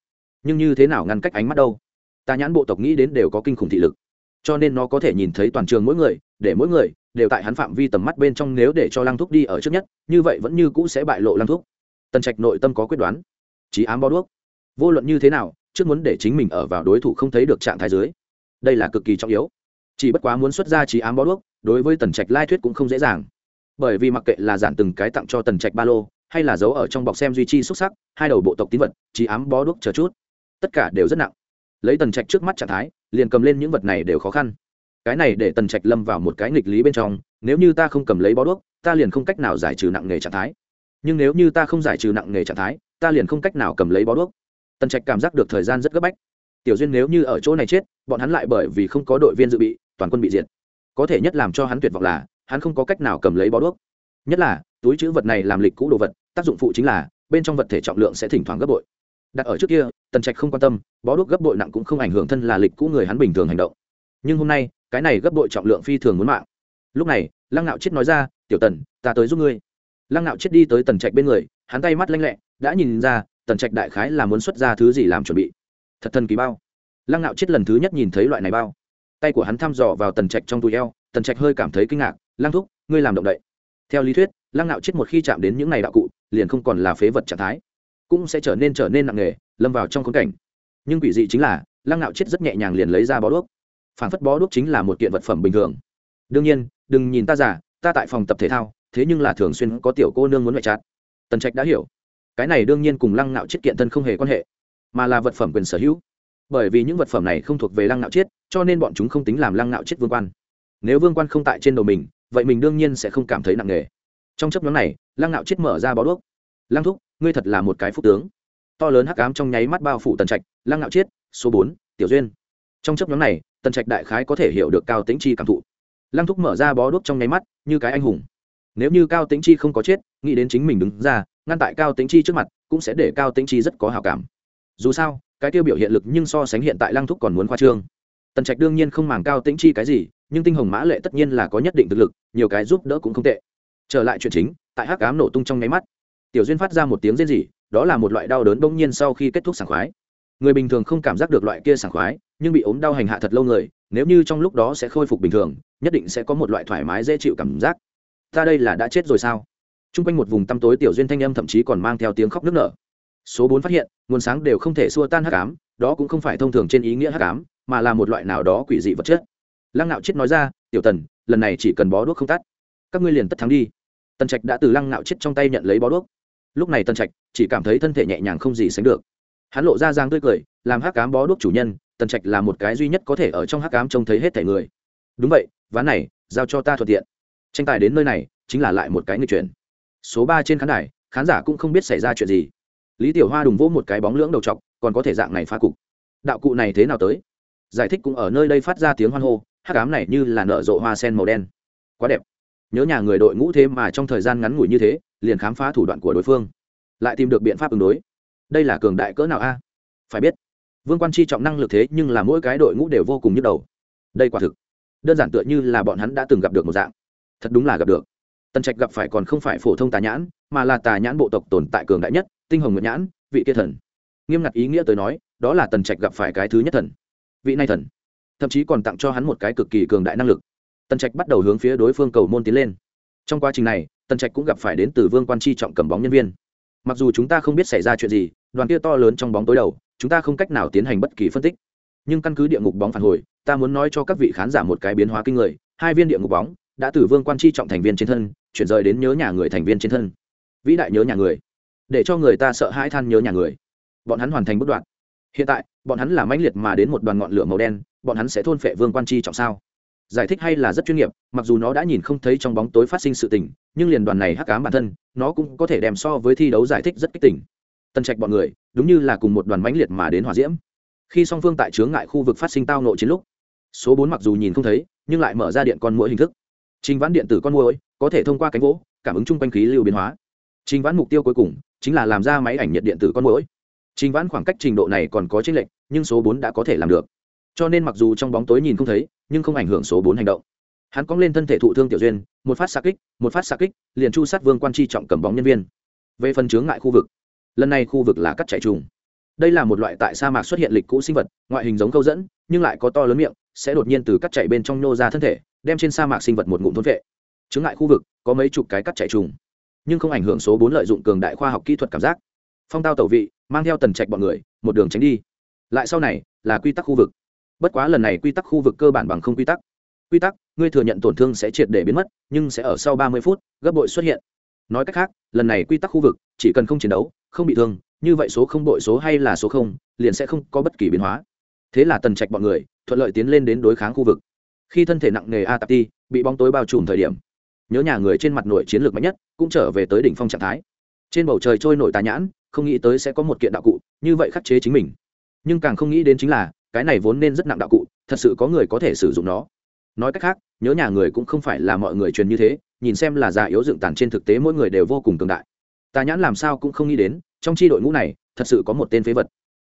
Nhưng như thế nào ngăn cách ánh mắt đâu? Ta nhãn bộ tộc nghĩ đến đều có kinh khủng thị lực cho nên nó có thể nhìn thấy toàn trường mỗi người, để mỗi người đều tại hắn phạm vi tầm mắt bên trong nếu để cho lăng thúc đi ở trước nhất, như vậy vẫn như cũ sẽ bại lộ lăng thúc. Tần trạch nội tâm có quyết đoán. Trí ám bó đuốc. Vô luận như thế nào, trước muốn để chính mình ở vào đối thủ không thấy được trạng thái dưới. Đây là cực kỳ trọng yếu. Chỉ bất quá muốn xuất ra trí ám bó đuốc, đối với tần trạch lai thuyết cũng không dễ dàng. Bởi vì mặc kệ là giản từng cái tặng cho tần trạch ba lô, hay là giấu ở trong bọc xem duy trì xuất sắc, hai đầu bộ tộc tín vật trí ám bó đuốc chờ chút. Tất cả đều rất nặng lấy tần trạch trước mắt trạng thái, liền cầm lên những vật này đều khó khăn. Cái này để tần trạch lâm vào một cái nghịch lý bên trong, nếu như ta không cầm lấy bó đuốc, ta liền không cách nào giải trừ nặng nghề trạng thái. Nhưng nếu như ta không giải trừ nặng nghề trạng thái, ta liền không cách nào cầm lấy bó đuốc. Tần trạch cảm giác được thời gian rất gấp bách. Tiểu duyên nếu như ở chỗ này chết, bọn hắn lại bởi vì không có đội viên dự bị, toàn quân bị diệt. Có thể nhất làm cho hắn tuyệt vọng là, hắn không có cách nào cầm lấy bó đuốc. Nhất là, túi chữ vật này làm lịch cũ đồ vật, tác dụng phụ chính là, bên trong vật thể trọng lượng sẽ thỉnh thoảng gấp bội. Đặt ở trước kia tần trạch không quan tâm, bó đuốc gấp bội nặng cũng không ảnh hưởng thân là lịch cũ người hắn bình thường hành động. Nhưng hôm nay, cái này gấp bội trọng lượng phi thường muốn mạng. Lúc này, lăng nạo chết nói ra, tiểu tần, ta tới giúp ngươi. Lăng nạo chết đi tới tần trạch bên người, hắn tay mắt lanh lẹ, đã nhìn ra, tần trạch đại khái là muốn xuất ra thứ gì làm chuẩn bị. Thật thần kỳ bao. Lăng nạo chết lần thứ nhất nhìn thấy loại này bao. Tay của hắn thăm dò vào tần trạch trong túi eo, tần trạch hơi cảm thấy kinh ngạc, lăng thúc, ngươi làm động đậy. Theo lý thuyết, lăng nạo chết một khi chạm đến những này đạo cụ, liền không còn là phế vật trạng thái cũng sẽ trở nên trở nên nặng nề, lâm vào trong khốn cảnh. Nhưng quỷ dị chính là, lăng nạo chết rất nhẹ nhàng liền lấy ra bó đuốc. Phản phất bó đuốc chính là một kiện vật phẩm bình thường. Đương nhiên, đừng nhìn ta giả ta tại phòng tập thể thao, thế nhưng là thường xuyên có tiểu cô nương muốn mẹ chát tần trạch đã hiểu. Cái này đương nhiên cùng lăng nạo chết kiện thân không hề quan hệ, mà là vật phẩm quyền sở hữu. Bởi vì những vật phẩm này không thuộc về lăng nạo chết, cho nên bọn chúng không tính làm lăng nạo chết vương quan. Nếu vương quan không tại trên đầu mình, vậy mình đương nhiên sẽ không cảm thấy nặng nề. Trong chấp nhóm này, lăng nạo chết mở ra bó đuốc lăng thúc ngươi thật là một cái phúc tướng. To lớn hắc ám trong nháy mắt bao phủ tần trạch lăng Ngạo Chiết, số bốn tiểu duyên. Trong chấp nhóm này tần trạch đại khái có thể hiểu được cao tĩnh chi cảm thụ. Lăng thúc mở ra bó đuốc trong nháy mắt như cái anh hùng. Nếu như cao tĩnh chi không có chết nghĩ đến chính mình đứng ra ngăn tại cao tĩnh chi trước mặt cũng sẽ để cao tĩnh chi rất có hào cảm. Dù sao cái tiêu biểu hiện lực nhưng so sánh hiện tại lăng thúc còn muốn khoa trương. Tần trạch đương nhiên không màng cao tĩnh chi cái gì nhưng tinh hồng mã lệ tất nhiên là có nhất định thực lực nhiều cái giúp đỡ cũng không tệ. Trở lại chuyện chính tại hắc ám nổ tung trong nháy mắt tiểu duyên phát ra một tiếng rên rỉ, đó là một loại đau đớn bỗng nhiên sau khi kết thúc sảng khoái. Người bình thường không cảm giác được loại kia sảng khoái, nhưng bị ốm đau hành hạ thật lâu người, nếu như trong lúc đó sẽ khôi phục bình thường, nhất định sẽ có một loại thoải mái dễ chịu cảm giác. Ta đây là đã chết rồi sao? T r u n g quanh một vùng tăm tối, tiểu duyên thanh âm thậm chí còn mang theo tiếng khóc nức nở. Số bốn phát hiện, nguồn sáng đều không thể xua tan hắc ám, đó cũng không phải thông thường trên ý nghĩa hắc ám, mà là một loại nào đó quỷ dị vật chất. Lăng nạo chết nói ra, tiểu tần, lần này chỉ cần bó đuốc không tắt. Các ngươi liền tất thắng đi. Tần trạch đã từ lăng nạo chết trong tay nhận lấy bó đuốc lúc này tần trạch chỉ cảm thấy thân thể nhẹ nhàng không gì sánh được. Hắn lộ ra giang tươi cười, làm hắc cám bó đuốc chủ nhân tần trạch là một cái duy nhất có thể ở trong hắc cám trông thấy hết thẻ người. Đúng vậy, ván này, giao cho ta thuận tiện. Tranh tài đến nơi này, chính là lại một cái người chuyển. Số ba trên khán đài, khán giả cũng không biết xảy ra chuyện gì. Lý tiểu hoa đùng vỗ một cái bóng lưỡng đầu t còn có thể dạng này phá cục. Đạo cụ này thế nào tới? Giải thích cũng ở nơi đây phát ra tiếng hoan hô, hắc ám này như là nở rộ hoa sen màu đen. Quá đẹp. Nhớ nhà người đội ngũ thế mà trong thời gian ngắn ngủi như thế liền khám phá thủ đoạn của đối phương, lại tìm được biện pháp ứng đối. Đây là cường đại cỡ nào a? Phải biết, vương quan chi trọng năng lực thế nhưng là mỗi cái đội ngũ đều vô cùng nhức đầu. Đây quả thực, đơn giản tựa như là bọn hắn đã từng gặp được một dạng. Thật đúng là gặp được. Tần trạch gặp phải còn không phải phổ thông tà nhãn, mà là tà nhãn bộ tộc tồn tại cường đại nhất, tinh hồng nguyện nhãn, vị kia thần. Nghiêm ngặt ý nghĩa tới nói, đó là tần trạch gặp phải cái thứ nhất thần. Vị này thần, thậm chí còn tặng cho hắn một cái cực kỳ cường đại năng lực. Tần trạch bắt đầu hướng phía đối phương cầu môn tiến lên. Trong quá trình này tần trạch cũng gặp phải đến từ vương quan chi trọng cầm bóng nhân viên. Mặc dù chúng ta không biết xảy ra chuyện gì, đoàn kia to lớn trong bóng tối đầu, chúng ta không cách nào tiến hành bất kỳ phân tích. Nhưng căn cứ địa ngục bóng phản hồi, ta muốn nói cho các vị khán giả một cái biến hóa kinh người, hai viên địa ngục bóng đã từ vương quan chi trọng thành viên trên thân, chuyển rời đến nhớ nhà người thành viên trên thân. Vĩ đại nhớ nhà người. Để cho người ta sợ hãi than nhớ nhà người. Bọn hắn hoàn thành bất đoạn. Hiện tại, bọn hắn là mãnh liệt mà đến một đoàn ngọn lửa màu đen, bọn hắn sẽ thôn phệ vương quan chi trọng sao? Giải thích hay là rất chuyên nghiệp, mặc dù nó đã nhìn không thấy trong bóng tối phát sinh sự tình, nhưng liền đoàn này hắc cám bản thân, nó cũng có thể đem so với thi đấu giải thích rất kích tỉnh tân trạch bọn người, đúng như là cùng một đoàn mãnh liệt mà đến hòa diễm. Khi song phương tại chướng ngại khu vực phát sinh tao nộ chiến lúc, số bốn mặc dù nhìn không thấy, nhưng lại mở ra điện con mũi hình thức. Trình vãn điện tử con mũi có thể thông qua cánh gỗ cảm ứng chung quanh khí lưu biến hóa. Trình vãn mục tiêu cuối cùng, chính là làm ra máy ảnh nhiệt điện tử con mũi trình vãn khoảng cách trình độ này còn có chênh lệch, nhưng số bốn đã có thể làm được cho nên mặc dù trong bóng tối nhìn không thấy, nhưng không ảnh hưởng số bốn hành động. Hắn cóng lên thân thể thụ thương tiểu duyên, một phát xa kích, một phát xa kích, liền chu sát vương quan tri trọng cầm bóng nhân viên. Về phần chướng ngại khu vực, lần này khu vực là cắt chạy trùng. Đây là một loại tại sa mạc xuất hiện lịch cũ sinh vật, ngoại hình giống câu dẫn, nhưng lại có to lớn miệng, sẽ đột nhiên từ cắt chạy bên trong nô ra thân thể, đem trên sa mạc sinh vật một ngụm thôn vệ. Chướng ngại khu vực, có mấy chục cái cắt chạy trùng, nhưng không ảnh hưởng số bốn lợi dụng cường đại khoa học kỹ thuật cảm giác. Phong tao tẩu vị, mang theo tần trạch bọn người, một đường tránh đi. Lại sau này, là quy tắc khu vực bất quá lần này quy tắc khu vực cơ bản bằng không quy tắc. Quy tắc, ngươi thừa nhận tổn thương sẽ triệt để biến mất, nhưng sẽ ở sau ba mươi phút, gấp bội xuất hiện. Nói cách khác, lần này quy tắc khu vực, chỉ cần không chiến đấu, không bị thương, như vậy số không bội số hay là số không, liền sẽ không có bất kỳ biến hóa. Thế là tần trạch bọn người, thuận lợi tiến lên đến đối kháng khu vực. Khi thân thể nặng nề a tạp ti, bị bóng tối bao trùm thời điểm, nhớ nhà người trên mặt nội chiến lược mạnh nhất, cũng trở về tới đỉnh phong trạng thái. Trên bầu trời trôi nổi tà nhãn, không nghĩ tới sẽ có một kiện đạo cụ, như vậy khắc chế chính mình. Nhưng càng không nghĩ đến chính là cái này vốn nên rất nặng đạo cụ, thật sự có người có thể sử dụng nó. Nói cách khác, nhớ nhà người cũng không phải là mọi người truyền như thế, nhìn xem là già yếu dựng tàn trên thực tế mỗi người đều vô cùng cường đại. Tà nhãn làm sao cũng không nghĩ đến, trong tri đội ngũ này, thật sự có một tên phế vật.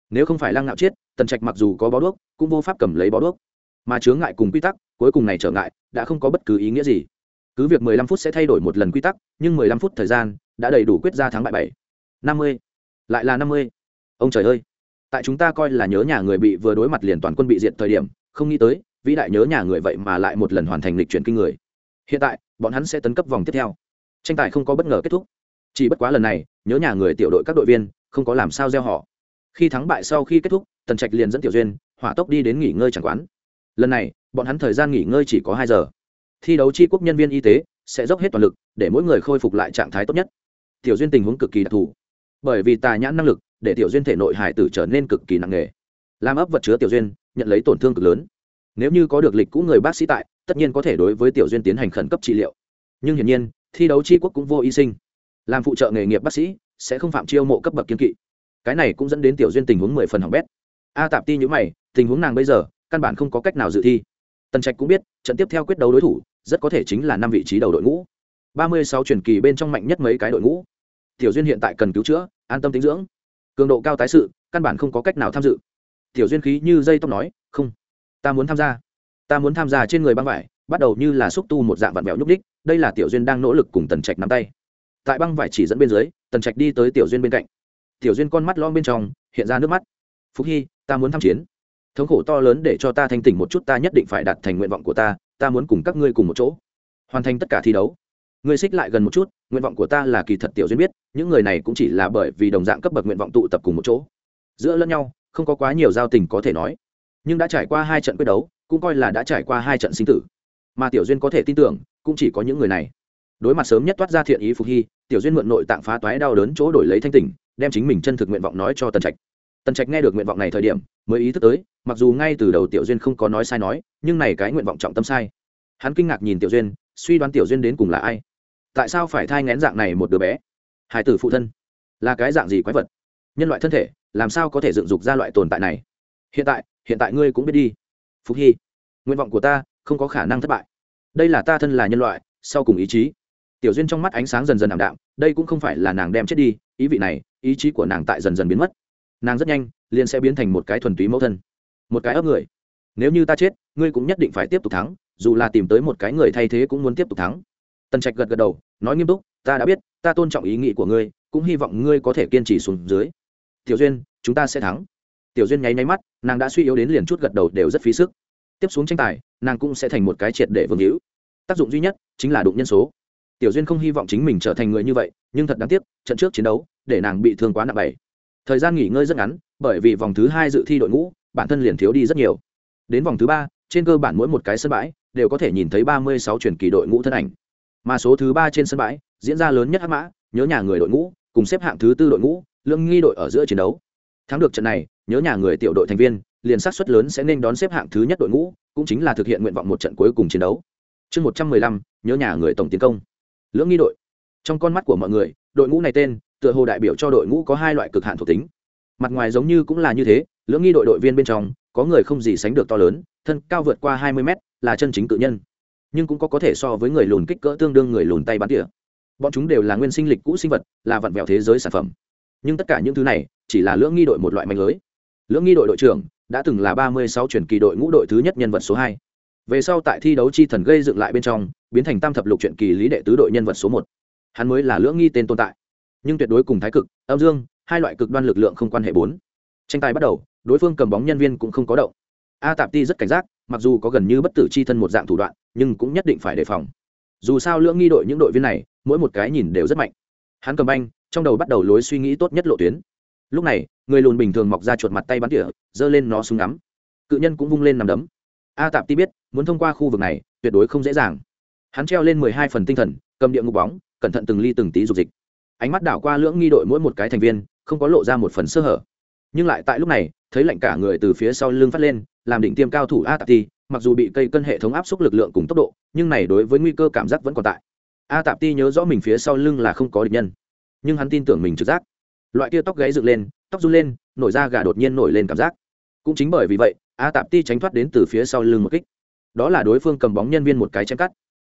Nếu không phải lăng ngạo chiết, tần trạch mặc dù có bó đuốc, cũng vô pháp cầm lấy bó đuốc. Mà chướng ngại cùng quy tắc, cuối cùng này trở ngại, đã không có bất cứ ý nghĩa gì. Cứ việc mười lăm phút sẽ thay đổi một lần quy tắc, nhưng mười lăm phút thời gian, đã đầy đủ quyết ra thắng bại bảy. Năm mươi. Lại là năm mươi. Ông trời ơi! Tại chúng ta coi là nhớ nhà người bị vừa đối mặt liền toàn quân bị diệt thời điểm, không nghĩ tới, vĩ đại nhớ nhà người vậy mà lại một lần hoàn thành lịch chuyển kinh người. Hiện tại, bọn hắn sẽ tấn cấp vòng tiếp theo. Tranh tài không có bất ngờ kết thúc. Chỉ bất quá lần này, nhớ nhà người tiểu đội các đội viên, không có làm sao gieo họ. Khi thắng bại sau khi kết thúc, tần trạch liền dẫn tiểu duyên, hỏa tốc đi đến nghỉ ngơi chẳng quán. Lần này, bọn hắn thời gian nghỉ ngơi chỉ có hai giờ. Thi đấu tri quốc nhân viên y tế sẽ dốc hết toàn lực để mỗi người khôi phục lại trạng thái tốt nhất. Tiểu duyên tình huống cực kỳ đặc thù. Bởi vì tà nhãn năng lực để tiểu duyên thể nội hải tử trở nên cực kỳ nặng nề. Làm ấp vật chứa tiểu duyên, nhận lấy tổn thương cực lớn. Nếu như có được lịch cũ người bác sĩ tại, tất nhiên có thể đối với tiểu duyên tiến hành khẩn cấp trị liệu. Nhưng hiển nhiên, thi đấu tri quốc cũng vô y sinh. Làm phụ trợ nghề nghiệp bác sĩ, sẽ không phạm chiêu mộ cấp bậc kiên kỵ. Cái này cũng dẫn đến tiểu duyên tình huống mười phần hỏng bét. A tạp ti nhữ mày, tình huống nàng bây giờ, căn bản không có cách nào dự thi. Tần trạch cũng biết, trận tiếp theo quyết đấu đối thủ, rất có thể chính là năm vị trí đầu đội ngũ. Ba mươi sáu truyền kỳ bên trong mạnh nhất mấy cái đội ngũ. Tiểu duyên hiện tại cần cứu chữa, an tâm tính dưỡng cường độ cao tái sự, căn bản không có cách nào tham dự. Tiểu duyên khí như dây tóc nói, không, ta muốn tham gia. Ta muốn tham gia trên người băng vải, bắt đầu như là xúc tu một dạng vặn mèo nhúc đích đây là tiểu duyên đang nỗ lực cùng tần trạch nắm tay. Tại băng vải chỉ dẫn bên dưới, tần trạch đi tới tiểu duyên bên cạnh. Tiểu duyên con mắt lom bên trong, hiện ra nước mắt. Phúc hy, ta muốn tham chiến. Thống khổ to lớn để cho ta thanh tỉnh một chút, ta nhất định phải đạt thành nguyện vọng của ta ta muốn cùng các ngươi cùng một chỗ. Hoàn thành tất cả thi đấu ngươi xích lại gần một chút, nguyện vọng của ta là kỳ thật tiểu duyên biết, những người này cũng chỉ là bởi vì đồng dạng cấp bậc nguyện vọng tụ tập cùng một chỗ. Giữa lẫn nhau, không có quá nhiều giao tình có thể nói. Nhưng đã trải qua hai trận quyết đấu, cũng coi là đã trải qua hai trận sinh tử. Mà tiểu duyên có thể tin tưởng, cũng chỉ có những người này. Đối mặt sớm nhất toát ra thiện ý phục hy, tiểu duyên mượn nội tạng phá toái đau đớn chỗ đổi lấy thanh tỉnh, đem chính mình chân thực nguyện vọng nói cho tần trạch. Tần trạch nghe được nguyện vọng này thời điểm, mới ý thức tới, mặc dù ngay từ đầu tiểu duyên không có nói sai nói, nhưng này cái nguyện vọng trọng tâm sai. Hắn kinh ngạc nhìn tiểu duyên, suy đoán tiểu duyên đến cùng là ai tại sao phải thai ngén dạng này một đứa bé? Hải tử phụ thân là cái dạng gì quái vật? Nhân loại thân thể, làm sao có thể dựng dục ra loại tồn tại này? Hiện tại hiện tại ngươi cũng biết đi. Phúc hy, nguyện vọng của ta không có khả năng thất bại. Đây là ta thân là nhân loại, sau cùng ý chí. Tiểu duyên trong mắt ánh sáng dần dần ảm đạm, đây cũng không phải là nàng đem chết đi, ý vị này, ý chí của nàng tại dần dần biến mất. Nàng rất nhanh, liền sẽ biến thành một cái thuần túy mẫu thân, một cái ấp người. Nếu như ta chết, ngươi cũng nhất định phải tiếp tục thắng, dù là tìm tới một cái người thay thế cũng muốn tiếp tục thắng tần trạch gật gật đầu, nói nghiêm túc, ta đã biết, ta tôn trọng ý nghĩ của ngươi, cũng hy vọng ngươi có thể kiên trì xuống dưới. Tiểu duyên, chúng ta sẽ thắng. Tiểu duyên nháy nháy mắt, nàng đã suy yếu đến liền chút gật đầu đều rất phí sức. Tiếp xuống tranh tài, nàng cũng sẽ thành một cái triệt để vương hữu. Tác dụng duy nhất chính là đụng nhân số. Tiểu duyên không hy vọng chính mình trở thành người như vậy, nhưng thật đáng tiếc, trận trước chiến đấu, để nàng bị thương quá nặng bảy thời gian nghỉ ngơi rất ngắn, bởi vì vòng thứ hai dự thi đội ngũ, bản thân liền thiếu đi rất nhiều. Đến vòng thứ ba, trên cơ bản mỗi một cái sân bãi đều có thể nhìn thấy ba mươi sáu truyền kỳ đội ngũ thân ảnh mà số thứ ba trên sân bãi diễn ra lớn nhất hắc mã, nhớ nhà người đội ngũ, cùng xếp hạng thứ tư đội ngũ, lương nghi đội ở giữa chiến đấu. Thắng được trận này, nhớ nhà người tiểu đội thành viên, liền sát suất lớn sẽ nên đón xếp hạng thứ nhất đội ngũ, cũng chính là thực hiện nguyện vọng một trận cuối cùng chiến đấu. Chương một trăm mười lăm, nhớ nhà người tổng tiến công. Lưỡng nghi đội. Trong con mắt của mọi người, đội ngũ này tên, tựa hồ đại biểu cho đội ngũ có hai loại cực hạn thuộc tính. Mặt ngoài giống như cũng là như thế lưỡng nghi đội đội viên bên trong, có người không gì sánh được to lớn, thân cao vượt qua hai mươi mét, là chân chính tự nhân nhưng cũng có có thể so với người lùn kích cỡ tương đương người lùn tay bắn tỉa. Bọn chúng đều là nguyên sinh lịch cũ sinh vật, là vặn vẹo thế giới sản phẩm. Nhưng tất cả những thứ này, chỉ là lưỡng nghi đội một loại mạnh lưới. Lưỡng nghi đội đội trưởng đã từng là ba mươi sáu truyền kỳ đội ngũ đội thứ nhất nhân vật số hai. Về sau tại thi đấu chi thần gây dựng lại bên trong, biến thành tam thập lục truyện kỳ lý đệ tứ đội nhân vật số một. Hắn mới là lưỡng nghi tên tồn tại. Nhưng tuyệt đối cùng thái cực, âm dương, hai loại cực đoan lực lượng không quan hệ bốn. Tranh tài bắt đầu, đối phương cầm bóng nhân viên cũng không có động a tạp ti rất cảnh giác, mặc dù có gần như bất tử c h i thân một dạng thủ đoạn, nhưng cũng nhất định phải đề phòng. Dù sao lưỡng nghi đội những đội viên này, mỗi một cái nhìn đều rất mạnh. Hắn cầm banh, trong đầu bắt đầu lối suy nghĩ tốt nhất lộ tuyến. Lúc này, người lùn bình thường mọc ra chuột mặt tay bắn tỉa, giơ lên nó súng ngắm. Cự nhân cũng vung lên nằm đấm. A tạp ti biết, muốn thông qua khu vực này, tuyệt đối không dễ dàng. Hắn treo lên mười hai phần tinh thần, cầm địa ngục bóng, cẩn thận từng ly từng tí dục dịch. Ánh mắt đảo qua lưỡng nghi đội mỗi một cái thành viên, không có lộ ra một phần sơ hở. Nhưng lại tại lúc này, thấy lạnh cả người từ phía sau lưng phát lên làm định tiêm cao thủ a tạp ti mặc dù bị cây cân hệ thống áp suất lực lượng cùng tốc độ, nhưng này đối với nguy cơ cảm giác vẫn còn tại. A tạp ti nhớ rõ mình phía sau lưng là không có địch nhân, nhưng hắn tin tưởng mình trực giác. Loại kia tóc gáy dựng lên, tóc run lên, nổi da gà đột nhiên nổi lên cảm giác. Cũng chính bởi vì vậy a tạp ti tránh thoát đến từ phía sau lưng một kích. Đó là đối phương cầm bóng nhân viên một cái chém cắt.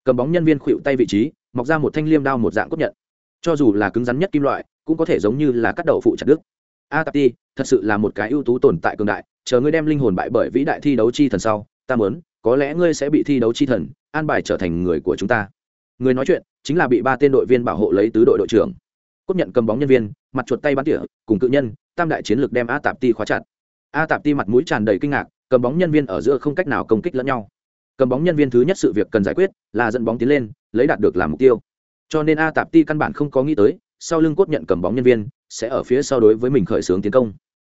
Cầm bóng nhân viên khuỵu tay vị trí, mọc ra một thanh liêm đao một dạng cốt nhận. Cho dù là cứng rắn nhất kim loại, cũng có thể giống như là cắt đầu phụ chặt đức a tạp ti thật sự là một cái ưu tú tồn tại cường đại chờ ngươi đem linh hồn bại bởi vĩ đại thi đấu chi thần sau, ta mớn có lẽ ngươi sẽ bị thi đấu chi thần an bài trở thành người của chúng ta. Người nói chuyện chính là bị ba tên đội viên bảo hộ lấy tứ đội đội trưởng. Cốt nhận cầm bóng nhân viên, mặt chuột tay bắn tỉa, cùng cự nhân, tam đại chiến lược đem a tạp ti khóa chặt. A tạp ti mặt mũi tràn đầy kinh ngạc, cầm bóng nhân viên ở giữa không cách nào công kích lẫn nhau. Cầm bóng nhân viên thứ nhất sự việc cần giải quyết là dẫn bóng tiến lên, lấy đạt được làm mục tiêu. Cho nên a tạp ti căn bản không có nghĩ tới, sau lưng cốt nhận cầm bóng nhân viên sẽ ở phía sau đối với mình khởi xướng tiến công.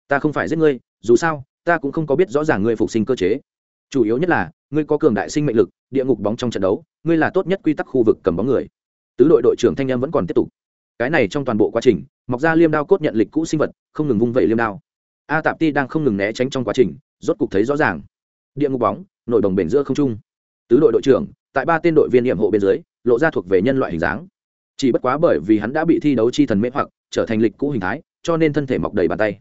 Ta không phải giết ngươi, dù sao ta cũng không có biết rõ ràng ngươi phục sinh cơ chế. Chủ yếu nhất là, ngươi có cường đại sinh mệnh lực, địa ngục bóng trong trận đấu, ngươi là tốt nhất quy tắc khu vực cầm bóng người. Tứ đội đội trưởng thanh em vẫn còn tiếp tục. Cái này trong toàn bộ quá trình, mọc ra liêm đao cốt nhận lịch cũ sinh vật, không ngừng vung vẩy liêm đao. A tạp ti đang không ngừng né tránh trong quá trình, rốt cục thấy rõ ràng. Địa ngục bóng, nội đồng bền giữa không trung. Tứ đội đội trưởng, tại ba tên đội viên nhiệm hộ bên dưới, lộ ra thuộc về nhân loại hình dáng. Chỉ bất quá bởi vì hắn đã bị thi đấu chi thần mê hoặc, trở thành lịch cũ hình thái, cho nên thân thể mọc đầy bàn tay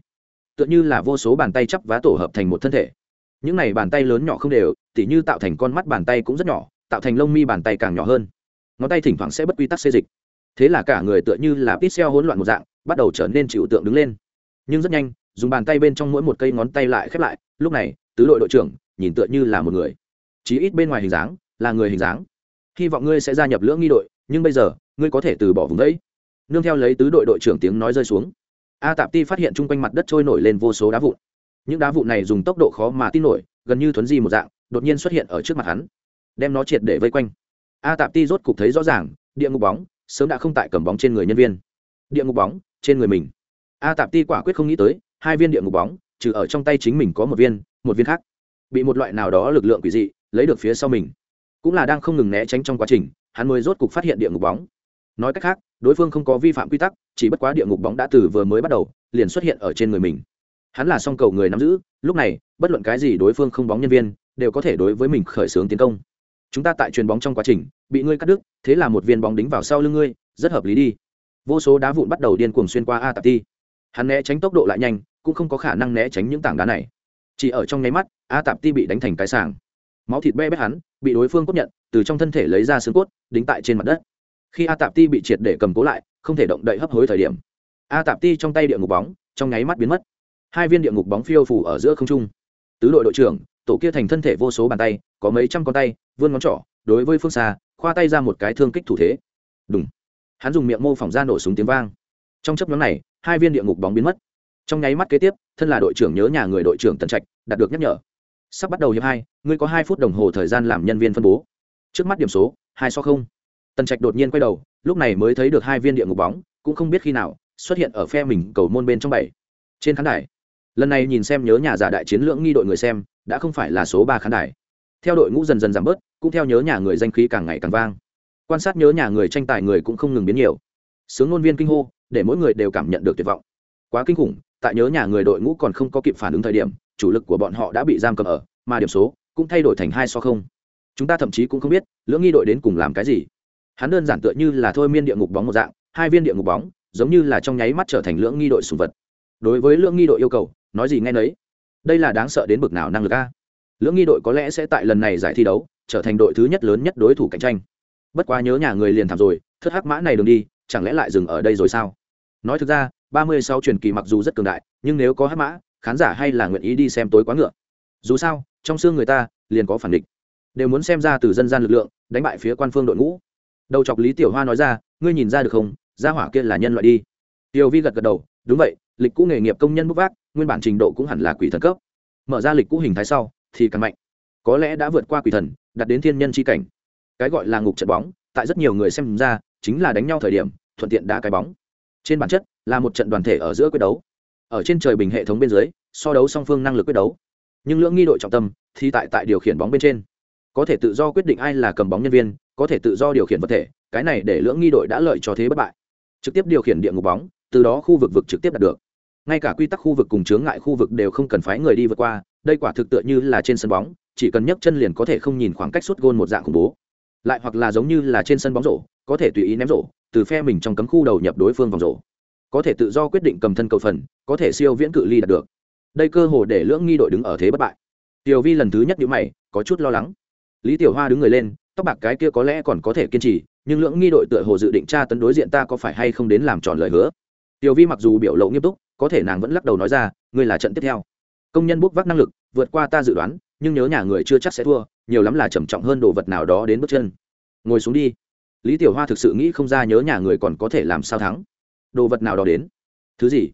tựa như là vô số bàn tay chắp vá tổ hợp thành một thân thể. Những này bàn tay lớn nhỏ không đều, tỉ như tạo thành con mắt bàn tay cũng rất nhỏ, tạo thành lông mi bàn tay càng nhỏ hơn. Ngón tay thỉnh thoảng sẽ bất quy tắc xê dịch. Thế là cả người tựa như là pít xeo hỗn loạn một dạng, bắt đầu trở nên chịu tượng đứng lên. Nhưng rất nhanh, dùng bàn tay bên trong mỗi một cây ngón tay lại khép lại, lúc này, tứ đội đội trưởng nhìn tựa như là một người. Chí ít bên ngoài hình dáng, là người hình dáng. Hy vọng ngươi sẽ gia nhập lưỡng nghi đội, nhưng bây giờ, ngươi có thể từ bỏ vùng đấy. Nương theo lấy tứ đội đội trưởng tiếng nói rơi xuống a tạp ti phát hiện chung quanh mặt đất trôi nổi lên vô số đá vụn. Những đá vụn này dùng tốc độ khó mà tin nổi, gần như thuấn di một dạng, đột nhiên xuất hiện ở trước mặt hắn, đem nó triệt để vây quanh. A tạp ti rốt cục thấy rõ ràng, địa ngục bóng sớm đã không tại cầm bóng trên người nhân viên. Địa ngục bóng trên người mình. A tạp ti quả quyết không nghĩ tới, hai viên địa ngục bóng, trừ ở trong tay chính mình có một viên một viên khác. Bị một loại nào đó lực lượng quỷ dị lấy được phía sau mình. Cũng là đang không ngừng né tránh trong quá trình, hắn mới rốt cục phát hiện địa ngục bóng nói cách khác, đối phương không có vi phạm quy tắc, chỉ bất quá địa ngục bóng đã từ vừa mới bắt đầu, liền xuất hiện ở trên người mình. Hắn là song cầu người nắm giữ, lúc này, bất luận cái gì đối phương không bóng nhân viên, đều có thể đối với mình khởi xướng tiến công. Chúng ta tại chuyền bóng trong quá trình, bị ngươi cắt đứt, thế là một viên bóng đính vào sau lưng ngươi, rất hợp lý đi. Vô số đá vụn bắt đầu điên cuồng xuyên qua a tạp ti. Hắn né tránh tốc độ lại nhanh, cũng không có khả năng né tránh những tảng đá này. Chỉ ở trong nháy mắt, a tạp ti bị đánh thành cái sàng máu thịt be bét hắn, bị đối phương cốt nhận, từ trong thân thể lấy ra xương cốt, đính tại trên mặt đất khi a tạp ti bị triệt để cầm cố lại, không thể động đậy hấp hối thời điểm. A tạp ti trong tay địa ngục bóng, trong nháy mắt biến mất. Hai viên địa ngục bóng phiêu phủ ở giữa không trung. Tứ đội đội trưởng, tổ kia thành thân thể vô số bàn tay, có mấy trăm con tay, vươn ngón trỏ, đối với phương xa, khoa tay ra một cái thương kích thủ thế. Đúng hắn dùng miệng mô phỏng ra nổ súng tiếng vang. Trong chấp nhóm này, hai viên địa ngục bóng biến mất. Trong nháy mắt kế tiếp, thân là đội trưởng nhớ nhà người đội trưởng tần trạch, đạt được nhắc nhở. Sắp bắt đầu hiệp hai, ngươi có hai phút đồng hồ thời gian làm nhân viên phân bố. Trước mắt điểm số, hai so không tần trạch đột nhiên quay đầu, lúc này mới thấy được hai viên địa ngục bóng, cũng không biết khi nào, xuất hiện ở phe mình cầu môn bên trong bảy. Trên khán đài. Lần này nhìn xem nhớ nhà giả đại chiến lưỡng nghi đội người xem, đã không phải là số ba khán đài. Theo đội ngũ dần dần giảm bớt, cũng theo nhớ nhà người danh khí càng ngày càng vang. Quan sát nhớ nhà người tranh tài người cũng không ngừng biến nhiều. Sướng ngôn viên kinh hô, để mỗi người đều cảm nhận được tuyệt vọng. Quá kinh khủng, tại nhớ nhà người đội ngũ còn không có kịp phản ứng thời điểm, chủ lực của bọn họ đã bị giam cầm ở, mà điểm số cũng thay đổi thành hai so không. Chúng ta thậm chí cũng không biết, lưỡng nghi đội đến cùng làm cái gì hắn đơn giản tựa như là thôi miên địa ngục bóng một dạng, hai viên địa ngục bóng, giống như là trong nháy mắt trở thành lưỡng nghi đội sùng vật. Đối với lưỡng nghi đội yêu cầu, nói gì nghe nấy. Đây là đáng sợ đến bực nào năng lực a. Lưỡng nghi đội có lẽ sẽ tại lần này giải thi đấu, trở thành đội thứ nhất lớn nhất đối thủ cạnh tranh. Bất quá nhớ nhà người liền thảm rồi, thất hắc mã này đừng đi, chẳng lẽ lại dừng ở đây rồi sao? Nói thực ra, ba mươi sáu truyền kỳ mặc dù rất cường đại, nhưng nếu có hắc mã, khán giả hay là nguyện ý đi xem tối quá ngựa. Dù sao, trong xương người ta, liền có phản địch. Đều muốn xem ra từ dân gian lực lượng, đánh bại phía quan phương đội ngũ đầu chọc lý tiểu hoa nói ra, ngươi nhìn ra được không? Gia hỏa kia là nhân loại đi. Tiểu vi gật gật đầu, đúng vậy, lịch cũ nghề nghiệp công nhân bút vác, nguyên bản trình độ cũng hẳn là quỷ thần cấp. Mở ra lịch cũ hình thái sau, thì càng mạnh. Có lẽ đã vượt qua quỷ thần đặt đến thiên nhân c h i cảnh. Cái gọi là ngục trận bóng, tại rất nhiều người xem ra, chính là đánh nhau thời điểm, thuận tiện đá cái bóng. Trên bản chất, là một trận đoàn thể ở giữa quyết đấu. Ở trên trời bình hệ thống bên dưới, so đấu song phương năng lực quyết đấu. Nhưng lưỡng nghi đội trọng tâm, thì tại tại điều khiển bóng bên trên. Có thể tự do quyết định ai là cầm bóng nhân viên có thể tự do điều khiển vật thể, cái này để lưỡng nghi đội đã lợi cho thế bất bại. Trực tiếp điều khiển địa ngục bóng, từ đó khu vực vực trực tiếp đạt được. Ngay cả quy tắc khu vực cùng chướng ngại khu vực đều không cần phái người đi vượt qua, đây quả thực tựa như là trên sân bóng, chỉ cần nhấc chân liền có thể không nhìn khoảng cách suốt gôn một dạng khủng bố. Lại hoặc là giống như là trên sân bóng rổ, có thể tùy ý ném rổ, từ phe mình trong cấm khu đầu nhập đối phương vòng rổ. Có thể tự do quyết định cầm thân cầu phần, có thể siêu viễn cự ly đạt được. Đây cơ hồ để lưỡng nghi đội đứng ở thế bất bại. Tiểu vi lần thứ nhất nhữ mày, có chút lo lắng. Lý tiểu hoa đứng người lên tóc bạc cái kia có lẽ còn có thể kiên trì, nhưng lưỡng nghi đội tựa hồ dự định tra tấn đối diện ta có phải hay không đến làm tròn lời hứa. Tiểu vi mặc dù biểu lộ nghiêm túc, có thể nàng vẫn lắc đầu nói ra, ngươi là trận tiếp theo. Công nhân bốc vác năng lực, vượt qua ta dự đoán, nhưng nhớ nhà người chưa chắc sẽ thua, nhiều lắm là trầm trọng hơn đồ vật nào đó đến bước chân. Ngồi xuống đi. Lý tiểu hoa thực sự nghĩ không ra nhớ nhà người còn có thể làm sao thắng. Đồ vật nào đó đến? Thứ gì?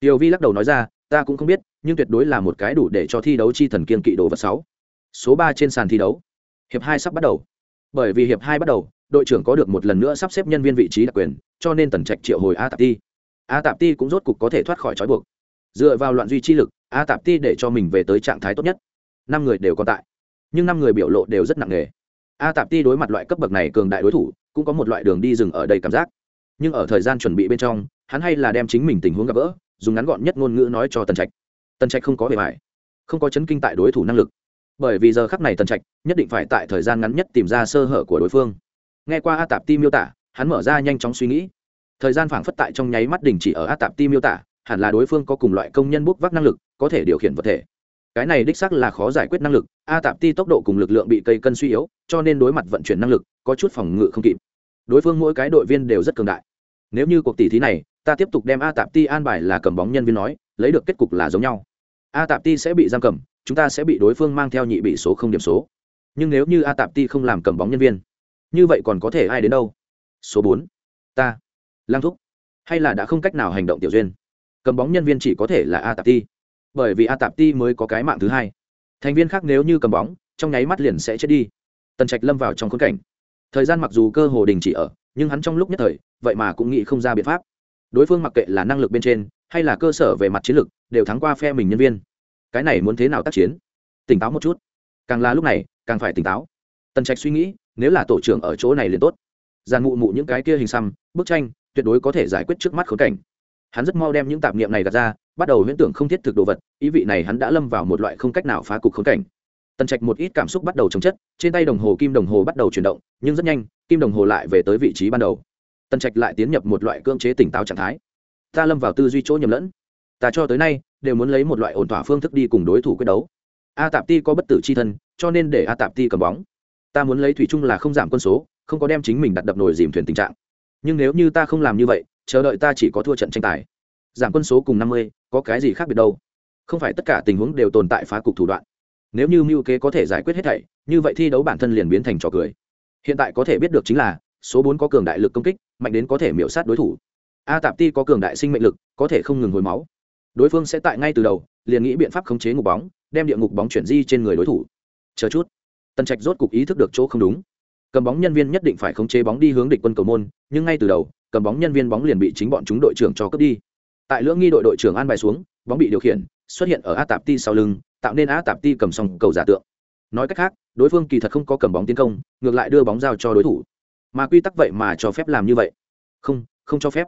Tiểu vi lắc đầu nói ra, ta cũng không biết, nhưng tuyệt đối là một cái đủ để cho thi đấu chi thần kiên kỵ đồ vật sáu. Số ba trên sàn thi đấu. Hiệp hai sắp bắt đầu bởi vì hiệp hai bắt đầu, đội trưởng có được một lần nữa sắp xếp nhân viên vị trí đặc quyền, cho nên tần trạch triệu hồi a tạp ti. A tạp ti cũng rốt cục có thể thoát khỏi trói buộc. Dựa vào loạn duy chi lực, a tạp ti để cho mình về tới trạng thái tốt nhất. Năm người đều còn tại, nhưng năm người biểu lộ đều rất nặng nề. A tạp ti đối mặt loại cấp bậc này cường đại đối thủ, cũng có một loại đường đi rừng ở đây cảm giác. Nhưng ở thời gian chuẩn bị bên trong, hắn hay là đem chính mình tình huống gặp gỡ, dùng ngắn gọn nhất ngôn ngữ nói cho tần trạch. Tần trạch không có bề bài không có chấn kinh tại đối thủ năng lực bởi vì giờ khắc này tần trạch nhất định phải tại thời gian ngắn nhất tìm ra sơ hở của đối phương. Nghe qua a tạp ti miêu tả, hắn mở ra nhanh chóng suy nghĩ. Thời gian phảng phất tại trong nháy mắt đình chỉ ở a tạp ti miêu tả, hẳn là đối phương có cùng loại công nhân bút vác năng lực, có thể điều khiển vật thể. Cái này đích xác là khó giải quyết năng lực, a tạp ti tốc độ cùng lực lượng bị cây cân suy yếu, cho nên đối mặt vận chuyển năng lực, có chút phòng ngự không kịp. Đối phương mỗi cái đội viên đều rất cường đại. Nếu như cuộc tỷ thí này, ta tiếp tục đem a tạp ti an bài là cầm bóng nhân viên nói, lấy được kết cục là giống nhau. A tạp ti sẽ bị giam cầm chúng ta sẽ bị đối phương mang theo nhị bị số không điểm số. Nhưng nếu như a tạp ti không làm cầm bóng nhân viên, như vậy còn có thể ai đến đâu? Số bốn. Ta. Lang thúc. Hay là đã không cách nào hành động tiểu duyên? Cầm bóng nhân viên chỉ có thể là a tạp ti. Bởi vì a tạp ti mới có cái mạng thứ hai. Thành viên khác nếu như cầm bóng, trong nháy mắt liền sẽ chết đi. Tần trạch lâm vào trong khốn cảnh. Thời gian mặc dù cơ hồ đình chỉ ở, nhưng hắn trong lúc nhất thời, vậy mà cũng nghĩ không ra biện pháp. Đối phương mặc kệ là năng lực bên trên, hay là cơ sở về mặt chiến lược, đều thắng qua phe mình nhân viên cái này muốn thế nào tác chiến? Tỉnh táo một chút. Càng là lúc này, càng phải tỉnh táo. Tần trạch suy nghĩ, nếu là tổ trưởng ở chỗ này liền tốt. Giàn mụ mụ những cái kia hình xăm, bức tranh, tuyệt đối có thể giải quyết trước mắt khốn cảnh. Hắn rất mau đem những tạp niệm này gạt ra, bắt đầu huyễn tưởng không thiết thực đồ vật, ý vị này hắn đã lâm vào một loại không cách nào phá cục khốn cảnh. Tần trạch một ít cảm xúc bắt đầu chống chất, trên tay đồng hồ kim đồng hồ bắt đầu chuyển động, nhưng rất nhanh, kim đồng hồ lại về tới vị trí ban đầu. Tần trạch lại tiến nhập một loại cưỡng chế tỉnh táo trạng thái. Ta lâm vào tư duy chỗ nhầm lẫn. Ta cho tới nay đều muốn lấy một loại ổn thỏa phương thức đi cùng đối thủ quyết đấu. A tạp ti có bất tử c h i thân, cho nên để a tạp ti cầm bóng. Ta muốn lấy thủy chung là không giảm quân số, không có đem chính mình đặt đập nồi dìm thuyền tình trạng. Nhưng nếu như ta không làm như vậy, chờ đợi ta chỉ có thua trận tranh tài. Giảm quân số cùng năm mươi, có cái gì khác biệt đâu? Không phải tất cả tình huống đều tồn tại phá cục thủ đoạn. Nếu như mưu kế có thể giải quyết hết thảy, như vậy thi đấu bản thân liền biến thành trò cười. Hiện tại có thể biết được chính là, số bốn có cường đại lực công kích, mạnh đến có thể miễu sát đối thủ. A tạp ti có cường đại sinh mệnh lực, có thể không ngừng hồi máu đối phương sẽ tại ngay từ đầu, liền nghĩ biện pháp khống chế ngục bóng, đem địa ngục bóng chuyển di trên người đối thủ. Chờ chút. Tần trạch rốt cục ý thức được chỗ không đúng. Cầm bóng nhân viên nhất định phải khống chế bóng đi hướng địch quân cầu môn, nhưng ngay từ đầu, cầm bóng nhân viên bóng liền bị chính bọn chúng đội trưởng cho cướp đi. Tại lưỡng nghi đội đội trưởng an bài xuống, bóng bị điều khiển, xuất hiện ở a tạp ti sau lưng, tạo nên a tạp ti cầm xong cầu giả tượng. Nói cách khác, đối phương kỳ thật không có cầm bóng tiến công, ngược lại đưa bóng giao cho đối thủ. Mà quy tắc vậy mà cho phép làm như vậy. Không không cho phép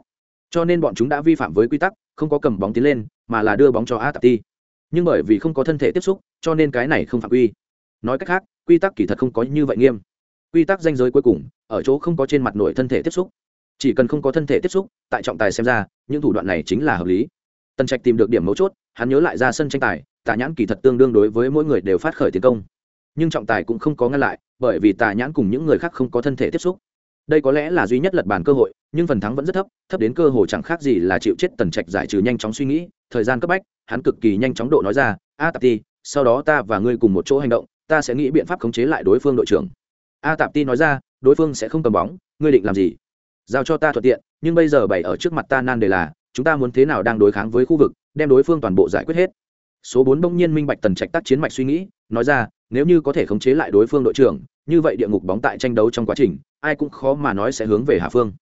cho nên bọn chúng đã vi phạm với quy tắc, không có cầm bóng tiến lên, mà là đưa bóng cho a tạp ti. Nhưng bởi vì không có thân thể tiếp xúc, cho nên cái này không phạm quy. Nói cách khác, quy tắc kỳ thật không có như vậy nghiêm. Quy tắc danh giới cuối cùng, ở chỗ không có trên mặt nổi thân thể tiếp xúc. Chỉ cần không có thân thể tiếp xúc, tại trọng tài xem ra, những thủ đoạn này chính là hợp lý. Tần trạch tìm được điểm mấu chốt, hắn nhớ lại ra sân tranh tài tà nhãn kỳ thật tương đương đối với mỗi người đều phát khởi tiến công. Nhưng trọng tài cũng không có ngăn lại, bởi vì tà nhãn cùng những người khác không có thân thể tiếp xúc đây có lẽ là duy nhất lật bàn cơ hội, nhưng phần thắng vẫn rất thấp thấp đến cơ hội chẳng khác gì là chịu chết tần trạch giải trừ nhanh chóng suy nghĩ, thời gian cấp bách, hắn cực kỳ nhanh chóng độ nói ra, a tạp ti, sau đó ta và ngươi cùng một chỗ hành động, ta sẽ nghĩ biện pháp khống chế lại đối phương đội trưởng. A tạp ti nói ra, đối phương sẽ không cầm bóng, ngươi định làm gì? Giao cho ta thuận tiện, nhưng bây giờ bày ở trước mặt ta nan đề là, chúng ta muốn thế nào đang đối kháng với khu vực, đem đối phương toàn bộ giải quyết hết. Số bốn bỗng nhiên minh bạch tần trạch tác chiến mạch suy nghĩ, nói ra, nếu như có thể khống chế lại đối phương đội trưởng như vậy địa ngục bóng tại tranh đấu trong quá trình, ai cũng khó mà nói sẽ hướng về hạ phương.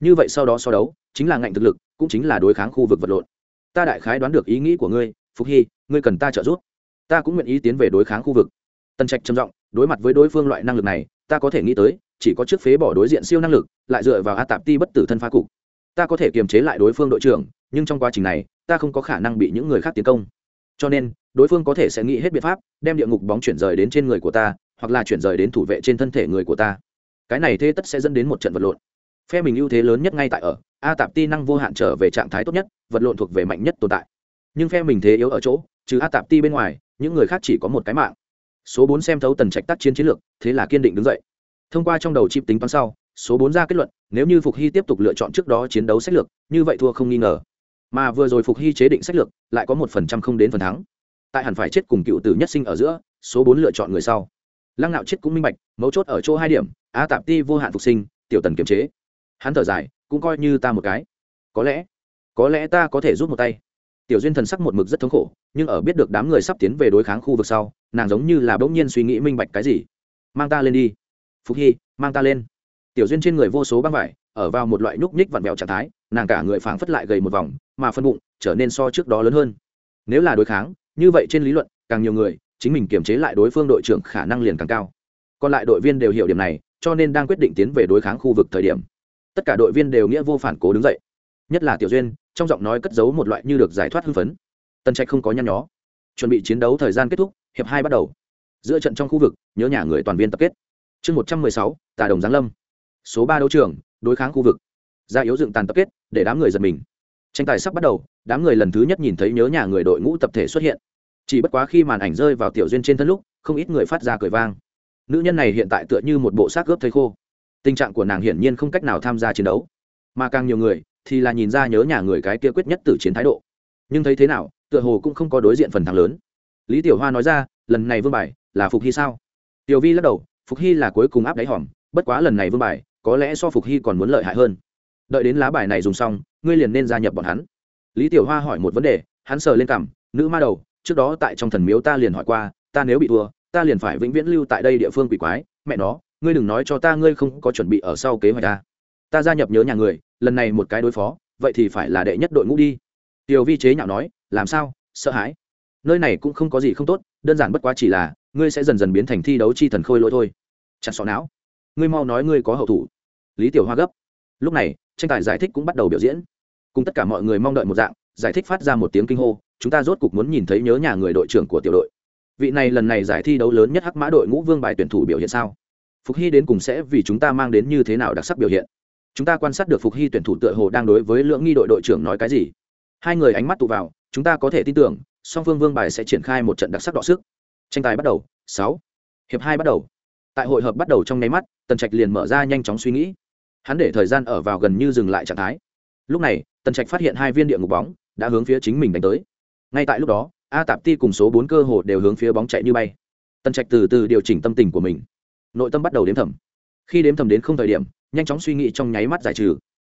Như vậy sau đó so đấu, chính là ngạnh thực lực, cũng chính là đối kháng khu vực vật lộn. Ta đại khái đoán được ý nghĩ của ngươi phúc hy, ngươi cần ta trợ giúp. Ta cũng nguyện ý tiến về đối kháng khu vực. Tần trạch trầm giọng, đối mặt với đối phương loại năng lực này, ta có thể nghĩ tới, chỉ có trước phế bỏ đối diện siêu năng lực, lại dựa vào a tạp ti bất tử thân phá cục. Ta có thể kiềm chế lại đối phương đội trưởng, nhưng trong quá trình này, ta không có khả năng bị những người khác tiến công. Cho nên, đối phương có thể sẽ nghĩ hết biện pháp, đem địa ngục bóng chuyển rời đến trên người của ta hoặc là chuyển rời đến thủ vệ trên thân thể người của ta. Cái này thế tất sẽ dẫn đến một trận vật lộn. Phe mình ưu thế lớn nhất ngay tại ở, a tạp ti năng vô hạn trở về trạng thái tốt nhất, vật lộn thuộc về mạnh nhất tồn tại. Nhưng phe mình thế yếu ở chỗ, trừ a tạp ti bên ngoài, những người khác chỉ có một cái mạng. Số bốn xem thấu tần trạch tác chiến chiến lược, thế là kiên định đứng dậy. Thông qua trong đầu chip tính toán sau, số bốn ra kết luận, nếu như phục hy tiếp tục lựa chọn trước đó chiến đấu sách lược, như vậy thua không nghi ngờ. Mà vừa rồi phục hy chế định sách lược, lại có một phần trăm không đến phần thắng. Tại hẳn phải chết cùng cựu tử nhất sinh ở giữa, số bốn lựa chọn người sau lăng nạo chết cũng minh bạch, mấu chốt ở chỗ hai điểm, a tạp ti vô hạn phục sinh, tiểu tần kiềm chế. Hắn thở dài, cũng coi như ta một cái. Có lẽ có lẽ ta có thể rút một tay. Tiểu duyên thần sắc một mực rất thống khổ, nhưng ở biết được đám người sắp tiến về đối kháng khu vực sau, nàng giống như là bỗng nhiên suy nghĩ minh bạch cái gì. Mang ta lên đi. Phúc hy, mang ta lên. Tiểu duyên trên người vô số băng vải, ở vào một loại nhúc nhích vặn vẹo trạng thái, nàng cả người phảng phất lại gầy một vòng, mà phân bụng, trở nên so trước đó lớn hơn. Nếu là đối kháng, như vậy trên lý luận, càng nhiều người chính mình kiềm chế lại đối phương đội trưởng khả năng liền càng cao. Còn lại đội viên đều hiểu điểm này, cho nên đang quyết định tiến về đối kháng khu vực thời điểm, tất cả đội viên đều nghĩa vô phản cố đứng dậy. Nhất là tiểu duyên, trong giọng nói cất giấu một loại như được giải thoát hưng phấn. Tân trạch không có nhăn nhó. Chuẩn bị chiến đấu thời gian kết thúc, hiệp hai bắt đầu. Giữa trận trong khu vực, nhớ nhà người toàn viên tập kết. Chương một trăm mười sáu, tà đồng giáng lâm. Số ba đấu trường, đối kháng khu vực. Gia yếu dựng tàn tập kết, để đám người giật mình. Tranh tài sắp bắt đầu, đám người lần thứ nhất nhìn thấy nhớ nhà người đội ngũ tập thể xuất hiện chỉ bất quá khi màn ảnh rơi vào tiểu duyên trên thân lúc, không ít người phát ra cười vang. Nữ nhân này hiện tại tựa như một bộ xác gớp thây khô. Tình trạng của nàng hiển nhiên không cách nào tham gia chiến đấu. Mà càng nhiều người, thì là nhìn ra nhớ nhà người cái kia quyết nhất từ chiến thái độ. Nhưng thấy thế nào, tựa hồ cũng không có đối diện phần thắng lớn. Lý tiểu hoa nói ra, lần này vương bài, là phục hy sao? Tiểu vi lắc đầu, phục hy là cuối cùng áp đáy hòm, bất quá lần này vương bài, có lẽ so phục hy còn muốn lợi hại hơn. Đợi đến lá bài này dùng xong, ngươi liền nên gia nhập bọn hắn. Lý tiểu hoa hỏi một vấn đề, hắn sờ lên cằm, nữ ma đầu trước đó tại trong thần miếu ta liền hỏi qua, ta nếu bị thua, ta liền phải vĩnh viễn lưu tại đây địa phương quỷ quái. Mẹ nó, ngươi đừng nói cho ta ngươi không có chuẩn bị ở sau kế hoạch ta. Ta gia nhập nhớ nhà người, lần này một cái đối phó, vậy thì phải là đệ nhất đội ngũ đi. Tiểu vi chế nhạo nói, làm sao, sợ hãi. Nơi này cũng không có gì không tốt, đơn giản bất quá chỉ là, ngươi sẽ dần dần biến thành thi đấu chi thần khôi lỗi thôi. Chặt sọ não. Ngươi mau nói ngươi có hậu thủ. Lý tiểu hoa gấp. Lúc này, tranh tài giải thích cũng bắt đầu biểu diễn. Cùng tất cả mọi người mong đợi một dạng, giải thích phát ra một tiếng kinh hô chúng ta rốt cục muốn nhìn thấy nhớ nhà người đội trưởng của tiểu đội. Vị này lần này giải thi đấu lớn nhất hắc mã đội ngũ vương bài tuyển thủ biểu hiện sao? Phục hy đến cùng sẽ vì chúng ta mang đến như thế nào đặc sắc biểu hiện? Chúng ta quan sát được phục hy tuyển thủ tựa hồ đang đối với lưỡng nghi đội đội trưởng nói cái gì? Hai người ánh mắt tụ vào, chúng ta có thể tin tưởng, song phương vương bài sẽ triển khai một trận đặc sắc đọ sức. Tranh tài bắt đầu, sáu. Hiệp hai bắt đầu. Tại hội hợp bắt đầu trong nháy mắt, tần trạch liền mở ra nhanh chóng suy nghĩ. Hắn để thời gian ở vào gần như dừng lại trạng thái. Lúc này, tần trạch phát hiện hai viên địa ngục bóng, đã hướng phía chính mình đánh tới ngay tại lúc đó, a tạp ti cùng số bốn cơ hồ đều hướng phía bóng chạy như bay. Tần trạch từ từ điều chỉnh tâm tình của mình. Nội tâm bắt đầu đếm thầm. Khi đếm thầm đến không thời điểm, nhanh chóng suy nghĩ trong nháy mắt giải trừ.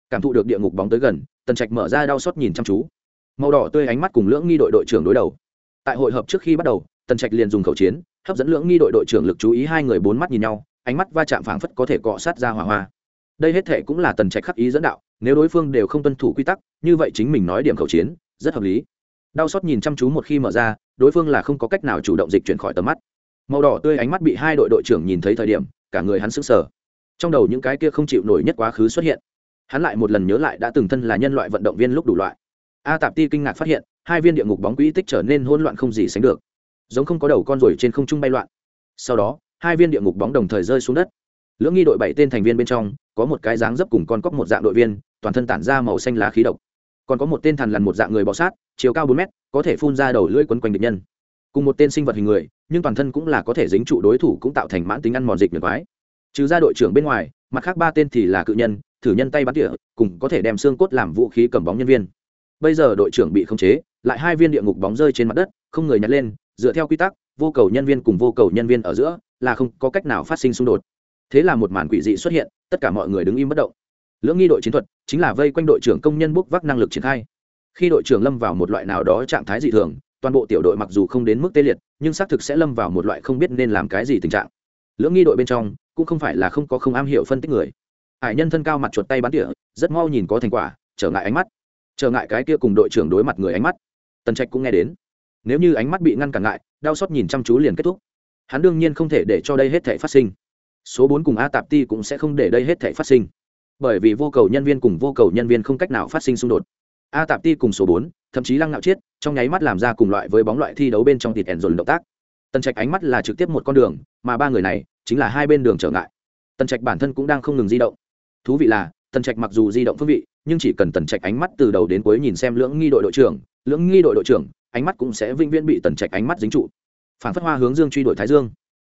Cảm thụ được địa ngục bóng tới gần, tần trạch mở ra đau xót nhìn chăm chú. Màu đỏ tươi ánh mắt cùng lưỡng nghi đội đội trưởng đối đầu. Tại hội hợp trước khi bắt đầu, tần trạch liền dùng khẩu chiến, hấp dẫn lưỡng nghi đội đội trưởng lực chú ý hai người bốn mắt nhìn nhau, ánh mắt va chạm phảng phất có thể cọ sát ra hỏa hoa. Đây hết thể cũng là tần trạch khắc ý dẫn đạo, nếu đối phương đều không tuân thủ quy tắc, như vậy chính mình nói điểm khẩu chiến, rất hợp lý đau xót nhìn chăm chú một khi mở ra, đối phương là không có cách nào chủ động dịch chuyển khỏi tầm mắt. Màu đỏ tươi ánh mắt bị hai đội đội trưởng nhìn thấy thời điểm, cả người hắn sững sờ. Trong đầu những cái kia không chịu nổi nhất quá khứ xuất hiện. Hắn lại một lần nhớ lại đã từng thân là nhân loại vận động viên lúc đủ loại. A tạp ti kinh ngạc phát hiện, hai viên địa ngục bóng quỹ tích trở nên hỗn loạn không gì sánh được. Giống không có đầu con ruồi trên không trung bay loạn. Sau đó, hai viên địa ngục bóng đồng thời rơi xuống đất. Lưỡng nghi đội bảy tên thành viên bên trong, có một cái dáng dấp cùng con cóc một dạng đội viên, toàn thân tản ra màu xanh lá khí độc còn có một tên thằn lằn một dạng người bọ sát, chiều cao bốn mét, có thể phun ra đầu lưỡi quấn quanh địch nhân. Cùng một tên sinh vật hình người, nhưng toàn thân cũng là có thể dính trụ đối thủ cũng tạo thành mãn tính ăn mòn dịch ngược quái. Trừ ra đội trưởng bên ngoài, mặt khác ba tên thì là cự nhân, thử nhân tay bắn tỉa, cùng có thể đem xương cốt làm vũ khí cầm bóng nhân viên. Bây giờ đội trưởng bị khống chế, lại hai viên địa ngục bóng rơi trên mặt đất, không người nhặt lên, dựa theo quy tắc, vô cầu nhân viên cùng vô cầu nhân viên ở giữa là không có cách nào phát sinh xung đột. Thế là một màn quỷ dị xuất hiện, tất cả mọi người đứng im bất động lưỡng nghi đội chiến thuật chính là vây quanh đội trưởng công nhân bốc vác năng lực triển khai. Khi đội trưởng lâm vào một loại nào đó trạng thái dị thường, toàn bộ tiểu đội mặc dù không đến mức tê liệt, nhưng xác thực sẽ lâm vào một loại không biết nên làm cái gì tình trạng. Lưỡng nghi đội bên trong cũng không phải là không có không am hiểu phân tích người. Hải nhân thân cao mặt chuột tay bắn tỉa, rất mau nhìn có thành quả, trở ngại ánh mắt. Trở ngại cái kia cùng đội trưởng đối mặt người ánh mắt. Tần trạch cũng nghe đến. Nếu như ánh mắt bị ngăn cản ngại, đau xót nhìn chăm chú liền kết thúc. Hắn đương nhiên không thể để cho đây hết thể phát sinh. Số bốn cùng a tạp ti cũng sẽ không để đây hết thể phát sinh bởi vì vô cầu nhân viên cùng vô cầu nhân viên không cách nào phát sinh xung đột. A tạp ti cùng số bốn, thậm chí lăng nạo chiết, trong nháy mắt làm ra cùng loại với bóng loại thi đấu bên trong thịt ẻn dồn động tác. Tần trạch ánh mắt là trực tiếp một con đường, mà ba người này chính là hai bên đường trở ngại. Tần trạch bản thân cũng đang không ngừng di động. Thú vị là, tần trạch mặc dù di động phương vị, nhưng chỉ cần tần trạch ánh mắt từ đầu đến cuối nhìn xem lưỡng nghi đội đội trưởng, lưỡng nghi đội đội trưởng, ánh mắt cũng sẽ vĩnh viễn bị tần trạch ánh mắt dính trụ. Phản phất hoa hướng dương truy đuổi thái dương.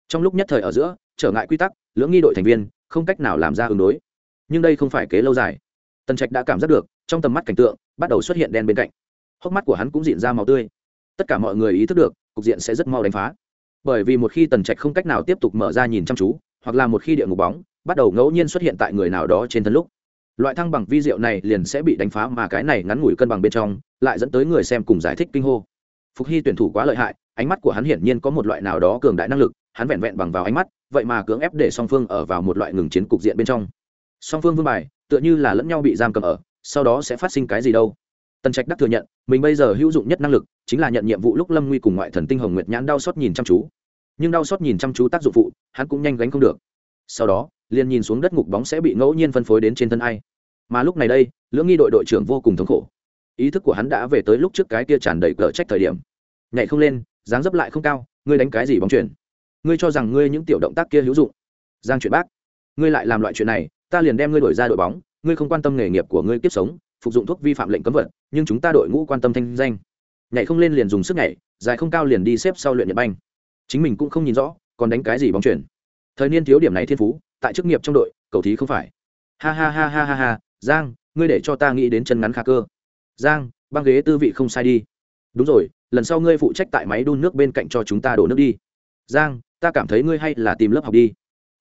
Trong lúc nhất thời ở giữa, trở ngại quy tắc, lưỡng nghi đội thành viên không cách nào làm ra ứng đối nhưng đây không phải kế lâu dài. Tần trạch đã cảm giác được, trong tầm mắt cảnh tượng, bắt đầu xuất hiện đen bên cạnh. Hốc mắt của hắn cũng diện ra màu tươi. Tất cả mọi người ý thức được, cục diện sẽ rất mau đánh phá. Bởi vì một khi tần trạch không cách nào tiếp tục mở ra nhìn chăm chú, hoặc là một khi địa ngục bóng, bắt đầu ngẫu nhiên xuất hiện tại người nào đó trên thân lúc, loại thăng bằng vi diệu này liền sẽ bị đánh phá mà cái này ngắn ngủi cân bằng bên trong, lại dẫn tới người xem cùng giải thích kinh hô. Phục hy tuyển thủ quá lợi hại, ánh mắt của hắn hiển nhiên có một loại nào đó cường đại năng lực, hắn vẹn vẹn bằng vào ánh mắt, vậy mà cưỡng ép để song phương ở vào một loại ngừng chiến cục diện bên trong song phương vương bài, tựa như là lẫn nhau bị giam cầm ở, sau đó sẽ phát sinh cái gì đâu. Tần trạch đắc thừa nhận, mình bây giờ hữu dụng nhất năng lực, chính là nhận nhiệm vụ lúc lâm nguy cùng ngoại thần tinh hồng nguyệt nhãn đau xót nhìn chăm chú. Nhưng đau xót nhìn chăm chú tác dụng phụ, hắn cũng nhanh gánh không được. Sau đó, liền nhìn xuống đất ngục bóng sẽ bị ngẫu nhiên phân phối đến trên thân ai. Mà lúc này đây, lưỡng nghi đội đội trưởng vô cùng thống khổ. Ý thức của hắn đã về tới lúc trước cái kia tràn đầy cờ trách thời điểm. Nhảy không lên, dáng dấp lại không cao, ngươi đánh cái gì bóng chuyển ngươi cho rằng ngươi những tiểu động tác kia hữu dụng? Giang chuyện bác, ngươi lại làm loại chuyện này ta liền đem ngươi đổi ra đội bóng, ngươi không quan tâm nghề nghiệp của ngươi kiếp sống, phục dụng thuốc vi phạm lệnh cấm vận, nhưng chúng ta đội ngũ quan tâm thanh danh. Nhảy không lên liền dùng sức nhảy, dài không cao liền đi xếp sau luyện nhật banh. Chính mình cũng không nhìn rõ, còn đánh cái gì bóng chuyển thời niên thiếu điểm này thiên phú, tại chức nghiệp trong đội, cầu thí không phải. Ha ha ha ha ha ha, giang, ngươi để cho ta nghĩ đến chân ngắn khả cơ. Giang, băng ghế tư vị không sai đi. Đúng rồi, lần sau ngươi phụ trách tại máy đun nước bên cạnh cho chúng ta đổ nước đi. Giang, ta cảm thấy ngươi hay là tìm lớp học đi.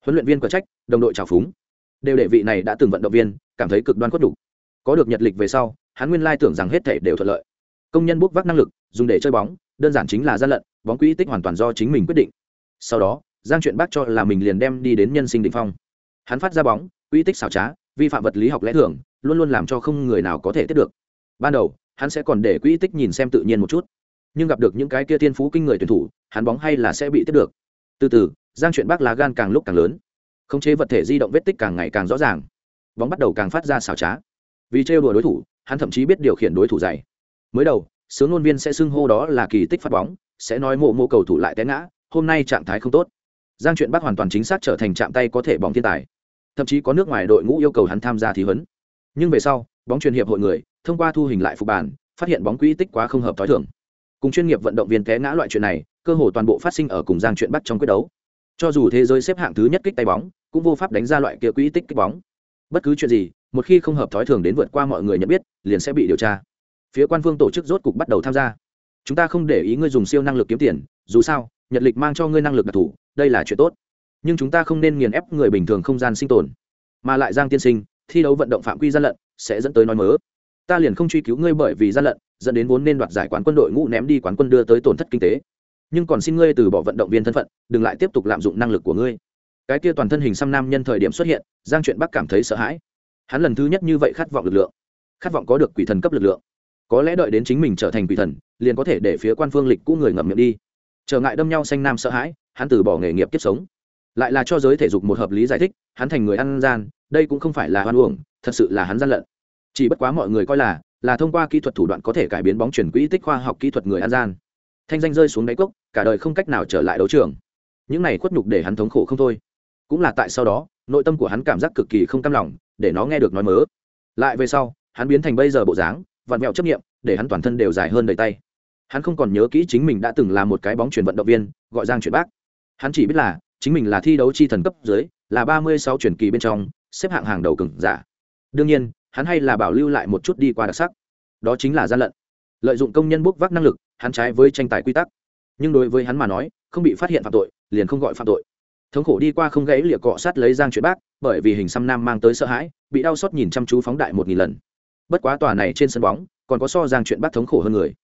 Huấn luyện viên có trách, đồng đội trào phúng đều đệ vị này đã từng vận động viên cảm thấy cực đoan khuất đủ có được nhật lịch về sau, hắn nguyên lai tưởng rằng hết thể đều thuận lợi. Công nhân bốc vác năng lực, dùng để chơi bóng, đơn giản chính là gian lận, bóng quỹ tích hoàn toàn do chính mình quyết định. Sau đó, giang chuyện bác cho là mình liền đem đi đến nhân sinh định phong. Hắn phát ra bóng, quỹ tích xảo trá, vi phạm vật lý học lẽ thường, luôn luôn làm cho không người nào có thể tiếp được. Ban đầu, hắn sẽ còn để quỹ tích nhìn xem tự nhiên một chút. Nhưng gặp được những cái kia thiên phú kinh người tuyển thủ, hắn bóng hay là sẽ bị tiếp được. Từ từ, giang chuyện bác lá gan càng lúc càng lớn khống chế vật thể di động vết tích càng ngày càng rõ ràng. Bóng bắt đầu càng phát ra xảo trá. Vì trêu đùa đối thủ, hắn thậm chí biết điều khiển đối thủ dày. Mới đầu, sướng ngôn viên sẽ xưng hô đó là kỳ tích phát bóng, sẽ nói mộ mộ cầu thủ lại té ngã, hôm nay trạng thái không tốt. Giang chuyện bác hoàn toàn chính xác trở thành chạm tay có thể bóng thiên tài. Thậm chí có nước ngoài đội ngũ yêu cầu hắn tham gia thí huấn. Nhưng về sau, bóng truyền hiệp hội người, thông qua thu hình lại phục bản phát hiện bóng quỹ tích quá không hợp t h ó i thưởng cùng chuyên nghiệp vận động viên té ngã loại chuyện này, cơ hồ toàn bộ phát sinh ở cùng giang chuyện bắt trong quyết đấu cho dù thế giới xếp hạng thứ nhất kích tay bóng, cũng vô pháp đánh ra loại kia quỹ tích kích bóng. Bất cứ chuyện gì, một khi không hợp thói thường đến vượt qua mọi người nhận biết, liền sẽ bị điều tra. Phía quan phương tổ chức rốt cục bắt đầu tham gia. Chúng ta không để ý ngươi dùng siêu năng lực kiếm tiền, dù sao, nhật lịch mang cho ngươi năng lực đặc thù, đây là chuyện tốt. Nhưng chúng ta không nên nghiền ép người bình thường không gian sinh tồn. Mà lại giang tiên sinh, thi đấu vận động phạm quy gian lận, sẽ dẫn tới nói mớ. Ta liền không truy cứu ngươi bởi vì gian lận, dẫn đến vốn nên đoạt giải quán quân đội ngũ ném đi quán quân đưa tới tổn thất kinh tế nhưng còn xin ngươi từ bỏ vận động viên thân phận, đừng lại tiếp tục lạm dụng năng lực của ngươi. Cái kia toàn thân hình xăm nam nhân thời điểm xuất hiện, giang chuyện bắc cảm thấy sợ hãi. Hắn lần thứ nhất như vậy khát vọng lực lượng, khát vọng có được quỷ thần cấp lực lượng. Có lẽ đợi đến chính mình trở thành quỷ thần, liền có thể để phía quan phương lịch cũ người ngậm miệng đi. Trở ngại đâm nhau xanh nam sợ hãi, hắn từ bỏ nghề nghiệp kiếp sống. Lại là cho giới thể dục một hợp lý giải thích, hắn thành người ăn gian, đây cũng không phải là hoan uổng, thật sự là hắn gian lận. Chỉ bất quá mọi người coi là là thông qua kỹ thuật thủ đoạn có thể cải biến bóng chuyển quỹ tích khoa học kỹ thuật người ăn gian. Thanh danh rơi xuống đáy cốc cả đời không cách nào trở lại đấu trường. Những này khuất nhục để hắn thống khổ không thôi. Cũng là tại sau đó, nội tâm của hắn cảm giác cực kỳ không cam lòng, để nó nghe được nói mớ. Lại về sau, hắn biến thành bây giờ bộ dáng, vặn vẹo chấp nghiệm để hắn toàn thân đều dài hơn đầy tay. Hắn không còn nhớ kỹ chính mình đã từng là một cái bóng chuyển vận động viên, gọi giang chuyển bác. Hắn chỉ biết là, chính mình là thi đấu chi thần cấp dưới, là ba mươi sáu truyền kỳ bên trong, xếp hạng hàng đầu cừng giả. Đương nhiên, hắn hay là bảo lưu lại một chút đi qua đặc sắc. Đó chính là gian lận. Lợi dụng công nhân bốc vác năng lực, hắn trái với tranh tài quy tắc nhưng đối với hắn mà nói, không bị phát hiện phạm tội, liền không gọi phạm tội. Thống khổ đi qua không gãy lịa cọ sát lấy giang chuyện bác, bởi vì hình xăm nam mang tới sợ hãi, bị đau xót nhìn chăm chú phóng đại một nghìn lần. Bất quá tòa này trên sân bóng, còn có so giang chuyện bác thống khổ hơn người.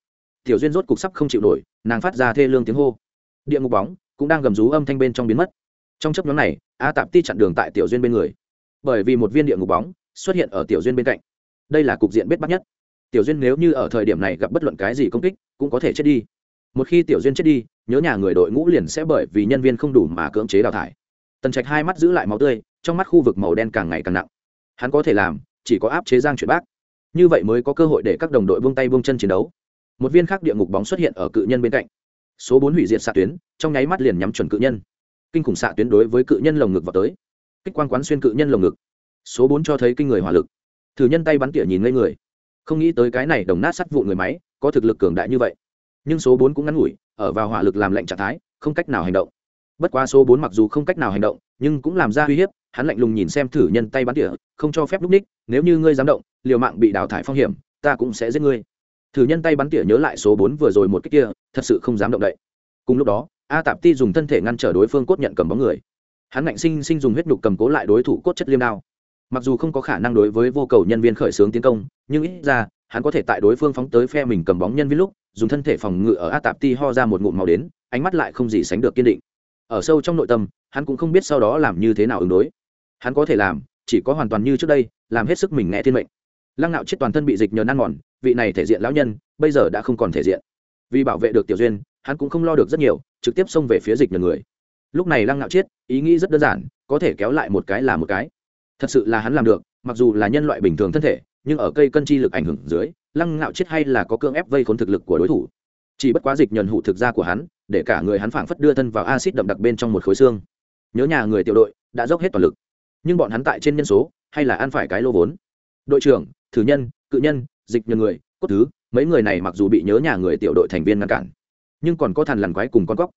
Tiểu duyên rốt cục sắp không chịu nổi, nàng phát ra thê lương tiếng hô. Địa ngục bóng cũng đang gầm rú âm thanh bên trong biến mất. Trong chấp nhóm này, a tạp ti chặn đường tại tiểu duyên bên người. Bởi vì một viên địa ngục bóng xuất hiện ở tiểu duyên bên cạnh. Đây là cục diện bết bắt nhất. Tiểu duyên nếu như ở thời điểm này gặp bất luận cái gì công kích, cũng có thể chết đi một khi tiểu duyên chết đi, nhớ nhà người đội ngũ liền sẽ bởi vì nhân viên không đủ mà cưỡng chế đào thải. Tần trạch hai mắt giữ lại máu tươi, trong mắt khu vực màu đen càng ngày càng nặng. Hắn có thể làm, chỉ có áp chế giang chuyển bác. Như vậy mới có cơ hội để các đồng đội buông tay buông chân chiến đấu. Một viên khác địa ngục bóng xuất hiện ở cự nhân bên cạnh. Số bốn hủy diệt xạ tuyến, trong nháy mắt liền nhắm chuẩn cự nhân. Kinh khủng xạ tuyến đối với cự nhân lồng ngực vào tới. Kích quan quán xuyên cự nhân lồng ngực. Số bốn cho thấy kinh người hỏa lực. Thử nhân tay bắn tỉa nhìn ngây người. Không nghĩ tới cái này đồng nát sắt vụ người máy, có thực lực cường đại như vậy nhưng số bốn cũng ngắn ngủi, ở vào hỏa lực làm lệnh trạng thái, không cách nào hành động. Bất quá số bốn mặc dù không cách nào hành động, nhưng cũng làm ra uy hiếp, hắn lạnh lùng nhìn xem thử nhân tay bắn tỉa, không cho phép lúc ních, nếu như ngươi dám động, liều mạng bị đào thải phong hiểm, ta cũng sẽ giết ngươi. Thử nhân tay bắn tỉa nhớ lại số bốn vừa rồi một cách kia, thật sự không dám động đậy. Cùng lúc đó, a tạp ti dùng thân thể ngăn trở đối phương cốt nhận cầm bóng người. Hắn ngạnh sinh sinh dùng huyết nhục cầm cố lại đối thủ cốt chất liêm đao. Mặc dù không có khả năng đối với vô cầu nhân viên khởi xướng tiến công, nhưng ít ra hắn có thể tại đối phương phóng tới phe mình cầm bóng nhân viên lúc, dùng thân thể phòng ngự ở a tạp ti ho ra một ngụm màu đến, ánh mắt lại không gì sánh được kiên định. Ở sâu trong nội tâm, hắn cũng không biết sau đó làm như thế nào ứng đối. Hắn có thể làm, chỉ có hoàn toàn như trước đây, làm hết sức mình nghe thiên mệnh. Lăng nạo chết toàn thân bị dịch nhờ năn mòn, vị này thể diện lão nhân, bây giờ đã không còn thể diện. Vì bảo vệ được tiểu duyên, hắn cũng không lo được rất nhiều, trực tiếp xông về phía dịch nhờ người. Lúc này lăng nạo chết, ý nghĩ rất đơn giản, có thể kéo lại một cái là một cái. Thật sự là hắn làm được, mặc dù là nhân loại bình thường thân thể nhưng ở cây cân chi lực ảnh hưởng dưới, lăng ngạo chết hay là có cương ép vây khốn thực lực của đối thủ. Chỉ bất quá dịch nhuần hụ thực ra của hắn, để cả người hắn phảng phất đưa thân vào acid đậm đặc bên trong một khối xương. Nhớ nhà người tiểu đội, đã dốc hết toàn lực. Nhưng bọn hắn tại trên nhân số, hay là ăn phải cái lô vốn? Đội trưởng, thử nhân, cự nhân, dịch nhân người, cốt thứ, mấy người này mặc dù bị nhớ nhà người tiểu đội thành viên ngăn cản, nhưng còn có thằn lằn quái cùng con cóc.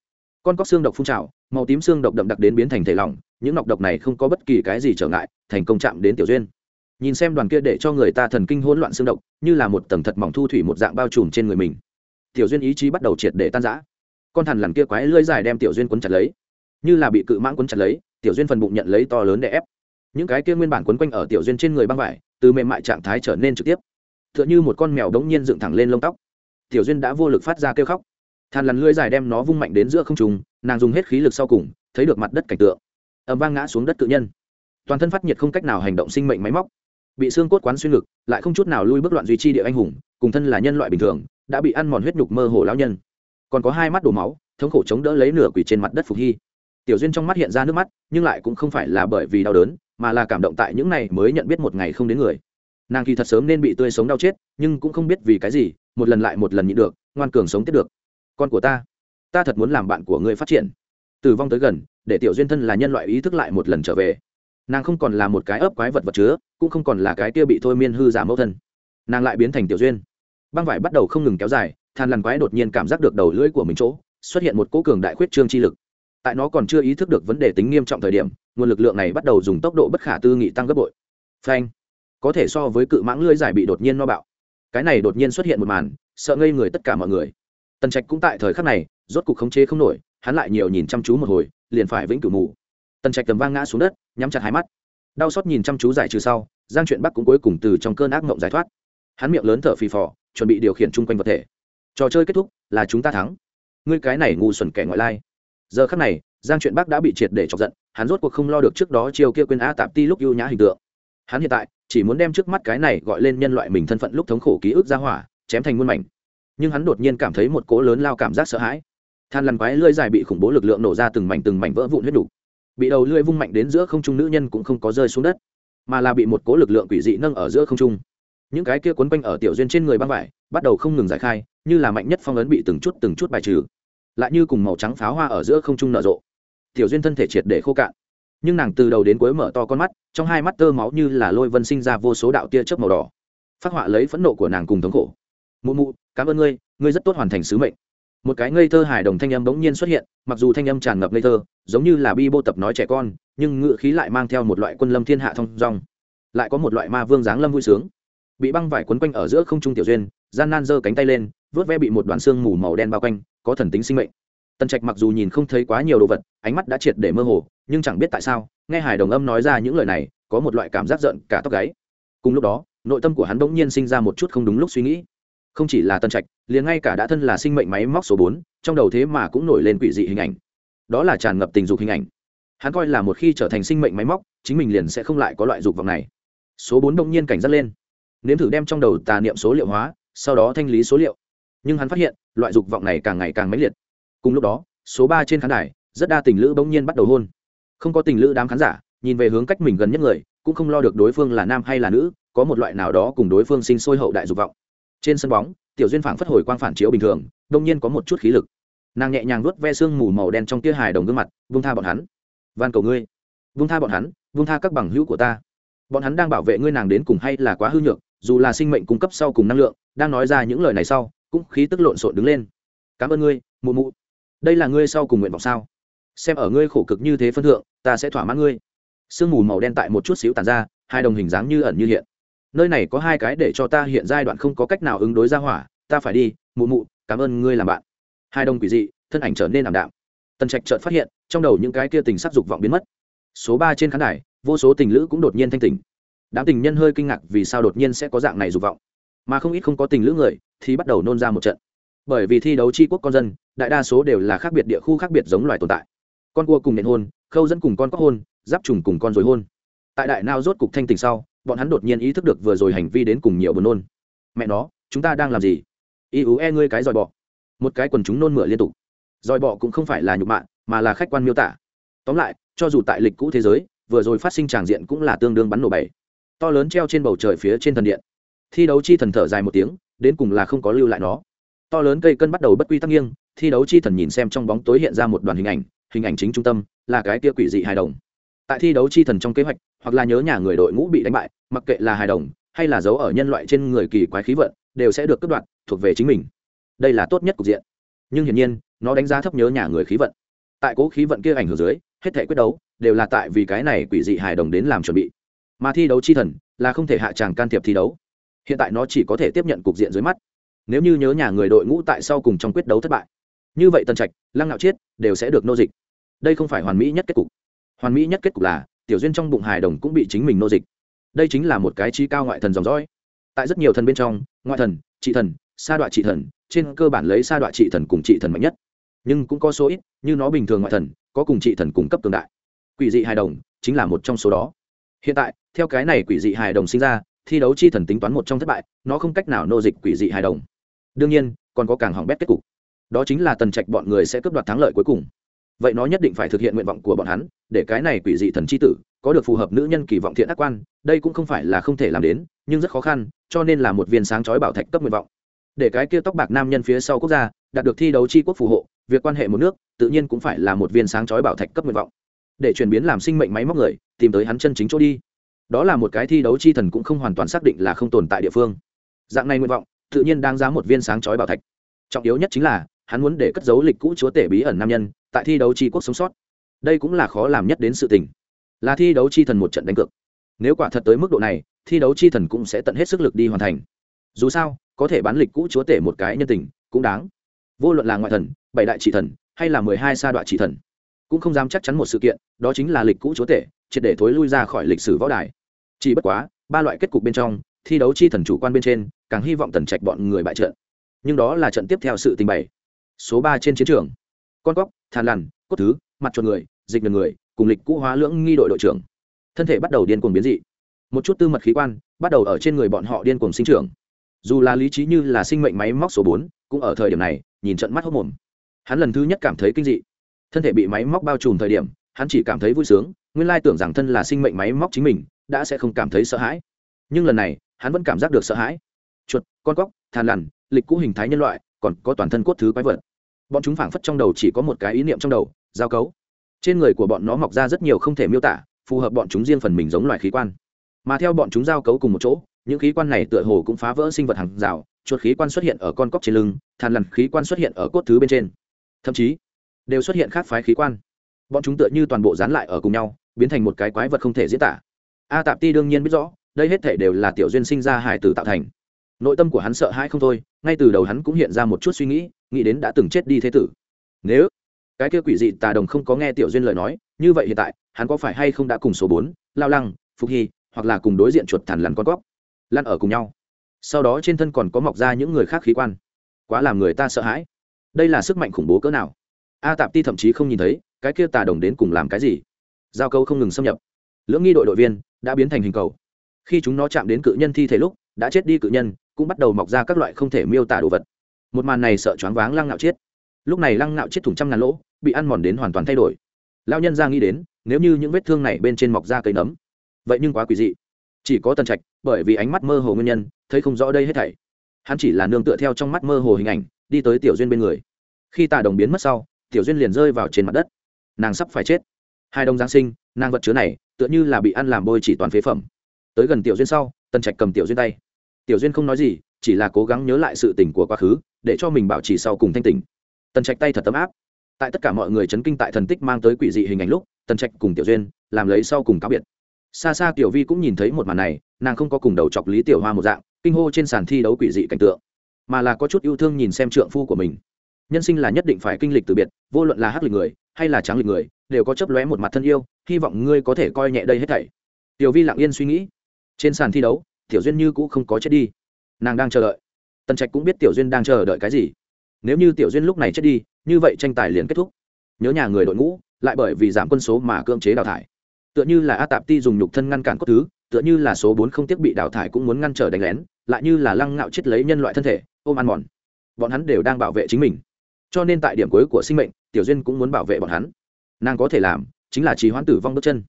Con cóc xương độc phun trào, màu tím xương độc đậm đặc đến biến thành thể lỏng, những nọc độc này không có bất kỳ cái gì trở ngại, thành công chạm đến tiểu duyên nhìn xem đoàn kia để cho người ta thần kinh hỗn loạn xương động như là một tầng thật mỏng thu thủy một dạng bao trùm trên người mình. Tiểu duyên ý chí bắt đầu triệt để tan rã. Con thằn lằn kia quái lưỡi dài đem tiểu duyên quấn chặt lấy. Như là bị cự mãng quấn chặt lấy, tiểu duyên phần bụng nhận lấy to lớn để ép. Những cái kia nguyên bản quấn quanh ở tiểu duyên trên người băng vải, từ mềm mại trạng thái trở nên trực tiếp. T h ư ợ n h ư một con mèo đống nhiên dựng thẳng lên lông tóc. Tiểu duyên đã vô lực phát ra kêu khóc. Thằn lằn lưỡi dài đem nó vung mạnh đến giữa không trùng nàng dùng hết khí lực sau cùng, thấy được mặt đất cảnh tượng. Ẩm vang ngã xuống đất cự nhân. Toàn thân phát nhiệt không cách nào hành động sinh mệnh máy móc bị xương cốt quán xuyên ngực, lại không chút nào lui bước loạn duy trì địa anh hùng, cùng thân là nhân loại bình thường, đã bị ăn mòn huyết nhục mơ hồ lão nhân. Còn có hai mắt đổ máu, thống khổ chống đỡ lấy nửa quỷ trên mặt đất phục hy. Tiểu duyên trong mắt hiện ra nước mắt, nhưng lại cũng không phải là bởi vì đau đớn, mà là cảm động tại những này mới nhận biết một ngày không đến người. Nàng kỳ thật sớm nên bị tươi sống đau chết, nhưng cũng không biết vì cái gì, một lần lại một lần nhịn được, ngoan cường sống tiếp được. Con của ta ta thật muốn làm bạn của ngươi phát triển. Tử vong tới gần, để tiểu duyên thân là nhân loại ý thức lại một lần trở về nàng không còn là một cái ấp quái vật vật chứa, cũng không còn là cái kia bị thôi miên hư giả mẫu thân. Nàng lại biến thành tiểu duyên. Băng vải bắt đầu không ngừng kéo dài, than lằn quái đột nhiên cảm giác được đầu lưỡi của mình chỗ, xuất hiện một cỗ cường đại khuyết trương chi lực. Tại nó còn chưa ý thức được vấn đề tính nghiêm trọng thời điểm, nguồn lực lượng này bắt đầu dùng tốc độ bất khả tư nghị tăng gấp bội. Phanh. Có thể so với cự mãng lưỡi dài bị đột nhiên no bạo. Cái này đột nhiên xuất hiện một màn, sợ ngây người tất cả mọi người. Tần trạch cũng tại thời khắc này, rốt cục khống chế không nổi, hắn lại nhiều nhìn chăm chú một hồi, liền phải vĩnh cửu mù tần trạch tầm vang ngã xuống đất, nhắm chặt hai mắt. Đau xót nhìn chăm chú giải trừ sau, giang chuyện bắc cũng cuối cùng từ trong cơn ác mộng giải thoát. Hắn miệng lớn thở phì phò, chuẩn bị điều khiển chung quanh vật thể. Trò chơi kết thúc, là chúng ta thắng. Ngươi cái này ngu xuẩn kẻ ngoại lai. Giờ khắc này, giang chuyện Bắc đã bị triệt để chọc giận, hắn rốt cuộc không lo được trước đó chiều kia quên a tạp ti lúc ưu nhã hình tượng. Hắn hiện tại, chỉ muốn đem trước mắt cái này gọi lên nhân loại mình thân phận lúc thống khổ ký ức ra hỏa, chém thành muôn mảnh. Nhưng hắn đột nhiên cảm thấy một cỗ lớn lao cảm giác sợ hãi. Than lằn quái lưỡi dài bị khủng bố lực lượng nổ ra từng mảnh từng mảnh vỡ vụn huyết đủ bị đầu lưỡi vung mạnh đến giữa không trung nữ nhân cũng không có rơi xuống đất, mà là bị một cố lực lượng quỷ dị nâng ở giữa không trung. Những cái kia quấn quanh ở tiểu duyên trên người băng vải bắt đầu không ngừng giải khai, như là mạnh nhất phong ấn bị từng chút từng chút bài trừ, lại như cùng màu trắng pháo hoa ở giữa không trung nở rộ. Tiểu duyên thân thể triệt để khô cạn, nhưng nàng từ đầu đến cuối mở to con mắt, trong hai mắt tơ máu như là lôi vân sinh ra vô số đạo tia chớp màu đỏ. Phát họa lấy phẫn nộ của nàng cùng thống khổ. Mụ mụ, cảm ơn ngươi ngươi rất tốt hoàn thành sứ mệnh một cái ngây thơ hài đồng thanh âm bỗng nhiên xuất hiện, mặc dù thanh âm tràn ngập ngây thơ, giống như là bi bô tập nói trẻ con, nhưng ngự khí lại mang theo một loại quân lâm thiên hạ thông dong. Lại có một loại ma vương giáng lâm vui sướng. Bị băng vải quấn quanh ở giữa không trung tiểu duyên, gian nan giơ cánh tay lên vớt ve bị một đoàn xương mù màu đen bao quanh, có thần tính sinh mệnh. Tần trạch mặc dù nhìn không thấy quá nhiều đồ vật, ánh mắt đã triệt để mơ hồ, nhưng chẳng biết tại sao, nghe hải đồng âm nói ra những lời này, có một loại cảm giác giận cả tóc gáy. Cùng lúc đó, nội tâm của hắn bỗng nhiên sinh ra một chút không đúng lúc suy nghĩ không chỉ là tân trạch, liền ngay cả đã thân là sinh mệnh máy móc số bốn, trong đầu thế mà cũng nổi lên quỷ dị hình ảnh. Đó là tràn ngập tình dục hình ảnh. Hắn coi là một khi trở thành sinh mệnh máy móc, chính mình liền sẽ không lại có loại dục vọng này. Số bốn đông nhiên cảnh giác lên. Nếm thử đem trong đầu tà niệm số liệu hóa, sau đó thanh lý số liệu. Nhưng hắn phát hiện, loại dục vọng này càng ngày càng mãnh liệt. Cùng lúc đó, số ba trên khán đài, rất đa tình lữ bỗng nhiên bắt đầu hôn. Không có tình lữ đám khán giả, nhìn về hướng cách mình gần nhất người, cũng không lo được đối phương là nam hay là nữ, có một loại nào đó cùng đối phương sinh sôi hậu đại dục vọng trên sân bóng, tiểu duyên phảng phất hồi quang phản chiếu bình thường, đông nhiên có một chút khí lực. Nàng nhẹ nhàng nuốt ve sương mù màu đen trong tia hài đồng gương mặt vung tha bọn hắn. Van cầu ngươi. Vung tha bọn hắn vung tha các bằng hữu của ta. Bọn hắn đang bảo vệ ngươi nàng đến cùng hay là quá hư nhược, dù là sinh mệnh cung cấp sau cùng năng lượng, đang nói ra những lời này sau, cũng khí tức lộn xộn đứng lên. Cảm ơn ngươi, mụ mụ. Đây là ngươi sau cùng nguyện vọng sao? Xem ở ngươi khổ cực như thế phân thượng, ta sẽ thỏa mãn ngươi. Sương mù màu đen tại một chút xíu tàn ra, hai đồng hình dáng như ẩn như hiện nơi này có hai cái để cho ta hiện giai đoạn không có cách nào ứng đối ra hỏa, ta phải đi, mụ mụ, cảm ơn ngươi làm bạn. Hai đồng quỷ dị, thân ảnh trở nên ảm đạm. Tần trạch chợt phát hiện, trong đầu những cái kia tình sắc dục vọng biến mất. Số ba trên khán đài, vô số tình lữ cũng đột nhiên thanh tỉnh. Đám tình nhân hơi kinh ngạc vì sao đột nhiên sẽ có dạng này dục vọng. Mà không ít không có tình lữ người, thì bắt đầu nôn ra một trận. Bởi vì thi đấu tri quốc con dân, đại đa số đều là khác biệt địa khu khác biệt giống loài tồn tại. Con cua cùng nện hôn, khâu dẫn cùng con cóc hôn, giáp trùng cùng con dối hôn. Tại đại nao rốt cục thanh tình sau bọn hắn đột nhiên ý thức được vừa rồi hành vi đến cùng nhiều buồn nôn. Mẹ nó, chúng ta đang làm gì? Y ú e ngươi cái dòi bọ. Một cái quần chúng nôn mửa liên tục. Dòi bọ cũng không phải là nhục mạ, mà là khách quan miêu tả. Tóm lại, cho dù tại lịch cũ thế giới, vừa rồi phát sinh tràng diện cũng là tương đương bắn nổ bảy. To lớn treo trên bầu trời phía trên thần điện. Thi đấu chi thần thở dài một tiếng, đến cùng là không có lưu lại nó. To lớn cây cân bắt đầu bất quy tắc nghiêng, thi đấu chi thần nhìn xem trong bóng tối hiện ra một đoàn hình ảnh hình ảnh chính trung tâm, là cái kia quỷ dị hài đồng. Tại thi đấu chi thần trong kế hoạch hoặc là nhớ nhà người đội ngũ bị đánh bại, mặc kệ là hài đồng hay là giấu ở nhân loại trên người kỳ quái khí vận, đều sẽ được cắt đoạn thuộc về chính mình. Đây là tốt nhất cục diện. Nhưng hiển nhiên, nó đánh giá thấp nhớ nhà người khí vận. Tại cố khí vận kia ảnh hưởng dưới, hết thể quyết đấu đều là tại vì cái này quỷ dị hài đồng đến làm chuẩn bị. Mà thi đấu chi thần là không thể hạ tràng can thiệp thi đấu. Hiện tại nó chỉ có thể tiếp nhận cục diện dưới mắt. Nếu như nhớ nhà người đội ngũ tại sau cùng trong quyết đấu thất bại, như vậy tân trạch, lăng ngạo chiết đều sẽ được nô dịch. Đây không phải hoàn mỹ nhất kết cục. Hoàn mỹ nhất kết cục là tiểu duyên trong bụng hài đồng cũng bị chính mình nô dịch. Đây chính là một cái trí cao ngoại thần dòng dõi. Tại rất nhiều thần bên trong, ngoại thần, trị thần, sa đoạn trị thần, trên cơ bản lấy sa đoạn trị thần cùng trị thần mạnh nhất. Nhưng cũng có số ít, như nó bình thường ngoại thần, có cùng trị thần cung cấp tương đại. Quỷ dị hài đồng chính là một trong số đó. Hiện tại, theo cái này quỷ dị hài đồng sinh ra, thi đấu chi thần tính toán một trong thất bại, nó không cách nào nô dịch quỷ dị hài đồng. Đương nhiên, còn có càng hỏng bét kết cục. Đó chính là tần trạch bọn người sẽ cướp đoạt thắng lợi cuối cùng vậy nó nhất định phải thực hiện nguyện vọng của bọn hắn, để cái này quỷ dị thần c h i tử có được phù hợp nữ nhân kỳ vọng thiện ác quan, đây cũng không phải là không thể làm đến, nhưng rất khó khăn, cho nên là một viên sáng chói bảo thạch cấp nguyện vọng. Để cái kia tóc bạc nam nhân phía sau quốc gia đạt được thi đấu c h i quốc phù hộ, việc quan hệ một nước tự nhiên cũng phải là một viên sáng chói bảo thạch cấp nguyện vọng. Để chuyển biến làm sinh mệnh máy móc người, tìm tới hắn chân chính chỗ đi. Đó là một cái thi đấu chi thần cũng không hoàn toàn xác định là không tồn tại địa phương. Dạng này nguyện vọng, tự nhiên đang giá một viên sáng chói bảo thạch. Trọng yếu nhất chính là, hắn muốn để cất giấu lịch cũ chúa tể bí ẩn nam nhân tại thi đấu tri quốc sống sót. Đây cũng là khó làm nhất đến sự tình. Là thi đấu chi thần một trận đánh cược. Nếu quả thật tới mức độ này, thi đấu chi thần cũng sẽ tận hết sức lực đi hoàn thành. Dù sao, có thể bán lịch cũ chúa tể một cái nhân tình, cũng đáng. Vô luận là ngoại thần, bảy đại trị thần, hay là mười hai sa đoạn trị thần, cũng không dám chắc chắn một sự kiện, đó chính là lịch cũ chúa tể, triệt để thối lui ra khỏi lịch sử võ đài. Chỉ bất quá, ba loại kết cục bên trong, thi đấu chi thần chủ quan bên trên, càng hy vọng tần trạch bọn người bại trận. Nhưng đó là trận tiếp theo sự tình bày. Số ba trên chiến trường con cóc, thàn lằn, cốt thứ, mặt chuột người, dịch ngần người, cùng lịch cũ hóa lưỡng nghi đội đội trưởng. Thân thể bắt đầu điên cuồng biến dị. Một chút tư mật khí quan bắt đầu ở trên người bọn họ điên cuồng sinh trưởng. Dù là lý trí như là sinh mệnh máy móc số bốn, cũng ở thời điểm này, nhìn trận mắt hốc mồm. Hắn lần thứ nhất cảm thấy kinh dị. Thân thể bị máy móc bao trùm thời điểm, hắn chỉ cảm thấy vui sướng, nguyên lai tưởng rằng thân là sinh mệnh máy móc chính mình, đã sẽ không cảm thấy sợ hãi. Nhưng lần này, hắn vẫn cảm giác được sợ hãi. Chuột, con cóc, thàn lằn, lịch cũ hình thái nhân loại, còn có toàn thân cốt thứ quái vật bọn chúng phảng phất trong đầu chỉ có một cái ý niệm trong đầu, giao cấu. Trên người của bọn nó mọc ra rất nhiều không thể miêu tả, phù hợp bọn chúng riêng phần mình giống loài khí quan. Mà theo bọn chúng giao cấu cùng một chỗ, những khí quan này tựa hồ cũng phá vỡ sinh vật hàng rào, chuột khí quan xuất hiện ở con cóc trên lưng thàn lằn khí quan xuất hiện ở cốt thứ bên trên. Thậm chí, đều xuất hiện khác phái khí quan. Bọn chúng tựa như toàn bộ dán lại ở cùng nhau, biến thành một cái quái vật không thể diễn tả. A tạp ti đương nhiên biết rõ, đây hết thể đều là tiểu duyên sinh ra hải tử tạo thành. Nội tâm của hắn sợ hãi không thôi, ngay từ đầu hắn cũng hiện ra một chút suy nghĩ nghĩ đến đã từng chết đi thế tử. Nếu cái kia quỷ dị tà đồng không có nghe tiểu duyên lời nói, như vậy hiện tại, hắn có phải hay không đã cùng số bốn, lao lăng, phục hy, hoặc là cùng đối diện chuột thằn lằn con cóc, lăn ở cùng nhau? Sau đó trên thân còn có mọc ra những người khác khí quan. Quá làm người ta sợ hãi. Đây là sức mạnh khủng bố cỡ nào? A tạp ti thậm chí không nhìn thấy, cái kia tà đồng đến cùng làm cái gì? Giao câu không ngừng xâm nhập. Lưỡng nghi đội đội viên đã biến thành hình cầu. Khi chúng nó chạm đến cự nhân thi thể lúc, đã chết đi cự nhân, cũng bắt đầu mọc ra các loại không thể miêu tả đồ vật một màn này sợ choáng váng lăng nạo chết. Lúc này lăng nạo chết thủng trăm ngàn lỗ, bị ăn mòn đến hoàn toàn thay đổi. Lao nhân ra nghĩ đến, nếu như những vết thương này bên trên mọc ra cây nấm, vậy nhưng quá quỷ dị. Chỉ có tần trạch, bởi vì ánh mắt mơ hồ nguyên nhân, thấy không rõ đây hết thảy. Hắn chỉ là nương tựa theo trong mắt mơ hồ hình ảnh, đi tới tiểu duyên bên người. Khi tà đồng biến mất sau, tiểu duyên liền rơi vào trên mặt đất. Nàng sắp phải chết. Hai đồng giáng sinh, nàng vật chứa này, tựa như là bị ăn làm bôi chỉ toàn phế phẩm. Tới gần tiểu duyên sau, tần trạch cầm tiểu duyên tay. Tiểu duyên không nói gì chỉ là cố gắng nhớ lại sự tình của quá khứ, để cho mình bảo trì sau cùng thanh tình tần trạch tay thật tấm áp. Tại tất cả mọi người chấn kinh tại thần tích mang tới quỷ dị hình ảnh lúc, tần trạch cùng tiểu duyên làm lấy sau cùng cáo biệt. Xa xa tiểu vi cũng nhìn thấy một màn này, nàng không có cùng đầu chọc lý tiểu hoa một dạng, kinh hô trên sàn thi đấu quỷ dị cảnh tượng, mà là có chút yêu thương nhìn xem trượng phu của mình. Nhân sinh là nhất định phải kinh lịch từ biệt, vô luận là hắc lịch người hay là trắng lịch người, đều có chấp lóe một mặt thân yêu, hy vọng ngươi có thể coi nhẹ đây hết thảy. Tiểu vi lặng yên suy nghĩ. Trên sàn thi đấu, tiểu duyên như cũng không có chết đi nàng đang chờ đợi. Tần trạch cũng biết tiểu duyên đang chờ đợi cái gì. Nếu như tiểu duyên lúc này chết đi, như vậy tranh tài liền kết thúc. Nhớ nhà người đội ngũ, lại bởi vì giảm quân số mà cưỡng chế đào thải. Tựa như là a tạp ti dùng nhục thân ngăn cản cốt thứ, tựa như là số bốn không tiếc bị đào thải cũng muốn ngăn trở đánh lén, lại như là lăng ngạo chết lấy nhân loại thân thể, ôm ăn mòn. Bọn hắn đều đang bảo vệ chính mình. Cho nên tại điểm cuối của sinh mệnh, tiểu duyên cũng muốn bảo vệ bọn hắn. Nàng có thể làm chính là trì hoãn tử vong bước chân.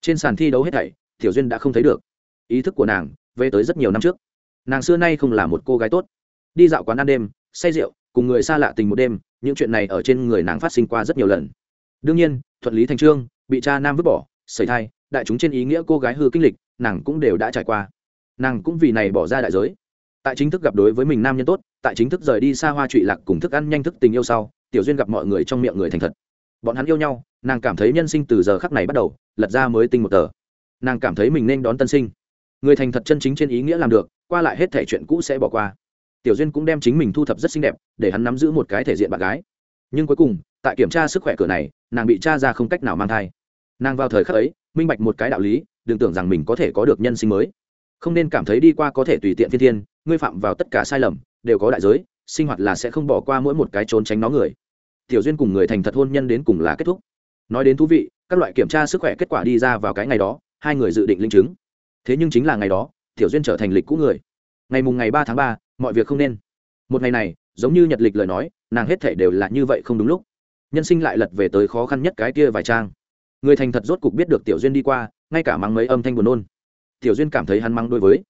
Trên sàn thi đấu hết thảy, tiểu duyên đã không thấy được. Ý thức của nàng về tới rất nhiều năm trước nàng xưa nay không là một cô gái tốt. Đi dạo quán ăn đêm, say rượu, cùng người xa lạ tình một đêm, những chuyện này ở trên người nàng phát sinh qua rất nhiều lần. Đương nhiên, thuận lý thành trương, bị cha nam vứt bỏ xảy thai, đại chúng trên ý nghĩa cô gái hư kinh lịch, nàng cũng đều đã trải qua. Nàng cũng vì này bỏ ra đại giới. Tại chính thức gặp đối với mình nam nhân tốt, tại chính thức rời đi xa hoa trụy lạc cùng thức ăn nhanh thức tình yêu sau, tiểu duyên gặp mọi người trong miệng người thành thật. Bọn hắn yêu nhau, nàng cảm thấy nhân sinh từ giờ khắc này bắt đầu, lật ra mới tinh một tờ. Nàng cảm thấy mình nên đón tân sinh người thành thật chân chính trên ý nghĩa làm được, qua lại hết thể chuyện cũ sẽ bỏ qua. Tiểu duyên cũng đem chính mình thu thập rất xinh đẹp, để hắn nắm giữ một cái thể diện bạn gái. Nhưng cuối cùng, tại kiểm tra sức khỏe cửa này, nàng bị cha ra không cách nào mang thai. Nàng vào thời khắc ấy, minh bạch một cái đạo lý, đừng tưởng rằng mình có thể có được nhân sinh mới. Không nên cảm thấy đi qua có thể tùy tiện thiên thiên, ngươi phạm vào tất cả sai lầm, đều có đại giới, sinh hoạt là sẽ không bỏ qua mỗi một cái trốn tránh nó người. Tiểu duyên cùng người thành thật hôn nhân đến cùng là kết thúc. Nói đến thú vị, các loại kiểm tra sức khỏe kết quả đi ra vào cái ngày đó, hai người dự định linh chứng thế nhưng chính là ngày đó, tiểu duyên trở thành lịch cũ người. Ngày mùng ngày ba tháng ba, mọi việc không nên. Một ngày này, giống như nhật lịch lời nói, nàng hết thể đều là như vậy không đúng lúc. Nhân sinh lại lật về tới khó khăn nhất cái kia vài trang. Người thành thật rốt cục biết được tiểu duyên đi qua, ngay cả mắng mấy âm thanh buồn nôn. Tiểu duyên cảm thấy hắn mắng đối với.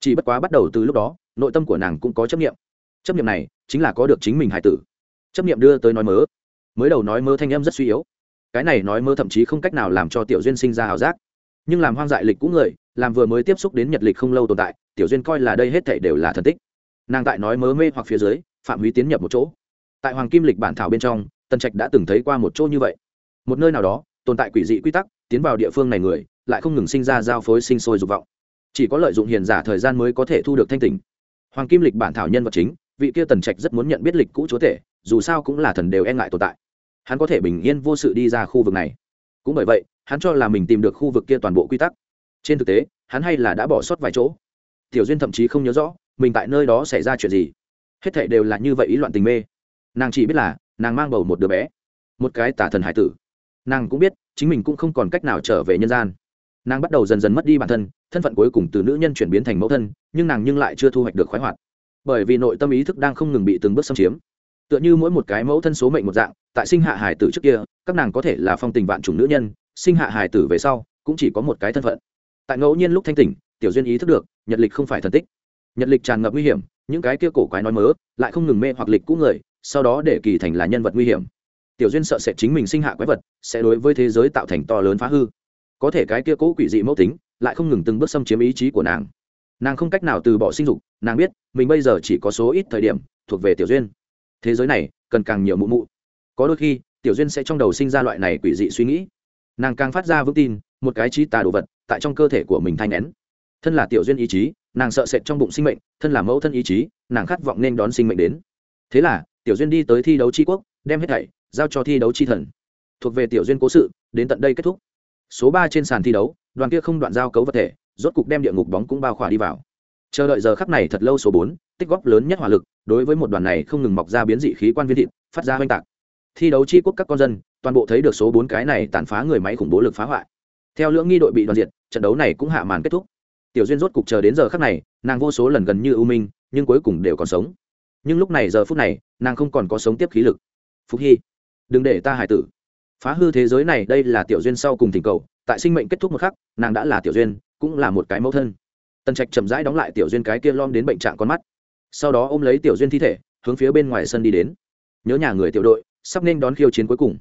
Chỉ bất quá bắt đầu từ lúc đó, nội tâm của nàng cũng có chấp nghiệm chấp nghiệm này, chính là có được chính mình hải tử. Chấp nghiệm đưa tới nói mớ. Mới đầu nói mơ thanh âm rất suy yếu. Cái này nói mơ thậm chí không cách nào làm cho tiểu duyên sinh ra ảo giác. Nhưng làm hoang dại lịch cũ người làm vừa mới tiếp xúc đến nhật lịch không lâu tồn tại, tiểu duyên coi là đây hết thể đều là thần tích. Nàng tại nói mớ mê hoặc phía dưới, phạm húy tiến nhập một chỗ. Tại hoàng kim lịch bản thảo bên trong, tần trạch đã từng thấy qua một chỗ như vậy. Một nơi nào đó, tồn tại quỷ dị quy tắc, tiến vào địa phương này người, lại không ngừng sinh ra giao phối sinh sôi dục vọng. Chỉ có lợi dụng hiền giả thời gian mới có thể thu được thanh tình hoàng kim lịch bản thảo nhân vật chính, vị kia tần trạch rất muốn nhận biết lịch cũ chúa thể dù sao cũng là thần đều e ngại tồn tại. Hắn có thể bình yên vô sự đi ra khu vực này. Cũng bởi vậy, hắn cho là mình tìm được khu vực kia toàn bộ quy tắc trên thực tế, hắn hay là đã bỏ sót vài chỗ. Tiểu duyên thậm chí không nhớ rõ, mình tại nơi đó xảy ra chuyện gì. Hết thệ đều là như vậy ý loạn tình mê. Nàng chỉ biết là, nàng mang bầu một đứa bé. Một cái tả thần hải tử. Nàng cũng biết, chính mình cũng không còn cách nào trở về nhân gian. Nàng bắt đầu dần dần mất đi bản thân thân phận cuối cùng từ nữ nhân chuyển biến thành mẫu thân, nhưng nàng nhưng lại chưa thu hoạch được khoái hoạt. Bởi vì nội tâm ý thức đang không ngừng bị từng bước xâm chiếm. Tựa như mỗi một cái mẫu thân số mệnh một dạng, tại sinh hạ hải tử trước kia, các nàng có thể là phong tình vạn chủng nữ nhân, sinh hạ hải tử về sau, cũng chỉ có một cái thân phận tại ngẫu nhiên lúc thanh tỉnh, tiểu duyên ý thức được, nhật lịch không phải thần tích. Nhật lịch tràn ngập nguy hiểm, những cái kia cổ quái nói mớ, lại không ngừng mê hoặc lịch cũ người, sau đó để kỳ thành là nhân vật nguy hiểm. Tiểu duyên sợ sẽ chính mình sinh hạ quái vật, sẽ đối với thế giới tạo thành to lớn phá hư. Có thể cái kia cố quỷ dị mẫu tính, lại không ngừng từng bước xâm chiếm ý chí của nàng. Nàng không cách nào từ bỏ sinh dục, nàng biết, mình bây giờ chỉ có số ít thời điểm, thuộc về tiểu duyên. Thế giới này, cần càng nhiều mụ mụ. Có đôi khi, tiểu duyên sẽ trong đầu sinh ra loại này quỷ dị suy nghĩ. Nàng càng phát ra vững tin một cái trí tà đồ vật, tại trong cơ thể của mình thanh nén. Thân là tiểu duyên ý chí, nàng sợ sệt trong bụng sinh mệnh, thân là mẫu thân ý chí, nàng khát vọng nên đón sinh mệnh đến. Thế là, tiểu duyên đi tới thi đấu tri quốc, đem hết thảy giao cho thi đấu chi thần. Thuộc về tiểu duyên cố sự, đến tận đây kết thúc. Số ba trên sàn thi đấu, đoàn kia không đoạn giao cấu vật thể, rốt cục đem địa ngục bóng cũng bao khỏa đi vào. Chờ đợi giờ khắc này thật lâu số bốn, tích góp lớn nhất hỏa lực, đối với một đoàn này không ngừng mọc ra biến dị khí quan viên thịt, phát ra oanh tạc. Thi đấu chi quốc các con dân, toàn bộ thấy được số bốn cái này tàn phá người máy khủng bố lực phá hoại theo lưỡng nghi đội bị đoàn diệt, trận đấu này cũng hạ màn kết thúc. Tiểu duyên rốt cục chờ đến giờ khắc này, nàng vô số lần gần như ưu minh, nhưng cuối cùng đều còn sống. Nhưng lúc này giờ phút này, nàng không còn có sống tiếp khí lực. Phúc hy, đừng để ta hải tử. Phá hư thế giới này, đây là tiểu duyên sau cùng thỉnh cầu, tại sinh mệnh kết thúc một khắc, nàng đã là tiểu duyên, cũng là một cái mẫu thân. Tần trạch chậm rãi đóng lại tiểu duyên cái kia lom đến bệnh trạng con mắt. Sau đó ôm lấy tiểu duyên thi thể, hướng phía bên ngoài sân đi đến. Nhớ nhà người tiểu đội, sắp nên đón khiêu chiến cuối cùng.